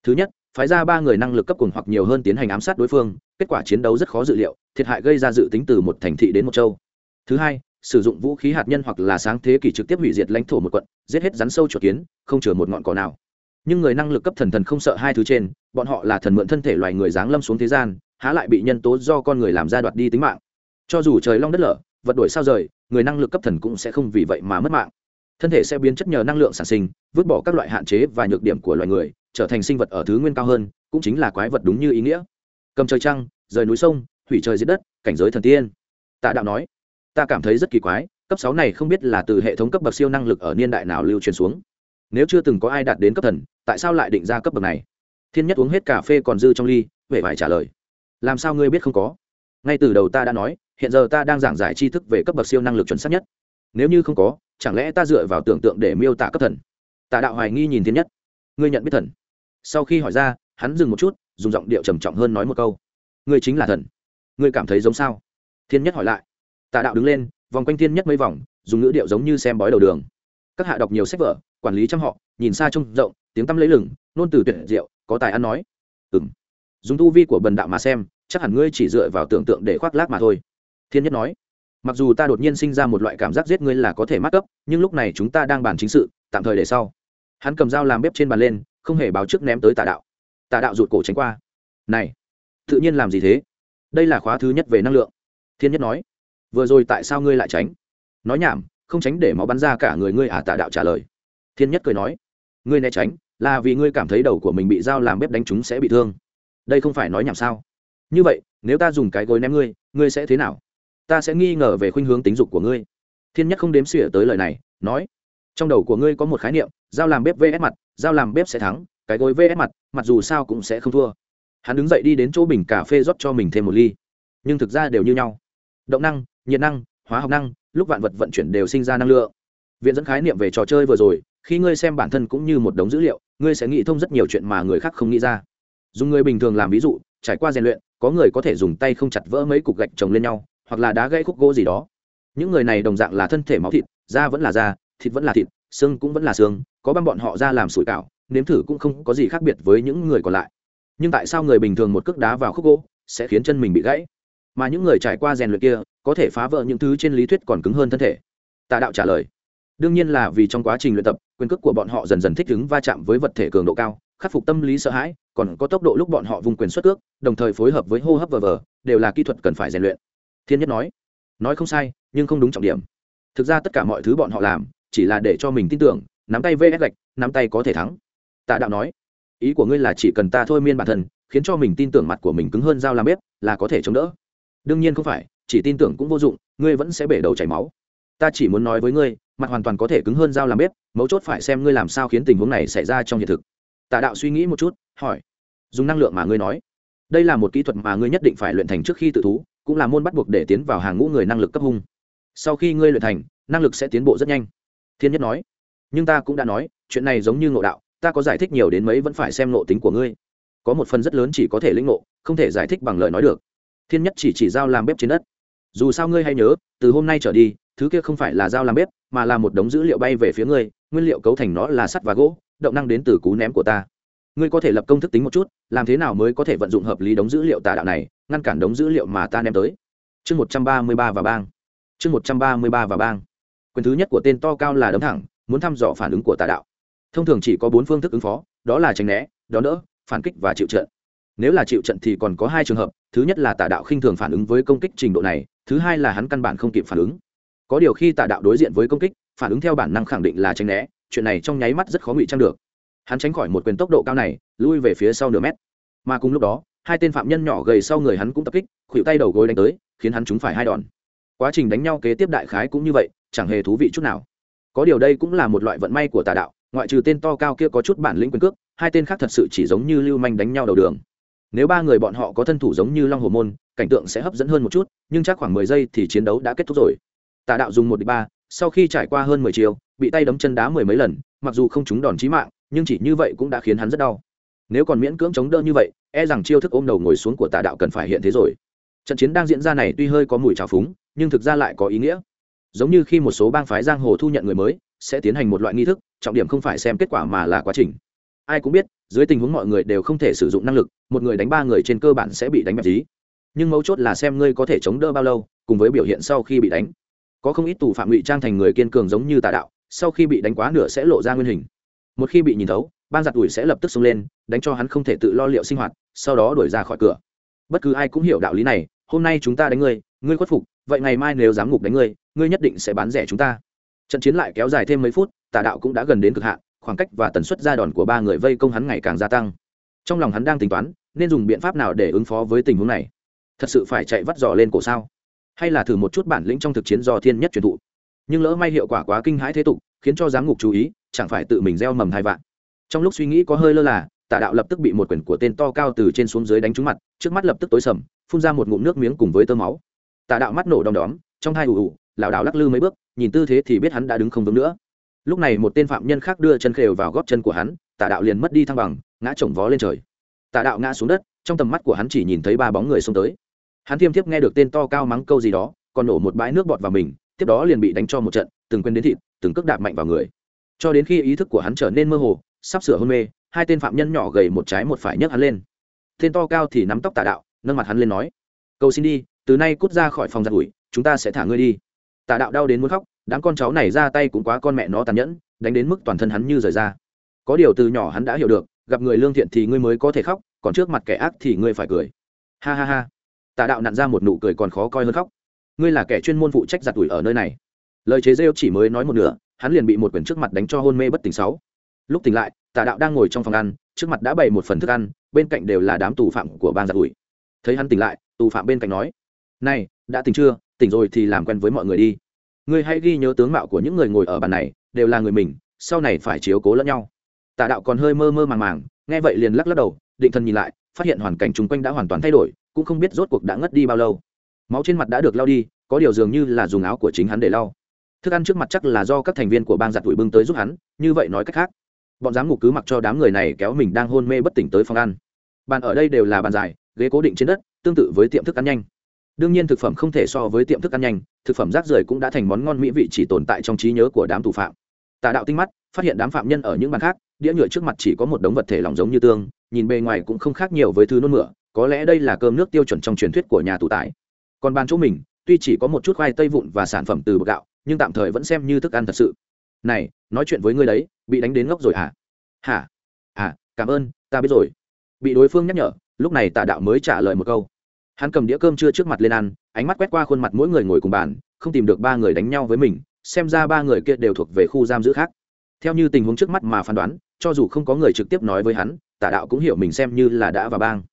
Thứ nhất, phái ra ba người năng lực cấp cuồng hoặc nhiều hơn tiến hành ám sát đối phương, kết quả chiến đấu rất khó dự liệu, thiệt hại gây ra dự tính từ một thành thị đến một châu. Thứ hai, sử dụng vũ khí hạt nhân hoặc là sáng thế kỷ trực tiếp hủy diệt lãnh thổ một quận, giết hết rắn sâu chuột kiến, không chừa một ngọn cỏ nào. Nhưng người năng lực cấp thần thần không sợ hai thứ trên, bọn họ là thần mượn thân thể loài người giáng lâm xuống thế gian, há lại bị nhân tố do con người làm ra đoạt đi tính mạng. Cho dù trời long đất lở, vật đổi sao rời người năng lực cấp thần cũng sẽ không vì vậy mà mất mạng. Thân thể sẽ biến chất nhờ năng lượng sản sinh, vứt bỏ các loại hạn chế và nhược điểm của loài người, trở thành sinh vật ở thứ nguyên cao hơn, cũng chính là quái vật đúng như ý nghĩa. Cầm trời trăng, rời núi sông, hủy trời giết đất, cảnh giới thần tiên. Tạ đạo nói, ta cảm thấy rất kỳ quái, cấp sáu này không biết là từ hệ thống cấp bậc siêu năng lực ở niên đại nào lưu truyền xuống. Nếu chưa từng có ai đạt đến cấp thần, tại sao lại định ra cấp bậc này? Thiên nhất uống hết cà phê còn dư trong ly huệ phải trả lời, làm sao ngươi biết không có? Ngay từ đầu ta đã nói hiện giờ ta đang giảng giải tri thức về cấp bậc siêu năng lực chuẩn xác nhất. Nếu như không có, chẳng lẽ ta dựa vào tưởng tượng để miêu tả cấp thần? Tà đạo hoài nghi nhìn thiên nhất. Ngươi nhận biết thần? Sau khi hỏi ra, hắn dừng một chút, dùng giọng điệu trầm trọng hơn nói một câu. Ngươi chính là thần. Ngươi cảm thấy giống sao? Thiên nhất hỏi lại. Tà đạo đứng lên, vòng quanh thiên nhất mấy vòng, dùng ngữ điệu giống như xem bói đầu đường. Các hạ đọc nhiều sách vở, quản lý chăm họ, nhìn xa trông rộng, tiếng tăm lấy lừng nôn từ tuyệt diệu, có tài ăn nói. Ừng dùng tu vi của bần đạo mà xem, chắc hẳn ngươi chỉ dựa vào tưởng tượng để khoác lác mà thôi thiên nhất nói, mặc dù ta đột nhiên sinh ra một loại cảm giác giết ngươi là có thể mắc cấp nhưng lúc này chúng ta đang bàn chính sự, tạm thời để sau. Hắn cầm dao làm bếp trên bàn lên, không hề báo trước ném tới tà đạo. Tà đạo rụt cổ tránh qua. Này, tự nhiên làm gì thế? Đây là khóa thứ nhất về năng lượng. Thiên nhất nói, vừa rồi tại sao ngươi lại tránh? Nói nhảm, không tránh để máu bắn ra cả người ngươi à tà đạo trả lời. Thiên nhất cười nói, ngươi né tránh, là vì ngươi cảm thấy đầu của mình bị dao làm bếp đánh chúng sẽ bị thương. Đây không phải nói nhảm sao? Như vậy, nếu ta dùng cái gối ném ngươi ngươi sẽ thế nào? Ta sẽ nghi ngờ về khuynh hướng tính dục của ngươi. Thiên nhất không đếm xỉa tới lời này, nói, trong đầu của ngươi có một khái niệm, giao làm bếp vs mặt, giao làm bếp sẽ thắng, cái gối vs mặt mặt dù sao cũng sẽ không thua. Hắn đứng dậy đi đến chỗ bình cà phê rót cho mình thêm một ly. Nhưng thực ra đều như nhau. Động năng, nhiệt năng, hóa học năng, lúc vạn vật vận chuyển đều sinh ra năng lượng. Viện dẫn khái niệm về trò chơi vừa rồi, khi ngươi xem bản thân cũng như một đống dữ liệu, ngươi sẽ nghĩ thông rất nhiều chuyện mà người khác không nghĩ ra. Dùng người bình thường làm ví dụ, trải qua rèn luyện, có người có thể dùng tay không chặt vỡ mấy cục gạch chồng lên nhau hoặc là đá gãy khúc gỗ gì đó. Những người này đồng dạng là thân thể máu thịt, da vẫn là da, thịt vẫn là thịt, xương cũng vẫn là xương, có băng bọn họ ra làm sủi cảo, nếm thử cũng không có gì khác biệt với những người còn lại. Nhưng tại sao người bình thường một cước đá vào khúc gỗ sẽ khiến chân mình bị gãy? Mà những người trải qua rèn luyện kia có thể phá vỡ những thứ trên lý thuyết còn cứng hơn thân thể? Tà đạo trả lời. Đương nhiên là vì trong quá trình luyện tập, quyền cước của bọn họ dần dần thích ứng va chạm với vật thể cường độ cao, khắc phục tâm lý sợ hãi, còn có tốc độ lúc bọn họ vùng quyền xuất cước, đồng thời phối hợp với hô hấp vờ vờ, đều là kỹ thuật cần phải rèn luyện thiên nhất nói nói không sai, nhưng không đúng trọng điểm. Thực ra tất cả mọi thứ bọn họ làm, chỉ là để cho mình tin tưởng, nắm tay vs gạch, nắm tay có thể thắng. Tạ đạo nói, ý của ngươi là chỉ cần ta thôi miên bản thân, khiến cho mình tin tưởng mặt của mình cứng hơn dao làm bếp, là có thể chống đỡ. Đương nhiên không phải, chỉ tin tưởng cũng vô dụng, ngươi vẫn sẽ bể đầu chảy máu. Ta chỉ muốn nói với ngươi, mặt hoàn toàn có thể cứng hơn dao làm bếp, mấu chốt phải xem ngươi làm sao khiến tình huống này xảy ra trong hiện thực. Tạ đạo suy nghĩ một chút, hỏi, dùng năng lượng mà ngươi nói. Đây là một kỹ thuật mà ngươi nhất định phải luyện thành trước khi tự thú cũng là môn bắt buộc để tiến vào hàng ngũ người năng lực cấp hung. Sau khi ngươi luyện thành, năng lực sẽ tiến bộ rất nhanh. Thiên nhất nói, nhưng ta cũng đã nói, chuyện này giống như ngộ đạo, ta có giải thích nhiều đến mấy vẫn phải xem ngộ tính của ngươi. Có một phần rất lớn chỉ có thể lĩnh ngộ, không thể giải thích bằng lời nói được. Thiên nhất chỉ chỉ giao làm bếp trên đất. Dù sao ngươi hay nhớ, từ hôm nay trở đi, thứ kia không phải là dao làm bếp, mà là một đống dữ liệu bay về phía ngươi, nguyên liệu cấu thành nó là sắt và gỗ, động năng đến từ cú ném của ta ngươi có thể lập công thức tính một chút, làm thế nào mới có thể vận dụng hợp lý đống dữ liệu tà đạo này, ngăn cản đống dữ liệu mà ta ném tới. Chương một trăm ba mươi ba và bang. Chương một trăm ba mươi ba và bang. Quyền thứ nhất của tên to cao là đấm thẳng, muốn thăm dò phản ứng của tà đạo. Thông thường chỉ có bốn phương thức ứng phó, đó là tránh né, đón đỡ, phản kích và chịu trận. Nếu là chịu trận thì còn có hai trường hợp, thứ nhất là tà đạo khinh thường phản ứng với công kích trình độ này, thứ hai là hắn căn bản không kịp phản ứng. Có điều khi tà đạo đối diện với công kích, phản ứng theo bản năng khẳng định là tránh né, chuyện này trong nháy mắt rất khó ngụy trang được hắn tránh khỏi một quyền tốc độ cao này, lui về phía sau nửa mét. Mà cùng lúc đó, hai tên phạm nhân nhỏ gầy sau người hắn cũng tập kích khuỵu tay đầu gối đánh tới, khiến hắn trúng phải hai đòn. Quá trình đánh nhau kế tiếp đại khái cũng như vậy, chẳng hề thú vị chút nào. Có điều đây cũng là một loại vận may của tà đạo, ngoại trừ tên to cao kia có chút bản lĩnh quyền cước, hai tên khác thật sự chỉ giống như lưu manh đánh nhau đầu đường. Nếu ba người bọn họ có thân thủ giống như long hồ môn, cảnh tượng sẽ hấp dẫn hơn một chút, nhưng chắc khoảng mười giây thì chiến đấu đã kết thúc rồi. Tà đạo dùng một đ ba, sau khi trải qua hơn mười chiều, bị tay đấm chân đá mười mấy lần, mặc dù không trúng đòn chí mạng nhưng chỉ như vậy cũng đã khiến hắn rất đau. Nếu còn miễn cưỡng chống đỡ như vậy e rằng chiêu thức ôm đầu ngồi xuống của tà đạo cần phải hiện thế rồi. Trận chiến đang diễn ra này tuy hơi có mùi trào phúng, nhưng thực ra lại có ý nghĩa. Giống như khi một số bang phái giang hồ thu nhận người mới, sẽ tiến hành một loại nghi thức, trọng điểm không phải xem kết quả mà là quá trình. Ai cũng biết, dưới tình huống mọi người đều không thể sử dụng năng lực, một người đánh ba người trên cơ bản sẽ bị đánh bẹp dí. Nhưng mấu chốt là xem ngươi có thể chống đỡ bao lâu, cùng với biểu hiện sau khi bị đánh. Có không ít tù phạm ngụy trang thành người kiên cường giống như tà đạo, sau khi bị đánh quá nửa sẽ lộ ra nguyên hình một khi bị nhìn thấu, ban giặt ủi sẽ lập tức xông lên, đánh cho hắn không thể tự lo liệu sinh hoạt, sau đó đuổi ra khỏi cửa. Bất cứ ai cũng hiểu đạo lý này, hôm nay chúng ta đánh ngươi ngươi khuất phục, vậy ngày mai nếu dám ngục đánh ngươi ngươi nhất định sẽ bán rẻ chúng ta. Trận chiến lại kéo dài thêm mấy phút, tà đạo cũng đã gần đến cực hạn, khoảng cách và tần suất ra đòn của ba người vây công hắn ngày càng gia tăng. Trong lòng hắn đang tính toán, nên dùng biện pháp nào để ứng phó với tình huống này? Thật sự phải chạy vắt giò lên cổ sao? Hay là thử một chút bản lĩnh trong thực chiến do thiên nhất truyền thụ? Nhưng lỡ may hiệu quả quá kinh hãi thế tục khiến cho giám ngục chú ý, chẳng phải tự mình gieo mầm hai vạn. Trong lúc suy nghĩ có hơi lơ là Tạ đạo lập tức bị một quyển của tên to cao từ trên xuống dưới đánh trúng mặt, trước mắt lập tức tối sầm, phun ra một ngụm nước miếng cùng với tơ máu. Tạ đạo mắt nổ đom đóm, trong hai ù ù, lảo đảo lắc lư mấy bước, nhìn tư thế thì biết hắn đã đứng không vững nữa. Lúc này một tên phạm nhân khác đưa chân khều vào gót chân của hắn Tạ đạo liền mất đi thăng bằng, ngã chồng vó lên trời. Tạ đạo ngã xuống đất, trong tầm mắt của hắn chỉ nhìn thấy ba bóng người xông tới. Hắn thiêm thiếp nghe được tên to cao mắng câu gì đó, còn nổ một bãi nước bọt vào mình, tiếp đó liền bị đánh cho một trận, từng quên đến thịt từng cước đạp mạnh vào người. Cho đến khi ý thức của hắn trở nên mơ hồ, sắp sửa hôn mê, hai tên phạm nhân nhỏ gầy một trái một phải nhấc hắn lên. Tên to cao thì nắm tóc tà đạo, nâng mặt hắn lên nói, cầu xin đi, từ nay cút ra khỏi phòng giặt ủi, chúng ta sẽ thả ngươi đi. Tà đạo đau đến muốn khóc, đám con cháu này ra tay cũng quá con mẹ nó tàn nhẫn, đánh đến mức toàn thân hắn như rời ra. Có điều từ nhỏ hắn đã hiểu được, gặp người lương thiện thì ngươi mới có thể khóc, còn trước mặt kẻ ác thì ngươi phải cười. Ha ha ha. Tà đạo nặn ra một nụ cười còn khó coi hơn khóc. Ngươi là kẻ chuyên môn phụ trách giặt ủi ở nơi này lời chế rêu chỉ mới nói một nửa, hắn liền bị một quyển trước mặt đánh cho hôn mê bất tỉnh sáu. Lúc tỉnh lại, tà đạo đang ngồi trong phòng ăn, trước mặt đã bày một phần thức ăn, bên cạnh đều là đám tù phạm của bang giặt ủi. Thấy hắn tỉnh lại, tù phạm bên cạnh nói, này, đã tỉnh chưa? Tỉnh rồi thì làm quen với mọi người đi. Ngươi hãy ghi nhớ tướng mạo của những người ngồi ở bàn này, đều là người mình, sau này phải chiếu cố lẫn nhau. Tà đạo còn hơi mơ mơ màng màng, nghe vậy liền lắc lắc đầu, định thần nhìn lại, phát hiện hoàn cảnh chung quanh đã hoàn toàn thay đổi, cũng không biết rốt cuộc đã ngất đi bao lâu. Máu trên mặt đã được lau đi, có điều dường như là dùng áo của chính hắn để lau thức ăn trước mặt chắc là do các thành viên của bang giặt tuổi bưng tới giúp hắn, như vậy nói cách khác, bọn giám ngục cứ mặc cho đám người này kéo mình đang hôn mê bất tỉnh tới phòng ăn. Bàn ở đây đều là bàn dài, ghế cố định trên đất, tương tự với tiệm thức ăn nhanh. Đương nhiên thực phẩm không thể so với tiệm thức ăn nhanh, thực phẩm rác rưởi cũng đã thành món ngon mỹ vị chỉ tồn tại trong trí nhớ của đám thủ phạm. Tà đạo tinh mắt, phát hiện đám phạm nhân ở những bàn khác, đĩa nhựa trước mặt chỉ có một đống vật thể lỏng giống như tương, nhìn bề ngoài cũng không khác nhiều với thứ nôn mửa, có lẽ đây là cơm nước tiêu chuẩn trong truyền thuyết của nhà tù tải. Còn bàn chỗ mình, tuy chỉ có một chút khoai tây vụn và sản phẩm từ bột gạo nhưng tạm thời vẫn xem như thức ăn thật sự. Này, nói chuyện với ngươi đấy, bị đánh đến ngốc rồi hả? Hả? À cảm ơn, ta biết rồi. Bị đối phương nhắc nhở, lúc này tà đạo mới trả lời một câu. Hắn cầm đĩa cơm chưa trước mặt lên ăn, ánh mắt quét qua khuôn mặt mỗi người ngồi cùng bàn, không tìm được ba người đánh nhau với mình, xem ra ba người kia đều thuộc về khu giam giữ khác. Theo như tình huống trước mắt mà phán đoán, cho dù không có người trực tiếp nói với hắn tà đạo cũng hiểu mình xem như là đã và bang.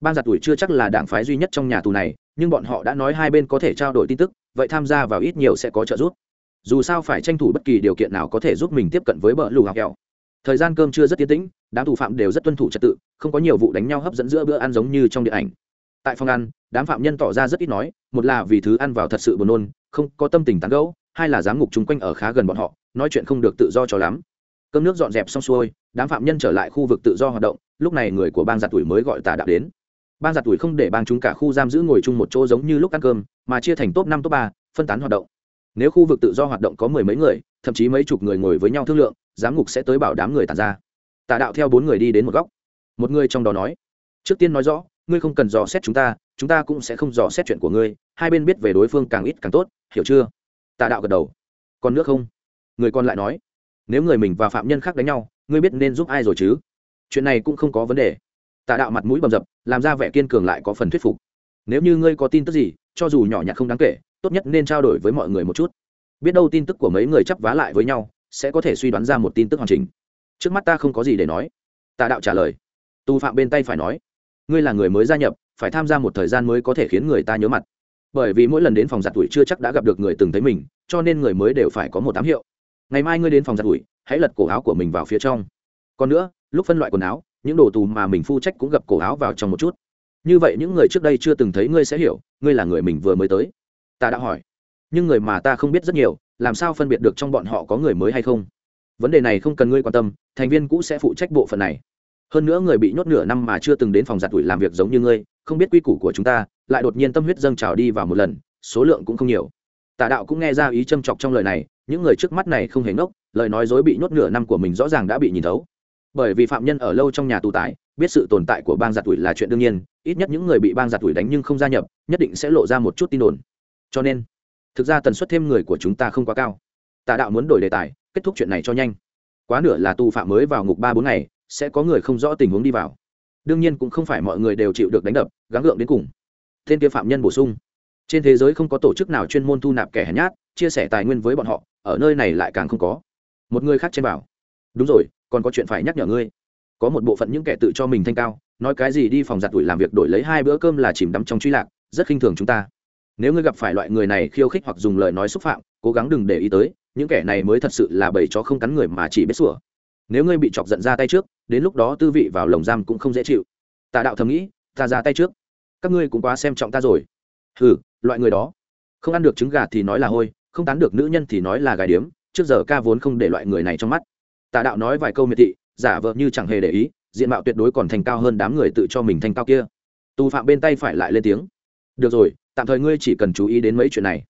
Bang giặt tuổi chưa chắc là đảng phái duy nhất trong nhà tù này, nhưng bọn họ đã nói hai bên có thể trao đổi tin tức vậy tham gia vào ít nhiều sẽ có trợ giúp. Dù sao phải tranh thủ bất kỳ điều kiện nào có thể giúp mình tiếp cận với bờ lù học kẹo. Thời gian cơm chưa rất tiến tĩnh, đám thủ phạm đều rất tuân thủ trật tự, không có nhiều vụ đánh nhau hấp dẫn giữa bữa ăn giống như trong điện ảnh. Tại phòng ăn, đám phạm nhân tỏ ra rất ít nói, một là vì thứ ăn vào thật sự buồn nôn, không có tâm tình tán gẫu, hai là giám ngục chung quanh ở khá gần bọn họ, nói chuyện không được tự do cho lắm. Cơm nước dọn dẹp xong xuôi, đám phạm nhân trở lại khu vực tự do hoạt động, lúc này người của bang giặt tuổi mới gọi tà đạo đến ban giặt tuổi không để bang chúng cả khu giam giữ ngồi chung một chỗ giống như lúc ăn cơm, mà chia thành top năm, top ba, phân tán hoạt động. Nếu khu vực tự do hoạt động có mười mấy người, thậm chí mấy chục người ngồi với nhau thương lượng, giám ngục sẽ tới bảo đám người tàn ra. Tà đạo theo bốn người đi đến một góc. Một người trong đó nói, trước tiên nói rõ, ngươi không cần dò xét chúng ta chúng ta cũng sẽ không dò xét chuyện của ngươi, hai bên biết về đối phương càng ít càng tốt, hiểu chưa? Tà đạo gật đầu. Còn nước không? Người còn lại nói, nếu người mình và phạm nhân khác đánh nhau, ngươi biết nên giúp ai rồi chứ? Chuyện này cũng không có vấn đề tà đạo mặt mũi bầm dập, làm ra vẻ kiên cường lại có phần thuyết phục. Nếu như ngươi có tin tức gì, cho dù nhỏ nhặt không đáng kể, tốt nhất nên trao đổi với mọi người một chút. Biết đâu tin tức của mấy người chấp vá lại với nhau, sẽ có thể suy đoán ra một tin tức hoàn chỉnh. Trước mắt ta không có gì để nói. Tà đạo trả lời. Tù phạm bên tay phải nói. Ngươi là người mới gia nhập, phải tham gia một thời gian mới có thể khiến người ta nhớ mặt. Bởi vì mỗi lần đến phòng giặt ủi chưa chắc đã gặp được người từng thấy mình, cho nên người mới đều phải có một tám hiệu. Ngày mai ngươi đến phòng giặt ủi, hãy lật cổ áo của mình vào phía trong. Còn nữa, lúc phân loại quần áo những đồ tù mà mình phụ trách cũng gặp cổ áo vào trong một chút. Như vậy những người trước đây chưa từng thấy ngươi sẽ hiểu, ngươi là người mình vừa mới tới. Ta đã hỏi, nhưng người mà ta không biết rất nhiều, làm sao phân biệt được trong bọn họ có người mới hay không? Vấn đề này không cần ngươi quan tâm, thành viên cũ sẽ phụ trách bộ phận này. Hơn nữa người bị nhốt nửa năm mà chưa từng đến phòng giặt ủi làm việc giống như ngươi, không biết quy củ của chúng ta, lại đột nhiên tâm huyết dâng trào đi vào một lần, số lượng cũng không nhiều. Tà đạo cũng nghe ra ý châm chọc trong lời này, những người trước mắt này không hề ngốc, lời nói dối bị nhốt nửa năm của mình rõ ràng đã bị nhìn thấu bởi vì phạm nhân ở lâu trong nhà tù tải biết sự tồn tại của bang giặt tuổi là chuyện đương nhiên, ít nhất những người bị bang giặt tuổi đánh nhưng không gia nhập, nhất định sẽ lộ ra một chút tin đồn. Cho nên, thực ra tần suất thêm người của chúng ta không quá cao. Tà đạo muốn đổi đề tài, kết thúc chuyện này cho nhanh. Quá nửa là tù phạm mới vào ngục ba bốn ngày, sẽ có người không rõ tình huống đi vào. Đương nhiên cũng không phải mọi người đều chịu được đánh đập, gắng gượng đến cùng. Tên kia phạm nhân bổ sung. Trên thế giới không có tổ chức nào chuyên môn thu nạp kẻ hèn nhát, chia sẻ tài nguyên với bọn họ, ở nơi này lại càng không có. Một người khác trên bảo. Đúng rồi còn có chuyện phải nhắc nhở ngươi. Có một bộ phận những kẻ tự cho mình thanh cao, nói cái gì đi phòng giặt tuổi làm việc đổi lấy hai bữa cơm là chìm đắm trong truy lạc, rất khinh thường chúng ta. Nếu ngươi gặp phải loại người này khiêu khích hoặc dùng lời nói xúc phạm, cố gắng đừng để ý tới, những kẻ này mới thật sự là bầy chó không cắn người mà chỉ biết sủa. Nếu ngươi bị chọc giận ra tay trước, đến lúc đó tư vị vào lồng giam cũng không dễ chịu. Tà đạo thầm nghĩ, ta ra tay trước. Các ngươi cũng quá xem trọng ta rồi. Ừ loại người đó. Không ăn được trứng gà thì nói là hôi, không tán được nữ nhân thì nói là gái điếm, trước giờ ca vốn không để loại người này trong mắt tà đạo nói vài câu miệt thị, giả vợ như chẳng hề để ý, diện mạo tuyệt đối còn thành cao hơn đám người tự cho mình thành cao kia. Tù phạm bên tay phải lại lên tiếng. Được rồi, tạm thời ngươi chỉ cần chú ý đến mấy chuyện này.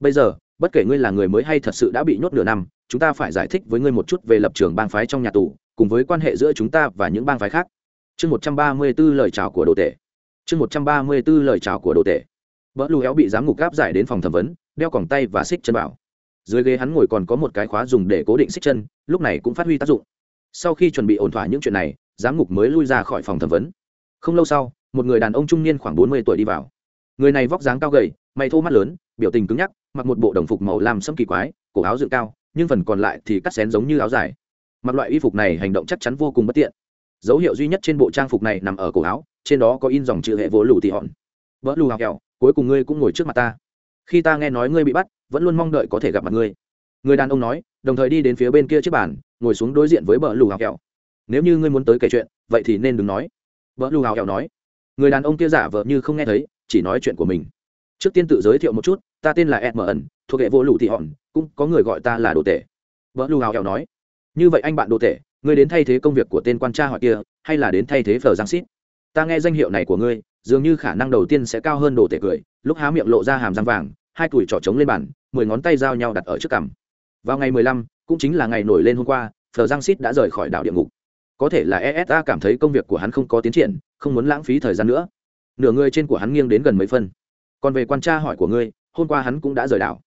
Bây giờ, bất kể ngươi là người mới hay thật sự đã bị nhốt nửa năm, chúng ta phải giải thích với ngươi một chút về lập trường bang phái trong nhà tù, cùng với quan hệ giữa chúng ta và những bang phái khác. Chương một trăm ba mươi b ố lời chào của đồ tể. Chương một trăm ba mươi b ố lời chào của đồ tể. Vỡ lù héo bị giám ngục gáp giải đến phòng thẩm vấn, đeo còng tay và xích chân bảo dưới ghế hắn ngồi còn có một cái khóa dùng để cố định xích chân, lúc này cũng phát huy tác dụng. Sau khi chuẩn bị ổn thỏa những chuyện này, giám ngục mới lui ra khỏi phòng thẩm vấn. Không lâu sau, một người đàn ông trung niên khoảng bốn mươi tuổi đi vào. Người này vóc dáng cao gầy, mày thô mắt lớn, biểu tình cứng nhắc, mặc một bộ đồng phục màu lam sẫm kỳ quái, cổ áo dựng cao, nhưng phần còn lại thì cắt xén giống như áo dài. Mặc loại y phục này hành động chắc chắn vô cùng bất tiện. Dấu hiệu duy nhất trên bộ trang phục này nằm ở cổ áo, trên đó có in dòng chữ hệ vỗ lù tị hòn. Vỡ lù học kẹo, cuối cùng ngươi cũng ngồi trước mặt ta khi ta nghe nói ngươi bị bắt, vẫn luôn mong đợi có thể gặp mặt ngươi. Người đàn ông nói, đồng thời đi đến phía bên kia chiếc bàn, ngồi xuống đối diện với bờ lù hào kẹo. Nếu như ngươi muốn tới kể chuyện, vậy thì nên đừng nói. Bờ lù hào kẹo nói, người đàn ông kia giả vờ như không nghe thấy, chỉ nói chuyện của mình. Trước tiên tự giới thiệu một chút, ta tên là ed mờ ẩn thuộc hệ vô lù thị hòn, cũng có người gọi ta là đồ tể. Vợ lù hào kẹo nói, như vậy anh bạn đồ tể, ngươi đến thay thế công việc của tên quan tra họ kia, hay là đến thay thế phờ giang xít ta nghe danh hiệu này của ngươi dường như khả năng đầu tiên sẽ cao hơn đồ tể cười, lúc há miệng lộ ra hàm răng vàng, hai tuổi trỏ trống lên bàn, mười ngón tay giao nhau đặt ở trước cằm. Vào ngày mười lăm, cũng chính là ngày nổi lên hôm qua thờ giang xít đã rời khỏi đảo địa ngục. Có thể là esa cảm thấy công việc của hắn không có tiến triển, không muốn lãng phí thời gian nữa. Nửa người trên của hắn nghiêng đến gần mấy phân. Còn về quan tra hỏi của ngươi, hôm qua hắn cũng đã rời đảo.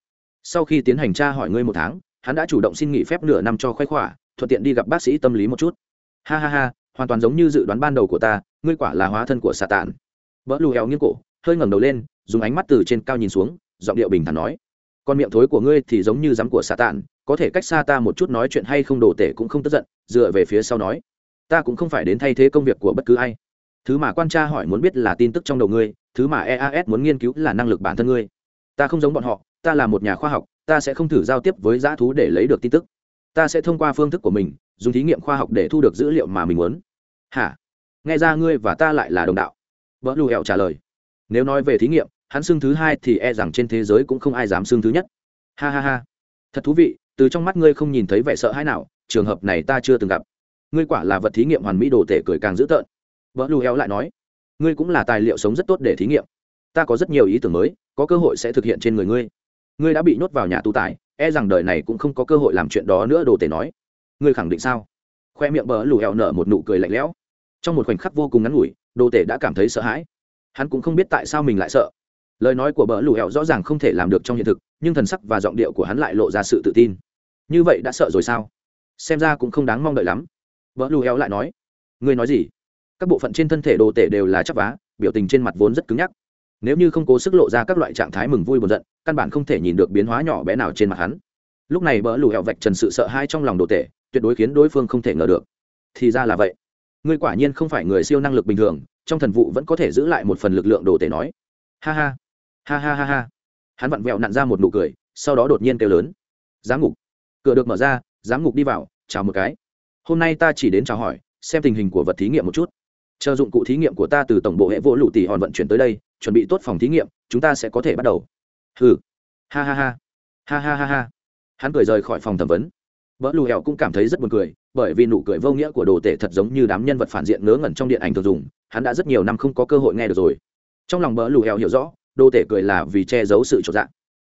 Sau khi tiến hành tra hỏi ngươi một tháng, hắn đã chủ động xin nghỉ phép nửa năm cho khoái khỏa thuận tiện đi gặp bác sĩ tâm lý một chút. Ha ha ha, hoàn toàn giống như dự đoán ban đầu của ta, ngươi quả là hóa thân của xà tàn vỡ lù heo nghiêng cổ, hơi ngẩng đầu lên, dùng ánh mắt từ trên cao nhìn xuống, giọng điệu bình thản nói, con miệng thối của ngươi thì giống như rắm của xà tàn, có thể cách xa ta một chút nói chuyện hay không đổ tể cũng không tức giận, dựa về phía sau nói, ta cũng không phải đến thay thế công việc của bất cứ ai. Thứ mà quan tra hỏi muốn biết là tin tức trong đầu ngươi, thứ mà eas muốn nghiên cứu là năng lực bản thân ngươi. Ta không giống bọn họ, ta là một nhà khoa học, ta sẽ không thử giao tiếp với dã thú để lấy được tin tức. Ta sẽ thông qua phương thức của mình, dùng thí nghiệm khoa học để thu được dữ liệu mà mình muốn. Hả? Nghe ra ngươi và ta lại là đồng đạo vợ lù hẹo trả lời. Nếu nói về thí nghiệm, hắn xưng thứ hai thì e rằng trên thế giới cũng không ai dám xưng thứ nhất. Ha ha ha. Thật thú vị, từ trong mắt ngươi không nhìn thấy vẻ sợ hãi nào, trường hợp này ta chưa từng gặp. Ngươi quả là vật thí nghiệm hoàn mỹ đồ tể cười càng dữ tợn. Vợ lù heo lại nói, ngươi cũng là tài liệu sống rất tốt để thí nghiệm. Ta có rất nhiều ý tưởng mới, có cơ hội sẽ thực hiện trên người ngươi. Ngươi đã bị nhốt vào nhà tù tài e rằng đời này cũng không có cơ hội làm chuyện đó nữa đồ tể nói. Ngươi khẳng định sao? Khoe miệng bờ lù heo nở một nụ cười lạnh lẽo. Trong một khoảnh khắc vô cùng ngắn ngủi đồ tể đã cảm thấy sợ hãi. Hắn cũng không biết tại sao mình lại sợ. Lời nói của bờ lù hẹo rõ ràng không thể làm được trong hiện thực, nhưng thần sắc và giọng điệu của hắn lại lộ ra sự tự tin. Như vậy đã sợ rồi sao? Xem ra cũng không đáng mong đợi lắm. Bờ lù hẹo lại nói, ngươi nói gì? Các bộ phận trên thân thể đồ tể đều là chắp vá, biểu tình trên mặt vốn rất cứng nhắc. Nếu như không cố sức lộ ra các loại trạng thái mừng vui buồn giận, căn bản không thể nhìn được biến hóa nhỏ bé nào trên mặt hắn. Lúc này bỡ lù hẹo vạch trần sự sợ hãi trong lòng đồ tể, tuyệt đối khiến đối phương không thể ngờ được. Thì ra là vậy ngươi quả nhiên không phải người siêu năng lực bình thường, trong thần vụ vẫn có thể giữ lại một phần lực lượng đồ tể nói. Ha ha ha ha ha ha. Hắn vặn vẹo nặn ra một nụ cười, sau đó đột nhiên kêu lớn. Giám ngục. Cửa được mở ra, giám ngục đi vào, chào một cái. Hôm nay ta chỉ đến chào hỏi, xem tình hình của vật thí nghiệm một chút. Chờ dụng cụ thí nghiệm của ta từ tổng bộ hệ vỗ lụ tỷ hòn vận chuyển tới đây, chuẩn bị tốt phòng thí nghiệm, chúng ta sẽ có thể bắt đầu. Hừ. Ha ha ha. Ha ha ha ha. Hắn cười rời khỏi phòng thẩm vấn. Vợ lù hẹo cũng cảm thấy rất buồn cười bởi vì nụ cười vô nghĩa của đồ tể thật giống như đám nhân vật phản diện ngớ ngẩn trong điện ảnh thường dùng, hắn đã rất nhiều năm không có cơ hội nghe được rồi. Trong lòng bỡ lù heo hiểu rõ, đồ tể cười là vì che giấu sự trọn dạng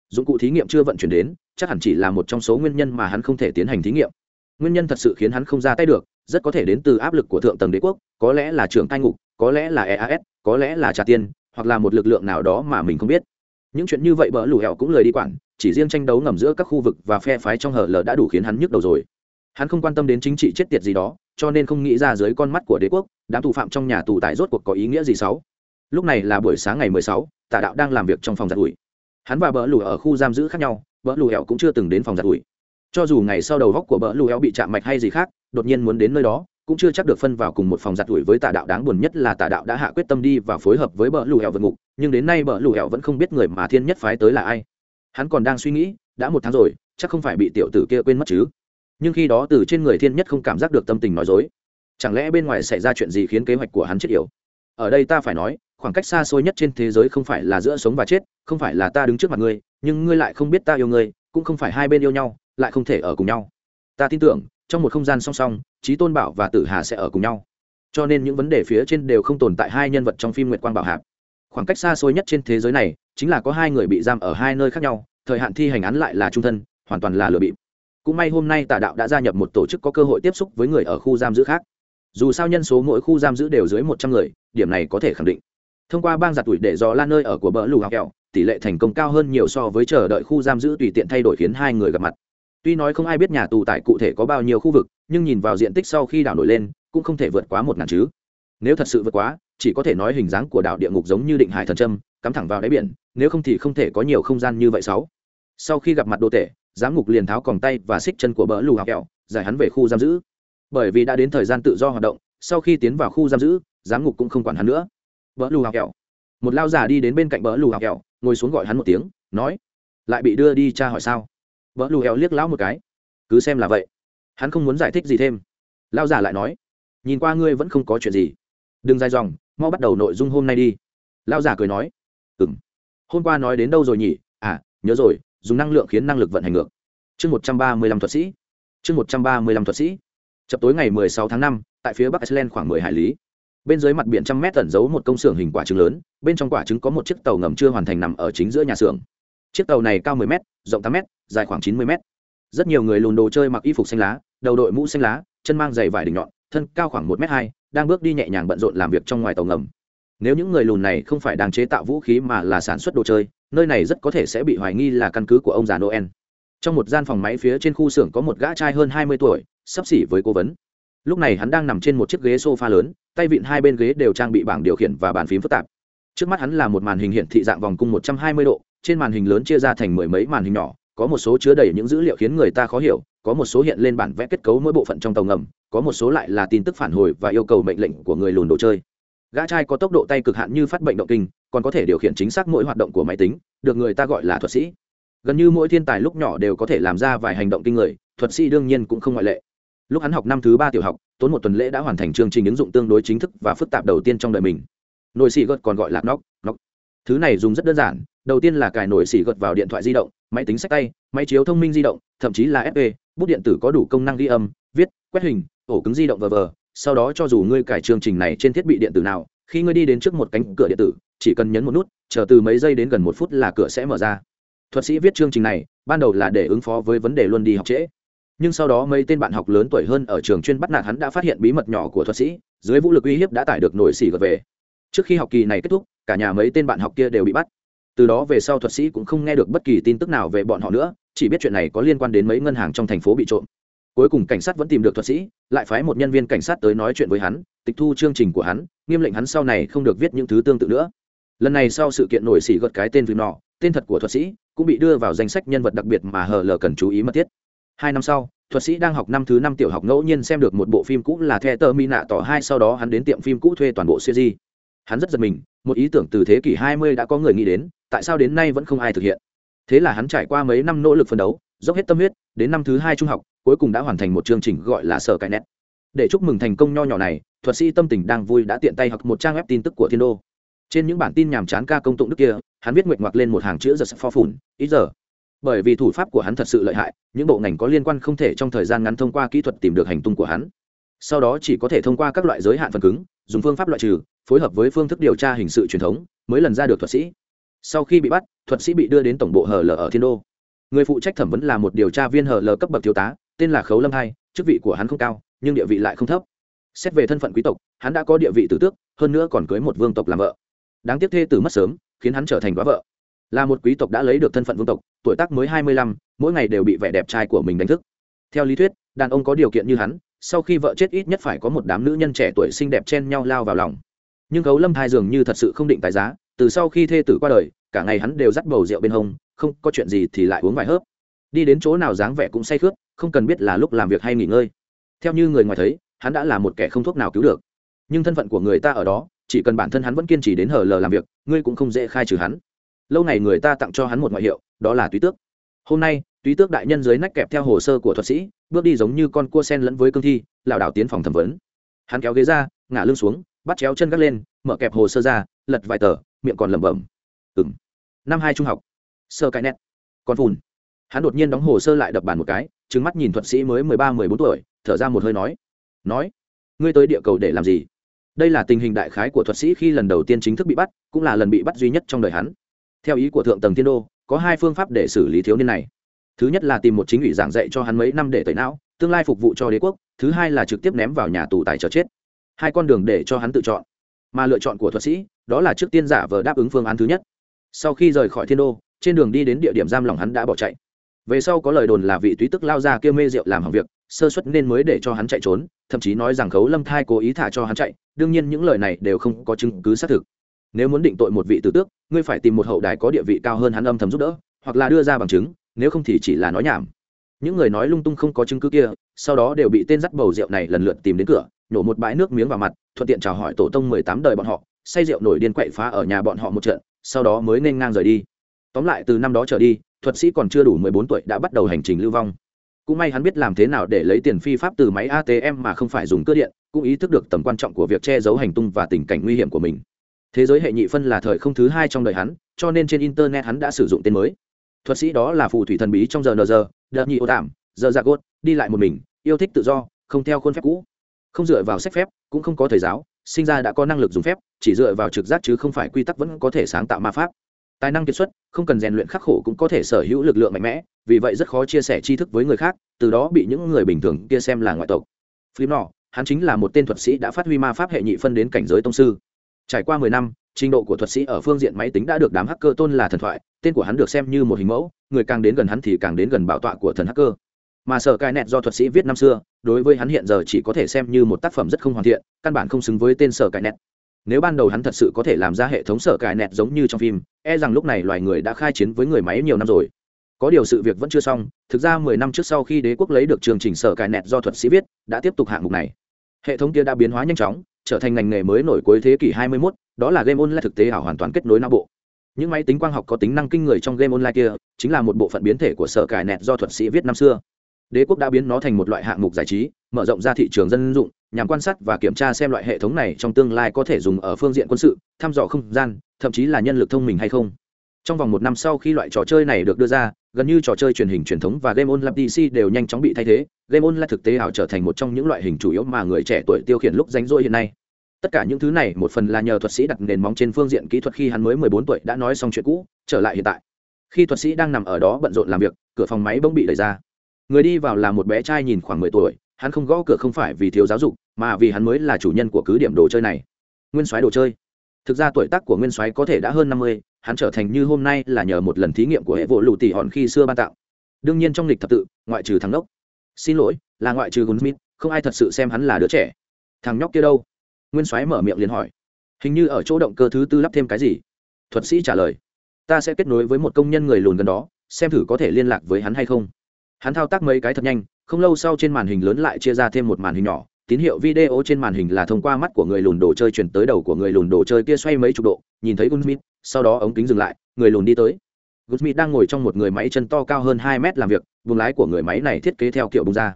dụng cụ thí nghiệm chưa vận chuyển đến, chắc hẳn chỉ là một trong số nguyên nhân mà hắn không thể tiến hành thí nghiệm. Nguyên nhân thật sự khiến hắn không ra tay được, rất có thể đến từ áp lực của thượng tầng đế quốc, có lẽ là trưởng cai ngục, có lẽ là eas có lẽ là trà tiên, hoặc là một lực lượng nào đó mà mình không biết. Những chuyện như vậy bỡ lù hẹo cũng lời đi quản, chỉ riêng tranh đấu ngầm giữa các khu vực và phe phái trong hở lờ đã đủ khiến hắn nhức đầu rồi hắn không quan tâm đến chính trị chết tiệt gì đó cho nên không nghĩ ra dưới con mắt của đế quốc đám thủ phạm trong nhà tù tại rốt cuộc có ý nghĩa gì sáu? Lúc này là buổi sáng ngày 16, tà đạo đang làm việc trong phòng giặt ủi. Hắn và bỡ Lùi ở khu giam giữ khác nhau bỡ Lùi hẹo cũng chưa từng đến phòng giặt ủi. Cho dù ngày sau đầu góc của bỡ Lùi hẹo bị chạm mạch hay gì khác đột nhiên muốn đến nơi đó cũng chưa chắc được phân vào cùng một phòng giặt ủi với tà đạo. Đáng buồn nhất là tà đạo đã hạ quyết tâm đi và phối hợp với bỡ lù hẹo vượt ngục nhưng đến nay bỡ lù hẹo vẫn không biết người mà thiên nhất phái tới là ai. Hắn còn đang suy nghĩ đã một tháng rồi chắc không phải bị tiểu tử kia quên mất chứ nhưng khi đó từ trên người thiên nhất không cảm giác được tâm tình nói dối. Chẳng lẽ bên ngoài xảy ra chuyện gì khiến kế hoạch của hắn chết yểu? Ở đây ta phải nói, khoảng cách xa xôi nhất trên thế giới không phải là giữa sống và chết, không phải là ta đứng trước mặt ngươi, nhưng ngươi lại không biết ta yêu ngươi, cũng không phải hai bên yêu nhau, lại không thể ở cùng nhau. Ta tin tưởng, trong một không gian song song, trí tôn bảo và tử hà sẽ ở cùng nhau. Cho nên những vấn đề phía trên đều không tồn tại hai nhân vật trong phim nguyệt quang bảo hạp. Khoảng cách xa xôi nhất trên thế giới này, chính là có hai người bị giam ở hai nơi khác nhau, thời hạn thi hành án lại là trung thân, hoàn toàn là lừa bịp cũng may hôm nay tà đạo đã gia nhập một tổ chức có cơ hội tiếp xúc với người ở khu giam giữ khác. Dù sao nhân số mỗi khu giam giữ đều dưới một trăm người, điểm này có thể khẳng định. Thông qua bang giặt tuổi để dò la nơi ở của bờ lù học kẹo, tỷ lệ thành công cao hơn nhiều so với chờ đợi khu giam giữ tùy tiện thay đổi khiến hai người gặp mặt. Tuy nói không ai biết nhà tù tại cụ thể có bao nhiêu khu vực, nhưng nhìn vào diện tích sau khi đảo nổi lên, cũng không thể vượt quá một ngàn chứ. Nếu thật sự vượt quá, chỉ có thể nói hình dáng của đảo địa ngục giống như định hải thần trâm cắm thẳng vào đáy biển, nếu không thì không thể có nhiều không gian như vậy sáu sau khi gặp mặt đô tể, giám ngục liền tháo còng tay và xích chân của bỡ lù hào kẹo, giải hắn về khu giam giữ. Bởi vì đã đến thời gian tự do hoạt động, sau khi tiến vào khu giam giữ, giám ngục cũng không quản hắn nữa. Bỡ lù hào kẹo. Một lao già đi đến bên cạnh bỡ lù hào kẹo, ngồi xuống gọi hắn một tiếng, nói, lại bị đưa đi tra hỏi sao? Bỡ lù hẹo liếc lão một cái, cứ xem là vậy. Hắn không muốn giải thích gì thêm. Lao giả lại nói, nhìn qua ngươi vẫn không có chuyện gì. Đừng dài dòng, mau bắt đầu nội dung hôm nay đi. Lao giả cười nói ừ m hôm qua nói đến đâu rồi nhỉ? À nhớ rồi dùng năng lượng khiến năng lực vận hành ngược. Chương một trăm ba mươi lăm thuật sĩ. Chương một trăm ba mươi lăm thuật sĩ. Chập tối ngày mười sáu tháng năm, tại phía bắc iceland khoảng mười hải lý. Bên dưới mặt biển trăm mét tẩn giấu một công xưởng hình quả trứng lớn, bên trong quả trứng có một chiếc tàu ngầm chưa hoàn thành nằm ở chính giữa nhà xưởng. Chiếc tàu này cao 10 m rộng 8 m dài khoảng 90 m rất nhiều người lùn đồ chơi mặc y phục xanh lá, đầu đội mũ xanh lá, chân mang giày vải đỉnh nhọn, thân cao khoảng 1 m 2 đang bước đi nhẹ nhàng bận rộn làm việc trong ngoài tàu ngầm. Nếu những người lùn này không phải đang chế tạo vũ khí mà là sản xuất đồ chơi nơi này rất có thể sẽ bị hoài nghi là căn cứ của ông già noel. Trong một gian phòng máy phía trên khu xưởng có một gã trai hơn hai mươi tuổi, sắp xỉ với cố vấn. Lúc này hắn đang nằm trên một chiếc ghế sofa lớn, tay vịn hai bên ghế đều trang bị bảng điều khiển và bàn phím phức tạp. Trước mắt hắn là một màn hình hiển thị dạng vòng cung một trăm hai mươi độ, trên màn hình lớn chia ra thành mười mấy màn hình nhỏ, có một số chứa đầy những dữ liệu khiến người ta khó hiểu, có một số hiện lên bản vẽ kết cấu mỗi bộ phận trong tàu ngầm, có một số lại là tin tức phản hồi và yêu cầu mệnh lệnh của người lùn đồ chơi. Gã trai có tốc độ tay cực hạn như phát bệnh động kinh còn có thể điều khiển chính xác mỗi hoạt động của máy tính, được người ta gọi là thuật sĩ. Gần như mỗi thiên tài lúc nhỏ đều có thể làm ra vài hành động kinh người, thuật sĩ đương nhiên cũng không ngoại lệ. Lúc hắn học năm thứ ba tiểu học, tốn một tuần lễ đã hoàn thành chương trình ứng dụng tương đối chính thức và phức tạp đầu tiên trong đời mình. Nồi xì gật còn gọi là nóc nóc thứ này dùng rất đơn giản, đầu tiên là cài nồi xì gật vào điện thoại di động, máy tính sách tay, máy chiếu thông minh di động, thậm chí là fp bút điện tử có đủ công năng ghi âm, viết, quét hình, ổ cứng di động v v. Sau đó cho dù ngươi cài chương trình này trên thiết bị điện tử nào, khi ngươi đi đến trước một cánh cửa điện tử chỉ cần nhấn một nút, chờ từ mấy giây đến gần một phút là cửa sẽ mở ra. Thuật sĩ viết chương trình này, ban đầu là để ứng phó với vấn đề luôn đi học trễ. Nhưng sau đó mấy tên bạn học lớn tuổi hơn ở trường chuyên bắt nạt hắn đã phát hiện bí mật nhỏ của thuật sĩ, dưới vũ lực uy hiếp đã tải được nổi xỉ gật về. Trước khi học kỳ này kết thúc, cả nhà mấy tên bạn học kia đều bị bắt. Từ đó về sau thuật sĩ cũng không nghe được bất kỳ tin tức nào về bọn họ nữa, chỉ biết chuyện này có liên quan đến mấy ngân hàng trong thành phố bị trộm. Cuối cùng cảnh sát vẫn tìm được thuật sĩ, lại phái một nhân viên cảnh sát tới nói chuyện với hắn, tịch thu chương trình của hắn, nghiêm lệnh hắn sau này không được viết những thứ tương tự nữa lần này sau sự kiện nổi xỉ gật cái tên vì nọ, tên thật của thuật sĩ, cũng bị đưa vào danh sách nhân vật đặc biệt mà hờ lờ cần chú ý mật thiết. Hai năm sau, thuật sĩ đang học năm thứ năm tiểu học ngẫu nhiên xem được một bộ phim cũ là the tơ mi nạ tỏ hai, sau đó hắn đến tiệm phim cũ thuê toàn bộ siêu di hắn rất giật mình, một ý tưởng từ thế kỷ 20 đã có người nghĩ đến, tại sao đến nay vẫn không ai thực hiện. Thế là hắn trải qua mấy năm nỗ lực phấn đấu, dốc hết tâm huyết, đến năm thứ hai trung học, cuối cùng đã hoàn thành một chương trình gọi là sở cải nét để chúc mừng thành công nho nhỏ này, thuật sĩ tâm tình đang vui đã tiện tay học một trang web tin tức của thiên đô trên những bản tin nhàm chán ca công tụng đức kia, hắn viết nguyện ngoặc lên một hàng chữ giật pho phủn ít giờ. Bởi vì thủ pháp của hắn thật sự lợi hại, những bộ ngành có liên quan không thể trong thời gian ngắn thông qua kỹ thuật tìm được hành tung của hắn. Sau đó chỉ có thể thông qua các loại giới hạn phần cứng, dùng phương pháp loại trừ, phối hợp với phương thức điều tra hình sự truyền thống, mới lần ra được thuật sĩ. Sau khi bị bắt, thuật sĩ bị đưa đến tổng bộ hờ lờ ở thiên đô. Người phụ trách thẩm vấn là một điều tra viên hờ lờ cấp bậc thiếu tá, tên là khấu lâm hai, chức vị của hắn không cao, nhưng địa vị lại không thấp. Xét về thân phận quý tộc, hắn đã có địa vị tử tước, hơn nữa còn cưới một vương tộc làm vợ đáng tiếc thê tử mất sớm, khiến hắn trở thành quá vợ. Là một quý tộc đã lấy được thân phận vương tộc, tuổi tác mới hai mươi lăm, mỗi ngày đều bị vẻ đẹp trai của mình đánh thức. Theo lý thuyết, đàn ông có điều kiện như hắn, sau khi vợ chết ít nhất phải có một đám nữ nhân trẻ tuổi xinh đẹp chen nhau lao vào lòng. Nhưng gấu lâm thai dường như thật sự không định tài giá, từ sau khi thê tử qua đời, cả ngày hắn đều dắt bầu rượu bên hông, không có chuyện gì thì lại uống vài hớp. Đi đến chỗ nào dáng vẻ cũng say khướt, không cần biết là lúc làm việc hay nghỉ ngơi. Theo như người ngoài thấy, hắn đã là một kẻ không thuốc nào cứu được. Nhưng thân phận của người ta ở đó chỉ cần bản thân hắn vẫn kiên trì đến hở lờ làm việc, ngươi cũng không dễ khai trừ hắn. Lâu ngày người ta tặng cho hắn một ngoại hiệu, đó là túy tước. Hôm nay, túy tước đại nhân dưới nách kẹp theo hồ sơ của thuật sĩ, bước đi giống như con cua sen lẫn với cương thi, lảo đảo tiến phòng thẩm vấn. Hắn kéo ghế ra, ngả lưng xuống, bắt chéo chân gác lên, mở kẹp hồ sơ ra, lật vài tờ, miệng còn lẩm bẩm. Ừng năm hai trung học. Sơ cái nét. Con phùn. Hắn đột nhiên đóng hồ sơ lại đập bàn một cái trứng mắt nhìn thuật sĩ mới mười ba, mười bốn tuổi, thở ra một hơi nói. Nói, ngươi tới địa cầu để làm gì? Đây là tình hình đại khái của thuật sĩ khi lần đầu tiên chính thức bị bắt, cũng là lần bị bắt duy nhất trong đời hắn. Theo ý của thượng tầng thiên đô, có hai phương pháp để xử lý thiếu niên này. Thứ nhất là tìm một chính ủy giảng dạy cho hắn mấy năm để tẩy não, tương lai phục vụ cho đế quốc, thứ hai là trực tiếp ném vào nhà tù tài chờ chết. Hai con đường để cho hắn tự chọn. Mà lựa chọn của thuật sĩ, đó là trước tiên giả vờ đáp ứng phương án thứ nhất. Sau khi rời khỏi thiên đô, trên đường đi đến địa điểm giam lòng hắn đã bỏ chạy. Về sau có lời đồn là vị túy tức lao ra kia mê rượu làm hỏng việc sơ suất nên mới để cho hắn chạy trốn, thậm chí nói rằng khấu lâm thai cố ý thả cho hắn chạy, đương nhiên những lời này đều không có chứng cứ xác thực. Nếu muốn định tội một vị tử tước, ngươi phải tìm một hậu đài có địa vị cao hơn hắn âm thầm giúp đỡ, hoặc là đưa ra bằng chứng, nếu không thì chỉ là nói nhảm. Những người nói lung tung không có chứng cứ kia, sau đó đều bị tên dắt bầu rượu này lần lượt tìm đến cửa, nhổ một bãi nước miếng vào mặt, thuận tiện chào hỏi tổ tông mười tám đời bọn họ, say rượu nổi điên quậy phá ở nhà bọn họ một trận, sau đó mới nên ngang rời đi. Tóm lại từ năm đó trở đi, thuật sĩ còn chưa đủ mười bốn tuổi đã bắt đầu hành trình lưu vong cũng may hắn biết làm thế nào để lấy tiền phi pháp từ máy atm mà không phải dùng cơ điện, cũng ý thức được tầm quan trọng của việc che giấu hành tung và tình cảnh nguy hiểm của mình. Thế giới hệ nhị phân là thời không thứ hai trong đời hắn, cho nên trên internet hắn đã sử dụng tên mới. Thuật sĩ đó là phù thủy thần bí trong giờ nờ giờ, đợt nhị ô tảm giờ ra gốt, đi lại một mình, yêu thích tự do, không theo khuôn phép cũ. Không dựa vào sách phép, cũng không có thầy giáo, sinh ra đã có năng lực dùng phép, chỉ dựa vào trực giác chứ không phải quy tắc vẫn có thể sáng tạo ma pháp tài năng kiệt xuất, không cần rèn luyện khắc khổ cũng có thể sở hữu lực lượng mạnh mẽ, vì vậy rất khó chia sẻ tri thức với người khác, từ đó bị những người bình thường kia xem là ngoại tộc. Phim nọ hắn chính là một tên thuật sĩ đã phát huy ma pháp hệ nhị phân đến cảnh giới tông sư. Trải qua mười năm, trình độ của thuật sĩ ở phương diện máy tính đã được đám hacker tôn là thần thoại, tên của hắn được xem như một hình mẫu, người càng đến gần hắn thì càng đến gần bảo tọa của thần hacker. Mà sở cai nẹt do thuật sĩ viết năm xưa, đối với hắn hiện giờ chỉ có thể xem như một tác phẩm rất không hoàn thiện, căn bản không xứng với tên sở cai nẹt nếu ban đầu hắn thật sự có thể làm ra hệ thống sở cài nẹt giống như trong phim e rằng lúc này loài người đã khai chiến với người máy nhiều năm rồi. Có điều sự việc vẫn chưa xong thực ra mười năm trước sau khi đế quốc lấy được chương trình sở cài nẹt do thuật sĩ viết đã tiếp tục hạng mục này. Hệ thống kia đã biến hóa nhanh chóng trở thành ngành nghề mới nổi cuối thế kỷ 21, đó là game online thực tế ảo hoàn toàn kết nối não bộ. Những máy tính quang học có tính năng kinh người trong game online kia chính là một bộ phận biến thể của sở cài nẹt do thuật sĩ viết năm xưa đế quốc đã biến nó thành một loại hạng mục giải trí, mở rộng ra thị trường dân dụng, nhằm quan sát và kiểm tra xem loại hệ thống này trong tương lai có thể dùng ở phương diện quân sự, thăm dò không gian, thậm chí là nhân lực thông minh hay không. Trong vòng một năm sau khi loại trò chơi này được đưa ra, gần như trò chơi truyền hình truyền thống và game online pc đều nhanh chóng bị thay thế, game online thực tế ảo trở thành một trong những loại hình chủ yếu mà người trẻ tuổi tiêu khiển lúc rảnh rỗi hiện nay. Tất cả những thứ này một phần là nhờ thuật sĩ đặt nền móng trên phương diện kỹ thuật khi hắn mới mười bốn tuổi đã nói xong chuyện cũ, trở lại hiện tại. Khi thuật sĩ đang nằm ở đó bận rộn làm việc, cửa phòng máy bỗng bị đẩy ra người đi vào là một bé trai nhìn khoảng mười tuổi, hắn không gõ cửa không phải vì thiếu giáo dục, mà vì hắn mới là chủ nhân của cứ điểm đồ chơi này. Nguyên soái đồ chơi. Thực ra tuổi tác của nguyên soái có thể đã hơn năm mươi, hắn trở thành như hôm nay là nhờ một lần thí nghiệm của hệ vụ lụ tỷ hòn khi xưa ban tạo. Đương nhiên trong lịch thập tự, ngoại trừ thằng đốc xin lỗi, là ngoại trừ gunsmith, không ai thật sự xem hắn là đứa trẻ. Thằng nhóc kia đâu? Nguyên soái mở miệng liền hỏi. Hình như ở chỗ động cơ thứ tư lắp thêm cái gì? Thuật sĩ trả lời. Ta sẽ kết nối với một công nhân người lùn gần đó, xem thử có thể liên lạc với hắn hay không hắn thao tác mấy cái thật nhanh, không lâu sau trên màn hình lớn lại chia ra thêm một màn hình nhỏ. Tín hiệu video trên màn hình là thông qua mắt của người lùn đồ chơi chuyển tới đầu của người lùn đồ chơi kia xoay mấy chục độ, nhìn thấy gunsmith sau đó ống kính dừng lại, người lùn đi tới. Gunsmith đang ngồi trong một người máy chân to cao hơn hai mét làm việc, buồng lái của người máy này thiết kế theo kiểu bung ra.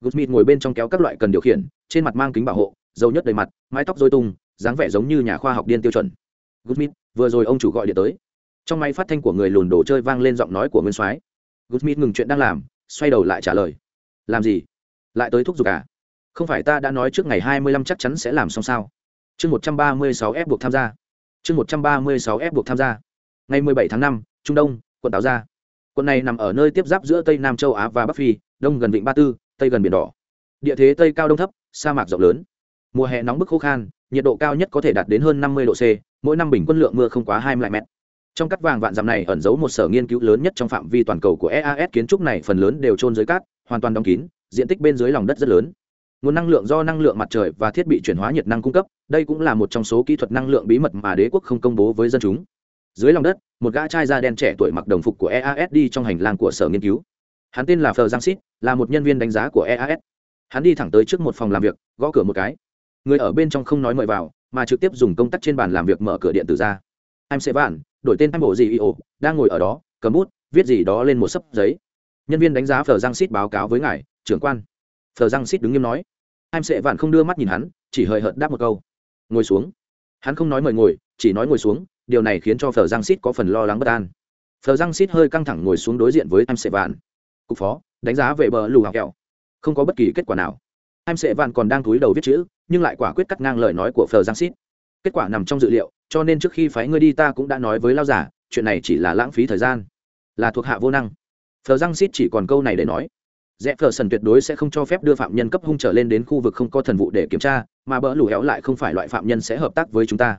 Gunsmith ngồi bên trong kéo các loại cần điều khiển, trên mặt mang kính bảo hộ, dầu nhất đầy mặt, mái tóc dôi tung, dáng vẻ giống như nhà khoa học điên tiêu chuẩn. Gunsmith vừa rồi ông chủ gọi điện tới. Trong máy phát thanh của người lùn đồ chơi vang lên giọng nói của nguyên soái. Gunsmith ngừng chuyện đang làm xoay đầu lại trả lời. Làm gì? Lại tới thúc giục à? Không phải ta đã nói trước ngày hai mươi lăm chắc chắn sẽ làm xong sao? Chương một trăm ba mươi sáu ép buộc tham gia. Chương một trăm ba mươi sáu ép buộc tham gia. Ngày mười bảy tháng năm, trung đông, quận táo gia. Quận này nằm ở nơi tiếp giáp giữa tây nam châu á và bắc phi, đông gần vịnh ba tư, tây gần biển đỏ. Địa thế tây cao đông thấp, sa mạc rộng lớn. Mùa hè nóng bức khô khan, nhiệt độ cao nhất có thể đạt đến hơn năm mươi độ c, mỗi năm bình quân lượng mưa không quá hai mươi mét trong cắt vàng vạn dặm này ẩn giấu một sở nghiên cứu lớn nhất trong phạm vi toàn cầu của eas kiến trúc này, phần lớn đều trôn dưới cát, hoàn toàn đóng kín, diện tích bên dưới lòng đất rất lớn. Nguồn năng lượng do năng lượng mặt trời và thiết bị chuyển hóa nhiệt năng cung cấp, đây cũng là một trong số kỹ thuật năng lượng bí mật mà đế quốc không công bố với dân chúng. Dưới lòng đất, một gã trai da đen trẻ tuổi mặc đồng phục của eas đi trong hành lang của sở nghiên cứu. Hắn tên là phờ giang xít là một nhân viên đánh giá của eas hắn đi thẳng tới trước một phòng làm việc, gõ cửa một cái. Người ở bên trong không nói mời vào, mà trực tiếp dùng công tắc trên bàn làm việc mở cửa điện tử ra. Em sẽ vạn đổi tên anh bộ gì io đang ngồi ở đó, cầm bút, viết gì đó lên một sấp giấy. Nhân viên đánh giá phờ giang xít báo cáo với ngài, trưởng quan. Phờ giang xít đứng nghiêm nói. Em sẽ vạn không đưa mắt nhìn hắn, chỉ hời hợt đáp một câu. Ngồi xuống. Hắn không nói mời ngồi, chỉ nói ngồi xuống, điều này khiến cho phờ giang xít có phần lo lắng bất an. Phờ giang xít hơi căng thẳng ngồi xuống đối diện với em sẽ vạn. Cục phó, đánh giá về bờ lù hào kẹo. Không có bất kỳ kết quả nào. Em sẽ vạn còn đang túi đầu viết chữ, nhưng lại quả quyết cắt ngang lời nói của phờ giang xít kết quả nằm trong dự liệu, cho nên trước khi phái ngươi đi ta cũng đã nói với lao giả, chuyện này chỉ là lãng phí thời gian. Là thuộc hạ vô năng. Phờ răng xít chỉ còn câu này để nói. Rẽ phờ sần tuyệt đối sẽ không cho phép đưa phạm nhân cấp hung trở lên đến khu vực không có thần vụ để kiểm tra, mà bỡ lù héo lại không phải loại phạm nhân sẽ hợp tác với chúng ta.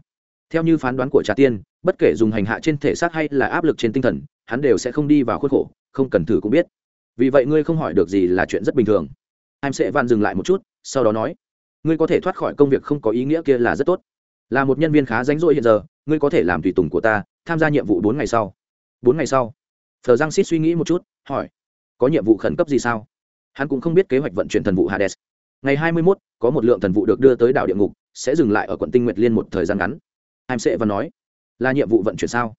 Theo như phán đoán của trà tiên, bất kể dùng hành hạ trên thể xác hay là áp lực trên tinh thần, hắn đều sẽ không đi vào khuất khổ, không cần thử cũng biết. Vì vậy ngươi không hỏi được gì là chuyện rất bình thường. Em sẽ van dừng lại một chút, sau đó nói, ngươi có thể thoát khỏi công việc không có ý nghĩa kia là rất tốt là một nhân viên khá ránh rỗi hiện giờ ngươi có thể làm tùy tùng của ta tham gia nhiệm vụ bốn ngày sau. Bốn ngày sau? Thờ giang xít suy nghĩ một chút hỏi. Có nhiệm vụ khẩn cấp gì sao? Hắn cũng không biết kế hoạch vận chuyển thần vụ hades. Ngày hai mươi 21, có một lượng thần vụ được đưa tới đảo địa ngục sẽ dừng lại ở quận tinh nguyệt liên một thời gian ngắn. Em sẽ và nói là nhiệm vụ vận chuyển sao?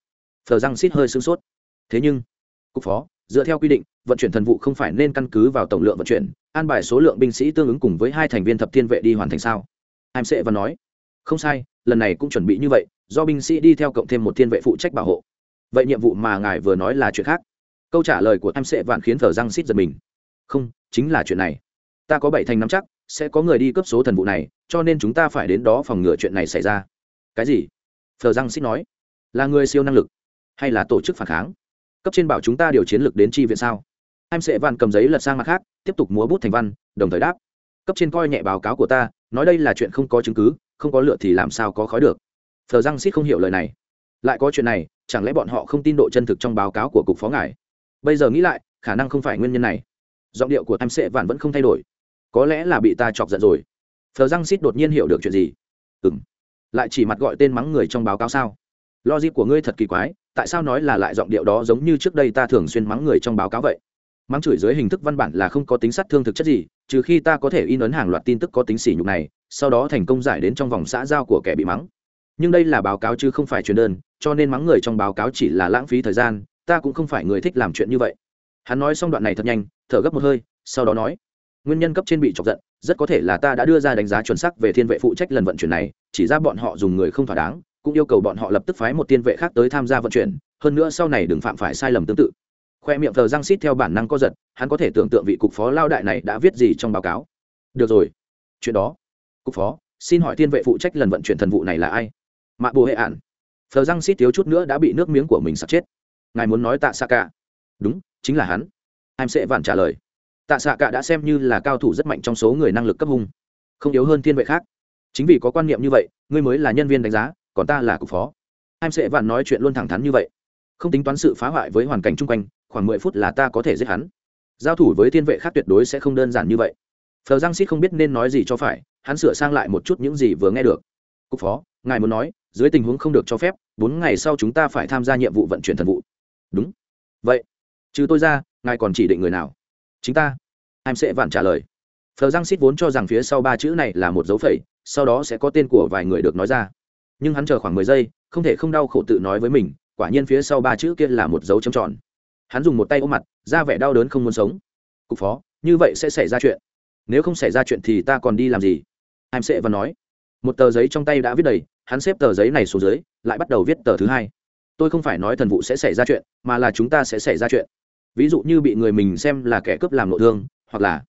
Thờ giang xít hơi sưng sốt. Thế nhưng cục phó dựa theo quy định vận chuyển thần vụ không phải nên căn cứ vào tổng lượng vận chuyển an bài số lượng binh sĩ tương ứng cùng với hai thành viên thập thiên vệ đi hoàn thành sao? Em sẽ và nói không sai lần này cũng chuẩn bị như vậy, do binh sĩ đi theo cộng thêm một thiên vệ phụ trách bảo hộ. Vậy nhiệm vụ mà ngài vừa nói là chuyện khác. Câu trả lời của em sẽ vạn khiến thờ răng xít giật mình. Không, chính là chuyện này. Ta có bảy thành nắm chắc, sẽ có người đi cấp số thần vụ này, cho nên chúng ta phải đến đó phòng ngừa chuyện này xảy ra. Cái gì? Thờ răng xít nói. Là người siêu năng lực, hay là tổ chức phản kháng? Cấp trên bảo chúng ta điều chiến lược đến chi viện sao? Em sẽ vạn cầm giấy lật sang mặt khác, tiếp tục múa bút thành văn, đồng thời đáp. Cấp trên coi nhẹ báo cáo của ta, nói đây là chuyện không có chứng cứ không có lửa thì làm sao có khói được. Thờ răng xít không hiểu lời này. Lại có chuyện này, chẳng lẽ bọn họ không tin độ chân thực trong báo cáo của cục phó ngài? Bây giờ nghĩ lại, khả năng không phải nguyên nhân này. Giọng điệu của em sẽ vạn vẫn không thay đổi. Có lẽ là bị ta chọc giận rồi. Thờ răng xít đột nhiên hiểu được chuyện gì. Ừ m lại chỉ mặt gọi tên mắng người trong báo cáo sao? Logic của ngươi thật kỳ quái, tại sao nói là lại giọng điệu đó giống như trước đây ta thường xuyên mắng người trong báo cáo vậy? Mắng chửi dưới hình thức văn bản là không có tính sát thương thực chất gì, trừ khi ta có thể in ấn hàng loạt tin tức có tính sỉ nhục này, sau đó thành công giải đến trong vòng xã giao của kẻ bị mắng. Nhưng đây là báo cáo chứ không phải truyền đơn, cho nên mắng người trong báo cáo chỉ là lãng phí thời gian, ta cũng không phải người thích làm chuyện như vậy. Hắn nói xong đoạn này thật nhanh, thở gấp một hơi, sau đó nói, nguyên nhân cấp trên bị chọc giận, rất có thể là ta đã đưa ra đánh giá chuẩn xác về thiên vệ phụ trách lần vận chuyển này, chỉ ra bọn họ dùng người không thỏa đáng, cũng yêu cầu bọn họ lập tức phái một tiên vệ khác tới tham gia vận chuyển, hơn nữa sau này đừng phạm phải sai lầm tương tự khoe miệng thờ răng xít theo bản năng co giật, hắn có thể tưởng tượng vị cục phó lao đại này đã viết gì trong báo cáo. Được rồi, chuyện đó. Cục phó, xin hỏi thiên vệ phụ trách lần vận chuyển thần vụ này là ai? Mạ bồ hệ ạn thờ răng xít thiếu chút nữa đã bị nước miếng của mình sặc chết. Ngài muốn nói tạ xạ cả đúng, chính là hắn. Em sẽ vạn trả lời. Tạ xạ cả đã xem như là cao thủ rất mạnh trong số người năng lực cấp hung. Không yếu hơn thiên vệ khác. Chính vì có quan niệm như vậy, ngươi mới là nhân viên đánh giá, còn ta là cục phó. Em sẽ vạn nói chuyện luôn thẳng thắn như vậy. Không tính toán sự phá hoại với hoàn cảnh chung quanh khoảng mười phút là ta có thể giết hắn. Giao thủ với thiên vệ khác tuyệt đối sẽ không đơn giản như vậy. Phờ giang xít không biết nên nói gì cho phải, hắn sửa sang lại một chút những gì vừa nghe được. Cục phó, ngài muốn nói, dưới tình huống không được cho phép, bốn ngày sau chúng ta phải tham gia nhiệm vụ vận chuyển thần vụ. Đúng. Vậy, trừ tôi ra, ngài còn chỉ định người nào? Chính ta. Em sẽ vạn trả lời. Phờ giang xít vốn cho rằng phía sau ba chữ này là một dấu phẩy, sau đó sẽ có tên của vài người được nói ra. Nhưng hắn chờ khoảng mười giây, không thể không đau khổ tự nói với mình, quả nhiên phía sau ba chữ kia là một dấu chấm tròn hắn dùng một tay ôm mặt ra vẻ đau đớn không muốn sống. Cục phó, như vậy sẽ xảy ra chuyện. Nếu không xảy ra chuyện thì ta còn đi làm gì? Em sẽ và nói. Một tờ giấy trong tay đã viết đầy, hắn xếp tờ giấy này xuống dưới, lại bắt đầu viết tờ thứ hai. Tôi không phải nói thần vụ sẽ xảy ra chuyện, mà là chúng ta sẽ xảy ra chuyện. Ví dụ như bị người mình xem là kẻ cướp làm nội thương, hoặc là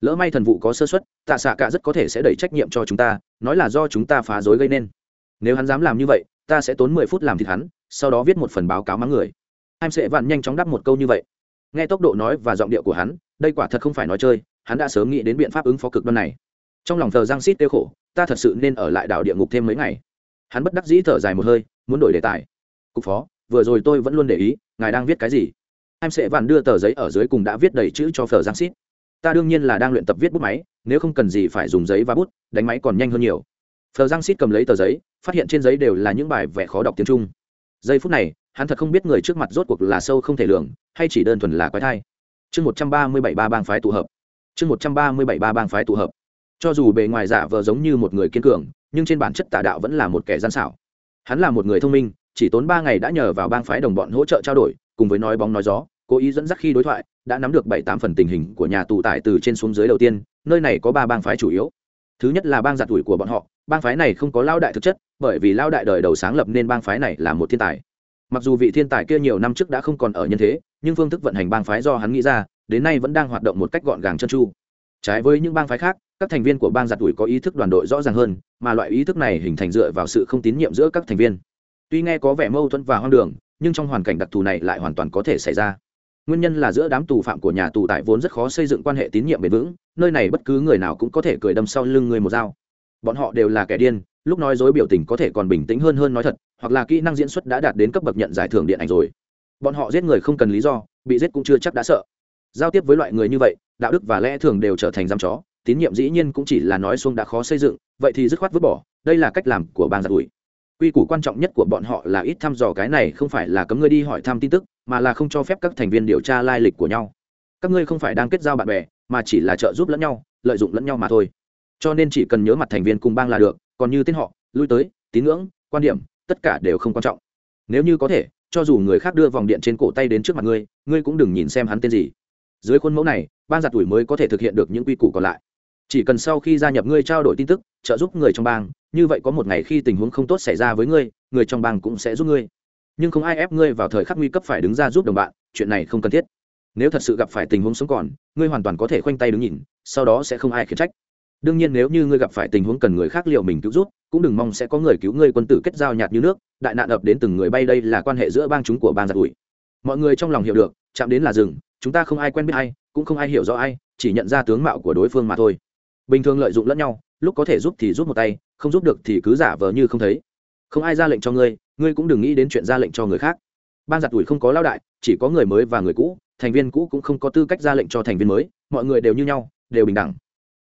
lỡ may thần vụ có sơ xuất tạ xạ cả rất có thể sẽ đẩy trách nhiệm cho chúng ta, nói là do chúng ta phá rối gây nên. Nếu hắn dám làm như vậy, ta sẽ tốn mười phút làm thịt hắn, sau đó viết một phần báo cáo mắng người em sẽ vặn nhanh chóng đáp một câu như vậy. Nghe tốc độ nói và giọng điệu của hắn, đây quả thật không phải nói chơi, hắn đã sớm nghĩ đến biện pháp ứng phó cực đoan này. Trong lòng thờ giang xít tiêu khổ, ta thật sự nên ở lại đảo địa ngục thêm mấy ngày. Hắn bất đắc dĩ thở dài một hơi, muốn đổi đề tài. Cục phó, vừa rồi tôi vẫn luôn để ý, ngài đang viết cái gì? Em sẽ vặn đưa tờ giấy ở dưới cùng đã viết đầy chữ cho phờ giang xít ta đương nhiên là đang luyện tập viết bút máy, nếu không cần gì phải dùng giấy và bút, đánh máy còn nhanh hơn nhiều. Phờ giang xít cầm lấy tờ giấy, phát hiện trên giấy đều là những bài vẽ khó đọc tiếng trung. Giây phút này hắn thật không biết người trước mặt rốt cuộc là sâu không thể lường, hay chỉ đơn thuần là quái thai. Chương một trăm ba mươi bảy ba bang phái tụ hợp. Chương một trăm ba mươi bảy ba bang phái tụ hợp. Cho dù bề ngoài giả vờ giống như một người kiên cường, nhưng trên bản chất tà đạo vẫn là một kẻ gian xảo. Hắn là một người thông minh, chỉ tốn ba ngày đã nhờ vào bang phái đồng bọn hỗ trợ trao đổi, cùng với nói bóng nói gió, cố ý dẫn dắt khi đối thoại, đã nắm được bảy tám phần tình hình của nhà tù tải từ trên xuống dưới đầu tiên, nơi này có ba bang phái chủ yếu. Thứ nhất là bang giặt ủi của bọn họ, bang phái này không có lao đại thực chất, bởi vì lao đại đời đầu sáng lập nên bang phái này là một thiên tài mặc dù vị thiên tài kia nhiều năm trước đã không còn ở nhân thế, nhưng phương thức vận hành bang phái do hắn nghĩ ra, đến nay vẫn đang hoạt động một cách gọn gàng chân chu trái với những bang phái khác, các thành viên của bang giặt ủi có ý thức đoàn đội rõ ràng hơn, mà loại ý thức này hình thành dựa vào sự không tín nhiệm giữa các thành viên. Tuy nghe có vẻ mâu thuẫn và hoang đường, nhưng trong hoàn cảnh đặc thù này lại hoàn toàn có thể xảy ra. Nguyên nhân là giữa đám tù phạm của nhà tù tại vốn rất khó xây dựng quan hệ tín nhiệm bền vững, nơi này bất cứ người nào cũng có thể cười đâm sau lưng người một dao. Bọn họ đều là kẻ điên lúc nói dối biểu tình có thể còn bình tĩnh hơn hơn nói thật, hoặc là kỹ năng diễn xuất đã đạt đến cấp bậc nhận giải thưởng điện ảnh rồi. Bọn họ giết người không cần lý do, bị giết cũng chưa chắc đã sợ. Giao tiếp với loại người như vậy, đạo đức và lẽ thường đều trở thành giam chó, tín nhiệm dĩ nhiên cũng chỉ là nói xuông đã khó xây dựng, vậy thì dứt khoát vứt bỏ, đây là cách làm của bang giặc ủi. Quy củ quan trọng nhất của bọn họ là ít thăm dò cái này không phải là cấm ngươi đi hỏi thăm tin tức, mà là không cho phép các thành viên điều tra lai lịch của nhau. Các ngươi không phải đang kết giao bạn bè, mà chỉ là trợ giúp lẫn nhau, lợi dụng lẫn nhau mà thôi. Cho nên chỉ cần nhớ mặt thành viên cùng bang là được còn như tên họ, lui tới, tín ngưỡng, quan điểm, tất cả đều không quan trọng. Nếu như có thể, cho dù người khác đưa vòng điện trên cổ tay đến trước mặt ngươi ngươi cũng đừng nhìn xem hắn tên gì. Dưới khuôn mẫu này, ban giặt tuổi mới có thể thực hiện được những quy củ còn lại. Chỉ cần sau khi gia nhập ngươi trao đổi tin tức, trợ giúp người trong bang, như vậy có một ngày khi tình huống không tốt xảy ra với ngươi, người trong bang cũng sẽ giúp ngươi. Nhưng không ai ép ngươi vào thời khắc nguy cấp phải đứng ra giúp đồng bạn, chuyện này không cần thiết. Nếu thật sự gặp phải tình huống sống còn, ngươi hoàn toàn có thể khoanh tay đứng nhìn, sau đó sẽ không ai khiển trách đương nhiên nếu như ngươi gặp phải tình huống cần người khác liệu mình cứu giúp, cũng đừng mong sẽ có người cứu ngươi quân tử kết giao nhạt như nước, đại nạn ập đến từng người bay đây là quan hệ giữa bang chúng của bang giặc ủi. Mọi người trong lòng hiểu được, chạm đến là rừng, chúng ta không ai quen biết ai, cũng không ai hiểu rõ ai, chỉ nhận ra tướng mạo của đối phương mà thôi. Bình thường lợi dụng lẫn nhau, lúc có thể giúp thì giúp một tay, không giúp được thì cứ giả vờ như không thấy. Không ai ra lệnh cho ngươi ngươi cũng đừng nghĩ đến chuyện ra lệnh cho người khác. Ban giặt ủi không có lao đại, chỉ có người mới và người cũ, thành viên cũ cũng không có tư cách ra lệnh cho thành viên mới, mọi người đều như nhau, đều bình đẳng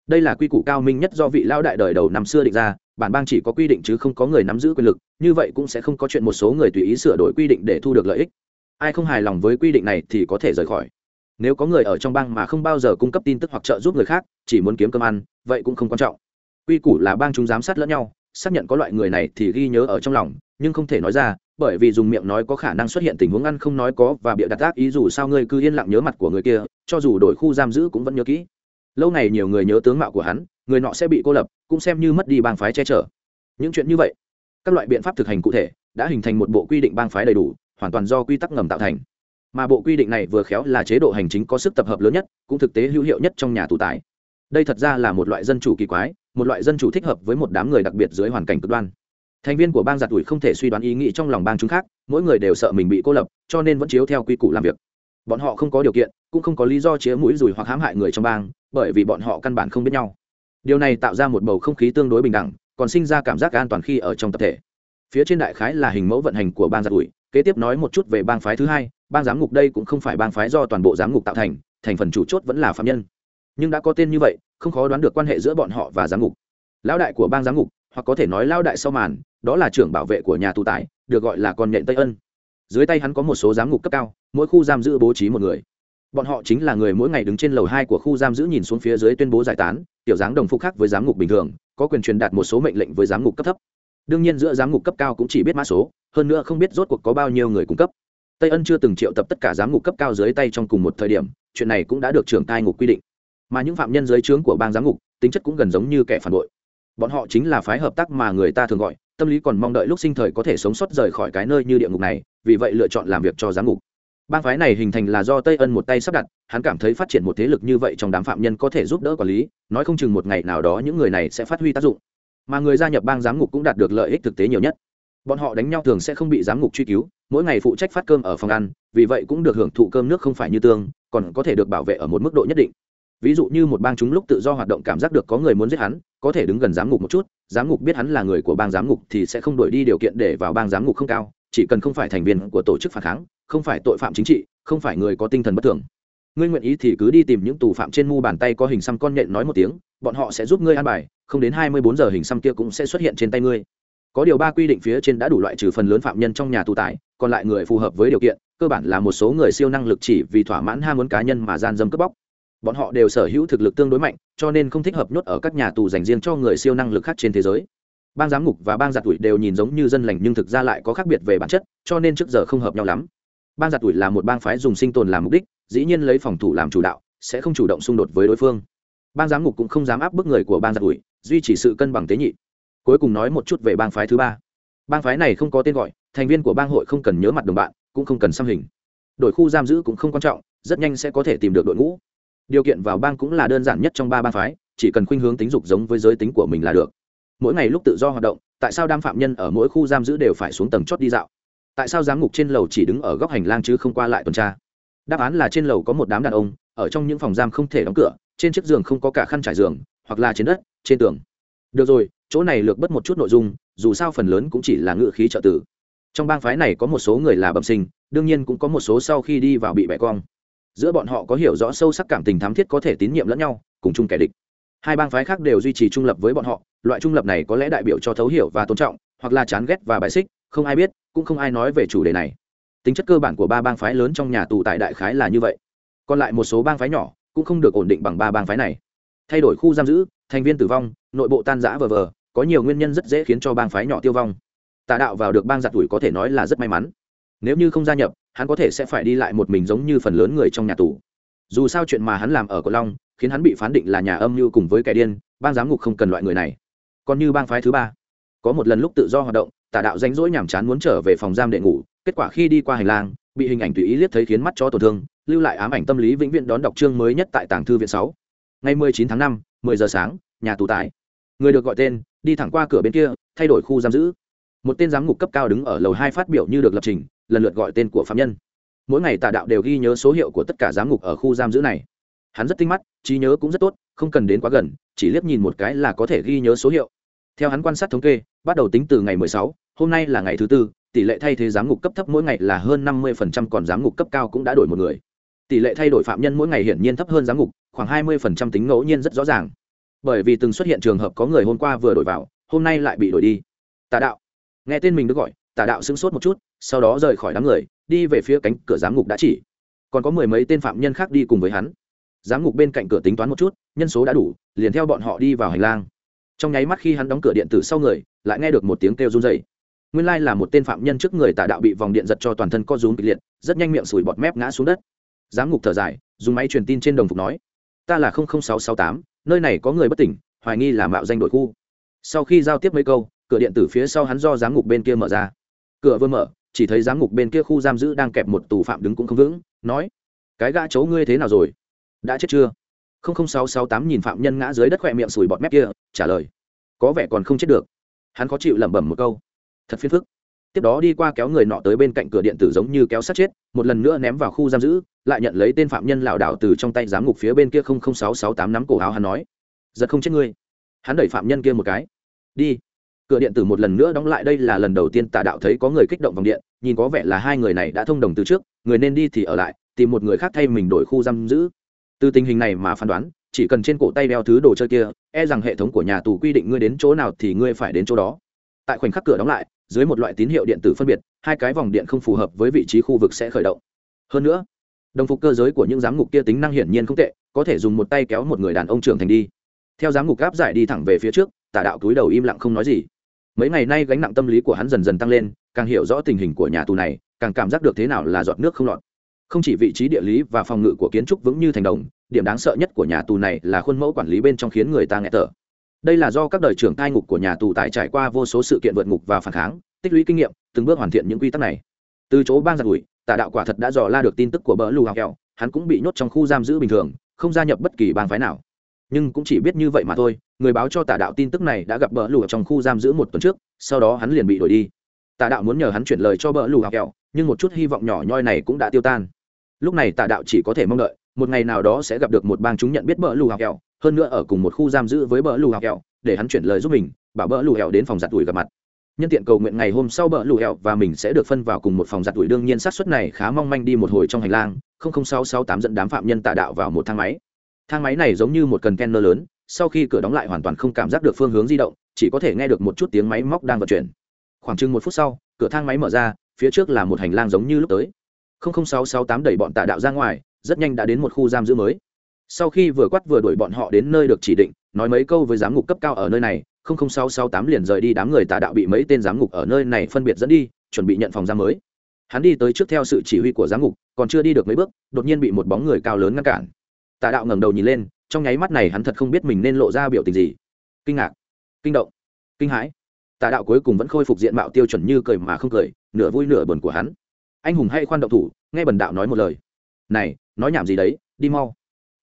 đây là quy củ cao minh nhất do vị lao đại đời đầu năm xưa định ra, bản bang chỉ có quy định chứ không có người nắm giữ quyền lực, như vậy cũng sẽ không có chuyện một số người tùy ý sửa đổi quy định để thu được lợi ích. Ai không hài lòng với quy định này thì có thể rời khỏi. Nếu có người ở trong bang mà không bao giờ cung cấp tin tức hoặc trợ giúp người khác, chỉ muốn kiếm cơm ăn, vậy cũng không quan trọng. Quy củ là bang chúng giám sát lẫn nhau, xác nhận có loại người này thì ghi nhớ ở trong lòng, nhưng không thể nói ra, bởi vì dùng miệng nói có khả năng xuất hiện tình huống ăn không nói có và bịa đặt ác ý dù sao ngươi cứ yên lặng nhớ mặt của người kia, cho dù đổi khu giam giữ cũng vẫn nhớ kỹ lâu ngày nhiều người nhớ tướng mạo của hắn, người nọ sẽ bị cô lập, cũng xem như mất đi bang phái che chở. Những chuyện như vậy, các loại biện pháp thực hành cụ thể đã hình thành một bộ quy định bang phái đầy đủ, hoàn toàn do quy tắc ngầm tạo thành. Mà bộ quy định này vừa khéo là chế độ hành chính có sức tập hợp lớn nhất, cũng thực tế hữu hiệu nhất trong nhà tù tài đây thật ra là một loại dân chủ kỳ quái, một loại dân chủ thích hợp với một đám người đặc biệt dưới hoàn cảnh cực đoan. Thành viên của bang giặt ủi không thể suy đoán ý nghĩ trong lòng bang chúng khác, mỗi người đều sợ mình bị cô lập, cho nên vẫn chiếu theo quy củ làm việc bọn họ không có điều kiện, cũng không có lý do chĩa mũi dùi hoặc hãm hại người trong bang, bởi vì bọn họ căn bản không biết nhau. Điều này tạo ra một bầu không khí tương đối bình đẳng, còn sinh ra cảm giác an toàn khi ở trong tập thể. Phía trên đại khái là hình mẫu vận hành của bang giặc ủi, kế tiếp nói một chút về bang phái thứ hai, bang giám ngục đây cũng không phải bang phái do toàn bộ giám ngục tạo thành thành phần chủ chốt vẫn là phạm nhân. Nhưng đã có tên như vậy, không khó đoán được quan hệ giữa bọn họ và giám ngục. Lão đại của bang giám ngục, hoặc có thể nói lão đại sau màn, đó là trưởng bảo vệ của nhà tù tài được gọi là con nhện tây ân dưới tay hắn có một số giám ngục cấp cao, mỗi khu giam giữ bố trí một người. Bọn họ chính là người mỗi ngày đứng trên lầu hai của khu giam giữ nhìn xuống phía dưới tuyên bố giải tán, tiểu dáng đồng phục khác với giám ngục bình thường, có quyền truyền đạt một số mệnh lệnh với giám ngục cấp thấp. Đương nhiên giữa giám ngục cấp cao cũng chỉ biết mã số, hơn nữa không biết rốt cuộc có bao nhiêu người cung cấp. Tây ân chưa từng triệu tập tất cả giám ngục cấp cao dưới tay trong cùng một thời điểm, chuyện này cũng đã được trưởng cai ngục quy định. Mà những phạm nhân dưới trướng của bang giám ngục, tính chất cũng gần giống như kẻ phản bội. Bọn họ chính là phái hợp tác mà người ta thường gọi tâm lý còn mong đợi lúc sinh thời có thể sống sót rời khỏi cái nơi như địa ngục này, vì vậy lựa chọn làm việc cho giám ngục bang phái này hình thành là do tây ân một tay sắp đặt, hắn cảm thấy phát triển một thế lực như vậy trong đám phạm nhân có thể giúp đỡ quản lý, nói không chừng một ngày nào đó những người này sẽ phát huy tác dụng. Mà người gia nhập bang giám ngục cũng đạt được lợi ích thực tế nhiều nhất. Bọn họ đánh nhau thường sẽ không bị giám ngục truy cứu, mỗi ngày phụ trách phát cơm ở phòng ăn, vì vậy cũng được hưởng thụ cơm nước không phải như tương, còn có thể được bảo vệ ở một mức độ nhất định ví dụ như một bang chúng lúc tự do hoạt động cảm giác được có người muốn giết hắn, có thể đứng gần giám ngục một chút, giám ngục biết hắn là người của bang giám ngục thì sẽ không đổi đi điều kiện để vào bang giám ngục không cao, chỉ cần không phải thành viên của tổ chức phản kháng, không phải tội phạm chính trị, không phải người có tinh thần bất thường. Ngươi nguyện ý thì cứ đi tìm những tù phạm trên mu bàn tay có hình xăm con nhện nói một tiếng, bọn họ sẽ giúp ngươi an bài, không đến hai mươi bốn giờ hình xăm kia cũng sẽ xuất hiện trên tay ngươi. Có điều ba quy định phía trên đã đủ loại trừ phần lớn phạm nhân trong nhà tù tải còn lại người phù hợp với điều kiện, cơ bản là một số người siêu năng lực chỉ vì thỏa mãn ham muốn cá nhân mà gian dâm cướp bóc bọn họ đều sở hữu thực lực tương đối mạnh, cho nên không thích hợp nhốt ở các nhà tù dành riêng cho người siêu năng lực khác trên thế giới. Bang giám ngục và bang giặt tuổi đều nhìn giống như dân lành nhưng thực ra lại có khác biệt về bản chất, cho nên trước giờ không hợp nhau lắm. Bang giặt tuổi là một bang phái dùng sinh tồn làm mục đích, dĩ nhiên lấy phòng thủ làm chủ đạo, sẽ không chủ động xung đột với đối phương. Bang giám ngục cũng không dám áp bức người của bang giặt tuổi, duy trì sự cân bằng tế nhị. Cuối cùng nói một chút về bang phái thứ ba. Bang phái này không có tên gọi, thành viên của bang hội không cần nhớ mặt đồng bạn, cũng không cần xăm hình. Đổi khu giam giữ cũng không quan trọng, rất nhanh sẽ có thể tìm được đội ngũ điều kiện vào bang cũng là đơn giản nhất trong ba bang phái, chỉ cần khuynh hướng tính dục giống với giới tính của mình là được. Mỗi ngày lúc tự do hoạt động, tại sao đam phạm nhân ở mỗi khu giam giữ đều phải xuống tầng chót đi dạo? Tại sao giám ngục trên lầu chỉ đứng ở góc hành lang chứ không qua lại tuần tra? Đáp án là trên lầu có một đám đàn ông, ở trong những phòng giam không thể đóng cửa, trên chiếc giường không có cả khăn trải giường, hoặc là trên đất, trên tường. Được rồi, chỗ này lược bớt một chút nội dung, dù sao phần lớn cũng chỉ là ngự khí trợ tử. Trong bang phái này có một số người là bẩm sinh, đương nhiên cũng có một số sau khi đi vào bị bẻ cong giữa bọn họ có hiểu rõ sâu sắc cảm tình thám thiết có thể tín nhiệm lẫn nhau, cùng chung kẻ địch. Hai bang phái khác đều duy trì trung lập với bọn họ, loại trung lập này có lẽ đại biểu cho thấu hiểu và tôn trọng, hoặc là chán ghét và bài xích, không ai biết, cũng không ai nói về chủ đề này. Tính chất cơ bản của ba bang phái lớn trong nhà tù tại đại khái là như vậy. Còn lại một số bang phái nhỏ cũng không được ổn định bằng ba bang phái này. Thay đổi khu giam giữ, thành viên tử vong, nội bộ tan rã vờ vờ, có nhiều nguyên nhân rất dễ khiến cho bang phái nhỏ tiêu vong. Tà đạo vào được bang giặt ủi có thể nói là rất may mắn. Nếu như không gia nhập hắn có thể sẽ phải đi lại một mình giống như phần lớn người trong nhà tù. Dù sao chuyện mà hắn làm ở cổ long khiến hắn bị phán định là nhà âm mưu cùng với kẻ điên Bang giám ngục không cần loại người này. Còn như bang phái thứ ba có một lần lúc tự do hoạt động tả đạo danh rỗi nhàm chán muốn trở về phòng giam để ngủ kết quả khi đi qua hành lang bị hình ảnh tùy ý liếc thấy khiến mắt cho tổn thương lưu lại ám ảnh tâm lý vĩnh viễn đón đọc chương mới nhất tại tàng thư viện sáu. Ngày 19 tháng 5, 10 giờ sáng nhà tù tại. Người được gọi tên đi thẳng qua cửa bên kia thay đổi khu giam giữ. Một tên giám ngục cấp cao đứng ở lầu hai phát biểu như được lập trình lần lượt gọi tên của phạm nhân. Mỗi ngày tà đạo đều ghi nhớ số hiệu của tất cả giám ngục ở khu giam giữ này. Hắn rất tinh mắt trí nhớ cũng rất tốt không cần đến quá gần chỉ liếc nhìn một cái là có thể ghi nhớ số hiệu. Theo hắn quan sát thống kê bắt đầu tính từ ngày 16, hôm nay là ngày thứ tư tỷ lệ thay thế giám ngục cấp thấp mỗi ngày là hơn 50%, còn giám ngục cấp cao cũng đã đổi một người. Tỷ lệ thay đổi phạm nhân mỗi ngày hiển nhiên thấp hơn giám ngục khoảng 20% tính ngẫu nhiên rất rõ ràng. Bởi vì từng xuất hiện trường hợp có người hôm qua vừa đổi vào hôm nay lại bị đổi đi. Tà đạo. Nghe tên mình được gọi tà đạo sững sốt một chút sau đó rời khỏi đám người, đi về phía cánh cửa giám ngục đã chỉ. Còn có mười mấy tên phạm nhân khác đi cùng với hắn. Giám ngục bên cạnh cửa tính toán một chút, nhân số đã đủ, liền theo bọn họ đi vào hành lang. Trong nháy mắt khi hắn đóng cửa điện tử sau người, lại nghe được một tiếng kêu run dày nguyên lai là một tên phạm nhân trước người tà đạo bị vòng điện giật cho toàn thân co rúm kịch liệt, rất nhanh miệng sùi bọt mép ngã xuống đất. Giám ngục thở dài, dùng máy truyền tin trên đồng phục nói, ta là sáu trăm sáu tám, nơi này có người bất tỉnh, hoài nghi là mạo danh đội khu. Sau khi giao tiếp mấy câu, cửa điện tử phía sau hắn do giám ngục bên kia mở ra. Cửa vừa mở chỉ thấy giám ngục bên kia khu giam giữ đang kẹp một tù phạm đứng cũng không vững, nói, cái gã chấu ngươi thế nào rồi? Đã chết chưa? Sáu sáu tám nhìn phạm nhân ngã dưới đất khỏe miệng sùi bọt mép kia, trả lời, có vẻ còn không chết được. Hắn khó chịu lẩm bẩm một câu, thật phiền phức. Tiếp đó đi qua kéo người nọ tới bên cạnh cửa điện tử giống như kéo sát chết, một lần nữa ném vào khu giam giữ, lại nhận lấy tên phạm nhân lảo đảo từ trong tay giám ngục phía bên kia sáu sáu tám nắm cổ áo hắn nói, giật không chết ngươi. Hắn đẩy phạm nhân kia một cái, đi cửa điện tử một lần nữa đóng lại, đây là lần đầu tiên tà đạo thấy có người kích động vòng điện, nhìn có vẻ là hai người này đã thông đồng từ trước, người nên đi thì ở lại, tìm một người khác thay mình đổi khu giam giữ. Từ tình hình này mà phán đoán, chỉ cần trên cổ tay đeo thứ đồ chơi kia e rằng hệ thống của nhà tù quy định ngươi đến chỗ nào thì ngươi phải đến chỗ đó. Tại khoảnh khắc cửa đóng lại, dưới một loại tín hiệu điện tử phân biệt, hai cái vòng điện không phù hợp với vị trí khu vực sẽ khởi động. Hơn nữa, đồng phục cơ giới của những giám ngục kia tính năng hiển nhiên không tệ, có thể dùng một tay kéo một người đàn ông trưởng thành đi. Theo giám ngục gáp giải đi thẳng về phía trước, tà đạo túi đầu im lặng không nói gì mấy ngày nay gánh nặng tâm lý của hắn dần dần tăng lên, càng hiểu rõ tình hình của nhà tù này, càng cảm giác được thế nào là giọt nước không lọt. Không chỉ vị trí địa lý và phòng ngự của kiến trúc vững như thành đồng, điểm đáng sợ nhất của nhà tù này là khuôn mẫu quản lý bên trong khiến người ta nghe tở. đây là do các đời trưởng cai ngục của nhà tù tại trải qua vô số sự kiện vượt ngục và phản kháng, tích lũy kinh nghiệm, từng bước hoàn thiện những quy tắc này. Từ chỗ bang giặc ủi, tà đạo quả thật đã dò la được tin tức của bờ lù hào kẹo, hắn cũng bị nhốt trong khu giam giữ bình thường, không gia nhập bất kỳ bang phái nào nhưng cũng chỉ biết như vậy mà thôi, người báo cho tả đạo tin tức này đã gặp bờ lù trong khu giam giữ một tuần trước, sau đó hắn liền bị đổi đi. Tả đạo muốn nhờ hắn chuyển lời cho bờ lù học kẹo, nhưng một chút hy vọng nhỏ nhoi này cũng đã tiêu tan. Lúc này tả đạo chỉ có thể mong đợi, một ngày nào đó sẽ gặp được một bang chúng nhận biết bờ lù học kẹo, hơn nữa ở cùng một khu giam giữ với bờ lù học kẹo, để hắn chuyển lời giúp mình, bảo bờ lù hẹo đến phòng giặt ủi gặp mặt. Nhân tiện cầu nguyện ngày hôm sau bờ lù hẹo và mình sẽ được phân vào cùng một phòng giặt ủi, đương nhiên xác suất này khá mong manh đi một hồi trong hành lang sáu sáu tám dẫn đám phạm nhân tà đạo vào một thang máy thang máy này giống như một cần kenner lớn, sau khi cửa đóng lại hoàn toàn không cảm giác được phương hướng di động, chỉ có thể nghe được một chút tiếng máy móc đang vận chuyển. Khoảng chừng một phút sau, cửa thang máy mở ra, phía trước là một hành lang giống như lúc tới. 00668 đẩy bọn tà đạo ra ngoài, rất nhanh đã đến một khu giam giữ mới. Sau khi vừa quát vừa đuổi bọn họ đến nơi được chỉ định, nói mấy câu với giám ngục cấp cao ở nơi này 00668 liền rời đi đám người tà đạo bị mấy tên giám ngục ở nơi này phân biệt dẫn đi, chuẩn bị nhận phòng giam mới. Hắn đi tới trước theo sự chỉ huy của giám ngục, còn chưa đi được mấy bước, đột nhiên bị một bóng người cao lớn ngăn cản tà đạo ngẩng đầu nhìn lên, trong nháy mắt này hắn thật không biết mình nên lộ ra biểu tình gì. Kinh ngạc, kinh động, kinh hãi. Tà đạo cuối cùng vẫn khôi phục diện mạo tiêu chuẩn như cười mà không cười, nửa vui nửa buồn của hắn. Anh hùng hay khoan động thủ, nghe bần đạo nói một lời. Này, nói nhảm gì đấy, đi mau.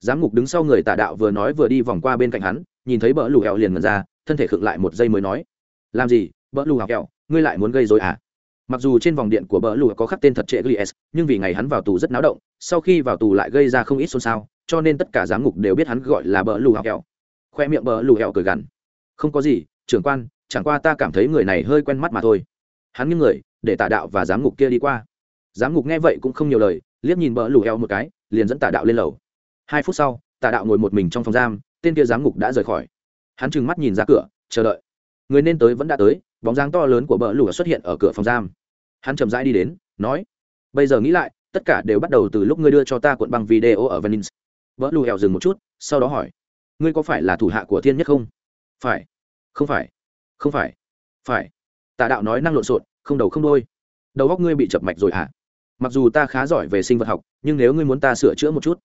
Giám ngục đứng sau người tà đạo vừa nói vừa đi vòng qua bên cạnh hắn, nhìn thấy bỡ lù hẹo liền mật ra, thân thể khựng lại một giây mới nói. Làm gì, bỡ lù hẹo ngươi lại muốn gây dối à? Mặc dù trên vòng điện của bỡ lù có khắc tên thật trệ glies nhưng vì ngày hắn vào tù rất náo động, sau khi vào tù lại gây ra không ít xôn xao cho nên tất cả giám ngục đều biết hắn gọi là bờ lù hẹo khoe miệng bờ lù hẹo cười gằn. Không có gì, trưởng quan, chẳng qua ta cảm thấy người này hơi quen mắt mà thôi. Hắn những người, để tả đạo và giám ngục kia đi qua. Giám ngục nghe vậy cũng không nhiều lời, liếc nhìn bờ lù heo một cái, liền dẫn tả đạo lên lầu. Hai phút sau, tả đạo ngồi một mình trong phòng giam, tên kia giám ngục đã rời khỏi. Hắn trừng mắt nhìn ra cửa, chờ đợi. Người nên tới vẫn đã tới, bóng dáng to lớn của bờ lù xuất hiện ở cửa phòng giam. Hắn chậm rãi đi đến, nói, bây giờ nghĩ lại, tất cả đều bắt đầu từ lúc ngươi đưa cho ta cuộn băng video ở venice vỡ lù hẹo dừng một chút, sau đó hỏi, ngươi có phải là thủ hạ của thiên nhất không? Phải. Không phải. Không phải. Phải. Tà đạo nói năng lộn xộn, không đầu không đôi đầu góc ngươi bị chập mạch rồi hả? Mặc dù ta khá giỏi về sinh vật học, nhưng nếu ngươi muốn ta sửa chữa một chút.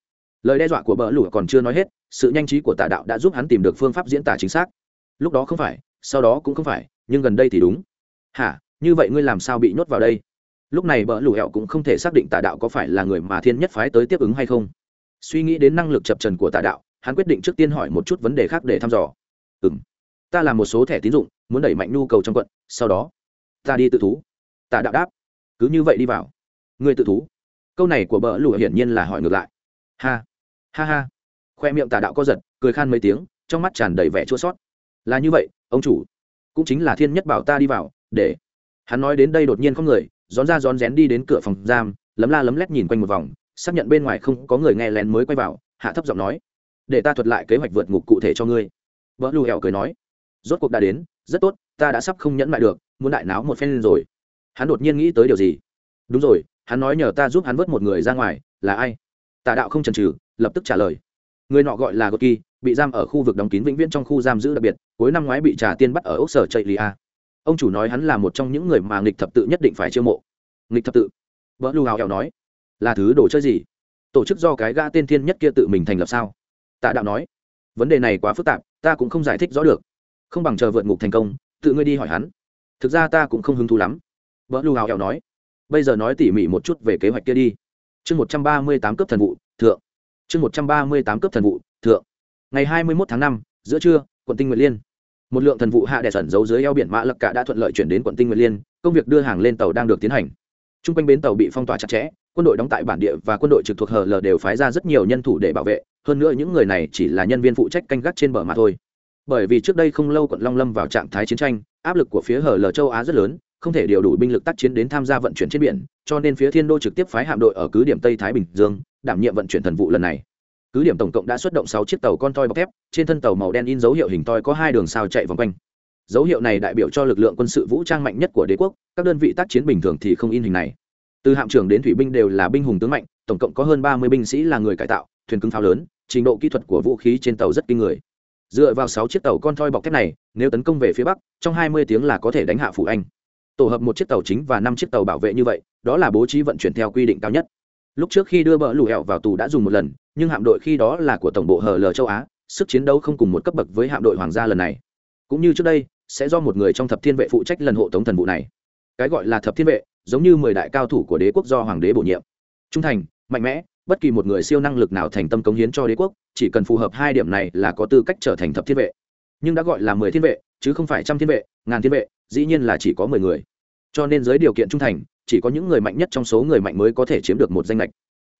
Lời đe dọa của bờ lù còn chưa nói hết, sự nhanh trí của tà đạo đã giúp hắn tìm được phương pháp diễn tả chính xác. Lúc đó không phải, sau đó cũng không phải, nhưng gần đây thì đúng. Hả? Như vậy ngươi làm sao bị nhốt vào đây? Lúc này bờ lù hẹo cũng không thể xác định tà đạo có phải là người mà thiên nhất phái tới tiếp ứng hay không suy nghĩ đến năng lực chập trần của tà đạo, hắn quyết định trước tiên hỏi một chút vấn đề khác để thăm dò. Ừ m ta làm một số thẻ tín dụng, muốn đẩy mạnh nhu cầu trong quận, sau đó, ta đi tự thú. Tà đạo đáp, cứ như vậy đi vào. Ngươi tự thú. Câu này của bờ lụa hiển nhiên là hỏi ngược lại. Ha ha ha. Khoe miệng tà đạo co giật, cười khan mấy tiếng, trong mắt tràn đầy vẻ chua sót. Là như vậy, ông chủ. Cũng chính là thiên nhất bảo ta đi vào, để. Hắn nói đến đây đột nhiên không người, rón ra rón rén đi đến cửa phòng giam, lấm la lấm lét nhìn quanh một vòng xác nhận bên ngoài không có người nghe lén mới quay vào, hạ thấp giọng nói, để ta thuật lại kế hoạch vượt ngục cụ thể cho ngươi. Vợ lù hẹo cười nói, rốt cuộc đã đến, rất tốt, ta đã sắp không nhẫn lại được, muốn đại náo một phen lên rồi. Hắn đột nhiên nghĩ tới điều gì? Đúng rồi, hắn nói nhờ ta giúp hắn vớt một người ra ngoài, là ai? Tà đạo không chần chừ, lập tức trả lời, người nọ gọi là gột kỳ, bị giam ở khu vực đóng kín vĩnh viễn trong khu giam giữ đặc biệt, cuối năm ngoái bị trà tiên bắt ở ốc sở chạy lia ông chủ nói hắn là một trong những người mà nghịch thập tự nhất định phải chiêu mộ. Nghịch thập tự? Vợ lù hào hẹo nói là thứ đồ chơi gì? Tổ chức do cái gã tên thiên nhất kia tự mình thành lập sao? Tạ đạo nói. Vấn đề này quá phức tạp, ta cũng không giải thích rõ được. Không bằng chờ vượt ngục thành công, tự ngươi đi hỏi hắn. Thực ra ta cũng không hứng thú lắm. Vợ lưu hào hẹo nói. Bây giờ nói tỉ mỉ một chút về kế hoạch kia đi. Chương một trăm ba mươi tám cấp thần vụ, thượng. Chương một trăm ba mươi tám cấp thần vụ, thượng. Ngày hai mươi một tháng năm, giữa trưa, quận tinh nguyệt liên. Một lượng thần vụ hạ đẻ sẩn giấu dưới eo biển mã lập cả đã thuận lợi chuyển đến quận tinh nguyệt liên, công việc đưa hàng lên tàu đang được tiến hành. T r u n g quanh bến tàu bị phong tỏa chặt chẽ quân đội đóng tại bản địa và quân đội trực thuộc hờ lờ đều phái ra rất nhiều nhân thủ để bảo vệ, hơn nữa những người này chỉ là nhân viên phụ trách canh gác trên bờ mà thôi. Bởi vì trước đây không lâu quận long lâm vào trạng thái chiến tranh, áp lực của phía hờ lờ châu á rất lớn, không thể điều đủ binh lực tác chiến đến tham gia vận chuyển trên biển, cho nên phía thiên đô trực tiếp phái hạm đội ở cứ điểm tây thái bình dương, đảm nhiệm vận chuyển thần vụ lần này. Cứ điểm tổng cộng đã xuất động sáu chiếc tàu con toi bọc thép, trên thân tàu màu đen in dấu hiệu hình toi có hai đường sao chạy vòng quanh. Dấu hiệu này đại biểu cho lực lượng quân sự vũ trang mạnh nhất của đế quốc, các đơn vị tác chiến bình thường thì không in hình này từ hạm trưởng đến thủy binh đều là binh hùng tướng mạnh, tổng cộng có hơn ba mươi binh sĩ là người cải tạo, thuyền cứng pháo lớn, trình độ kỹ thuật của vũ khí trên tàu rất kinh người. Dựa vào sáu chiếc tàu con thoi bọc thép này, nếu tấn công về phía bắc, trong hai mươi tiếng là có thể đánh hạ phủ anh. Tổ hợp một chiếc tàu chính và năm chiếc tàu bảo vệ như vậy, đó là bố trí vận chuyển theo quy định cao nhất. Lúc trước khi đưa bờ lù hẹo vào tù đã dùng một lần, nhưng hạm đội khi đó là của tổng bộ hờ l châu á, sức chiến đấu không cùng một cấp bậc với hạm đội hoàng gia lần này. Cũng như trước đây, sẽ do một người trong thập thiên vệ phụ trách lần hộ tống thần vụ này. Cái gọi là thập thiên vệ giống như mười đại cao thủ của đế quốc do hoàng đế bổ nhiệm. Trung thành, mạnh mẽ, bất kỳ một người siêu năng lực nào thành tâm cống hiến cho đế quốc, chỉ cần phù hợp hai điểm này là có tư cách trở thành thập thiên vệ. Nhưng đã gọi là mười thiên vệ, chứ không phải trăm thiên vệ, ngàn thiên vệ, dĩ nhiên là chỉ có mười người. Cho nên dưới điều kiện trung thành, chỉ có những người mạnh nhất trong số người mạnh mới có thể chiếm được một danh lệch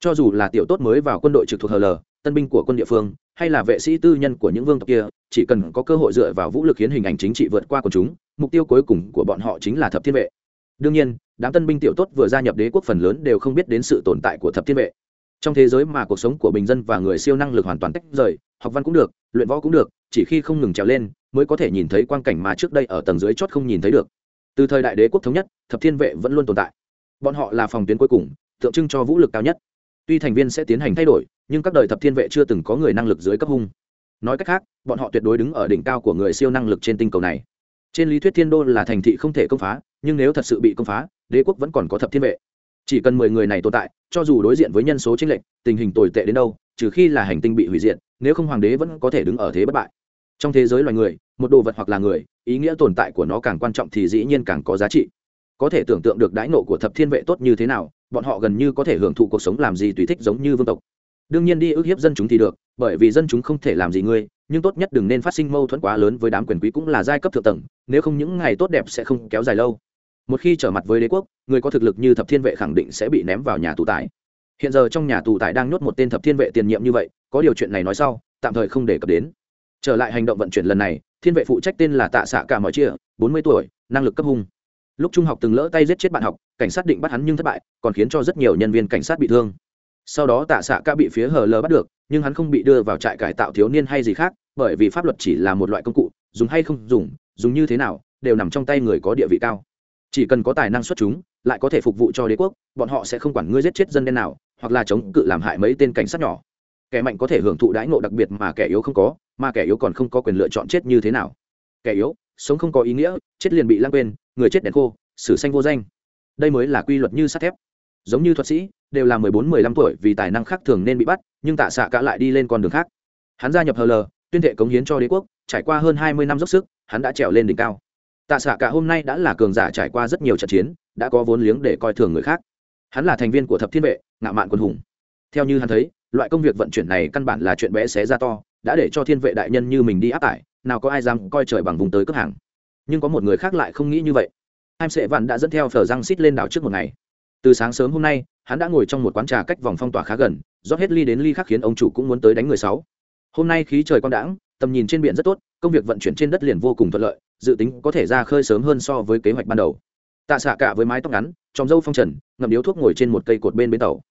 cho dù là tiểu tốt mới vào quân đội trực thuộc hl tân binh của quân địa phương, hay là vệ sĩ tư nhân của những vương tộc kia, chỉ cần có cơ hội dựa vào vũ lực khiến hình ảnh chính trị vượt qua của chúng, mục tiêu cuối cùng của bọn họ chính là thập thiên vệ đương nhiên, đám tân binh tiểu tốt vừa gia nhập đế quốc phần lớn đều không biết đến sự tồn tại của thập thiên vệ. Trong thế giới mà cuộc sống của bình dân và người siêu năng lực hoàn toàn tách rời, học văn cũng được, luyện võ cũng được, chỉ khi không ngừng trèo lên mới có thể nhìn thấy quang cảnh mà trước đây ở tầng dưới chót không nhìn thấy được. Từ thời đại đế quốc thống nhất, thập thiên vệ vẫn luôn tồn tại. Bọn họ là phòng tuyến cuối cùng, tượng trưng cho vũ lực cao nhất. Tuy thành viên sẽ tiến hành thay đổi, nhưng các đời thập thiên vệ chưa từng có người năng lực dưới cấp hung. Nói cách khác, bọn họ tuyệt đối đứng ở đỉnh cao của người siêu năng lực trên tinh cầu này. Trên lý thuyết thiên đô là thành thị không thể công phá nhưng nếu thật sự bị công phá, đế quốc vẫn còn có thập thiên vệ. Chỉ cần mười người này tồn tại, cho dù đối diện với nhân số tranh lệch, tình hình tồi tệ đến đâu, trừ khi là hành tinh bị hủy diệt, nếu không hoàng đế vẫn có thể đứng ở thế bất bại. Trong thế giới loài người, một đồ vật hoặc là người, ý nghĩa tồn tại của nó càng quan trọng thì dĩ nhiên càng có giá trị. Có thể tưởng tượng được đãi nộ của thập thiên vệ tốt như thế nào, bọn họ gần như có thể hưởng thụ cuộc sống làm gì tùy thích giống như vương tộc. Đương nhiên đi ức hiếp dân chúng thì được, bởi vì dân chúng không thể làm gì ngươi, nhưng tốt nhất đừng nên phát sinh mâu thuẫn quá lớn với đám quyền quý cũng là giai cấp thượng tầng, nếu không những ngày tốt đẹp sẽ không kéo dài lâu một khi trở mặt với đế quốc, người có thực lực như thập thiên vệ khẳng định sẽ bị ném vào nhà tù tải. Hiện giờ trong nhà tù tải đang nhốt một tên thập thiên vệ tiền nhiệm như vậy, có điều chuyện này nói sau, tạm thời không đề cập đến. Trở lại hành động vận chuyển lần này, thiên vệ phụ trách tên là tạ xạ cả mọi chia, bốn mươi tuổi, năng lực cấp hung. Lúc trung học từng lỡ tay giết chết bạn học, cảnh sát định bắt hắn nhưng thất bại, còn khiến cho rất nhiều nhân viên cảnh sát bị thương. Sau đó tạ xạ ca bị phía hờ lờ bắt được, nhưng hắn không bị đưa vào trại cải tạo thiếu niên hay gì khác, bởi vì pháp luật chỉ là một loại công cụ, dùng hay không dùng dùng như thế nào, đều nằm trong tay người có địa vị cao chỉ cần có tài năng xuất chúng, lại có thể phục vụ cho đế quốc, bọn họ sẽ không quản ngươi giết chết dân đen nào, hoặc là chống cự làm hại mấy tên cảnh sát nhỏ. Kẻ mạnh có thể hưởng thụ đãi ngộ đặc biệt mà kẻ yếu không có, mà kẻ yếu còn không có quyền lựa chọn chết như thế nào. Kẻ yếu, sống không có ý nghĩa, chết liền bị lãng quên, người chết đèn khô xử xanh vô danh. Đây mới là quy luật như sắt thép. Giống như thuật sĩ, đều là mười bốn, mười lăm tuổi vì tài năng khác thường nên bị bắt, nhưng tạ xạ cả lại đi lên con đường khác. Hắn gia nhập hờ lờ tuyên thệ cống hiến cho đế quốc, trải qua hơn hai mươi năm dốc sức, hắn đã trèo lên đỉnh cao tạ xạ cả hôm nay đã là cường giả trải qua rất nhiều trận chiến, đã có vốn liếng để coi thường người khác. Hắn là thành viên của thập thiên vệ, ngạo mạn quân hùng. Theo như hắn thấy, loại công việc vận chuyển này căn bản là chuyện bé xé ra to, đã để cho thiên vệ đại nhân như mình đi áp tải, nào có ai dám coi trời bằng vùng tới cướp hàng. Nhưng có một người khác lại không nghĩ như vậy. Hai sệ vạn đã dẫn theo phở răng xít lên đảo trước một ngày. Từ sáng sớm hôm nay, hắn đã ngồi trong một quán trà cách vòng phong tỏa khá gần, rót hết ly đến ly khác khiến ông chủ cũng muốn tới đánh người sáu. Hôm nay khí trời quang đãng, tầm nhìn trên biển rất tốt, công việc vận chuyển trên đất liền vô cùng thuận lợi dự tính có thể ra khơi sớm hơn so với kế hoạch ban đầu. Tạ xạ cả với mái tóc ngắn trong dâu phong trần, ngậm điếu thuốc ngồi trên một cây cột bên bến tàu.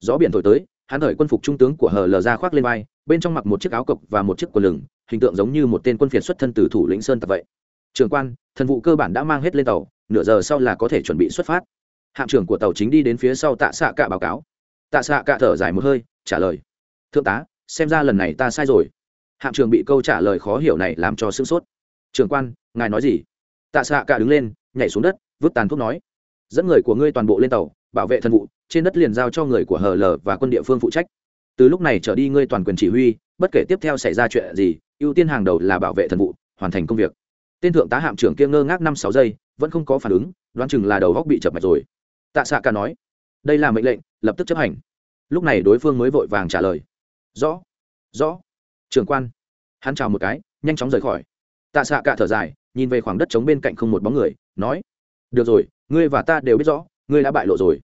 Gió biển thổi tới, hắn thời quân phục trung tướng của hờ lờ ra khoác lên vai, bên trong mặc một chiếc áo cộc và một chiếc quần lửng, hình tượng giống như một tên quân phiệt xuất thân từ thủ lĩnh sơn tập vậy. Trường quan, thần vụ cơ bản đã mang hết lên tàu, nửa giờ sau là có thể chuẩn bị xuất phát. Hạm trưởng của tàu chính đi đến phía sau tạ xạ cả báo cáo. Tạ xạ cả thở dài một hơi, trả lời. Thượng tá, xem ra lần này ta sai rồi. Hạm trưởng bị câu trả lời khó hiểu này làm cho sửng sốt. Trưởng quan, ngài nói gì? Tạ xạ cả đứng lên, nhảy xuống đất, vứt tàn thuốc nói, dẫn người của ngươi toàn bộ lên tàu, bảo vệ thân vụ, trên đất liền giao cho người của hờ lờ và quân địa phương phụ trách. Từ lúc này trở đi ngươi toàn quyền chỉ huy, bất kể tiếp theo xảy ra chuyện gì, ưu tiên hàng đầu là bảo vệ thần vụ, hoàn thành công việc. Tên thượng tá hạm trưởng kia ngơ ngác năm sáu giây, vẫn không có phản ứng, đoán chừng là đầu góc bị chập mạch rồi. Tạ xạ ca nói, đây là mệnh lệnh, lập tức chấp hành. Lúc này đối phương mới vội vàng trả lời, rõ rõ, trưởng quan. Hắn chào một cái, nhanh chóng rời khỏi tạ xạ cả thở dài, nhìn về khoảng đất trống bên cạnh không một bóng người, nói, được rồi, ngươi và ta đều biết rõ, ngươi đã bại lộ rồi.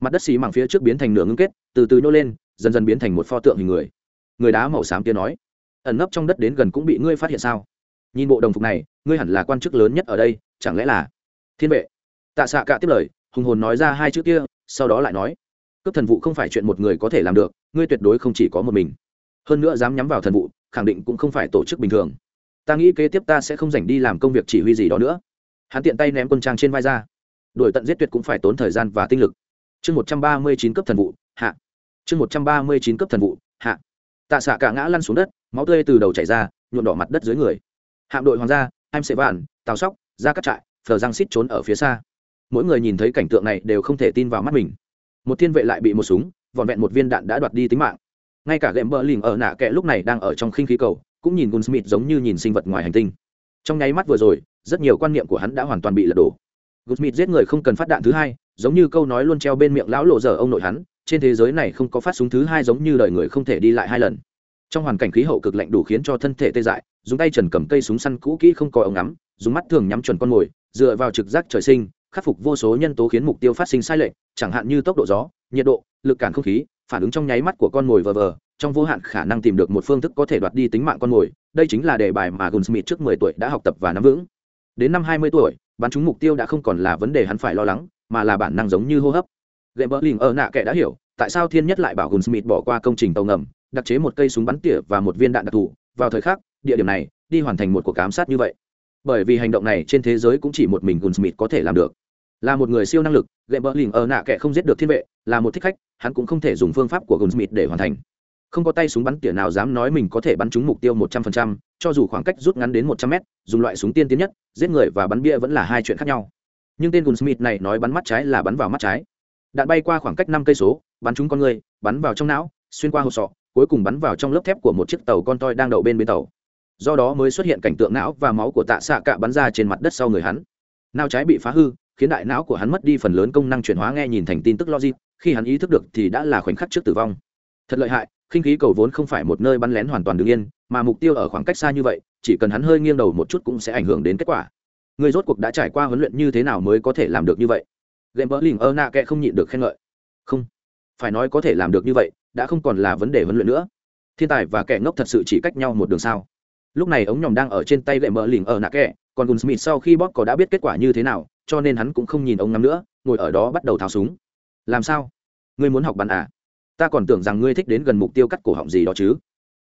Mặt đất xì mảng phía trước biến thành nửa ngưng kết, từ từ nhô lên, dần dần biến thành một pho tượng hình người. Người đá màu xám kia nói, ẩn nấp trong đất đến gần cũng bị ngươi phát hiện sao? Nhìn bộ đồng phục này, ngươi hẳn là quan chức lớn nhất ở đây, chẳng lẽ là thiên vệ? Tạ xạ cả tiếp lời, hùng hồn nói ra hai chữ kia, sau đó lại nói, cướp thần vụ không phải chuyện một người có thể làm được, ngươi tuyệt đối không chỉ có một mình. Hơn nữa dám nhắm vào thần vụ, khẳng định cũng không phải tổ chức bình thường ta nghĩ kế tiếp ta sẽ không dành đi làm công việc chỉ huy gì đó nữa. Hắn tiện tay ném quân trang trên vai ra. Đổi tận giết tuyệt cũng phải tốn thời gian và tinh lực. Chương một trăm ba mươi chín cấp thần vụ, hạ. Chương một trăm ba mươi chín cấp thần vụ, hạ. Tạ xạ cả ngã lăn xuống đất, máu tươi từ đầu chảy ra, nhuộm đỏ mặt đất dưới người. Hạm đội hoàng gia, em sẽ vạn, tào sóc ra các trại, phờ giang xít trốn ở phía xa. Mỗi người nhìn thấy cảnh tượng này đều không thể tin vào mắt mình. Một thiên vệ lại bị một súng vòn vẹn một viên đạn đã đoạt đi tính mạng. Ngay cả ghệm bờ lình ở nạ kẹ lúc này đang ở trong khinh khí cầu cũng nhìn gunsmith giống như nhìn sinh vật ngoài hành tinh. Trong nháy mắt vừa rồi, rất nhiều quan niệm của hắn đã hoàn toàn bị lật đổ. Gunsmith giết người không cần phát đạn thứ hai, giống như câu nói luôn treo bên miệng lão lộ giờ ông nội hắn, trên thế giới này không có phát súng thứ hai giống như đời người không thể đi lại hai lần. Trong hoàn cảnh khí hậu cực lạnh đủ khiến cho thân thể tê dại, dùng tay trần cầm cây súng săn cũ kỹ không có ống ngắm, dùng mắt thường nhắm chuẩn con mồi, dựa vào trực giác trời sinh, khắc phục vô số nhân tố khiến mục tiêu phát sinh sai lệch, chẳng hạn như tốc độ gió, nhiệt độ, lực cản không khí, phản ứng trong nháy mắt của con mồi vờ vờ trong vô hạn khả năng tìm được một phương thức có thể đoạt đi tính mạng con mồi, đây chính là đề bài mà gunsmith trước 10 tuổi đã học tập và nắm vững. Đến năm 20 tuổi, bắn trúng mục tiêu đã không còn là vấn đề hắn phải lo lắng, mà là bản năng giống như hô hấp. Gệm bỡ lình ở nạ kẻ đã hiểu, tại sao thiên nhất lại bảo gunsmith bỏ qua công trình tàu ngầm, đặc chế một cây súng bắn tỉa và một viên đạn đặc thù. Vào thời khắc, địa điểm này, đi hoàn thành một cuộc ám sát như vậy. Bởi vì hành động này trên thế giới cũng chỉ một mình gunsmith có thể làm được. Là một người siêu năng lực gệm bỡ lình ở nạ kẻ không giết được thiên vệ, là một thích khách, hắn cũng không thể dùng phương pháp của gunsmith để hoàn thành không có tay súng bắn tỉa nào dám nói mình có thể bắn trúng mục tiêu một trăm phần trăm, cho dù khoảng cách rút ngắn đến một trăm mét, dùng loại súng tiên tiến nhất, giết người và bắn bia vẫn là hai chuyện khác nhau. Nhưng tên gunsmith này nói bắn mắt trái là bắn vào mắt trái. Đạn bay qua khoảng cách năm cây số, bắn trúng con người, bắn vào trong não, xuyên qua hộp sọ, cuối cùng bắn vào trong lớp thép của một chiếc tàu con toi đang đậu bên bến tàu. Do đó mới xuất hiện cảnh tượng não và máu của tạ xạ cạ bắn ra trên mặt đất sau người hắn. Não trái bị phá hư, khiến đại não của hắn mất đi phần lớn công năng chuyển hóa nghe nhìn thành tin tức logic, khi hắn ý thức được thì đã là khoảnh khắc trước tử vong. Thật lợi hại khinh khí cầu vốn không phải một nơi bắn lén hoàn toàn đứng yên mà mục tiêu ở khoảng cách xa như vậy, chỉ cần hắn hơi nghiêng đầu một chút cũng sẽ ảnh hưởng đến kết quả. Người rốt cuộc đã trải qua huấn luyện như thế nào mới có thể làm được như vậy? Game bờ lình ơ nạ kệ không nhịn được khen ngợi. Không. Phải nói có thể làm được như vậy, đã không còn là vấn đề huấn luyện nữa. Thiên tài và kẻ ngốc thật sự chỉ cách nhau một đường sao? Lúc này ống nhòm đang ở trên tay gậy mỡ lỉnh ở nạ kẹ còn gùn smith sau khi bóp có đã biết kết quả như thế nào, cho nên hắn cũng không nhìn ông ngắm nữa, ngồi ở đó bắt đầu tháo súng. Làm sao? Ngươi muốn học bắn à? Ta còn tưởng rằng ngươi thích đến gần mục tiêu cắt cổ họng gì đó chứ.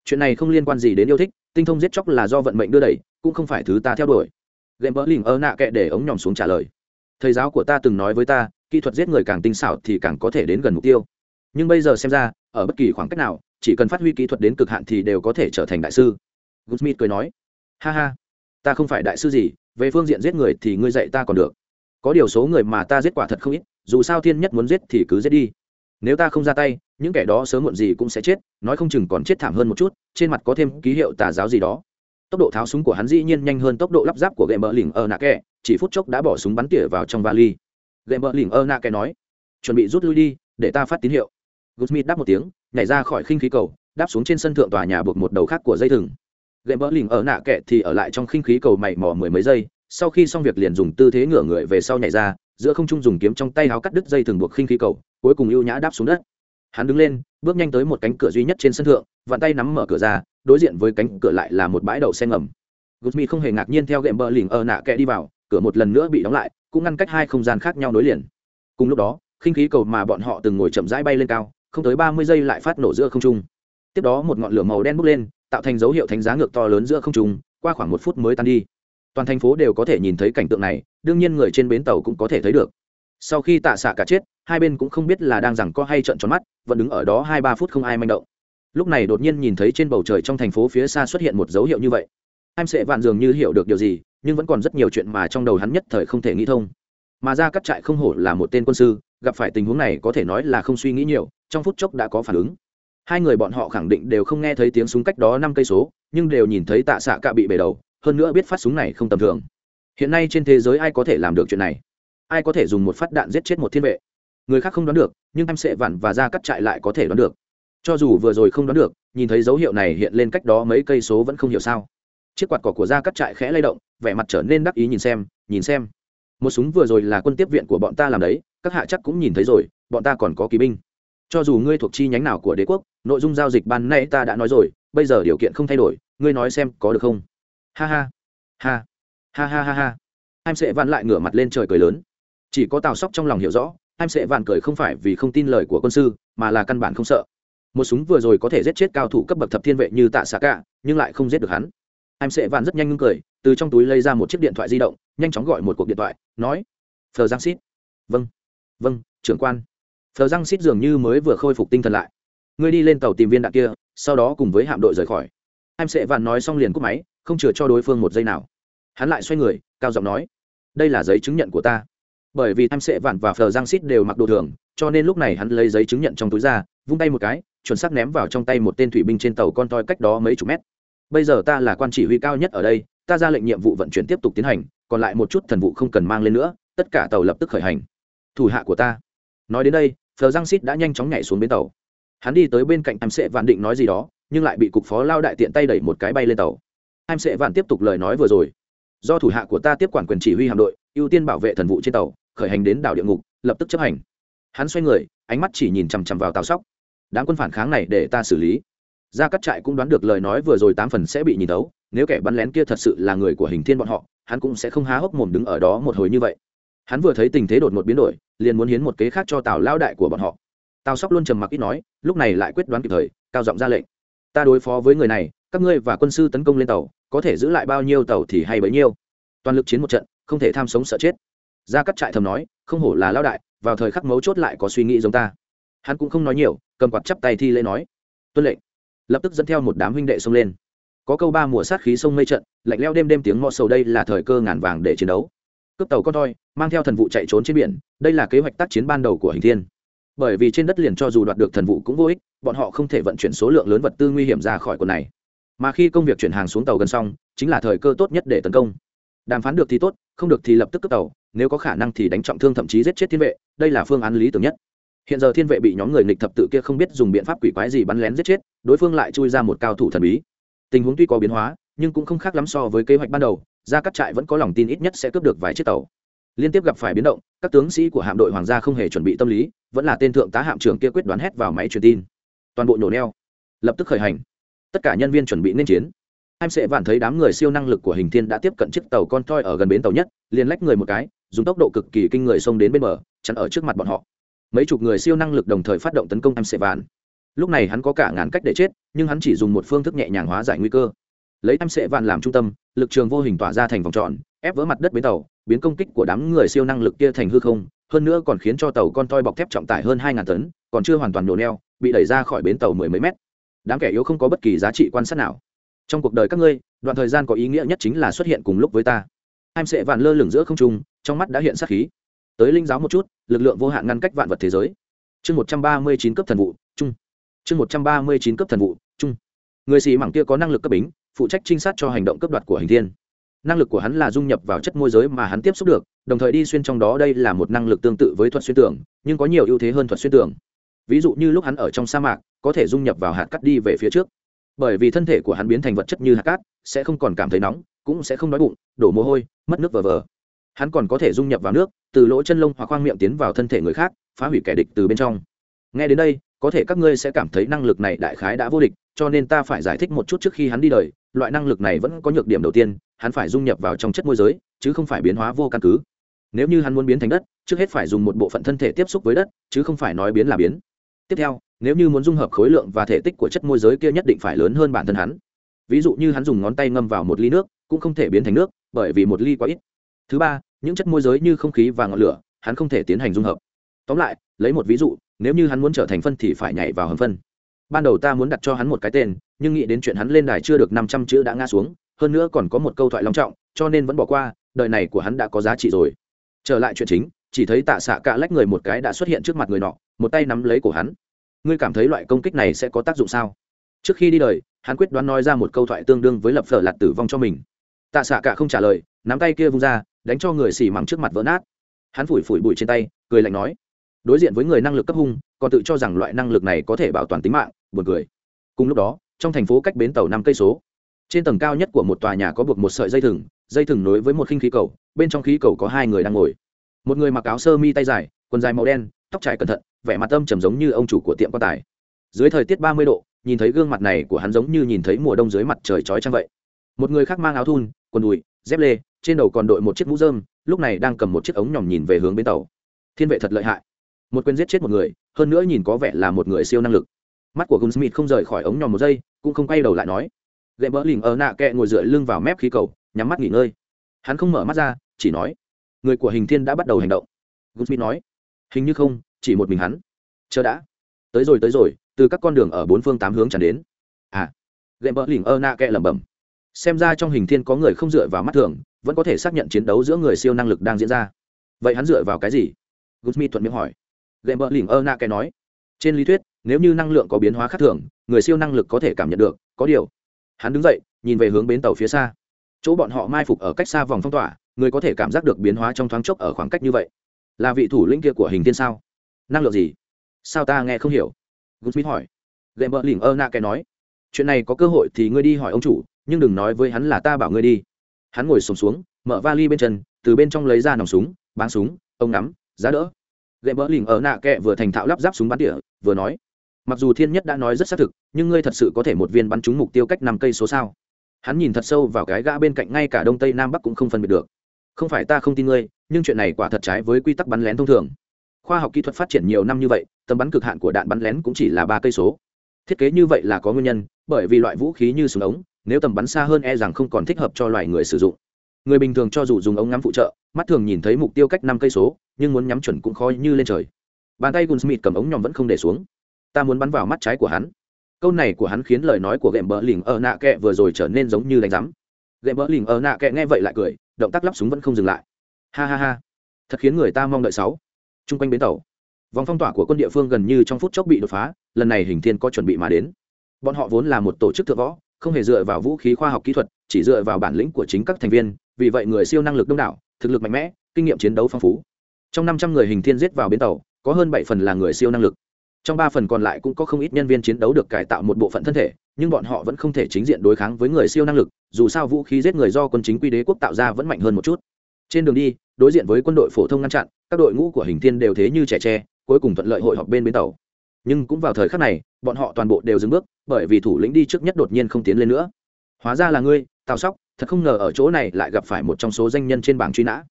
Chuyện này không liên quan gì đến yêu thích, tinh thông giết chóc là do vận mệnh đưa đẩy, cũng không phải thứ ta theo đuổi. Gệm bỡ lỉnh ơ nạ kệ để ống nhòm xuống trả lời. Thầy giáo của ta từng nói với ta, kỹ thuật giết người càng tinh xảo thì càng có thể đến gần mục tiêu. Nhưng bây giờ xem ra, ở bất kỳ khoảng cách nào, chỉ cần phát huy kỹ thuật đến cực hạn thì đều có thể trở thành đại sư. Goodsmith cười nói. Ha ha, ta không phải đại sư gì, về phương diện giết người thì ngươi dạy ta còn được. Có điều số người mà ta giết quả thật không ít, dù sao thiên nhất muốn giết thì cứ giết đi nếu ta không ra tay, những kẻ đó sớm muộn gì cũng sẽ chết, nói không chừng còn chết thảm hơn một chút, trên mặt có thêm ký hiệu tà giáo gì đó. Tốc độ tháo súng của hắn dĩ nhiên nhanh hơn tốc độ lắp ráp của gậy mỡ lỉnh ơ nạ kẹ, chỉ phút chốc đã bỏ súng bắn tỉa vào trong vali. Gậy mỡ lỉnh ơ nạ kẹ nói, chuẩn bị rút lui đi, để ta phát tín hiệu. Gusmith đáp một tiếng, nhảy ra khỏi khinh khí cầu, đáp xuống trên sân thượng tòa nhà buộc một đầu khác của dây thừng. Gậy mỡ lỉnh ơ nạ kẹ thì ở lại trong khinh khí cầu mày mò mười mấy giây, sau khi xong việc liền dùng tư thế ngửa người về sau nhảy ra giữa không trung dùng kiếm trong tay áo cắt đứt dây thường buộc khinh khí cầu, cuối cùng ưu nhã đáp xuống đất. Hắn đứng lên, bước nhanh tới một cánh cửa duy nhất trên sân thượng, vặn tay nắm mở cửa ra, đối diện với cánh cửa lại là một bãi đậu xe ngầm. Gusmi không hề ngạc nhiên theo gệm bờ lỉnh ở nạ kẹ đi vào, cửa một lần nữa bị đóng lại, cũng ngăn cách hai không gian khác nhau nối liền. Cùng lúc đó, khinh khí cầu mà bọn họ từng ngồi chậm rãi bay lên cao, không tới ba mươi giây lại phát nổ giữa không trung. Tiếp đó một ngọn lửa màu đen bốc lên, tạo thành dấu hiệu thánh giá ngược to lớn giữa không trung, qua khoảng một phút mới tan đi. Toàn thành phố đều có thể nhìn thấy cảnh tượng này đương nhiên người trên bến tàu cũng có thể thấy được. Sau khi tạ xạ cả chết, hai bên cũng không biết là đang rằng có hay trận tròn mắt, vẫn đứng ở đó hai ba phút không ai manh động. Lúc này đột nhiên nhìn thấy trên bầu trời trong thành phố phía xa xuất hiện một dấu hiệu như vậy. Em sẽ vạn dường như hiểu được điều gì, nhưng vẫn còn rất nhiều chuyện mà trong đầu hắn nhất thời không thể nghĩ thông. Mà ra cắt trại không hổ là một tên quân sư, gặp phải tình huống này có thể nói là không suy nghĩ nhiều, trong phút chốc đã có phản ứng. Hai người bọn họ khẳng định đều không nghe thấy tiếng súng cách đó năm cây số, nhưng đều nhìn thấy tạ xạ cạ bị bể đầu, hơn nữa biết phát súng này không tầm thường hiện nay trên thế giới ai có thể làm được chuyện này? Ai có thể dùng một phát đạn giết chết một thiên vệ? Người khác không đoán được, nhưng em sẽ vặn và ra cắt trại lại có thể đoán được. Cho dù vừa rồi không đoán được, nhìn thấy dấu hiệu này hiện lên cách đó mấy cây số vẫn không hiểu sao. Chiếc quạt cỏ của ra cắt trại khẽ lay động, vẻ mặt trở nên đắc ý nhìn xem nhìn xem. Một súng vừa rồi là quân tiếp viện của bọn ta làm đấy, các hạ chắc cũng nhìn thấy rồi, bọn ta còn có kỳ binh. Cho dù ngươi thuộc chi nhánh nào của đế quốc, nội dung giao dịch ban nay ta đã nói rồi, bây giờ điều kiện không thay đổi, ngươi nói xem có được không? Ha ha. Ha ha ha ha ha. Em sẽ vặn lại ngửa mặt lên trời cười lớn. Chỉ có tào sóc trong lòng hiểu rõ em sẽ vạn cười không phải vì không tin lời của quân sư, mà là căn bản không sợ. Một súng vừa rồi có thể giết chết cao thủ cấp bậc thập thiên vệ như tạ xạ cả nhưng lại không giết được hắn. Em sẽ vạn rất nhanh ngưng cười, từ trong túi lấy ra một chiếc điện thoại di động, nhanh chóng gọi một cuộc điện thoại, nói, phờ giang xít vâng vâng trưởng quan. Phờ giang xít dường như mới vừa khôi phục tinh thần lại. Ngươi đi lên tàu tìm viên đạn kia, sau đó cùng với hạm đội rời khỏi. Em sẽ vạn nói xong liền cúp máy, không chừa cho đối phương một giây nào hắn lại xoay người, cao giọng nói, đây là giấy chứng nhận của ta. Bởi vì em sẽ vạn và phờ giang xít đều mặc đồ thường, cho nên lúc này hắn lấy giấy chứng nhận trong túi ra, vung tay một cái, chuẩn xác ném vào trong tay một tên thủy binh trên tàu con toi cách đó mấy chục mét. Bây giờ ta là quan chỉ huy cao nhất ở đây, ta ra lệnh nhiệm vụ vận chuyển tiếp tục tiến hành, còn lại một chút thần vụ không cần mang lên nữa, tất cả tàu lập tức khởi hành. Thủ hạ của ta. Nói đến đây, phờ giang xít đã nhanh chóng nhảy xuống bến tàu. Hắn đi tới bên cạnh em sẽ vạn định nói gì đó, nhưng lại bị cục phó lao đại tiện tay đẩy một cái bay lên tàu. Em sẽ vạn tiếp tục lời nói vừa rồi do thủ hạ của ta tiếp quản quyền chỉ huy hạm đội, ưu tiên bảo vệ thần vụ trên tàu, khởi hành đến đảo địa ngục, lập tức chấp hành. Hắn xoay người, ánh mắt chỉ nhìn chằm chằm vào tàu sóc. Đám quân phản kháng này để ta xử lý. Ra cắt trại cũng đoán được lời nói vừa rồi tám phần sẽ bị nhìn tấu nếu kẻ bắn lén kia thật sự là người của hình thiên bọn họ, hắn cũng sẽ không há hốc mồm đứng ở đó một hồi như vậy. Hắn vừa thấy tình thế đột một biến đổi, liền muốn hiến một kế khác cho tào lao đại của bọn họ. Tào sóc luôn trầm mặc ít nói, lúc này lại quyết đoán kịp thời, cao giọng ra lệnh. Ta đối phó với người này, các ngươi và quân sư tấn công lên tàu có thể giữ lại bao nhiêu tàu thì hay bấy nhiêu. Toàn lực chiến một trận, không thể tham sống sợ chết. Gia cắt trại thầm nói, không hổ là lao đại, vào thời khắc mấu chốt lại có suy nghĩ giống ta. Hắn cũng không nói nhiều, cầm quạt chắp tay thi lễ nói. Tuân lệnh. Lập tức dẫn theo một đám huynh đệ xông lên. Có câu ba mùa sát khí sông mây trận, lạnh leo đêm đêm tiếng ngọ sầu đây là thời cơ ngàn vàng để chiến đấu. Cướp tàu con toi, mang theo thần vụ chạy trốn trên biển, đây là kế hoạch tác chiến ban đầu của hình thiên. Bởi vì trên đất liền cho dù đoạt được thần vụ cũng vô ích, bọn họ không thể vận chuyển số lượng lớn vật tư nguy hiểm ra khỏi quần này mà khi công việc chuyển hàng xuống tàu gần xong, chính là thời cơ tốt nhất để tấn công. Đàm phán được thì tốt, không được thì lập tức cướp tàu, nếu có khả năng thì đánh trọng thương thậm chí giết chết thiên vệ, đây là phương án lý tưởng nhất. Hiện giờ thiên vệ bị nhóm người nghịch thập tự kia không biết dùng biện pháp quỷ quái gì bắn lén giết chết, đối phương lại chui ra một cao thủ thần bí. Tình huống tuy có biến hóa, nhưng cũng không khác lắm so với kế hoạch ban đầu, ra các trại vẫn có lòng tin ít nhất sẽ cướp được vài chiếc tàu. Liên tiếp gặp phải biến động, các tướng sĩ của hạm đội hoàng gia không hề chuẩn bị tâm lý, vẫn là tên thượng tá hạm trưởng kia quyết đoán hét vào máy truyền tin. Toàn bộ nổ neo, lập tức khởi hành tất cả nhân viên chuẩn bị nên chiến. Em sẽ vạn thấy đám người siêu năng lực của hình thiên đã tiếp cận chiếc tàu con toi ở gần bến tàu nhất, liền lách người một cái, dùng tốc độ cực kỳ kinh người xông đến bên bờ, chắn ở trước mặt bọn họ. Mấy chục người siêu năng lực đồng thời phát động tấn công em sẽ vạn. Lúc này hắn có cả ngàn cách để chết, nhưng hắn chỉ dùng một phương thức nhẹ nhàng hóa giải nguy cơ. Lấy em sẽ vạn làm trung tâm, lực trường vô hình tỏa ra thành vòng tròn, ép vỡ mặt đất bến tàu, biến công kích của đám người siêu năng lực kia thành hư không, hơn nữa còn khiến cho tàu con toi bọc thép trọng tải hơn hai ngàn tấn, còn chưa hoàn toàn nổ neo, bị đẩy ra khỏi bến tàu mười mấy mét đám kẻ yếu không có bất kỳ giá trị quan sát nào. Trong cuộc đời các ngươi, đoạn thời gian có ý nghĩa nhất chính là xuất hiện cùng lúc với ta. Em sẽ vạn lơ lửng giữa không trung, trong mắt đã hiện sát khí. Tới linh giáo một chút, lực lượng vô hạn ngăn cách vạn vật thế giới. Chương một trăm ba mươi chín cấp thần vụ, chung. Chương một trăm ba mươi chín cấp thần vụ, chung. Người xì mảng kia có năng lực cấp bính, phụ trách trinh sát cho hành động cấp đoạt của hình thiên. Năng lực của hắn là dung nhập vào chất môi giới mà hắn tiếp xúc được, đồng thời đi xuyên trong đó đây là một năng lực tương tự với thuật xuyên tưởng, nhưng có nhiều ưu thế hơn thuật xuyên tưởng ví dụ như lúc hắn ở trong sa mạc, có thể dung nhập vào hạt cắt đi về phía trước. Bởi vì thân thể của hắn biến thành vật chất như hạt cát, sẽ không còn cảm thấy nóng, cũng sẽ không đói bụng, đổ mồ hôi, mất nước vờ vờ. Hắn còn có thể dung nhập vào nước, từ lỗ chân lông hoặc khoang miệng tiến vào thân thể người khác, phá hủy kẻ địch từ bên trong. Nghe đến đây, có thể các ngươi sẽ cảm thấy năng lực này đại khái đã vô địch, cho nên ta phải giải thích một chút trước khi hắn đi đời, loại năng lực này vẫn có nhược điểm đầu tiên, hắn phải dung nhập vào trong chất môi giới, chứ không phải biến hóa vô căn cứ. Nếu như hắn muốn biến thành đất, trước hết phải dùng một bộ phận thân thể tiếp xúc với đất, chứ không phải nói biến là biến tiếp theo, nếu như muốn dung hợp khối lượng và thể tích của chất môi giới kia nhất định phải lớn hơn bản thân hắn. Ví dụ như hắn dùng ngón tay ngâm vào một ly nước, cũng không thể biến thành nước, bởi vì một ly quá ít. Thứ ba, những chất môi giới như không khí và ngọn lửa, hắn không thể tiến hành dung hợp. Tóm lại, lấy một ví dụ, nếu như hắn muốn trở thành phân thì phải nhảy vào hầm phân. Ban đầu ta muốn đặt cho hắn một cái tên, nhưng nghĩ đến chuyện hắn lên đài chưa được năm trăm chữ đã ngã xuống, hơn nữa còn có một câu thoại long trọng, cho nên vẫn bỏ qua, đời này của hắn đã có giá trị rồi. Trở lại chuyện chính, chỉ thấy tạ xạ cạ lách người một cái đã xuất hiện trước mặt người nọ một tay nắm lấy cổ hắn. Ngươi cảm thấy loại công kích này sẽ có tác dụng sao? Trước khi đi đời, hắn quyết đoán nói ra một câu thoại tương đương với lập phở lạt tử vong cho mình. Tạ xạ cả không trả lời, nắm tay kia vung ra, đánh cho người xì mắng trước mặt vỡ nát. Hắn phủi phủi bụi trên tay, cười lạnh nói, đối diện với người năng lực cấp hung, còn tự cho rằng loại năng lực này có thể bảo toàn tính mạng, buồn cười. Cùng lúc đó, trong thành phố cách bến tàu năm cây số, trên tầng cao nhất của một tòa nhà có buộc một sợi dây thừng dây thừng nối với một khinh khí cầu, bên trong khí cầu có hai người đang ngồi. Một người mặc áo sơ mi tay dài, quần dài màu đen, tóc trải cẩn thận vẻ mặt âm trầm giống như ông chủ của tiệm quan tài. Dưới thời tiết ba mươi độ, nhìn thấy gương mặt này của hắn giống như nhìn thấy mùa đông dưới mặt trời chói chang vậy. Một người khác mang áo thun, quần đùi, dép lê, trên đầu còn đội một chiếc mũ dơm lúc này đang cầm một chiếc ống nhỏm nhìn về hướng bến tàu. Thiên vệ thật lợi hại. Một quyền giết chết một người, hơn nữa nhìn có vẻ là một người siêu năng lực. Mắt của gunsmith không rời khỏi ống nhòm một giây, cũng không quay đầu lại nói. Gậy bỡ lỉnh ở nạ kẹ ngồi dựa lưng vào mép khí cầu, nhắm mắt nghỉ ngơi. Hắn không mở mắt ra, chỉ nói, người của hình thiên đã bắt đầu hành động. Gunsmith nói. Hình như không chỉ một mình hắn. Chờ đã. Tới rồi tới rồi, từ các con đường ở bốn phương tám hướng tràn đến. À. Gậy bỡ lỉnh ơ nạ kẹ lẩm bẩm. Xem ra trong hình thiên có người không dựa vào mắt thường, vẫn có thể xác nhận chiến đấu giữa người siêu năng lực đang diễn ra. Vậy hắn dựa vào cái gì? Gusmi thuận miệng hỏi. Gậy bỡ lỉnh ơ nạ kệ nói. Trên lý thuyết, nếu như năng lượng có biến hóa khác thường, người siêu năng lực có thể cảm nhận được, có điều. Hắn đứng dậy, nhìn về hướng bến tàu phía xa. Chỗ bọn họ mai phục ở cách xa vòng phong tỏa, người có thể cảm giác được biến hóa trong thoáng chốc ở khoảng cách như vậy. Là vị thủ lĩnh kia của hình thiên sao? Năng lượng gì? Sao ta nghe không hiểu? Goodsmith hỏi. Gậy r lỉnh ơ nạ cái nói. Chuyện này có cơ hội thì ngươi đi hỏi ông chủ nhưng đừng nói với hắn là ta bảo ngươi đi. Hắn ngồi sùng xuống, xuống mở vali bên chân từ bên trong lấy ra nòng súng bán súng ông nắm giá đỡ. Gậy r lỉnh ơ nạ kẹ vừa thành thạo lắp ráp súng bắn tỉa vừa nói. Mặc dù thiên nhất đã nói rất xác thực nhưng ngươi thật sự có thể một viên bắn trúng mục tiêu cách năm cây số sao? Hắn nhìn thật sâu vào cái gã bên cạnh ngay cả đông tây nam bắc cũng không phân biệt được. Không phải ta không tin ngươi nhưng chuyện này quả thật trái với quy tắc bắn lén thông thường khoa học kỹ thuật phát triển nhiều năm như vậy, tầm bắn cực hạn của đạn bắn lén cũng chỉ là ba cây số. Thiết kế như vậy là có nguyên nhân, bởi vì loại vũ khí như súng ống, nếu tầm bắn xa hơn e rằng không còn thích hợp cho loài người sử dụng. Người bình thường cho dù dùng ống ngắm phụ trợ, mắt thường nhìn thấy mục tiêu cách năm cây số, nhưng muốn nhắm chuẩn cũng khó như lên trời. Bàn tay gunsmith cầm ống nhòm vẫn không để xuống. Ta muốn bắn vào mắt trái của hắn. Câu này của hắn khiến lời nói của gệm bờ lỉnh ở nạ kẹ vừa rồi trở nên giống như đánh rắm gệm bờ lỉnh ở nạ kẹ nghe vậy lại cười, động tác lắp súng vẫn không dừng lại. Ha ha ha. Thật khiến người ta mong đợi sáu chung quanh bến tàu. Vòng phong tỏa của quân địa phương gần như trong phút chốc bị đột phá, lần này hình thiên có chuẩn bị mà đến. Bọn họ vốn là một tổ chức thượng võ, không hề dựa vào vũ khí khoa học kỹ thuật, chỉ dựa vào bản lĩnh của chính các thành viên, vì vậy người siêu năng lực đông đảo, thực lực mạnh mẽ, kinh nghiệm chiến đấu phong phú. Trong năm trăm người hình thiên giết vào bến tàu, có hơn bảy phần là người siêu năng lực. Trong ba phần còn lại cũng có không ít nhân viên chiến đấu được cải tạo một bộ phận thân thể, nhưng bọn họ vẫn không thể chính diện đối kháng với người siêu năng lực, dù sao vũ khí giết người do quân chính quy đế quốc tạo ra vẫn mạnh hơn một chút. Trên đường đi, đối diện với quân đội phổ thông ngăn chặn các đội ngũ của hình thiên đều thế như trẻ tre, cuối cùng thuận lợi hội họp bên bến tàu. Nhưng cũng vào thời khắc này, bọn họ toàn bộ đều dừng bước, bởi vì thủ lĩnh đi trước nhất đột nhiên không tiến lên nữa. Hóa ra là ngươi, tào sóc, thật không ngờ ở chỗ này lại gặp phải một trong số danh nhân trên bảng truy nã.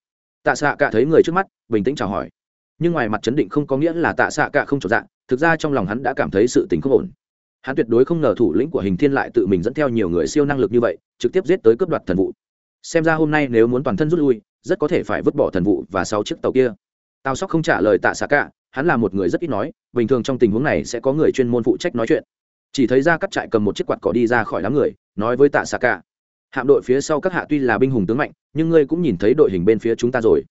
Tạ xạ cả thấy người trước mắt, bình tĩnh chào hỏi. Nhưng ngoài mặt chấn định không có nghĩa là tạ xạ cả không trọn dạng thực ra trong lòng hắn đã cảm thấy sự tình không ổn. Hắn tuyệt đối không ngờ thủ lĩnh của hình thiên lại tự mình dẫn theo nhiều người siêu năng lực như vậy, trực tiếp giết tới cướp đoạt thần vụ. Xem ra hôm nay nếu muốn toàn thân rút lui, rất có thể phải vứt bỏ thần vụ và sáu chiếc tàu kia tào sóc không trả lời tạ xạ cả, hắn là một người rất ít nói, bình thường trong tình huống này sẽ có người chuyên môn phụ trách nói chuyện. Chỉ thấy ra cắt trại cầm một chiếc quạt cỏ đi ra khỏi đám người, nói với tạ xạ cả, hạm đội phía sau các hạ tuy là binh hùng tướng mạnh, nhưng ngươi cũng nhìn thấy đội hình bên phía chúng ta rồi.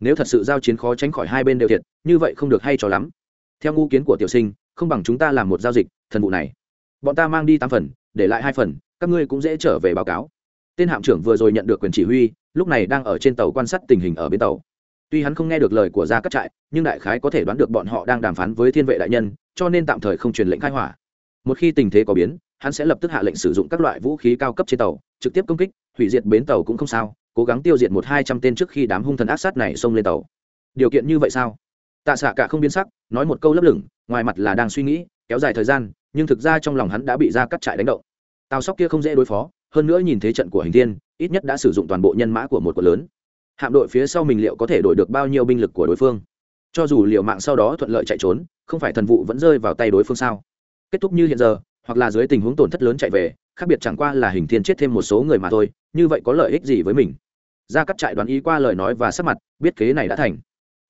Nếu thật sự giao chiến khó tránh khỏi hai bên đều thiệt, như vậy không được hay cho lắm. Theo ngu kiến của tiểu sinh, không bằng chúng ta làm một giao dịch, thần vụ này. Bọn ta mang đi tám phần, để lại hai phần, các ngươi cũng dễ trở về báo cáo. Tên hạm trưởng vừa rồi nhận được quyền chỉ huy, lúc này đang ở trên tàu quan sát tình hình ở bên tàu tuy hắn không nghe được lời của gia cắt trại, nhưng đại khái có thể đoán được bọn họ đang đàm phán với thiên vệ đại nhân, cho nên tạm thời không truyền lệnh khai hỏa. Một khi tình thế có biến, hắn sẽ lập tức hạ lệnh sử dụng các loại vũ khí cao cấp trên tàu, trực tiếp công kích, hủy diệt bến tàu cũng không sao, cố gắng tiêu diệt một hai trăm tên trước khi đám hung thần ác sát này xông lên tàu. Điều kiện như vậy sao? Tạ xạ cả không biến sắc, nói một câu lấp lửng, ngoài mặt là đang suy nghĩ, kéo dài thời gian, nhưng thực ra trong lòng hắn đã bị ra cắt trại đánh động. Tàu sóc kia không dễ đối phó, hơn nữa nhìn thế trận của hình thiên, ít nhất đã sử dụng toàn bộ nhân mã của một quận lớn hạm đội phía sau mình liệu có thể đổi được bao nhiêu binh lực của đối phương? Cho dù liệu mạng sau đó thuận lợi chạy trốn, không phải thần vụ vẫn rơi vào tay đối phương sao? Kết thúc như hiện giờ, hoặc là dưới tình huống tổn thất lớn chạy về, khác biệt chẳng qua là hình thiên chết thêm một số người mà thôi, như vậy có lợi ích gì với mình? Ra cắt trại đoán ý qua lời nói và sắc mặt, biết kế này đã thành.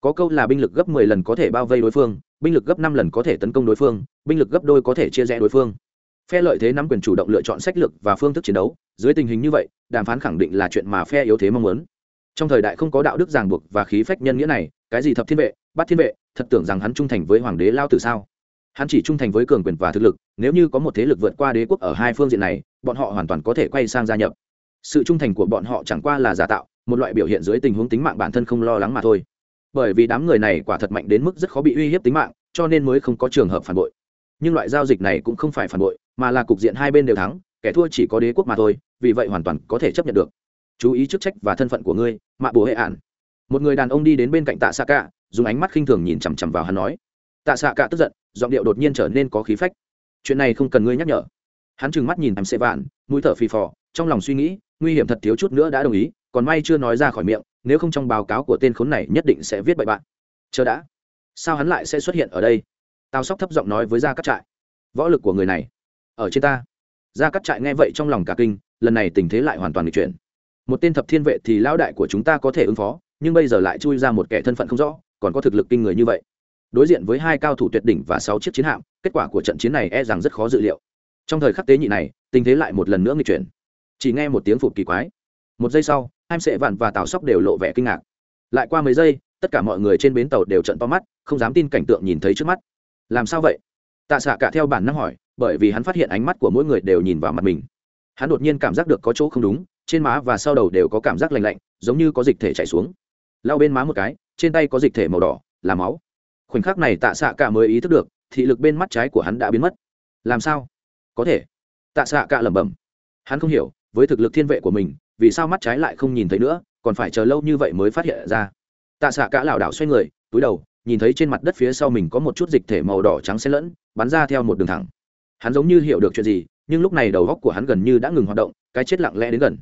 Có câu là binh lực gấp mười lần có thể bao vây đối phương, binh lực gấp năm lần có thể tấn công đối phương, binh lực gấp đôi có thể chia rẽ đối phương. Phe lợi thế nắm quyền chủ động lựa chọn sách lược và phương thức chiến đấu, dưới tình hình như vậy, đàm phán khẳng định là chuyện mà phe yếu thế mong muốn trong thời đại không có đạo đức ràng buộc và khí phách nhân nghĩa này, cái gì thập thiên vệ bắt thiên vệ, thật tưởng rằng hắn trung thành với hoàng đế lao tử sao? Hắn chỉ trung thành với cường quyền và thực lực, nếu như có một thế lực vượt qua đế quốc ở hai phương diện này, bọn họ hoàn toàn có thể quay sang gia nhập. Sự trung thành của bọn họ chẳng qua là giả tạo, một loại biểu hiện dưới tình huống tính mạng bản thân không lo lắng mà thôi. Bởi vì đám người này quả thật mạnh đến mức rất khó bị uy hiếp tính mạng, cho nên mới không có trường hợp phản bội. Nhưng loại giao dịch này cũng không phải phản bội, mà là cục diện hai bên đều thắng, kẻ thua chỉ có đế quốc mà thôi, vì vậy hoàn toàn có thể chấp nhận được chú ý chức trách và thân phận của ngươi, mạ bồ hệ ạn một người đàn ông đi đến bên cạnh tạ xạ cạ dùng ánh mắt khinh thường nhìn chằm chằm vào hắn nói. Tạ xạ cạ tức giận, giọng điệu đột nhiên trở nên có khí phách. Chuyện này không cần ngươi nhắc nhở. Hắn trừng mắt nhìn em xệ vạn, mũi thở phì phò, trong lòng suy nghĩ, nguy hiểm thật thiếu chút nữa đã đồng ý, còn may chưa nói ra khỏi miệng, nếu không trong báo cáo của tên khốn này nhất định sẽ viết bậy bạn. Chờ đã. Sao hắn lại sẽ xuất hiện ở đây? Tào sóc thấp giọng nói với gia cắt trại. Võ lực của người này, ở trên ta. Gia cắt trại nghe vậy trong lòng cả kinh, lần này tình thế lại hoàn toàn nghịch chuyển một tên thập thiên vệ thì lão đại của chúng ta có thể ứng phó, nhưng bây giờ lại chui ra một kẻ thân phận không rõ, còn có thực lực kinh người như vậy. Đối diện với hai cao thủ tuyệt đỉnh và sáu chiếc chiến hạm, kết quả của trận chiến này e rằng rất khó dự liệu. Trong thời khắc tế nhị này, tình thế lại một lần nữa nghịch chuyển. Chỉ nghe một tiếng phụt kỳ quái. Một giây sau hai sệ vạn và tào sóc đều lộ vẻ kinh ngạc. Lại qua mấy giây, tất cả mọi người trên bến tàu đều trận to mắt, không dám tin cảnh tượng nhìn thấy trước mắt. Làm sao vậy? Tạ xạ cả theo bản năng hỏi, bởi vì hắn phát hiện ánh mắt của mỗi người đều nhìn vào mặt mình. Hắn đột nhiên cảm giác được có chỗ không đúng trên má và sau đầu đều có cảm giác lạnh lạnh, giống như có dịch thể chảy xuống. Lao bên má một cái, trên tay có dịch thể màu đỏ, là máu. Khoảnh khắc này tạ xạ cả mới ý thức được, thị lực bên mắt trái của hắn đã biến mất. Làm sao? Có thể. Tạ xạ cả lẩm bẩm. Hắn không hiểu, với thực lực thiên vệ của mình, vì sao mắt trái lại không nhìn thấy nữa, còn phải chờ lâu như vậy mới phát hiện ra. Tạ xạ cả lảo đảo xoay người, túi đầu, nhìn thấy trên mặt đất phía sau mình có một chút dịch thể màu đỏ trắng xen lẫn, bắn ra theo một đường thẳng. Hắn giống như hiểu được chuyện gì, nhưng lúc này đầu góc của hắn gần như đã ngừng hoạt động, cái chết lặng lẽ đến gần.